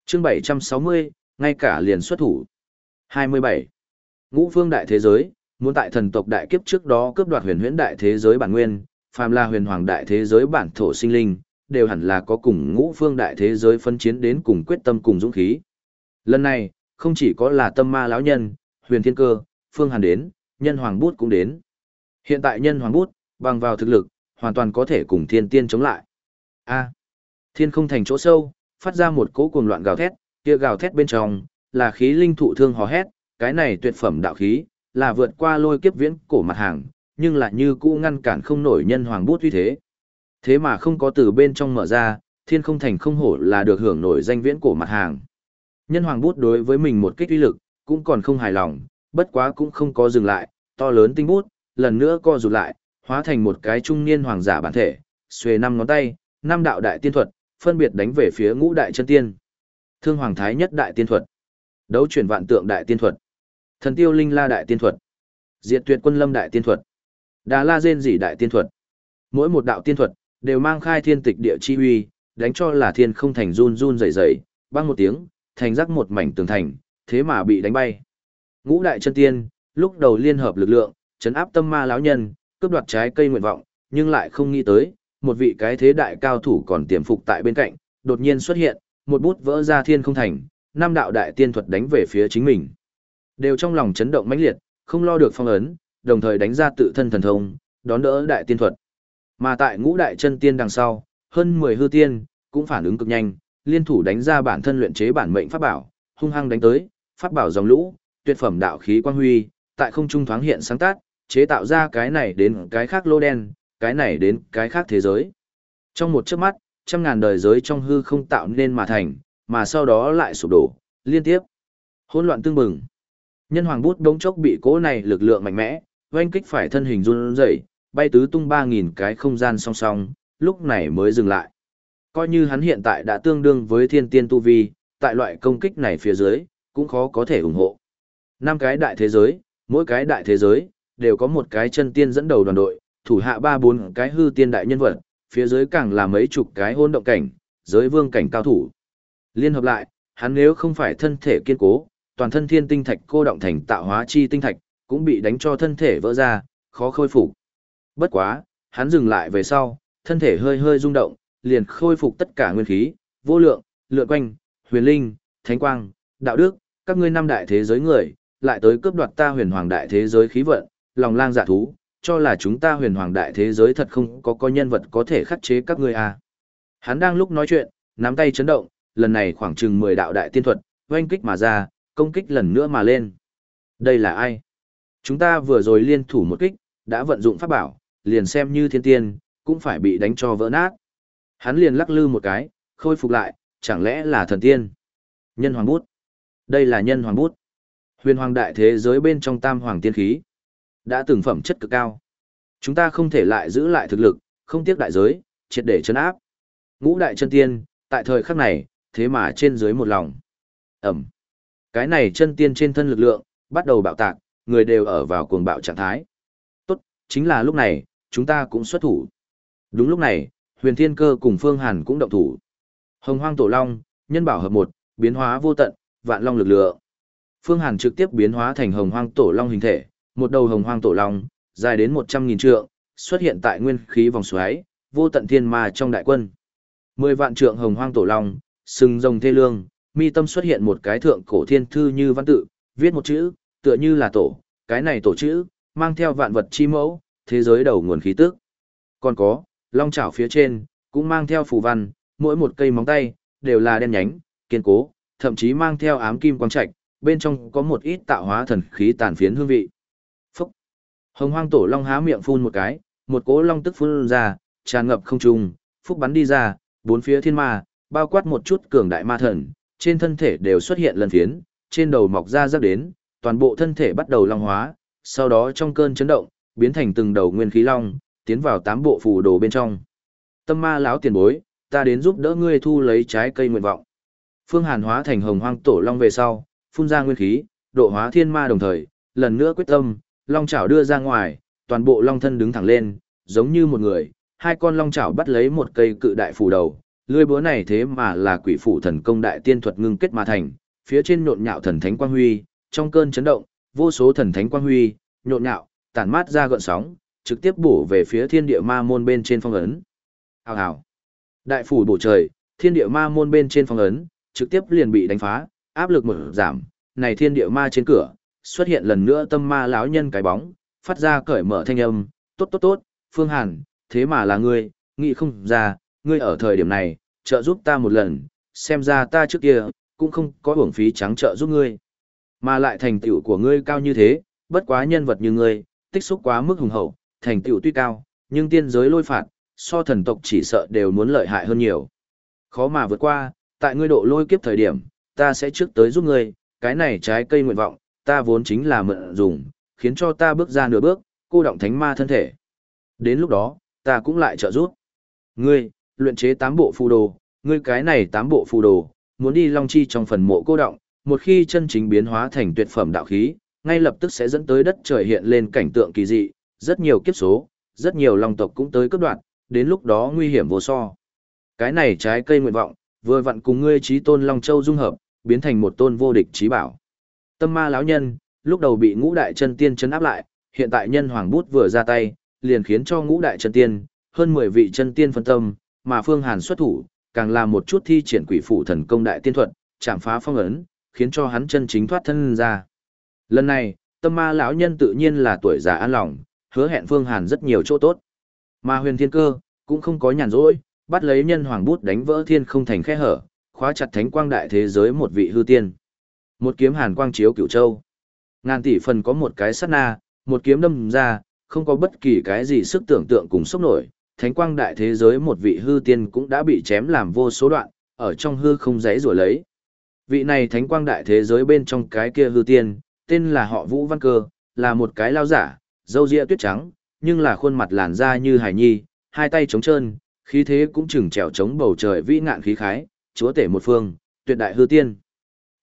Chương 760, ngay cả liền xuất thủ. 27. Ngũ phương đại thế giới, muốn tại thần tộc đại kiếp trước đó cướp đoạt huyền huyễn đại thế giới bản nguyên, phàm là huyền hoàng đại thế giới bản thổ sinh linh, đều hẳn là có cùng ngũ phương đại thế giới phân chiến đến cùng quyết tâm cùng dũng khí. Lần này, không chỉ có là tâm ma lão nhân, huyền thiên cơ, phương hàn đến, nhân hoàng bút cũng đến. Hiện tại nhân hoàng bút, bằng vào thực lực, hoàn toàn có thể cùng thiên tiên chống lại. A. thiên không thành chỗ sâu, phát ra một cỗ cuồng loạn gào thét, kia gào thét bên trong, là khí linh thụ thương hò hét, cái này tuyệt phẩm đạo khí, là vượt qua lôi kiếp viễn cổ mặt hàng, nhưng lại như cũ ngăn cản không nổi nhân hoàng bút uy thế. Thế mà không có từ bên trong mở ra, thiên không thành không hổ là được hưởng nổi danh viễn cổ mặt hàng. Nhân hoàng bút đối với mình một kích uy lực, cũng còn không hài lòng, bất quá cũng không có dừng lại, to lớn tinh bút, lần nữa co rụt lại, hóa thành một cái trung niên hoàng giả bản thể, xuề năm ngón tay, năm đạo đại tiên thuật, phân biệt đánh về phía ngũ đại chân tiên. Thương hoàng thái nhất đại tiên thuật, đấu chuyển vạn tượng đại tiên thuật, thần tiêu linh la đại tiên thuật, diệt tuyệt quân lâm đại tiên thuật, đà la rên dị đại tiên thuật. Mỗi một đạo tiên thuật đều mang khai thiên tịch địa chi uy, đánh cho là thiên không thành run run rẩy rẩy, băng một tiếng, thành rắc một mảnh tường thành, thế mà bị đánh bay. Ngũ đại chân tiên, lúc đầu liên hợp lực lượng, chấn áp tâm ma lão nhân, cướp đoạt trái cây nguyện vọng, nhưng lại không nghĩ tới, một vị cái thế đại cao thủ còn tiềm phục tại bên cạnh, đột nhiên xuất hiện, một bút vỡ ra thiên không thành, năm đạo đại tiên thuật đánh về phía chính mình. Đều trong lòng chấn động mãnh liệt, không lo được phong ấn, đồng thời đánh ra tự thân thần thông, đón đỡ đại tiên thuật. Mà tại ngũ đại chân tiên đằng sau, hơn 10 hư tiên, cũng phản ứng cực nhanh, liên thủ đánh ra bản thân luyện chế bản mệnh pháp bảo, hung hăng đánh tới, pháp bảo dòng lũ, tuyệt phẩm đạo khí quang huy, tại không trung thoáng hiện sáng tác, chế tạo ra cái này đến cái khác lô đen, cái này đến cái khác thế giới. Trong một chớp mắt, trăm ngàn đời giới trong hư không tạo nên mà thành, mà sau đó lại sụp đổ, liên tiếp. Hỗn loạn tương bừng. Nhân hoàng bút đống chốc bị cố này lực lượng mạnh mẽ, oanh kích phải thân hình run rẩy, bay tứ tung 3.000 cái không gian song song, lúc này mới dừng lại. Coi như hắn hiện tại đã tương đương với thiên tiên tu vi, tại loại công kích này phía dưới, cũng khó có thể ủng hộ. Năm cái đại thế giới, mỗi cái đại thế giới, đều có một cái chân tiên dẫn đầu đoàn đội, thủ hạ ba bốn cái hư tiên đại nhân vật, phía dưới càng là mấy chục cái hôn động cảnh, giới vương cảnh cao thủ. Liên hợp lại, hắn nếu không phải thân thể kiên cố, toàn thân thiên tinh thạch cô động thành tạo hóa chi tinh thạch, cũng bị đánh cho thân thể vỡ ra, khó khôi phục. Bất quá, hắn dừng lại về sau, thân thể hơi hơi rung động, liền khôi phục tất cả nguyên khí, vô lượng, lượn quanh, huyền linh, thánh quang, đạo đức, các ngươi năm đại thế giới người, lại tới cướp đoạt ta huyền hoàng đại thế giới khí vận, lòng lang dạ thú, cho là chúng ta huyền hoàng đại thế giới thật không có có nhân vật có thể khắc chế các ngươi à. Hắn đang lúc nói chuyện, nắm tay chấn động, lần này khoảng chừng 10 đạo đại tiên thuật, oanh kích mà ra, công kích lần nữa mà lên. Đây là ai? Chúng ta vừa rồi liên thủ một kích, đã vận dụng pháp bảo, liền xem như thiên tiên, cũng phải bị đánh cho vỡ nát. Hắn liền lắc lư một cái, khôi phục lại, chẳng lẽ là thần tiên? Nhân hoàng bút. Đây là nhân hoàng bút. Huyền hoàng đại thế giới bên trong tam hoàng tiên khí. Đã từng phẩm chất cực cao. Chúng ta không thể lại giữ lại thực lực, không tiếc đại giới, triệt để chấn áp. Ngũ đại chân tiên, tại thời khắc này, thế mà trên dưới một lòng. Ẩm. Cái này chân tiên trên thân lực lượng, bắt đầu bạo tạc, người đều ở vào cuồng bạo trạng thái. Tốt, chính là lúc này, chúng ta cũng xuất thủ. Đúng lúc này, huyền thiên cơ cùng phương hàn cũng động thủ. Hồng hoang tổ long, nhân bảo hợp một, biến hóa vô tận, vạn long lực lượng. Phương hàn trực tiếp biến hóa thành hồng hoang tổ long hình thể, một đầu hồng hoang tổ long, dài đến 100.000 trượng, xuất hiện tại nguyên khí vòng xoáy, vô tận thiên ma trong đại quân. Mười vạn trượng hồng hoang tổ long, sừng rồng thê lương, mi tâm xuất hiện một cái thượng cổ thiên thư như văn tự, viết một chữ, tựa như là tổ, cái này tổ chữ, mang theo vạn vật chi mẫu, thế giới đầu nguồn khí tức. Còn có, long chảo phía trên, cũng mang theo phù văn, mỗi một cây móng tay, đều là đen nhánh, kiên cố, thậm chí mang theo ám kim quang trạch, bên trong có một ít tạo hóa thần khí tàn phiến hương vị. Phúc! Hồng hoang tổ long há miệng phun một cái, một cỗ long tức phun ra, tràn ngập không trung, phúc bắn đi ra, bốn phía thiên ma, bao quát một chút cường đại ma thần, trên thân thể đều xuất hiện lần phiến, trên đầu mọc ra rắc đến, toàn bộ thân thể bắt đầu long hóa, sau đó trong cơn chấn động, biến thành từng đầu nguyên khí long, tiến vào tám bộ phù đồ bên trong. Tâm ma lão tiền bối, ta đến giúp đỡ ngươi thu lấy trái cây nguyện vọng. Phương Hàn hóa thành hồng hoang tổ long về sau, phun ra nguyên khí, độ hóa thiên ma đồng thời, lần nữa quyết tâm, long chảo đưa ra ngoài, toàn bộ long thân đứng thẳng lên, giống như một người, hai con long chảo bắt lấy một cây cự đại phù đầu, lưỡi búa này thế mà là quỷ phủ thần công đại tiên thuật ngưng kết mà thành, phía trên nhộn nhạo thần thánh quang huy, trong cơn chấn động, vô số thần thánh quang huy, nhộn nhạo, tản mát ra gợn sóng, trực tiếp bổ về phía thiên địa ma môn bên trên phong ấn. Hào hào. Đại phủ bổ trời, thiên địa ma môn bên trên phong ấn, trực tiếp liền bị đánh phá, áp lực một giảm, này thiên địa ma trên cửa, xuất hiện lần nữa tâm ma lão nhân cái bóng, phát ra cởi mở thanh âm, tốt tốt tốt, Phương Hàn, thế mà là ngươi, nghĩ không ra, ngươi ở thời điểm này, trợ giúp ta một lần, xem ra ta trước kia, cũng không có uổng phí trắng trợ giúp ngươi. Mà lại thành tựu của ngươi cao như thế, bất quá nhân vật như ngươi, tích xúc quá mức hùng hậu, thành tựu tuy cao, nhưng tiên giới lôi phạt, so thần tộc chỉ sợ đều muốn lợi hại hơn nhiều. Khó mà vượt qua, tại ngươi độ lôi kiếp thời điểm, ta sẽ trước tới giúp ngươi, cái này trái cây nguyện vọng, ta vốn chính là mượn dùng, khiến cho ta bước ra nửa bước, cô động thánh ma thân thể. Đến lúc đó, ta cũng lại trợ giúp. Ngươi, luyện chế tám bộ phù đồ, ngươi cái này tám bộ phù đồ, muốn đi long chi trong phần mộ cô động, một khi chân chính biến hóa thành tuyệt phẩm đạo khí, ngay lập tức sẽ dẫn tới đất trời hiện lên cảnh tượng kỳ dị, rất nhiều kiếp số, rất nhiều long tộc cũng tới cấp đoạn, đến lúc đó nguy hiểm vô so. Cái này trái cây nguyện vọng, vừa vặn cùng ngươi trí tôn Long Châu dung hợp, biến thành một tôn vô địch trí bảo. Tâm ma lão nhân, lúc đầu bị ngũ đại chân tiên chấn áp lại, hiện tại nhân hoàng bút vừa ra tay, liền khiến cho ngũ đại chân tiên, hơn 10 vị chân tiên phân tâm, mà Phương Hàn xuất thủ, càng làm một chút thi triển quỷ phủ thần công đại tiên thuật, chạm phá phong ấn, khiến cho hắn chân chính thoát thân ra. Lần này, tâm ma lão nhân tự nhiên là tuổi già an lòng, hứa hẹn Phương Hàn rất nhiều chỗ tốt. Mà huyền thiên cơ, cũng không có nhàn rỗi, bắt lấy nhân hoàng bút đánh vỡ thiên không thành khe hở, khóa chặt thánh quang đại thế giới một vị hư tiên. Một kiếm hàn quang chiếu cửu châu. Ngàn tỷ phần có một cái sát na, một kiếm đâm ra, không có bất kỳ cái gì sức tưởng tượng cùng sốc nổi. Thánh quang đại thế giới một vị hư tiên cũng đã bị chém làm vô số đoạn, ở trong hư không rẽ rủa lấy. Vị này thánh quang đại thế giới bên trong cái kia hư tiên, tên là họ Vũ Văn Cơ, là một cái lao giả, dâu ria tuyết trắng, nhưng là khuôn mặt làn da như hải nhi, hai tay trống trơn, khí thế cũng chừng trèo chống bầu trời vĩ ngạn khí khái, chúa tể một phương, tuyệt đại hư tiên.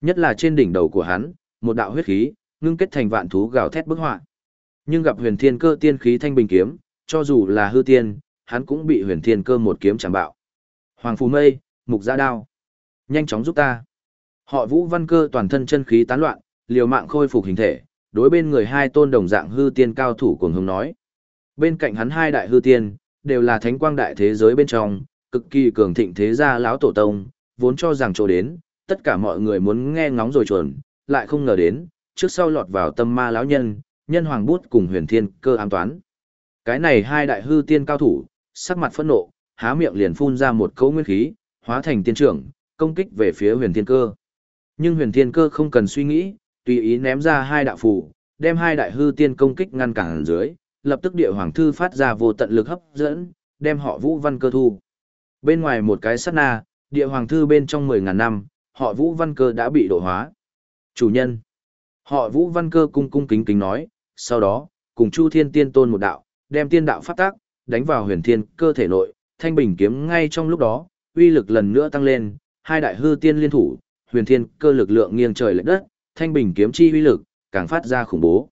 Nhất là trên đỉnh đầu của hắn, một đạo huyết khí, ngưng kết thành vạn thú gào thét bức họa. Nhưng gặp huyền thiên cơ tiên khí thanh bình kiếm, cho dù là hư tiên, hắn cũng bị huyền thiên cơ một kiếm chạm bạo. Hoàng phù mây, mục giã đao. Nhanh chóng giúp ta. Họ vũ văn cơ toàn thân chân khí tán loạn, liều mạng khôi phục hình thể, đối bên người hai tôn đồng dạng hư tiên cao thủ cuồng hùng nói. Bên cạnh hắn hai đại hư tiên, đều là thánh quang đại thế giới bên trong, cực kỳ cường thịnh thế gia lão tổ tông, vốn cho rằng chỗ đến, tất cả mọi người muốn nghe ngóng rồi chuẩn, lại không ngờ đến, trước sau lọt vào tâm ma lão nhân, nhân hoàng bút cùng huyền thiên cơ ám toán. Cái này hai đại hư tiên cao thủ, sắc mặt phẫn nộ, há miệng liền phun ra một cấu nguyên khí, hóa thành tiên trưởng, công kích về phía huyền thiên cơ. Nhưng huyền thiên cơ không cần suy nghĩ, tùy ý ném ra hai đạo phù, đem hai đại hư tiên công kích ngăn cản dưới, lập tức địa hoàng thư phát ra vô tận lực hấp dẫn, đem họ Vũ Văn Cơ thu. Bên ngoài một cái sát na, địa hoàng thư bên trong 10.000 năm, họ Vũ Văn Cơ đã bị độ hóa. Chủ nhân. Họ Vũ Văn Cơ cung cung kính kính nói, sau đó, cùng Chu Thiên Tiên Tôn một đạo, đem tiên đạo phát tác, đánh vào huyền thiên cơ thể nội, thanh bình kiếm ngay trong lúc đó, uy lực lần nữa tăng lên, hai đại hư tiên liên thủ, huyền thiên cơ lực lượng nghiêng trời lệch đất, thanh bình kiếm chi uy lực, càng phát ra khủng bố.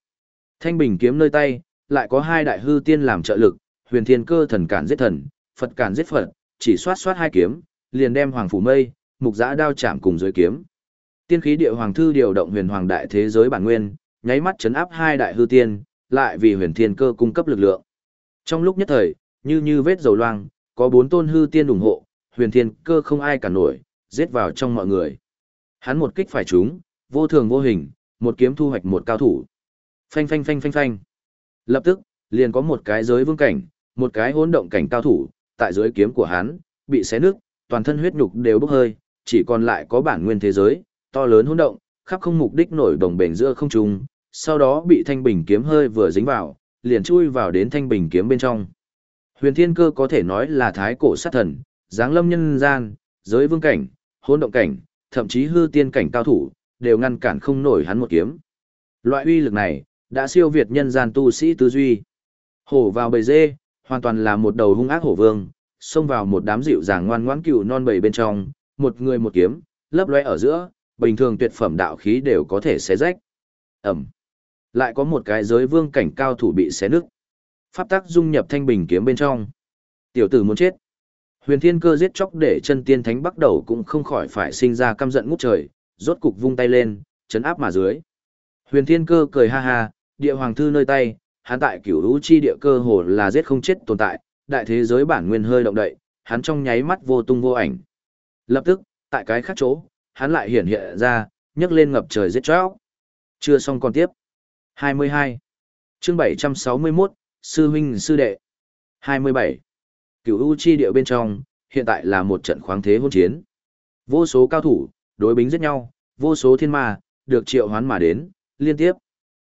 Thanh bình kiếm nơi tay, lại có hai đại hư tiên làm trợ lực, huyền thiên cơ thần cản giết thần, Phật cản giết Phật, chỉ xoát xoát hai kiếm, liền đem hoàng phủ mây, mục giã đao chạm cùng dưới kiếm. Tiên khí địa hoàng thư điều động huyền hoàng đại thế giới bản nguyên, nháy mắt chấn áp hai đại hư tiên, lại vì huyền thiên cơ cung cấp lực lượng. Trong lúc nhất thời, như như vết dầu loang, có bốn tôn hư tiên ủng hộ, huyền thiên cơ không ai cả nổi, giết vào trong mọi người. Hắn một kích phải trúng, vô thường vô hình, một kiếm thu hoạch một cao thủ. Phanh phanh phanh phanh phanh. Lập tức, liền có một cái giới vương cảnh, một cái hỗn động cảnh cao thủ, tại dưới kiếm của hắn, bị xé nước, toàn thân huyết nhục đều bốc hơi, chỉ còn lại có bản nguyên thế giới, to lớn hỗn động, khắp không mục đích nổi đồng bền giữa không trung, sau đó bị thanh bình kiếm hơi vừa dính vào, liền chui vào đến thanh bình kiếm bên trong. Huyền Thiên Cơ có thể nói là thái cổ sát thần, dáng lâm nhân gian, giới vương cảnh, hỗn động cảnh, thậm chí hư tiên cảnh cao thủ, đều ngăn cản không nổi hắn một kiếm. Loại uy lực này, đã siêu việt nhân gian tu sĩ tư duy. Hổ vào bầy dê, hoàn toàn là một đầu hung ác hổ vương, xông vào một đám dịu dàng ngoan ngoãn cừu non bầy bên trong, một người một kiếm, lấp lóe ở giữa, bình thường tuyệt phẩm đạo khí đều có thể xé rách. Ẩm. Lại có một cái giới vương cảnh cao thủ bị xé nứt. Pháp tắc dung nhập thanh bình kiếm bên trong. Tiểu tử muốn chết. Huyền Thiên Cơ giết chóc để chân tiên thánh bắt đầu cũng không khỏi phải sinh ra căm giận ngút trời, rốt cục vung tay lên, chấn áp mà dưới. Huyền Thiên Cơ cười ha ha, địa hoàng thư nơi tay, hắn tại cửu lũ chi địa cơ hồ là giết không chết tồn tại, đại thế giới bản nguyên hơi động đậy, hắn trong nháy mắt vô tung vô ảnh. Lập tức, tại cái khác chỗ, hắn lại hiện hiện ra, nhấc lên ngập trời giết chóc. Chưa xong còn tiếp. 22. Chương 761, Sư huynh sư đệ. 27. Cửu U chi địa bên trong, hiện tại là một trận khoáng thế hôn chiến. Vô số cao thủ, đối bính giết nhau, vô số thiên ma, được triệu hoán mà đến, liên tiếp.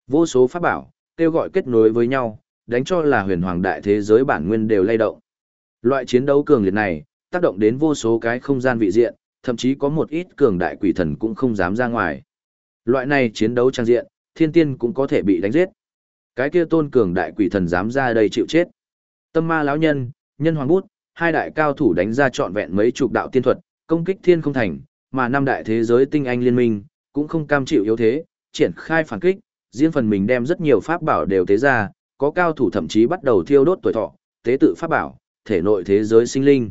Vô số pháp bảo, kêu gọi kết nối với nhau, đánh cho là huyền hoàng đại thế giới bản nguyên đều lay động. Loại chiến đấu cường liệt này, tác động đến vô số cái không gian vị diện, thậm chí có một ít cường đại quỷ thần cũng không dám ra ngoài. Loại này chiến đấu trang diện, thiên tiên cũng có thể bị đánh giết. Cái kia tôn cường đại quỷ thần dám ra đây chịu chết. Tâm ma lão nhân, nhân hoàng bút, hai đại cao thủ đánh ra trọn vẹn mấy chục đạo tiên thuật, công kích thiên không thành, mà năm đại thế giới tinh anh liên minh, cũng không cam chịu yếu thế, triển khai phản kích, riêng phần mình đem rất nhiều pháp bảo đều tế ra, có cao thủ thậm chí bắt đầu thiêu đốt tuổi thọ, tế tự pháp bảo, thể nội thế giới sinh linh.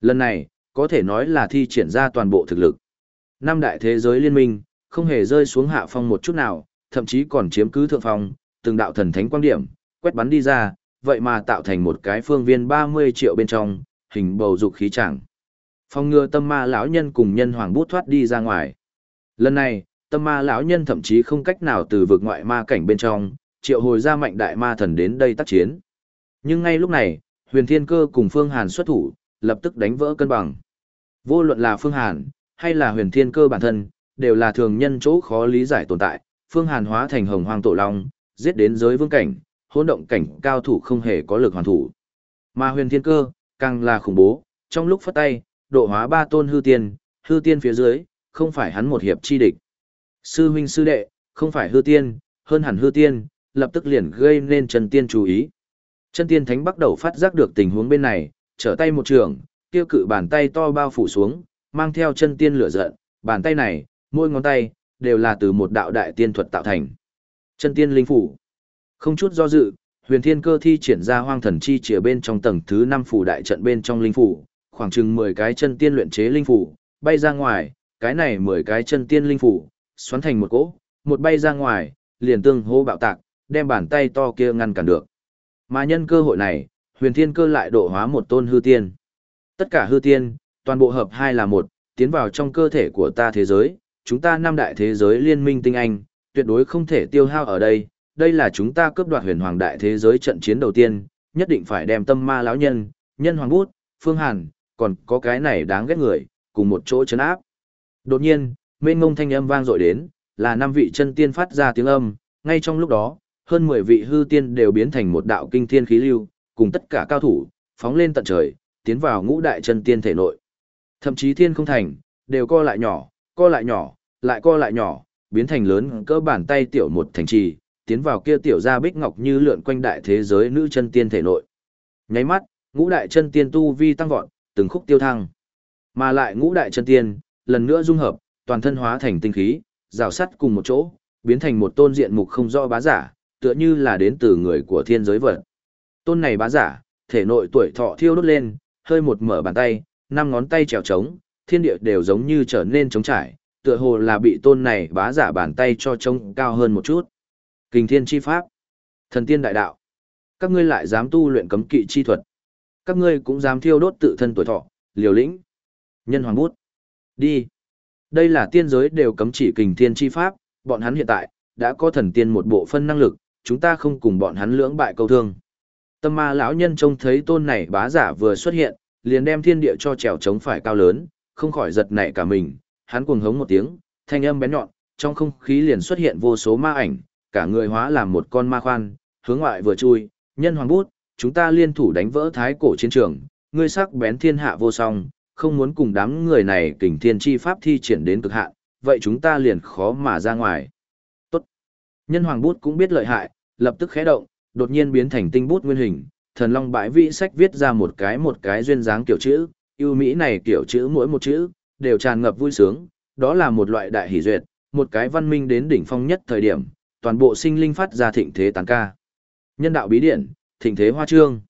Lần này, có thể nói là thi triển ra toàn bộ thực lực. Năm đại thế giới liên minh, không hề rơi xuống hạ phong một chút nào, thậm chí còn chiếm cứ thượng phong, từng đạo thần thánh quang điểm, quét bắn đi ra, vậy mà tạo thành một cái phương viên 30 triệu bên trong, hình bầu dục khí chẳng. Phong ngừa tâm ma lão nhân cùng nhân hoàng bút thoát đi ra ngoài. Lần này, tâm ma lão nhân thậm chí không cách nào từ vực ngoại ma cảnh bên trong, triệu hồi ra mạnh đại ma thần đến đây tác chiến. Nhưng ngay lúc này, huyền thiên cơ cùng Phương Hàn xuất thủ, lập tức đánh vỡ cân bằng. Vô luận là Phương Hàn, hay là huyền thiên cơ bản thân, đều là thường nhân chỗ khó lý giải tồn tại. Phương Hàn hóa thành hồng hoang tổ long, giết đến giới vương cảnh, hỗn động cảnh cao thủ không hề có lực hoàn thủ. Mà huyền thiên cơ, càng là khủng bố, trong lúc phất tay, độ hóa ba tôn hư tiên, hư tiên phía dưới, không phải hắn một hiệp chi địch. Sư huynh sư đệ, không phải hư tiên, hơn hẳn hư tiên, lập tức liền gây nên chân tiên chú ý. Chân tiên thánh bắt đầu phát giác được tình huống bên này, trở tay một trường, tiêu cự bàn tay to bao phủ xuống, mang theo chân tiên lửa giận, bàn tay này, môi ngón tay, đều là từ một đạo đại tiên thuật tạo thành. Chân tiên linh phủ. Không chút do dự, huyền thiên cơ thi triển ra hoang thần chi chìa bên trong tầng thứ 5 phủ đại trận bên trong linh phủ, khoảng chừng 10 cái chân tiên luyện chế linh phủ, bay ra ngoài, cái này 10 cái chân tiên linh phủ, xoắn thành một cỗ, một bay ra ngoài, liền tương hô bạo tạc, đem bàn tay to kia ngăn cản được. Mà nhân cơ hội này, huyền thiên cơ lại độ hóa một tôn hư tiên. Tất cả hư tiên, toàn bộ hợp hai là một, tiến vào trong cơ thể của ta thế giới, chúng ta năm đại thế giới liên minh tinh anh, tuyệt đối không thể tiêu hao ở đây, đây là chúng ta cướp đoạt huyền hoàng đại thế giới trận chiến đầu tiên, nhất định phải đem tâm ma lão nhân, nhân hoàng bút, phương hàn, còn có cái này đáng ghét người, cùng một chỗ chấn áp. Đột nhiên, mênh ngông thanh âm vang dội đến, là năm vị chân tiên phát ra tiếng âm, ngay trong lúc đó, hơn 10 vị hư tiên đều biến thành một đạo kinh thiên khí lưu, cùng tất cả cao thủ, phóng lên tận trời, tiến vào ngũ đại chân tiên thể nội. Thậm chí thiên không thành, đều co lại nhỏ, co lại nhỏ, lại co lại nhỏ, biến thành lớn cỡ bàn tay tiểu một thành trì, tiến vào kia tiểu ra bích ngọc như lượn quanh đại thế giới nữ chân tiên thể nội. Nháy mắt, ngũ đại chân tiên tu vi tăng vọt, từng khúc tiêu thăng. Mà lại ngũ đại chân tiên, lần nữa dung hợp, toàn thân hóa thành tinh khí, rào sắt cùng một chỗ, biến thành một tôn diện mục không rõ bá giả, tựa như là đến từ người của thiên giới vật. Tôn này bá giả, thể nội tuổi thọ thiêu đốt lên, hơi một mở bàn tay, năm ngón tay trèo trống, thiên địa đều giống như trở nên trống trải, tựa hồ là bị tôn này bá giả bàn tay cho trông cao hơn một chút. Kình thiên chi pháp, thần tiên đại đạo, các ngươi lại dám tu luyện cấm kỵ chi thuật, các ngươi cũng dám thiêu đốt tự thân tuổi thọ, liều lĩnh. Nhân hoàng bút, đi. Đây là tiên giới đều cấm chỉ kình thiên chi pháp, bọn hắn hiện tại, đã có thần tiên một bộ phân năng lực, chúng ta không cùng bọn hắn lưỡng bại câu thương. Tâm ma lão nhân trông thấy tôn này bá giả vừa xuất hiện, liền đem thiên địa cho trèo trống phải cao lớn, không khỏi giật nảy cả mình, hắn cuồng hống một tiếng, thanh âm bén nhọn, trong không khí liền xuất hiện vô số ma ảnh, cả người hóa làm một con ma khoan, hướng ngoại vừa chui, nhân hoàng bút, chúng ta liên thủ đánh vỡ thái cổ chiến trường, ngươi sắc bén thiên hạ vô song, không muốn cùng đám người này kình thiên chi pháp thi triển đến cực hạn, vậy chúng ta liền khó mà ra ngoài. Tốt. Nhân hoàng bút cũng biết lợi hại, lập tức khẽ động, đột nhiên biến thành tinh bút nguyên hình, thần long bãi vị sách viết ra một cái một cái duyên dáng kiểu chữ, yêu mỹ này kiểu chữ mỗi một chữ, đều tràn ngập vui sướng, đó là một loại đại hỷ duyệt, một cái văn minh đến đỉnh phong nhất thời điểm, toàn bộ sinh linh phát ra thịnh thế tán ca. Nhân đạo bí điển, thịnh thế hoa trương.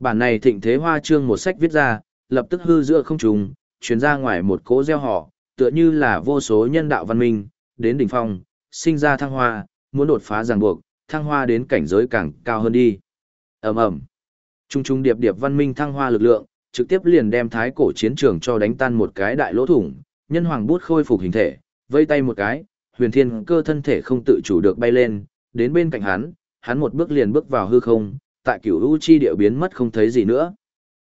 Bản này thịnh thế hoa trương một sách viết ra, lập tức hư giữa không trùng, truyền ra ngoài một cỗ gieo họ, tựa như là vô số nhân đạo văn minh, đến đỉnh phong, sinh ra thăng hoa, muốn đột phá ràng buộc, thăng hoa đến cảnh giới càng cao hơn đi. ầm ầm, trung trung điệp điệp văn minh thăng hoa lực lượng, trực tiếp liền đem thái cổ chiến trường cho đánh tan một cái đại lỗ thủng, nhân hoàng bút khôi phục hình thể, vây tay một cái, huyền thiên cơ thân thể không tự chủ được bay lên, đến bên cạnh hắn, hắn một bước liền bước vào hư không, tại cửu u chi địa biến mất không thấy gì nữa.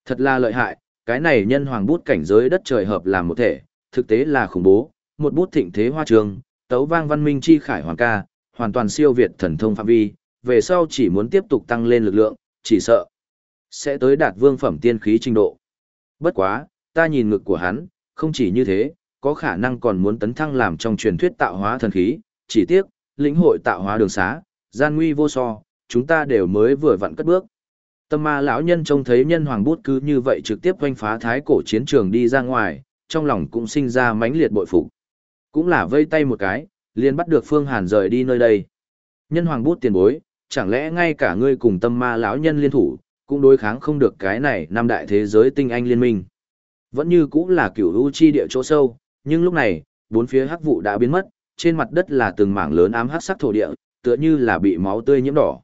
Thật là lợi hại, cái này nhân hoàng bút cảnh giới đất trời hợp làm một thể, thực tế là khủng bố, một bút thịnh thế hoa trường, tấu vang văn minh chi khải hoàng ca, hoàn toàn siêu việt thần thông phạm vi, về sau chỉ muốn tiếp tục tăng lên lực lượng, chỉ sợ sẽ tới đạt vương phẩm tiên khí trình độ. Bất quá, ta nhìn ngực của hắn, không chỉ như thế, có khả năng còn muốn tấn thăng làm trong truyền thuyết tạo hóa thần khí, chỉ tiếc, lĩnh hội tạo hóa đường xá, gian nguy vô so, chúng ta đều mới vừa vặn cất bước. Tâm ma lão nhân trông thấy nhân hoàng bút cứ như vậy trực tiếp quanh phá thái cổ chiến trường đi ra ngoài, trong lòng cũng sinh ra mãnh liệt bội phục. Cũng là vây tay một cái, liền bắt được Phương Hàn rời đi nơi đây. Nhân hoàng bút tiền bối, chẳng lẽ ngay cả ngươi cùng tâm ma lão nhân liên thủ, cũng đối kháng không được cái này năm đại thế giới tinh anh liên minh. Vẫn như cũng là cửu u chi địa chỗ sâu, nhưng lúc này, bốn phía hắc vụ đã biến mất, trên mặt đất là từng mảng lớn ám hắc sắc thổ địa, tựa như là bị máu tươi nhiễm đỏ.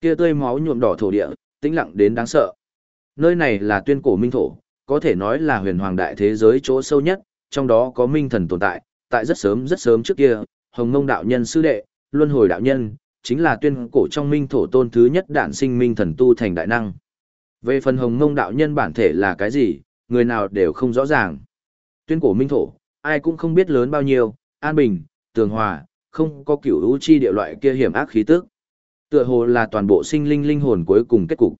Kia tươi máu nhuộm đỏ thổ địa, tĩnh lặng đến đáng sợ. Nơi này là tuyên cổ minh thổ, có thể nói là huyền hoàng đại thế giới chỗ sâu nhất, trong đó có minh thần tồn tại, tại rất sớm rất sớm trước kia, Hồng Mông đạo nhân sư đệ, Luân Hồi đạo nhân, chính là tuyên cổ trong minh thổ tôn thứ nhất đản sinh minh thần tu thành đại năng. Về phần Hồng Mông đạo nhân bản thể là cái gì, người nào đều không rõ ràng. Tuyên cổ minh thổ, ai cũng không biết lớn bao nhiêu, an bình, tường hòa, không có kiểu ưu chi địa loại kia hiểm ác khí tức. Tựa hồ là toàn bộ sinh linh linh hồn cuối cùng kết cục.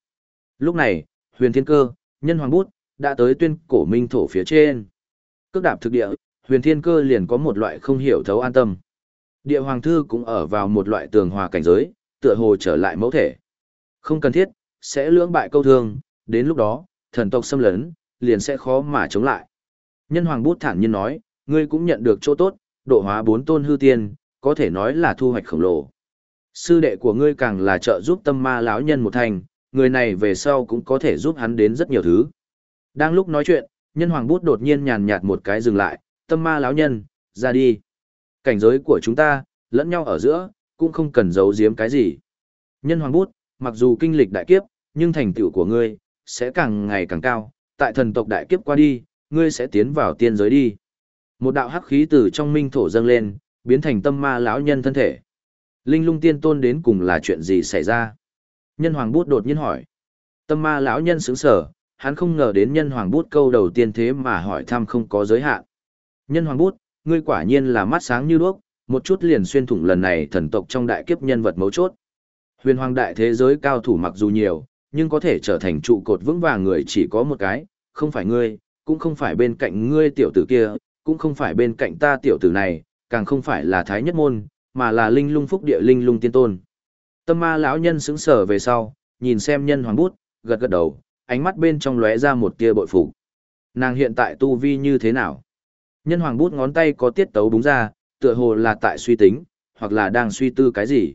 Lúc này, huyền thiên cơ, nhân hoàng bút, đã tới tuyên cổ minh thổ phía trên. Cước đạp thực địa, huyền thiên cơ liền có một loại không hiểu thấu an tâm. Địa hoàng thư cũng ở vào một loại tường hòa cảnh giới, tựa hồ trở lại mẫu thể. Không cần thiết, sẽ lưỡng bại câu thương, đến lúc đó, thần tộc xâm lấn, liền sẽ khó mà chống lại. Nhân hoàng bút thản nhiên nói, ngươi cũng nhận được chỗ tốt, độ hóa bốn tôn hư tiên, có thể nói là thu hoạch khổng lồ. Sư đệ của ngươi càng là trợ giúp tâm ma lão nhân một thành, người này về sau cũng có thể giúp hắn đến rất nhiều thứ. Đang lúc nói chuyện, nhân hoàng bút đột nhiên nhàn nhạt một cái dừng lại, tâm ma lão nhân, ra đi. Cảnh giới của chúng ta, lẫn nhau ở giữa, cũng không cần giấu giếm cái gì. Nhân hoàng bút, mặc dù kinh lịch đại kiếp, nhưng thành tựu của ngươi, sẽ càng ngày càng cao, tại thần tộc đại kiếp qua đi, ngươi sẽ tiến vào tiên giới đi. Một đạo hắc khí từ trong minh thổ dâng lên, biến thành tâm ma lão nhân thân thể. Linh lung tiên tôn đến cùng là chuyện gì xảy ra? Nhân hoàng bút đột nhiên hỏi. Tâm ma lão nhân sững sở, hắn không ngờ đến nhân hoàng bút câu đầu tiên thế mà hỏi thăm không có giới hạn. Nhân hoàng bút, ngươi quả nhiên là mắt sáng như đuốc, một chút liền xuyên thủng lần này thần tộc trong đại kiếp nhân vật mấu chốt. Huyền hoàng đại thế giới cao thủ mặc dù nhiều, nhưng có thể trở thành trụ cột vững vàng người chỉ có một cái, không phải ngươi, cũng không phải bên cạnh ngươi tiểu tử kia, cũng không phải bên cạnh ta tiểu tử này, càng không phải là thái nhất môn, mà là linh lung phúc địa linh lung tiên tôn. Tâm ma lão nhân sững sờ về sau, nhìn xem nhân hoàng bút, gật gật đầu, ánh mắt bên trong lóe ra một tia bội phục. Nàng hiện tại tu vi như thế nào? Nhân hoàng bút ngón tay có tiết tấu búng ra, tựa hồ là tại suy tính, hoặc là đang suy tư cái gì.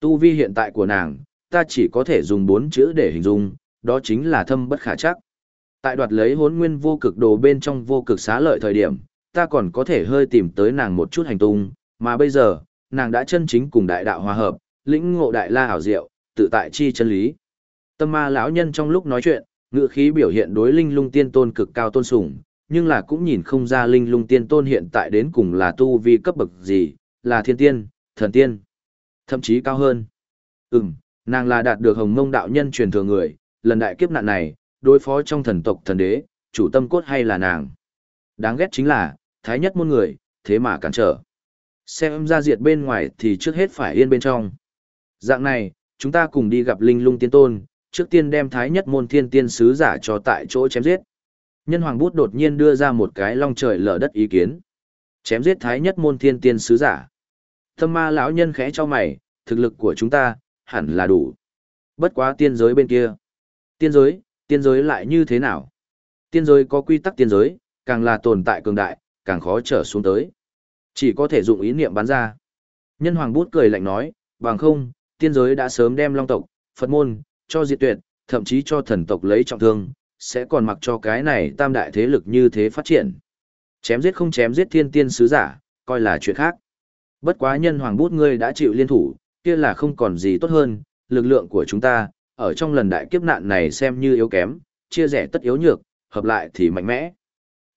Tu vi hiện tại của nàng, ta chỉ có thể dùng bốn chữ để hình dung, đó chính là thâm bất khả chắc. Tại đoạt lấy hốn nguyên vô cực đồ bên trong vô cực xá lợi thời điểm, ta còn có thể hơi tìm tới nàng một chút hành tung, mà bây giờ, nàng đã chân chính cùng đại đạo hòa hợp, lĩnh ngộ đại la hảo diệu, tự tại chi chân lý. Tâm ma lão nhân trong lúc nói chuyện, ngựa khí biểu hiện đối linh lung tiên tôn cực cao tôn sùng, nhưng là cũng nhìn không ra linh lung tiên tôn hiện tại đến cùng là tu vi cấp bậc gì, là thiên tiên, thần tiên, thậm chí cao hơn. Ừm, nàng là đạt được hồng mông đạo nhân truyền thừa người, lần đại kiếp nạn này, đối phó trong thần tộc thần đế, chủ tâm cốt hay là nàng. Đáng ghét chính là, thái nhất môn người, thế mà cản trở. Xem ra diệt bên ngoài thì trước hết phải yên bên trong. Dạng này, chúng ta cùng đi gặp linh lung tiên tôn, trước tiên đem thái nhất môn thiên tiên sứ giả cho tại chỗ chém giết. Nhân hoàng bút đột nhiên đưa ra một cái long trời lở đất ý kiến. Chém giết thái nhất môn thiên tiên sứ giả. Thâm ma lão nhân khẽ cho mày, thực lực của chúng ta, hẳn là đủ. Bất quá tiên giới bên kia. Tiên giới, tiên giới lại như thế nào? Tiên giới có quy tắc tiên giới, càng là tồn tại cường đại, càng khó trở xuống tới. Chỉ có thể dụng ý niệm bắn ra. Nhân hoàng bút cười lạnh nói, bằng không, tiên giới đã sớm đem long tộc, Phật môn, cho diệt tuyệt, thậm chí cho thần tộc lấy trọng thương, sẽ còn mặc cho cái này tam đại thế lực như thế phát triển. Chém giết không chém giết thiên tiên sứ giả, coi là chuyện khác. Bất quá nhân hoàng bút ngươi đã chịu liên thủ, kia là không còn gì tốt hơn, lực lượng của chúng ta, ở trong lần đại kiếp nạn này xem như yếu kém, chia rẽ tất yếu nhược, hợp lại thì mạnh mẽ.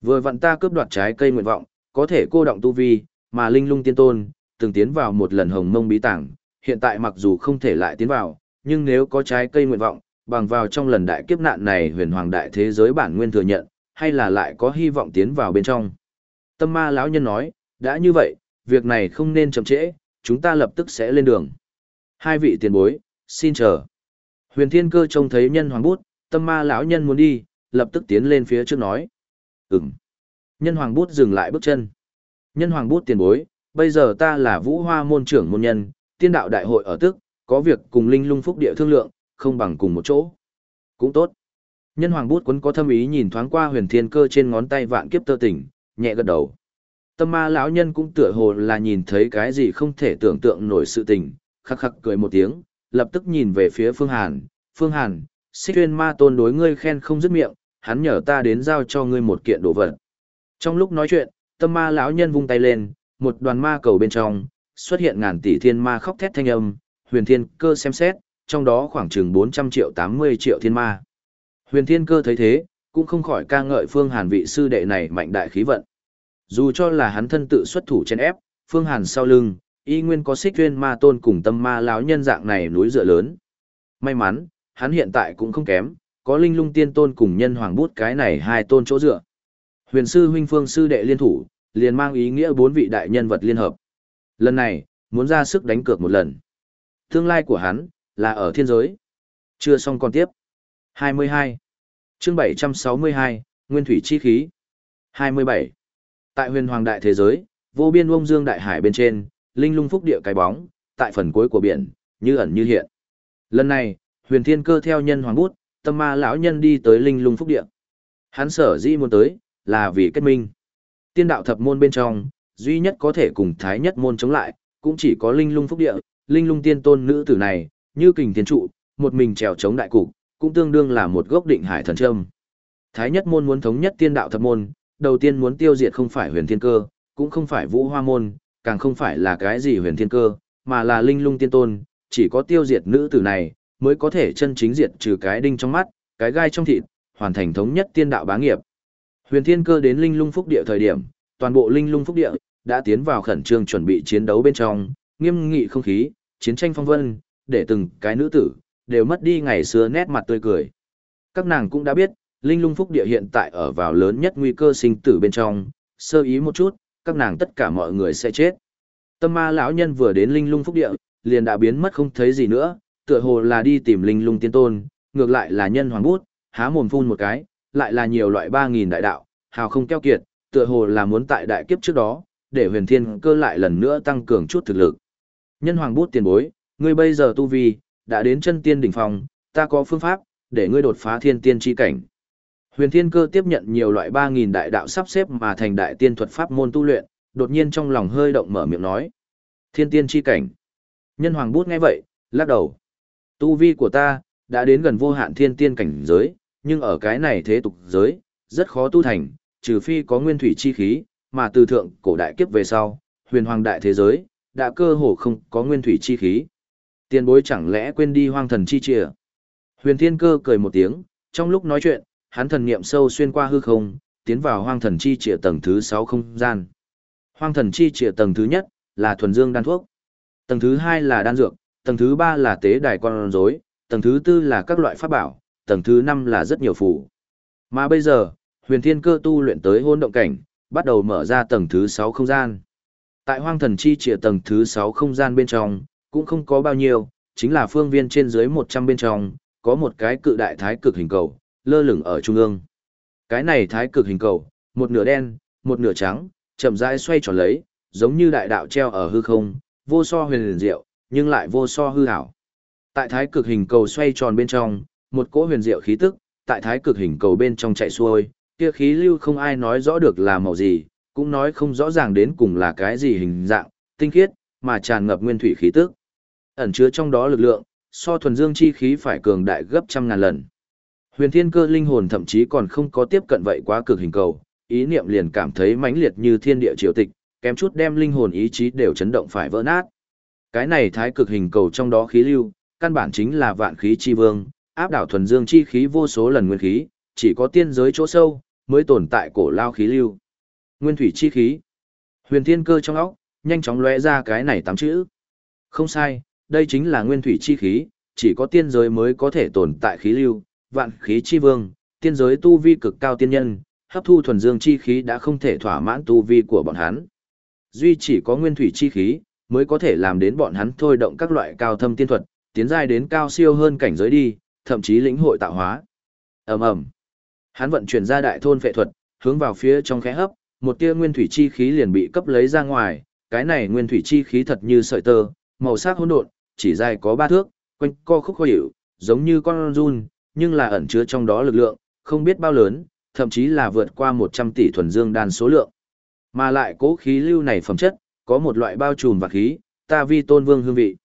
Vừa vặn ta cướp đoạt trái cây nguyện vọng, có thể cô động tu vi, mà linh lung tiên tôn, từng tiến vào một lần hồng mông bí tảng, hiện tại mặc dù không thể lại tiến vào, nhưng nếu có trái cây nguyện vọng, bằng vào trong lần đại kiếp nạn này huyền hoàng đại thế giới bản nguyên thừa nhận, hay là lại có hy vọng tiến vào bên trong. Tâm ma lão nhân nói, đã như vậy, việc này không nên chậm trễ, chúng ta lập tức sẽ lên đường. Hai vị tiền bối, xin chờ. Huyền thiên cơ trông thấy nhân hoàng bút, tâm ma lão nhân muốn đi, lập tức tiến lên phía trước nói. Ừm. Nhân hoàng bút dừng lại bước chân. Nhân hoàng bút tiền bối, bây giờ ta là vũ hoa môn trưởng môn nhân, tiên đạo đại hội ở tức, có việc cùng linh lung phúc địa thương lượng, không bằng cùng một chỗ. Cũng tốt. Nhân hoàng bút quấn có thâm ý nhìn thoáng qua huyền thiên cơ trên ngón tay vạn kiếp tơ tỉnh, nhẹ gật đầu. Tâm ma lão nhân cũng tựa hồ là nhìn thấy cái gì không thể tưởng tượng nổi sự tình, khắc khắc cười một tiếng, lập tức nhìn về phía Phương Hàn. Phương Hàn, xích tuyên ma tôn đối ngươi khen không dứt miệng, hắn nhờ ta đến giao cho ngươi một kiện đồ vật. Trong lúc nói chuyện, tâm ma lão nhân vung tay lên, một đoàn ma cầu bên trong, xuất hiện ngàn tỷ thiên ma khóc thét thanh âm, huyền thiên cơ xem xét, trong đó khoảng chừng 400 triệu 80 triệu thiên ma. Huyền thiên cơ thấy thế, cũng không khỏi ca ngợi Phương Hàn vị sư đệ này mạnh đại khí vận. Dù cho là hắn thân tự xuất thủ trên ép, Phương Hàn sau lưng, y nguyên có xích tuyên ma tôn cùng tâm ma lão nhân dạng này núi dựa lớn. May mắn, hắn hiện tại cũng không kém, có linh lung tiên tôn cùng nhân hoàng bút cái này hai tôn chỗ dựa. Huyền sư huynh phương sư đệ liên thủ, liền mang ý nghĩa bốn vị đại nhân vật liên hợp. Lần này, muốn ra sức đánh cược một lần. Tương lai của hắn, là ở thiên giới. Chưa xong còn tiếp. 22. chương 762, Nguyên Thủy Chi Khí. 27. Tại huyền hoàng đại thế giới, vô biên ông dương đại hải bên trên, linh lung phúc địa cái bóng, tại phần cuối của biển, như ẩn như hiện. Lần này, huyền thiên cơ theo nhân hoàng bút, tâm ma lão nhân đi tới linh lung phúc địa. Hắn sở dĩ muốn tới, là vì kết minh. Tiên đạo thập môn bên trong, duy nhất có thể cùng thái nhất môn chống lại, cũng chỉ có linh lung phúc địa, linh lung tiên tôn nữ tử này, như kình thiên trụ, một mình trèo chống đại cục, cũng tương đương là một gốc định hải thần trâm. Thái nhất môn muốn thống nhất tiên đạo thập môn, đầu tiên muốn tiêu diệt không phải huyền thiên cơ, cũng không phải vũ hoa môn, càng không phải là cái gì huyền thiên cơ, mà là linh lung tiên tôn, chỉ có tiêu diệt nữ tử này, mới có thể chân chính diệt trừ cái đinh trong mắt, cái gai trong thịt, hoàn thành thống nhất tiên đạo bá nghiệp. Huyền thiên cơ đến linh lung phúc địa thời điểm, toàn bộ linh lung phúc địa, đã tiến vào khẩn trương chuẩn bị chiến đấu bên trong, nghiêm nghị không khí, chiến tranh phong vân, để từng cái nữ tử, đều mất đi ngày xưa nét mặt tươi cười. Các nàng cũng đã biết, linh lung phúc địa hiện tại ở vào lớn nhất nguy cơ sinh tử bên trong, sơ ý một chút, các nàng tất cả mọi người sẽ chết. Tâm ma lão nhân vừa đến linh lung phúc địa, liền đã biến mất không thấy gì nữa, tựa hồ là đi tìm linh lung tiên tôn, ngược lại là nhân hoàng bút, há mồm phun một cái, lại là nhiều loại 3.000 đại đạo, hào không keo kiệt, tựa hồ là muốn tại đại kiếp trước đó, để huyền thiên cơ lại lần nữa tăng cường chút thực lực. Nhân hoàng bút tiền bối, ngươi bây giờ tu vi, đã đến chân tiên đỉnh phong, ta có phương pháp, để ngươi đột phá thiên tiên chi cảnh. Huyền thiên cơ tiếp nhận nhiều loại 3000 đại đạo sắp xếp mà thành đại tiên thuật pháp môn tu luyện, đột nhiên trong lòng hơi động mở miệng nói. Thiên tiên chi cảnh. Nhân hoàng bút nghe vậy, lắc đầu. Tu vi của ta, đã đến gần vô hạn thiên tiên cảnh giới, nhưng ở cái này thế tục giới, rất khó tu thành, trừ phi có nguyên thủy chi khí, mà từ thượng cổ đại kiếp về sau, huyền hoàng đại thế giới, đã cơ hồ không có nguyên thủy chi khí. Tiền bối chẳng lẽ quên đi hoang thần chi trìa. Huyền thiên cơ cười một tiếng, trong lúc nói chuyện, hắn thần niệm sâu xuyên qua hư không, tiến vào hoang thần chi trìa tầng thứ sáu không gian. Hoang thần chi trìa tầng thứ nhất, là thuần dương đan thuốc. Tầng thứ hai là đan dược, tầng thứ ba là tế đài con rối, tầng thứ tư là các loại pháp bảo, tầng thứ năm là rất nhiều phủ. Mà bây giờ, huyền thiên cơ tu luyện tới hôn động cảnh, bắt đầu mở ra tầng thứ sáu không gian. Tại hoang thần chi trịa tầng thứ sáu không gian bên trong, cũng không có bao nhiêu, chính là phương viên trên dưới 100 bên trong, có một cái cự đại thái cực hình cầu, lơ lửng ở trung ương. Cái này thái cực hình cầu, một nửa đen, một nửa trắng, chậm rãi xoay tròn lấy, giống như đại đạo treo ở hư không, vô so huyền liền diệu, nhưng lại vô so hư ảo. Tại thái cực hình cầu xoay tròn bên trong, một cỗ huyền diệu khí tức, tại thái cực hình cầu bên trong chạy xuôi, kia khí lưu không ai nói rõ được là màu gì, cũng nói không rõ ràng đến cùng là cái gì hình dạng, tinh khiết, mà tràn ngập nguyên thủy khí tức. Ẩn chứa trong đó lực lượng, so thuần dương chi khí phải cường đại gấp trăm ngàn lần. Huyền thiên cơ linh hồn thậm chí còn không có tiếp cận vậy quá cực hình cầu, ý niệm liền cảm thấy mãnh liệt như thiên địa triều tịch, kém chút đem linh hồn ý chí đều chấn động phải vỡ nát. Cái này thái cực hình cầu trong đó khí lưu, căn bản chính là vạn khí chi vương, áp đảo thuần dương chi khí vô số lần nguyên khí, chỉ có tiên giới chỗ sâu mới tồn tại cổ lao khí lưu. Nguyên thủy chi khí. Huyền thiên cơ trong óc, nhanh chóng lóe ra cái này tám chữ. Không sai, đây chính là nguyên thủy chi khí, chỉ có tiên giới mới có thể tồn tại khí lưu, vạn khí chi vương, tiên giới tu vi cực cao tiên nhân, hấp thu thuần dương chi khí đã không thể thỏa mãn tu vi của bọn hắn. Duy chỉ có nguyên thủy chi khí, mới có thể làm đến bọn hắn thôi động các loại cao thâm tiên thuật, tiến giai đến cao siêu hơn cảnh giới đi, thậm chí lĩnh hội tạo hóa. Ầm ầm. Hắn vận chuyển ra đại thôn phệ thuật, hướng vào phía trong khẽ hấp, một tia nguyên thủy chi khí liền bị cấp lấy ra ngoài, cái này nguyên thủy chi khí thật như sợi tơ, màu sắc hỗn độn, chỉ dài có ba thước, quanh co khúc khó hiểu, giống như con run, nhưng là ẩn chứa trong đó lực lượng, không biết bao lớn, thậm chí là vượt qua 100 tỷ thuần dương đan số lượng. Mà lại cố khí lưu này phẩm chất, có một loại bao trùm và khí, ta vi tôn vương hương vị.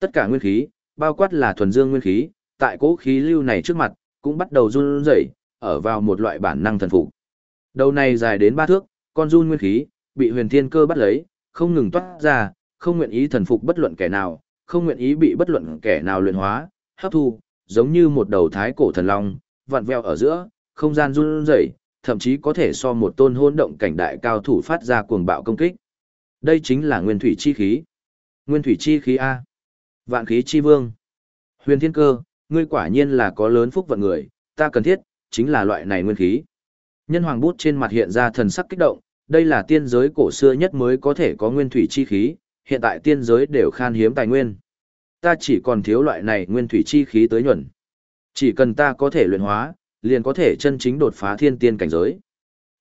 Tất cả nguyên khí, bao quát là thuần dương nguyên khí, tại cố khí lưu này trước mặt, cũng bắt đầu run rẩy, ở vào một loại bản năng thần phục. Đầu này dài đến ba thước, con run nguyên khí, bị huyền thiên cơ bắt lấy, không ngừng toát ra, không nguyện ý thần phục bất luận kẻ nào, không nguyện ý bị bất luận kẻ nào luyện hóa, hấp thu, giống như một đầu thái cổ thần long, vặn vẹo ở giữa, không gian run rẩy, thậm chí có thể so một tôn hôn động cảnh đại cao thủ phát ra cuồng bạo công kích. Đây chính là nguyên thủy chi khí. Nguyên thủy chi khí A. Vạn khí chi vương. Huyền thiên cơ, ngươi quả nhiên là có lớn phúc vận người, ta cần thiết, chính là loại này nguyên khí. Nhân hoàng bút trên mặt hiện ra thần sắc kích động, đây là tiên giới cổ xưa nhất mới có thể có nguyên thủy chi khí, hiện tại tiên giới đều khan hiếm tài nguyên. Ta chỉ còn thiếu loại này nguyên thủy chi khí tới nhuận. Chỉ cần ta có thể luyện hóa, liền có thể chân chính đột phá thiên tiên cảnh giới.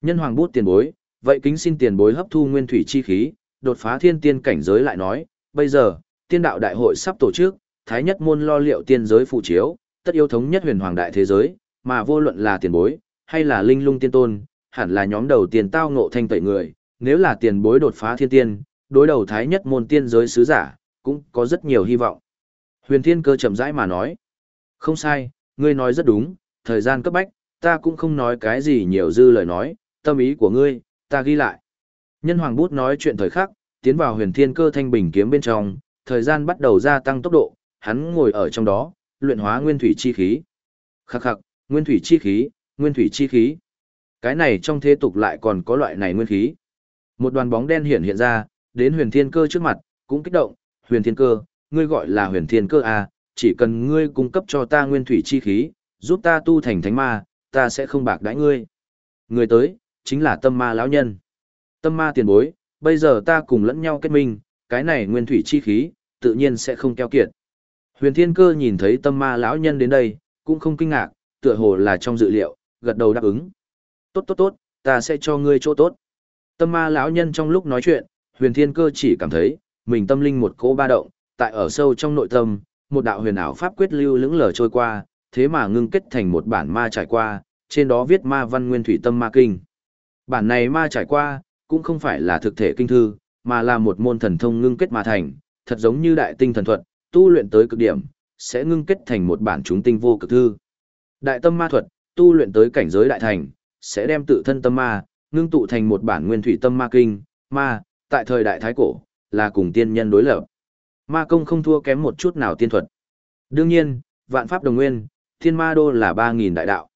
Nhân hoàng bút tiền bối, vậy kính xin tiền bối hấp thu nguyên thủy chi khí, đột phá thiên tiên cảnh giới lại nói, bây giờ, tiên đạo đại hội sắp tổ chức, thái nhất môn lo liệu tiên giới phụ chiếu, tất yêu thống nhất huyền hoàng đại thế giới, mà vô luận là tiền bối, hay là linh lung tiên tôn, hẳn là nhóm đầu tiên tao ngộ thanh tẩy người, nếu là tiền bối đột phá thiên tiên, đối đầu thái nhất môn tiên giới sứ giả, cũng có rất nhiều hy vọng. Huyền thiên cơ chậm rãi mà nói, không sai, ngươi nói rất đúng, thời gian cấp bách, ta cũng không nói cái gì nhiều dư lời nói, tâm ý của ngươi, ta ghi lại. Nhân hoàng bút nói chuyện thời khắc, tiến vào huyền thiên cơ thanh bình kiếm bên trong, thời gian bắt đầu gia tăng tốc độ, hắn ngồi ở trong đó, luyện hóa nguyên thủy chi khí. Khắc khắc, nguyên thủy chi khí, nguyên thủy chi khí. Cái này trong thế tục lại còn có loại này nguyên khí. Một đoàn bóng đen hiện hiện ra, đến huyền thiên cơ trước mặt, cũng kích động, huyền thiên cơ, ngươi gọi là huyền thiên cơ à, chỉ cần ngươi cung cấp cho ta nguyên thủy chi khí, giúp ta tu thành thánh ma, ta sẽ không bạc đãi ngươi. Người tới, chính là tâm ma lão nhân. Tâm ma tiền bối, bây giờ ta cùng lẫn nhau kết minh, cái này nguyên thủy chi khí, tự nhiên sẽ không keo kiệt. Huyền Thiên Cơ nhìn thấy tâm ma lão nhân đến đây, cũng không kinh ngạc, tựa hồ là trong dự liệu, gật đầu đáp ứng. Tốt tốt tốt, ta sẽ cho ngươi chỗ tốt. Tâm ma lão nhân trong lúc nói chuyện, Huyền Thiên Cơ chỉ cảm thấy, mình tâm linh một cỗ ba động, tại ở sâu trong nội tâm, một đạo huyền ảo pháp quyết lưu lững lờ trôi qua, thế mà ngưng kết thành một bản ma trải qua, trên đó viết ma văn nguyên thủy tâm ma kinh. Bản này ma trải qua, cũng không phải là thực thể kinh thư, mà là một môn thần thông ngưng kết mà thành, thật giống như đại tinh thần thuật, tu luyện tới cực điểm, sẽ ngưng kết thành một bản chúng tinh vô cực thư. Đại tâm ma thuật, tu luyện tới cảnh giới đại thành, sẽ đem tự thân tâm ma, ngưng tụ thành một bản nguyên thủy tâm ma kinh, ma, tại thời đại thái cổ, là cùng tiên nhân đối lập. Ma công không thua kém một chút nào tiên thuật. Đương nhiên, vạn pháp đồng nguyên, thiên ma đô là 3.000 đại đạo.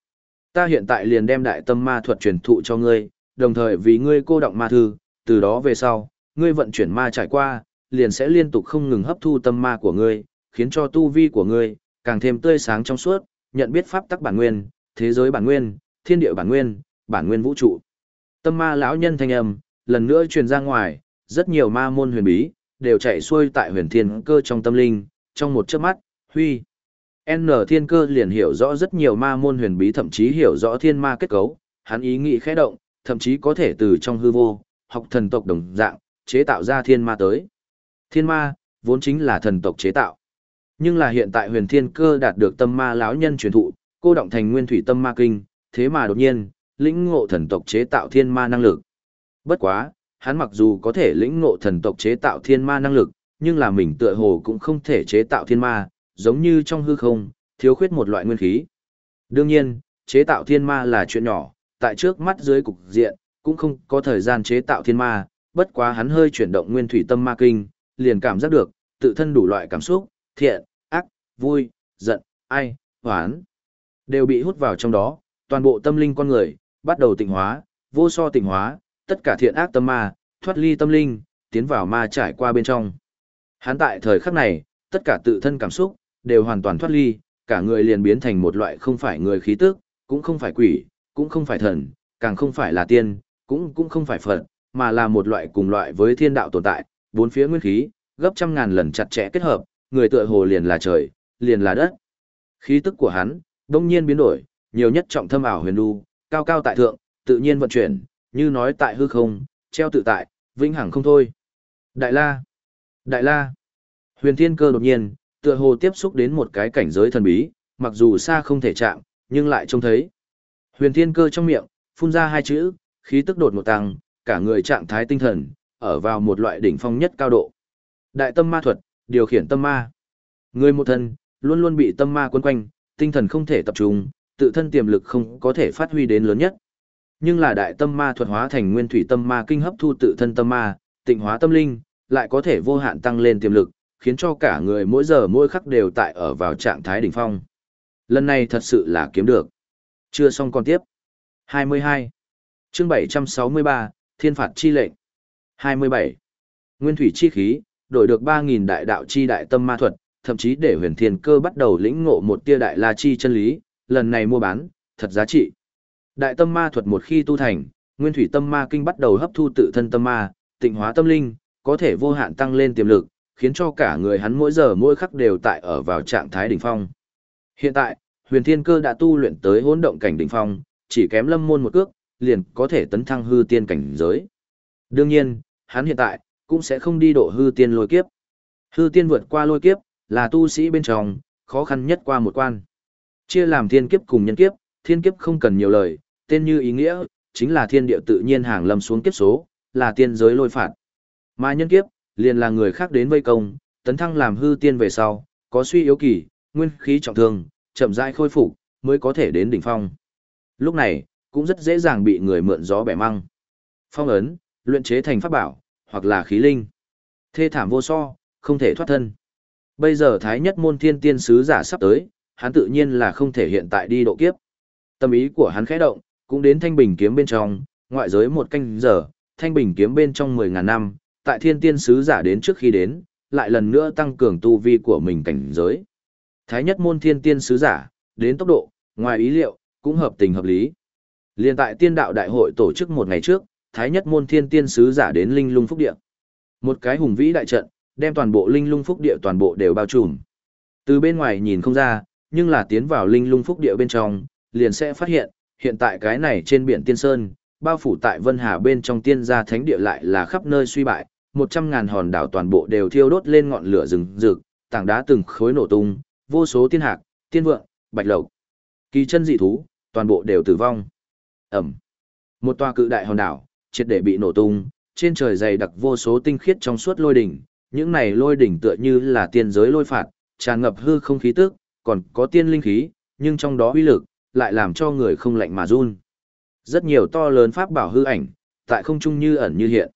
Ta hiện tại liền đem đại tâm ma thuật truyền thụ cho ngươi, đồng thời vì ngươi cô động ma thư, từ đó về sau, ngươi vận chuyển ma trải qua, liền sẽ liên tục không ngừng hấp thu tâm ma của ngươi, khiến cho tu vi của ngươi càng thêm tươi sáng trong suốt, nhận biết pháp tắc bản nguyên, thế giới bản nguyên, thiên địa bản nguyên, bản nguyên vũ trụ. Tâm ma lão nhân thanh âm, lần nữa truyền ra ngoài, rất nhiều ma môn huyền bí, đều chạy xuôi tại huyền thiên cơ trong tâm linh, trong một chớp mắt, huy. N thiên cơ liền hiểu rõ rất nhiều ma môn huyền bí thậm chí hiểu rõ thiên ma kết cấu, hắn ý nghĩ khẽ động, thậm chí có thể từ trong hư vô, học thần tộc đồng dạng, chế tạo ra thiên ma tới. Thiên ma, vốn chính là thần tộc chế tạo. Nhưng là hiện tại huyền thiên cơ đạt được tâm ma lão nhân truyền thụ, cô động thành nguyên thủy tâm ma kinh, thế mà đột nhiên, lĩnh ngộ thần tộc chế tạo thiên ma năng lực. Bất quá, hắn mặc dù có thể lĩnh ngộ thần tộc chế tạo thiên ma năng lực, nhưng là mình tựa hồ cũng không thể chế tạo thiên ma, giống như trong hư không, thiếu khuyết một loại nguyên khí. Đương nhiên, chế tạo thiên ma là chuyện nhỏ, tại trước mắt dưới cục diện, cũng không có thời gian chế tạo thiên ma, bất quá hắn hơi chuyển động nguyên thủy tâm ma kinh, liền cảm giác được, tự thân đủ loại cảm xúc, thiện, ác, vui, giận, ai, hoán, đều bị hút vào trong đó, toàn bộ tâm linh con người, bắt đầu tịnh hóa, vô so tịnh hóa, tất cả thiện ác tâm ma, thoát ly tâm linh, tiến vào ma trải qua bên trong. Hắn tại thời khắc này, tất cả tự thân cảm xúc, đều hoàn toàn thoát ly, cả người liền biến thành một loại không phải người khí tức, cũng không phải quỷ, cũng không phải thần, càng không phải là tiên, cũng cũng không phải Phật, mà là một loại cùng loại với thiên đạo tồn tại, bốn phía nguyên khí, gấp trăm ngàn lần chặt chẽ kết hợp, người tựa hồ liền là trời, liền là đất. Khí tức của hắn, đông nhiên biến đổi, nhiều nhất trọng thâm ảo huyền đu, cao cao tại thượng, tự nhiên vận chuyển, như nói tại hư không, treo tự tại, vĩnh hằng không thôi. Đại la, đại la, huyền thiên cơ đột nhiên, tựa hồ tiếp xúc đến một cái cảnh giới thần bí, mặc dù xa không thể chạm, nhưng lại trông thấy. Huyền thiên cơ trong miệng, phun ra hai chữ, khí tức đột một tăng, cả người trạng thái tinh thần, ở vào một loại đỉnh phong nhất cao độ. Đại tâm ma thuật, điều khiển tâm ma. Người một thân, luôn luôn bị tâm ma quấn quanh, tinh thần không thể tập trung, tự thân tiềm lực không có thể phát huy đến lớn nhất. Nhưng là đại tâm ma thuật hóa thành nguyên thủy tâm ma kinh hấp thu tự thân tâm ma, tịnh hóa tâm linh, lại có thể vô hạn tăng lên tiềm lực, khiến cho cả người mỗi giờ mỗi khắc đều tại ở vào trạng thái đỉnh phong. Lần này thật sự là kiếm được. Chưa xong còn tiếp. 22. Chương 763, Thiên phạt chi lệnh. 27. Nguyên thủy chi khí, đổi được 3000 đại đạo chi đại tâm ma thuật, thậm chí để Huyền Thiên Cơ bắt đầu lĩnh ngộ một tia đại la chi chân lý, lần này mua bán, thật giá trị. Đại tâm ma thuật một khi tu thành, Nguyên thủy tâm ma kinh bắt đầu hấp thu tự thân tâm ma, tịnh hóa tâm linh, có thể vô hạn tăng lên tiềm lực, khiến cho cả người hắn mỗi giờ mỗi khắc đều tại ở vào trạng thái đỉnh phong. Hiện tại, Huyền Thiên Cơ đã tu luyện tới hỗn động cảnh đỉnh phong, chỉ kém Lâm Môn một cước, liền có thể tấn thăng hư tiên cảnh giới. Đương nhiên, hắn hiện tại cũng sẽ không đi độ hư tiên lôi kiếp. Hư tiên vượt qua lôi kiếp, là tu sĩ bên trong khó khăn nhất qua một quan. Chia làm thiên kiếp cùng nhân kiếp, thiên kiếp không cần nhiều lời, tên như ý nghĩa, chính là thiên địa tự nhiên hàng lâm xuống kiếp số, là tiên giới lôi phạt. Mà nhân kiếp, liền là người khác đến vây công, tấn thăng làm hư tiên về sau, có suy yếu kỳ, nguyên khí trọng thương, chậm rãi khôi phục, mới có thể đến đỉnh phong. Lúc này, cũng rất dễ dàng bị người mượn gió bẻ măng. Phong ấn, luyện chế thành pháp bảo, hoặc là khí linh. Thê thảm vô so, không thể thoát thân. Bây giờ Thái Nhất Môn Thiên Tiên Sứ giả sắp tới, hắn tự nhiên là không thể hiện tại đi độ kiếp. Tâm ý của hắn khẽ động, cũng đến Thanh Bình kiếm bên trong, ngoại giới một canh giờ, Thanh Bình kiếm bên trong 10.000 năm, tại Thiên Tiên Sứ giả đến trước khi đến, lại lần nữa tăng cường tu vi của mình cảnh giới. Thái Nhất Môn Thiên Tiên Sứ giả, đến tốc độ, ngoài ý liệu, cũng hợp tình hợp lý. Liên tại tiên đạo đại hội tổ chức một ngày trước, Thái nhất môn thiên tiên sứ giả đến linh lung phúc địa. Một cái hùng vĩ đại trận, đem toàn bộ linh lung phúc địa toàn bộ đều bao trùm. Từ bên ngoài nhìn không ra, nhưng là tiến vào linh lung phúc địa bên trong, liền sẽ phát hiện, hiện tại cái này trên biển tiên sơn, bao phủ tại Vân Hà bên trong tiên gia thánh địa lại là khắp nơi suy bại, một trăm ngàn hòn đảo toàn bộ đều thiêu đốt lên ngọn lửa rừng rực, tảng đá từng khối nổ tung, vô số tiên hạc, tiên vượng, bạch lộc, kỳ chân dị thú, toàn bộ đều tử vong. Ẩm. Một tòa cự đại hòn đảo, triệt để bị nổ tung, trên trời dày đặc vô số tinh khiết trong suốt lôi đỉnh, những này lôi đỉnh tựa như là tiên giới lôi phạt, tràn ngập hư không khí tức, còn có tiên linh khí, nhưng trong đó uy lực lại làm cho người không lạnh mà run. Rất nhiều to lớn pháp bảo hư ảnh, tại không trung như ẩn như hiện.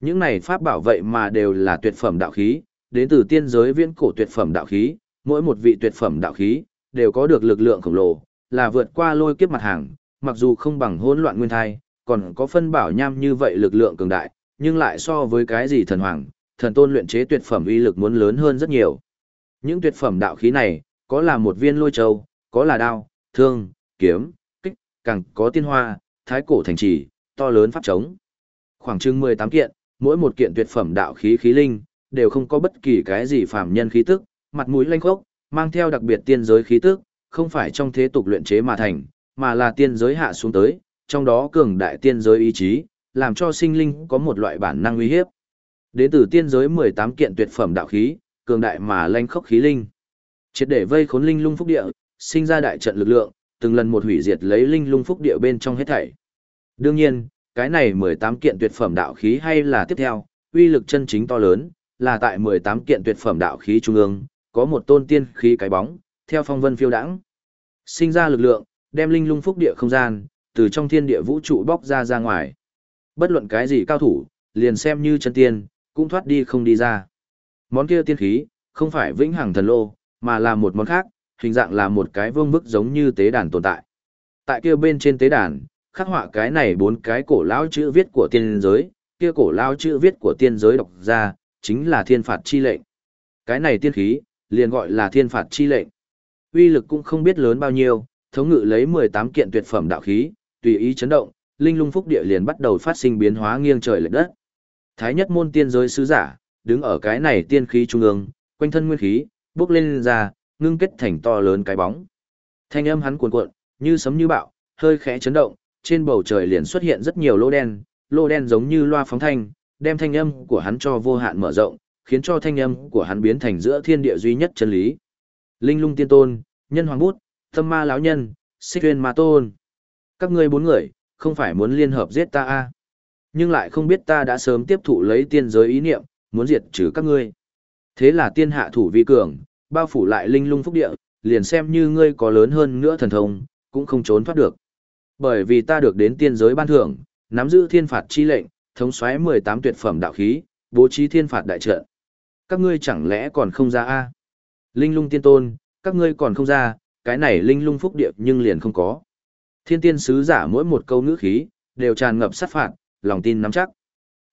Những này pháp bảo vậy mà đều là tuyệt phẩm đạo khí, đến từ tiên giới viễn cổ tuyệt phẩm đạo khí, mỗi một vị tuyệt phẩm đạo khí đều có được lực lượng khổng lồ, là vượt qua lôi kiếp mặt hàng, mặc dù không bằng hỗn loạn nguyên thai, còn có phân bảo nham như vậy lực lượng cường đại, nhưng lại so với cái gì thần hoàng, thần tôn luyện chế tuyệt phẩm uy lực muốn lớn hơn rất nhiều. Những tuyệt phẩm đạo khí này, có là một viên lôi châu, có là đao, thương, kiếm, kích, càng có tiên hoa, thái cổ thành trì, to lớn pháp trống. Khoảng chừng 18 kiện, mỗi một kiện tuyệt phẩm đạo khí khí linh, đều không có bất kỳ cái gì phàm nhân khí tức, mặt mũi lanh khốc, mang theo đặc biệt tiên giới khí tức, không phải trong thế tục luyện chế mà thành, mà là tiên giới hạ xuống tới, trong đó cường đại tiên giới ý chí, làm cho sinh linh có một loại bản năng uy hiếp. Đến từ tiên giới 18 kiện tuyệt phẩm đạo khí, cường đại mà lanh khốc khí linh. Triệt để vây khốn linh lung phúc địa, sinh ra đại trận lực lượng, từng lần một hủy diệt lấy linh lung phúc địa bên trong hết thảy. Đương nhiên, cái này 18 kiện tuyệt phẩm đạo khí hay là tiếp theo, uy lực chân chính to lớn, là tại 18 kiện tuyệt phẩm đạo khí trung ương, có một tôn tiên khí cái bóng, theo phong vân phiêu đãng, sinh ra lực lượng, đem linh lung phúc địa không gian, từ trong thiên địa vũ trụ bóc ra ra ngoài. Bất luận cái gì cao thủ, liền xem như chân tiên, cũng thoát đi không đi ra. Món kia tiên khí, không phải vĩnh hằng thần lô, mà là một món khác, hình dạng là một cái vương bức giống như tế đàn tồn tại. Tại kia bên trên tế đàn, khắc họa cái này bốn cái cổ lão chữ viết của tiên giới, kia cổ lão chữ viết của tiên giới đọc ra, chính là thiên phạt chi lệnh. Cái này tiên khí, liền gọi là thiên phạt chi lệnh. Uy lực cũng không biết lớn bao nhiêu, thống ngự lấy 18 kiện tuyệt phẩm đạo khí, tùy ý chấn động, linh lung phúc địa liền bắt đầu phát sinh biến hóa nghiêng trời lệch đất. Thái nhất môn tiên giới sứ giả, đứng ở cái này tiên khí trung ương, quanh thân nguyên khí, bước lên ra, ngưng kết thành to lớn cái bóng. Thanh âm hắn cuồn cuộn, như sấm như bạo, hơi khẽ chấn động, trên bầu trời liền xuất hiện rất nhiều lỗ đen, lỗ đen giống như loa phóng thanh, đem thanh âm của hắn cho vô hạn mở rộng, khiến cho thanh âm của hắn biến thành giữa thiên địa duy nhất chân lý. Linh lung tiên tôn, nhân hoàng bút, tâm ma lão nhân, xích huyên ma tôn. Các ngươi bốn người, không phải muốn liên hợp giết ta à? Nhưng lại không biết ta đã sớm tiếp thụ lấy tiên giới ý niệm, muốn diệt trừ các ngươi. Thế là tiên hạ thủ vi cường, bao phủ lại linh lung phúc địa, liền xem như ngươi có lớn hơn nữa thần thông, cũng không trốn thoát được. Bởi vì ta được đến tiên giới ban thưởng, nắm giữ thiên phạt chi lệnh, thống soái 18 tuyệt phẩm đạo khí, bố trí thiên phạt đại trận. Các ngươi chẳng lẽ còn không ra a? Linh lung tiên tôn, các ngươi còn không ra, cái này linh lung phúc địa nhưng liền không có. Thiên tiên sứ giả mỗi một câu ngữ khí, đều tràn ngập sát phạt, lòng tin nắm chắc.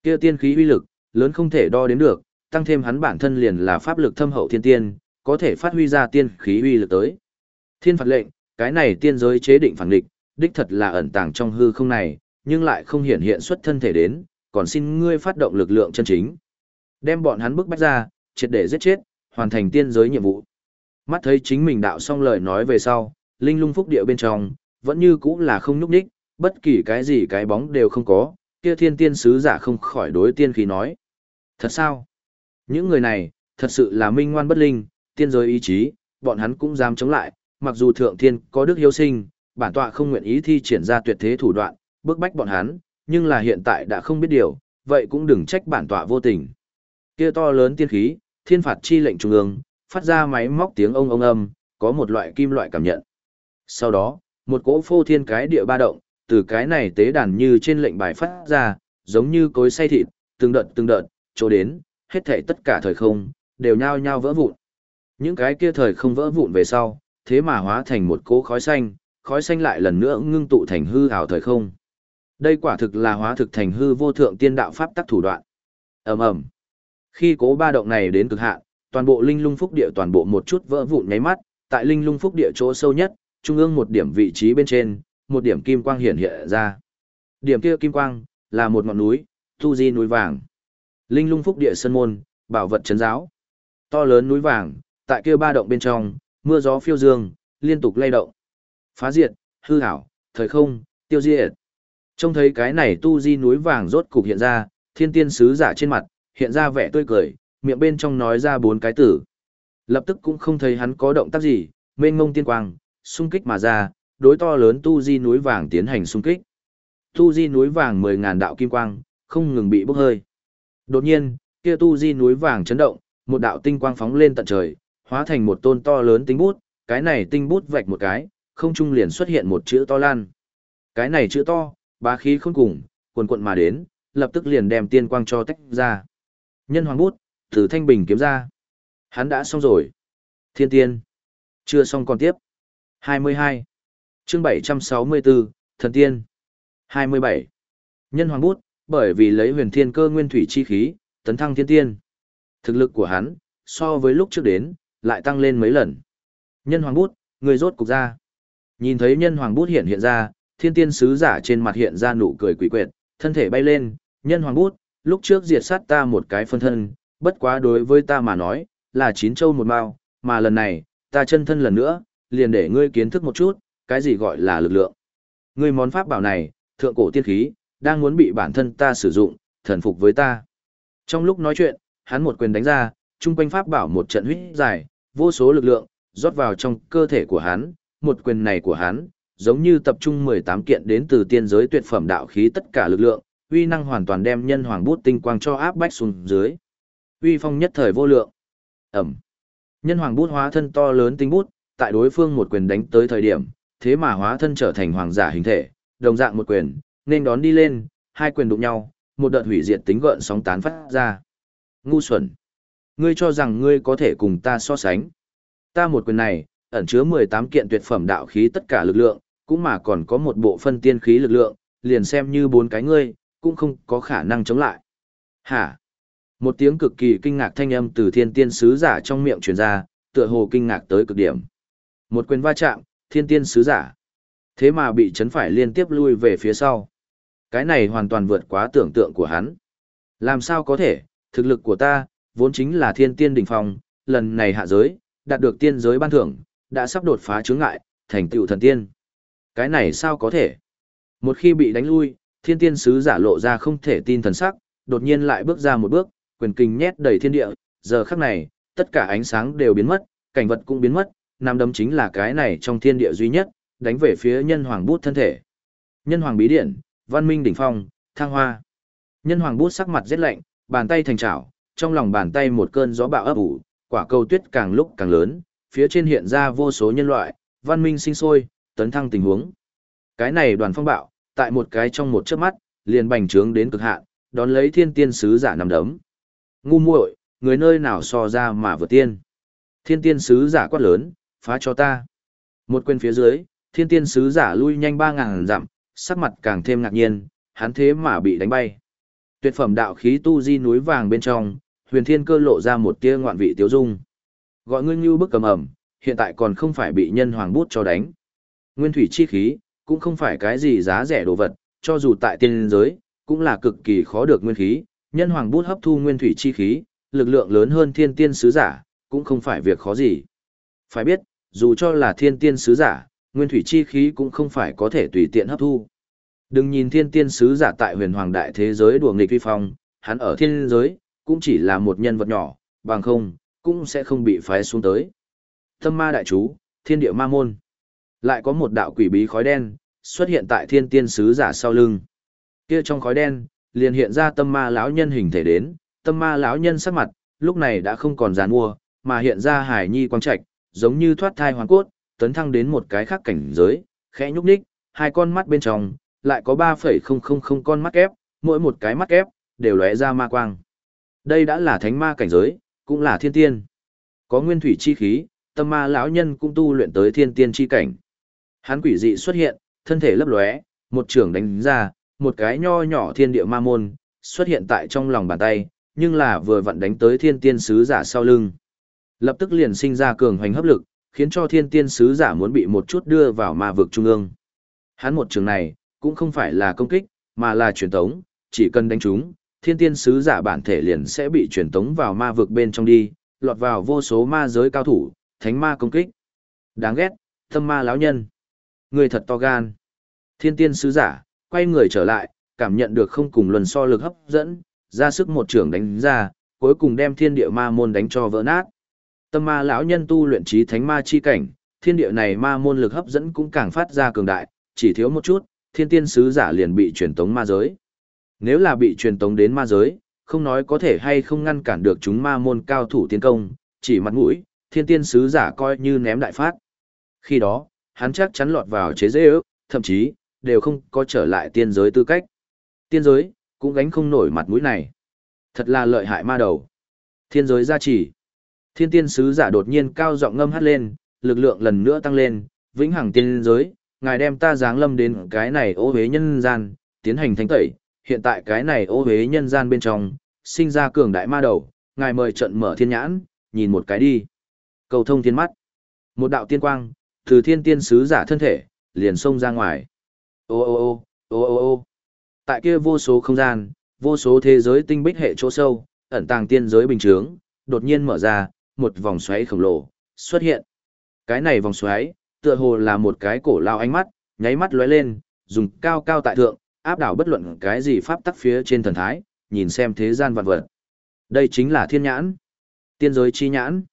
Kia tiên khí uy lực, lớn không thể đo đến được, tăng thêm hắn bản thân liền là pháp lực thâm hậu thiên tiên, có thể phát huy ra tiên khí uy lực tới. Thiên phạt lệnh, cái này tiên giới chế định phản địch, đích thật là ẩn tàng trong hư không này, nhưng lại không hiện hiện xuất thân thể đến, còn xin ngươi phát động lực lượng chân chính. Đem bọn hắn bức bách ra, triệt để giết chết, hoàn thành tiên giới nhiệm vụ. Mắt thấy chính mình đạo xong lời nói về sau, linh lung phúc địa bên trong, vẫn như cũ là không nhúc đích, bất kỳ cái gì cái bóng đều không có, kia thiên tiên sứ giả không khỏi đối tiên khí nói. Thật sao? Những người này, thật sự là minh ngoan bất linh, tiên giới ý chí, bọn hắn cũng dám chống lại, mặc dù thượng thiên có đức hiếu sinh, bản tọa không nguyện ý thi triển ra tuyệt thế thủ đoạn, bức bách bọn hắn, nhưng là hiện tại đã không biết điều, vậy cũng đừng trách bản tọa vô tình. Kia to lớn tiên khí, thiên phạt chi lệnh trung ương, phát ra máy móc tiếng ông ông âm, có một loại kim loại cảm nhận. Sau đó, một cỗ phô thiên cái địa ba động, từ cái này tế đàn như trên lệnh bài phát ra, giống như cối xay thịt, từng đợt từng đợt, chỗ đến, hết thảy tất cả thời không, đều nhao nhao vỡ vụn. Những cái kia thời không vỡ vụn về sau, thế mà hóa thành một cỗ khói xanh, khói xanh lại lần nữa ngưng tụ thành hư ảo thời không. Đây quả thực là hóa thực thành hư vô thượng tiên đạo pháp tắc thủ đoạn. Ầm ầm. Khi cố ba động này đến cực hạn, toàn bộ linh lung phúc địa toàn bộ một chút vỡ vụn nháy mắt, tại linh lung phúc địa chỗ sâu nhất, trung ương một điểm vị trí bên trên, một điểm kim quang hiện hiện ra. Điểm kia kim quang là một ngọn núi, tu di núi vàng. Linh lung phúc địa sơn môn, bảo vật trấn giáo. To lớn núi vàng, tại kia ba động bên trong, mưa gió phiêu dương, liên tục lay động. Phá diệt, hư ảo, thời không, tiêu diệt. Trông thấy cái này tu di núi vàng rốt cục hiện ra, thiên tiên sứ giả trên mặt, hiện ra vẻ tươi cười, miệng bên trong nói ra bốn cái tử. Lập tức cũng không thấy hắn có động tác gì, mênh mông tiên quang, xung kích mà ra, đối to lớn tu di núi vàng tiến hành xung kích. Tu di núi vàng mười ngàn đạo kim quang, không ngừng bị bốc hơi. Đột nhiên, kia tu di núi vàng chấn động, một đạo tinh quang phóng lên tận trời, hóa thành một tôn to lớn tinh bút, cái này tinh bút vạch một cái, không trung liền xuất hiện một chữ to lan. Cái này chữ to, bá khí không cùng, quần quận mà đến, lập tức liền đem tiên quang cho tách ra. Nhân hoàng bút, từ thanh bình kiếm ra. Hắn đã xong rồi. Thiên tiên. Chưa xong còn tiếp. 22. chương 764, Thần tiên. 27. Nhân hoàng bút, bởi vì lấy huyền thiên cơ nguyên thủy chi khí, tấn thăng thiên tiên. Thực lực của hắn, so với lúc trước đến, lại tăng lên mấy lần. Nhân hoàng bút, người rốt cục ra. Nhìn thấy nhân hoàng bút hiện hiện ra, thiên tiên sứ giả trên mặt hiện ra nụ cười quỷ quyệt, thân thể bay lên, nhân hoàng bút, lúc trước diệt sát ta một cái phân thân, bất quá đối với ta mà nói, là chín châu một mao, mà lần này, ta chân thân lần nữa, liền để ngươi kiến thức một chút, cái gì gọi là lực lượng. Ngươi món pháp bảo này, thượng cổ tiên khí, đang muốn bị bản thân ta sử dụng, thần phục với ta. Trong lúc nói chuyện, hắn một quyền đánh ra, trung quanh pháp bảo một trận huyết dài, vô số lực lượng, rót vào trong cơ thể của hắn, một quyền này của hắn, giống như tập trung 18 kiện đến từ tiên giới tuyệt phẩm đạo khí tất cả lực lượng, uy năng hoàn toàn đem nhân hoàng bút tinh quang cho áp bách xuống dưới. Uy phong nhất thời vô lượng. Ẩm. Nhân hoàng bút hóa thân to lớn tinh bút, tại đối phương một quyền đánh tới thời điểm, thế mà hóa thân trở thành hoàng giả hình thể, đồng dạng một quyền, nên đón đi lên, hai quyền đụng nhau, một đợt hủy diệt tính gợn sóng tán phát ra. Ngu xuẩn. Ngươi cho rằng ngươi có thể cùng ta so sánh. Ta một quyền này, ẩn chứa 18 kiện tuyệt phẩm đạo khí tất cả lực lượng, cũng mà còn có một bộ phân tiên khí lực lượng, liền xem như bốn cái ngươi, cũng không có khả năng chống lại. Hả? Một tiếng cực kỳ kinh ngạc thanh âm từ thiên tiên sứ giả trong miệng truyền ra, tựa hồ kinh ngạc tới cực điểm. Một quyền va chạm, thiên tiên sứ giả. Thế mà bị chấn phải liên tiếp lui về phía sau. Cái này hoàn toàn vượt quá tưởng tượng của hắn. Làm sao có thể, thực lực của ta, vốn chính là thiên tiên đỉnh phong, lần này hạ giới, đạt được tiên giới ban thưởng, đã sắp đột phá chướng ngại, thành tựu thần tiên. Cái này sao có thể? Một khi bị đánh lui, thiên tiên sứ giả lộ ra không thể tin thần sắc, đột nhiên lại bước ra một bước, quyền kinh nhét đầy thiên địa, giờ khắc này, tất cả ánh sáng đều biến mất, cảnh vật cũng biến mất, nam đấm chính là cái này trong thiên địa duy nhất, đánh về phía nhân hoàng bút thân thể. Nhân hoàng bí điện, văn minh đỉnh phong, thăng hoa. Nhân hoàng bút sắc mặt rất lạnh, bàn tay thành chảo, trong lòng bàn tay một cơn gió bạo ấp ủ, quả cầu tuyết càng lúc càng lớn, phía trên hiện ra vô số nhân loại, văn minh sinh sôi, tấn thăng tình huống. Cái này đoàn phong bạo, tại một cái trong một chớp mắt, liền bành trướng đến cực hạn, đón lấy thiên tiên sứ giả nằm đấm. Ngu muội, người nơi nào so ra mà vượt tiên. Thiên tiên sứ giả quát lớn, phá cho ta. Một quyền phía dưới, thiên tiên sứ giả lui nhanh ba ngàn dặm, sắc mặt càng thêm ngạc nhiên, hắn thế mà bị đánh bay. Tuyệt phẩm đạo khí tu di núi vàng bên trong, huyền thiên cơ lộ ra một tia ngoạn vị tiếu dung. Gọi ngươi ngưu bức cầm ẩm, hiện tại còn không phải bị nhân hoàng bút cho đánh. Nguyên thủy chi khí, cũng không phải cái gì giá rẻ đồ vật, cho dù tại tiên giới, cũng là cực kỳ khó được nguyên khí, nhân hoàng bút hấp thu nguyên thủy chi khí, lực lượng lớn hơn thiên tiên sứ giả, cũng không phải việc khó gì. Phải biết, dù cho là thiên tiên sứ giả, nguyên thủy chi khí cũng không phải có thể tùy tiện hấp thu. Đừng nhìn thiên tiên sứ giả tại huyền hoàng đại thế giới đùa nghịch vi phong, hắn ở thiên giới, cũng chỉ là một nhân vật nhỏ, bằng không, cũng sẽ không bị phái xuống tới. Tâm ma đại chú, thiên địa ma môn. Lại có một đạo quỷ bí khói đen, xuất hiện tại thiên tiên sứ giả sau lưng. Kia trong khói đen, liền hiện ra tâm ma lão nhân hình thể đến, tâm ma lão nhân sắc mặt, lúc này đã không còn giàn mua, mà hiện ra hải nhi quang trạch, giống như thoát thai hoàn cốt, tấn thăng đến một cái khác cảnh giới, khẽ nhúc nhích, hai con mắt bên trong, lại có 3,000 con mắt kép, mỗi một cái mắt kép, đều lóe ra ma quang. Đây đã là thánh ma cảnh giới, cũng là thiên tiên. Có nguyên thủy chi khí, tâm ma lão nhân cũng tu luyện tới thiên tiên chi cảnh. Hắn quỷ dị xuất hiện, thân thể lấp lóe, một trường đánh ra, một cái nho nhỏ thiên địa ma môn, xuất hiện tại trong lòng bàn tay, nhưng là vừa vặn đánh tới thiên tiên sứ giả sau lưng. Lập tức liền sinh ra cường hoành hấp lực, khiến cho thiên tiên sứ giả muốn bị một chút đưa vào ma vực trung ương. Hắn một trường này, cũng không phải là công kích, mà là truyền tống, chỉ cần đánh chúng, thiên tiên sứ giả bản thể liền sẽ bị truyền tống vào ma vực bên trong đi, lọt vào vô số ma giới cao thủ, thánh ma công kích. Đáng ghét, thâm ma lão nhân. Người thật to gan. Thiên tiên sứ giả, quay người trở lại, cảm nhận được không cùng luân so lực hấp dẫn, ra sức một trường đánh ra, cuối cùng đem thiên địa ma môn đánh cho vỡ nát. Tâm ma lão nhân tu luyện trí thánh ma chi cảnh, thiên địa này ma môn lực hấp dẫn cũng càng phát ra cường đại, chỉ thiếu một chút, thiên tiên sứ giả liền bị truyền tống ma giới. Nếu là bị truyền tống đến ma giới, không nói có thể hay không ngăn cản được chúng ma môn cao thủ tiến công, chỉ mặt mũi, thiên tiên sứ giả coi như ném đại phát. Khi đó, hắn chắc chắn lọt vào chế dễ ước, thậm chí, đều không có trở lại tiên giới tư cách. Tiên giới, cũng gánh không nổi mặt mũi này. Thật là lợi hại ma đầu. Thiên giới gia trì. Thiên tiên sứ giả đột nhiên cao giọng ngâm hát lên, lực lượng lần nữa tăng lên, vĩnh hằng tiên giới, ngài đem ta giáng lâm đến cái này ô hế nhân gian, tiến hành thánh tẩy, hiện tại cái này ô hế nhân gian bên trong, sinh ra cường đại ma đầu, ngài mời trận mở thiên nhãn, nhìn một cái đi. Cầu thông thiên mắt. Một đạo tiên quang, Từ thiên tiên sứ giả thân thể, liền xông ra ngoài. Ô ô ô, ô ô ô. Tại kia vô số không gian, vô số thế giới tinh bích hệ chỗ sâu, ẩn tàng tiên giới bình chướng, đột nhiên mở ra, một vòng xoáy khổng lồ xuất hiện. Cái này vòng xoáy, tựa hồ là một cái cổ lao ánh mắt, nháy mắt lóe lên, dùng cao cao tại thượng, áp đảo bất luận cái gì pháp tắc phía trên thần thái, nhìn xem thế gian vạn vật. Đây chính là thiên nhãn, tiên giới chi nhãn.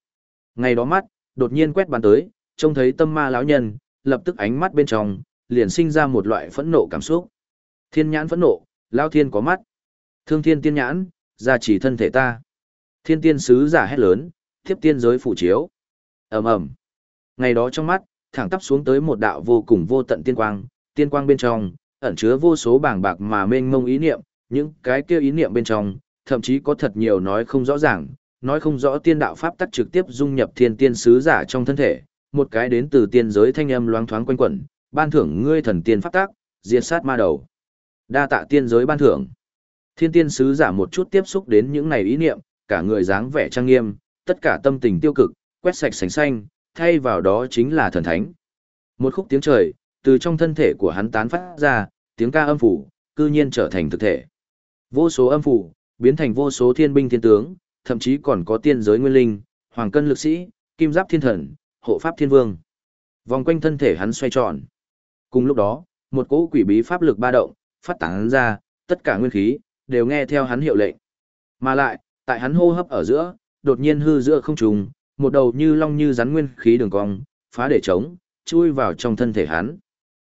Ngày đó mắt, đột nhiên quét bàn tới, trông thấy tâm ma lão nhân, lập tức ánh mắt bên trong, liền sinh ra một loại phẫn nộ cảm xúc. Thiên nhãn phẫn nộ, lão thiên có mắt. Thương thiên tiên nhãn, gia trì thân thể ta. Thiên tiên sứ giả hét lớn, tiếp tiên giới phủ chiếu. ầm ầm Ngày đó trong mắt, thẳng tắp xuống tới một đạo vô cùng vô tận tiên quang, tiên quang bên trong, ẩn chứa vô số bảng bạc mà mênh mông ý niệm, những cái kia ý niệm bên trong, thậm chí có thật nhiều nói không rõ ràng, nói không rõ tiên đạo pháp tắc trực tiếp dung nhập thiên tiên sứ giả trong thân thể, một cái đến từ tiên giới thanh âm loáng thoáng quanh quẩn, ban thưởng ngươi thần tiên pháp tắc, diệt sát ma đầu. Đa tạ tiên giới ban thưởng. Thiên tiên sứ giả một chút tiếp xúc đến những này ý niệm, cả người dáng vẻ trang nghiêm, tất cả tâm tình tiêu cực, quét sạch sành xanh, thay vào đó chính là thần thánh. Một khúc tiếng trời, từ trong thân thể của hắn tán phát ra, tiếng ca âm phủ, cư nhiên trở thành thực thể. Vô số âm phủ, biến thành vô số thiên binh thiên tướng, thậm chí còn có tiên giới nguyên linh, hoàng cân lực sĩ, kim giáp thiên thần, hộ pháp thiên vương. Vòng quanh thân thể hắn xoay tròn. Cùng lúc đó, một cỗ quỷ bí pháp lực ba động, phát tán ra, tất cả nguyên khí, đều nghe theo hắn hiệu lệnh. Mà lại, tại hắn hô hấp ở giữa, đột nhiên hư giữa không trùng, một đầu như long như rắn nguyên khí đường cong, phá để trống, chui vào trong thân thể hắn.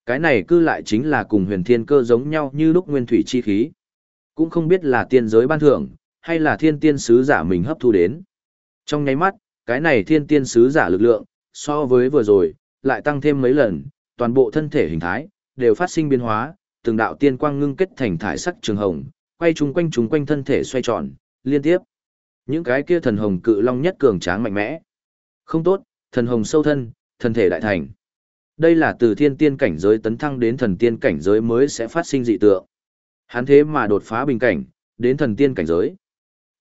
Cái này cư lại chính là cùng huyền thiên cơ giống nhau như lúc nguyên thủy chi khí. Cũng không biết là tiên giới ban thưởng, hay là thiên tiên sứ giả mình hấp thu đến. Trong nháy mắt, cái này thiên tiên sứ giả lực lượng, so với vừa rồi, lại tăng thêm mấy lần, toàn bộ thân thể hình thái, đều phát sinh biến hóa, từng đạo tiên quang ngưng kết thành thải sắc trường hồng, quay chung quanh chúng quanh thân thể xoay tròn, liên tiếp. Những cái kia thần hồng cự long nhất cường tráng mạnh mẽ. Không tốt, thần hồng sâu thân, thân thể đại thành. Đây là từ thiên tiên cảnh giới tấn thăng đến thần tiên cảnh giới mới sẽ phát sinh dị tượng. Hắn thế mà đột phá bình cảnh, đến thần tiên cảnh giới.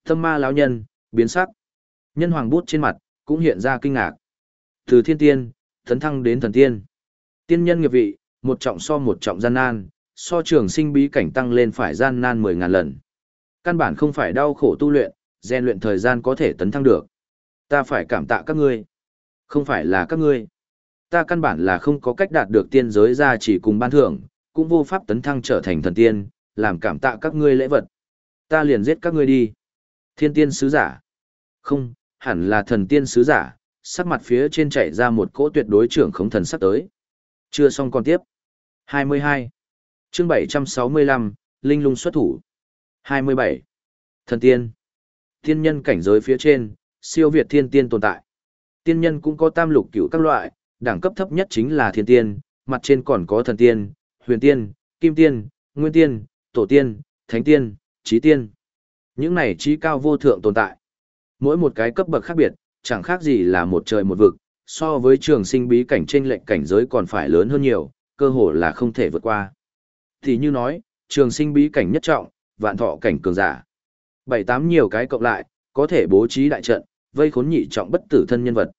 Tâm ma lão nhân, biến sắc. Nhân hoàng bút trên mặt, cũng hiện ra kinh ngạc. Từ thiên tiên, tấn thăng đến thần tiên. Tiên nhân nghiệp vị, một trọng so một trọng gian nan, so trường sinh bí cảnh tăng lên phải gian nan mười ngàn lần. Căn bản không phải đau khổ tu luyện, rèn luyện thời gian có thể tấn thăng được. Ta phải cảm tạ các ngươi. Không phải là các ngươi. Ta căn bản là không có cách đạt được tiên giới ra chỉ cùng ban thưởng, cũng vô pháp tấn thăng trở thành thần tiên, làm cảm tạ các ngươi lễ vật. Ta liền giết các ngươi đi. Thiên tiên sứ giả. Không, hẳn là thần tiên sứ giả, sắc mặt phía trên chạy ra một cỗ tuyệt đối trưởng khống thần sắp tới. Chưa xong còn tiếp. 22. chương 765, Linh lung xuất thủ. 27. Thần tiên. Tiên nhân cảnh giới phía trên, siêu việt thiên tiên tồn tại. Tiên nhân cũng có tam lục cửu các loại, đẳng cấp thấp nhất chính là thiên tiên, mặt trên còn có thần tiên, huyền tiên, kim tiên, nguyên tiên, tổ tiên, thánh tiên, trí tiên. Những này trí cao vô thượng tồn tại. Mỗi một cái cấp bậc khác biệt, chẳng khác gì là một trời một vực, so với trường sinh bí cảnh trên lệnh cảnh giới còn phải lớn hơn nhiều, cơ hồ là không thể vượt qua. Thì như nói, trường sinh bí cảnh nhất trọng, vạn thọ cảnh cường giả. Bảy tám nhiều cái cộng lại, có thể bố trí đại trận, vây khốn nhị trọng bất tử thân nhân vật.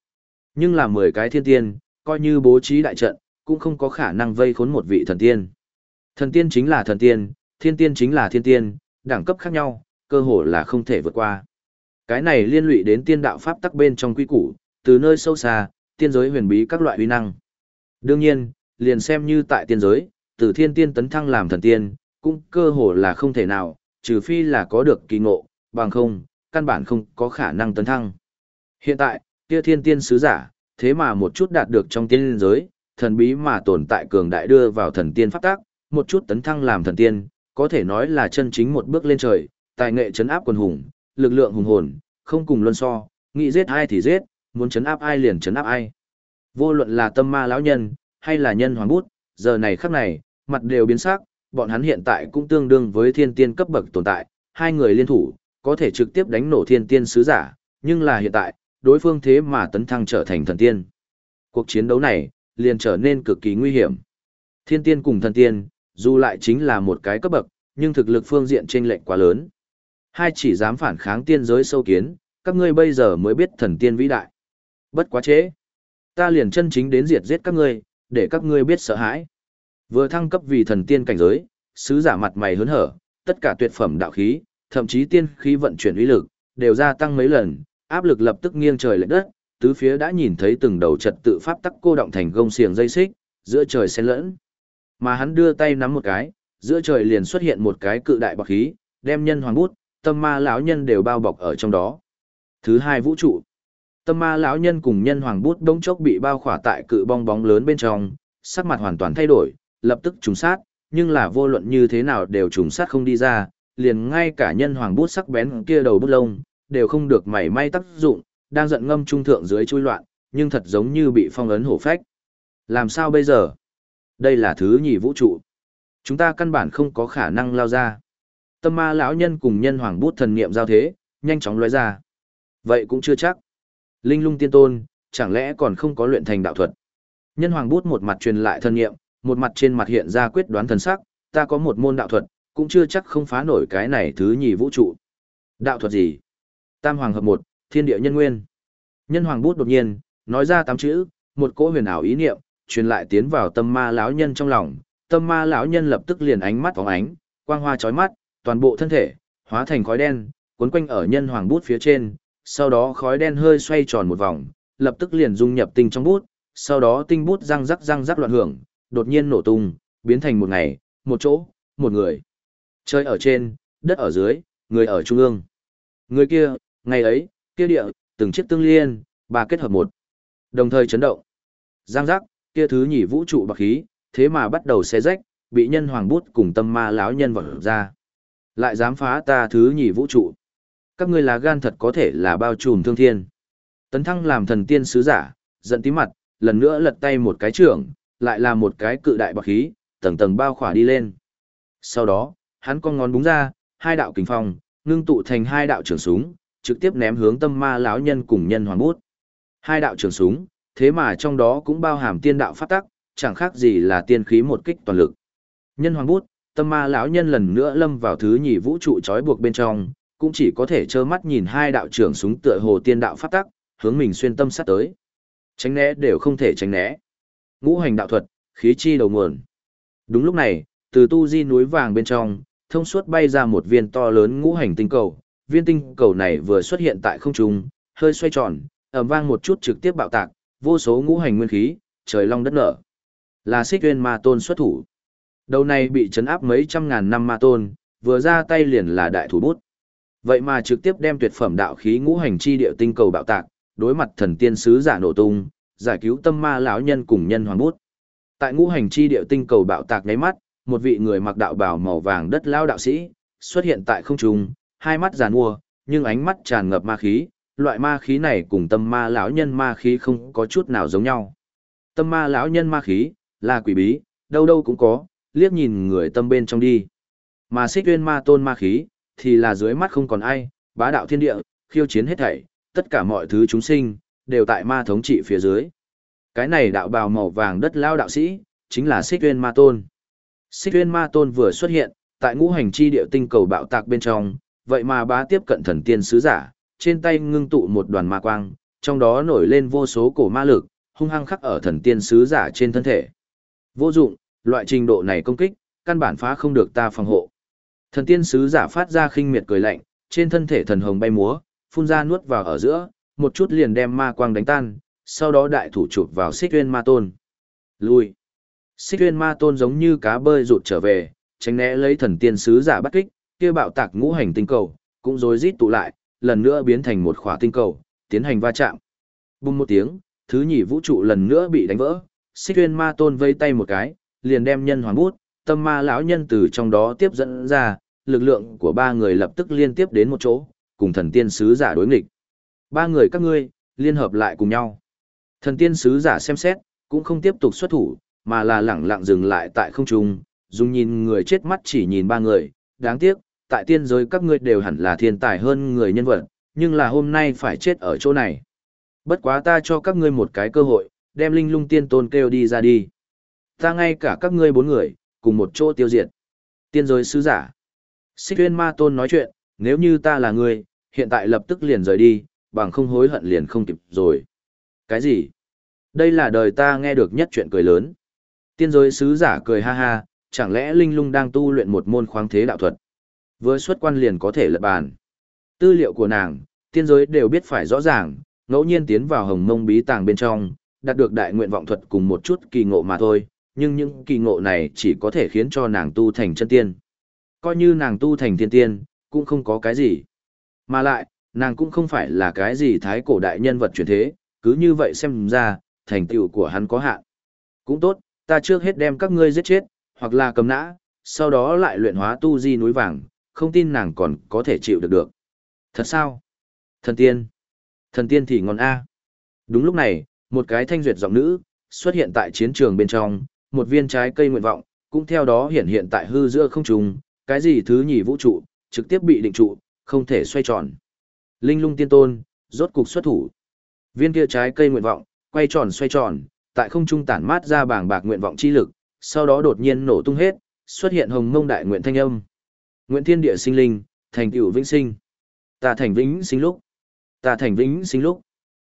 Nhưng là mười cái thiên tiên, coi như bố trí đại trận, cũng không có khả năng vây khốn một vị thần tiên. Thần tiên chính là thần tiên, thiên tiên chính là thiên tiên, đẳng cấp khác nhau, cơ hồ là không thể vượt qua. Cái này liên lụy đến tiên đạo pháp tắc bên trong quy củ, từ nơi sâu xa, tiên giới huyền bí các loại uy năng. Đương nhiên, liền xem như tại tiên giới, từ thiên tiên tấn thăng làm thần tiên, cũng cơ hồ là không thể nào, trừ phi là có được kỳ ngộ, bằng không, căn bản không có khả năng tấn thăng. Hiện tại, kia thiên tiên sứ giả, thế mà một chút đạt được trong tiên giới, thần bí mà tồn tại cường đại đưa vào thần tiên pháp tác, một chút tấn thăng làm thần tiên, có thể nói là chân chính một bước lên trời, tài nghệ chấn áp quần hùng, lực lượng hùng hồn, không cùng luân so, nghĩ giết ai thì giết, muốn chấn áp ai liền chấn áp ai. Vô luận là tâm ma lão nhân, hay là nhân hoàng bút, giờ này khắc này, mặt đều biến sắc, bọn hắn hiện tại cũng tương đương với thiên tiên cấp bậc tồn tại, hai người liên thủ, có thể trực tiếp đánh nổ thiên tiên sứ giả, nhưng là hiện tại, đối phương thế mà tấn thăng trở thành thần tiên. Cuộc chiến đấu này, liền trở nên cực kỳ nguy hiểm. Thiên tiên cùng thần tiên, dù lại chính là một cái cấp bậc, nhưng thực lực phương diện trên lệnh quá lớn. Hai chỉ dám phản kháng tiên giới sâu kiến, các ngươi bây giờ mới biết thần tiên vĩ đại. Bất quá chế. Ta liền chân chính đến diệt giết các ngươi, để các ngươi biết sợ hãi. Vừa thăng cấp vì thần tiên cảnh giới, sứ giả mặt mày hớn hở, tất cả tuyệt phẩm đạo khí, thậm chí tiên khí vận chuyển uy lực, đều gia tăng mấy lần, áp lực lập tức nghiêng trời lệch đất, tứ phía đã nhìn thấy từng đầu trật tự pháp tắc cô động thành gông xiềng dây xích, giữa trời xen lẫn. Mà hắn đưa tay nắm một cái, giữa trời liền xuất hiện một cái cự đại bọc khí, đem nhân hoàng bút, tâm ma lão nhân đều bao bọc ở trong đó. Thứ hai vũ trụ. Tâm ma lão nhân cùng nhân hoàng bút đống chốc bị bao khỏa tại cự bong bóng lớn bên trong, sắc mặt hoàn toàn thay đổi, lập tức trùng sát, nhưng là vô luận như thế nào đều trùng sát không đi ra, liền ngay cả nhân hoàng bút sắc bén kia đầu bút lông, đều không được mảy may tác dụng, đang giận ngâm trung thượng dưới chui loạn, nhưng thật giống như bị phong ấn hổ phách. Làm sao bây giờ? Đây là thứ nhì vũ trụ. Chúng ta căn bản không có khả năng lao ra. Tâm ma lão nhân cùng nhân hoàng bút thần niệm giao thế, nhanh chóng lóe ra. Vậy cũng chưa chắc. Linh lung tiên tôn, chẳng lẽ còn không có luyện thành đạo thuật. Nhân hoàng bút một mặt truyền lại thần niệm, một mặt trên mặt hiện ra quyết đoán thần sắc, ta có một môn đạo thuật, cũng chưa chắc không phá nổi cái này thứ nhì vũ trụ. Đạo thuật gì? Tam hoàng hợp một, thiên địa nhân nguyên. Nhân hoàng bút đột nhiên, nói ra tám chữ, một cỗ huyền ảo ý niệm, truyền lại tiến vào tâm ma lão nhân trong lòng, tâm ma lão nhân lập tức liền ánh mắt phóng ánh, quang hoa chói mắt, toàn bộ thân thể hóa thành khói đen, cuốn quanh ở nhân hoàng bút phía trên, sau đó khói đen hơi xoay tròn một vòng, lập tức liền dung nhập tinh trong bút, sau đó tinh bút răng rắc răng rắc loạn hưởng, đột nhiên nổ tung, biến thành một ngày, một chỗ, một người. Chơi ở trên, đất ở dưới, người ở trung ương. Người kia, ngày ấy, kia địa, từng chiếc tương liên, ba kết hợp một. Đồng thời chấn động. Giang giác, kia thứ nhỉ vũ trụ bạc khí, thế mà bắt đầu xé rách, bị nhân hoàng bút cùng tâm ma lão nhân vọt ra. Lại dám phá ta thứ nhỉ vũ trụ. Các ngươi là gan thật có thể là bao trùm thương thiên. Tấn thăng làm thần tiên sứ giả, giận tí mặt, lần nữa lật tay một cái trưởng, lại là một cái cự đại bạc khí, tầng tầng bao khỏa đi lên. Sau đó, hắn con ngón búng ra, hai đạo kình phong, ngưng tụ thành hai đạo trưởng súng, trực tiếp ném hướng tâm ma lão nhân cùng nhân hoàng bút. Hai đạo trường súng, thế mà trong đó cũng bao hàm tiên đạo pháp tắc, chẳng khác gì là tiên khí một kích toàn lực. Nhân hoàng bút, tâm ma lão nhân lần nữa lâm vào thứ nhị vũ trụ trói buộc bên trong, cũng chỉ có thể trơ mắt nhìn hai đạo trưởng súng tựa hồ tiên đạo pháp tắc, hướng mình xuyên tâm sát tới. Tránh né đều không thể tránh né. Ngũ hành đạo thuật, khí chi đầu nguồn. Đúng lúc này, từ tu di núi vàng bên trong, thông suốt bay ra một viên to lớn ngũ hành tinh cầu, viên tinh cầu này vừa xuất hiện tại không trung, hơi xoay tròn, ầm vang một chút trực tiếp bạo tạc, vô số ngũ hành nguyên khí, trời long đất nở. Là Xích Uyên Ma Tôn xuất thủ. Đầu này bị chấn áp mấy trăm ngàn năm Ma Tôn, vừa ra tay liền là đại thủ bút. Vậy mà trực tiếp đem tuyệt phẩm đạo khí ngũ hành chi địa tinh cầu bạo tạc, đối mặt thần tiên sứ giả nổ tung, giải cứu tâm ma lão nhân cùng nhân hoàng bút. Tại ngũ hành chi địa tinh cầu bạo tạc nháy mắt, một vị người mặc đạo bào màu vàng đất lao đạo sĩ xuất hiện tại không trung, hai mắt giàn mua, nhưng ánh mắt tràn ngập ma khí, loại ma khí này cùng tâm ma lão nhân ma khí không có chút nào giống nhau. Tâm ma lão nhân ma khí, là quỷ bí, đâu đâu cũng có, liếc nhìn người tâm bên trong đi. Mà xích uyên ma tôn ma khí, thì là dưới mắt không còn ai, bá đạo thiên địa, khiêu chiến hết thảy, tất cả mọi thứ chúng sinh, đều tại ma thống trị phía dưới. Cái này đạo bào màu vàng đất lao đạo sĩ, chính là xích uyên ma tôn. Xích uyên ma tôn vừa xuất hiện, tại ngũ hành chi địa tinh cầu bạo tạc bên trong, vậy mà bá tiếp cận thần tiên sứ giả, trên tay ngưng tụ một đoàn ma quang, trong đó nổi lên vô số cổ ma lực, hung hăng khắc ở thần tiên sứ giả trên thân thể. Vô dụng, loại trình độ này công kích, căn bản phá không được ta phòng hộ. Thần tiên sứ giả phát ra khinh miệt cười lạnh, trên thân thể thần hồng bay múa, phun ra nuốt vào ở giữa, một chút liền đem ma quang đánh tan, sau đó đại thủ chụp vào xích tuyên ma tôn. Lui. Xích tuyên ma tôn giống như cá bơi rụt trở về, tránh né lấy thần tiên sứ giả bắt kích, kia bạo tạc ngũ hành tinh cầu, cũng rối rít tụ lại, lần nữa biến thành một khỏa tinh cầu, tiến hành va chạm. Bùng một tiếng, thứ nhì vũ trụ lần nữa bị đánh vỡ, xích tuyên ma tôn vây tay một cái, liền đem nhân hoàng bút, tâm ma lão nhân từ trong đó tiếp dẫn ra, lực lượng của ba người lập tức liên tiếp đến một chỗ, cùng thần tiên sứ giả đối nghịch. Ba người các ngươi, liên hợp lại cùng nhau. Thần tiên sứ giả xem xét, cũng không tiếp tục xuất thủ, mà là lẳng lặng dừng lại tại không trung, dùng nhìn người chết mắt chỉ nhìn ba người, đáng tiếc, tại tiên giới các ngươi đều hẳn là thiên tài hơn người nhân vật, nhưng là hôm nay phải chết ở chỗ này. Bất quá ta cho các ngươi một cái cơ hội, đem linh lung tiên tôn kêu đi ra đi. Ta ngay cả các ngươi bốn người, cùng một chỗ tiêu diệt. Tiên giới sứ giả. Xích tuyên ma tôn nói chuyện, nếu như ta là ngươi, hiện tại lập tức liền rời đi, bằng không hối hận liền không kịp rồi. Cái gì? Đây là đời ta nghe được nhất chuyện cười lớn. Tiên giới sứ giả cười ha ha, chẳng lẽ Linh Lung đang tu luyện một môn khoáng thế đạo thuật. Vừa xuất quan liền có thể lật bàn. Tư liệu của nàng, tiên giới đều biết phải rõ ràng, ngẫu nhiên tiến vào hồng mông bí tàng bên trong, đạt được đại nguyện vọng thuật cùng một chút kỳ ngộ mà thôi, nhưng những kỳ ngộ này chỉ có thể khiến cho nàng tu thành chân tiên. Coi như nàng tu thành thiên tiên, cũng không có cái gì. Mà lại, nàng cũng không phải là cái gì thái cổ đại nhân vật truyền thế, cứ như vậy xem ra, thành tựu của hắn có hạn. Cũng tốt, ta trước hết đem các ngươi giết chết, hoặc là cầm nã, sau đó lại luyện hóa tu di núi vàng, không tin nàng còn có thể chịu được được. Thật sao? Thần tiên. Thần tiên thì ngon A. Đúng lúc này, một cái thanh duyệt giọng nữ, xuất hiện tại chiến trường bên trong, một viên trái cây nguyện vọng, cũng theo đó hiện hiện tại hư giữa không trùng, cái gì thứ nhì vũ trụ, trực tiếp bị định trụ, không thể xoay tròn. Linh lung tiên tôn, rốt cục xuất thủ. Viên kia trái cây nguyện vọng, quay tròn xoay tròn, tại không trung tản mát ra bảng bạc nguyện vọng chi lực, sau đó đột nhiên nổ tung hết, xuất hiện hồng mông đại nguyện thanh âm. Nguyện thiên địa sinh linh, thành tựu vĩnh sinh. Ta thành vĩnh sinh lúc. Ta thành vĩnh sinh lúc.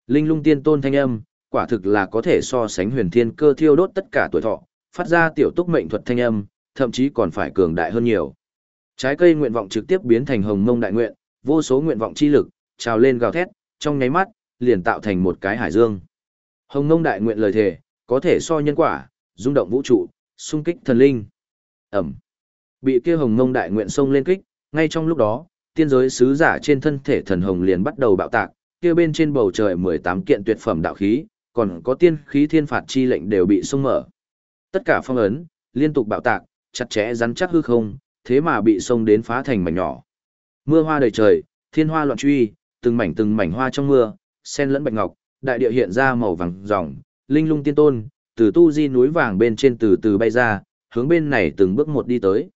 Linh lung tiên tôn thanh âm, quả thực là có thể so sánh huyền thiên cơ thiêu đốt tất cả tuổi thọ, phát ra tiểu túc mệnh thuật thanh âm, thậm chí còn phải cường đại hơn nhiều. Trái cây nguyện vọng trực tiếp biến thành hồng mông đại nguyện, vô số nguyện vọng chi lực, trào lên gào thét, trong nháy mắt, liền tạo thành một cái hải dương. Hồng mông đại nguyện lời thề, có thể so nhân quả, rung động vũ trụ, xung kích thần linh. Ẩm. Bị kia hồng ngông đại nguyện xông lên kích, ngay trong lúc đó, tiên giới sứ giả trên thân thể thần hồng liền bắt đầu bạo tạc, kia bên trên bầu trời 18 kiện tuyệt phẩm đạo khí, còn có tiên khí thiên phạt chi lệnh đều bị xông mở. Tất cả phong ấn, liên tục bạo tạc, chặt chẽ rắn chắc hư không, thế mà bị xông đến phá thành mảnh nhỏ. Mưa hoa đầy trời, thiên hoa loạn truy, từng mảnh từng mảnh hoa trong mưa, sen lẫn bạch ngọc, đại địa hiện ra màu vàng ròng, linh lung tiên tôn, từ tu di núi vàng bên trên từ từ bay ra, hướng bên này từng bước một đi tới.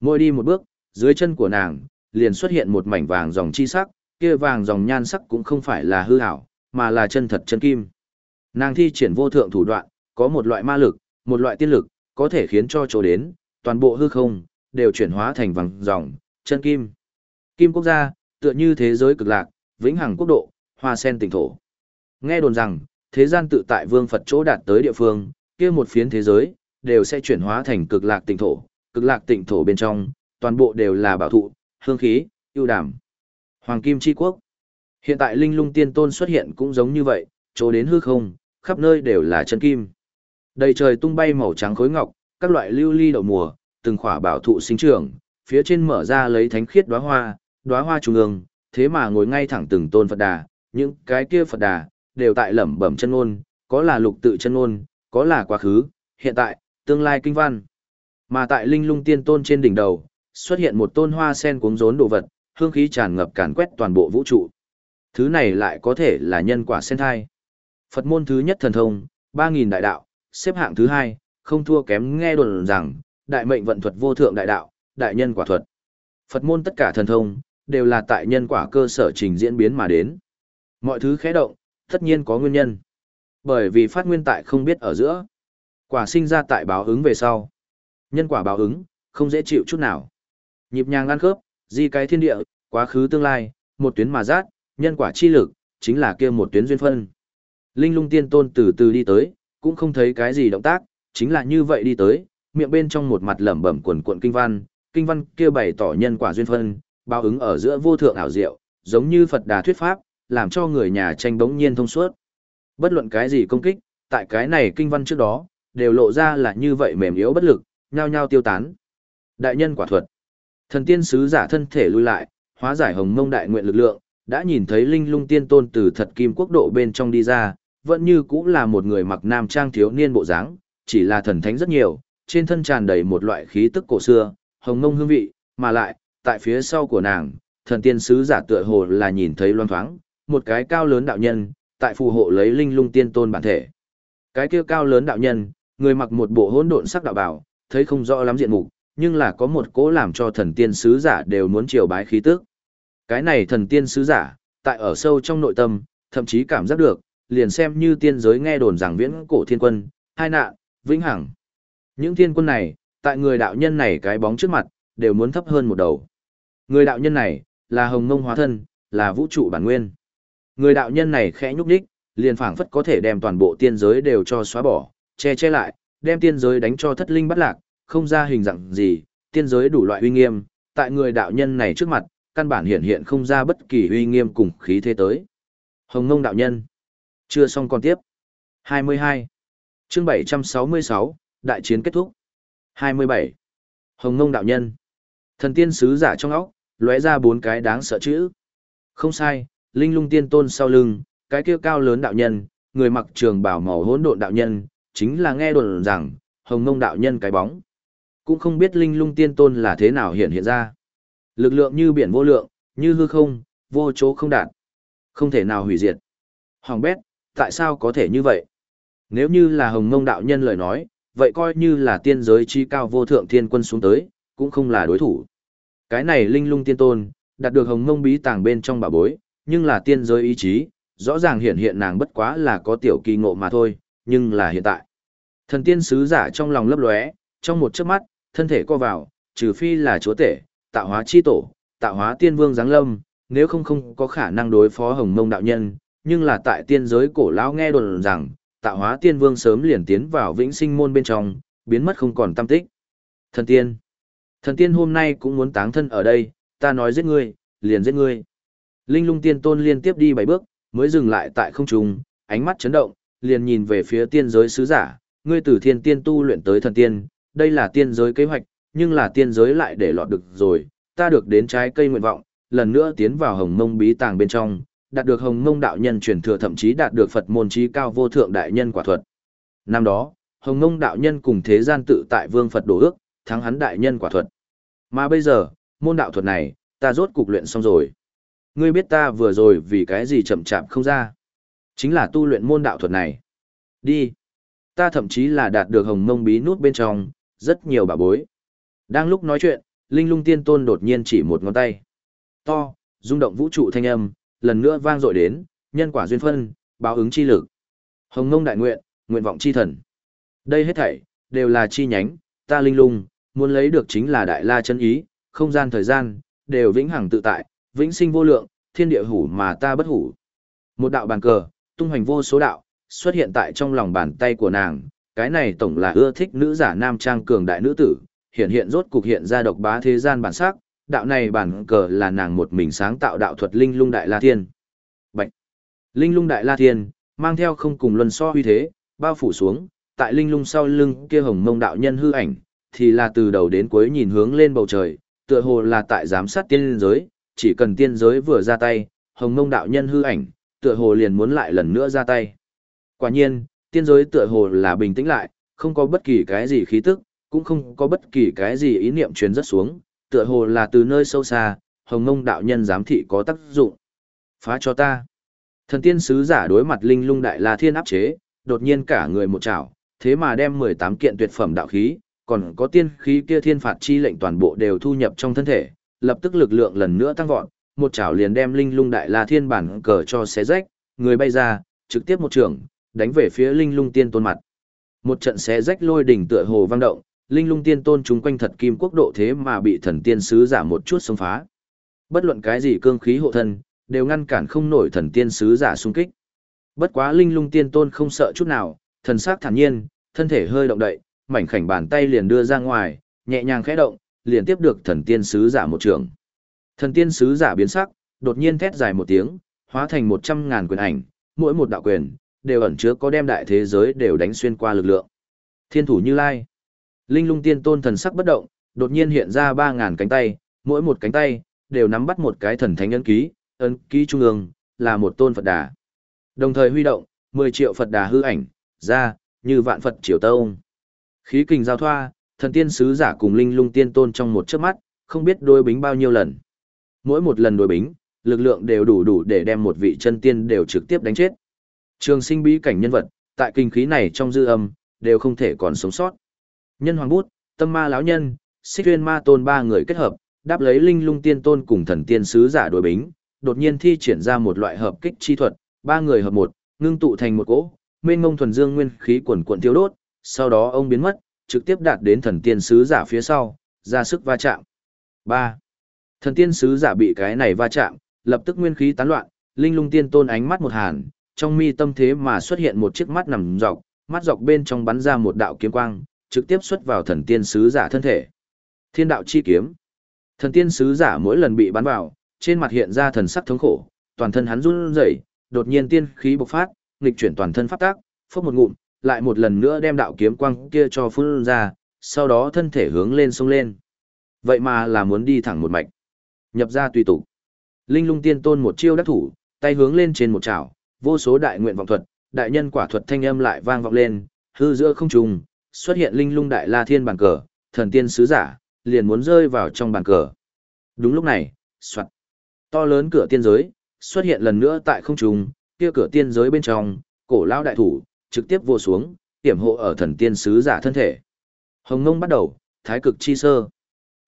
Mỗi đi một bước, dưới chân của nàng, liền xuất hiện một mảnh vàng dòng chi sắc, kia vàng dòng nhan sắc cũng không phải là hư ảo, mà là chân thật chân kim. Nàng thi triển vô thượng thủ đoạn, có một loại ma lực, một loại tiên lực, có thể khiến cho chỗ đến, toàn bộ hư không, đều chuyển hóa thành vàng dòng, chân kim. Kim quốc gia, tựa như thế giới cực lạc, vĩnh hằng quốc độ, hoa sen tỉnh thổ. Nghe đồn rằng, thế gian tự tại vương Phật chỗ đạt tới địa phương, kia một phiến thế giới, đều sẽ chuyển hóa thành cực lạc tịnh thổ, cực lạc tịnh thổ bên trong, toàn bộ đều là bảo thụ, hương khí, ưu đảm. Hoàng Kim Chi Quốc. Hiện tại linh lung tiên tôn xuất hiện cũng giống như vậy, chỗ đến hư không, khắp nơi đều là chân kim. Đầy trời tung bay màu trắng khối ngọc, các loại lưu ly đậu mùa, từng khỏa bảo thụ sinh trưởng, phía trên mở ra lấy thánh khiết đóa hoa, đóa hoa trung ương, thế mà ngồi ngay thẳng từng tôn Phật đà, những cái kia Phật đà đều tại lẩm bẩm chân ngôn, có là lục tự chân ngôn, có là quá khứ, hiện tại, tương lai kinh văn. Mà tại linh lung tiên tôn trên đỉnh đầu, xuất hiện một tôn hoa sen cuống rốn đồ vật, hương khí tràn ngập càn quét toàn bộ vũ trụ. Thứ này lại có thể là nhân quả sen thai. Phật môn thứ nhất thần thông, 3.000 đại đạo, xếp hạng thứ hai, không thua kém nghe đồn rằng, đại mệnh vận thuật vô thượng đại đạo, đại nhân quả thuật. Phật môn tất cả thần thông, đều là tại nhân quả cơ sở trình diễn biến mà đến. Mọi thứ khẽ động, tất nhiên có nguyên nhân. Bởi vì phát nguyên tại không biết ở giữa. Quả sinh ra tại báo ứng về sau. Nhân quả báo ứng, không dễ chịu chút nào. Nhịp nhàng ăn khớp, di cái thiên địa, quá khứ tương lai, một tuyến mà rát, nhân quả chi lực, chính là kia một tuyến duyên phân. Linh lung tiên tôn từ từ đi tới, cũng không thấy cái gì động tác, chính là như vậy đi tới, miệng bên trong một mặt lẩm bẩm quần cuộn kinh văn, kinh văn kia bày tỏ nhân quả duyên phân, báo ứng ở giữa vô thượng ảo diệu, giống như Phật Đà thuyết pháp, làm cho người nhà tranh bỗng nhiên thông suốt. Bất luận cái gì công kích, tại cái này kinh văn trước đó, đều lộ ra là như vậy mềm yếu bất lực, nhao nhao tiêu tán. Đại nhân quả thuật. Thần tiên sứ giả thân thể lui lại, hóa giải hồng mông đại nguyện lực lượng, đã nhìn thấy linh lung tiên tôn từ thật kim quốc độ bên trong đi ra, vẫn như cũng là một người mặc nam trang thiếu niên bộ dáng, chỉ là thần thánh rất nhiều, trên thân tràn đầy một loại khí tức cổ xưa, hồng mông hương vị, mà lại, tại phía sau của nàng, thần tiên sứ giả tựa hồ là nhìn thấy loan thoáng, một cái cao lớn đạo nhân, tại phù hộ lấy linh lung tiên tôn bản thể. Cái kia cao lớn đạo nhân, người mặc một bộ hỗn độn sắc đạo bảo, thấy không rõ lắm diện mục, nhưng là có một cố làm cho thần tiên sứ giả đều muốn triều bái khí tức. Cái này thần tiên sứ giả, tại ở sâu trong nội tâm, thậm chí cảm giác được, liền xem như tiên giới nghe đồn rằng viễn cổ thiên quân, hai nạn, vĩnh hằng. Những thiên quân này, tại người đạo nhân này cái bóng trước mặt, đều muốn thấp hơn một đầu. Người đạo nhân này, là hồng mông hóa thân, là vũ trụ bản nguyên. Người đạo nhân này khẽ nhúc đích, liền phảng phất có thể đem toàn bộ tiên giới đều cho xóa bỏ, che che lại, đem tiên giới đánh cho thất linh bắt lạc, không ra hình dạng gì, tiên giới đủ loại uy nghiêm, tại người đạo nhân này trước mặt, căn bản hiện hiện không ra bất kỳ uy nghiêm cùng khí thế tới. Hồng Ngông đạo nhân. Chưa xong còn tiếp. 22. Chương 766, đại chiến kết thúc. 27. Hồng Ngông đạo nhân. Thần tiên sứ giả trong óc, lóe ra bốn cái đáng sợ chữ. Không sai, linh lung tiên tôn sau lưng, cái kia cao lớn đạo nhân, người mặc trường bảo màu hỗn độn đạo nhân, chính là nghe đồn rằng, hồng mông đạo nhân cái bóng. Cũng không biết linh lung tiên tôn là thế nào hiện hiện ra. Lực lượng như biển vô lượng, như hư không, vô chỗ không đạt. Không thể nào hủy diệt. Hoàng bét, tại sao có thể như vậy? Nếu như là hồng mông đạo nhân lời nói, vậy coi như là tiên giới chi cao vô thượng thiên quân xuống tới, cũng không là đối thủ. Cái này linh lung tiên tôn, đạt được hồng mông bí tàng bên trong bà bối, nhưng là tiên giới ý chí, rõ ràng hiện hiện nàng bất quá là có tiểu kỳ ngộ mà thôi, nhưng là hiện tại. Thần tiên sứ giả trong lòng lấp lóe, trong một chớp mắt, thân thể co vào, trừ phi là chúa tể, tạo hóa chi tổ, tạo hóa tiên vương giáng lâm, nếu không không có khả năng đối phó hồng mông đạo nhân, nhưng là tại tiên giới cổ lão nghe đồn rằng, tạo hóa tiên vương sớm liền tiến vào vĩnh sinh môn bên trong, biến mất không còn tâm tích. Thần tiên, thần tiên hôm nay cũng muốn táng thân ở đây, ta nói giết ngươi, liền giết ngươi. Linh lung tiên tôn liên tiếp đi bảy bước, mới dừng lại tại không trung, ánh mắt chấn động, liền nhìn về phía tiên giới sứ giả, ngươi từ thiên tiên tu luyện tới thần tiên, đây là tiên giới kế hoạch, nhưng là tiên giới lại để lọt được rồi, ta được đến trái cây nguyện vọng, lần nữa tiến vào hồng mông bí tàng bên trong, đạt được hồng mông đạo nhân truyền thừa thậm chí đạt được Phật môn trí cao vô thượng đại nhân quả thuật. Năm đó, hồng mông đạo nhân cùng thế gian tự tại vương Phật đổ ước, thắng hắn đại nhân quả thuật. Mà bây giờ, môn đạo thuật này, ta rốt cục luyện xong rồi. Ngươi biết ta vừa rồi vì cái gì chậm chạp không ra. Chính là tu luyện môn đạo thuật này. Đi. Ta thậm chí là đạt được hồng mông bí nút bên trong, rất nhiều bà bối. Đang lúc nói chuyện, Linh lung tiên tôn đột nhiên chỉ một ngón tay. To, rung động vũ trụ thanh âm, lần nữa vang dội đến, nhân quả duyên phân, báo ứng chi lực. Hồng mông đại nguyện, nguyện vọng chi thần. Đây hết thảy, đều là chi nhánh, ta linh lung, muốn lấy được chính là đại la chân ý, không gian thời gian, đều vĩnh hằng tự tại, vĩnh sinh vô lượng, thiên địa hủ mà ta bất hủ. Một đạo bàn cờ, tung hoành vô số đạo, xuất hiện tại trong lòng bàn tay của nàng, cái này tổng là ưa thích nữ giả nam trang cường đại nữ tử, hiện hiện rốt cục hiện ra độc bá thế gian bản sắc, đạo này bản cờ là nàng một mình sáng tạo đạo thuật linh lung đại la thiên. Bạch. Linh lung đại la thiên, mang theo không cùng luân so uy thế, bao phủ xuống, tại linh lung sau lưng kia hồng mông đạo nhân hư ảnh, thì là từ đầu đến cuối nhìn hướng lên bầu trời, tựa hồ là tại giám sát tiên giới, chỉ cần tiên giới vừa ra tay, hồng mông đạo nhân hư ảnh, tựa hồ liền muốn lại lần nữa ra tay. Quả nhiên, tiên giới tựa hồ là bình tĩnh lại, không có bất kỳ cái gì khí tức, cũng không có bất kỳ cái gì ý niệm truyền rất xuống, tựa hồ là từ nơi sâu xa, hồng mông đạo nhân giám thị có tác dụng. Phá cho ta. Thần tiên sứ giả đối mặt linh lung đại la thiên áp chế, đột nhiên cả người một chảo, thế mà đem 18 kiện tuyệt phẩm đạo khí, còn có tiên khí kia thiên phạt chi lệnh toàn bộ đều thu nhập trong thân thể, lập tức lực lượng lần nữa tăng vọt, một chảo liền đem linh lung đại la thiên bản cờ cho xé rách, người bay ra, trực tiếp một trường, đánh về phía linh lung tiên tôn mặt. Một trận xé rách lôi đỉnh tựa hồ vang động, linh lung tiên tôn chúng quanh thật kim quốc độ thế mà bị thần tiên sứ giả một chút xông phá. Bất luận cái gì cương khí hộ thân, đều ngăn cản không nổi thần tiên sứ giả xung kích. Bất quá linh lung tiên tôn không sợ chút nào, thần sắc thản nhiên, thân thể hơi động đậy, mảnh khảnh bàn tay liền đưa ra ngoài, nhẹ nhàng khẽ động, liền tiếp được thần tiên sứ giả một trường. Thần tiên sứ giả biến sắc, đột nhiên thét dài một tiếng, hóa thành một trăm ngàn quyền ảnh, mỗi một đạo quyền, đều ẩn chứa có đem đại thế giới đều đánh xuyên qua lực lượng. Thiên thủ Như Lai. Linh lung tiên tôn thần sắc bất động, đột nhiên hiện ra ba ngàn cánh tay, mỗi một cánh tay, đều nắm bắt một cái thần thánh ấn ký, ấn ký trung ương, là một tôn Phật đà. Đồng thời huy động, 10 triệu Phật đà hư ảnh, ra, như vạn Phật triều tông. Khí kình giao thoa, thần tiên sứ giả cùng linh lung tiên tôn trong một chớp mắt, không biết đối bính bao nhiêu lần. Mỗi một lần đối bính, lực lượng đều đủ đủ để đem một vị chân tiên đều trực tiếp đánh chết. Trường sinh bí cảnh nhân vật, tại kinh khí này trong dư âm, đều không thể còn sống sót. Nhân hoàng bút, tâm ma lão nhân, xích tuyên ma tôn ba người kết hợp, đáp lấy linh lung tiên tôn cùng thần tiên sứ giả đối bính, đột nhiên thi triển ra một loại hợp kích chi thuật, ba người hợp một, ngưng tụ thành một cỗ, mênh ngông thuần dương nguyên khí quần cuộn tiêu đốt, sau đó ông biến mất, trực tiếp đạt đến thần tiên sứ giả phía sau, ra sức va chạm. 3. Thần tiên sứ giả bị cái này va chạm, lập tức nguyên khí tán loạn, linh lung tiên tôn ánh mắt một hàn, trong mi tâm thế mà xuất hiện một chiếc mắt nằm dọc, mắt dọc bên trong bắn ra một đạo kiếm quang, trực tiếp xuất vào thần tiên sứ giả thân thể. Thiên đạo chi kiếm. Thần tiên sứ giả mỗi lần bị bắn vào, trên mặt hiện ra thần sắc thống khổ, toàn thân hắn run rẩy, đột nhiên tiên khí bộc phát, nghịch chuyển toàn thân pháp tác, phốc một ngụm, lại một lần nữa đem đạo kiếm quang kia cho phun ra, sau đó thân thể hướng lên sông lên. Vậy mà là muốn đi thẳng một mạch. Nhập ra tùy tục. Linh lung tiên tôn một chiêu đắc thủ, tay hướng lên trên một chảo, vô số đại nguyện vọng thuật, đại nhân quả thuật thanh âm lại vang vọng lên, hư giữa không trung, xuất hiện linh lung đại la thiên bàn cờ, thần tiên sứ giả, liền muốn rơi vào trong bàn cờ. Đúng lúc này, soạt. To lớn cửa tiên giới, xuất hiện lần nữa tại không trung, kia cửa tiên giới bên trong, cổ lao đại thủ, trực tiếp vô xuống, tiểm hộ ở thần tiên sứ giả thân thể. Hồng Ngông bắt đầu, thái cực chi sơ.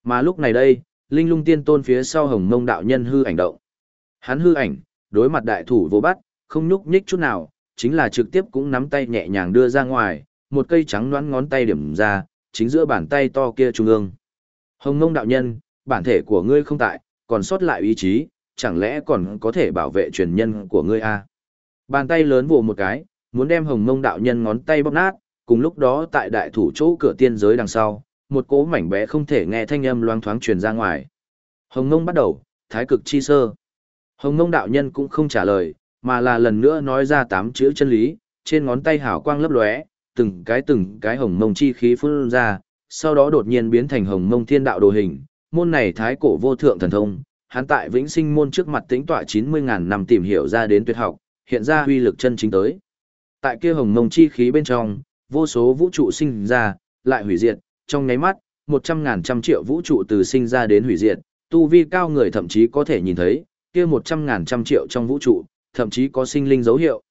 Mà lúc này đây, linh lung tiên tôn phía sau Hồng Ngông đạo nhân hư ảnh động. Hắn hư ảnh, đối mặt đại thủ vô bắt, không nhúc nhích chút nào, chính là trực tiếp cũng nắm tay nhẹ nhàng đưa ra ngoài, một cây trắng đoán ngón tay điểm ra, chính giữa bàn tay to kia trung ương. Hồng Ngông đạo nhân, bản thể của ngươi không tại, còn sót lại ý chí, chẳng lẽ còn có thể bảo vệ truyền nhân của ngươi à? Bàn tay lớn vồ một cái, muốn đem hồng mông đạo nhân ngón tay bóp nát, cùng lúc đó tại đại thủ chỗ cửa tiên giới đằng sau, một cỗ mảnh bé không thể nghe thanh âm loang thoáng truyền ra ngoài. Hồng mông bắt đầu, thái cực chi sơ. Hồng mông đạo nhân cũng không trả lời, mà là lần nữa nói ra tám chữ chân lý, trên ngón tay hào quang lấp lóe, từng cái từng cái hồng mông chi khí phun ra, sau đó đột nhiên biến thành hồng mông thiên đạo đồ hình, môn này thái cổ vô thượng thần thông, hắn tại vĩnh sinh môn trước mặt tĩnh tọa 90.000 năm tìm hiểu ra đến tuyệt học, hiện ra huy lực chân chính tới. Tại kia hồng mông chi khí bên trong, vô số vũ trụ sinh ra, lại hủy diệt, trong nháy mắt, một trăm ngàn trăm triệu vũ trụ từ sinh ra đến hủy diệt, tu vi cao người thậm chí có thể nhìn thấy, kia một trăm ngàn trăm triệu trong vũ trụ, thậm chí có sinh linh dấu hiệu.